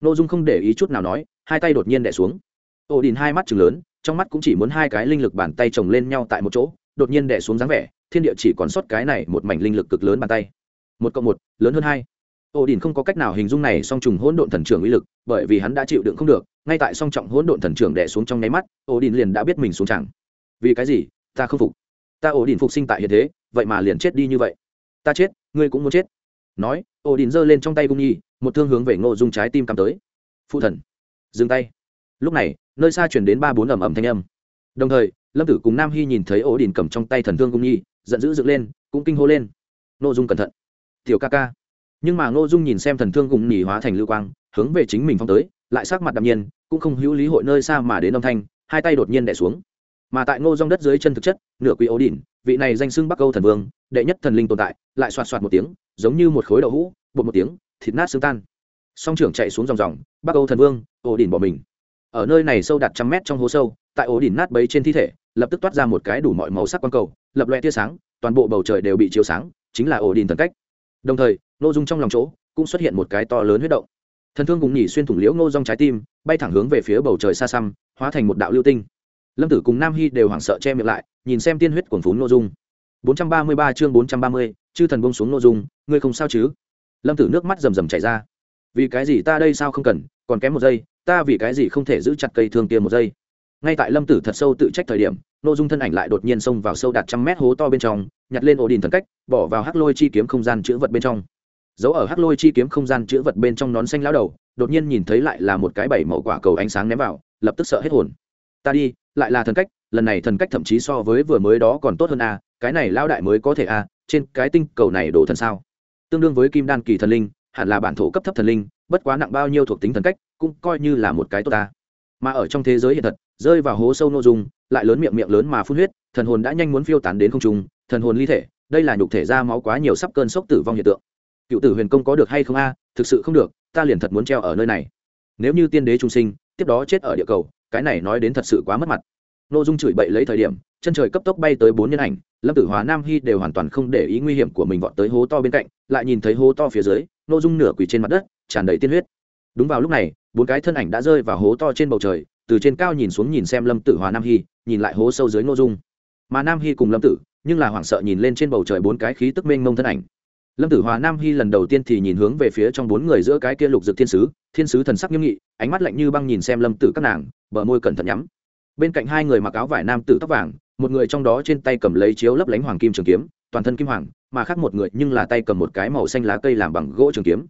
Nội dung không để ý chút nào nói, hai tay đột nhiên đẻ xuống. Ổ đỉnh hai mắt chừng lớn, trong mắt cũng chỉ muốn hai cái linh lực bàn tay chồng lên nhau tại một chỗ đột nhiên đè xuống dáng vẻ, thiên địa chỉ còn sót cái này một mảnh linh lực cực lớn bàn tay. Một cộng một, lớn hơn hai. Ổ đình không có cách nào hình dung này song trùng hỗn độn thần trưởng uy lực, bởi vì hắn đã chịu đựng không được, ngay tại song trọng hỗn độn thần trưởng đè xuống trong nháy mắt ổ đình liền đã biết mình xuống chẳng. Vì cái gì? Ta không phục. Ta ổ đình phục sinh tại hiện thế, vậy mà liền chết đi như vậy. Ta chết, ngươi cũng muốn chết. Nói ổ đình giơ lên trong tay cung nhi, một thương hướng về ngô dung trái tim cắm tới. Phụ thần, dừng tay. Lúc này, nơi xa chuyển đến ba bốn ầm ầm thanh âm. Đồng thời lâm tử cùng nam hy nhìn thấy ổ đỉnh cầm trong tay thần thương cung nhi, giận dữ dựng lên, cũng kinh hô lên. Ngô dung cẩn thận. Tiểu ca ca. Nhưng mà ngô dung nhìn xem thần thương cùng Nhi hóa thành lưu quang, hướng về chính mình phong tới, lại sắc mặt đạm nhiên, cũng không hữu lý hội nơi xa mà đến âm thanh, hai tay đột nhiên đẻ xuống. Mà tại ngô dung đất dưới chân thực chất, nửa quý ấu đỉnh, vị này danh xưng bắc âu thần vương, đệ nhất thần linh tồn tại, lại xoạt xoạt một tiếng, giống như một khối đậu hũ, bột một tiếng, thịt nát xương tan. Song trưởng chạy xuống dòng dòng, bắc âu thần vương, ổ đỉnh bỏ mình. Ở nơi này sâu đạt trăm mét trong hố sâu, tại ổ đỉnh nát bấy trên thi thể lập tức toát ra một cái đủ mọi màu sắc quang cầu lập loe tia sáng toàn bộ bầu trời đều bị chiếu sáng chính là ổ đình thần cách. Đồng thời nội dung trong lòng chỗ cũng xuất hiện một cái to lớn huyết động. Thần thương cùng nhỉ xuyên thủng liễu ngô rong trái tim bay thẳng hướng về phía bầu trời xa xăm hóa thành một đạo lưu tinh. Lâm tử cùng nam hy đều hoảng sợ che miệng lại nhìn xem tiên huyết cuồng phún nội dung. 433 chương 430, chư thần buông xuống nội dung ngươi không sao chứ? Lâm tử nước mắt rầm rầm chảy ra. Vì cái gì ta đây sao không cần còn kém một giây ta vì cái gì không thể giữ chặt cây thương kia một giây? Ngay tại lâm tử thật sâu tự trách thời điểm nội dung thân ảnh lại đột nhiên xông vào sâu đạt trăm mét hố to bên trong, nhặt lên ổ đình thần cách, bỏ vào hắc lôi chi kiếm không gian chữ vật bên trong. Giấu ở hắc lôi chi kiếm không gian chữ vật bên trong nón xanh lao đầu, đột nhiên nhìn thấy lại là một cái bảy màu quả cầu ánh sáng ném vào, lập tức sợ hết hồn. Ta đi, lại là thần cách, lần này thần cách thậm chí so với vừa mới đó còn tốt hơn a, cái này lao đại mới có thể a, trên cái tinh cầu này đổ thần sao? Tương đương với kim đan kỳ thần linh, hẳn là bản thổ cấp thấp thần linh, bất quá nặng bao nhiêu thuộc tính thần cách, cũng coi như là một cái tốt ta. Mà ở trong thế giới hiện thật rơi vào hố sâu nội dung, lại lớn miệng miệng lớn mà phun huyết, thần hồn đã nhanh muốn phiêu tán đến không trung, thần hồn ly thể, đây là nhục thể ra máu quá nhiều sắp cơn sốc tử vong hiện tượng. Cựu tử huyền công có được hay không a? Thực sự không được, ta liền thật muốn treo ở nơi này. Nếu như tiên đế trung sinh, tiếp đó chết ở địa cầu, cái này nói đến thật sự quá mất mặt. Nội dung chửi bậy lấy thời điểm, chân trời cấp tốc bay tới bốn nhân ảnh, lâm tử hóa nam hy đều hoàn toàn không để ý nguy hiểm của mình vọt tới hố to bên cạnh, lại nhìn thấy hố to phía dưới nội dung nửa quỳ trên mặt đất, tràn đầy tiên huyết. Đúng vào lúc này, bốn cái thân ảnh đã rơi vào hố to trên bầu trời từ trên cao nhìn xuống nhìn xem lâm tử hòa nam hy nhìn lại hố sâu dưới nội dung. Mà nam hy cùng lâm tử, nhưng là hoảng sợ nhìn lên trên bầu trời bốn cái khí tức mênh mông thân ảnh. Lâm tử hòa nam hy lần đầu tiên thì nhìn hướng về phía trong bốn người giữa cái kia lục dực thiên sứ thiên sứ thần sắc nghiêm nghị, ánh mắt lạnh như băng nhìn xem lâm tử các nàng, bờ môi cẩn thận nhắm. Bên cạnh hai người mặc áo vải nam tử tóc vàng, một người trong đó trên tay cầm lấy chiếu lấp lánh hoàng kim trường kiếm, toàn thân kim hoàng, mà khác một người nhưng là tay cầm một cái màu xanh lá cây làm bằng gỗ trường kiếm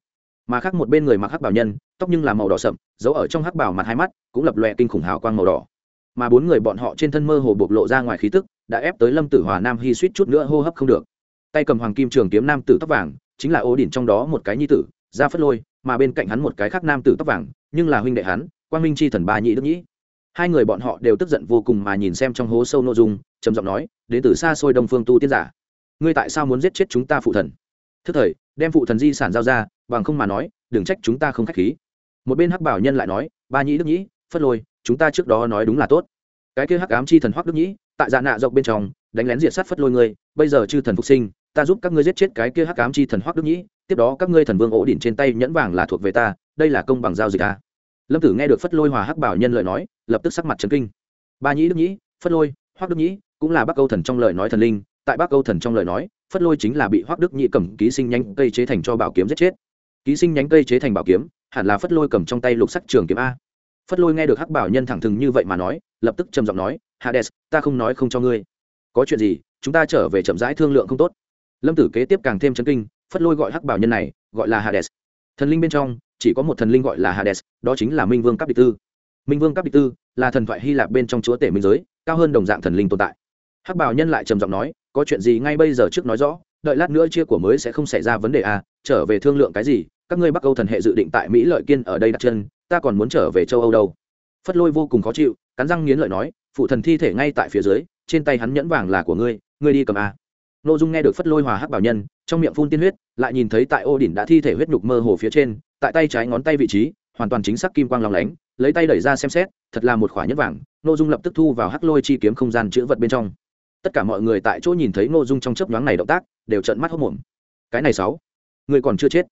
mà khác một bên người mặc hắc bảo nhân, tóc nhưng là màu đỏ sậm, giấu ở trong hắc bảo mặt hai mắt, cũng lập lòe kinh khủng hào quang màu đỏ. Mà bốn người bọn họ trên thân mơ hồ bộc lộ ra ngoài khí tức, đã ép tới lâm tử hòa nam hy suýt chút nữa hô hấp không được. Tay cầm hoàng kim trường kiếm nam tử tóc vàng, chính là ô đỉnh trong đó một cái nhi tử ra phất lôi, mà bên cạnh hắn một cái khác nam tử tóc vàng, nhưng là huynh đệ hắn, quang minh chi thần ba nhị đức nhĩ. Hai người bọn họ đều tức giận vô cùng mà nhìn xem trong hố sâu nội dung, trầm giọng nói, đến từ xa xôi đông phương tu tiên giả, ngươi tại sao muốn giết chết chúng ta phụ thần? Thức thời, đem phụ thần di sản giao ra bằng không mà nói, đừng trách chúng ta không khách khí. Một bên hắc bảo nhân lại nói, ba nhĩ đức nhĩ, phất lôi, chúng ta trước đó nói đúng là tốt. Cái kia hắc ám chi thần hoắc đức nhĩ, tại dạ nạ dọc bên trong, đánh lén diệt sát phất lôi ngươi, bây giờ chư thần phục sinh, ta giúp các ngươi giết chết cái kia hắc ám chi thần hoắc đức nhĩ, tiếp đó các ngươi thần vương ổ đỉnh trên tay nhẫn vàng là thuộc về ta, đây là công bằng giao dịch ta lâm tử nghe được phất lôi hòa hắc bảo nhân lời nói, lập tức sắc mặt trấn kinh. Ba nhĩ đức nhĩ, phất lôi, hoắc đức nhĩ cũng là bắc âu thần trong lời nói thần linh, tại bắc âu thần trong lời nói, phất lôi chính là bị hoắc đức nhĩ cầm ký sinh nhanh cây chế thành cho bảo kiếm giết chết ký sinh nhánh cây chế thành bảo kiếm, hẳn là phất lôi cầm trong tay lục sắc trường kiếm a. Phất lôi nghe được hắc bảo nhân thẳng thừng như vậy mà nói, lập tức trầm giọng nói, hades, ta không nói không cho ngươi. Có chuyện gì, chúng ta trở về chậm rãi thương lượng không tốt. Lâm tử kế tiếp càng thêm chấn kinh, phất lôi gọi hắc bảo nhân này, gọi là hades. Thần linh bên trong, chỉ có một thần linh gọi là hades, đó chính là minh vương cấp địch tư. Minh vương cấp địch tư là thần thoại hy lạp bên trong chúa tể minh giới, cao hơn đồng dạng thần linh tồn tại. Hắc bảo nhân lại trầm giọng nói, có chuyện gì ngay bây giờ trước nói rõ đợi lát nữa chia của mới sẽ không xảy ra vấn đề à trở về thương lượng cái gì, các ngươi bắc âu thần hệ dự định tại mỹ lợi kiên ở đây đặt chân, ta còn muốn trở về châu âu đâu. Phất lôi vô cùng khó chịu, cắn răng nghiến lợi nói, phụ thần thi thể ngay tại phía dưới, trên tay hắn nhẫn vàng là của ngươi ngươi đi cầm à. a nội dung nghe được phất lôi hòa hắc bảo nhân, trong miệng phun tiên huyết, lại nhìn thấy tại ô đỉnh đã thi thể huyết nhục mơ hồ phía trên, tại tay trái ngón tay vị trí, hoàn toàn chính xác kim quang lòng lánh, lấy tay đẩy ra xem xét, thật là một khỏa nhẫn vàng nội dung lập tức thu vào hắc lôi chi kiếm không gian chữ vật bên trong tất cả mọi người tại chỗ nhìn thấy nội dung trong chớp nhoáng này động tác, đều trợn mắt hốc mồm cái này sáu, người còn chưa chết.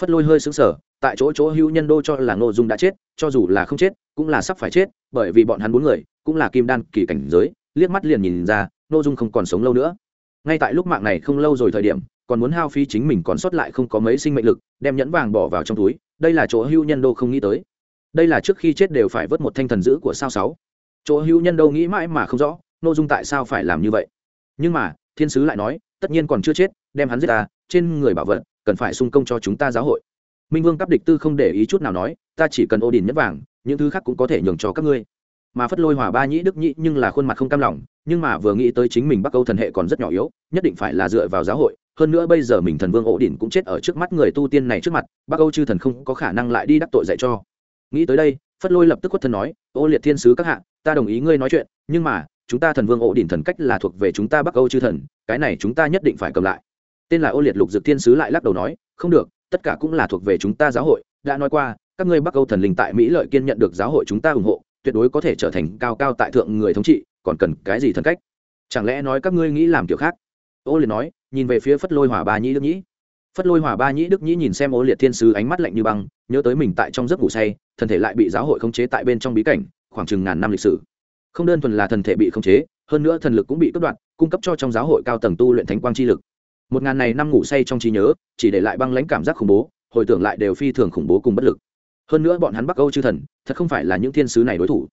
Phất lôi hơi xứng sở tại chỗ chỗ hữu nhân đô cho là nội dung đã chết, cho dù là không chết, cũng là sắp phải chết, bởi vì bọn hắn bốn người, cũng là kim đan kỳ cảnh giới, liếc mắt liền nhìn ra nội dung không còn sống lâu nữa. Ngay tại lúc mạng này không lâu rồi thời điểm, còn muốn hao phí chính mình còn sót lại không có mấy sinh mệnh lực, đem nhẫn vàng bỏ vào trong túi, đây là chỗ hữu nhân đô không nghĩ tới. Đây là trước khi chết đều phải vớt một thanh thần dữ của sao sáu. Chỗ hữu nhân đô nghĩ mãi mà không rõ nội dung tại sao phải làm như vậy? Nhưng mà, thiên sứ lại nói, tất nhiên còn chưa chết, đem hắn giết ta, trên người bảo vật, cần phải sung công cho chúng ta giáo hội. Minh vương cấp địch tư không để ý chút nào nói, ta chỉ cần ô đình nhất vàng, những thứ khác cũng có thể nhường cho các ngươi. Mà phất lôi hòa ba nhĩ đức nhĩ nhưng là khuôn mặt không cam lòng, nhưng mà vừa nghĩ tới chính mình bắc âu thần hệ còn rất nhỏ yếu, nhất định phải là dựa vào giáo hội. Hơn nữa bây giờ mình thần vương ổ đỉnh cũng chết ở trước mắt người tu tiên này trước mặt, bắc âu chư thần không có khả năng lại đi đắc tội dạy cho. Nghĩ tới đây, phất lôi lập tức khuất thân nói, ô liệt thiên sứ các hạ, ta đồng ý ngươi nói chuyện, nhưng mà chúng ta thần vương ổ đỉnh thần cách là thuộc về chúng ta bắc âu chư thần, cái này chúng ta nhất định phải cầm lại. Tên là ô liệt lục dực thiên sứ lại lắc đầu nói, không được, tất cả cũng là thuộc về chúng ta giáo hội. Đã nói qua, các ngươi bắc âu thần linh tại mỹ lợi kiên nhận được giáo hội chúng ta ủng hộ, tuyệt đối có thể trở thành cao cao tại thượng người thống trị, còn cần cái gì thần cách? Chẳng lẽ nói các ngươi nghĩ làm kiểu khác? Ô liệt nói, nhìn về phía phất lôi hỏa ba nhĩ đức nhĩ. Phất lôi hỏa ba nhĩ đức nhĩ nhìn xem ô liệt thiên sứ ánh mắt lạnh như băng, nhớ tới mình tại trong giấc ngủ say, thân thể lại bị giáo hội khống chế tại bên trong bí cảnh, khoảng chừng ngàn năm lịch sử không đơn thuần là thần thể bị khống chế, hơn nữa thần lực cũng bị cướp đoạt, cung cấp cho trong giáo hội cao tầng tu luyện thánh quang chi lực. Một ngàn này năm ngủ say trong trí nhớ, chỉ để lại băng lãnh cảm giác khủng bố, hồi tưởng lại đều phi thường khủng bố cùng bất lực. Hơn nữa bọn hắn bắc âu chư thần, thật không phải là những thiên sứ này đối thủ.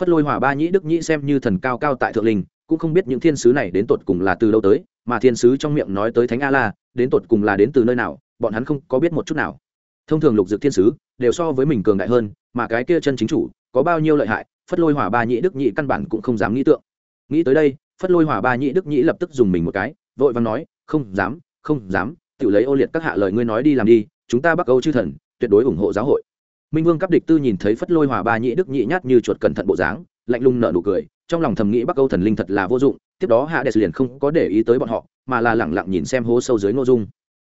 Phất lôi hỏa ba nhĩ đức nhĩ xem như thần cao cao tại thượng linh, cũng không biết những thiên sứ này đến tột cùng là từ đâu tới, mà thiên sứ trong miệng nói tới thánh a la đến tột cùng là đến từ nơi nào, bọn hắn không có biết một chút nào. Thông thường lục dược thiên sứ, đều so với mình cường đại hơn, mà cái kia chân chính chủ, có bao nhiêu lợi hại phất lôi hỏa ba nhĩ đức nhĩ căn bản cũng không dám nghĩ tượng. Nghĩ tới đây, phất lôi hỏa ba nhĩ đức nhĩ lập tức dùng mình một cái, vội vàng nói, không dám không dám tự lấy ô liệt các hạ lời ngươi nói đi làm đi, chúng ta bắc âu chư thần, tuyệt đối ủng hộ giáo hội. Minh vương cấp địch tư nhìn thấy phất lôi hỏa ba nhĩ đức nhĩ nhát như chuột cẩn thận bộ dáng, lạnh lùng nở nụ cười, trong lòng thầm nghĩ bắc âu thần linh thật là vô dụng, tiếp đó hạ đès liền không có để ý tới bọn họ, mà là lẳng lặng nhìn xem hố sâu dưới ngô dung.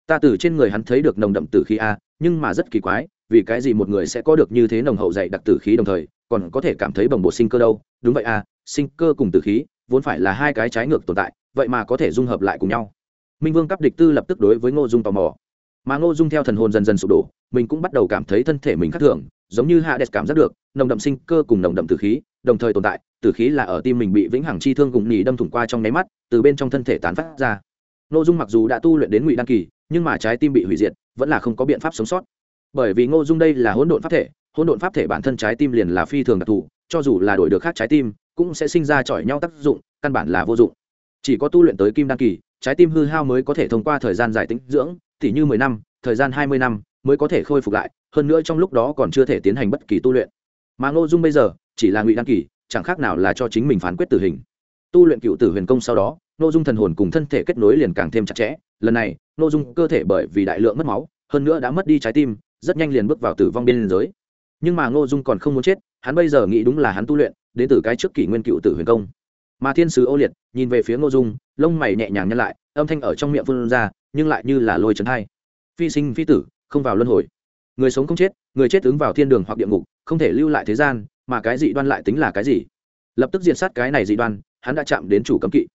Ta từ trên người hắn thấy được nồng đậm tử khí a, nhưng mà rất kỳ quái vì cái gì một người sẽ có được như thế nồng hậu dạy đặc tử khí đồng thời, còn có thể cảm thấy bồng bột sinh cơ đâu? Đúng vậy à sinh cơ cùng tử khí vốn phải là hai cái trái ngược tồn tại, vậy mà có thể dung hợp lại cùng nhau. Minh vương cấp địch tư lập tức đối với ngô dung tò mò. Mà ngô dung theo thần hồn dần dần sụp đổ, mình cũng bắt đầu cảm thấy thân thể mình khác thường, giống như hạ đẹp cảm giác được, nồng đậm sinh cơ cùng nồng đậm tử khí đồng thời tồn tại, tử khí là ở tim mình bị vĩnh hằng chi thương cùng nhì đâm thủng qua trong nháy mắt, từ bên trong thân thể tán phát ra. Ngô dung mặc dù đã tu luyện đến ngụy đan kỳ, nhưng mà trái tim bị hủy diệt, vẫn là không có biện pháp sống sót bởi vì ngô dung đây là hỗn độn pháp thể, hỗn độn pháp thể bản thân trái tim liền là phi thường đặc thù, cho dù là đổi được khác trái tim, cũng sẽ sinh ra chọi nhau tác dụng, căn bản là vô dụng. Chỉ có tu luyện tới kim đan kỳ, trái tim hư hao mới có thể thông qua thời gian dài tính dưỡng, tỉ như mười năm, thời gian hai mươi năm mới có thể khôi phục lại, hơn nữa trong lúc đó còn chưa thể tiến hành bất kỳ tu luyện. Mà ngô dung bây giờ chỉ là ngụy đan kỳ, chẳng khác nào là cho chính mình phán quyết tử hình. Tu luyện cựu tử huyền công sau đó, ngô dung thần hồn cùng thân thể kết nối liền càng thêm chặt chẽ. Lần này, ngô dung cơ thể bởi vì đại lượng mất máu, hơn nữa đã mất đi trái tim rất nhanh liền bước vào tử vong biên giới. Nhưng mà ngô dung còn không muốn chết, hắn bây giờ nghĩ đúng là hắn tu luyện, đến từ cái trước kỷ nguyên cựu tử huyền công. Mà thiên sứ ô liệt nhìn về phía ngô dung, lông mày nhẹ nhàng nhăn lại, âm thanh ở trong miệng vươn ra, nhưng lại như là lôi trấn hai. Phi sinh phi tử, không vào luân hồi. Người sống không chết, người chết ứng vào thiên đường hoặc địa ngục, không thể lưu lại thế gian, mà cái dị đoan lại tính là cái gì? Lập tức diện sát cái này dị đoan, hắn đã chạm đến chủ cấm kỵ.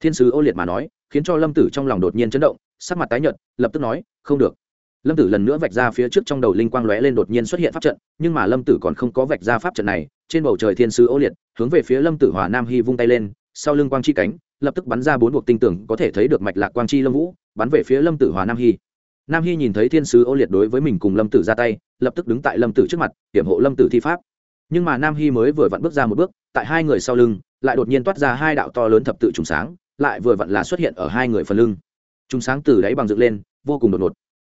Thiên sứ ô liệt mà nói, khiến cho lâm tử trong lòng đột nhiên chấn động, sắc mặt tái nhợt, lập tức nói, không được lâm tử lần nữa vạch ra phía trước trong đầu linh quang lóe lên đột nhiên xuất hiện pháp trận, nhưng mà lâm tử còn không có vạch ra pháp trận này, trên bầu trời thiên sứ ô liệt, hướng về phía lâm tử hòa nam hy vung tay lên, sau lưng quang chi cánh, lập tức bắn ra bốn buộc tinh tưởng có thể thấy được mạch lạc quang chi lâm vũ, bắn về phía lâm tử hòa nam hy nam hy nhìn thấy thiên sứ ô liệt đối với mình cùng lâm tử ra tay, lập tức đứng tại lâm tử trước mặt, hiểm hộ lâm tử thi pháp. Nhưng mà nam hy mới vừa vặn bước ra một bước, tại hai người sau lưng, lại đột nhiên toát ra hai đạo to lớn thập tự trùng sáng, lại vừa vặn là xuất hiện ở hai người phần lưng. Trùng sáng từ đáy bằng dựng lên, vô cùng đột ngột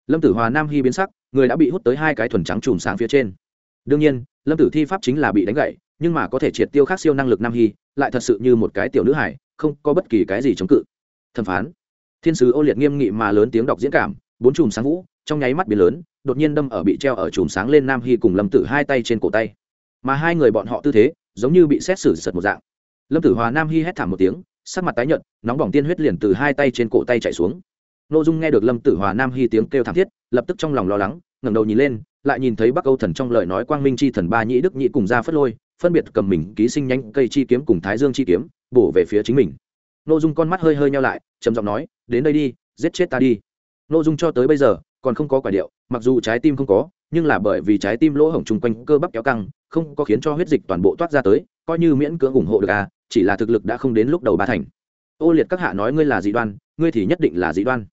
lâm tử hòa nam hy biến sắc, người đã bị hút tới hai cái thuần trắng chùm sáng phía trên. Đương nhiên, lâm tử thi pháp chính là bị đánh gậy, nhưng mà có thể triệt tiêu khác siêu năng lực nam hy, lại thật sự như một cái tiểu nữ hải, không có bất kỳ cái gì chống cự. Thẩm phán. Thiên sứ ô liệt nghiêm nghị mà lớn tiếng đọc diễn cảm, bốn chùm sáng vũ, trong nháy mắt biến lớn, đột nhiên đâm ở bị treo ở chùm sáng lên nam hy cùng lâm tử hai tay trên cổ tay. Mà hai người bọn họ tư thế, giống như bị xét xử sật một dạng. Lâm tử hòa nam hy hét thảm một tiếng, sắc mặt tái nhợt, nóng bỏng tiên huyết liền từ hai tay trên cổ tay chạy xuống n ô dung nghe được lâm tử hòa nam hy tiếng kêu thảm thiết, lập tức trong lòng lo lắng, ngẩng đầu nhìn lên, lại nhìn thấy bắc âu thần trong lời nói quang minh chi thần ba nhĩ đức nhĩ cùng ra phất lôi, phân biệt cầm mình ký sinh nhanh cây chi kiếm cùng thái dương chi kiếm, bổ về phía chính mình. N ô dung con mắt hơi hơi nhau lại, trầm giọng nói, đến đây đi, giết chết ta đi. N ô dung cho tới bây giờ, còn không có quả điệu, mặc dù trái tim không có, nhưng là bởi vì trái tim lỗ hổng chung quanh cơ bắp kéo căng, không có khiến cho huyết dịch toàn bộ toát ra tới, coi như miễn cưỡng ủng hộ được à chỉ là thực lực đã không đến lúc đầu ba thành. Ô liệt các hạ nói ngươi là dị đoan, ngươi thì nhất định là dị đoan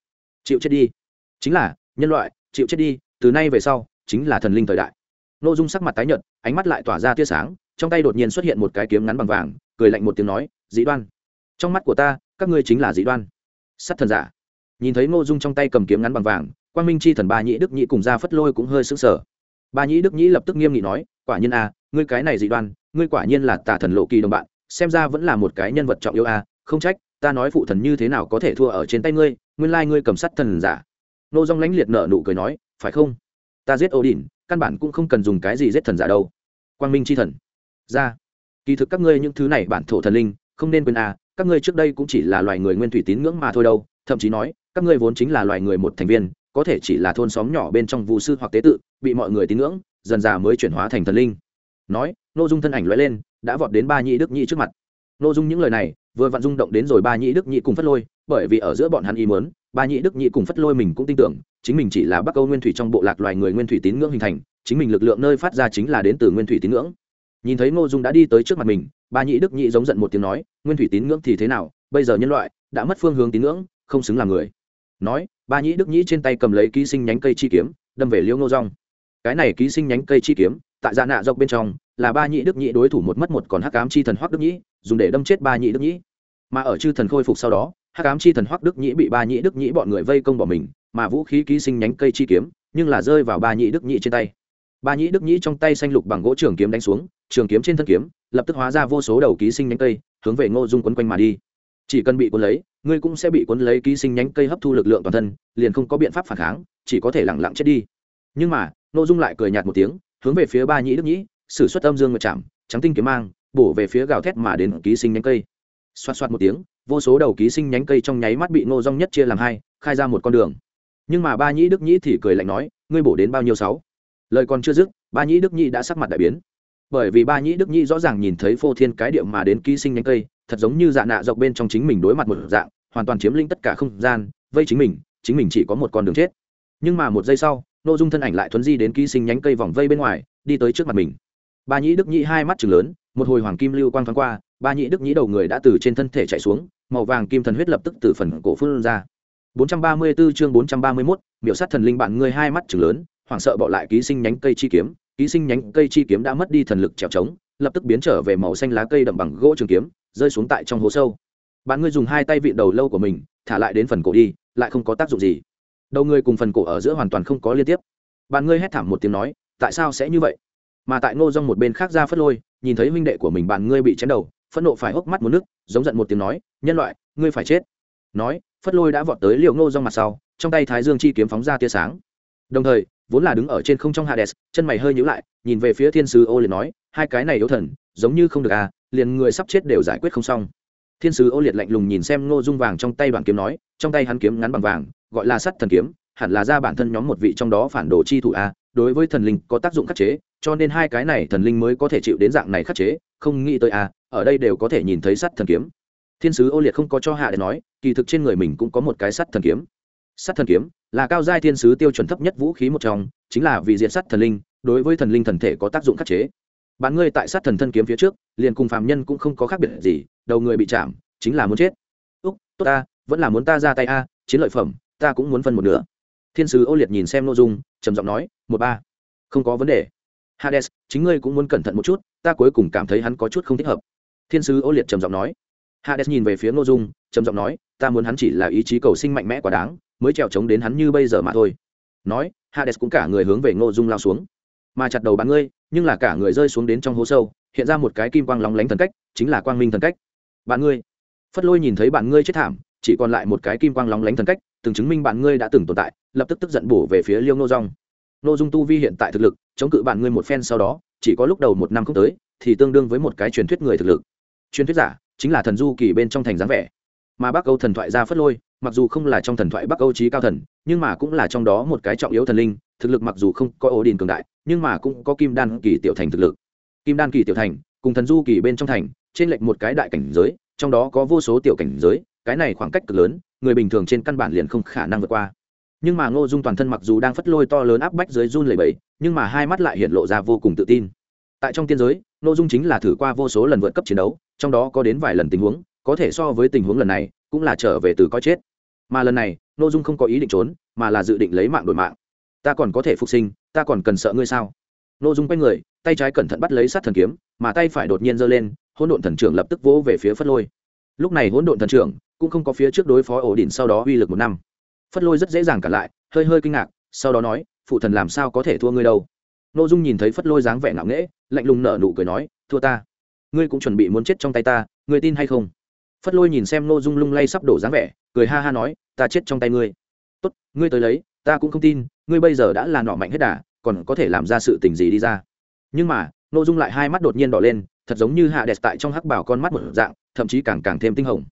chịu chết đi. Chính là, nhân loại, chịu chết đi, từ nay về sau, chính là thần linh thời đại. N ô dung sắc mặt tái nhợt, ánh mắt lại tỏa ra tia sáng, trong tay đột nhiên xuất hiện một cái kiếm ngắn bằng vàng, cười lạnh một tiếng nói dĩ đoan. Trong mắt của ta, các ngươi chính là dĩ đoan. Sắt thần giả. Nhìn thấy ngô dung trong tay cầm kiếm ngắn bằng vàng quan minh chi thần ba nhĩ đức nhĩ cùng ra phất lôi cũng hơi sững sờ. Ba nhĩ đức nhĩ lập tức nghiêm nghị nói, quả nhiên a, ngươi cái này dị đoan, ngươi quả nhiên là tà thần lộ kỳ đồng bạn, xem ra vẫn là một cái nhân vật trọng yêu a, không trách, ta nói phụ thần như thế nào có thể thua ở trên tay ngươi nguyên lai ngươi cầm sắt thần giả. Nô dong lãnh liệt nợ nụ cười nói phải không? Ta giết Odin, căn bản cũng không cần dùng cái gì giết thần giả đâu. Quang minh chi thần. Ra. Kỳ thực các ngươi những thứ này bản thổ thần linh không nên quên à các ngươi trước đây cũng chỉ là loài người nguyên thủy tín ngưỡng mà thôi đâu. Thậm chí nói các ngươi vốn chính là loài người một thành viên có thể chỉ là thôn xóm nhỏ bên trong vụ sư hoặc tế tự bị mọi người tín ngưỡng dần già mới chuyển hóa thành thần linh. Nói nội dung thân ảnh loại lên đã vọt đến ba nhị đức nhị trước mặt. Nội dung những lời này vừa vặn rung động đến rồi ba nhĩ đức nhị cùng phất lôi bởi vì ở giữa bọn hắn ý muốn, ba nhị đức nhị cùng phất lôi mình cũng tin tưởng, chính mình chỉ là bắc âu nguyên thủy trong bộ lạc loài người nguyên thủy tín ngưỡng hình thành, chính mình lực lượng nơi phát ra chính là đến từ nguyên thủy tín ngưỡng. Nhìn thấy ngô dung đã đi tới trước mặt mình, ba nhị đức nhị giống giận một tiếng nói, nguyên thủy tín ngưỡng thì thế nào, bây giờ nhân loại đã mất phương hướng tín ngưỡng, không xứng làm người. Nói, ba nhị đức nhị trên tay cầm lấy ký sinh nhánh cây chi kiếm, đâm về liêu ngô rong cái này ký sinh nhánh cây chi kiếm, tại dạ nạ dọc bên trong, là ba nhị đức nhị đối thủ một mất một còn hắc ám chi thần hoắc đức nhị dùng để đâm chết ba nhị đức nhị. Mà ở chư thần khôi phục sau đó hắc ám chi thần hoắc đức Nhĩ bị ba Nhĩ đức Nhĩ bọn người vây công bỏ mình mà vũ khí ký sinh nhánh cây chi kiếm nhưng là rơi vào ba Nhĩ đức Nhĩ trên tay. Ba Nhĩ đức Nhĩ trong tay xanh lục bằng gỗ trường kiếm đánh xuống trường kiếm trên thân kiếm lập tức hóa ra vô số đầu ký sinh nhánh cây hướng về ngô dung quấn quanh mà đi. Chỉ cần bị cuốn lấy ngươi cũng sẽ bị cuốn lấy ký sinh nhánh cây hấp thu lực lượng toàn thân liền không có biện pháp phản kháng chỉ có thể lẳng lặng chết đi. Nhưng mà ngô dung lại cười nhạt một tiếng hướng về phía ba Nhĩ đức Nhĩ, sử xuất âm dương nguyệt chạm trắng tinh kiếm mang bổ về phía gào thét mà đến ký sinh nhánh cây. Xoát xoát một tiếng vô số đầu ký sinh nhánh cây trong nháy mắt bị ngô rong nhất chia làm hai, khai ra một con đường. Nhưng mà ba nhĩ đức nhĩ thì cười lạnh nói, ngươi bổ đến bao nhiêu sáu? Lời còn chưa dứt, ba nhĩ đức nhĩ đã sắc mặt đại biến. Bởi vì ba nhĩ đức nhĩ rõ ràng nhìn thấy phô thiên cái điệu mà đến ký sinh nhánh cây, thật giống như dạ nạ dọc bên trong chính mình đối mặt một dạng, hoàn toàn chiếm lĩnh tất cả không gian, vây chính mình chính mình chỉ có một con đường chết. Nhưng mà một giây sau nội dung thân ảnh lại thuấn di đến ký sinh nhánh cây vòng vây bên ngoài, đi tới trước mặt mình. Ba nhĩ đức nhĩ hai mắt chừng lớn một hồi hoàng kim lưu quang thoáng qua ba nhĩ đức nhĩ đầu người đã từ trên thân thể chạy xuống màu vàng kim thần huyết lập tức từ phần cổ phun ra. 434 chương 431, miểu sát thần linh bạn ngươi hai mắt trừng lớn hoảng sợ bỏ lại ký sinh nhánh cây chi kiếm ký sinh nhánh cây chi kiếm đã mất đi thần lực trèo trống lập tức biến trở về màu xanh lá cây đậm bằng gỗ trường kiếm rơi xuống tại trong hố sâu. Bạn ngươi dùng hai tay vịn đầu lâu của mình thả lại đến phần cổ đi lại không có tác dụng gì. Đầu ngươi cùng phần cổ ở giữa hoàn toàn không có liên tiếp. Bạn ngươi hét thảm một tiếng nói tại sao sẽ như vậy? Mà tại ngô rong một bên khác ra phất lôi nhìn thấy huynh đệ của mình bạn ngươi bị chém đầu, phẫn nộ phải hốc mắt một nước, giống giận một tiếng nói, nhân loại, ngươi phải chết. Nói, phất lôi đã vọt tới liệu ngô rong mặt sau, trong tay thái dương chi kiếm phóng ra tia sáng. Đồng thời, vốn là đứng ở trên không trong hades, chân mày hơi nhíu lại, nhìn về phía thiên sứ ô liệt nói, hai cái này yếu thần, giống như không được à liền người sắp chết đều giải quyết không xong. Thiên sứ ô liệt lạnh lùng nhìn xem ngô dung vàng trong tay đoàn kiếm nói, trong tay hắn kiếm ngắn bằng vàng, gọi là sắt thần kiếm, hẳn là ra bản thân nhóm một vị trong đó phản đồ chi thủ a đối với thần linh có tác dụng khắc chế cho nên hai cái này thần linh mới có thể chịu đến dạng này khắc chế không nghĩ tới a à, ở đây đều có thể nhìn thấy sắt thần kiếm. Thiên sứ ô liệt không có cho hạ để nói kỳ thực trên người mình cũng có một cái sắt thần kiếm. Sắt thần kiếm là cao giai thiên sứ tiêu chuẩn thấp nhất vũ khí một trong chính là vì diện sắt thần linh đối với thần linh thần thể có tác dụng khắc chế. Bạn ngươi tại sát thần thân kiếm phía trước liền cùng phàm nhân cũng không có khác biệt gì đầu người bị chạm chính là muốn chết. Úc tốt ta vẫn là muốn ta ra tay a chiến lợi phẩm ta cũng muốn phân một nửa. Thiên sứ ô liệt nhìn xem nội dung trầm giọng nói một ba không có vấn đề hades, chính ngươi cũng muốn cẩn thận một chút, ta cuối cùng cảm thấy hắn có chút không thích hợp. Thiên sứ ô liệt trầm giọng nói. Hades nhìn về phía Ngô dung, trầm giọng nói, ta muốn hắn chỉ là ý chí cầu sinh mạnh mẽ quá đáng, mới trèo trống đến hắn như bây giờ mà thôi. Nói, hades cũng cả người hướng về ngô dung lao xuống. Mà chặt đầu bạn ngươi, nhưng là cả người rơi xuống đến trong hố sâu, hiện ra một cái kim quang lóng lánh thần cách, chính là quang minh thần cách. Bạn ngươi, phất lôi nhìn thấy bạn ngươi chết thảm, chỉ còn lại một cái kim quang lóng lánh thần cách, từng chứng minh bạn ngươi đã từng tồn tại, lập tức tức giận bổ về phía liêu nô rong nô dung tu vi hiện tại thực lực, chống cự bạn ngươi một phen sau đó, chỉ có lúc đầu một năm không tới, thì tương đương với một cái truyền thuyết người thực lực. Truyền thuyết giả chính là thần du kỳ bên trong thành dáng vẻ. Mà bắc âu thần thoại ra phất lôi, mặc dù không là trong thần thoại bắc âu trí cao thần, nhưng mà cũng là trong đó một cái trọng yếu thần linh, thực lực mặc dù không có ổ đình cường đại, nhưng mà cũng có kim đan kỳ tiểu thành thực lực. Kim đan kỳ tiểu thành, cùng thần du kỳ bên trong thành, trên lệnh một cái đại cảnh giới, trong đó có vô số tiểu cảnh giới, cái này khoảng cách cực lớn, người bình thường trên căn bản liền không khả năng vượt qua nhưng mà ngô dung toàn thân mặc dù đang phất lôi to lớn áp bách dưới run lầy bẫy nhưng mà hai mắt lại hiện lộ ra vô cùng tự tin. Tại trong tiên giới, ngô dung chính là thử qua vô số lần vượt cấp chiến đấu, trong đó có đến vài lần tình huống, có thể so với tình huống lần này, cũng là trở về từ coi chết. Mà lần này, ngô dung không có ý định trốn, mà là dự định lấy mạng đổi mạng. Ta còn có thể phục sinh, ta còn cần sợ ngươi sao? Ngô dung quay người, tay trái cẩn thận bắt lấy sát thần kiếm, mà tay phải đột nhiên giơ lên, hỗn độn thần trưởng lập tức vỗ về phía phất lôi. Lúc này hỗn độn thần trưởng cũng không có phía trước đối phó ổ đỉnh sau đó uy lực một năm phất lôi rất dễ dàng cả lại, hơi hơi kinh ngạc, sau đó nói, phụ thần làm sao có thể thua ngươi đâu? Nội dung nhìn thấy phất lôi dáng vẻ ngạo nghễ, lạnh lùng nở nụ cười nói, thua ta. Ngươi cũng chuẩn bị muốn chết trong tay ta, ngươi tin hay không? Phất lôi nhìn xem nội dung lung lay sắp đổ dáng vẻ, cười ha ha nói, ta chết trong tay ngươi. Tốt, ngươi tới lấy, ta cũng không tin, ngươi bây giờ đã là nọ mạnh hết đà, còn có thể làm ra sự tình gì đi ra? Nhưng mà nội dung lại hai mắt đột nhiên đỏ lên, thật giống như hạ đẹp tại trong hắc bảo con mắt một dạng, thậm chí càng càng thêm tinh hồng.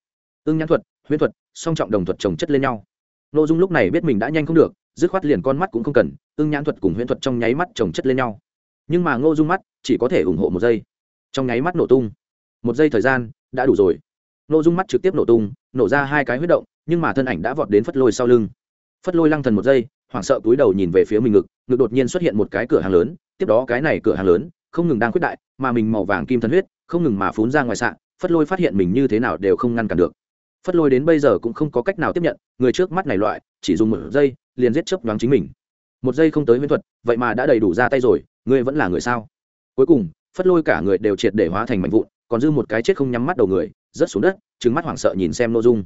Ưng nhãn thuật, huyễn thuật, song trọng đồng thuật trồng chất lên nhau nội dung lúc này biết mình đã nhanh không được, dứt khoát liền con mắt cũng không cần, ưng nhãn thuật cùng huyễn thuật trong nháy mắt trồng chất lên nhau. Nhưng mà ngô dung mắt chỉ có thể ủng hộ một giây. Trong nháy mắt nổ tung. Một giây thời gian, đã đủ rồi. N dung mắt trực tiếp nổ tung, nổ ra hai cái huyết động, nhưng mà thân ảnh đã vọt đến phất lôi sau lưng. Phất lôi lăng thần một giây, hoảng sợ túi đầu nhìn về phía mình ngực ngực đột nhiên xuất hiện một cái cửa hàng lớn, tiếp đó cái này cửa hàng lớn, không ngừng đang khuyết đại, mà mình màu vàng kim thân huyết, không ngừng mà phún ra ngoài sạn phất lôi phát hiện mình như thế nào đều không ngăn cản được phất lôi đến bây giờ cũng không có cách nào tiếp nhận, người trước mắt này loại, chỉ dùng một giây, liền giết chớp đoán chính mình. Một giây không tới huyễn thuật, vậy mà đã đầy đủ ra tay rồi, ngươi vẫn là người sao? Cuối cùng, phất lôi cả người đều triệt để hóa thành mạnh vụn, còn dư một cái chết không nhắm mắt đầu người, rớt xuống đất trứng mắt hoảng sợ nhìn xem nội dung.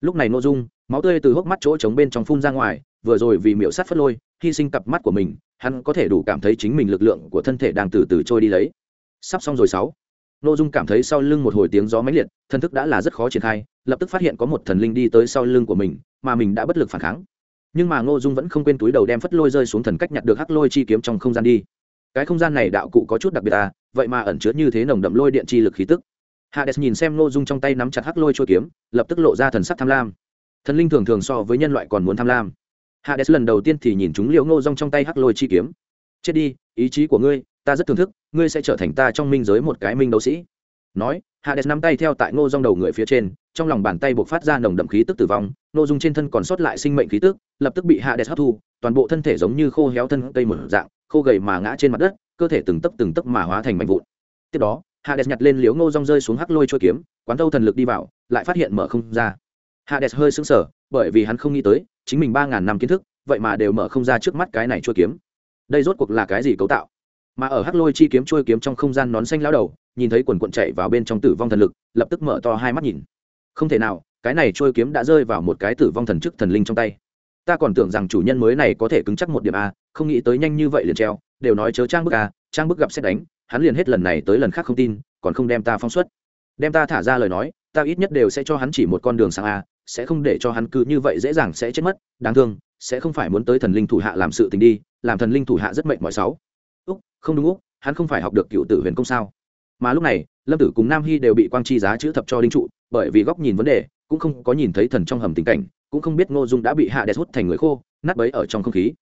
Lúc này nội dung, máu tươi từ hốc mắt chỗ trống bên trong phun ra ngoài, vừa rồi vì miễu sát phất lôi, hy sinh cặp mắt của mình, hắn có thể đủ cảm thấy chính mình lực lượng của thân thể đang từ từ trôi đi lấy. Sắp xong rồi sáu. Nô dung cảm thấy sau lưng một hồi tiếng gió mãnh liệt thần thức đã là rất khó triển khai, lập tức phát hiện có một thần linh đi tới sau lưng của mình, mà mình đã bất lực phản kháng. Nhưng mà ngô dung vẫn không quên túi đầu đem phất lôi rơi xuống thần cách nhặt được hắc lôi chi kiếm trong không gian đi. Cái không gian này đạo cụ có chút đặc biệt à vậy mà ẩn chứa như thế nồng đậm lôi điện chi lực khí tức. Hades nhìn xem ngô dung trong tay nắm chặt hắc lôi chuôi kiếm, lập tức lộ ra thần sắc tham lam. Thần linh thường thường so với nhân loại còn muốn tham lam. Hades lần đầu tiên thì nhìn chúng liễu ngô dung trong tay hắc lôi chi kiếm. Chết đi, ý chí của ngươi ta rất thưởng thức, ngươi sẽ trở thành ta trong minh giới một cái minh đấu sĩ. Nói, hades nắm tay theo tại ngô dung đầu người phía trên, trong lòng bàn tay buộc phát ra nồng đậm khí tức tử vong, ngô dung trên thân còn sót lại sinh mệnh khí tức, lập tức bị hades hấp thu, toàn bộ thân thể giống như khô héo thân cây mở dạng, khô gầy mà ngã trên mặt đất, cơ thể từng tấc từng tấc mà hóa thành mảnh vụn. Tiếp đó, hades nhặt lên liếu ngô dong rơi xuống hắc lôi trôi kiếm, quán thâu thần lực đi vào, lại phát hiện mở không ra. Hades hơi sững sờ, bởi vì hắn không nghĩ tới, chính mình ba ngàn năm kiến thức, vậy mà đều mở không ra trước mắt cái này trôi kiếm. Đây rốt cuộc là cái gì cấu tạo? Mà ở hắc lôi chi kiếm trôi kiếm trong không gian nón xanh lao đầu, nhìn thấy quần quận chạy vào bên trong tử vong thần lực, lập tức mở to hai mắt nhìn. Không thể nào, cái này trôi kiếm đã rơi vào một cái tử vong thần chức thần linh trong tay. Ta còn tưởng rằng chủ nhân mới này có thể cứng chắc một điểm a, không nghĩ tới nhanh như vậy liền treo, đều nói chớ trang bức a, trang bức gặp xét đánh, hắn liền hết lần này tới lần khác không tin, còn không đem ta phong xuất. Đem ta thả ra lời nói, ta ít nhất đều sẽ cho hắn chỉ một con đường sang a, sẽ không để cho hắn cứ như vậy dễ dàng sẽ chết mất, đáng thương, sẽ không phải muốn tới thần linh thủ hạ làm sự tình đi, làm thần linh thủ hạ rất mệnh mọi sáu úc không đúng úc hắn không phải học được cựu tử huyền công sao mà lúc này lâm tử cùng nam hy đều bị quang chi giá chữ thập cho đinh trụ bởi vì góc nhìn vấn đề cũng không có nhìn thấy thần trong hầm tình cảnh cũng không biết ngô dung đã bị hạ đẹp hút thành người khô nát bấy ở trong không khí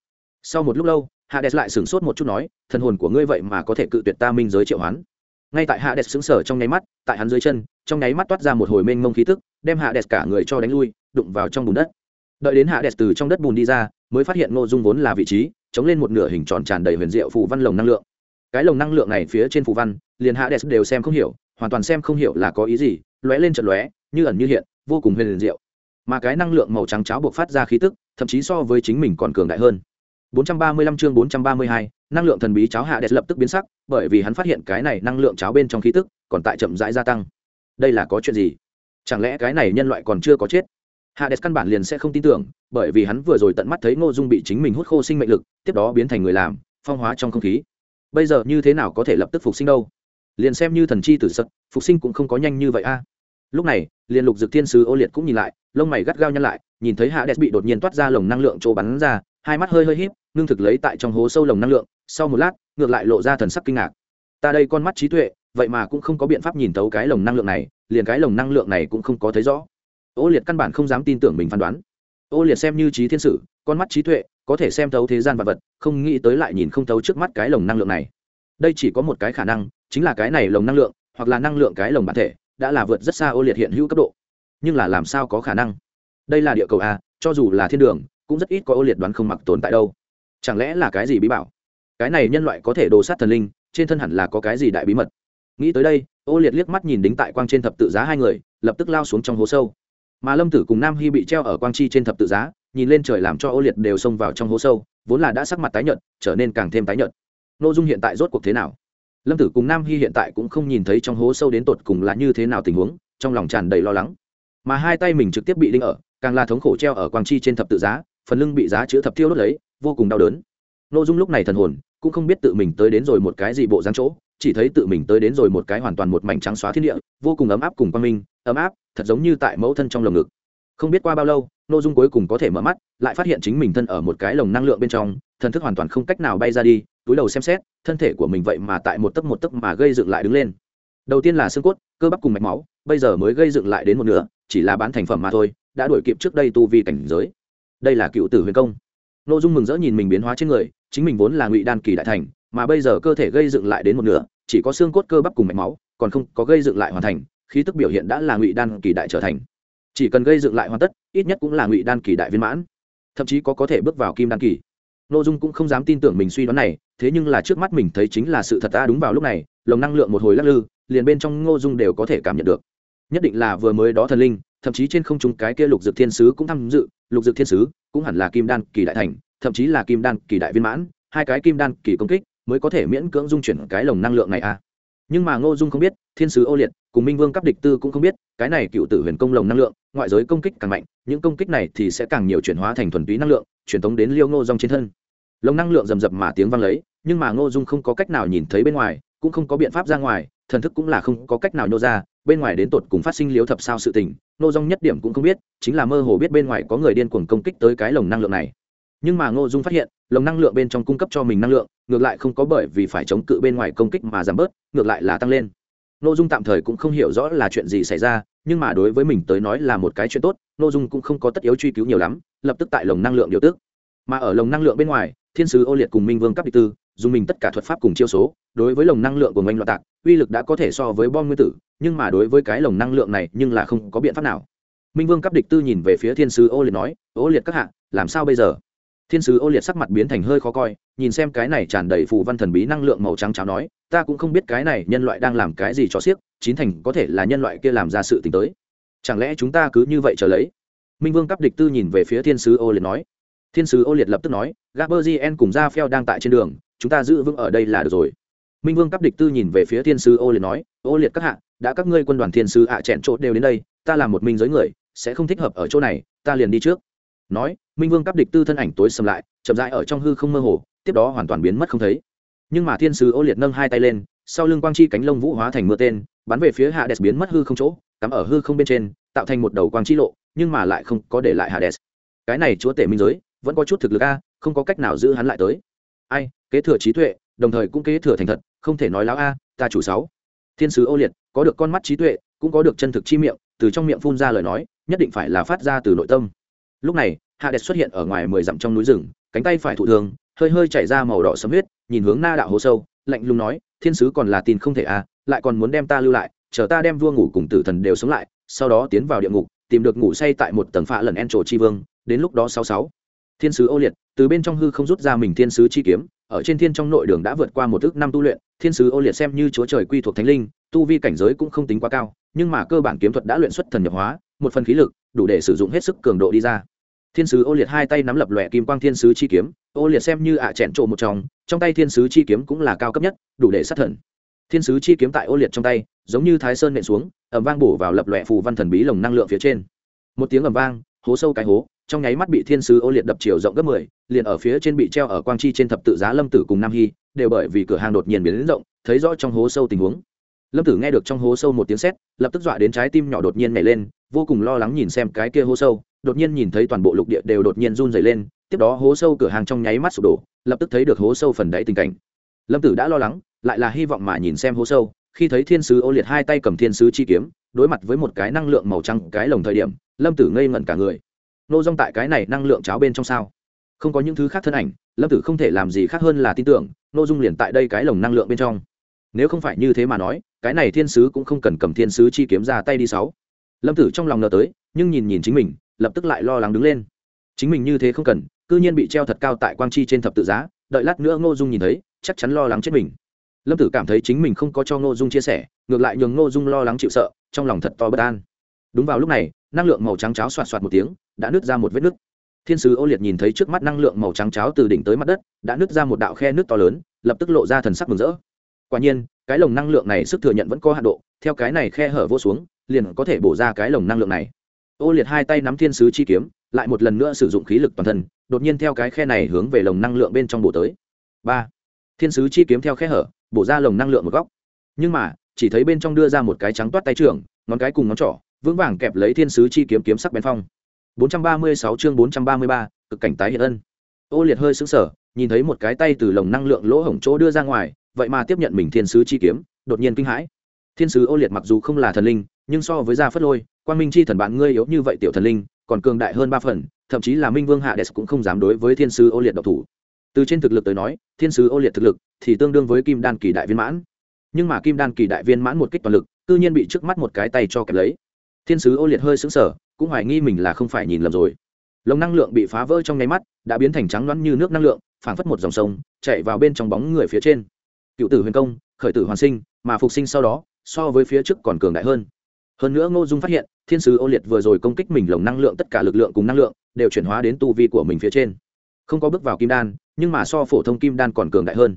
sau một lúc lâu hạ đẹp lại sửng sốt một chút nói thần hồn của ngươi vậy mà có thể cự tuyệt ta minh giới triệu hoán ngay tại hạ đẹp xứng sở trong nháy mắt tại hắn dưới chân trong nháy mắt toát ra một hồi mênh mông khí tức đem hạ đẹp cả người cho đánh lui đụng vào trong bùn đất đợi đến hạ đẹp từ trong đất bùn đi ra mới phát hiện ngô dung vốn là vị trí chống lên một nửa hình tròn tràn đầy huyền diệu phù văn lồng năng lượng. Cái lồng năng lượng này phía trên phù văn liền hạ đẹp đều xem không hiểu hoàn toàn xem không hiểu là có ý gì lóe lên trận lóe như ẩn như hiện vô cùng huyền diệu. Mà cái năng lượng màu trắng cháo buộc phát ra khí tức thậm chí so với chính mình còn cường đại hơn. 435 chương 432, năng lượng thần bí cháo hạ đẹp lập tức biến sắc bởi vì hắn phát hiện cái này năng lượng cháo bên trong khí tức còn tại chậm rãi gia tăng. Đây là có chuyện gì? Chẳng lẽ cái này nhân loại còn chưa có chết? Hạ căn bản liền sẽ không tin tưởng, bởi vì hắn vừa rồi tận mắt thấy ngô dung bị chính mình hút khô sinh mệnh lực, tiếp đó biến thành người làm, phong hóa trong không khí. Bây giờ như thế nào có thể lập tức phục sinh đâu? Liền xem như thần chi tử sật, phục sinh cũng không có nhanh như vậy a. Lúc này, liền lục dực thiên sứ ô liệt cũng nhìn lại, lông mày gắt gao nhăn lại, nhìn thấy hạ đẹp bị đột nhiên toát ra lồng năng lượng chỗ bắn ra, hai mắt hơi hơi híp, ngưng thực lấy tại trong hố sâu lồng năng lượng, sau một lát, ngược lại lộ ra thần sắc kinh ngạc. Ta đây con mắt trí tuệ, vậy mà cũng không có biện pháp nhìn thấu cái lồng năng lượng này, liền cái lồng năng lượng này cũng không có thấy rõ ô liệt căn bản không dám tin tưởng mình phán đoán. Ô liệt xem như trí thiên sử, con mắt trí tuệ, có thể xem thấu thế gian vật vật, không nghĩ tới lại nhìn không thấu trước mắt cái lồng năng lượng này. Đây chỉ có một cái khả năng, chính là cái này lồng năng lượng, hoặc là năng lượng cái lồng bản thể, đã là vượt rất xa ô liệt hiện hữu cấp độ. Nhưng là làm sao có khả năng? Đây là địa cầu a, cho dù là thiên đường, cũng rất ít có ô liệt đoán không mặc tồn tại đâu. Chẳng lẽ là cái gì bí bảo? Cái này nhân loại có thể đồ sát thần linh, trên thân hẳn là có cái gì đại bí mật? Nghĩ tới đây, ô liệt liếc mắt nhìn đính tại quang trên thập tự giá hai người, lập tức lao xuống trong hố sâu mà lâm tử cùng nam hy bị treo ở quang chi trên thập tự giá, nhìn lên trời làm cho ô liệt đều xông vào trong hố sâu, vốn là đã sắc mặt tái nhợt, trở nên càng thêm tái nhợt. N ô dung hiện tại rốt cuộc thế nào? Lâm tử cùng nam hy hiện tại cũng không nhìn thấy trong hố sâu đến tột cùng là như thế nào tình huống, trong lòng tràn đầy lo lắng. Mà hai tay mình trực tiếp bị đinh ở, càng là thống khổ treo ở quang chi trên thập tự giá, phần lưng bị giá chữ thập tiêu đốt lấy, vô cùng đau đớn. N ô dung lúc này thần hồn, cũng không biết tự mình tới đến rồi một cái gì bộ dáng chỗ chỉ thấy tự mình tới đến rồi một cái hoàn toàn một mảnh trắng xóa thiên địa, vô cùng ấm áp cùng quang minh, ấm áp, thật giống như tại mẫu thân trong lồng ngực. Không biết qua bao lâu n ô dung cuối cùng có thể mở mắt, lại phát hiện chính mình thân ở một cái lồng năng lượng bên trong, thần thức hoàn toàn không cách nào bay ra đi, túi đầu xem xét, thân thể của mình vậy mà tại một tấc một tấc mà gây dựng lại đứng lên. Đầu tiên là xương cốt, cơ bắp cùng mạch máu, bây giờ mới gây dựng lại đến một nửa, chỉ là bán thành phẩm mà thôi, đã đuổi kịp trước đây tu vi cảnh giới. Đây là cựu tử huyền công. Nội dung mừng rỡ nhìn mình biến hóa trên người, chính mình vốn là ngụy đan kỳ đại thành, mà bây giờ cơ thể gây dựng lại đến một nửa chỉ có xương cốt cơ bắp cùng mạch máu, còn không có gây dựng lại hoàn thành, khí tức biểu hiện đã là ngụy đan kỳ đại trở thành. Chỉ cần gây dựng lại hoàn tất, ít nhất cũng là ngụy đan kỳ đại viên mãn. Thậm chí có có thể bước vào kim đan kỳ. N ô dung cũng không dám tin tưởng mình suy đoán này, thế nhưng là trước mắt mình thấy chính là sự thật ta đúng vào lúc này, lồng năng lượng một hồi lắc lư, liền bên trong ngô dung đều có thể cảm nhận được. Nhất định là vừa mới đó thần linh, thậm chí trên không trung cái kia lục dược thiên sứ cũng tham dự, lục dược thiên sứ cũng hẳn là kim đan kỳ đại thành, thậm chí là kim đan kỳ đại viên mãn, hai cái kim đan kỳ công kích mới có thể miễn cưỡng dung chuyển cái lồng năng lượng này à. Nhưng mà ngô dung không biết, thiên sứ ô liệt cùng minh vương cấp địch tư cũng không biết, cái này cựu tử huyền công lồng năng lượng, ngoại giới công kích càng mạnh, những công kích này thì sẽ càng nhiều chuyển hóa thành thuần túy năng lượng, truyền tống đến liêu ngô dòng trên thân. Lồng năng lượng rầm rập mà tiếng vang lấy, nhưng mà ngô dung không có cách nào nhìn thấy bên ngoài, cũng không có biện pháp ra ngoài, thần thức cũng là không có cách nào nhô ra, bên ngoài đến tột cùng phát sinh liếu thập sao sự tình, ngô dung nhất điểm cũng không biết, chính là mơ hồ biết bên ngoài có người điên cuồng công kích tới cái lồng năng lượng này. Nhưng mà ngô dung phát hiện lồng năng lượng bên trong cung cấp cho mình năng lượng, ngược lại không có bởi vì phải chống cự bên ngoài công kích mà giảm bớt, ngược lại là tăng lên. Ngô dung tạm thời cũng không hiểu rõ là chuyện gì xảy ra, nhưng mà đối với mình tới nói là một cái chuyện tốt, ngô dung cũng không có tất yếu truy cứu nhiều lắm, lập tức tại lồng năng lượng điều tức. Mà ở lồng năng lượng bên ngoài, thiên sứ ô liệt cùng minh vương cấp địch tư, dùng mình tất cả thuật pháp cùng chiêu số, đối với lồng năng lượng của ngành loạt tạc, uy lực đã có thể so với bom nguyên tử, nhưng mà đối với cái lồng năng lượng này nhưng là không có biện pháp nào. Minh vương cấp địch tư nhìn về phía thiên sứ ô liệt nói, ô liệt các hạ, làm sao bây giờ? Thiên sứ ô liệt sắc mặt biến thành hơi khó coi, nhìn xem cái này tràn đầy phù văn thần bí năng lượng màu trắng cháo nói, ta cũng không biết cái này nhân loại đang làm cái gì cho xiếc chín thành có thể là nhân loại kia làm ra sự t ì n h tới. Chẳng lẽ chúng ta cứ như vậy trở lấy? Minh vương cắp địch tư nhìn về phía thiên sứ ô liệt nói. Thiên sứ ô liệt lập tức nói, gaberzien cùng gia pheo đang tại trên đường, chúng ta giữ vững ở đây là được rồi. Minh vương cắp địch tư nhìn về phía thiên sứ ô liệt nói, ô liệt các hạ, đã các ngươi quân đoàn thiên sứ ạ à chẹn chỗ đều đến đây, ta là một minh giới người, sẽ không thích hợp ở chỗ này, ta liền đi trước nói, minh vương cắp địch tư thân ảnh tối sầm lại, chậm rãi ở trong hư không mơ hồ, tiếp đó hoàn toàn biến mất không thấy. Nhưng mà thiên sứ ô liệt nâng hai tay lên, sau lưng quang chi cánh lông vũ hóa thành mưa tên, bắn về phía hạ đès biến mất hư không chỗ, cắm ở hư không bên trên, tạo thành một đầu quang chi lộ, nhưng mà lại không có để lại hạ đès cái này chúa tể minh giới, vẫn có chút thực lực a, không có cách nào giữ hắn lại tới. Ai, kế thừa trí tuệ, đồng thời cũng kế thừa thành thật, không thể nói láo a, ta chủ sáu. Thiên sứ ô liệt, có được con mắt trí tuệ, cũng có được chân thực chi miệng, từ trong miệng phun ra lời nói, nhất định phải là phát ra từ nội tâm lúc này, hạ đẹp xuất hiện ở ngoài mười dặm trong núi rừng, cánh tay phải thụ thường hơi hơi chảy ra màu đỏ sấm huyết, nhìn hướng na đạo hồ sâu, lạnh lùng nói, thiên sứ còn là tin không thể à lại còn muốn đem ta lưu lại, chờ ta đem vua ngủ cùng tử thần đều sống lại, sau đó tiến vào địa ngục, tìm được ngủ say tại một tầng phạ lần en trổ chi vương, đến lúc đó sáu sáu. Thiên sứ ô liệt, từ bên trong hư không rút ra mình thiên sứ chi kiếm, ở trên thiên trong nội đường đã vượt qua một ước năm tu luyện, thiên sứ ô liệt xem như chúa trời quy thuộc thánh linh, tu vi cảnh giới cũng không tính quá cao, nhưng mà cơ bản kiếm thuật đã luyện xuất thần nhập hóa, một phần khí lực, đủ để sử dụng hết sức cường độ đi ra thiên sứ ô liệt hai tay nắm lập lòe kim quang thiên sứ chi kiếm, ô liệt xem như ạ à chẹn trộm một trong trong tay thiên sứ chi kiếm cũng là cao cấp nhất, đủ để sát thần. Thiên sứ chi kiếm tại ô liệt trong tay, giống như thái sơn nện xuống ẩm vang bổ vào lập lòe phù văn thần bí lồng năng lượng phía trên. Một tiếng ẩm vang, hố sâu cái hố, trong nháy mắt bị thiên sứ ô liệt đập chiều rộng gấp mười, liền ở phía trên bị treo ở quang chi trên thập tự giá lâm tử cùng nam hy, đều bởi vì cửa hàng đột nhiên biến rộng, thấy rõ trong hố sâu tình huống. Lâm tử nghe được trong hố sâu một tiếng sét, lập tức dọa đến trái tim nhỏ đột nhiên nhảy lên, vô cùng lo lắng nhìn xem cái kia hố sâu đột nhiên nhìn thấy toàn bộ lục địa đều đột nhiên run dày lên, tiếp đó hố sâu cửa hàng trong nháy mắt sụp đổ, lập tức thấy được hố sâu phần đáy tình cảnh. Lâm tử đã lo lắng, lại là hy vọng mà nhìn xem hố sâu, khi thấy thiên sứ ô liệt hai tay cầm thiên sứ chi kiếm, đối mặt với một cái năng lượng màu trắng, cái lồng thời điểm, lâm tử ngây ngẩn cả người. Nô dung tại cái này năng lượng cháo bên trong sao? Không có những thứ khác thân ảnh, lâm tử không thể làm gì khác hơn là tin tưởng, nô dung liền tại đây cái lồng năng lượng bên trong. Nếu không phải như thế mà nói, cái này thiên sứ cũng không cần cầm thiên sứ chi kiếm ra tay đi sáu. Lâm tử trong lòng nở tới, nhưng nhìn nhìn chính mình lập tức lại lo lắng đứng lên. Chính mình như thế không cần, cư nhiên bị treo thật cao tại quang chi trên thập tự giá, đợi lát nữa ngô dung nhìn thấy, chắc chắn lo lắng chết mình. Lâm tử cảm thấy chính mình không có cho ngô dung chia sẻ, ngược lại nhường ngô dung lo lắng chịu sợ, trong lòng thật to bất an. Đúng vào lúc này, năng lượng màu trắng cháo xoạt xoạt một tiếng, đã nứt ra một vết nứt. Thiên sứ ô liệt nhìn thấy trước mắt năng lượng màu trắng cháo từ đỉnh tới mặt đất, đã nứt ra một đạo khe nước to lớn, lập tức lộ ra thần sắc mừng rỡ. Quả nhiên, cái lồng năng lượng này sức thừa nhận vẫn có hạ độ, theo cái này khe hở vô xuống, liền có thể bổ ra cái lồng năng lượng này ô liệt hai tay nắm thiên sứ chi kiếm lại một lần nữa sử dụng khí lực toàn thân đột nhiên theo cái khe này hướng về lồng năng lượng bên trong bổ tới. Ba. Thiên sứ chi kiếm theo khe hở bổ ra lồng năng lượng một góc. Nhưng mà chỉ thấy bên trong đưa ra một cái trắng toát tay trưởng ngón cái cùng ngón trỏ vững vàng kẹp lấy thiên sứ chi kiếm kiếm sắc bén phong. 436 chương 433, cực cảnh tái hiện ân. Ô liệt hơi sững sờ nhìn thấy một cái tay từ lồng năng lượng lỗ hổng chỗ đưa ra ngoài vậy mà tiếp nhận mình thiên sứ chi kiếm đột nhiên kinh hãi. Thiên sứ ô liệt mặc dù không là thần linh nhưng so với gia phất lôi quan minh chi thần bạn ngươi yếu như vậy tiểu thần linh, còn cường đại hơn ba phần, thậm chí là minh vương hạ đès cũng không dám đối với thiên sứ ô liệt độc thủ. Từ trên thực lực tới nói, thiên sứ ô liệt thực lực thì tương đương với kim đan kỳ đại viên mãn. Nhưng mà kim đan kỳ đại viên mãn một kích toàn lực tự nhiên bị trước mắt một cái tay cho kẹp lấy. Thiên sứ ô liệt hơi sững sờ, cũng hoài nghi mình là không phải nhìn lầm rồi. Lồng năng lượng bị phá vỡ trong nháy mắt, đã biến thành trắng loãng như nước năng lượng, phảng phất một dòng sông, chạy vào bên trong bóng người phía trên. Cựu tử huyền công, khởi tử hoàn sinh, mà phục sinh sau đó, so với phía trước còn cường đại hơn. Hơn nữa ngô dung phát hiện thiên sứ ô liệt vừa rồi công kích mình lồng năng lượng tất cả lực lượng cùng năng lượng đều chuyển hóa đến tu vi của mình phía trên. Không có bước vào kim đan, nhưng mà so phổ thông kim đan còn cường đại hơn.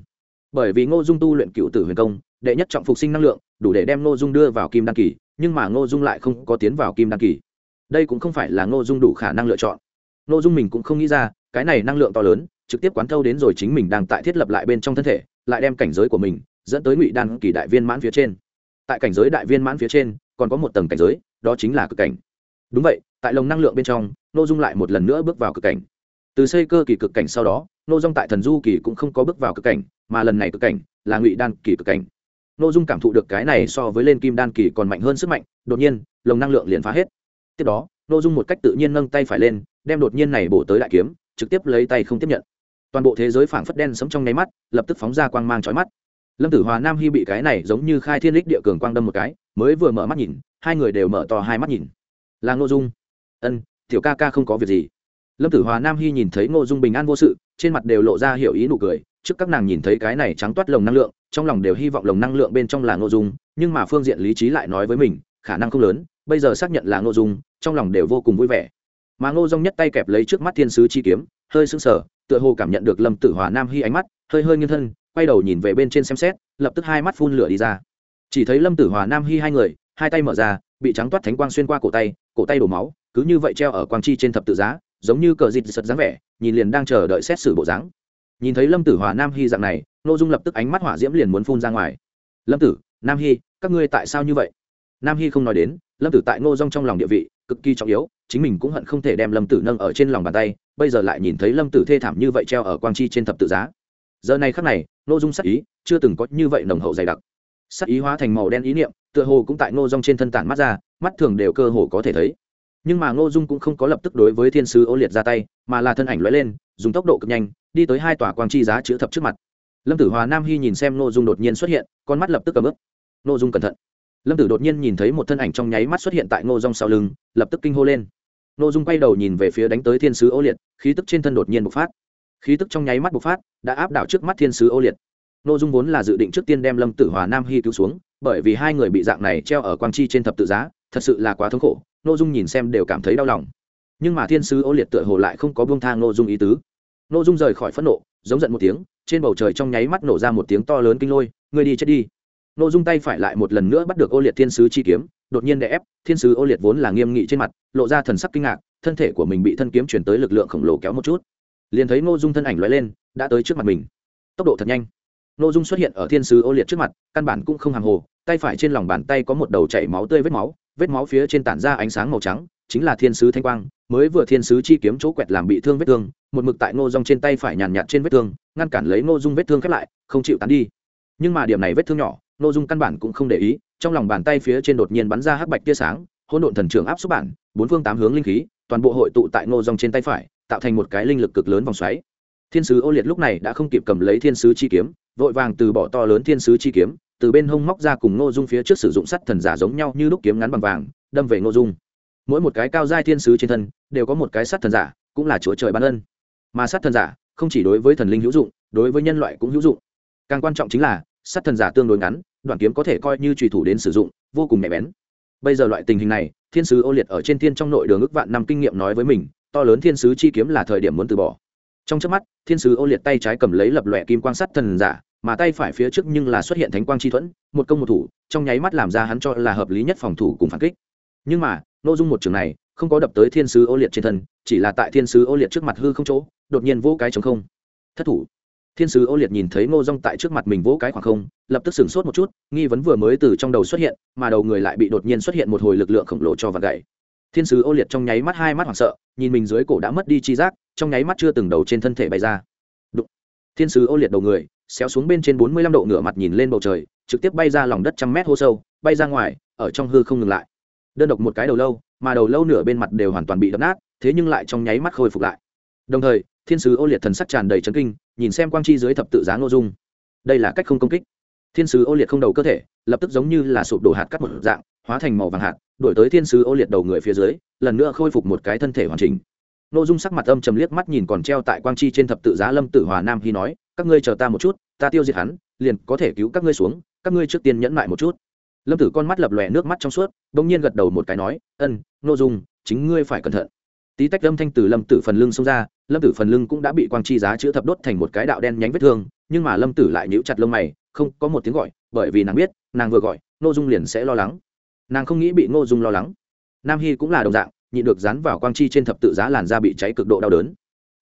Bởi vì ngô dung tu luyện cựu tử huyền công, đệ nhất trọng phục sinh năng lượng, đủ để đem ngô dung đưa vào kim đan kỳ, nhưng mà ngô dung lại không có tiến vào kim đan kỳ. Đây cũng không phải là ngô dung đủ khả năng lựa chọn. Ngô dung mình cũng không nghĩ ra, cái này năng lượng to lớn, trực tiếp quán thâu đến rồi chính mình đang tại thiết lập lại bên trong thân thể, lại đem cảnh giới của mình dẫn tới ngụy đan kỳ đại viên mãn phía trên. Tại cảnh giới đại viên mãn phía trên, còn có một tầng cảnh giới đó chính là cực cảnh. Đúng vậy, tại lồng năng lượng bên trong Nô dung lại một lần nữa bước vào cực cảnh. Từ xây cơ kỳ cực cảnh sau đó Nô dung tại thần du kỳ cũng không có bước vào cực cảnh, mà lần này cực cảnh là ngụy đan kỳ cực cảnh. Nô dung cảm thụ được cái này so với lên kim đan kỳ còn mạnh hơn sức mạnh, đột nhiên, lồng năng lượng liền phá hết. Tiếp đó Nô dung một cách tự nhiên nâng tay phải lên, đem đột nhiên này bổ tới đại kiếm, trực tiếp lấy tay không tiếp nhận. Toàn bộ thế giới phảng phất đen sấm trong nháy mắt, lập tức phóng ra quang mang chói mắt. Lâm tử hòa nam hy bị cái này giống như khai thiên lích địa cường quang đâm một cái mới vừa mở mắt nhìn, hai người đều mở to hai mắt nhìn. Là ngô dung. Ân, tiểu ca ca không có việc gì. Lâm tử hòa, nam hy nhìn thấy ngô dung bình an vô sự, trên mặt đều lộ ra hiểu ý nụ cười. Trước các nàng nhìn thấy cái này trắng toát lồng năng lượng, trong lòng đều hy vọng lồng năng lượng bên trong là ngô dung, nhưng mà phương diện lý trí lại nói với mình, khả năng không lớn, bây giờ xác nhận là ngô dung, trong lòng đều vô cùng vui vẻ. Mà ngô dung nhất tay kẹp lấy trước mắt thiên sứ chi kiếm, hơi sững sờ, tựa hồ cảm nhận được lâm tử hòa, nam hy ánh mắt, hơi hơi nghiêng thân, quay đầu nhìn về bên trên xem xét, lập tức hai mắt phun lửa đi ra chỉ thấy lâm tử hòa nam hy hai người, hai tay mở ra, bị trắng toát thánh quang xuyên qua cổ tay cổ tay đổ máu, cứ như vậy treo ở quang chi trên thập tự giá, giống như cờ dịt sật dáng vẻ, nhìn liền đang chờ đợi xét xử bộ dáng. Nhìn thấy lâm tử hòa nam hy dạng này n ô dung lập tức ánh mắt hỏa diễm liền muốn phun ra ngoài. Lâm tử, nam hy các ngươi tại sao như vậy? Nam hy không nói đến, lâm tử tại ngô dung trong lòng địa vị, cực kỳ trọng yếu, chính mình cũng hận không thể đem lâm tử nâng ở trên lòng bàn tay, bây giờ lại nhìn thấy lâm tử thê thảm như vậy treo ở quang chi trên thập tự giá. Giờ này khắc này n ô dung sắc ý, chưa từng có như vậy nồng hậu dày đặc sắc ý hóa thành màu đen ý niệm, tựa hồ cũng tại ngô dung trên thân tản mắt ra, mắt thường đều cơ hồ có thể thấy. Nhưng mà ngô dung cũng không có lập tức đối với thiên sứ ô liệt ra tay, mà là thân ảnh lóe lên, dùng tốc độ cực nhanh, đi tới hai tòa quang chi giá chữ thập trước mặt. Lâm tử hòa nam hy nhìn xem ngô dung đột nhiên xuất hiện, con mắt lập tức cầm ướp ngô dung cẩn thận. Lâm tử đột nhiên nhìn thấy một thân ảnh trong nháy mắt xuất hiện tại ngô dung sau lưng, lập tức kinh hô lên. Ngô dung quay đầu nhìn về phía đánh tới thiên sứ ô liệt, khí tức trên thân đột nhiên bộc phát. Khí tức trong nháy mắt bộc phát, đã áp đảo trước mắt thiên sứ ô liệt. Nô dung vốn là dự định trước tiên đem lâm tử hòa nam hy cứu xuống, bởi vì hai người bị dạng này treo ở quang chi trên thập tự giá, thật sự là quá thống khổ, Nô dung nhìn xem đều cảm thấy đau lòng. Nhưng mà thiên sứ ô liệt tựa hồ lại không có buông thang Nô dung ý tứ. Nô dung rời khỏi phẫn nộ, giống giận một tiếng, trên bầu trời trong nháy mắt nổ ra một tiếng to lớn kinh lôi, ngươi đi chết đi. Nô dung tay phải lại một lần nữa bắt được ô liệt thiên sứ chi kiếm, đột nhiên đè ép, thiên sứ ô liệt vốn là nghiêm nghị trên mặt, lộ ra thần sắc kinh ngạc, thân thể của mình bị thân kiếm chuyển tới lực lượng khổng lồ kéo một chút. Liền thấy Ngô dung thân ảnh lóe lên, đã tới trước mặt mình. Tốc độ thật nhanh nội dung xuất hiện ở thiên sứ ô liệt trước mặt, căn bản cũng không hàng hồ, tay phải trên lòng bàn tay có một đầu chảy máu tươi vết máu vết máu phía trên tản ra ánh sáng màu trắng, chính là thiên sứ thanh quang, mới vừa thiên sứ chi kiếm chỗ quẹt làm bị thương vết thương, một mực tại ngô dung trên tay phải nhàn nhạt trên vết thương, ngăn cản lấy ngô dung vết thương khép lại, không chịu tán đi. Nhưng mà điểm này vết thương nhỏ ngô dung căn bản cũng không để ý, trong lòng bàn tay phía trên đột nhiên bắn ra hắc bạch tia sáng, hỗn độn thần trưởng áp xúc bản, bốn phương tám hướng linh khí, toàn bộ hội tụ tại ngô dung trên tay phải, tạo thành một cái linh lực cực lớn vòng xoáy. Thiên sứ ô liệt lúc này đã không kịp cầm lấy thiên sứ chi kiếm vội vàng từ bỏ to lớn thiên sứ chi kiếm, từ bên hông móc ra cùng ngô dung phía trước sử dụng sắt thần giả giống nhau như lúc kiếm ngắn bằng vàng, đâm về ngô dung. Mỗi một cái cao giai thiên sứ trên thân, đều có một cái sắt thần giả, cũng là chúa trời ban ân. Mà sắt thần giả, không chỉ đối với thần linh hữu dụng, đối với nhân loại cũng hữu dụng. Càng quan trọng chính là, sắt thần giả tương đối ngắn, đoạn kiếm có thể coi như trùy thủ đến sử dụng, vô cùng nhạy bén. Bây giờ loại tình hình này, thiên sứ ô liệt ở trên thiên trong nội đường ước vạn năm kinh nghiệm nói với mình, to lớn thiên sứ chi kiếm là thời điểm muốn từ bỏ. Trong trước mắt, thiên sứ ô liệt tay trái cầm lấy lập lòe kim quang sắt thần giả mà tay phải phía trước nhưng là xuất hiện thánh quang chi thuẫn, một công một thủ, trong nháy mắt làm ra hắn cho là hợp lý nhất phòng thủ cùng phản kích. Nhưng mà nội dung một trường này, không có đập tới thiên sứ ô liệt trên thân, chỉ là tại thiên sứ ô liệt trước mặt hư không chỗ, đột nhiên vỗ cái chống không. Thất thủ. Thiên sứ ô liệt nhìn thấy ngô dung tại trước mặt mình vỗ cái khoảng không, lập tức sửng sốt một chút, nghi vấn vừa mới từ trong đầu xuất hiện, mà đầu người lại bị đột nhiên xuất hiện một hồi lực lượng khổng lồ cho vặt gậy thiên sứ ô liệt trong nháy mắt hai mắt hoảng sợ, nhìn mình dưới cổ đã mất đi chi giác, trong nháy mắt chưa từng đầu trên thân thể bay ra thiên sứ ô liệt đầu người, xéo xuống bên trên bốn mươi lăm độ ngửa mặt nhìn lên bầu trời, trực tiếp bay ra lòng đất trăm mét hô sâu, bay ra ngoài, ở trong hư không ngừng lại. Đơn độc một cái đầu lâu, mà đầu lâu nửa bên mặt đều hoàn toàn bị đập nát, thế nhưng lại trong nháy mắt khôi phục lại. Đồng thời, thiên sứ ô liệt thần sắc tràn đầy chấn kinh, nhìn xem quang chi dưới thập tự giá ngô dung. Đây là cách không công kích. Thiên sứ ô liệt không đầu cơ thể, lập tức giống như là sụp đổ hạt cắt một dạng, hóa thành màu vàng hạt, đổi tới thiên sứ ô liệt đầu người phía dưới, lần nữa khôi phục một cái thân thể hoàn chỉnh. Nô dung sắc mặt âm trầm liếc mắt nhìn còn treo tại quang chi trên thập tự giá lâm tử hòa nam hy nói, các ngươi chờ ta một chút, ta tiêu diệt hắn, liền có thể cứu các ngươi xuống, các ngươi trước tiên nhẫn lại một chút. Lâm tử con mắt lập lòe nước mắt trong suốt đ ỗ n g nhiên gật đầu một cái nói, ân, nô dung, chính ngươi phải cẩn thận. Tí tách âm thanh từ lâm tử phần lưng xông ra, lâm tử phần lưng cũng đã bị quang chi giá chữ thập đốt thành một cái đạo đen nhánh vết thương, nhưng mà lâm tử lại nhíu chặt lông mày, không có một tiếng gọi, bởi vì nàng biết, nàng vừa gọi, nô dung liền sẽ lo lắng. Nàng không nghĩ bị nô dung lo lắng. Nam hy cũng là đồng dạng nhị được dán vào quang chi trên thập tự giá làn da bị cháy cực độ đau đớn.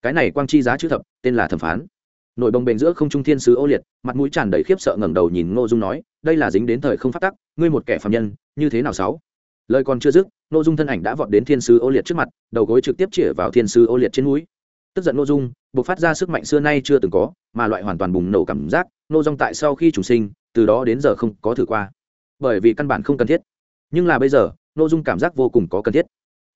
Cái này quang chi giá chữ thập, tên là thẩm phán. Nội bồng bềnh giữa không trung thiên sứ ô liệt, mặt mũi tràn đầy khiếp sợ ngẩng đầu nhìn ngô dung nói, đây là dính đến thời không phát tắc, ngươi một kẻ phạm nhân, như thế nào sáu? Lời còn chưa dứt, ngô dung thân ảnh đã vọt đến thiên sứ ô liệt trước mặt, đầu gối trực tiếp chĩa vào thiên sứ ô liệt trên núi tức giận ngô dung buộc phát ra sức mạnh xưa nay chưa từng có, mà loại hoàn toàn bùng nổ cảm giác, ngô dung tại sau khi trùng sinh, từ đó đến giờ không có thử qua. Bởi vì căn bản không cần thiết. Nhưng là bây giờ, ngô dung cảm giác vô cùng có cần thiết.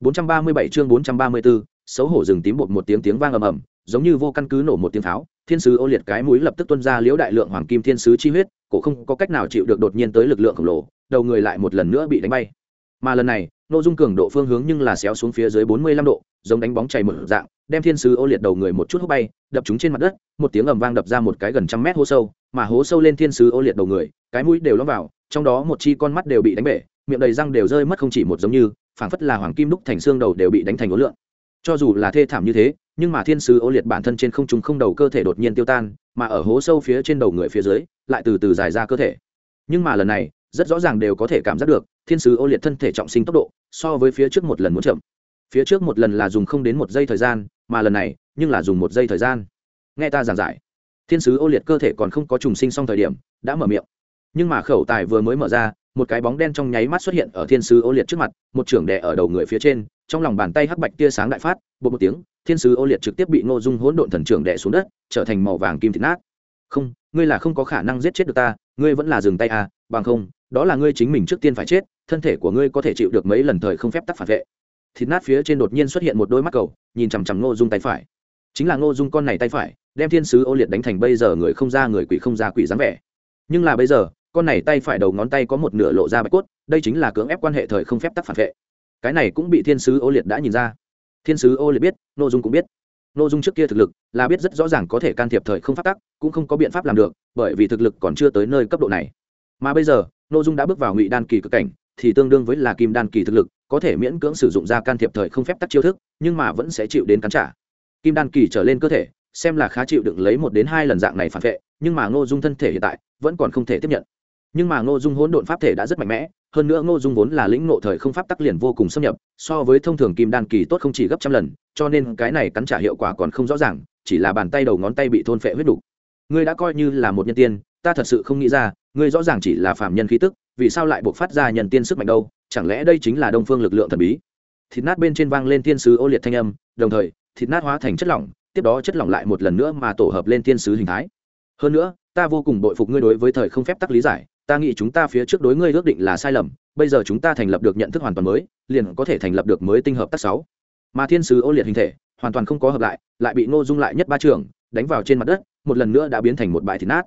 437 chương 434, xấu hổ rừng tím bột một tiếng tiếng vang ầm ầm giống như vô căn cứ nổ một tiếng pháo thiên sứ ô liệt cái mũi lập tức tuôn ra liễu đại lượng hoàng kim thiên sứ chi huyết cổ không có cách nào chịu được đột nhiên tới lực lượng khổng lồ đầu người lại một lần nữa bị đánh bay. Mà lần này nội dung cường độ phương hướng nhưng là xéo xuống phía dưới bốn mươi lăm độ giống đánh bóng chảy một dạng đem thiên sứ ô liệt đầu người một chút hút bay đập chúng trên mặt đất một tiếng ầm vang đập ra một cái gần trăm mét hố sâu mà hố sâu lên thiên sứ ô liệt đầu người cái mũi đều lõm vào trong đó một chi con mắt đều bị đánh bể miệng đầy răng đều rơi mất không chỉ một giống như phảng phất là hoàng kim đúc thành xương đầu đều bị đánh thành ố lượng. Cho dù là thê thảm như thế, nhưng mà thiên sứ ô liệt bản thân trên không trung không đầu cơ thể đột nhiên tiêu tan, mà ở hố sâu phía trên đầu người phía dưới, lại từ từ dài ra cơ thể. Nhưng mà lần này, rất rõ ràng đều có thể cảm giác được, thiên sứ ô liệt thân thể trọng sinh tốc độ, so với phía trước một lần muốn chậm. Phía trước một lần là dùng không đến một giây thời gian, mà lần này, nhưng là dùng một giây thời gian. Nghe ta giảng giải, thiên sứ ô liệt cơ thể còn không có trùng sinh xong thời điểm, đã mở miệng. Nhưng mà khẩu tài vừa mới mở ra một cái bóng đen trong nháy mắt xuất hiện ở thiên sứ ô liệt trước mặt, một trưởng đè ở đầu người phía trên, trong lòng bàn tay hắc bạch tia sáng đại phát bột một tiếng, thiên sứ ô liệt trực tiếp bị ngô dung hỗn độn thần trưởng đè xuống đất, trở thành màu vàng kim thịt nát. Không, ngươi là không có khả năng giết chết được ta, ngươi vẫn là dừng tay à bằng không, đó là ngươi chính mình trước tiên phải chết, thân thể của ngươi có thể chịu được mấy lần thời không phép tắc phản vệ. Thịt nát phía trên đột nhiên xuất hiện một đôi mắt cầu, nhìn chằm chằm ngô dung tay phải. Chính là ngô dung con này tay phải, đem thiên sứ ô liệt đánh thành bây giờ người không ra người quỷ không ra quỷ dáng vẻ. Nhưng là bây giờ con này tay phải đầu ngón tay có một nửa lộ ra bạch cốt, đây chính là cưỡng ép quan hệ thời không phép tắc phản vệ. Cái này cũng bị thiên sứ ô liệt đã nhìn ra. Thiên sứ ô liệt biết n ô dung cũng biết. N ô dung trước kia thực lực là biết rất rõ ràng có thể can thiệp thời không phát tắc, cũng không có biện pháp làm được, bởi vì thực lực còn chưa tới nơi cấp độ này. Mà bây giờ n ô dung đã bước vào ngụy đan kỳ cực cảnh, thì tương đương với là kim đan kỳ thực lực, có thể miễn cưỡng sử dụng ra can thiệp thời không phép tắc chiêu thức, nhưng mà vẫn sẽ chịu đến cắn trả. Kim đan kỳ trở lên cơ thể, xem là khá chịu đựng lấy một đến hai lần dạng này phản vệ, nhưng mà ngô dung thân thể hiện tại vẫn còn không thể tiếp nhận nhưng mà ngô dung hỗn độn pháp thể đã rất mạnh mẽ, hơn nữa ngô dung vốn là lĩnh ngộ thời không pháp tắc liền vô cùng xâm nhập, so với thông thường kim đan kỳ tốt không chỉ gấp trăm lần, cho nên cái này cắn trả hiệu quả còn không rõ ràng, chỉ là bàn tay đầu ngón tay bị thôn phệ huyết đủ. ngươi đã coi như là một nhân tiên, ta thật sự không nghĩ ra, ngươi rõ ràng chỉ là phạm nhân khí tức, vì sao lại buộc phát ra nhân tiên sức mạnh đâu, chẳng lẽ đây chính là đông phương lực lượng thần bí thịt nát bên trên vang lên thiên sứ ô liệt thanh âm, đồng thời, thịt nát hóa thành chất lỏng, tiếp đó chất lỏng lại một lần nữa mà tổ hợp lên thiên sứ hình thái hơn nữa, ta vô cùng bội phục ngươi đối với thời không phép tắc lý giải ta nghĩ chúng ta phía trước đối ngươi ước định là sai lầm, bây giờ chúng ta thành lập được nhận thức hoàn toàn mới, liền có thể thành lập được mới tinh hợp tác sáu. Mà thiên sứ ô liệt hình thể, hoàn toàn không có hợp lại lại bị ngô dung lại nhất ba trường, đánh vào trên mặt đất, một lần nữa đã biến thành một bãi thịt nát.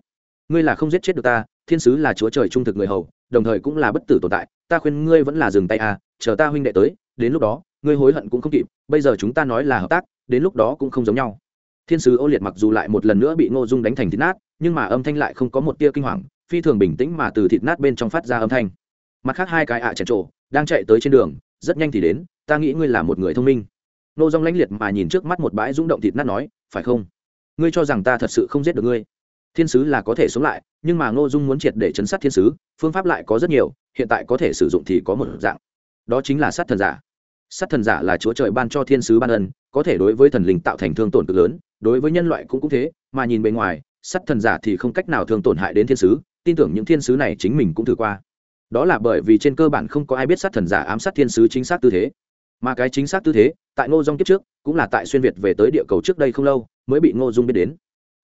Ngươi là không giết chết được ta, thiên sứ là chúa trời trung thực người hầu, đồng thời cũng là bất tử tồn tại, ta khuyên ngươi vẫn là dừng tay à chờ ta huynh đệ tới, đến lúc đó, ngươi hối hận cũng không kịp, bây giờ chúng ta nói là hợp tác, đến lúc đó cũng không giống nhau. Thiên sứ ô liệt mặc dù lại một lần nữa bị ngô dung đánh thành thịt nát, nhưng mà âm thanh lại không có một tia kinh hoàng phi thường bình tĩnh mà từ thịt nát bên trong phát ra âm thanh. Mặt khác hai cái ạ à chèn trộ đang chạy tới trên đường, rất nhanh thì đến, ta nghĩ ngươi là một người thông minh. Nô dong lãnh liệt mà nhìn trước mắt một bãi rung động thịt nát nói, phải không? Ngươi cho rằng ta thật sự không giết được ngươi? Thiên sứ là có thể sống lại, nhưng mà ngô dung muốn triệt để chấn sát thiên sứ, phương pháp lại có rất nhiều, hiện tại có thể sử dụng thì có một dạng. Đó chính là sát thần giả. Sát thần giả là chúa trời ban cho thiên sứ ban ân, có thể đối với thần linh tạo thành thương tổn cực lớn, đối với nhân loại cũng cũng thế, mà nhìn bề ngoài, sát thần giả thì không cách nào thương tổn hại đến thiên sứ tin tưởng những thiên sứ này chính mình cũng thử qua. Đó là bởi vì trên cơ bản không có ai biết sát thần giả ám sát thiên sứ chính xác tư thế. Mà cái chính xác tư thế, tại ngô dung kiếp trước, cũng là tại xuyên việt về tới địa cầu trước đây không lâu, mới bị ngô dung biết đến.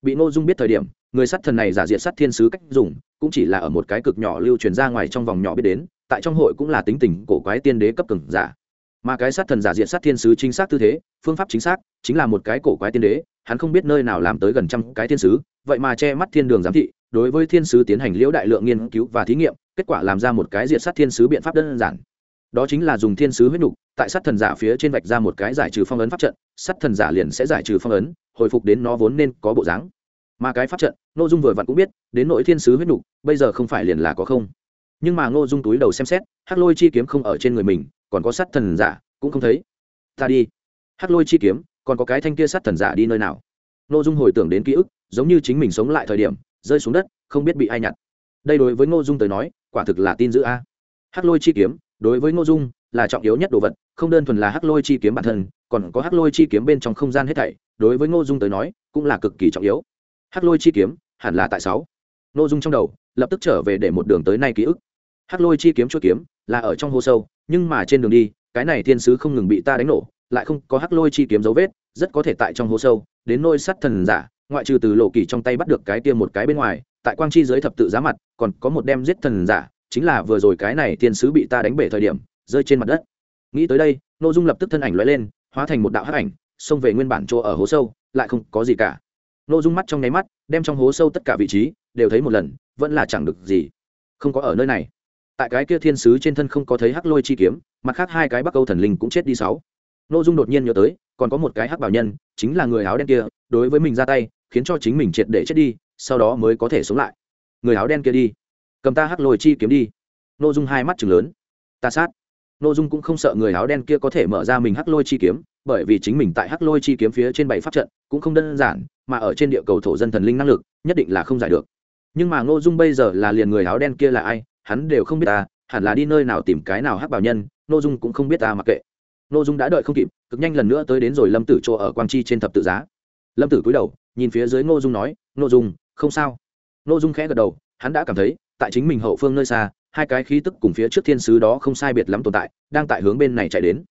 Bị ngô dung biết thời điểm, người sát thần này giả diện sát thiên sứ cách dùng, cũng chỉ là ở một cái cực nhỏ lưu truyền ra ngoài trong vòng nhỏ biết đến, tại trong hội cũng là tính tình cổ quái tiên đế cấp cường giả. Mà cái sát thần giả diện sát thiên sứ chính xác tư thế, phương pháp chính xác, chính là một cái cổ quái tiên đế, hắn không biết nơi nào làm tới gần trăm cái thiên sứ, vậy mà che mắt thiên đường giám thị đối với thiên sứ tiến hành liễu đại lượng nghiên cứu và thí nghiệm, kết quả làm ra một cái diệt sát thiên sứ biện pháp đơn giản. Đó chính là dùng thiên sứ huyết nục, tại sát thần giả phía trên vạch ra một cái giải trừ phong ấn pháp trận, sát thần giả liền sẽ giải trừ phong ấn, hồi phục đến nó vốn nên có bộ dáng. Mà cái pháp trận, ngô dung vừa vặn cũng biết, đến nội thiên sứ huyết nục, bây giờ không phải liền là có không. Nhưng mà ngô dung túi đầu xem xét, hắc lôi chi kiếm không ở trên người mình, còn có sát thần giả, cũng không thấy. Ta đi. Hắc lôi chi kiếm, còn có cái thanh kia sát thần giả đi nơi nào? Ngô dung hồi tưởng đến ký ức, giống như chính mình sống lại thời điểm rơi xuống đất, không biết bị ai nhặt. Đây đối với ngô dung tới nói, quả thực là tin giữ a. Hắc lôi chi kiếm, đối với ngô dung, là trọng yếu nhất đồ vật, không đơn thuần là hắc lôi chi kiếm bản thân, còn có hắc lôi chi kiếm bên trong không gian hết thảy, đối với ngô dung tới nói, cũng là cực kỳ trọng yếu. Hắc lôi chi kiếm, hẳn là tại sáu. Ngô dung trong đầu, lập tức trở về để một đường tới nay ký ức. Hắc lôi chi kiếm chuỗi kiếm, là ở trong hồ sâu, nhưng mà trên đường đi, cái này thiên sứ không ngừng bị ta đánh nổ, lại không có hắc lôi chi kiếm dấu vết, rất có thể tại trong hố sâu, đến nôi sắt thần giả ngoại trừ từ lộ kỳ trong tay bắt được cái tiêm một cái bên ngoài, tại quang chi dưới thập tự giá mặt, còn có một đem giết thần giả, chính là vừa rồi cái này thiên sứ bị ta đánh bể thời điểm, rơi trên mặt đất. Nghĩ tới đây nội dung lập tức thân ảnh lóe lên, hóa thành một đạo hắc ảnh, xông về nguyên bản chỗ ở hố sâu, lại không có gì cả. Nội dung mắt trong nháy mắt, đem trong hố sâu tất cả vị trí, đều thấy một lần, vẫn là chẳng được gì. Không có ở nơi này. Tại cái kia thiên sứ trên thân không có thấy hắc lôi chi kiếm, mặt khác hai cái bắc câu thần linh cũng chết đi sáu. Nội dung đột nhiên nhớ tới, còn có một cái hắc bảo nhân, chính là người áo đen kia, đối với mình ra tay khiến cho chính mình triệt để chết đi, sau đó mới có thể sống lại. Người áo đen kia đi. Cầm ta hắc lôi chi kiếm đi. Nội dung hai mắt chừng lớn. Ta sát. Nội dung cũng không sợ người áo đen kia có thể mở ra mình hắc lôi chi kiếm, bởi vì chính mình tại hắc lôi chi kiếm phía trên bảy pháp trận cũng không đơn giản, mà ở trên địa cầu thổ dân thần linh năng lực, nhất định là không giải được. Nhưng mà ngô dung bây giờ là liền người áo đen kia là ai, hắn đều không biết ta, hẳn là đi nơi nào tìm cái nào hắc bảo nhân, ngô dung cũng không biết ta mặc kệ. Ngô dung đã đợi không kịp, cực nhanh lần nữa tới đến rồi lâm tử chỗ ở quang chi trên thập tự giá. Lâm tử cúi đầu nhìn phía dưới ngô dung nói, ngô dung, không sao. Ngô dung khẽ gật đầu, hắn đã cảm thấy, tại chính mình hậu phương nơi xa, hai cái khí tức cùng phía trước thiên sứ đó không sai biệt lắm tồn tại, đang tại hướng bên này chạy đến.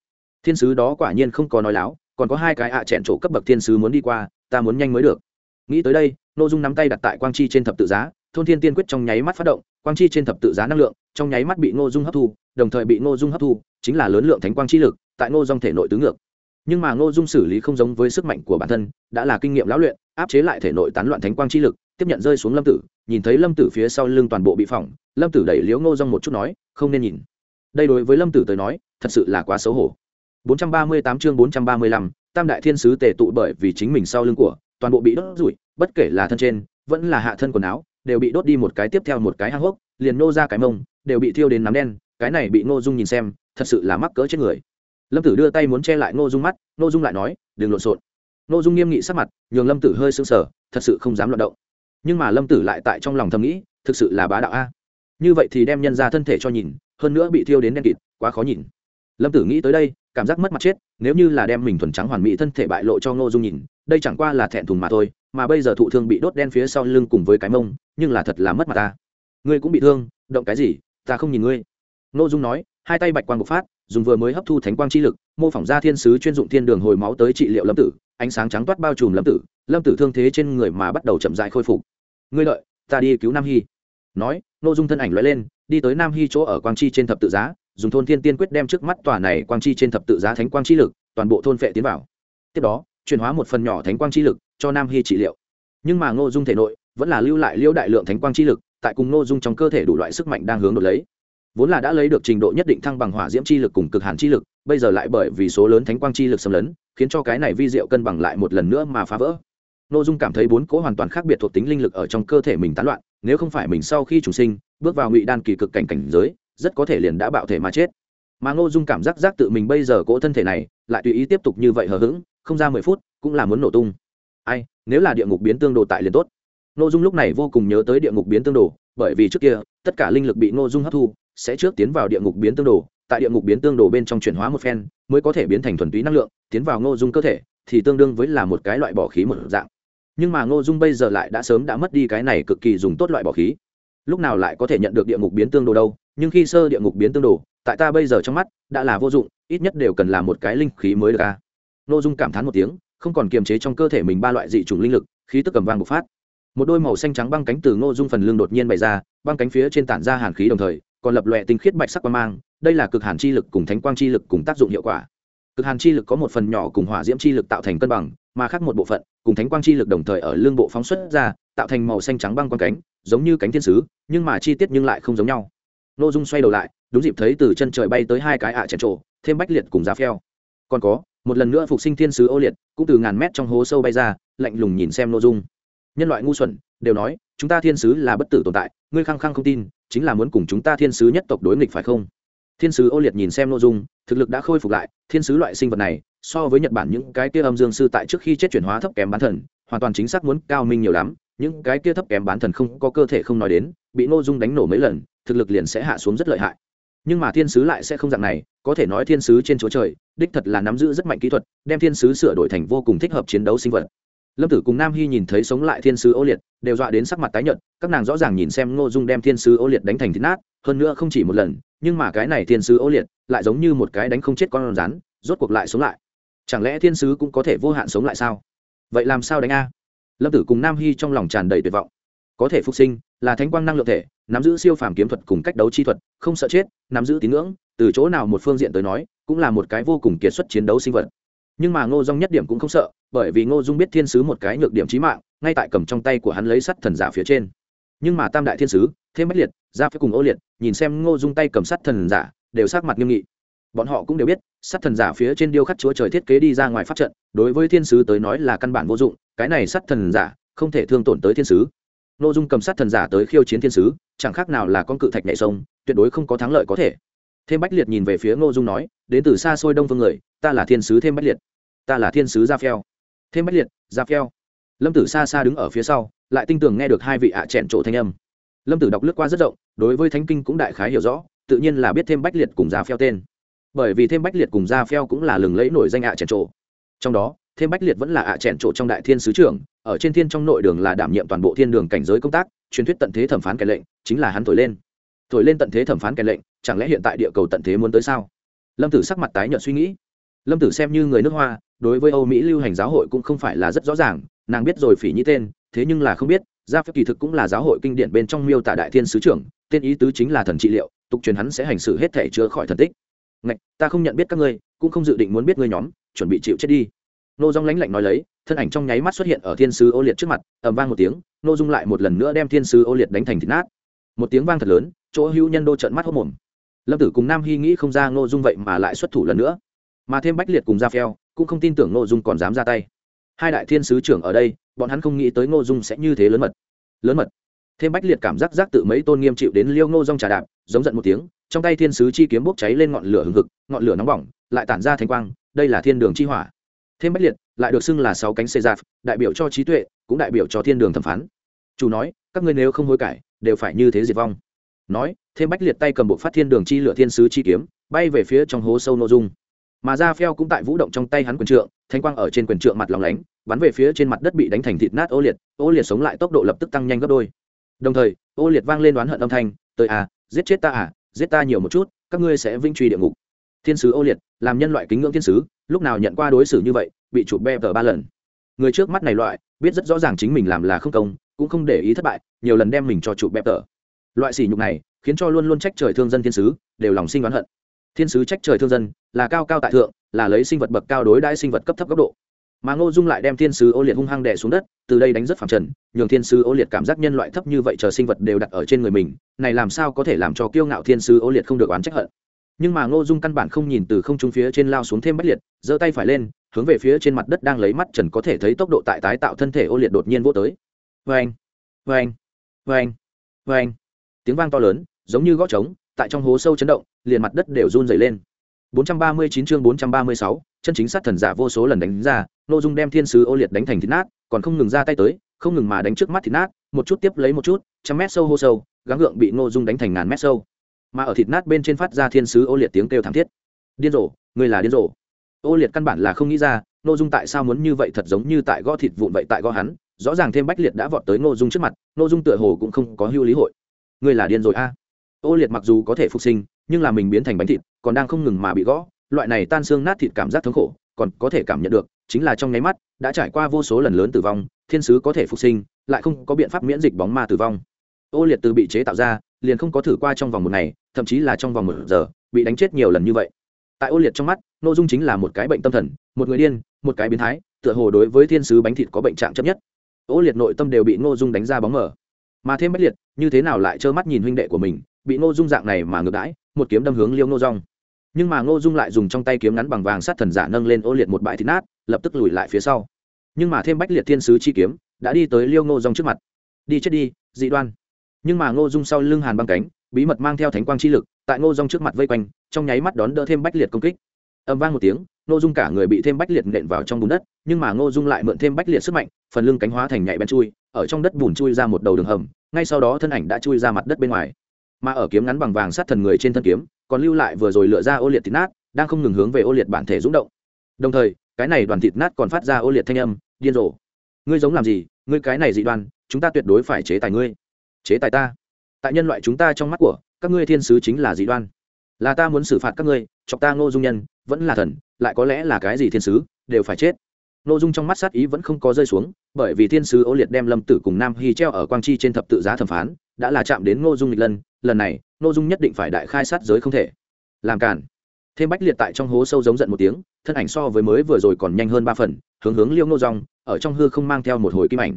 Thiên sứ đó quả nhiên không có nói láo, còn có hai cái ạ à chẹn chỗ cấp bậc thiên sứ muốn đi qua, ta muốn nhanh mới được. Nghĩ tới đây n dung nắm tay đặt tại quang chi trên thập tự giá, thôn thiên tiên quyết trong nháy mắt phát động, quang chi trên thập tự giá năng lượng, trong nháy mắt bị ngô dung hấp thu, đồng thời bị ngô dung hấp thu, chính là lớn lượng thánh quang chi lực, tại ngô dung thể nội tứ ngược nhưng mà Ngô dung xử lý không giống với sức mạnh của bản thân đã là kinh nghiệm lão luyện áp chế lại thể nội tán loạn thánh quang chi lực tiếp nhận rơi xuống lâm tử nhìn thấy lâm tử phía sau lưng toàn bộ bị phỏng lâm tử đẩy liếu ngô dung một chút nói không nên nhìn. Đây đối với lâm tử tới nói thật sự là quá xấu hổ. 438 chương 435, tam đại thiên sứ tề tụ bởi vì chính mình sau lưng của toàn bộ bị đốt rủi bất kể là thân trên vẫn là hạ thân quần áo đều bị đốt đi một cái tiếp theo một cái hang hốc liền nô ra cái mông đều bị thiêu đến nắm đen cái này bị ngô dung nhìn xem thật sự là mắc cỡ chết người lâm tử đưa tay muốn che lại ngô dung mắt, ngô dung lại nói, đừng lộn xộn. Ngô dung nghiêm nghị sắc mặt, nhường lâm tử hơi sưng sờ, thật sự không dám loạn động. Nhưng mà lâm tử lại tại trong lòng thầm nghĩ, thực sự là bá đạo a. Như vậy thì đem nhân ra thân thể cho nhìn, hơn nữa bị thiêu đến đen kịt, quá khó nhìn. Lâm tử nghĩ tới đây, cảm giác mất mặt chết, nếu như là đem mình thuần trắng hoàn mỹ thân thể bại lộ cho ngô dung nhìn, đây chẳng qua là thẹn thùng mà thôi, mà bây giờ thụ thương bị đốt đen phía sau lưng cùng với cái mông, nhưng là thật là mất mặt ta. Ngươi cũng bị thương, động cái gì, ta không nhìn ngươi. Ngô dung nói, hai tay bạch quang bộc phát dùng vừa mới hấp thu thánh quang chi lực, mô phỏng ra thiên sứ chuyên dụng thiên đường hồi máu tới trị liệu lâm tử, ánh sáng trắng toát bao trùm lâm tử lâm tử thương thế trên người mà bắt đầu chậm dại khôi phục. Ngươi lợi, ta đi cứu nam hy. Nói, ngô dung thân ảnh loại lên, đi tới nam hy chỗ ở quang chi trên thập tự giá, dùng thôn thiên tiên quyết đem trước mắt tòa này quang chi trên thập tự giá thánh quang chi lực, toàn bộ thôn phệ tiến vào. Tiếp đó, chuyển hóa một phần nhỏ thánh quang chi lực cho nam hy trị liệu. Nhưng mà ngô dung thể nội vẫn là lưu lại liễu đại lượng thánh quang chi lực, tại cùng ngô dung trong cơ thể đủ loại sức mạnh đang hướng đột lấy vốn là đã lấy được trình độ nhất định thăng bằng hỏa diễm chi lực cùng cực hàn chi lực, bây giờ lại bởi vì số lớn thánh quang chi lực xâm lấn, khiến cho cái này vi diệu cân bằng lại một lần nữa mà phá vỡ. Nô dung cảm thấy bốn cỗ hoàn toàn khác biệt thuộc tính linh lực ở trong cơ thể mình tán loạn, nếu không phải mình sau khi chủ sinh, bước vào ngụy đan kỳ cực cảnh cảnh giới, rất có thể liền đã bạo thể mà chết. Mà ngô dung cảm giác giác tự mình bây giờ cỗ thân thể này, lại tùy ý tiếp tục như vậy hờ hững, không ra mười phút, cũng là muốn nổ tung. Ai, nếu là địa ngục biến tương đồ tại liền tốt. Ngô dung lúc này vô cùng nhớ tới địa ngục biến tương đồ, bởi vì trước kia, tất cả linh lực bị ngô dung hấp thu sẽ trước tiến vào địa ngục biến tương đồ, tại địa ngục biến tương đồ bên trong chuyển hóa một phen, mới có thể biến thành thuần túy năng lượng, tiến vào ngô dung cơ thể, thì tương đương với là một cái loại bỏ khí một dạng. Nhưng mà ngô dung bây giờ lại đã sớm đã mất đi cái này cực kỳ dùng tốt loại bỏ khí. Lúc nào lại có thể nhận được địa ngục biến tương đồ đâu, nhưng khi sơ địa ngục biến tương đồ, tại ta bây giờ trong mắt, đã là vô dụng, ít nhất đều cần là một cái linh khí mới được a Ngô dung cảm thán một tiếng, không còn kiềm chế trong cơ thể mình ba loại dị chủng linh lực, khí tức cầm vang bộc phát. Một đôi màu xanh trắng băng cánh từ ngô dung phần lưng đột nhiên bày ra, băng cánh phía trên tản ra hàn khí đồng thời còn lập lòe tinh khiết bạch sắc quang mang, đây là cực hàn chi lực cùng thánh quang chi lực cùng tác dụng hiệu quả. Cực hàn chi lực có một phần nhỏ cùng hỏa diễm chi lực tạo thành cân bằng, mà khác một bộ phận, cùng thánh quang chi lực đồng thời ở lương bộ phóng xuất ra, tạo thành màu xanh trắng băng quang cánh, giống như cánh thiên sứ, nhưng mà chi tiết nhưng lại không giống nhau. Nội dung xoay đầu lại, đúng dịp thấy từ chân trời bay tới hai cái ạ à chèn trộ thêm bách liệt cùng giá phèo còn có, một lần nữa phục sinh thiên sứ ô liệt, cũng từ ngàn mét trong hố sâu bay ra, lạnh lùng nhìn xem nội dung. Nhân loại ngu xuẩn, đều nói, chúng ta thiên sứ là bất tử tồn tại, ngươi khăng khăng không tin chính là muốn cùng chúng ta thiên sứ nhất tộc đối nghịch phải không? Thiên sứ ô liệt nhìn xem nội dung, thực lực đã khôi phục lại, thiên sứ loại sinh vật này, so với nhật bản những cái kia âm dương sư tại trước khi chết chuyển hóa thấp kém bán thần, hoàn toàn chính xác muốn cao minh nhiều lắm, những cái kia thấp kém bán thần không có cơ thể không nói đến, bị nội dung đánh nổ mấy lần, thực lực liền sẽ hạ xuống rất lợi hại. Nhưng mà thiên sứ lại sẽ không dạng này, có thể nói thiên sứ trên chỗ trời, đích thật là nắm giữ rất mạnh kỹ thuật, đem thiên sứ sửa đổi thành vô cùng thích hợp chiến đấu sinh vật lâm tử cùng nam hy nhìn thấy sống lại thiên sứ ô liệt, đều dọa đến sắc mặt tái nhợt, các nàng rõ ràng nhìn xem ngô dung đem thiên sứ ô liệt đánh thành thịt nát, hơn nữa không chỉ một lần, nhưng mà cái này thiên sứ ô liệt lại giống như một cái đánh không chết con rắn, rốt cuộc lại sống lại. Chẳng lẽ thiên sứ cũng có thể vô hạn sống lại sao? Vậy làm sao đánh a? Lâm tử cùng nam hy trong lòng tràn đầy tuyệt vọng. Có thể phục sinh là thánh quang năng lượng thể, nắm giữ siêu phàm kiếm thuật cùng cách đấu chi thuật, không sợ chết, nắm giữ tín ngưỡng, từ chỗ nào một phương diện tới nói, cũng là một cái vô cùng kiệt xuất chiến đấu sinh vật. Nhưng mà ngô dung nhất điểm cũng không sợ bởi vì ngô dung biết thiên sứ một cái nhược điểm trí mạng, ngay tại cầm trong tay của hắn lấy sắt thần giả phía trên. Nhưng mà tam đại thiên sứ thêm bách liệt ra phía cùng ô liệt, nhìn xem ngô dung tay cầm sắt thần giả, đều sát mặt nghiêm nghị. Bọn họ cũng đều biết, sắt thần giả phía trên điêu khắc chúa trời thiết kế đi ra ngoài pháp trận, đối với thiên sứ tới nói là căn bản vô dụng, cái này sắt thần giả, không thể thương tổn tới thiên sứ. Ngô dung cầm sắt thần giả tới khiêu chiến thiên sứ, chẳng khác nào là con cự thạch nhảy sông, tuyệt đối không có thắng lợi có thể. Thêm bách liệt nhìn về phía ngô dung nói, đến từ xa xôi đông phương người, ta là thiên sứ thêm bách liệt, ta là thiên sứ gia phèo thêm bách liệt, Ra phèo lâm tử xa xa đứng ở phía sau, lại tinh tường nghe được hai vị ạ à chẹn trộ thanh âm. Lâm tử đọc lướt qua rất rộng, đối với thánh kinh cũng đại khái hiểu rõ, tự nhiên là biết thêm bách liệt cùng Ra phèo tên. Bởi vì thêm bách liệt cùng Ra phèo cũng là lừng lẫy nổi danh ạ à chẹn trộ trong đó, thêm bách liệt vẫn là ạ à chẹn trộ trong đại thiên sứ trưởng, ở trên thiên trong nội đường là đảm nhiệm toàn bộ thiên đường cảnh giới công tác, truyền thuyết tận thế thẩm phán kẻ lệnh, chính là hắn thổi lên. Thổi lên tận thế thẩm phán kẻ lệnh, chẳng lẽ hiện tại địa cầu tận thế muốn tới sao? Lâm tử sắc mặt tái nhợt suy nghĩ. Lâm tử xem như người nước hoa đối với âu mỹ lưu hành giáo hội cũng không phải là rất rõ ràng, nàng biết rồi phỉ nhĩ tên, thế nhưng là không biết, gia phép kỳ thực cũng là giáo hội kinh điển bên trong miêu tả đại thiên sứ trưởng, tên ý tứ chính là thần trị liệu, tục truyền hắn sẽ hành xử hết thể chữa khỏi thần tích. Ngạch, ta không nhận biết các ngươi, cũng không dự định muốn biết ngươi nhóm, chuẩn bị chịu chết đi. Nô dung lãnh lạnh nói lấy, thân ảnh trong nháy mắt xuất hiện ở thiên sứ ô liệt trước mặt, ầm vang một tiếng, nô dung lại một lần nữa đem thiên sứ ô liệt đánh thành thịt nát. Một tiếng vang thật lớn, chỗ hữu nhân đô trợn mắt hốc mồm. Lâm tử cùng nam hy nghĩ không ra nô dung vậy mà lại xuất thủ lần nữa. Mà thêm bách liệt cùng ra phèo cũng không tin tưởng ngô dung còn dám ra tay. Hai đại thiên sứ trưởng ở đây, bọn hắn không nghĩ tới ngô dung sẽ như thế lớn mật. Lớn mật. Thêm bách liệt cảm giác giác tự mấy tôn nghiêm chịu đến liêu ngô dung trà đạp, giống giận một tiếng, trong tay thiên sứ chi kiếm bốc cháy lên ngọn lửa hừng hực, ngọn lửa nóng bỏng, lại tản ra thanh quang, đây là thiên đường chi hỏa. Thêm bách liệt lại được xưng là sáu cánh xê giáp, đại biểu cho trí tuệ, cũng đại biểu cho thiên đường thẩm phán. Chủ nói, các ngươi nếu không hối cải, đều phải như thế diệt vong. Nói, thêm bách liệt tay cầm bộ phát thiên đường chi lửa thiên sứ chi kiếm, bay về phía trong hố sâu nội dung mà ra phèo cũng tại vũ động trong tay hắn quyền trượng, thanh quang ở trên quyền trượng mặt lòng lánh, bắn về phía trên mặt đất bị đánh thành thịt nát ô liệt ô liệt sống lại tốc độ lập tức tăng nhanh gấp đôi. Đồng thời, ô liệt vang lên đoán hận âm thanh, tới à giết chết ta à giết ta nhiều một chút, các ngươi sẽ vinh truy địa ngục. Thiên sứ ô liệt, làm nhân loại kính ngưỡng thiên sứ, lúc nào nhận qua đối xử như vậy, bị chụp be tờ ba lần. Người trước mắt này loại, biết rất rõ ràng chính mình làm là không công, cũng không để ý thất bại, nhiều lần đem mình cho chụp bẹp tờ loại sỉ nhục này, khiến cho luôn luôn trách trời thương dân thiên sứ, đều lòng sinh oán hận thiên sứ trách trời thương dân, là cao cao tại thượng, là lấy sinh vật bậc cao đối đãi sinh vật cấp thấp cấp độ. Mà ngô dung lại đem thiên sứ ô liệt hung hăng đè xuống đất, từ đây đánh rất phẳng trần, nhường thiên sứ ô liệt cảm giác nhân loại thấp như vậy chờ sinh vật đều đặt ở trên người mình, này làm sao có thể làm cho kiêu ngạo thiên sứ ô liệt không được oán trách hận. Nhưng mà ngô dung căn bản không nhìn từ không trung phía trên lao xuống thêm bách liệt, giơ tay phải lên, hướng về phía trên mặt đất đang lấy mắt trần có thể thấy tốc độ tại tái tạo thân thể ô liệt đột nhiên vô tới. Vê anh vê anh vê anh vê anh tiếng vang to lớn, giống như gõ trống tại trong hố sâu chấn động liền mặt đất đều run dày lên. 439 chương 436, chân chính sát thần giả vô số lần đánh ra nội dung đem thiên sứ ô liệt đánh thành thịt nát còn không ngừng ra tay tới không ngừng mà đánh trước mắt thịt nát một chút tiếp lấy một chút trăm mét sâu hô sâu gắng gượng bị nội dung đánh thành ngàn mét sâu. Mà ở thịt nát bên trên phát ra thiên sứ ô liệt tiếng kêu thảm thiết. Điên rồ người là điên rồ. Ô liệt căn bản là không nghĩ ra nội dung tại sao muốn như vậy thật giống như tại gõ thịt vụn vậy tại gõ hắn rõ ràng thêm bách liệt đã vọt tới nội dung trước mặt nội dung tựa hồ cũng không có hưu lý hội. Người là điên rồi a ô liệt mặc dù có thể phục sinh, nhưng là mình biến thành bánh thịt, còn đang không ngừng mà bị gõ. Loại này tan xương nát thịt cảm giác thống khổ, còn có thể cảm nhận được, chính là trong nháy mắt, đã trải qua vô số lần lớn tử vong, thiên sứ có thể phục sinh, lại không có biện pháp miễn dịch bóng ma tử vong. Ô liệt từ bị chế tạo ra, liền không có thử qua trong vòng một ngày, thậm chí là trong vòng một giờ, bị đánh chết nhiều lần như vậy. Tại ô liệt trong mắt, nội dung chính là một cái bệnh tâm thần, một người điên, một cái biến thái, tựa hồ đối với thiên sứ bánh thịt có bệnh trạng chấp nhất. Ô liệt nội tâm đều bị ngô dung đánh ra bóng mở mà thêm bách liệt, như thế nào lại trơ mắt nhìn huynh đệ của mình bị ngô dung dạng này mà ngược đãi, một kiếm đâm hướng liêu ngô rong nhưng mà ngô dung lại dùng trong tay kiếm ngắn bằng vàng sát thần giả nâng lên ô liệt một bãi thịt nát, lập tức lùi lại phía sau. Nhưng mà thêm bách liệt thiên sứ chi kiếm đã đi tới liêu ngô rong trước mặt. Đi chết đi, dị đoan. Nhưng mà ngô dung sau lưng hàn băng cánh, bí mật mang theo thánh quang chi lực, tại ngô dung trước mặt vây quanh, trong nháy mắt đón đỡ thêm bách liệt công kích. Âm vang một tiếng, ngô dung cả người bị thêm bách liệt nện vào trong bùn đất, nhưng mà ngô dung lại mượn thêm bách liệt sức mạnh, phần lưng cánh hóa thành nhạy bén chui, ở trong đất bùn chui ra một đầu đường hầm, ngay sau đó thân ảnh đã chui ra mặt đất bên ngoài mà ở kiếm ngắn bằng vàng sát thần người trên thân kiếm, còn lưu lại vừa rồi lựa ra ô liệt thịt nát, đang không ngừng hướng về ô liệt bản thể rúng động. Đồng thời, cái này đoàn thịt nát còn phát ra ô liệt thanh âm, điên rồ. Ngươi giống làm gì? Ngươi cái này dị đoan, chúng ta tuyệt đối phải chế tài ngươi. Chế tài ta. Tại nhân loại chúng ta trong mắt của, các ngươi thiên sứ chính là dị đoan. Là ta muốn xử phạt các ngươi, chọc ta ngô dung nhân, vẫn là thần, lại có lẽ là cái gì thiên sứ, đều phải chết ngô dung trong mắt sát ý vẫn không có rơi xuống, bởi vì thiên sứ ô liệt đem lâm tử cùng nam hy treo ở quang chi trên thập tự giá thẩm phán, đã là chạm đến ngô dung lịch lần. lần này, ngô dung nhất định phải đại khai sát giới không thể. Làm cản thêm bách liệt tại trong hố sâu giống giận một tiếng, thân ảnh so với mới vừa rồi còn nhanh hơn ba phần, hướng hướng liêu ngô rong ở trong hư không mang theo một hồi kim ảnh.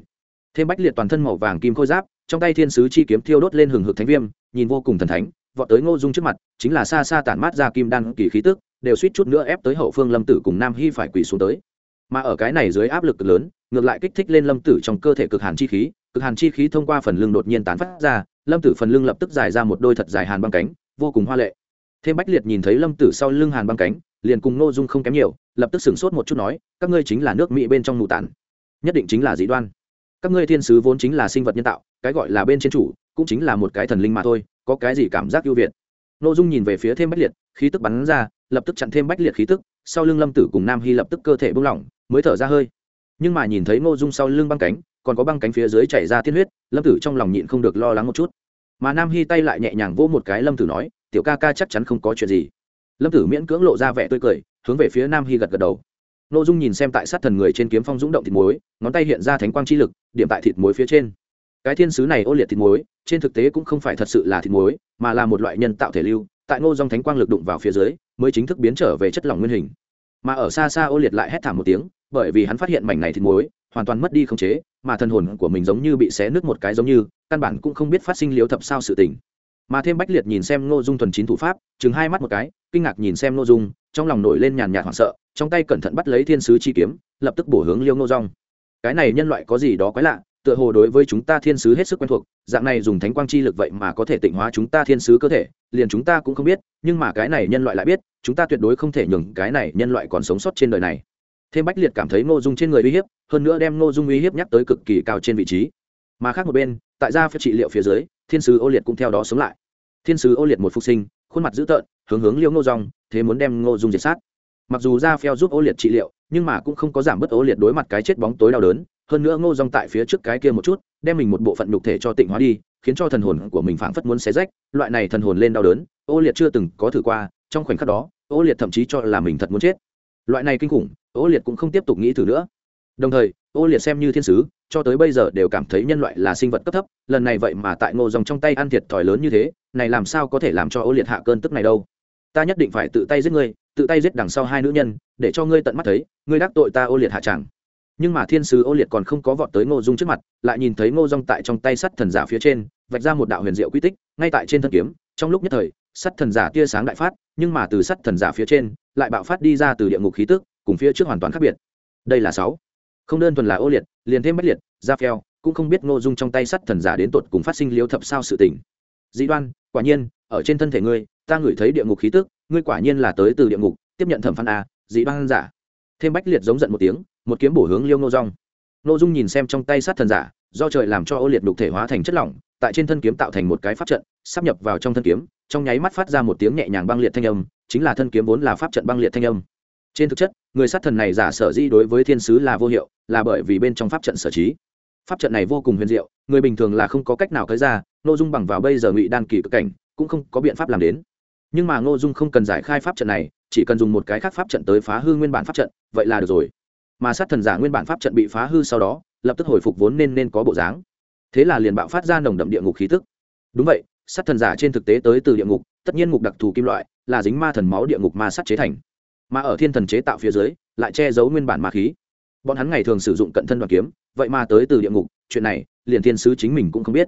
Thêm bách liệt toàn thân màu vàng kim khôi giáp, trong tay thiên sứ chi kiếm thiêu đốt lên hừng hực thánh viêm, nhìn vô cùng thần thánh, vọt tới ngô dung trước mặt, chính là xa xa tản mát ra kim đan kỳ khí tức, đều suýt chút nữa ép tới hậu phương lâm tử cùng nam hy phải quỳ xuống tới mà ở cái này dưới áp lực lớn, ngược lại kích thích lên lâm tử trong cơ thể cực hàn chi khí, cực hàn chi khí thông qua phần lưng đột nhiên tán phát ra, lâm tử phần lưng lập tức dài ra một đôi thật dài hàn băng cánh, vô cùng hoa lệ. Thêm bách liệt nhìn thấy lâm tử sau lưng hàn băng cánh, liền cùng ngô dung không kém nhiều, lập tức sửng sốt một chút nói, các ngươi chính là nước mỹ bên trong mù tản. Nhất định chính là dĩ đoan. Các ngươi thiên sứ vốn chính là sinh vật nhân tạo, cái gọi là bên trên chủ, cũng chính là một cái thần linh mà thôi, có cái gì cảm giác ưu việt? Nội dung nhìn về phía thêm bách liệt, khí tức bắn ra, lập tức chặn thêm bách liệt khí tức, sau lưng lâm tử cùng nam hy lập tức cơ thể bung lỏng mới thở ra hơi. Nhưng mà nhìn thấy ngô dung sau lưng băng cánh, còn có băng cánh phía dưới chảy ra tiên huyết, lâm tử trong lòng nhịn không được lo lắng một chút. Mà nam hy tay lại nhẹ nhàng vỗ một cái lâm tử nói, tiểu ca ca chắc chắn không có chuyện gì. Lâm tử miễn cưỡng lộ ra vẻ tươi cười, hướng về phía nam hy gật gật đầu. Nội dung nhìn xem tại sát thần người trên kiếm phong rúng động thịt muối, ngón tay hiện ra thánh quang chi lực, điểm tại thịt muối phía trên. Cái thiên sứ này ô liệt thịt muối, trên thực tế cũng không phải thật sự là thịt muối, mà là một loại nhân tạo thể lưu, tại ngô dòng thánh quang lực đụng vào phía dưới, mới chính thức biến trở về chất lỏng nguyên hình. Mà ở xa xa ô liệt lại hét thảm một tiếng bởi vì hắn phát hiện mảnh này thịt muối hoàn toàn mất đi khống chế, mà thần hồn của mình giống như bị xé nứt một cái giống như, căn bản cũng không biết phát sinh liếu thập sao sự tình. Mà thêm bách liệt nhìn xem ngô dung thuần chín thủ pháp, chừng hai mắt một cái, kinh ngạc nhìn xem ngô dung, trong lòng nổi lên nhàn nhạt hoảng sợ, trong tay cẩn thận bắt lấy thiên sứ chi kiếm, lập tức bổ hướng liêu ngô rong cái này nhân loại có gì đó quái lạ, tựa hồ đối với chúng ta thiên sứ hết sức quen thuộc, dạng này dùng thánh quang chi lực vậy mà có thể tịnh hóa chúng ta thiên sứ cơ thể, liền chúng ta cũng không biết, nhưng mà cái này nhân loại lại biết, chúng ta tuyệt đối không thể nhường cái này nhân loại còn sống sót trên đời này thêm bách liệt cảm thấy ngô dung trên người uy hiếp, hơn nữa đem ngô dung uy hiếp nhắc tới cực kỳ cao trên vị trí. Mà khác một bên, tại gia phép trị liệu phía dưới, thiên sứ ô liệt cũng theo đó sống lại. Thiên sứ ô liệt một phục sinh, khuôn mặt dữ tợn, hướng hướng liêu ngô dòng thế muốn đem ngô dung diệt sát. Mặc dù ra phèo giúp ô liệt trị liệu, nhưng mà cũng không có giảm bớt ô liệt đối mặt cái chết bóng tối đau đớn. Hơn nữa ngô dòng tại phía trước cái kia một chút, đem mình một bộ phận nhục thể cho tịnh hóa đi, khiến cho thần hồn của mình phảng phất muốn xé rách. Loại này thần hồn lên đau đớn, ô liệt chưa từng có thử qua, trong khoảnh khắc đó, ô liệt thậm chí cho là mình thật muốn chết. Loại này kinh khủng ô liệt cũng không tiếp tục nghĩ thử nữa. Đồng thời, ô liệt xem như thiên sứ, cho tới bây giờ đều cảm thấy nhân loại là sinh vật cấp thấp, lần này vậy mà tại ngô dòng trong tay ăn thiệt thòi lớn như thế, này làm sao có thể làm cho ô liệt hạ cơn tức này đâu? Ta nhất định phải tự tay giết ngươi, tự tay giết đằng sau hai nữ nhân, để cho ngươi tận mắt thấy, ngươi đắc tội ta ô liệt hạ chẳng. Nhưng mà thiên sứ ô liệt còn không có vọt tới ngô dung trước mặt, lại nhìn thấy ngô dung tại trong tay sắt thần giả phía trên, vạch ra một đạo huyền diệu quy tích, ngay tại trên thân kiếm, trong lúc nhất thời, sắt thần giả tia sáng đại phát, nhưng mà từ sắt thần giả phía trên, lại bạo phát đi ra từ địa ngục khí tức cùng phía trước hoàn toàn khác biệt. Đây là sáu. Không đơn thuần là ô liệt, liền thêm bất liệt ra phèo, cũng không biết ngô dung trong tay sắt thần giả đến tột cùng phát sinh liếu thập sao sự tình. Dĩ đoan, quả nhiên, ở trên thân thể ngươi, ta ngửi thấy địa ngục khí tức, ngươi quả nhiên là tới từ địa ngục, tiếp nhận thẩm phán a dĩ đoan giả. Thêm bách liệt giống giận một tiếng, một kiếm bổ hướng liêu ngô dung. Ngô dung nhìn xem trong tay sát thần giả, do trời làm cho ô liệt đục thể hóa thành chất lỏng, tại trên thân kiếm tạo thành một cái pháp trận, sắp nhập vào trong thân kiếm, trong nháy mắt phát ra một tiếng nhẹ nhàng băng liệt thanh âm, chính là thân kiếm vốn là pháp trận băng liệt thanh âm. Trên thực chất người sát thần này giả sở di đối với thiên sứ là vô hiệu, là bởi vì bên trong pháp trận sở trí. Pháp trận này vô cùng huyền diệu, người bình thường là không có cách nào tới ra nội dung bằng vào bây giờ ngụy đan kỳ cực cảnh, cũng không có biện pháp làm đến. Nhưng mà ngô dung không cần giải khai pháp trận này, chỉ cần dùng một cái khác pháp trận tới phá hư nguyên bản pháp trận, vậy là được rồi. Mà sát thần giả nguyên bản pháp trận bị phá hư sau đó, lập tức hồi phục vốn nên nên có bộ dáng. Thế là liền bạo phát ra nồng đậm địa ngục khí tức. Đúng vậy, sát thần giả trên thực tế tới từ địa ngục, tất nhiên ngục đặc thù kim loại, là dính ma thần máu địa ngục ma sắt chế thành mà ở thiên thần chế tạo phía dưới, lại che giấu nguyên bản ma khí. Bọn hắn ngày thường sử dụng cận thân đoàn kiếm, vậy mà tới từ địa ngục, chuyện này, liền thiên sứ chính mình cũng không biết.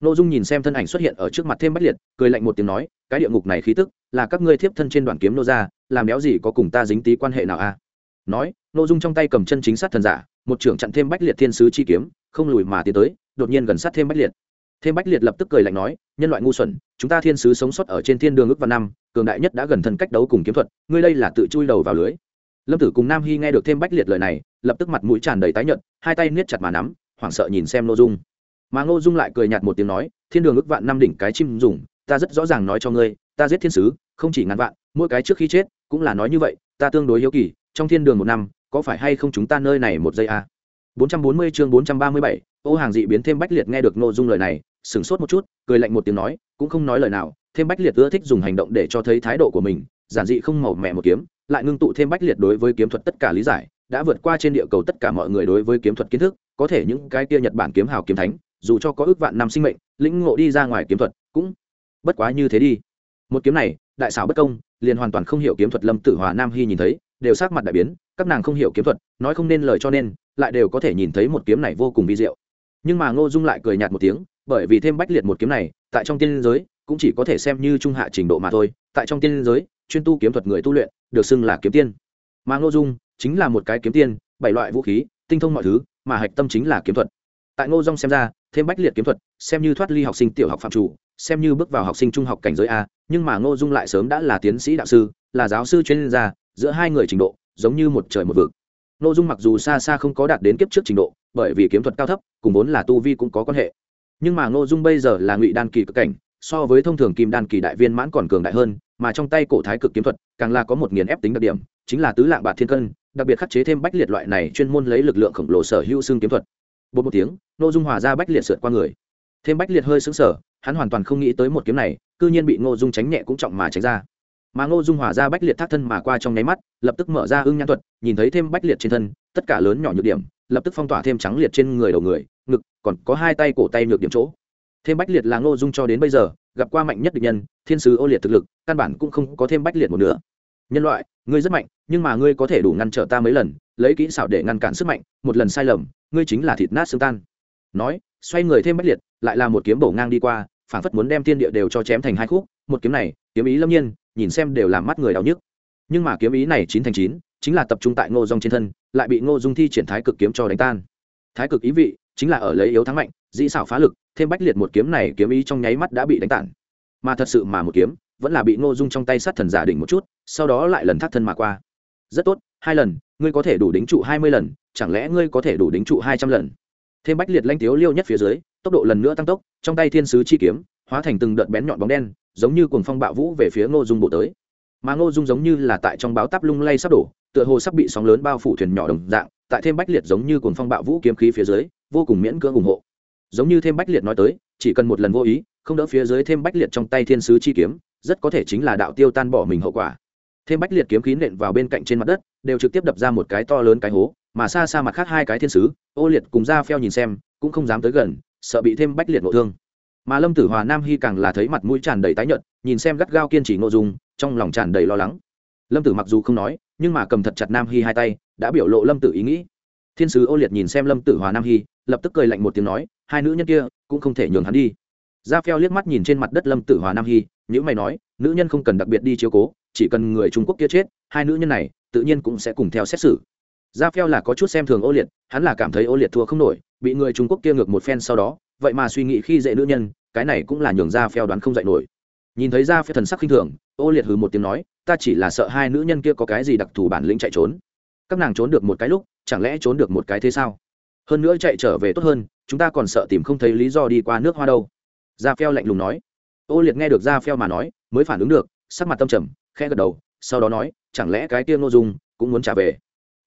Nội dung nhìn xem thân ảnh xuất hiện ở trước mặt thêm bách liệt, cười lạnh một tiếng nói, cái địa ngục này khí tức, là các ngươi thiếp thân trên đoàn kiếm nô ra, làm đéo gì có cùng ta dính tí quan hệ nào a nói nội dung trong tay cầm chân chính sát thần giả, một trưởng chặn thêm bách liệt thiên sứ chi kiếm, không lùi mà tiến tới, đột nhiên gần sát thêm bách liệt thêm bách liệt lập tức cười lạnh nói nhân loại ngu xuẩn chúng ta thiên sứ sống sót ở trên thiên đường ước và năm cường đại nhất đã gần thân cách đấu cùng kiếm thuật ngươi đây là tự chui đầu vào lưới lâm tử cùng nam hy nghe được thêm bách liệt lời này lập tức mặt mũi tràn đầy tái nhợt hai tay niết chặt mà nắm hoảng sợ nhìn xem nội dung mà ngô dung lại cười nhạt một tiếng nói thiên đường ước vạn năm đỉnh cái chim dùng ta rất rõ ràng nói cho ngươi ta giết thiên sứ không chỉ ngàn vạn mỗi cái trước khi chết cũng là nói như vậy ta tương đối hiếu kỳ trong thiên đường một năm có phải hay không chúng ta nơi này một giây a à? 440 chương 437, ô hàng dị biến thêm bách liệt nghe được ngô dung lời này sửng sốt một chút, cười lạnh một tiếng nói, cũng không nói lời nào, thêm bách liệt ưa thích dùng hành động để cho thấy thái độ của mình, giản dị không màu mẹ một kiếm, lại ngưng tụ thêm bách liệt đối với kiếm thuật tất cả lý giải, đã vượt qua trên địa cầu tất cả mọi người đối với kiếm thuật kiến thức, có thể những cái kia nhật bản kiếm hào kiếm thánh, dù cho có ước vạn năm sinh mệnh, lĩnh ngộ đi ra ngoài kiếm thuật, cũng bất quá như thế đi. Một kiếm này, đại xảo bất công, liền hoàn toàn không hiểu kiếm thuật lâm tử hòa nam hy nhìn thấy, đều sát mặt đại biến, các nàng không hiểu kiếm thuật, nói không nên lời cho nên, lại đều có thể nhìn thấy một kiếm này vô cùng vi diệu. Nhưng mà ngô dung lại cười nhạt một tiếng bởi vì thêm bách liệt một kiếm này, tại trong tiên giới, cũng chỉ có thể xem như trung hạ trình độ mà thôi. Tại trong tiên giới, chuyên tu kiếm thuật người tu luyện, được xưng là kiếm tiên. Mà ngô dung chính là một cái kiếm tiên, bảy loại vũ khí, tinh thông mọi thứ, mà hạch tâm chính là kiếm thuật. Tại ngô dung xem ra, thêm bách liệt kiếm thuật, xem như thoát ly học sinh tiểu học phạm chủ, xem như bước vào học sinh trung học cảnh giới a, nhưng mà ngô dung lại sớm đã là tiến sĩ đạo sư, là giáo sư chuyên gia, giữa hai người trình độ, giống như một trời một vực. Ngô dung mặc dù xa xa không có đạt đến kiếp trước trình độ, bởi vì kiếm thuật cao thấp, cùng vốn là tu vi cũng có quan hệ nhưng mà ngô dung bây giờ là ngụy đan kỳ cực cảnh, so với thông thường kim đan kỳ đại viên mãn còn cường đại hơn, mà trong tay cổ thái cực kiếm thuật, càng là có một nghiền ép tính đặc điểm, chính là tứ lạng bạc thiên cân, đặc biệt khắc chế thêm bách liệt loại này chuyên môn lấy lực lượng khổng lồ sở hữu xương kiếm thuật. Bột một tiếng, ngô dung hòa ra bách liệt sượt qua người. Thêm bách liệt hơi xứng sở hắn hoàn toàn không nghĩ tới một kiếm này, cư nhiên bị ngô dung tránh nhẹ cũng trọng mà tránh ra. Mà ngô dung hòa ra bách liệt thác thân mà qua trong nháy mắt, lập tức mở ra ưng nhãn thuật, nhìn thấy thêm bách liệt trên thân, tất cả lớn nhỏ nhược điểm, lập tức phong tỏa thêm trắng liệt trên người đầu người ngực, còn có hai tay cổ tay nhược điểm chỗ. Thêm bách liệt là ngô dung cho đến bây giờ, gặp qua mạnh nhất địch nhân, thiên sứ ô liệt thực lực, căn bản cũng không có thêm bách liệt một nữa nhân loại, ngươi rất mạnh, nhưng mà ngươi có thể đủ ngăn trở ta mấy lần, lấy kỹ xảo để ngăn cản sức mạnh, một lần sai lầm, ngươi chính là thịt nát xương tan. Nói, xoay người thêm bách liệt, lại là một kiếm bổ ngang đi qua phản phất muốn đem thiên địa đều cho chém thành hai khúc, một kiếm này, kiếm ý lâm nhiên, nhìn xem đều làm mắt người đau nhức. Nhưng mà kiếm ý này chín thành chín, chính là tập trung tại ngô dung trên thân, lại bị ngô dung thi triển thái cực kiếm cho đánh tan. Thái cực ý vị chính là ở lấy yếu thắng mạnh, dĩ xảo phá lực, thêm bách liệt một kiếm này kiếm ý trong nháy mắt đã bị đánh tản. Mà thật sự mà một kiếm, vẫn là bị ngô dung trong tay sát thần giả đỉnh một chút, sau đó lại lần thác thân mà qua. Rất tốt, hai lần, ngươi có thể đủ đính trụ hai mươi lần, chẳng lẽ ngươi có thể đủ đính trụ hai trăm lần? Thêm bách liệt lanh tiếu liêu nhất phía dưới, tốc độ lần nữa tăng tốc, trong tay thiên sứ chi kiếm, hóa thành từng đợt bén nhọn bóng đen, giống như cuồng phong bạo vũ về phía ngô dung bộ tới. Mà ngô dung giống như là tại trong báo táp lung lay sắp đổ, tựa hồ sắp bị sóng lớn bao phủ thuyền nhỏ đồng dạng tại thêm bách liệt giống như cuồng phong bạo vũ kiếm khí phía dưới, vô cùng miễn cưỡng ủng hộ. Giống như thêm bách liệt nói tới, chỉ cần một lần vô ý, không đỡ phía dưới thêm bách liệt trong tay thiên sứ chi kiếm, rất có thể chính là đạo tiêu tan bỏ mình hậu quả. Thêm bách liệt kiếm khí nện vào bên cạnh trên mặt đất, đều trực tiếp đập ra một cái to lớn cái hố, mà xa xa mặt khác hai cái thiên sứ, ô liệt cùng ra pheo nhìn xem, cũng không dám tới gần, sợ bị thêm bách liệt ngộ thương. Mà lâm tử hòa nam hy càng là thấy mặt mũi tràn đầy tái nhợt, nhìn xem gắt gao kiên trì ngộ dung, trong lòng tràn đầy lo lắng. Lâm tử mặc dù không nói, nhưng mà cầm thật chặt nam hy hai tay đã biểu lộ lâm tử ý nghĩ. Thiên sứ ô liệt nhìn xem lâm tử hòa nam hy, lập tức cười lạnh một tiếng nói, hai nữ nhân kia cũng không thể nhường hắn đi. Ra pheo liếc mắt nhìn trên mặt đất lâm tử hòa nam hy những mày nói, nữ nhân không cần đặc biệt đi chiếu cố, chỉ cần người trung quốc kia chết, hai nữ nhân này tự nhiên cũng sẽ cùng theo xét xử. Ra pheo là có chút xem thường ô liệt, hắn là cảm thấy ô liệt thua không nổi, bị người trung quốc kia ngược một phen sau đó, vậy mà suy nghĩ khi dễ nữ nhân, cái này cũng là nhường ra pheo đoán không dạy nổi. Nhìn thấy ra pheo thần sắc khinh thường, ô liệt hừ một tiếng nói, ta chỉ là sợ hai nữ nhân kia có cái gì đặc thù bản lĩnh chạy trốn các nàng trốn được một cái lúc, chẳng lẽ trốn được một cái thế sao? Hơn nữa chạy trở về tốt hơn, chúng ta còn sợ tìm không thấy lý do đi qua nước hoa đâu. Ra pheo lạnh lùng nói. Ô liệt nghe được ra pheo mà nói, mới phản ứng được, sắc mặt tâm trầm, khẽ gật đầu, sau đó nói, chẳng lẽ cái tiêu n ô dung cũng muốn trả về?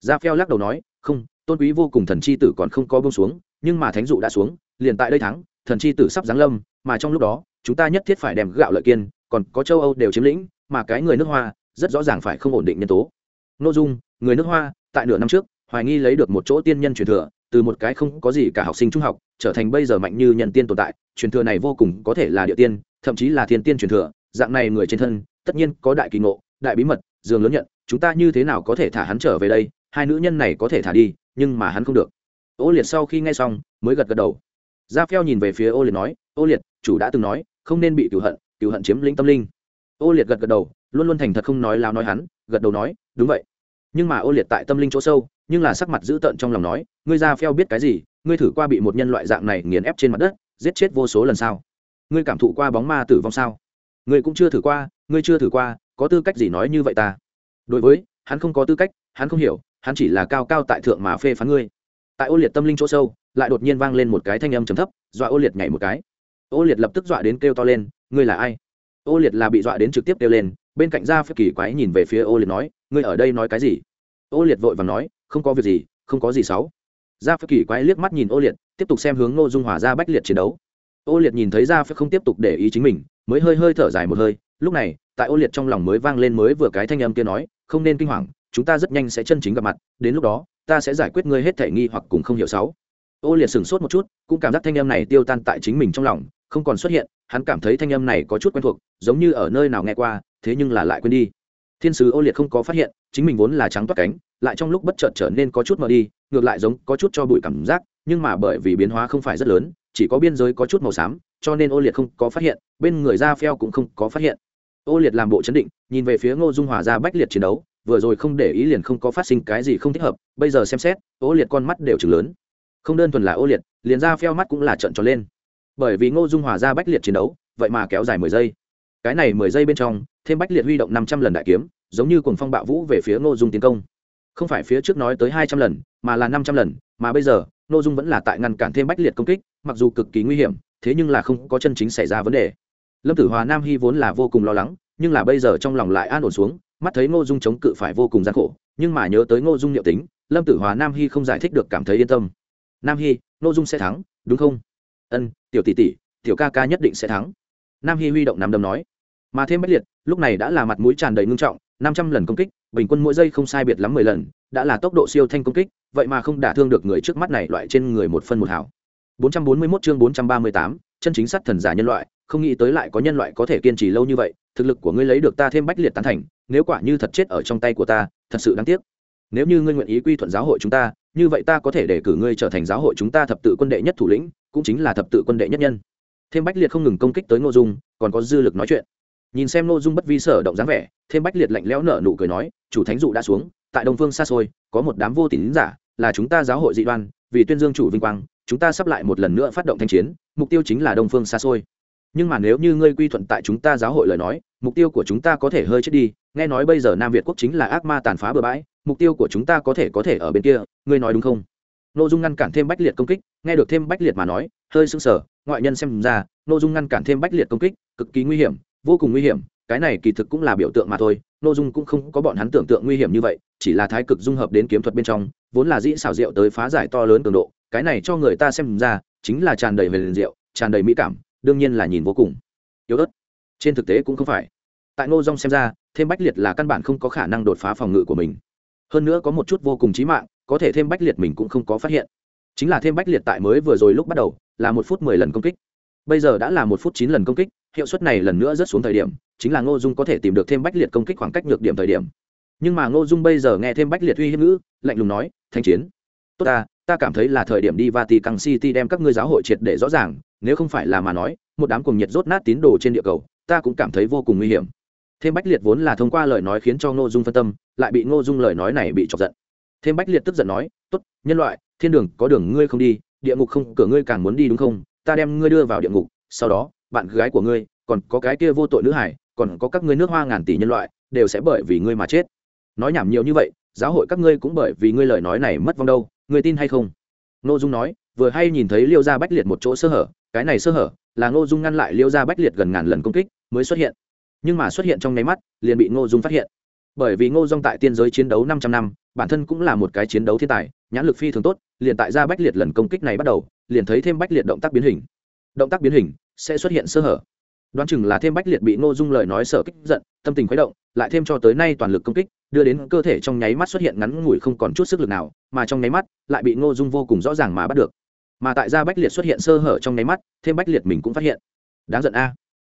Ra pheo lắc đầu nói, không, tôn quý vô cùng thần chi tử còn không có bông xuống, nhưng mà thánh dụ đã xuống, liền tại đây thắng, thần chi tử sắp giáng lâm, mà trong lúc đó, chúng ta nhất thiết phải đem gạo lợi kiên, còn có châu âu đều chiếm lĩnh, mà cái người nước hoa, rất rõ ràng phải không ổn định nhân tố n ô dung, người nước hoa, tại nửa năm trước, hoài nghi lấy được một chỗ tiên nhân truyền thừa, từ một cái không có gì cả học sinh trung học, trở thành bây giờ mạnh như nhận tiên tồn tại. Truyền thừa này vô cùng có thể là địa tiên, thậm chí là thiên tiên truyền thừa. Dạng này người trên thân, tất nhiên có đại kỳ ngộ, đại bí mật, dường lớn nhận. Chúng ta như thế nào có thể thả hắn trở về đây? Hai nữ nhân này có thể thả đi, nhưng mà hắn không được. Ô liệt sau khi nghe xong, mới gật gật đầu. Gia phèo nhìn về phía ô liệt nói, ô liệt, chủ đã từng nói, không nên bị cựu hận cựu hận chiếm lĩnh tâm linh. Ô liệt gật gật đầu, luôn luôn thành thật không nói láo nói hắn gật đầu nói, đúng vậy. Nhưng mà ô liệt tại tâm linh chỗ sâu, nhưng là sắc mặt dữ tợn trong lòng nói, ngươi ra pheo biết cái gì? Ngươi thử qua bị một nhân loại dạng này nghiền ép trên mặt đất, giết chết vô số lần sao? Ngươi cảm thụ qua bóng ma tử vong sao? Ngươi cũng chưa thử qua, ngươi chưa thử qua, có tư cách gì nói như vậy ta? Đối với, hắn không có tư cách, hắn không hiểu, hắn chỉ là cao cao tại thượng mà phê phán ngươi. Tại ô liệt tâm linh chỗ sâu, lại đột nhiên vang lên một cái thanh âm trầm thấp, dọa ô liệt nhảy một cái. Ô liệt lập tức dọa đến kêu to lên, ngươi là ai? Ô liệt là bị dọa đến trực tiếp kêu lên bên cạnh ra phép kỳ quái nhìn về phía ô liệt nói, ngươi ở đây nói cái gì? Ô liệt vội và nói, không có việc gì, không có gì xấu. Ra phép kỳ quái liếc mắt nhìn ô liệt, tiếp tục xem hướng ngô dung hòa ra bách liệt chiến đấu. Ô liệt nhìn thấy ra phép không tiếp tục để ý chính mình, mới hơi hơi thở dài một hơi, lúc này, tại ô liệt trong lòng mới vang lên mới vừa cái thanh âm kia nói, không nên kinh hoàng, chúng ta rất nhanh sẽ chân chính gặp mặt, đến lúc đó, ta sẽ giải quyết ngươi hết thể nghi hoặc cùng không hiểu sáu ô liệt sửng sốt một chút, cũng cảm giác thanh âm này tiêu tan tại chính mình trong lòng, không còn xuất hiện, hắn cảm thấy thanh âm này có chút quen thuộc, giống như ở nơi nào nghe qua thế nhưng là lại quên đi. Thiên sứ ô liệt không có phát hiện, chính mình vốn là trắng toát cánh, lại trong lúc bất chợt trở nên có chút mờ đi, ngược lại giống có chút cho bụi cảm giác, nhưng mà bởi vì biến hóa không phải rất lớn, chỉ có biên giới có chút màu xám, cho nên ô liệt không có phát hiện, bên người ra phèo cũng không có phát hiện. Ô liệt làm bộ chấn định, nhìn về phía ngô dung hòa ra bách liệt chiến đấu, vừa rồi không để ý liền không có phát sinh cái gì không thích hợp, bây giờ xem xét, ô liệt con mắt đều chừng lớn. Không đơn thuần là ô liệt, liền ra Phèo mắt cũng là trận tròn lên. Bởi vì ngô dung hòa ra bách liệt chiến đấu, vậy mà kéo dài mười giây. Cái này mười giây bên trong thêm bách liệt huy động năm trăm lần đại kiếm, giống như cùng phong bạo vũ về phía ngô dung tiến công. Không phải phía trước nói tới hai trăm lần, mà là năm trăm lần, mà bây giờ, ngô dung vẫn là tại ngăn cản thêm bách liệt công kích, mặc dù cực kỳ nguy hiểm, thế nhưng là không có chân chính xảy ra vấn đề. Lâm tử hòa nam hy vốn là vô cùng lo lắng, nhưng là bây giờ trong lòng lại an ổn xuống, mắt thấy ngô dung chống cự phải vô cùng gian khổ, nhưng mà nhớ tới ngô dung liệu tính, lâm tử hòa nam hy không giải thích được cảm thấy yên tâm. Nam hy, ngô dung sẽ thắng, đúng không? Ân, tiểu tỷ tỷ, tiểu ca ca nhất định sẽ thắng. Nam hy huy động nắm đấm nói mà thêm bách liệt lúc này đã là mặt mũi tràn đầy ngưng trọng năm trăm lần công kích bình quân mỗi giây không sai biệt lắm mười lần đã là tốc độ siêu thanh công kích vậy mà không đả thương được người trước mắt này loại trên người một phân một hảo 441 chương 438, chân chính sát thần giả nhân loại không nghĩ tới lại có nhân loại có thể kiên trì lâu như vậy thực lực của ngươi lấy được ta thêm bách liệt tán thành nếu quả như thật chết ở trong tay của ta thật sự đáng tiếc. Nếu như ngươi nguyện ý quy thuận giáo hội chúng ta như vậy ta có thể để cử ngươi trở thành giáo hội chúng ta thập tự quân đệ nhất thủ lĩnh cũng chính là thập tự quân đệ nhất nhân. Thêm bách liệt không ngừng công kích tới ngô dung còn có dư lực nói chuyện nhìn xem nội dung bất vi sở động dáng vẻ, thêm bách liệt lạnh lẽo nở nụ cười nói, chủ thánh dụ đã xuống, tại đông phương xa xôi, có một đám vô tín giả, là chúng ta giáo hội dị đoan, vì tuyên dương chủ vinh quang, chúng ta sắp lại một lần nữa phát động thanh chiến, mục tiêu chính là đông phương xa xôi. Nhưng mà nếu như ngươi quy thuận tại chúng ta giáo hội lời nói, mục tiêu của chúng ta có thể hơi chết đi, nghe nói bây giờ nam việt quốc chính là ác ma tàn phá bừa bãi, mục tiêu của chúng ta có thể có thể ở bên kia, ngươi nói đúng không? Nội dung ngăn cản thêm bách liệt công kích, nghe được thêm bách liệt mà nói, hơi sưng sờ, ngoại nhân xem ra nội dung ngăn cản thêm bách liệt công kích, cực kỳ nguy hiểm vô cùng nguy hiểm, cái này kỳ thực cũng là biểu tượng mà thôi n ô dung cũng không có bọn hắn tưởng tượng nguy hiểm như vậy, chỉ là thái cực dung hợp đến kiếm thuật bên trong, vốn là dĩ xảo diệu tới phá giải to lớn cường độ, cái này cho người ta xem ra, chính là tràn đầy về liền diệu, tràn đầy mỹ cảm, đương nhiên là nhìn vô cùng. Yếu ớt. Trên thực tế cũng không phải. Tại ngô Dung xem ra, thêm bách liệt là căn bản không có khả năng đột phá phòng ngự của mình. Hơn nữa có một chút vô cùng trí mạng, có thể thêm bách liệt mình cũng không có phát hiện. Chính là thêm bách liệt tại mới vừa rồi lúc bắt đầu, là một phút mười lần công kích. Bây giờ đã là một phút chín lần công kích hiệu suất này lần nữa rất xuống thời điểm, chính là ngô dung có thể tìm được thêm bách liệt công kích khoảng cách nhược điểm thời điểm. Nhưng mà ngô dung bây giờ nghe thêm bách liệt uy hiếp ngữ, lạnh lùng nói, thanh chiến, tốt ta ta cảm thấy là thời điểm đi vatican city đem các ngươi giáo hội triệt để rõ ràng, nếu không phải là mà nói, một đám cùng nhiệt rốt nát tín đồ trên địa cầu, ta cũng cảm thấy vô cùng nguy hiểm. Thêm bách liệt vốn là thông qua lời nói khiến cho ngô dung phân tâm, lại bị ngô dung lời nói này bị chọc giận. Thêm bách liệt tức giận nói, tốt, nhân loại, thiên đường có đường ngươi không đi, địa ngục không, cửa ngươi càng muốn đi đúng không? Ta đem ngươi đưa vào địa ngục, sau đó bạn gái của ngươi, còn có cái kia vô tội nữ hải, còn có các ngươi nước hoa ngàn tỷ nhân loại, đều sẽ bởi vì ngươi mà chết. Nói nhảm nhiều như vậy, giáo hội các ngươi cũng bởi vì ngươi lời nói này mất vong đâu, ngươi tin hay không? Ngô dung nói, vừa hay nhìn thấy liêu gia bách liệt một chỗ sơ hở, cái này sơ hở là ngô dung ngăn lại liêu gia bách liệt gần ngàn lần công kích mới xuất hiện. Nhưng mà xuất hiện trong nháy mắt, liền bị ngô dung phát hiện. Bởi vì ngô dung tại tiên giới chiến đấu 500 năm, bản thân cũng là một cái chiến đấu thiên tài, nhãn lực phi thường tốt, liền tại gia bách liệt lần công kích này bắt đầu, liền thấy thêm bách liệt động tác biến hình. Động tác biến hình sẽ xuất hiện sơ hở. Đoán chừng là thêm bách liệt bị ngô dung lời nói sở kích giận, tâm tình khuấy động, lại thêm cho tới nay toàn lực công kích, đưa đến cơ thể trong nháy mắt xuất hiện ngắn ngủi không còn chút sức lực nào, mà trong nháy mắt lại bị ngô dung vô cùng rõ ràng mà bắt được. Mà tại gia bách liệt xuất hiện sơ hở trong nháy mắt, thêm bách liệt mình cũng phát hiện. Đáng giận a.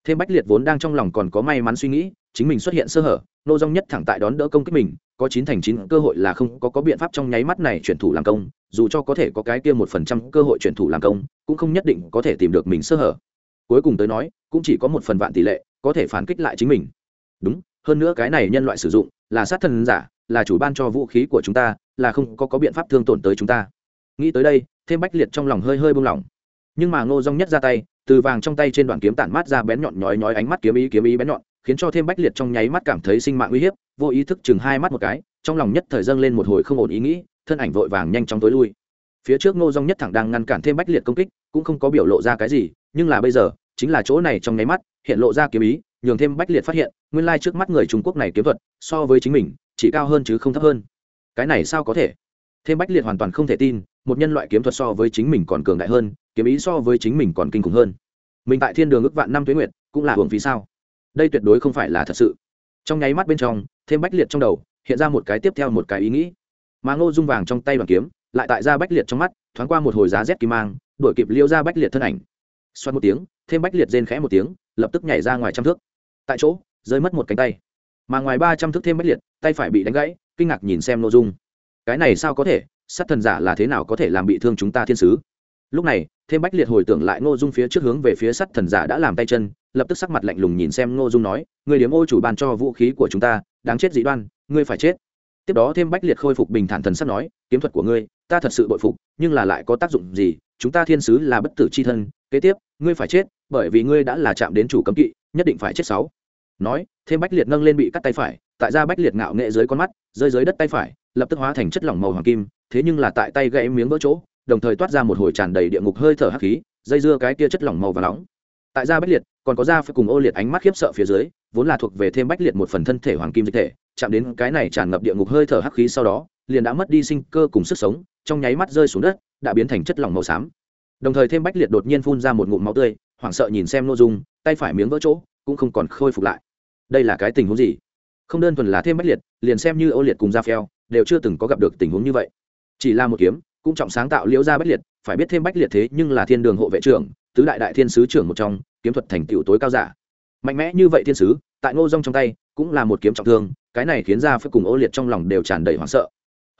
Thêm bách liệt vốn đang trong lòng còn có may mắn suy nghĩ, chính mình xuất hiện sơ hở nô dung nhất thẳng tại đón đỡ công kích mình, có chín thành chín cơ hội là không có có biện pháp trong nháy mắt này chuyển thủ làm công, dù cho có thể có cái kia một phần trăm cơ hội chuyển thủ làm công, cũng không nhất định có thể tìm được mình sơ hở cuối cùng tới nói, cũng chỉ có một phần vạn tỷ lệ, có thể phản kích lại chính mình. Đúng, hơn nữa cái này nhân loại sử dụng, là sát thần giả, là chủ ban cho vũ khí của chúng ta, là không có có biện pháp thương tổn tới chúng ta. Nghĩ tới đây, thêm bách liệt trong lòng hơi hơi buông lỏng. Nhưng mà ngô dong nhất ra tay, từ vàng trong tay trên đoạn kiếm tản mát ra bén nhọn nhói nhói ánh mắt kiếm ý kiếm ý bén nhọn, khiến cho thêm bách liệt trong nháy mắt cảm thấy sinh mạng uy hiếp, vô ý thức chừng hai mắt một cái, trong lòng nhất thời dâng lên một hồi không ổn ý nghĩ, thân ảnh vội vàng nhanh chóng tối lui phía trước ngô dong nhất thẳng đang ngăn cản thêm bách liệt công kích, cũng không có biểu lộ ra cái gì, nhưng là bây giờ, chính là chỗ này trong nháy mắt, hiện lộ ra kiếm ý, nhường thêm bách liệt phát hiện, nguyên lai trước mắt người trung quốc này kiếm thuật, so với chính mình, chỉ cao hơn chứ không thấp hơn. Cái này sao có thể? Thêm bách liệt hoàn toàn không thể tin, một nhân loại kiếm thuật so với chính mình còn cường đại hơn, kiếm ý so với chính mình còn kinh khủng hơn. Mình tại thiên đường ước vạn năm tuế nguyệt, cũng là hưởng phí sao? Đây tuyệt đối không phải là thật sự. Trong nháy mắt bên trong, thêm bách liệt trong đầu, hiện ra một cái tiếp theo một cái ý nghĩ. Mà ngô dung vàng trong tay bằng kiếm lại tại ra bách liệt trong mắt, thoáng qua một hồi giá rét kim mang, đổi kịp liêu ra bách liệt thân ảnh. Xoát một tiếng, thêm bách liệt rên khẽ một tiếng, lập tức nhảy ra ngoài trăm thước. Tại chỗ, rơi mất một cánh tay. Mà ngoài ba trăm thước thêm bách liệt, tay phải bị đánh gãy, kinh ngạc nhìn xem nội dung. Cái này sao có thể? Sát thần giả là thế nào có thể làm bị thương chúng ta thiên sứ? Lúc này, thêm bách liệt hồi tưởng lại ngô dung phía trước hướng về phía sắt thần giả đã làm tay chân, lập tức sắc mặt lạnh lùng nhìn xem ngô dung nói người điếm ô chủ ban cho vũ khí của chúng ta, đáng chết dị đoan, ngươi phải chết. Tiếp đó thêm bách liệt khôi phục bình thản thần sắp nói, kiếm thuật của ngươi ta thật sự bội phục, nhưng là lại có tác dụng gì? Chúng ta thiên sứ là bất tử c h i thân, kế tiếp, ngươi phải chết, bởi vì ngươi đã là chạm đến chủ cấm kỵ, nhất định phải chết sáu. Nói, thêm bách liệt nâng lên bị cắt tay phải, tại ra bách liệt ngạo nghệ dưới con mắt, rơi dưới đất tay phải, lập tức hóa thành chất lỏng màu hoàng kim, thế nhưng là tại tay gãy miếng vỡ chỗ, đồng thời toát ra một hồi tràn đầy địa ngục hơi thở hắc khí, dây dưa cái kia chất lỏng màu và nóng. Tại da bách liệt, còn có da phải cùng ô liệt ánh mắt khiếp sợ phía dưới, vốn là thuộc về thêm bách liệt một phần thân thể hoàng kim dịch thể, chạm đến cái này tràn ngập địa ngục hơi thở hắc khí sau đó, liền đã mất đi sinh cơ cùng sức sống trong nháy mắt rơi xuống đất, đã biến thành chất lỏng màu xám. Đồng thời thêm bách liệt đột nhiên phun ra một ngụm máu tươi, hoảng sợ nhìn xem nội dung, tay phải miếng vỡ chỗ, cũng không còn khôi phục lại. Đây là cái tình huống gì? Không đơn thuần là thêm bách liệt, liền xem như ô liệt cùng da phèo, đều chưa từng có gặp được tình huống như vậy. Chỉ là một kiếm, cũng trọng sáng tạo liễu ra bách liệt, phải biết thêm bách liệt thế nhưng là thiên đường hộ vệ trưởng, tứ đại đại thiên sứ trưởng một trong, kiếm thuật thành tựu tối cao giả. Mạnh mẽ như vậy thiên sứ, tại ngô rong trong tay, cũng là một kiếm trọng thương, cái này khiến ra phải cùng ô liệt trong lòng đều tràn đầy hoảng sợ.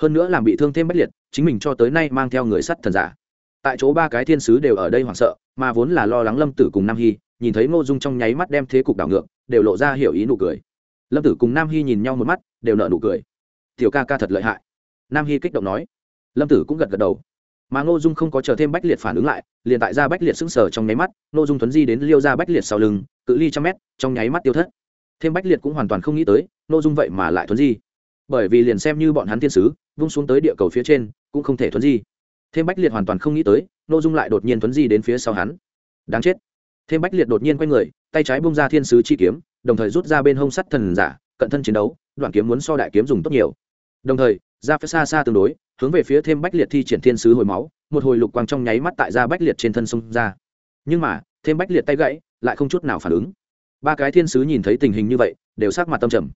Hơn nữa làm bị thương thêm bách liệt chính mình cho tới nay mang theo người sắt thần giả. Tại chỗ ba cái thiên sứ đều ở đây hoảng sợ, mà vốn là lo lắng lâm tử cùng nam hy, nhìn thấy ngô dung trong nháy mắt đem thế cục đảo ngược, đều lộ ra hiểu ý nụ cười. Lâm tử cùng nam hy nhìn nhau một mắt, đều nợ nụ cười. Tiểu ca ca thật lợi hại. Nam hy kích động nói. Lâm tử cũng gật gật đầu. Mà ngô dung không có chờ thêm bách liệt phản ứng lại, liền tại ra bách liệt sững sờ trong nháy mắt, ngô dung thuấn di đến liêu ra bách liệt sau lưng, cự ly trăm mét, trong nháy mắt tiêu thất. Thêm bách liệt cũng hoàn toàn không nghĩ tới, ngô dung vậy mà lại thuấn di. Bởi vì liền xem như bọn hắn thiên sứ vung xuống tới địa cầu phía trên, cũng không thể thuấn di. Thêm bách liệt hoàn toàn không nghĩ tới nội dung lại đột nhiên thuấn di đến phía sau hắn. Đáng chết. Thêm bách liệt đột nhiên quay người, tay trái bung ra thiên sứ chi kiếm, đồng thời rút ra bên hông sắt thần giả, cận thân chiến đấu, đoạn kiếm muốn so đại kiếm dùng tốt nhiều. Đồng thời, ra phía xa xa tương đối, hướng về phía thêm bách liệt thi triển thiên sứ hồi máu, một hồi lục quang trong nháy mắt tại ra bách liệt trên thân sông ra. Nhưng mà, thêm bách liệt tay gãy, lại không chút nào phản ứng. Ba cái thiên sứ nhìn thấy tình hình như vậy, đều sắc mặt tâm trầm.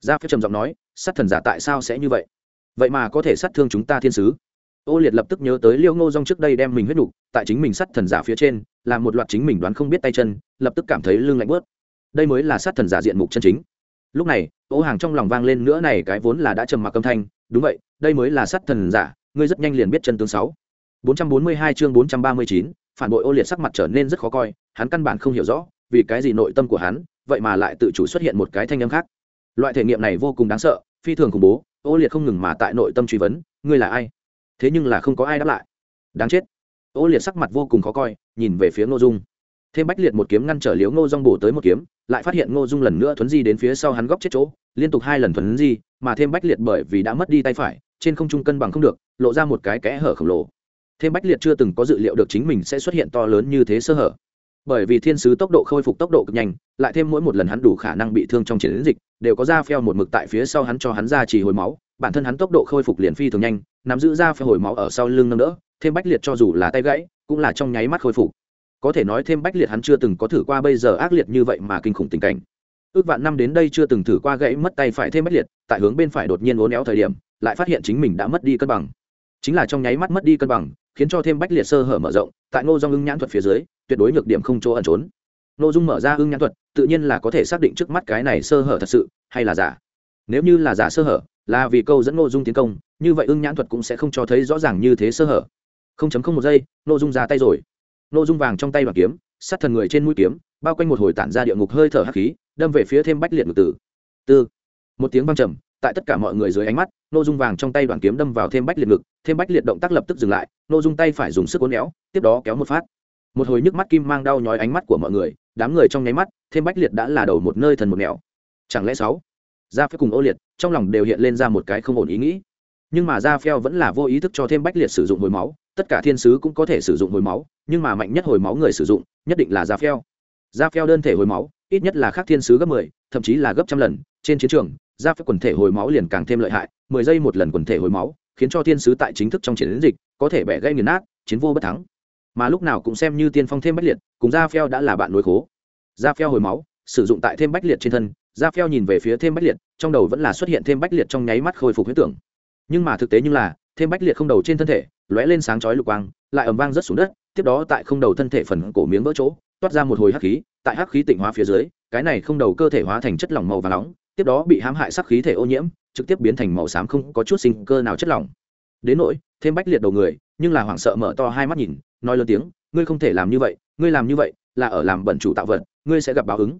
Ra phía trầm giọng nói sát thần giả tại sao sẽ như vậy? Vậy mà có thể sát thương chúng ta thiên sứ. Ô liệt lập tức nhớ tới liêu ngô dong trước đây đem mình huyết đủ tại chính mình sát thần giả phía trên làm một loạt chính mình đoán không biết tay chân lập tức cảm thấy lưng lạnh bớt. Đây mới là sát thần giả diện mục chân chính. Lúc này ô hàng trong lòng vang lên nữa này cái vốn là đã trầm mặc âm thanh đúng vậy đây mới là sát thần giả ngươi rất nhanh liền biết chân tướng sáu. 442 chương 439, phản bội ô liệt sắc mặt trở nên rất khó coi hắn căn bản không hiểu rõ vì cái gì nội tâm của hắn vậy mà lại tự chủ xuất hiện một cái thanh âm khác. Loại thể nghiệm này vô cùng đáng sợ phi thường khủng bố ô liệt không ngừng mà tại nội tâm truy vấn, ngươi là ai? Thế nhưng là không có ai đáp lại. Đáng chết. Ô liệt sắc mặt vô cùng khó coi, nhìn về phía ngô dung. Thêm bách liệt một kiếm ngăn trở liếu ngô dung bổ tới một kiếm, lại phát hiện ngô dung lần nữa thuấn di đến phía sau hắn góc chết chỗ, liên tục hai lần thuấn di, mà thêm bách liệt bởi vì đã mất đi tay phải, trên không trung cân bằng không được, lộ ra một cái kẽ hở khổng lồ. Thêm bách liệt chưa từng có dự liệu được chính mình sẽ xuất hiện to lớn như thế sơ hở bởi vì thiên sứ tốc độ khôi phục tốc độ cực nhanh, lại thêm mỗi một lần hắn đủ khả năng bị thương trong chiến dịch, đều có ra phèo một mực tại phía sau hắn cho hắn ra chỉ hồi máu. Bản thân hắn tốc độ khôi phục liền phi thường nhanh, nắm giữ ra phèo hồi máu ở sau lưng nâng đỡ, thêm bách liệt cho dù là tay gãy, cũng là trong nháy mắt khôi phục. Có thể nói thêm bách liệt hắn chưa từng có thử qua bây giờ ác liệt như vậy mà kinh khủng tình cảnh. Ước vạn năm đến đây chưa từng thử qua gãy mất tay phải thêm bách liệt, tại hướng bên phải đột nhiên uốn éo thời điểm, lại phát hiện chính mình đã mất đi cân bằng. Chính là trong nháy mắt mất đi cân bằng, khiến cho thêm bách liệt sơ hở mở rộng tại ngô dung ưng nhãn thuật phía dưới, tuyệt đối nhược điểm không chỗ ẩn trốn. Nội dung mở ra ưng nhãn thuật, tự nhiên là có thể xác định trước mắt cái này sơ hở thật sự, hay là giả. Nếu như là giả sơ hở, là vì câu dẫn nội dung tiến công, như vậy ưng nhãn thuật cũng sẽ không cho thấy rõ ràng như thế sơ hở. Không chấm không một giây nội dung ra tay rồi. Nội dung vàng trong tay bằng kiếm, sát thần người trên mũi kiếm, bao quanh một hồi tản ra địa ngục hơi thở hắc khí, đâm về phía thêm bách liệt ngực tử. Tư. Một tiếng vang trầm tại tất cả mọi người dưới ánh mắt, nô dung vàng trong tay đoàn kiếm đâm vào thêm bách liệt ngực, thêm bách liệt động tác lập tức dừng lại, nô dung tay phải dùng sức cố néo tiếp đó kéo một phát. Một hồi nhức mắt kim mang đau nhói ánh mắt của mọi người, đám người trong nháy mắt, thêm bách liệt đã là đầu một nơi thần một nẻo. Chẳng lẽ sáu Ra phép cùng ô liệt, trong lòng đều hiện lên ra một cái không ổn ý nghĩ. Nhưng mà Ra phèo vẫn là vô ý thức cho thêm bách liệt sử dụng hồi máu, tất cả thiên sứ cũng có thể sử dụng hồi máu, nhưng mà mạnh nhất hồi máu người sử dụng, nhất định là Ra phèo Ra phèo đơn thể hồi máu, ít nhất là khác thiên sứ gấp mười, thậm chí là gấp trăm lần, trên chiến trường ra phép quần thể hồi máu liền càng thêm lợi hại, mười giây một lần quần thể hồi máu, khiến cho thiên sứ tại chính thức trong chiến dịch, có thể bẻ gây nghiền nát, chiến vô bất thắng. Mà lúc nào cũng xem như tiên phong thêm bách liệt, cùng ra pheo đã là bạn nối khố. Ra pheo hồi máu, sử dụng tại thêm bách liệt trên thân, ra pheo nhìn về phía thêm bách liệt, trong đầu vẫn là xuất hiện thêm bách liệt trong nháy mắt khôi phục huyết tưởng. Nhưng mà thực tế như là, thêm bách liệt không đầu trên thân thể, lóe lên sáng chói lục quang, lại ầm vang rất xuống đất, tiếp đó tại không đầu thân thể phần cổ miếng vỡ chỗ, toát ra một hồi hắc khí, tại hắc khí tịnh hóa phía dưới, cái này không đầu cơ thể hóa thành chất lỏng màu và nóng tiếp đó bị hãm hại sắc khí thể ô nhiễm, trực tiếp biến thành màu xám không có chút sinh cơ nào chất lỏng. Đến nỗi, thêm bách liệt đầu người, nhưng là hoảng sợ mở to hai mắt nhìn, nói lớn tiếng, ngươi không thể làm như vậy, ngươi làm như vậy là ở làm bẩn chủ tạo vật, ngươi sẽ gặp báo ứng.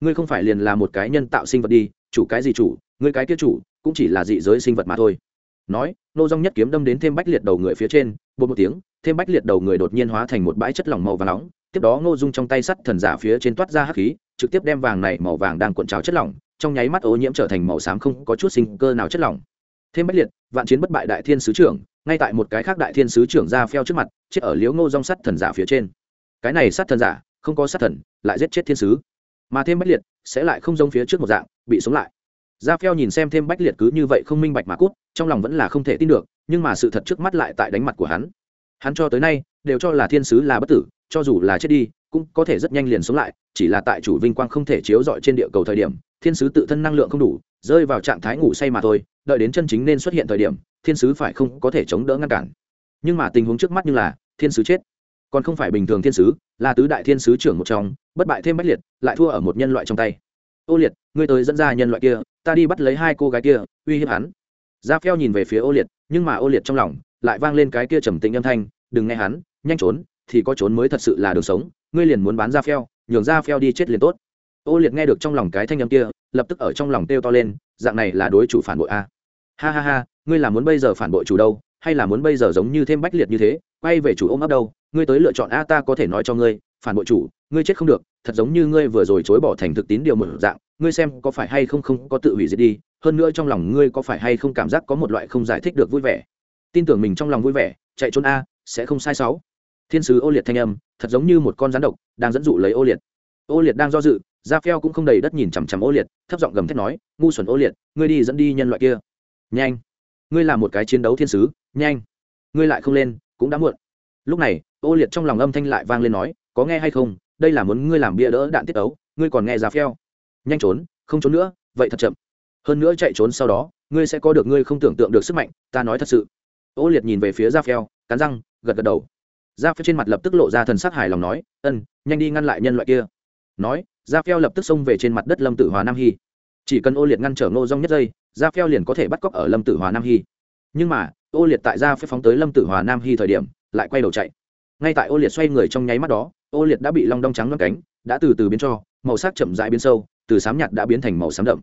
Ngươi không phải liền là một cái nhân tạo sinh vật đi, chủ cái gì chủ, ngươi cái kia chủ, cũng chỉ là dị giới sinh vật mà thôi. Nói, nô dong nhất kiếm đâm đến thêm bách liệt đầu người phía trên, bột một tiếng, thêm bách liệt đầu người đột nhiên hóa thành một bãi chất lỏng màu và nóng, tiếp đó ngô dung trong tay sắt thần giả phía trên toát ra hắc khí, trực tiếp đem vàng này màu vàng đang cuộn trào chất lỏng trong nháy mắt ô nhiễm trở thành màu xám không có chút sinh cơ nào chất lỏng. Thêm bách liệt, vạn chiến bất bại đại thiên sứ trưởng, ngay tại một cái khác đại thiên sứ trưởng ra pheo trước mặt, chết ở liếu ngô dong sắt thần giả phía trên. Cái này sát thần giả, không có sát thần, lại giết chết thiên sứ. Mà thêm bách liệt sẽ lại không giống phía trước một dạng, bị sống lại. Ra pheo nhìn xem thêm bách liệt cứ như vậy không minh bạch mà cút, trong lòng vẫn là không thể tin được, nhưng mà sự thật trước mắt lại tại đánh mặt của hắn. Hắn cho tới nay, đều cho là thiên sứ là bất tử, cho dù là chết đi, cũng có thể rất nhanh liền sống lại, chỉ là tại chủ vinh quang không thể chiếu rọi trên địa cầu thời điểm thiên sứ tự thân năng lượng không đủ, rơi vào trạng thái ngủ say mà thôi, đợi đến chân chính nên xuất hiện thời điểm, thiên sứ phải không có thể chống đỡ ngăn cản. Nhưng mà tình huống trước mắt như là, thiên sứ chết. Còn không phải bình thường thiên sứ, là tứ đại thiên sứ trưởng một trong, bất bại thêm bách liệt, lại thua ở một nhân loại trong tay. Ô liệt, ngươi tới dẫn ra nhân loại kia, ta đi bắt lấy hai cô gái kia, uy hiếp hắn. Gia pheo nhìn về phía ô liệt, nhưng mà ô liệt trong lòng lại vang lên cái kia trầm tĩnh âm thanh, đừng nghe hắn, nhanh trốn, thì có trốn mới thật sự là đường sống, ngươi liền muốn bán gia pheo, nhường gia pheo đi chết liền tốt ô liệt nghe được trong lòng cái thanh âm kia, lập tức ở trong lòng kêu to lên, dạng này là đối chủ phản bội a. Ha ha ha, ngươi là muốn bây giờ phản bội chủ đâu, hay là muốn bây giờ giống như thêm bách liệt như thế, quay về chủ ôm ấp đâu, ngươi tới lựa chọn a, ta có thể nói cho ngươi, phản bội chủ, ngươi chết không được, thật giống như ngươi vừa rồi chối bỏ thành thực tín điều một dạng, ngươi xem có phải hay không không có tự hủy diệt đi, hơn nữa trong lòng ngươi có phải hay không cảm giác có một loại không giải thích được vui vẻ. Tin tưởng mình trong lòng vui vẻ, chạy trốn a, sẽ không sai sáu. Thiên sứ ô liệt thanh âm, thật giống như một con rắn độc, đang dẫn dụ lấy ô liệt. Ô liệt đang do dự da phèo cũng không đầy đất nhìn chằm chằm ô liệt, thấp giọng gầm thét nói, ngu xuẩn ô liệt, ngươi đi dẫn đi nhân loại kia. Nhanh, ngươi là một cái chiến đấu thiên sứ, nhanh, ngươi lại không lên, cũng đã muộn. Lúc này, ô liệt trong lòng âm thanh lại vang lên nói, có nghe hay không, đây là muốn ngươi làm bia đỡ đạn tiết ấu, ngươi còn nghe giá phèo. Nhanh trốn, không trốn nữa, vậy thật chậm. Hơn nữa chạy trốn sau đó, ngươi sẽ có được ngươi không tưởng tượng được sức mạnh, ta nói thật sự. Ô liệt nhìn về phía da phèo, cắn răng, gật gật đầu. Da phèo trên mặt lập tức lộ ra thần sắc hài lòng nói, ân, nhanh đi ngăn lại nhân loại kia. Nói da phèo lập tức xông về trên mặt đất lâm tử hòa nam hy. Chỉ cần ô liệt ngăn trở ngô rong nhất giây da phèo liền có thể bắt cóc ở lâm tử hòa nam hy. Nhưng mà, ô liệt tại da phèo phóng tới lâm tử hòa nam hy thời điểm, lại quay đầu chạy. Ngay tại ô liệt xoay người trong nháy mắt đó, ô liệt đã bị long đong trắng loang cánh, đã từ từ biến cho, màu sắc chậm rãi biến sâu, từ xám nhạt đã biến thành màu xám đậm.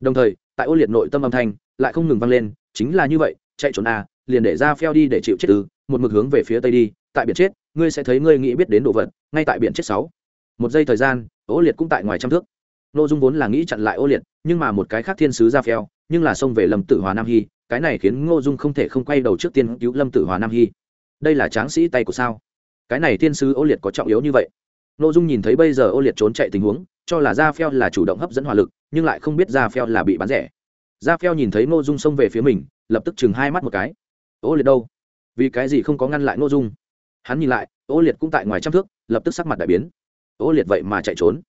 Đồng thời, tại ô liệt nội tâm âm thanh lại không ngừng vang lên, chính là như vậy, chạy trốn a liền để ra pheo đi để chịu chết ư, một mực hướng về phía tây đi, tại biển chết, ngươi sẽ thấy ngươi nghĩ biết đến đồ vật, ngay tại biển chết sáu. Một giây thời gian ô liệt cũng tại ngoài trăm thước. N ô dung vốn là nghĩ chặn lại ô liệt, nhưng mà một cái khác thiên sứ ra phèo, nhưng là xông về lâm tử hòa nam hy, cái này khiến ngô dung không thể không quay đầu trước tiên cứu lâm tử hòa nam hy. Đây là tráng sĩ tay của sao? Cái này thiên sứ ô liệt có trọng yếu như vậy? N ô dung nhìn thấy bây giờ ô liệt trốn chạy tình huống, cho là Ra phèo là chủ động hấp dẫn hỏa lực, nhưng lại không biết Ra phèo là bị bán rẻ. Ra phèo nhìn thấy n ô dung xông về phía mình, lập tức chừng hai mắt một cái. Ô liệt đâu? Vì cái gì không có ngăn lại n ô dung? Hắn nhìn lại, ô liệt cũng tại ngoài trăm thước, lập tức sắc mặt đại biến ô liệt vậy mà chạy trốn.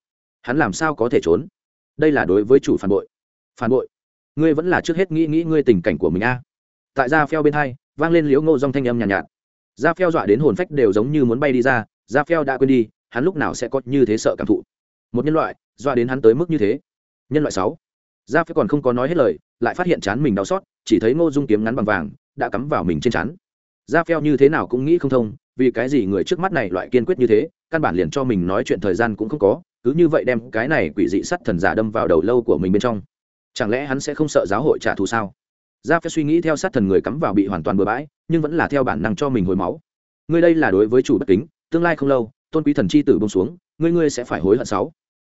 Hắn làm sao có thể trốn? Đây là đối với chủ phản bội. Phản bội? Ngươi vẫn là trước hết nghĩ nghĩ ngươi tình cảnh của mình a. Tại da phèo bên hai vang lên liễu ngô dong thanh âm nhàn nhạt, nhạt. Da phèo dọa đến hồn phách đều giống như muốn bay đi ra da phèo đã quên đi hắn lúc nào sẽ có như thế sợ cảm thụ. Một nhân loại dọa đến hắn tới mức như thế. Nhân loại sáu. Da phèo còn không có nói hết lời lại phát hiện chán mình đau xót chỉ thấy ngô dung kiếm ngắn bằng vàng đã cắm vào mình trên chán. Da phèo như thế nào cũng nghĩ không thông vì cái gì người trước mắt này loại kiên quyết như thế, căn bản liền cho mình nói chuyện thời gian cũng không có, cứ như vậy đem cái này quỷ dị sắt thần giả đâm vào đầu lâu của mình bên trong. Chẳng lẽ hắn sẽ không sợ giáo hội trả thù sao? Ra phép suy nghĩ theo sát thần người cắm vào bị hoàn toàn bừa bãi, nhưng vẫn là theo bản năng cho mình hồi máu. Ngươi đây là đối với chủ bất kính, tương lai không lâu, tôn quý thần chi tử bông xuống, ngươi ngươi sẽ phải hối hận sáu.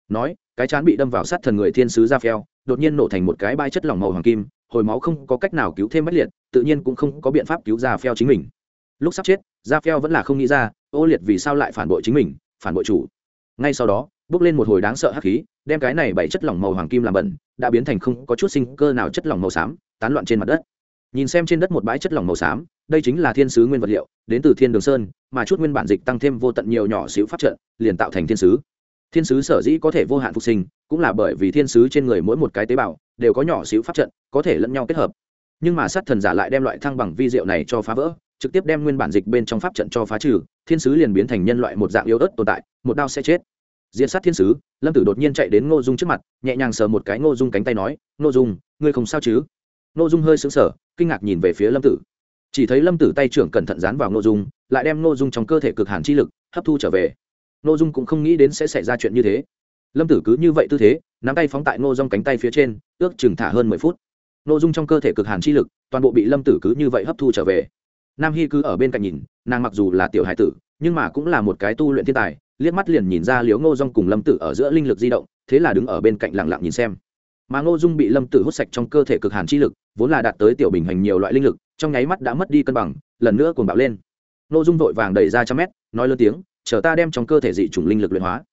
Nói, cái chán bị đâm vào sát thần người thiên sứ ra phèo đột nhiên nổ thành một cái bai chất lỏng màu hoàng kim, hồi máu không có cách nào cứu thêm mất liệt, tự nhiên cũng không có biện pháp cứu ra phèo chính mình lúc sắp chết ra phèo vẫn là không nghĩ ra, ô liệt vì sao lại phản bội chính mình, phản bội chủ. Ngay sau đó, bước lên một hồi đáng sợ hắc khí, đem cái này bảy chất lỏng màu hoàng kim làm bẩn, đã biến thành không có chút sinh cơ nào chất lỏng màu xám, tán loạn trên mặt đất. Nhìn xem trên đất một bãi chất lỏng màu xám, đây chính là thiên sứ nguyên vật liệu, đến từ thiên đường sơn, mà chút nguyên bản dịch tăng thêm vô tận nhiều nhỏ xíu phát trận, liền tạo thành thiên sứ. Thiên sứ sở dĩ có thể vô hạn phục sinh, cũng là bởi vì thiên sứ trên người mỗi một cái tế bào, đều có nhỏ xíu pháp trận, có thể lẫn nhau kết hợp. Nhưng mà sát thần giả lại đem loại thăng bằng vi diệu này cho phá vỡ trực tiếp đem nguyên bản dịch bên trong pháp trận cho phá trừ, thiên sứ liền biến thành nhân loại một dạng yếu ớt tồn tại, một đao sẽ chết. Diện sát thiên sứ, lâm tử đột nhiên chạy đến ngô dung trước mặt, nhẹ nhàng sờ một cái ngô dung cánh tay nói, ngô dung, ngươi không sao chứ? Ngô dung hơi xứng sở kinh ngạc nhìn về phía lâm tử. Chỉ thấy lâm tử tay trưởng cẩn thận dán vào ngô dung, lại đem ngô dung trong cơ thể cực hàn chi lực hấp thu trở về. Ngô dung cũng không nghĩ đến sẽ xảy ra chuyện như thế. Lâm tử cứ như vậy tư thế, nắm tay phóng tại ngô dung cánh tay phía trên, ước chừng thả hơn mười phút. Ngô dung trong cơ thể cực hàn chi lực, toàn bộ bị lâm tử cứ như vậy hấp thu trở về nam hy cứ ở bên cạnh nhìn, nàng mặc dù là tiểu hải tử, nhưng mà cũng là một cái tu luyện thiên tài, liếc mắt liền nhìn ra liếu ngô dung cùng lâm tử ở giữa linh lực di động, thế là đứng ở bên cạnh lặng lặng nhìn xem. Mà ngô dung bị lâm tử hút sạch trong cơ thể cực hàn chi lực, vốn là đạt tới tiểu bình hành nhiều loại linh lực, trong nháy mắt đã mất đi cân bằng, lần nữa cuồng bạo lên. Ngô dung vội vàng đẩy ra trăm mét, nói lớn tiếng, chờ ta đem trong cơ thể dị chủng linh lực luyện hóa.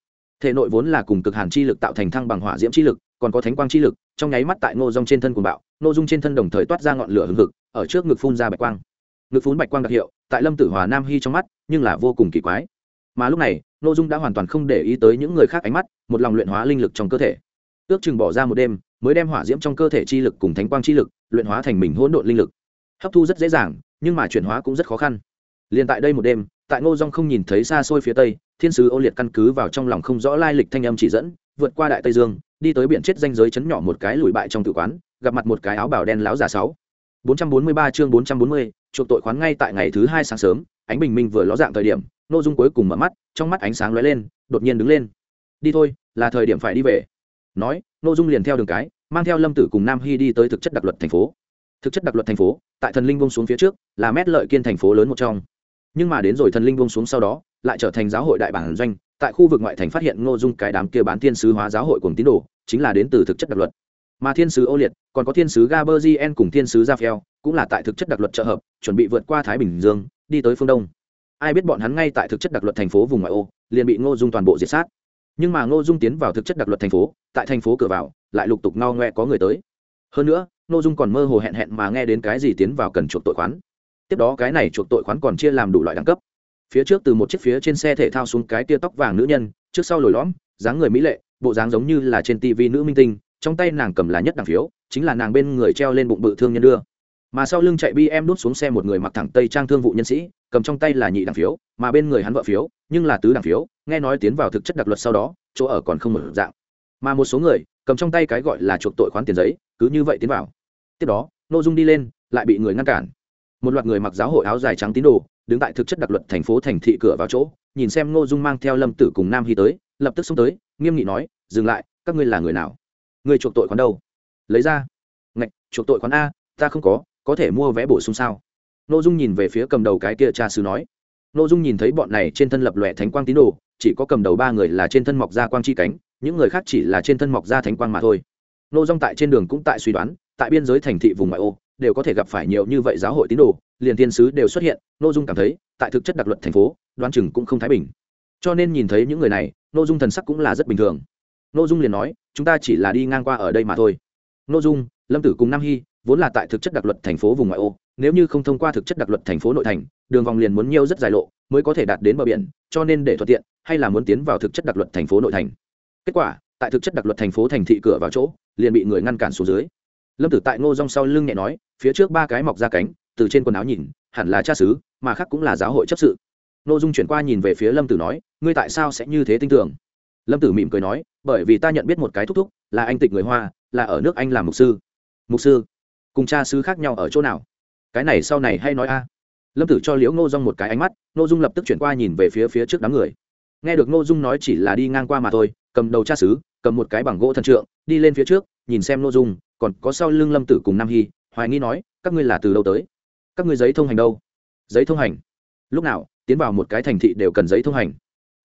Thể nội vốn là cùng cực hàn chi lực tạo thành thăng bằng hỏa diễm chi lực, còn có thánh quang chi lực, trong nháy mắt tại ngô dung trên thân cuồng bạo, ngô dung trên thân đồng thời toát ra ngọn lửa hừng hực, ở trước ngực phun ra bạch quang ngực phún bạch quang đặc hiệu tại lâm tử hòa nam hy trong mắt nhưng là vô cùng kỳ quái. Mà lúc này n ô dung đã hoàn toàn không để ý tới những người khác ánh mắt một lòng luyện hóa linh lực trong cơ thể. Ước chừng bỏ ra một đêm mới đem hỏa diễm trong cơ thể chi lực cùng thánh quang chi lực luyện hóa thành mình hỗn độn linh lực. Hấp thu rất dễ dàng nhưng mà chuyển hóa cũng rất khó khăn. Liền tại đây một đêm tại ngô dung không nhìn thấy xa xôi phía tây thiên sứ ô liệt căn cứ vào trong lòng không rõ lai lịch thanh âm chỉ dẫn vượt qua đại tây dương đi tới biển chết danh giới chấn nhỏ một cái lùi bại trong tự quán gặp mặt một cái áo bào đen láo già sáu. 443 chương 440, chuộc tội khoán ngay tại ngày thứ hai sáng sớm, ánh bình minh vừa ló dạng thời điểm nội dung cuối cùng mở mắt, trong mắt ánh sáng lóe lên, đột nhiên đứng lên. Đi thôi, là thời điểm phải đi về. Nói nội dung liền theo đường cái, mang theo lâm tử cùng nam hy đi tới thực chất đặc luật thành phố. Thực chất đặc luật thành phố, tại thần linh bông xuống phía trước, là mét lợi kiên thành phố lớn một trong. Nhưng mà đến rồi thần linh bông xuống sau đó, lại trở thành giáo hội đại bản doanh, tại khu vực ngoại thành phát hiện ngô dung cái đám kia bán thiên sứ hóa giáo hội cùng tín đồ, chính là đến từ thực chất đặc luật. Mà thiên sứ ô liệt, còn có thiên sứ gaberzien cùng thiên sứ Raphael cũng là tại thực chất đặc luật trợ hợp, chuẩn bị vượt qua thái bình dương, đi tới phương đông. Ai biết bọn hắn ngay tại thực chất đặc luật thành phố vùng ngoại ô, liền bị ngô dung toàn bộ diệt sát. Nhưng mà ngô dung tiến vào thực chất đặc luật thành phố, tại thành phố cửa vào, lại lục tục no ngoe có người tới. Hơn nữa, ngô dung còn mơ hồ hẹn hẹn mà nghe đến cái gì tiến vào cần chuộc tội khoán. Tiếp đó cái này chuộc tội khoán còn chia làm đủ loại đẳng cấp. Phía trước từ một chiếc phía trên xe thể thao xuống cái tia tóc vàng nữ nhân, trước sau lồi lõm, dáng người mỹ lệ, bộ dáng giống như là trên tv nữ minh tinh, trong tay nàng cầm là nhất đằng phiếu, chính là nàng bên người treo lên bụng bự thương nhân đưa mà sau lưng chạy bi em đút xuống xe một người mặc thẳng tây trang thương vụ nhân sĩ, cầm trong tay là nhị đảng phiếu, mà bên người hắn vợ phiếu, nhưng là tứ đảng phiếu, nghe nói tiến vào thực chất đặc luật sau đó, chỗ ở còn không mở dạng. Mà một số người, cầm trong tay cái gọi là chuộc tội khoán tiền giấy, cứ như vậy tiến vào. Tiếp đó nội dung đi lên, lại bị người ngăn cản. Một loạt người mặc giáo hội áo dài trắng tín đồ, đứng tại thực chất đặc luật thành phố thành thị cửa vào chỗ, nhìn xem ngô dung mang theo lâm tử cùng nam hy tới, lập tức xông tới, nghiêm nghị nói, dừng lại, các ngươi là người nào? Người chuộc tội khoán đâu? Lấy ra. Ngạch, chuộc tội khoán a, ta không có có thể mua vé bổ sung sao? N ô dung nhìn về phía cầm đầu cái kia cha sứ nói. N ô dung nhìn thấy bọn này trên thân lập lòe thánh quang tín đồ, chỉ có cầm đầu ba người là trên thân mọc ra quang chi cánh, những người khác chỉ là trên thân mọc ra thánh quang mà thôi. N ô dung tại trên đường cũng tại suy đoán, tại biên giới thành thị vùng ngoại ô, đều có thể gặp phải nhiều như vậy giáo hội tín đồ, liền thiên sứ đều xuất hiện n ô dung cảm thấy, tại thực chất đặc luật thành phố, đoán chừng cũng không thái bình. Cho nên nhìn thấy những người này n ô dung thần sắc cũng là rất bình thường. N ô dung liền nói, chúng ta chỉ là đi ngang qua ở đây mà thôi. N ô dung, lâm tử cùng nam hy vốn là tại thực chất đặc luật thành phố vùng ngoại ô, nếu như không thông qua thực chất đặc luật thành phố nội thành, đường vòng liền muốn nhiều rất dài lộ, mới có thể đạt đến bờ biển, cho nên để thuận tiện, hay là muốn tiến vào thực chất đặc luật thành phố nội thành. Kết quả, tại thực chất đặc luật thành phố thành thị cửa vào chỗ, liền bị người ngăn cản xuống dưới. Lâm tử tại ngô rong sau lưng nhẹ nói, phía trước ba cái mọc ra cánh, từ trên quần áo nhìn, hẳn là cha xứ, mà khác cũng là giáo hội chấp sự. Nội dung chuyển qua nhìn về phía lâm tử nói, ngươi tại sao sẽ như thế tin tưởng? Lâm tử mỉm cười nói, bởi vì ta nhận biết một cái thúc thúc, là anh tịch người hoa, là ở nước anh làm mục sư. Mục sư? Cùng cha sứ khác nhau ở chỗ nào? Cái này sau này hay nói a. Lâm tử cho liễu ngô dung một cái ánh mắt, ngô dung lập tức chuyển qua nhìn về phía phía trước đám người. Nghe được ngô dung nói chỉ là đi ngang qua mà thôi, cầm đầu cha sứ cầm một cái bằng gỗ thần trượng, đi lên phía trước, nhìn xem ngô dung, còn có sau lưng lâm tử cùng nam hy, hoài nghi nói, các ngươi là từ đâu tới? Các ngươi giấy thông hành đâu? Giấy thông hành? Lúc nào, tiến vào một cái thành thị đều cần giấy thông hành.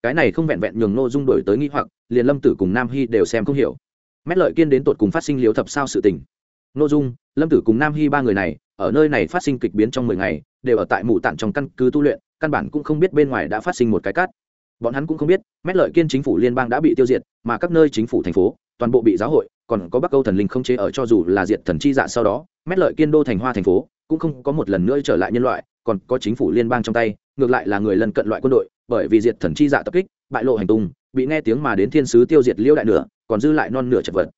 Cái này không vẹn vẹn nhường ngô dung đổi tới nghi hoặc, liền lâm tử cùng nam hy đều xem không hiểu. Mét lợi kiên đến tột cùng phát sinh liếu thập sao sự tình ngô dung, lâm tử cùng nam hy ba người này, ở nơi này phát sinh kịch biến trong mười ngày, đều ở tại mù tạng trong căn cứ tu luyện, căn bản cũng không biết bên ngoài đã phát sinh một cái cát. Bọn hắn cũng không biết, mét lợi kiên chính phủ liên bang đã bị tiêu diệt, mà các nơi chính phủ thành phố, toàn bộ bị giáo hội, còn có bắc Câu thần linh không chế ở cho dù là diệt thần chi dạ sau đó, mét lợi kiên đô thành hoa thành phố, cũng không có một lần nữa trở lại nhân loại, còn có chính phủ liên bang trong tay, ngược lại là người lân cận loại quân đội, bởi vì diệt thần chi dạ tập kích, bại lộ hành tung, bị nghe tiếng mà đến thiên sứ tiêu diệt liêu đại nửa, còn dư lại non nửa chật vật.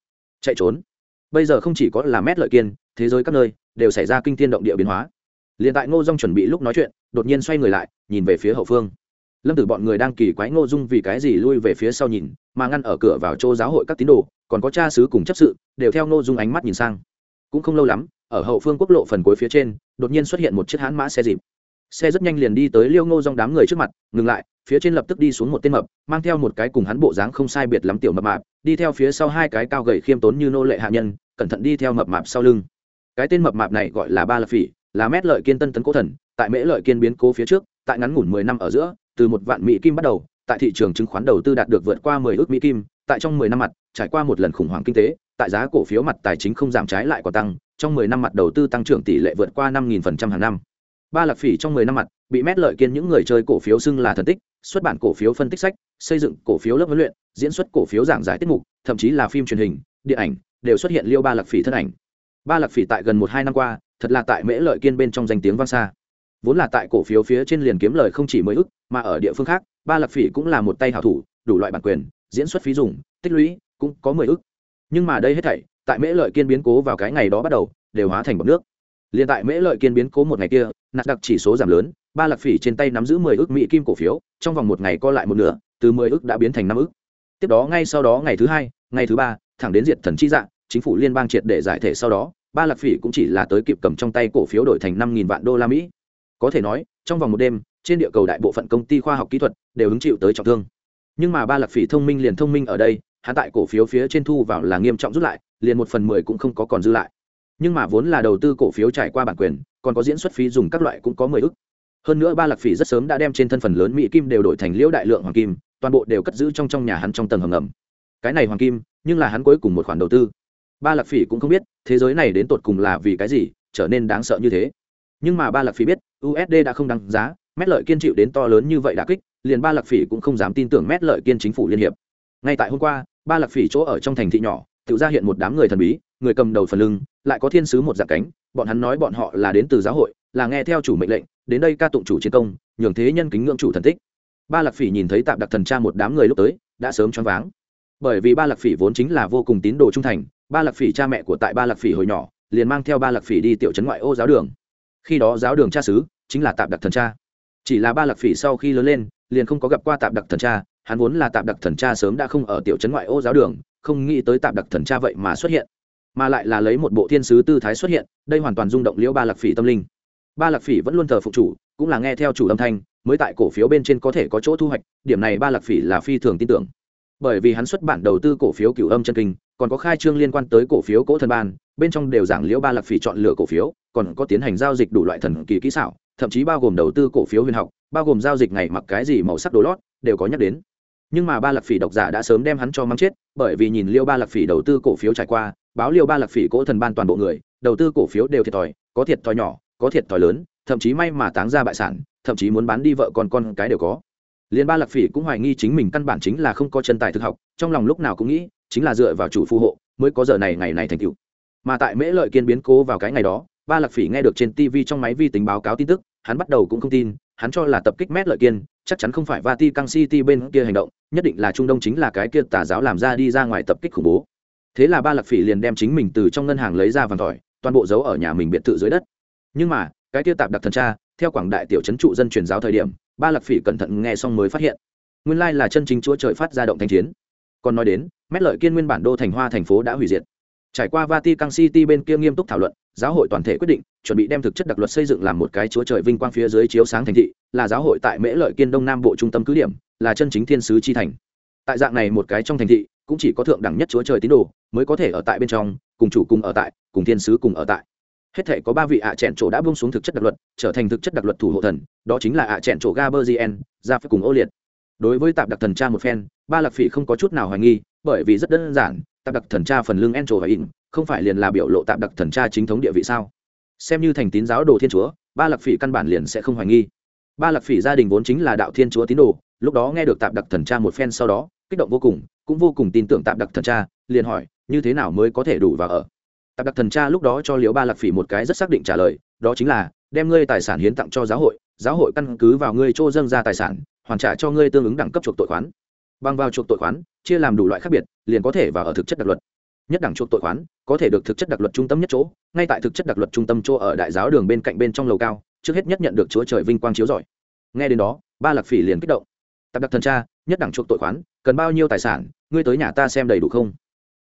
Chạy trốn bây giờ không chỉ có là mét lợi kiên, thế giới các nơi đều xảy ra kinh thiên động địa biến hóa. Liền tại ngô dung chuẩn bị lúc nói chuyện, đột nhiên xoay người lại, nhìn về phía hậu phương. Lâm tử bọn người đang kỳ quái ngô dung vì cái gì lui về phía sau nhìn, mà ngăn ở cửa vào chỗ giáo hội các tín đồ, còn có cha sứ cùng chấp sự, đều theo ngô dung ánh mắt nhìn sang. Cũng không lâu lắm, ở hậu phương quốc lộ phần cuối phía trên, đột nhiên xuất hiện một chiếc hãn mã xe dịp xe rất nhanh liền đi tới liêu ngô dong đám người trước mặt, ngừng lại, phía trên lập tức đi xuống một tên mập, mang theo một cái cùng hắn bộ dáng không sai biệt lắm tiểu mập mạp, đi theo phía sau hai cái cao gầy khiêm tốn như nô lệ hạ nhân, cẩn thận đi theo mập mạp sau lưng. Cái tên mập mạp này gọi là ba lập phỉ, là mét lợi kiên tân tấn cố thần, tại mễ lợi kiên biến cố phía trước, tại ngắn ngủn mười năm ở giữa, từ một vạn mỹ kim bắt đầu, tại thị trường chứng khoán đầu tư đạt được vượt qua mười ước mỹ kim, tại trong mười năm mặt, trải qua một lần khủng hoảng kinh tế, tại giá cổ phiếu mặt tài chính không giảm trái lại còn tăng, trong mười năm mặt đầu tư tăng trưởng tỷ lệ vượt qua năm nghìn phần trăm hàng năm ba lạc phỉ trong mười năm mặt, bị mét lợi kiên những người chơi cổ phiếu xưng là thần tích, xuất bản cổ phiếu phân tích sách, xây dựng cổ phiếu lớp huấn luyện, diễn xuất cổ phiếu giảng giải tiết mục, thậm chí là phim truyền hình, điện ảnh, đều xuất hiện liêu ba lạc phỉ thân ảnh. Ba lạc phỉ tại gần một hai năm qua, thật là tại mễ lợi kiên bên trong danh tiếng vang xa. Vốn là tại cổ phiếu phía trên liền kiếm lời không chỉ mới ức, mà ở địa phương khác, ba lạc phỉ cũng là một tay hảo thủ, đủ loại bản quyền, diễn xuất phí dùng tích lũy, cũng có mười ức. Nhưng mà đây hết thảy, tại mễ lợi kiên biến cố vào cái ngày đó bắt đầu, đều hóa thành bọc nước. Liền tại mễ lợi kiên biến cố một ngày kia nạt đặc chỉ số giảm lớn, ba lạc phỉ trên tay nắm giữ mười ước mỹ kim cổ phiếu, trong vòng một ngày co lại một nửa, từ mười ước đã biến thành năm ước. Tiếp đó ngay sau đó ngày thứ hai, ngày thứ ba, thẳng đến diệt thần chi dạng, chính phủ liên bang triệt để giải thể sau đó, ba lạc phỉ cũng chỉ là tới kịp cầm trong tay cổ phiếu đổi thành năm nghìn vạn đô la mỹ. Có thể nói, trong vòng một đêm, trên địa cầu đại bộ phận công ty khoa học kỹ thuật đều hứng chịu tới trọng thương. Nhưng mà ba lạc phỉ thông minh liền thông minh ở đây, hạ tại cổ phiếu phía trên thu vào là nghiêm trọng rút lại, liền một phần mười cũng không có còn dư lại nhưng mà vốn là đầu tư cổ phiếu trải qua bản quyền, còn có diễn xuất phí dùng các loại cũng có mười ức. Hơn nữa ba lạc phỉ rất sớm đã đem trên thân phần lớn mỹ kim đều đổi thành liễu đại lượng hoàng kim, toàn bộ đều cất giữ trong trong nhà hắn trong tầng hầm ngầm. Cái này hoàng kim, nhưng là hắn cuối cùng một khoản đầu tư. Ba lạc phỉ cũng không biết, thế giới này đến tột cùng là vì cái gì, trở nên đáng sợ như thế. Nhưng mà ba lạc phỉ biết usd đã không đáng giá, mét lợi kiên chịu đến to lớn như vậy đã kích, liền ba lạc phỉ cũng không dám tin tưởng mét lợi kiên chính phủ liên hiệp. Ngay tại hôm qua, ba lạc phỉ chỗ ở trong thành thị nhỏ, tự ra hiện một đám người thần bí, người cầm đầu phần lưng lại có thiên sứ một dạng cánh, bọn hắn nói bọn họ là đến từ giáo hội, là nghe theo chủ mệnh lệnh, đến đây ca tụng chủ chiến công, nhường thế nhân kính ngưỡng chủ thần tích. Ba lạc phỉ nhìn thấy tạm đặc thần cha một đám người lúc tới, đã sớm choáng váng. Bởi vì ba lạc phỉ vốn chính là vô cùng tín đồ trung thành, ba lạc phỉ cha mẹ của tại ba lạc phỉ hồi nhỏ, liền mang theo ba lạc phỉ đi tiểu trấn ngoại ô giáo đường. Khi đó giáo đường cha xứ chính là tạm đặc thần cha. Chỉ là ba lạc phỉ sau khi lớn lên, liền không có gặp qua tạm đặc thần cha, hắn vốn là tạm đặc thần cha sớm đã không ở tiểu trấn ngoại ô giáo đường, không nghĩ tới tạm đặc thần cha vậy mà xuất hiện mà lại là lấy một bộ thiên sứ tư thái xuất hiện, đây hoàn toàn rung động liễu ba lạc phỉ tâm linh. Ba lạc phỉ vẫn luôn thờ phụ chủ, cũng là nghe theo chủ âm thanh, mới tại cổ phiếu bên trên có thể có chỗ thu hoạch, điểm này ba lạc phỉ là phi thường tin tưởng. Bởi vì hắn xuất bản đầu tư cổ phiếu cửu âm chân kinh, còn có khai trương liên quan tới cổ phiếu cỗ thần ban, bên trong đều giảng liễu ba lạc phỉ chọn lựa cổ phiếu, còn có tiến hành giao dịch đủ loại thần kỳ kỹ xảo, thậm chí bao gồm đầu tư cổ phiếu huyền học, bao gồm giao dịch ngày mặc cái gì màu sắc đồ lót, đều có nhắc đến. Nhưng mà ba lạc phỉ độc giả đã sớm đem hắn cho mắng chết, bởi vì nhìn liêu ba lạc phỉ đầu tư cổ phiếu trải qua báo liêu ba lạc phỉ cỗ thần ban toàn bộ người, đầu tư cổ phiếu đều thiệt thòi, có thiệt thòi nhỏ, có thiệt thòi lớn, thậm chí may mà táng ra bại sản, thậm chí muốn bán đi vợ con con cái đều có. Liên ba lạc phỉ cũng hoài nghi chính mình căn bản chính là không có chân tài thực học, trong lòng lúc nào cũng nghĩ, chính là dựa vào chủ phù hộ mới có giờ này ngày này thành tựu. Mà tại mễ lợi kiên biến cố vào cái ngày đó, ba lạc phỉ nghe được trên tv trong máy vi tính báo cáo tin tức, hắn bắt đầu cũng không tin, hắn cho là tập kích mét lợi kiên, chắc chắn không phải vati căng city bên kia hành động, nhất định là trung đông chính là cái kia tà giáo làm ra đi ra ngoài tập kích khủng bố thế là ba lạc phỉ liền đem chính mình từ trong ngân hàng lấy ra vàng tỏi, toàn bộ giấu ở nhà mình biệt thự dưới đất. Nhưng mà, cái tiêu tạp đặc thần tra theo quảng đại tiểu trấn trụ dân truyền giáo thời điểm, ba lạc phỉ cẩn thận nghe xong mới phát hiện. Nguyên lai là chân chính chúa trời phát ra động thanh chiến. Còn nói đến, mét lợi kiên nguyên bản đô thành hoa thành phố đã hủy diệt. Trải qua vatican city bên kia nghiêm túc thảo luận, giáo hội toàn thể quyết định, chuẩn bị đem thực chất đặc luật xây dựng làm một cái chúa trời vinh quang phía dưới chiếu sáng thành thị, là giáo hội tại mễ lợi kiên đông nam bộ trung tâm cứ điểm, là chân chính thiên sứ chi thành. Tại dạng này một cái trong thành thị cũng chỉ có thượng đẳng nhất chúa trời tín đồ mới có thể ở tại bên trong, cùng chủ cùng ở tại, cùng thiên sứ cùng ở tại. Hết thể có ba vị ạ à chẹn chỗ đã buông xuống thực chất đặc luật, trở thành thực chất đặc luật thủ hộ thần, đó chính là ạ à chẹn chỗ gaberzien ra phải cùng ô liệt. Đối với tạp đặc thần cha một phen, ba lạc phỉ không có chút nào hoài nghi, bởi vì rất đơn giản, tạp đặc thần cha phần lương en trổ và in, không phải liền là biểu lộ tạp đặc thần cha chính thống địa vị sao? Xem như thành tín giáo đồ thiên chúa, ba lạc phỉ căn bản liền sẽ không hoài nghi. Ba lạc phỉ gia đình vốn chính là đạo thiên chúa tín đồ, lúc đó nghe được tạp đặc thần cha một phen sau đó, kích động vô cùng cũng vô cùng tin tưởng tạp đặc thần tra, liền hỏi như thế nào mới có thể đủ vào ở? Tạp đặc thần tra lúc đó cho liễu ba lạc phỉ một cái rất xác định trả lời đó chính là đem ngươi tài sản hiến tặng cho giáo hội giáo hội căn cứ vào ngươi chỗ dâng ra tài sản hoàn trả cho ngươi tương ứng đẳng cấp chuộc tội khoán. Bằng vào chuộc tội khoán chia làm đủ loại khác biệt liền có thể vào ở thực chất đặc luật. Nhất đẳng chuộc tội khoán có thể được thực chất đặc luật trung tâm nhất chỗ ngay tại thực chất đặc luật trung tâm chỗ ở đại giáo đường bên cạnh bên trong lầu cao trước hết nhất nhận được chúa trời vinh quang chiếu giỏi nghe đến đó ba lạc phỉ liền kích động. Tạp đặc thần tra, nhất đẳng chuộc tội khoán cần bao nhiêu tài sản ngươi tới nhà ta xem đầy đủ không?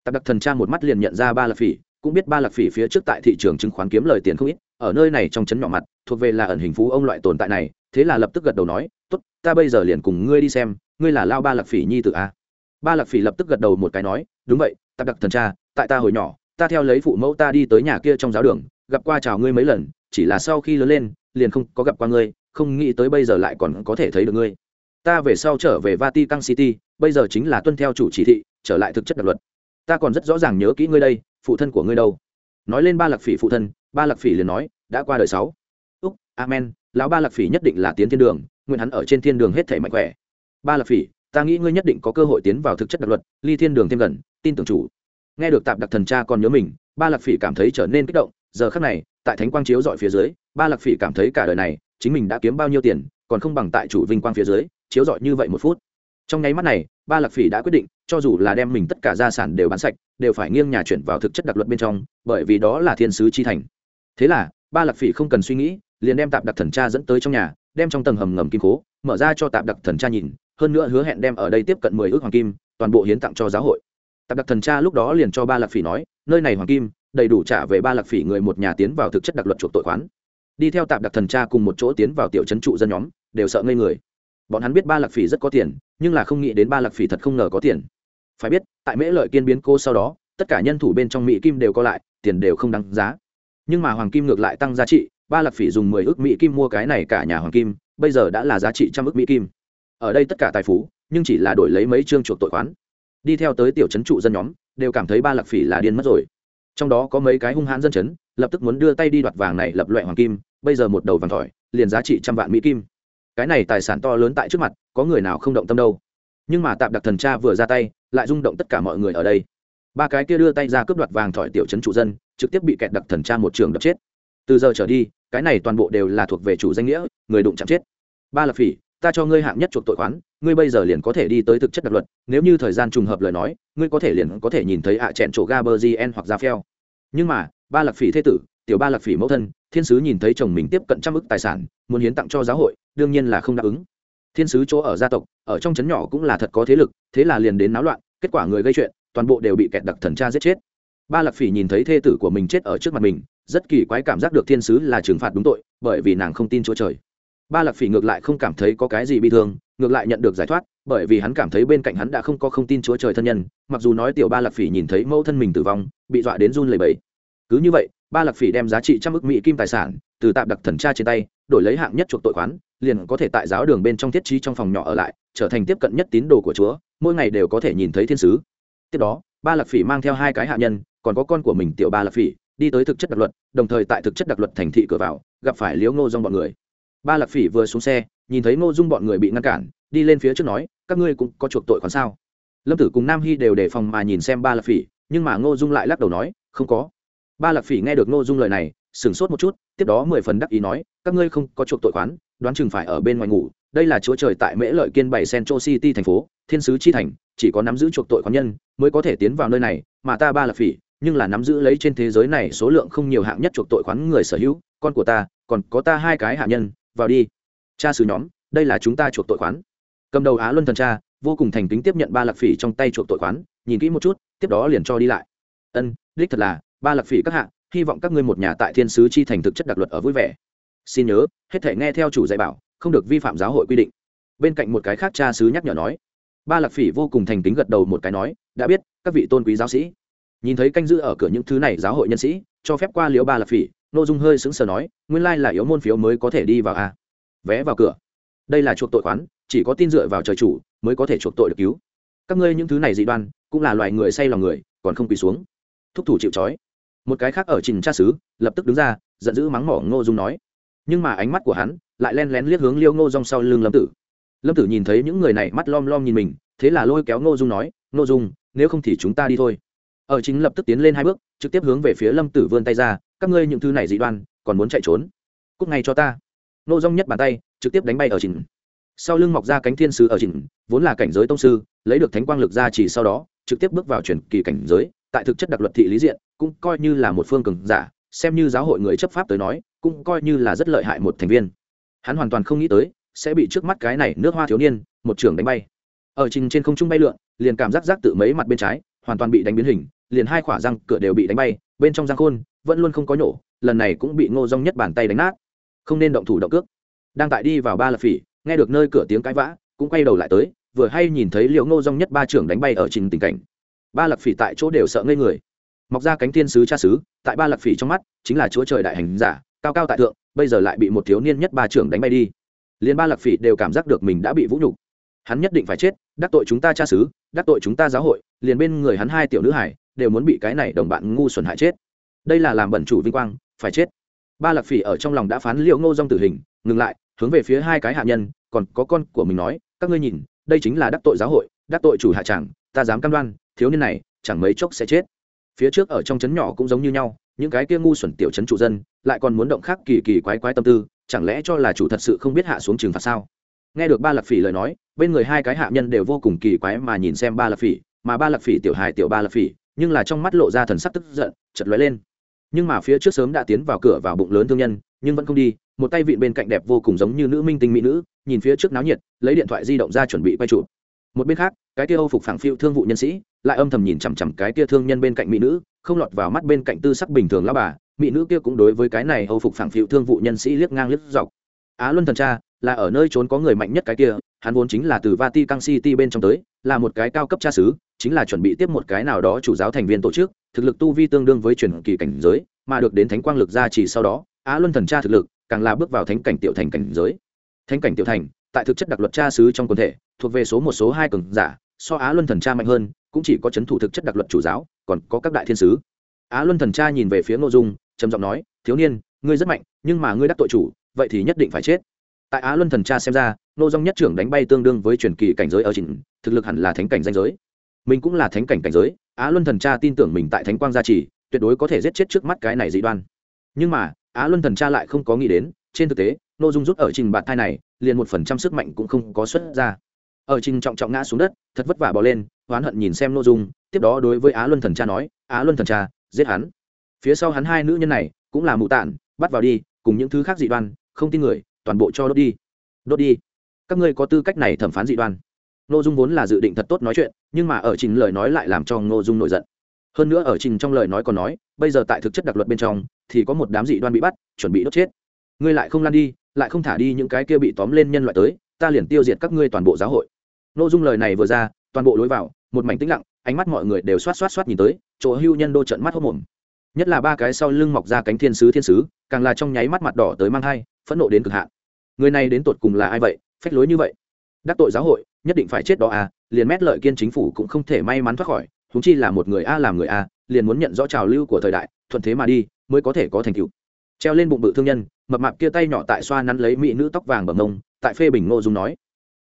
Tạp đặc thần cha một mắt liền nhận ra ba lạc phỉ, cũng biết ba lạc phỉ phía trước tại thị trường chứng khoán kiếm lời tiền không ít, ở nơi này trong chấn nhỏ mặt, thuộc về là ẩn hình phú ông loại tồn tại này, thế là lập tức gật đầu nói, tốt, ta bây giờ liền cùng ngươi đi xem, ngươi là lao ba lạc phỉ nhi tự a à? ba lạc phỉ lập tức gật đầu một cái nói, đúng vậy, tạp đặc thần cha tại ta hồi nhỏ, ta theo lấy phụ mẫu ta đi tới nhà kia trong giáo đường, gặp qua chào ngươi mấy lần, chỉ là sau khi lớn lên, liền không có gặp qua ngươi, không nghĩ tới bây giờ lại còn có thể thấy được ngươi. Ta về sau trở về vatican city bây giờ chính là tuân theo chủ chỉ thị, trở lại thực chất đặc luật. Ta còn rất rõ ràng nhớ kỹ ngươi đây, phụ thân của ngươi đâu. Nói lên ba lạc phỉ phụ thân, ba lạc phỉ liền nói, đã qua đời sáu. Úc, amen, lão ba lạc phỉ nhất định là tiến thiên đường, nguyện hắn ở trên thiên đường hết thể mạnh khỏe. Ba lạc phỉ, ta nghĩ ngươi nhất định có cơ hội tiến vào thực chất đặc luật, ly thiên đường thêm gần, tin tưởng chủ. Nghe được tạp đặc thần cha còn nhớ mình, ba lạc phỉ cảm thấy trở nên kích động, giờ khắc này, tại thánh quang chiếu dọi phía dưới, ba lạc phỉ cảm thấy cả đời này, chính mình đã kiếm bao nhiêu tiền, còn không bằng tại chủ vinh quang phía dưới, chiếu dọi như vậy một phút trong nháy mắt này, ba lạc phỉ đã quyết định, cho dù là đem mình tất cả gia sản đều bán sạch, đều phải nghiêng nhà chuyển vào thực chất đặc luật bên trong, bởi vì đó là thiên sứ chi thành. Thế là, ba lạc phỉ không cần suy nghĩ, liền đem tạp đặc thần cha dẫn tới trong nhà, đem trong tầng hầm ngầm kim cố mở ra cho tạp đặc thần cha nhìn, hơn nữa hứa hẹn đem ở đây tiếp cận mười ước hoàng kim, toàn bộ hiến tặng cho giáo hội. Tạp đặc thần cha lúc đó liền cho ba lạc phỉ nói, nơi này hoàng kim, đầy đủ trả về ba lạc phỉ người một nhà tiến vào thực chất đặc luật chuộc tội khoán. Đi theo tạp đặc thần cha cùng một chỗ tiến vào tiểu trấn trụ dân nhóm, đều sợ ngây người. Bọn hắn biết ba lạc phỉ rất có tiền nhưng là không nghĩ đến ba lạc phỉ thật không ngờ có tiền. Phải biết, tại mễ lợi kiên biến cô sau đó, tất cả nhân thủ bên trong mỹ kim đều có lại, tiền đều không đáng giá. Nhưng mà hoàng kim ngược lại tăng giá trị, ba lạc phỉ dùng mười ước mỹ kim mua cái này cả nhà hoàng kim, bây giờ đã là giá trị trăm ước mỹ kim. Ở đây tất cả tài phú, nhưng chỉ là đổi lấy mấy chương chuộc tội khoán. Đi theo tới tiểu trấn trụ dân nhóm, đều cảm thấy ba lạc phỉ là điên mất rồi. Trong đó có mấy cái hung hãn dân chấn, lập tức muốn đưa tay đi đoạt vàng này lập loại hoàng kim, bây giờ một đầu vàng thỏi, liền giá trị trăm vạn mỹ kim cái này tài sản to lớn tại trước mặt, có người nào không động tâm đâu. Nhưng mà tạm đặc thần cha vừa ra tay, lại rung động tất cả mọi người ở đây. Ba cái kia đưa tay ra cướp đoạt vàng thỏi tiểu trấn chủ dân, trực tiếp bị kẹt đặc thần cha một trường đập chết. Từ giờ trở đi, cái này toàn bộ đều là thuộc về chủ danh nghĩa, người đụng chạm chết. Ba là phỉ, ta cho ngươi hạng nhất chuộc tội khoán, ngươi bây giờ liền có thể đi tới thực chất đặc luật, nếu như thời gian trùng hợp lời nói, ngươi có thể liền có thể nhìn thấy ạ à chẹn chỗ gaberzien hoặc ra phèo nhưng mà, ba lạc phỉ thế tử, tiểu ba lạc phỉ mẫu thân, thiên sứ nhìn thấy chồng mình tiếp cận trăm ức tài sản, muốn hiến tặng cho giáo hội đương nhiên là không đáp ứng. Thiên sứ chỗ ở gia tộc, ở trong trấn nhỏ cũng là thật có thế lực, thế là liền đến náo loạn, kết quả người gây chuyện, toàn bộ đều bị kẹt đặc thần cha giết chết. Ba lạc phỉ nhìn thấy thê tử của mình chết ở trước mặt mình, rất kỳ quái cảm giác được thiên sứ là trừng phạt đúng tội, bởi vì nàng không tin chúa trời. Ba lạc phỉ ngược lại không cảm thấy có cái gì bị thương, ngược lại nhận được giải thoát, bởi vì hắn cảm thấy bên cạnh hắn đã không có không tin chúa trời thân nhân, mặc dù nói tiểu ba lạc phỉ nhìn thấy mẫu thân mình tử vong, bị dọa đến run lầy bẫy cứ như vậy, ba lạc phỉ đem giá trị trăm ức mỹ kim tài sản từ tạm đặc thần tra trên tay, đổi lấy hạng nhất chuộc tội khoán liền có thể tại giáo đường bên trong thiết trí trong phòng nhỏ ở lại, trở thành tiếp cận nhất tín đồ của chúa, mỗi ngày đều có thể nhìn thấy thiên sứ. Tiếp đó, ba lạc phỉ mang theo hai cái hạ nhân, còn có con của mình tiểu ba lạc phỉ, đi tới thực chất đặc luật, đồng thời tại thực chất đặc luật thành thị cửa vào, gặp phải liễu ngô dong bọn người. Ba lạc phỉ vừa xuống xe, nhìn thấy ngô dung bọn người bị ngăn cản, đi lên phía trước nói, các ngươi cũng có chuộc tội còn sao? Lâm tử cùng nam hy đều đề phòng mà nhìn xem ba lạc phỉ, nhưng mà ngô dung lại lắc đầu nói, không có. Ba lạc phỉ nghe được ngô dung lời này sửng sốt một chút, tiếp đó mười phần đắc ý nói, các ngươi không có chuộc tội khoán, đoán chừng phải ở bên ngoài ngủ. Đây là chúa trời tại mễ lợi kiên bảy central city thành phố, thiên sứ chi thành, chỉ có nắm giữ chuộc tội khoán nhân mới có thể tiến vào nơi này, mà ta ba là phỉ, nhưng là nắm giữ lấy trên thế giới này số lượng không nhiều hạng nhất chuộc tội khoán người sở hữu, con của ta, còn có ta hai cái hạ nhân, vào đi. Cha sứ nhóm, đây là chúng ta chuộc tội khoán. Cầm đầu á luân thần cha, vô cùng thành kính tiếp nhận ba lạc phỉ trong tay chuộc tội khoán, nhìn kỹ một chút, tiếp đó liền cho đi lại. Ân, đích thật là, ba lạc phỉ các hạ hy vọng các ngươi một nhà tại thiên sứ chi thành thực chất đặc luật ở vui vẻ. Xin nhớ, hết thể nghe theo chủ dạy bảo, không được vi phạm giáo hội quy định. Bên cạnh một cái khác cha sứ nhắc nhở nói, ba lạc phỉ vô cùng thành kính gật đầu một cái nói, đã biết, các vị tôn quý giáo sĩ. Nhìn thấy canh giữ ở cửa những thứ này giáo hội nhân sĩ, cho phép qua liễu ba lạc phỉ nội dung hơi sững sờ nói, nguyên lai là yếu môn phiếu mới có thể đi vào a vé vào cửa. Đây là chuộc tội khoán, chỉ có tin dựa vào trời chủ mới có thể chuộc tội được cứu. Các ngươi những thứ này dị đoan, cũng là loài người say lòng người, còn không quỳ xuống. Thúc thủ chịu trói một cái khác ở trình cha sứ lập tức đứng ra, giận dữ mắng mỏ ngô dung nói. Nhưng mà ánh mắt của hắn lại len lén liếc hướng liêu ngô dung sau lưng lâm tử. Lâm tử nhìn thấy những người này mắt lom lom nhìn mình, thế là lôi kéo ngô dung nói, ngô dung, nếu không thì chúng ta đi thôi. Ở chính lập tức tiến lên hai bước, trực tiếp hướng về phía lâm tử vươn tay ra, các ngươi những thứ này dị đoan, còn muốn chạy trốn? Cúc ngay cho ta. Ngô dung nhất bàn tay, trực tiếp đánh bay ở trình. Sau lưng mọc ra cánh thiên sứ ở trình, vốn là cảnh giới tông sư, lấy được thánh quang lực ra chỉ sau đó, trực tiếp bước vào chuyển kỳ cảnh giới tại thực chất đặc luật thị lý diện, cũng coi như là một phương cường giả, xem như giáo hội người chấp pháp tới nói, cũng coi như là rất lợi hại một thành viên. Hắn hoàn toàn không nghĩ tới, sẽ bị trước mắt cái này nước hoa thiếu niên, một trường đánh bay. Ở trình trên không trung bay lượn, liền cảm giác giác tự mấy mặt bên trái, hoàn toàn bị đánh biến hình, liền hai khỏa răng cửa đều bị đánh bay, bên trong răng khôn, vẫn luôn không có nhổ, lần này cũng bị ngô rong nhất bàn tay đánh nát. Không nên động thủ động cước. Đang tại đi vào ba lập phỉ, nghe được nơi cửa tiếng cãi vã, cũng quay đầu lại tới, vừa hay nhìn thấy liệu ngô rong nhất ba trưởng đánh bay ở trình tình cảnh ba lạc phỉ tại chỗ đều sợ ngây người. Mọc ra cánh thiên sứ cha sứ tại ba lạc phỉ trong mắt, chính là chúa trời đại hành giả, cao cao tại thượng, bây giờ lại bị một thiếu niên nhất ba trưởng đánh bay đi. Liền ba lạc phỉ đều cảm giác được mình đã bị vũ nhục. Hắn nhất định phải chết, đắc tội chúng ta cha sứ đắc tội chúng ta giáo hội, liền bên người hắn hai tiểu nữ hải, đều muốn bị cái này đồng bạn ngu xuẩn hại chết. Đây là làm bẩn chủ vinh quang, phải chết. Ba lạc phỉ ở trong lòng đã phán liệu ngô dong tử hình, ngừng lại, hướng về phía hai cái hạ nhân, còn có con của mình nói, các ngươi nhìn, đây chính là đắc tội giáo hội, đắc tội chủ hạ tràng, ta dám cam đoan thiếu niên này chẳng mấy chốc sẽ chết. Phía trước ở trong trấn nhỏ cũng giống như nhau, những cái kia ngu xuẩn tiểu trấn chủ dân lại còn muốn động khác kỳ kỳ quái quái tâm tư, chẳng lẽ cho là chủ thật sự không biết hạ xuống trừng phạt sao? Nghe được ba lạc phỉ lời nói, bên người hai cái hạ nhân đều vô cùng kỳ quái mà nhìn xem ba lạc phỉ, mà ba lạc phỉ tiểu hài tiểu ba lạc phỉ, nhưng là trong mắt lộ ra thần sắc tức giận chật lóe lên. Nhưng mà phía trước sớm đã tiến vào cửa vào bụng lớn thương nhân, nhưng vẫn không đi, một tay vịn bên cạnh đẹp vô cùng giống như nữ minh tinh mỹ nữ, nhìn phía trước náo nhiệt, lấy điện thoại di động ra chuẩn bị quay chụp một bên khác, cái kia âu phục phảng phiu thương vụ nhân sĩ, lại âm thầm nhìn chằm chằm cái kia thương nhân bên cạnh mỹ nữ, không lọt vào mắt bên cạnh tư sắc bình thường lao bà. Mỹ nữ kia cũng đối với cái này âu phục phảng phiu thương vụ nhân sĩ liếc ngang liếc dọc. Á luân thần cha là ở nơi trốn có người mạnh nhất cái kia, hắn vốn chính là từ vati căng city bên trong tới, là một cái cao cấp cha xứ chính là chuẩn bị tiếp một cái nào đó chủ giáo thành viên tổ chức, thực lực tu vi tương đương với truyền kỳ cảnh giới, mà được đến thánh quang lực gia trì sau đó, á luân thần cha thực lực, càng là bước vào thánh cảnh tiểu thành cảnh giới. Thánh cảnh tiểu thành tại thực chất đặc luật cha sứ trong quần thể, thuộc về số một số hai cường giả, so á luân thần cha mạnh hơn, cũng chỉ có c h ấ n thủ thực chất đặc luật chủ giáo, còn có các đại thiên sứ. Á luân thần cha nhìn về phía ngô dung, trầm giọng nói, thiếu niên, ngươi rất mạnh, nhưng mà ngươi đắc tội chủ, vậy thì nhất định phải chết. Tại á luân thần cha xem ra, ngô dung nhất trưởng đánh bay tương đương với truyền kỳ cảnh giới ở trình thực lực hẳn là thánh cảnh danh giới. Mình cũng là thánh cảnh cảnh giới, á luân thần cha tin tưởng mình tại thánh quang gia trì, tuyệt đối có thể giết chết trước mắt cái này dị đoan. Nhưng mà, á luân thần cha lại không có nghĩ đến, trên thực tế n dung rút ở trình bạt thai này, liền một phần trăm sức mạnh cũng không có xuất ra. Ở trình trọng trọng ngã xuống đất, thật vất vả bỏ lên, oán hận nhìn xem n dung, tiếp đó đối với á luân thần cha nói, á luân thần cha, giết hắn. Phía sau hắn hai nữ nhân này, cũng là mụ tản, bắt vào đi, cùng những thứ khác dị đoan, không tin người, toàn bộ cho đốt đi. Đốt đi? Các ngươi có tư cách này thẩm phán dị đoan. N dung vốn là dự định thật tốt nói chuyện, nhưng mà ở trình lời nói lại làm cho n dung nổi giận. Hơn nữa ở trình trong lời nói còn nói, bây giờ tại thực chất đặc luật bên trong, thì có một đám dị đoan bị bắt, chuẩn bị đốt chết. Ngươi lại không lan đi lại không thả đi những cái kia bị tóm lên nhân loại tới ta liền tiêu diệt các ngươi toàn bộ giáo hội. N ô dung lời này vừa ra toàn bộ lối vào một mảnh tĩnh lặng ánh mắt mọi người đều xoát xoát xoát nhìn tới chỗ hưu nhân đô trận mắt hốc mồm. Nhất là ba cái sau lưng mọc ra cánh thiên sứ thiên sứ càng là trong nháy mắt mặt đỏ tới mang hai, phẫn nộ đến cực hạn. Người này đến tột cùng là ai vậy? Phách lối như vậy. Đắc tội giáo hội nhất định phải chết đó à liền mét lợi kiên chính phủ cũng không thể may mắn thoát khỏi húng chi là một người a làm người a liền muốn nhận rõ trào lưu của thời đại thuận thế mà đi mới có thể có thành tựu treo lên bụng bự thương nhân, mập mạp kia tay nhỏ tại xoa nắn lấy mỹ nữ tóc vàng bờ mông, tại phê bình ngô dung nói.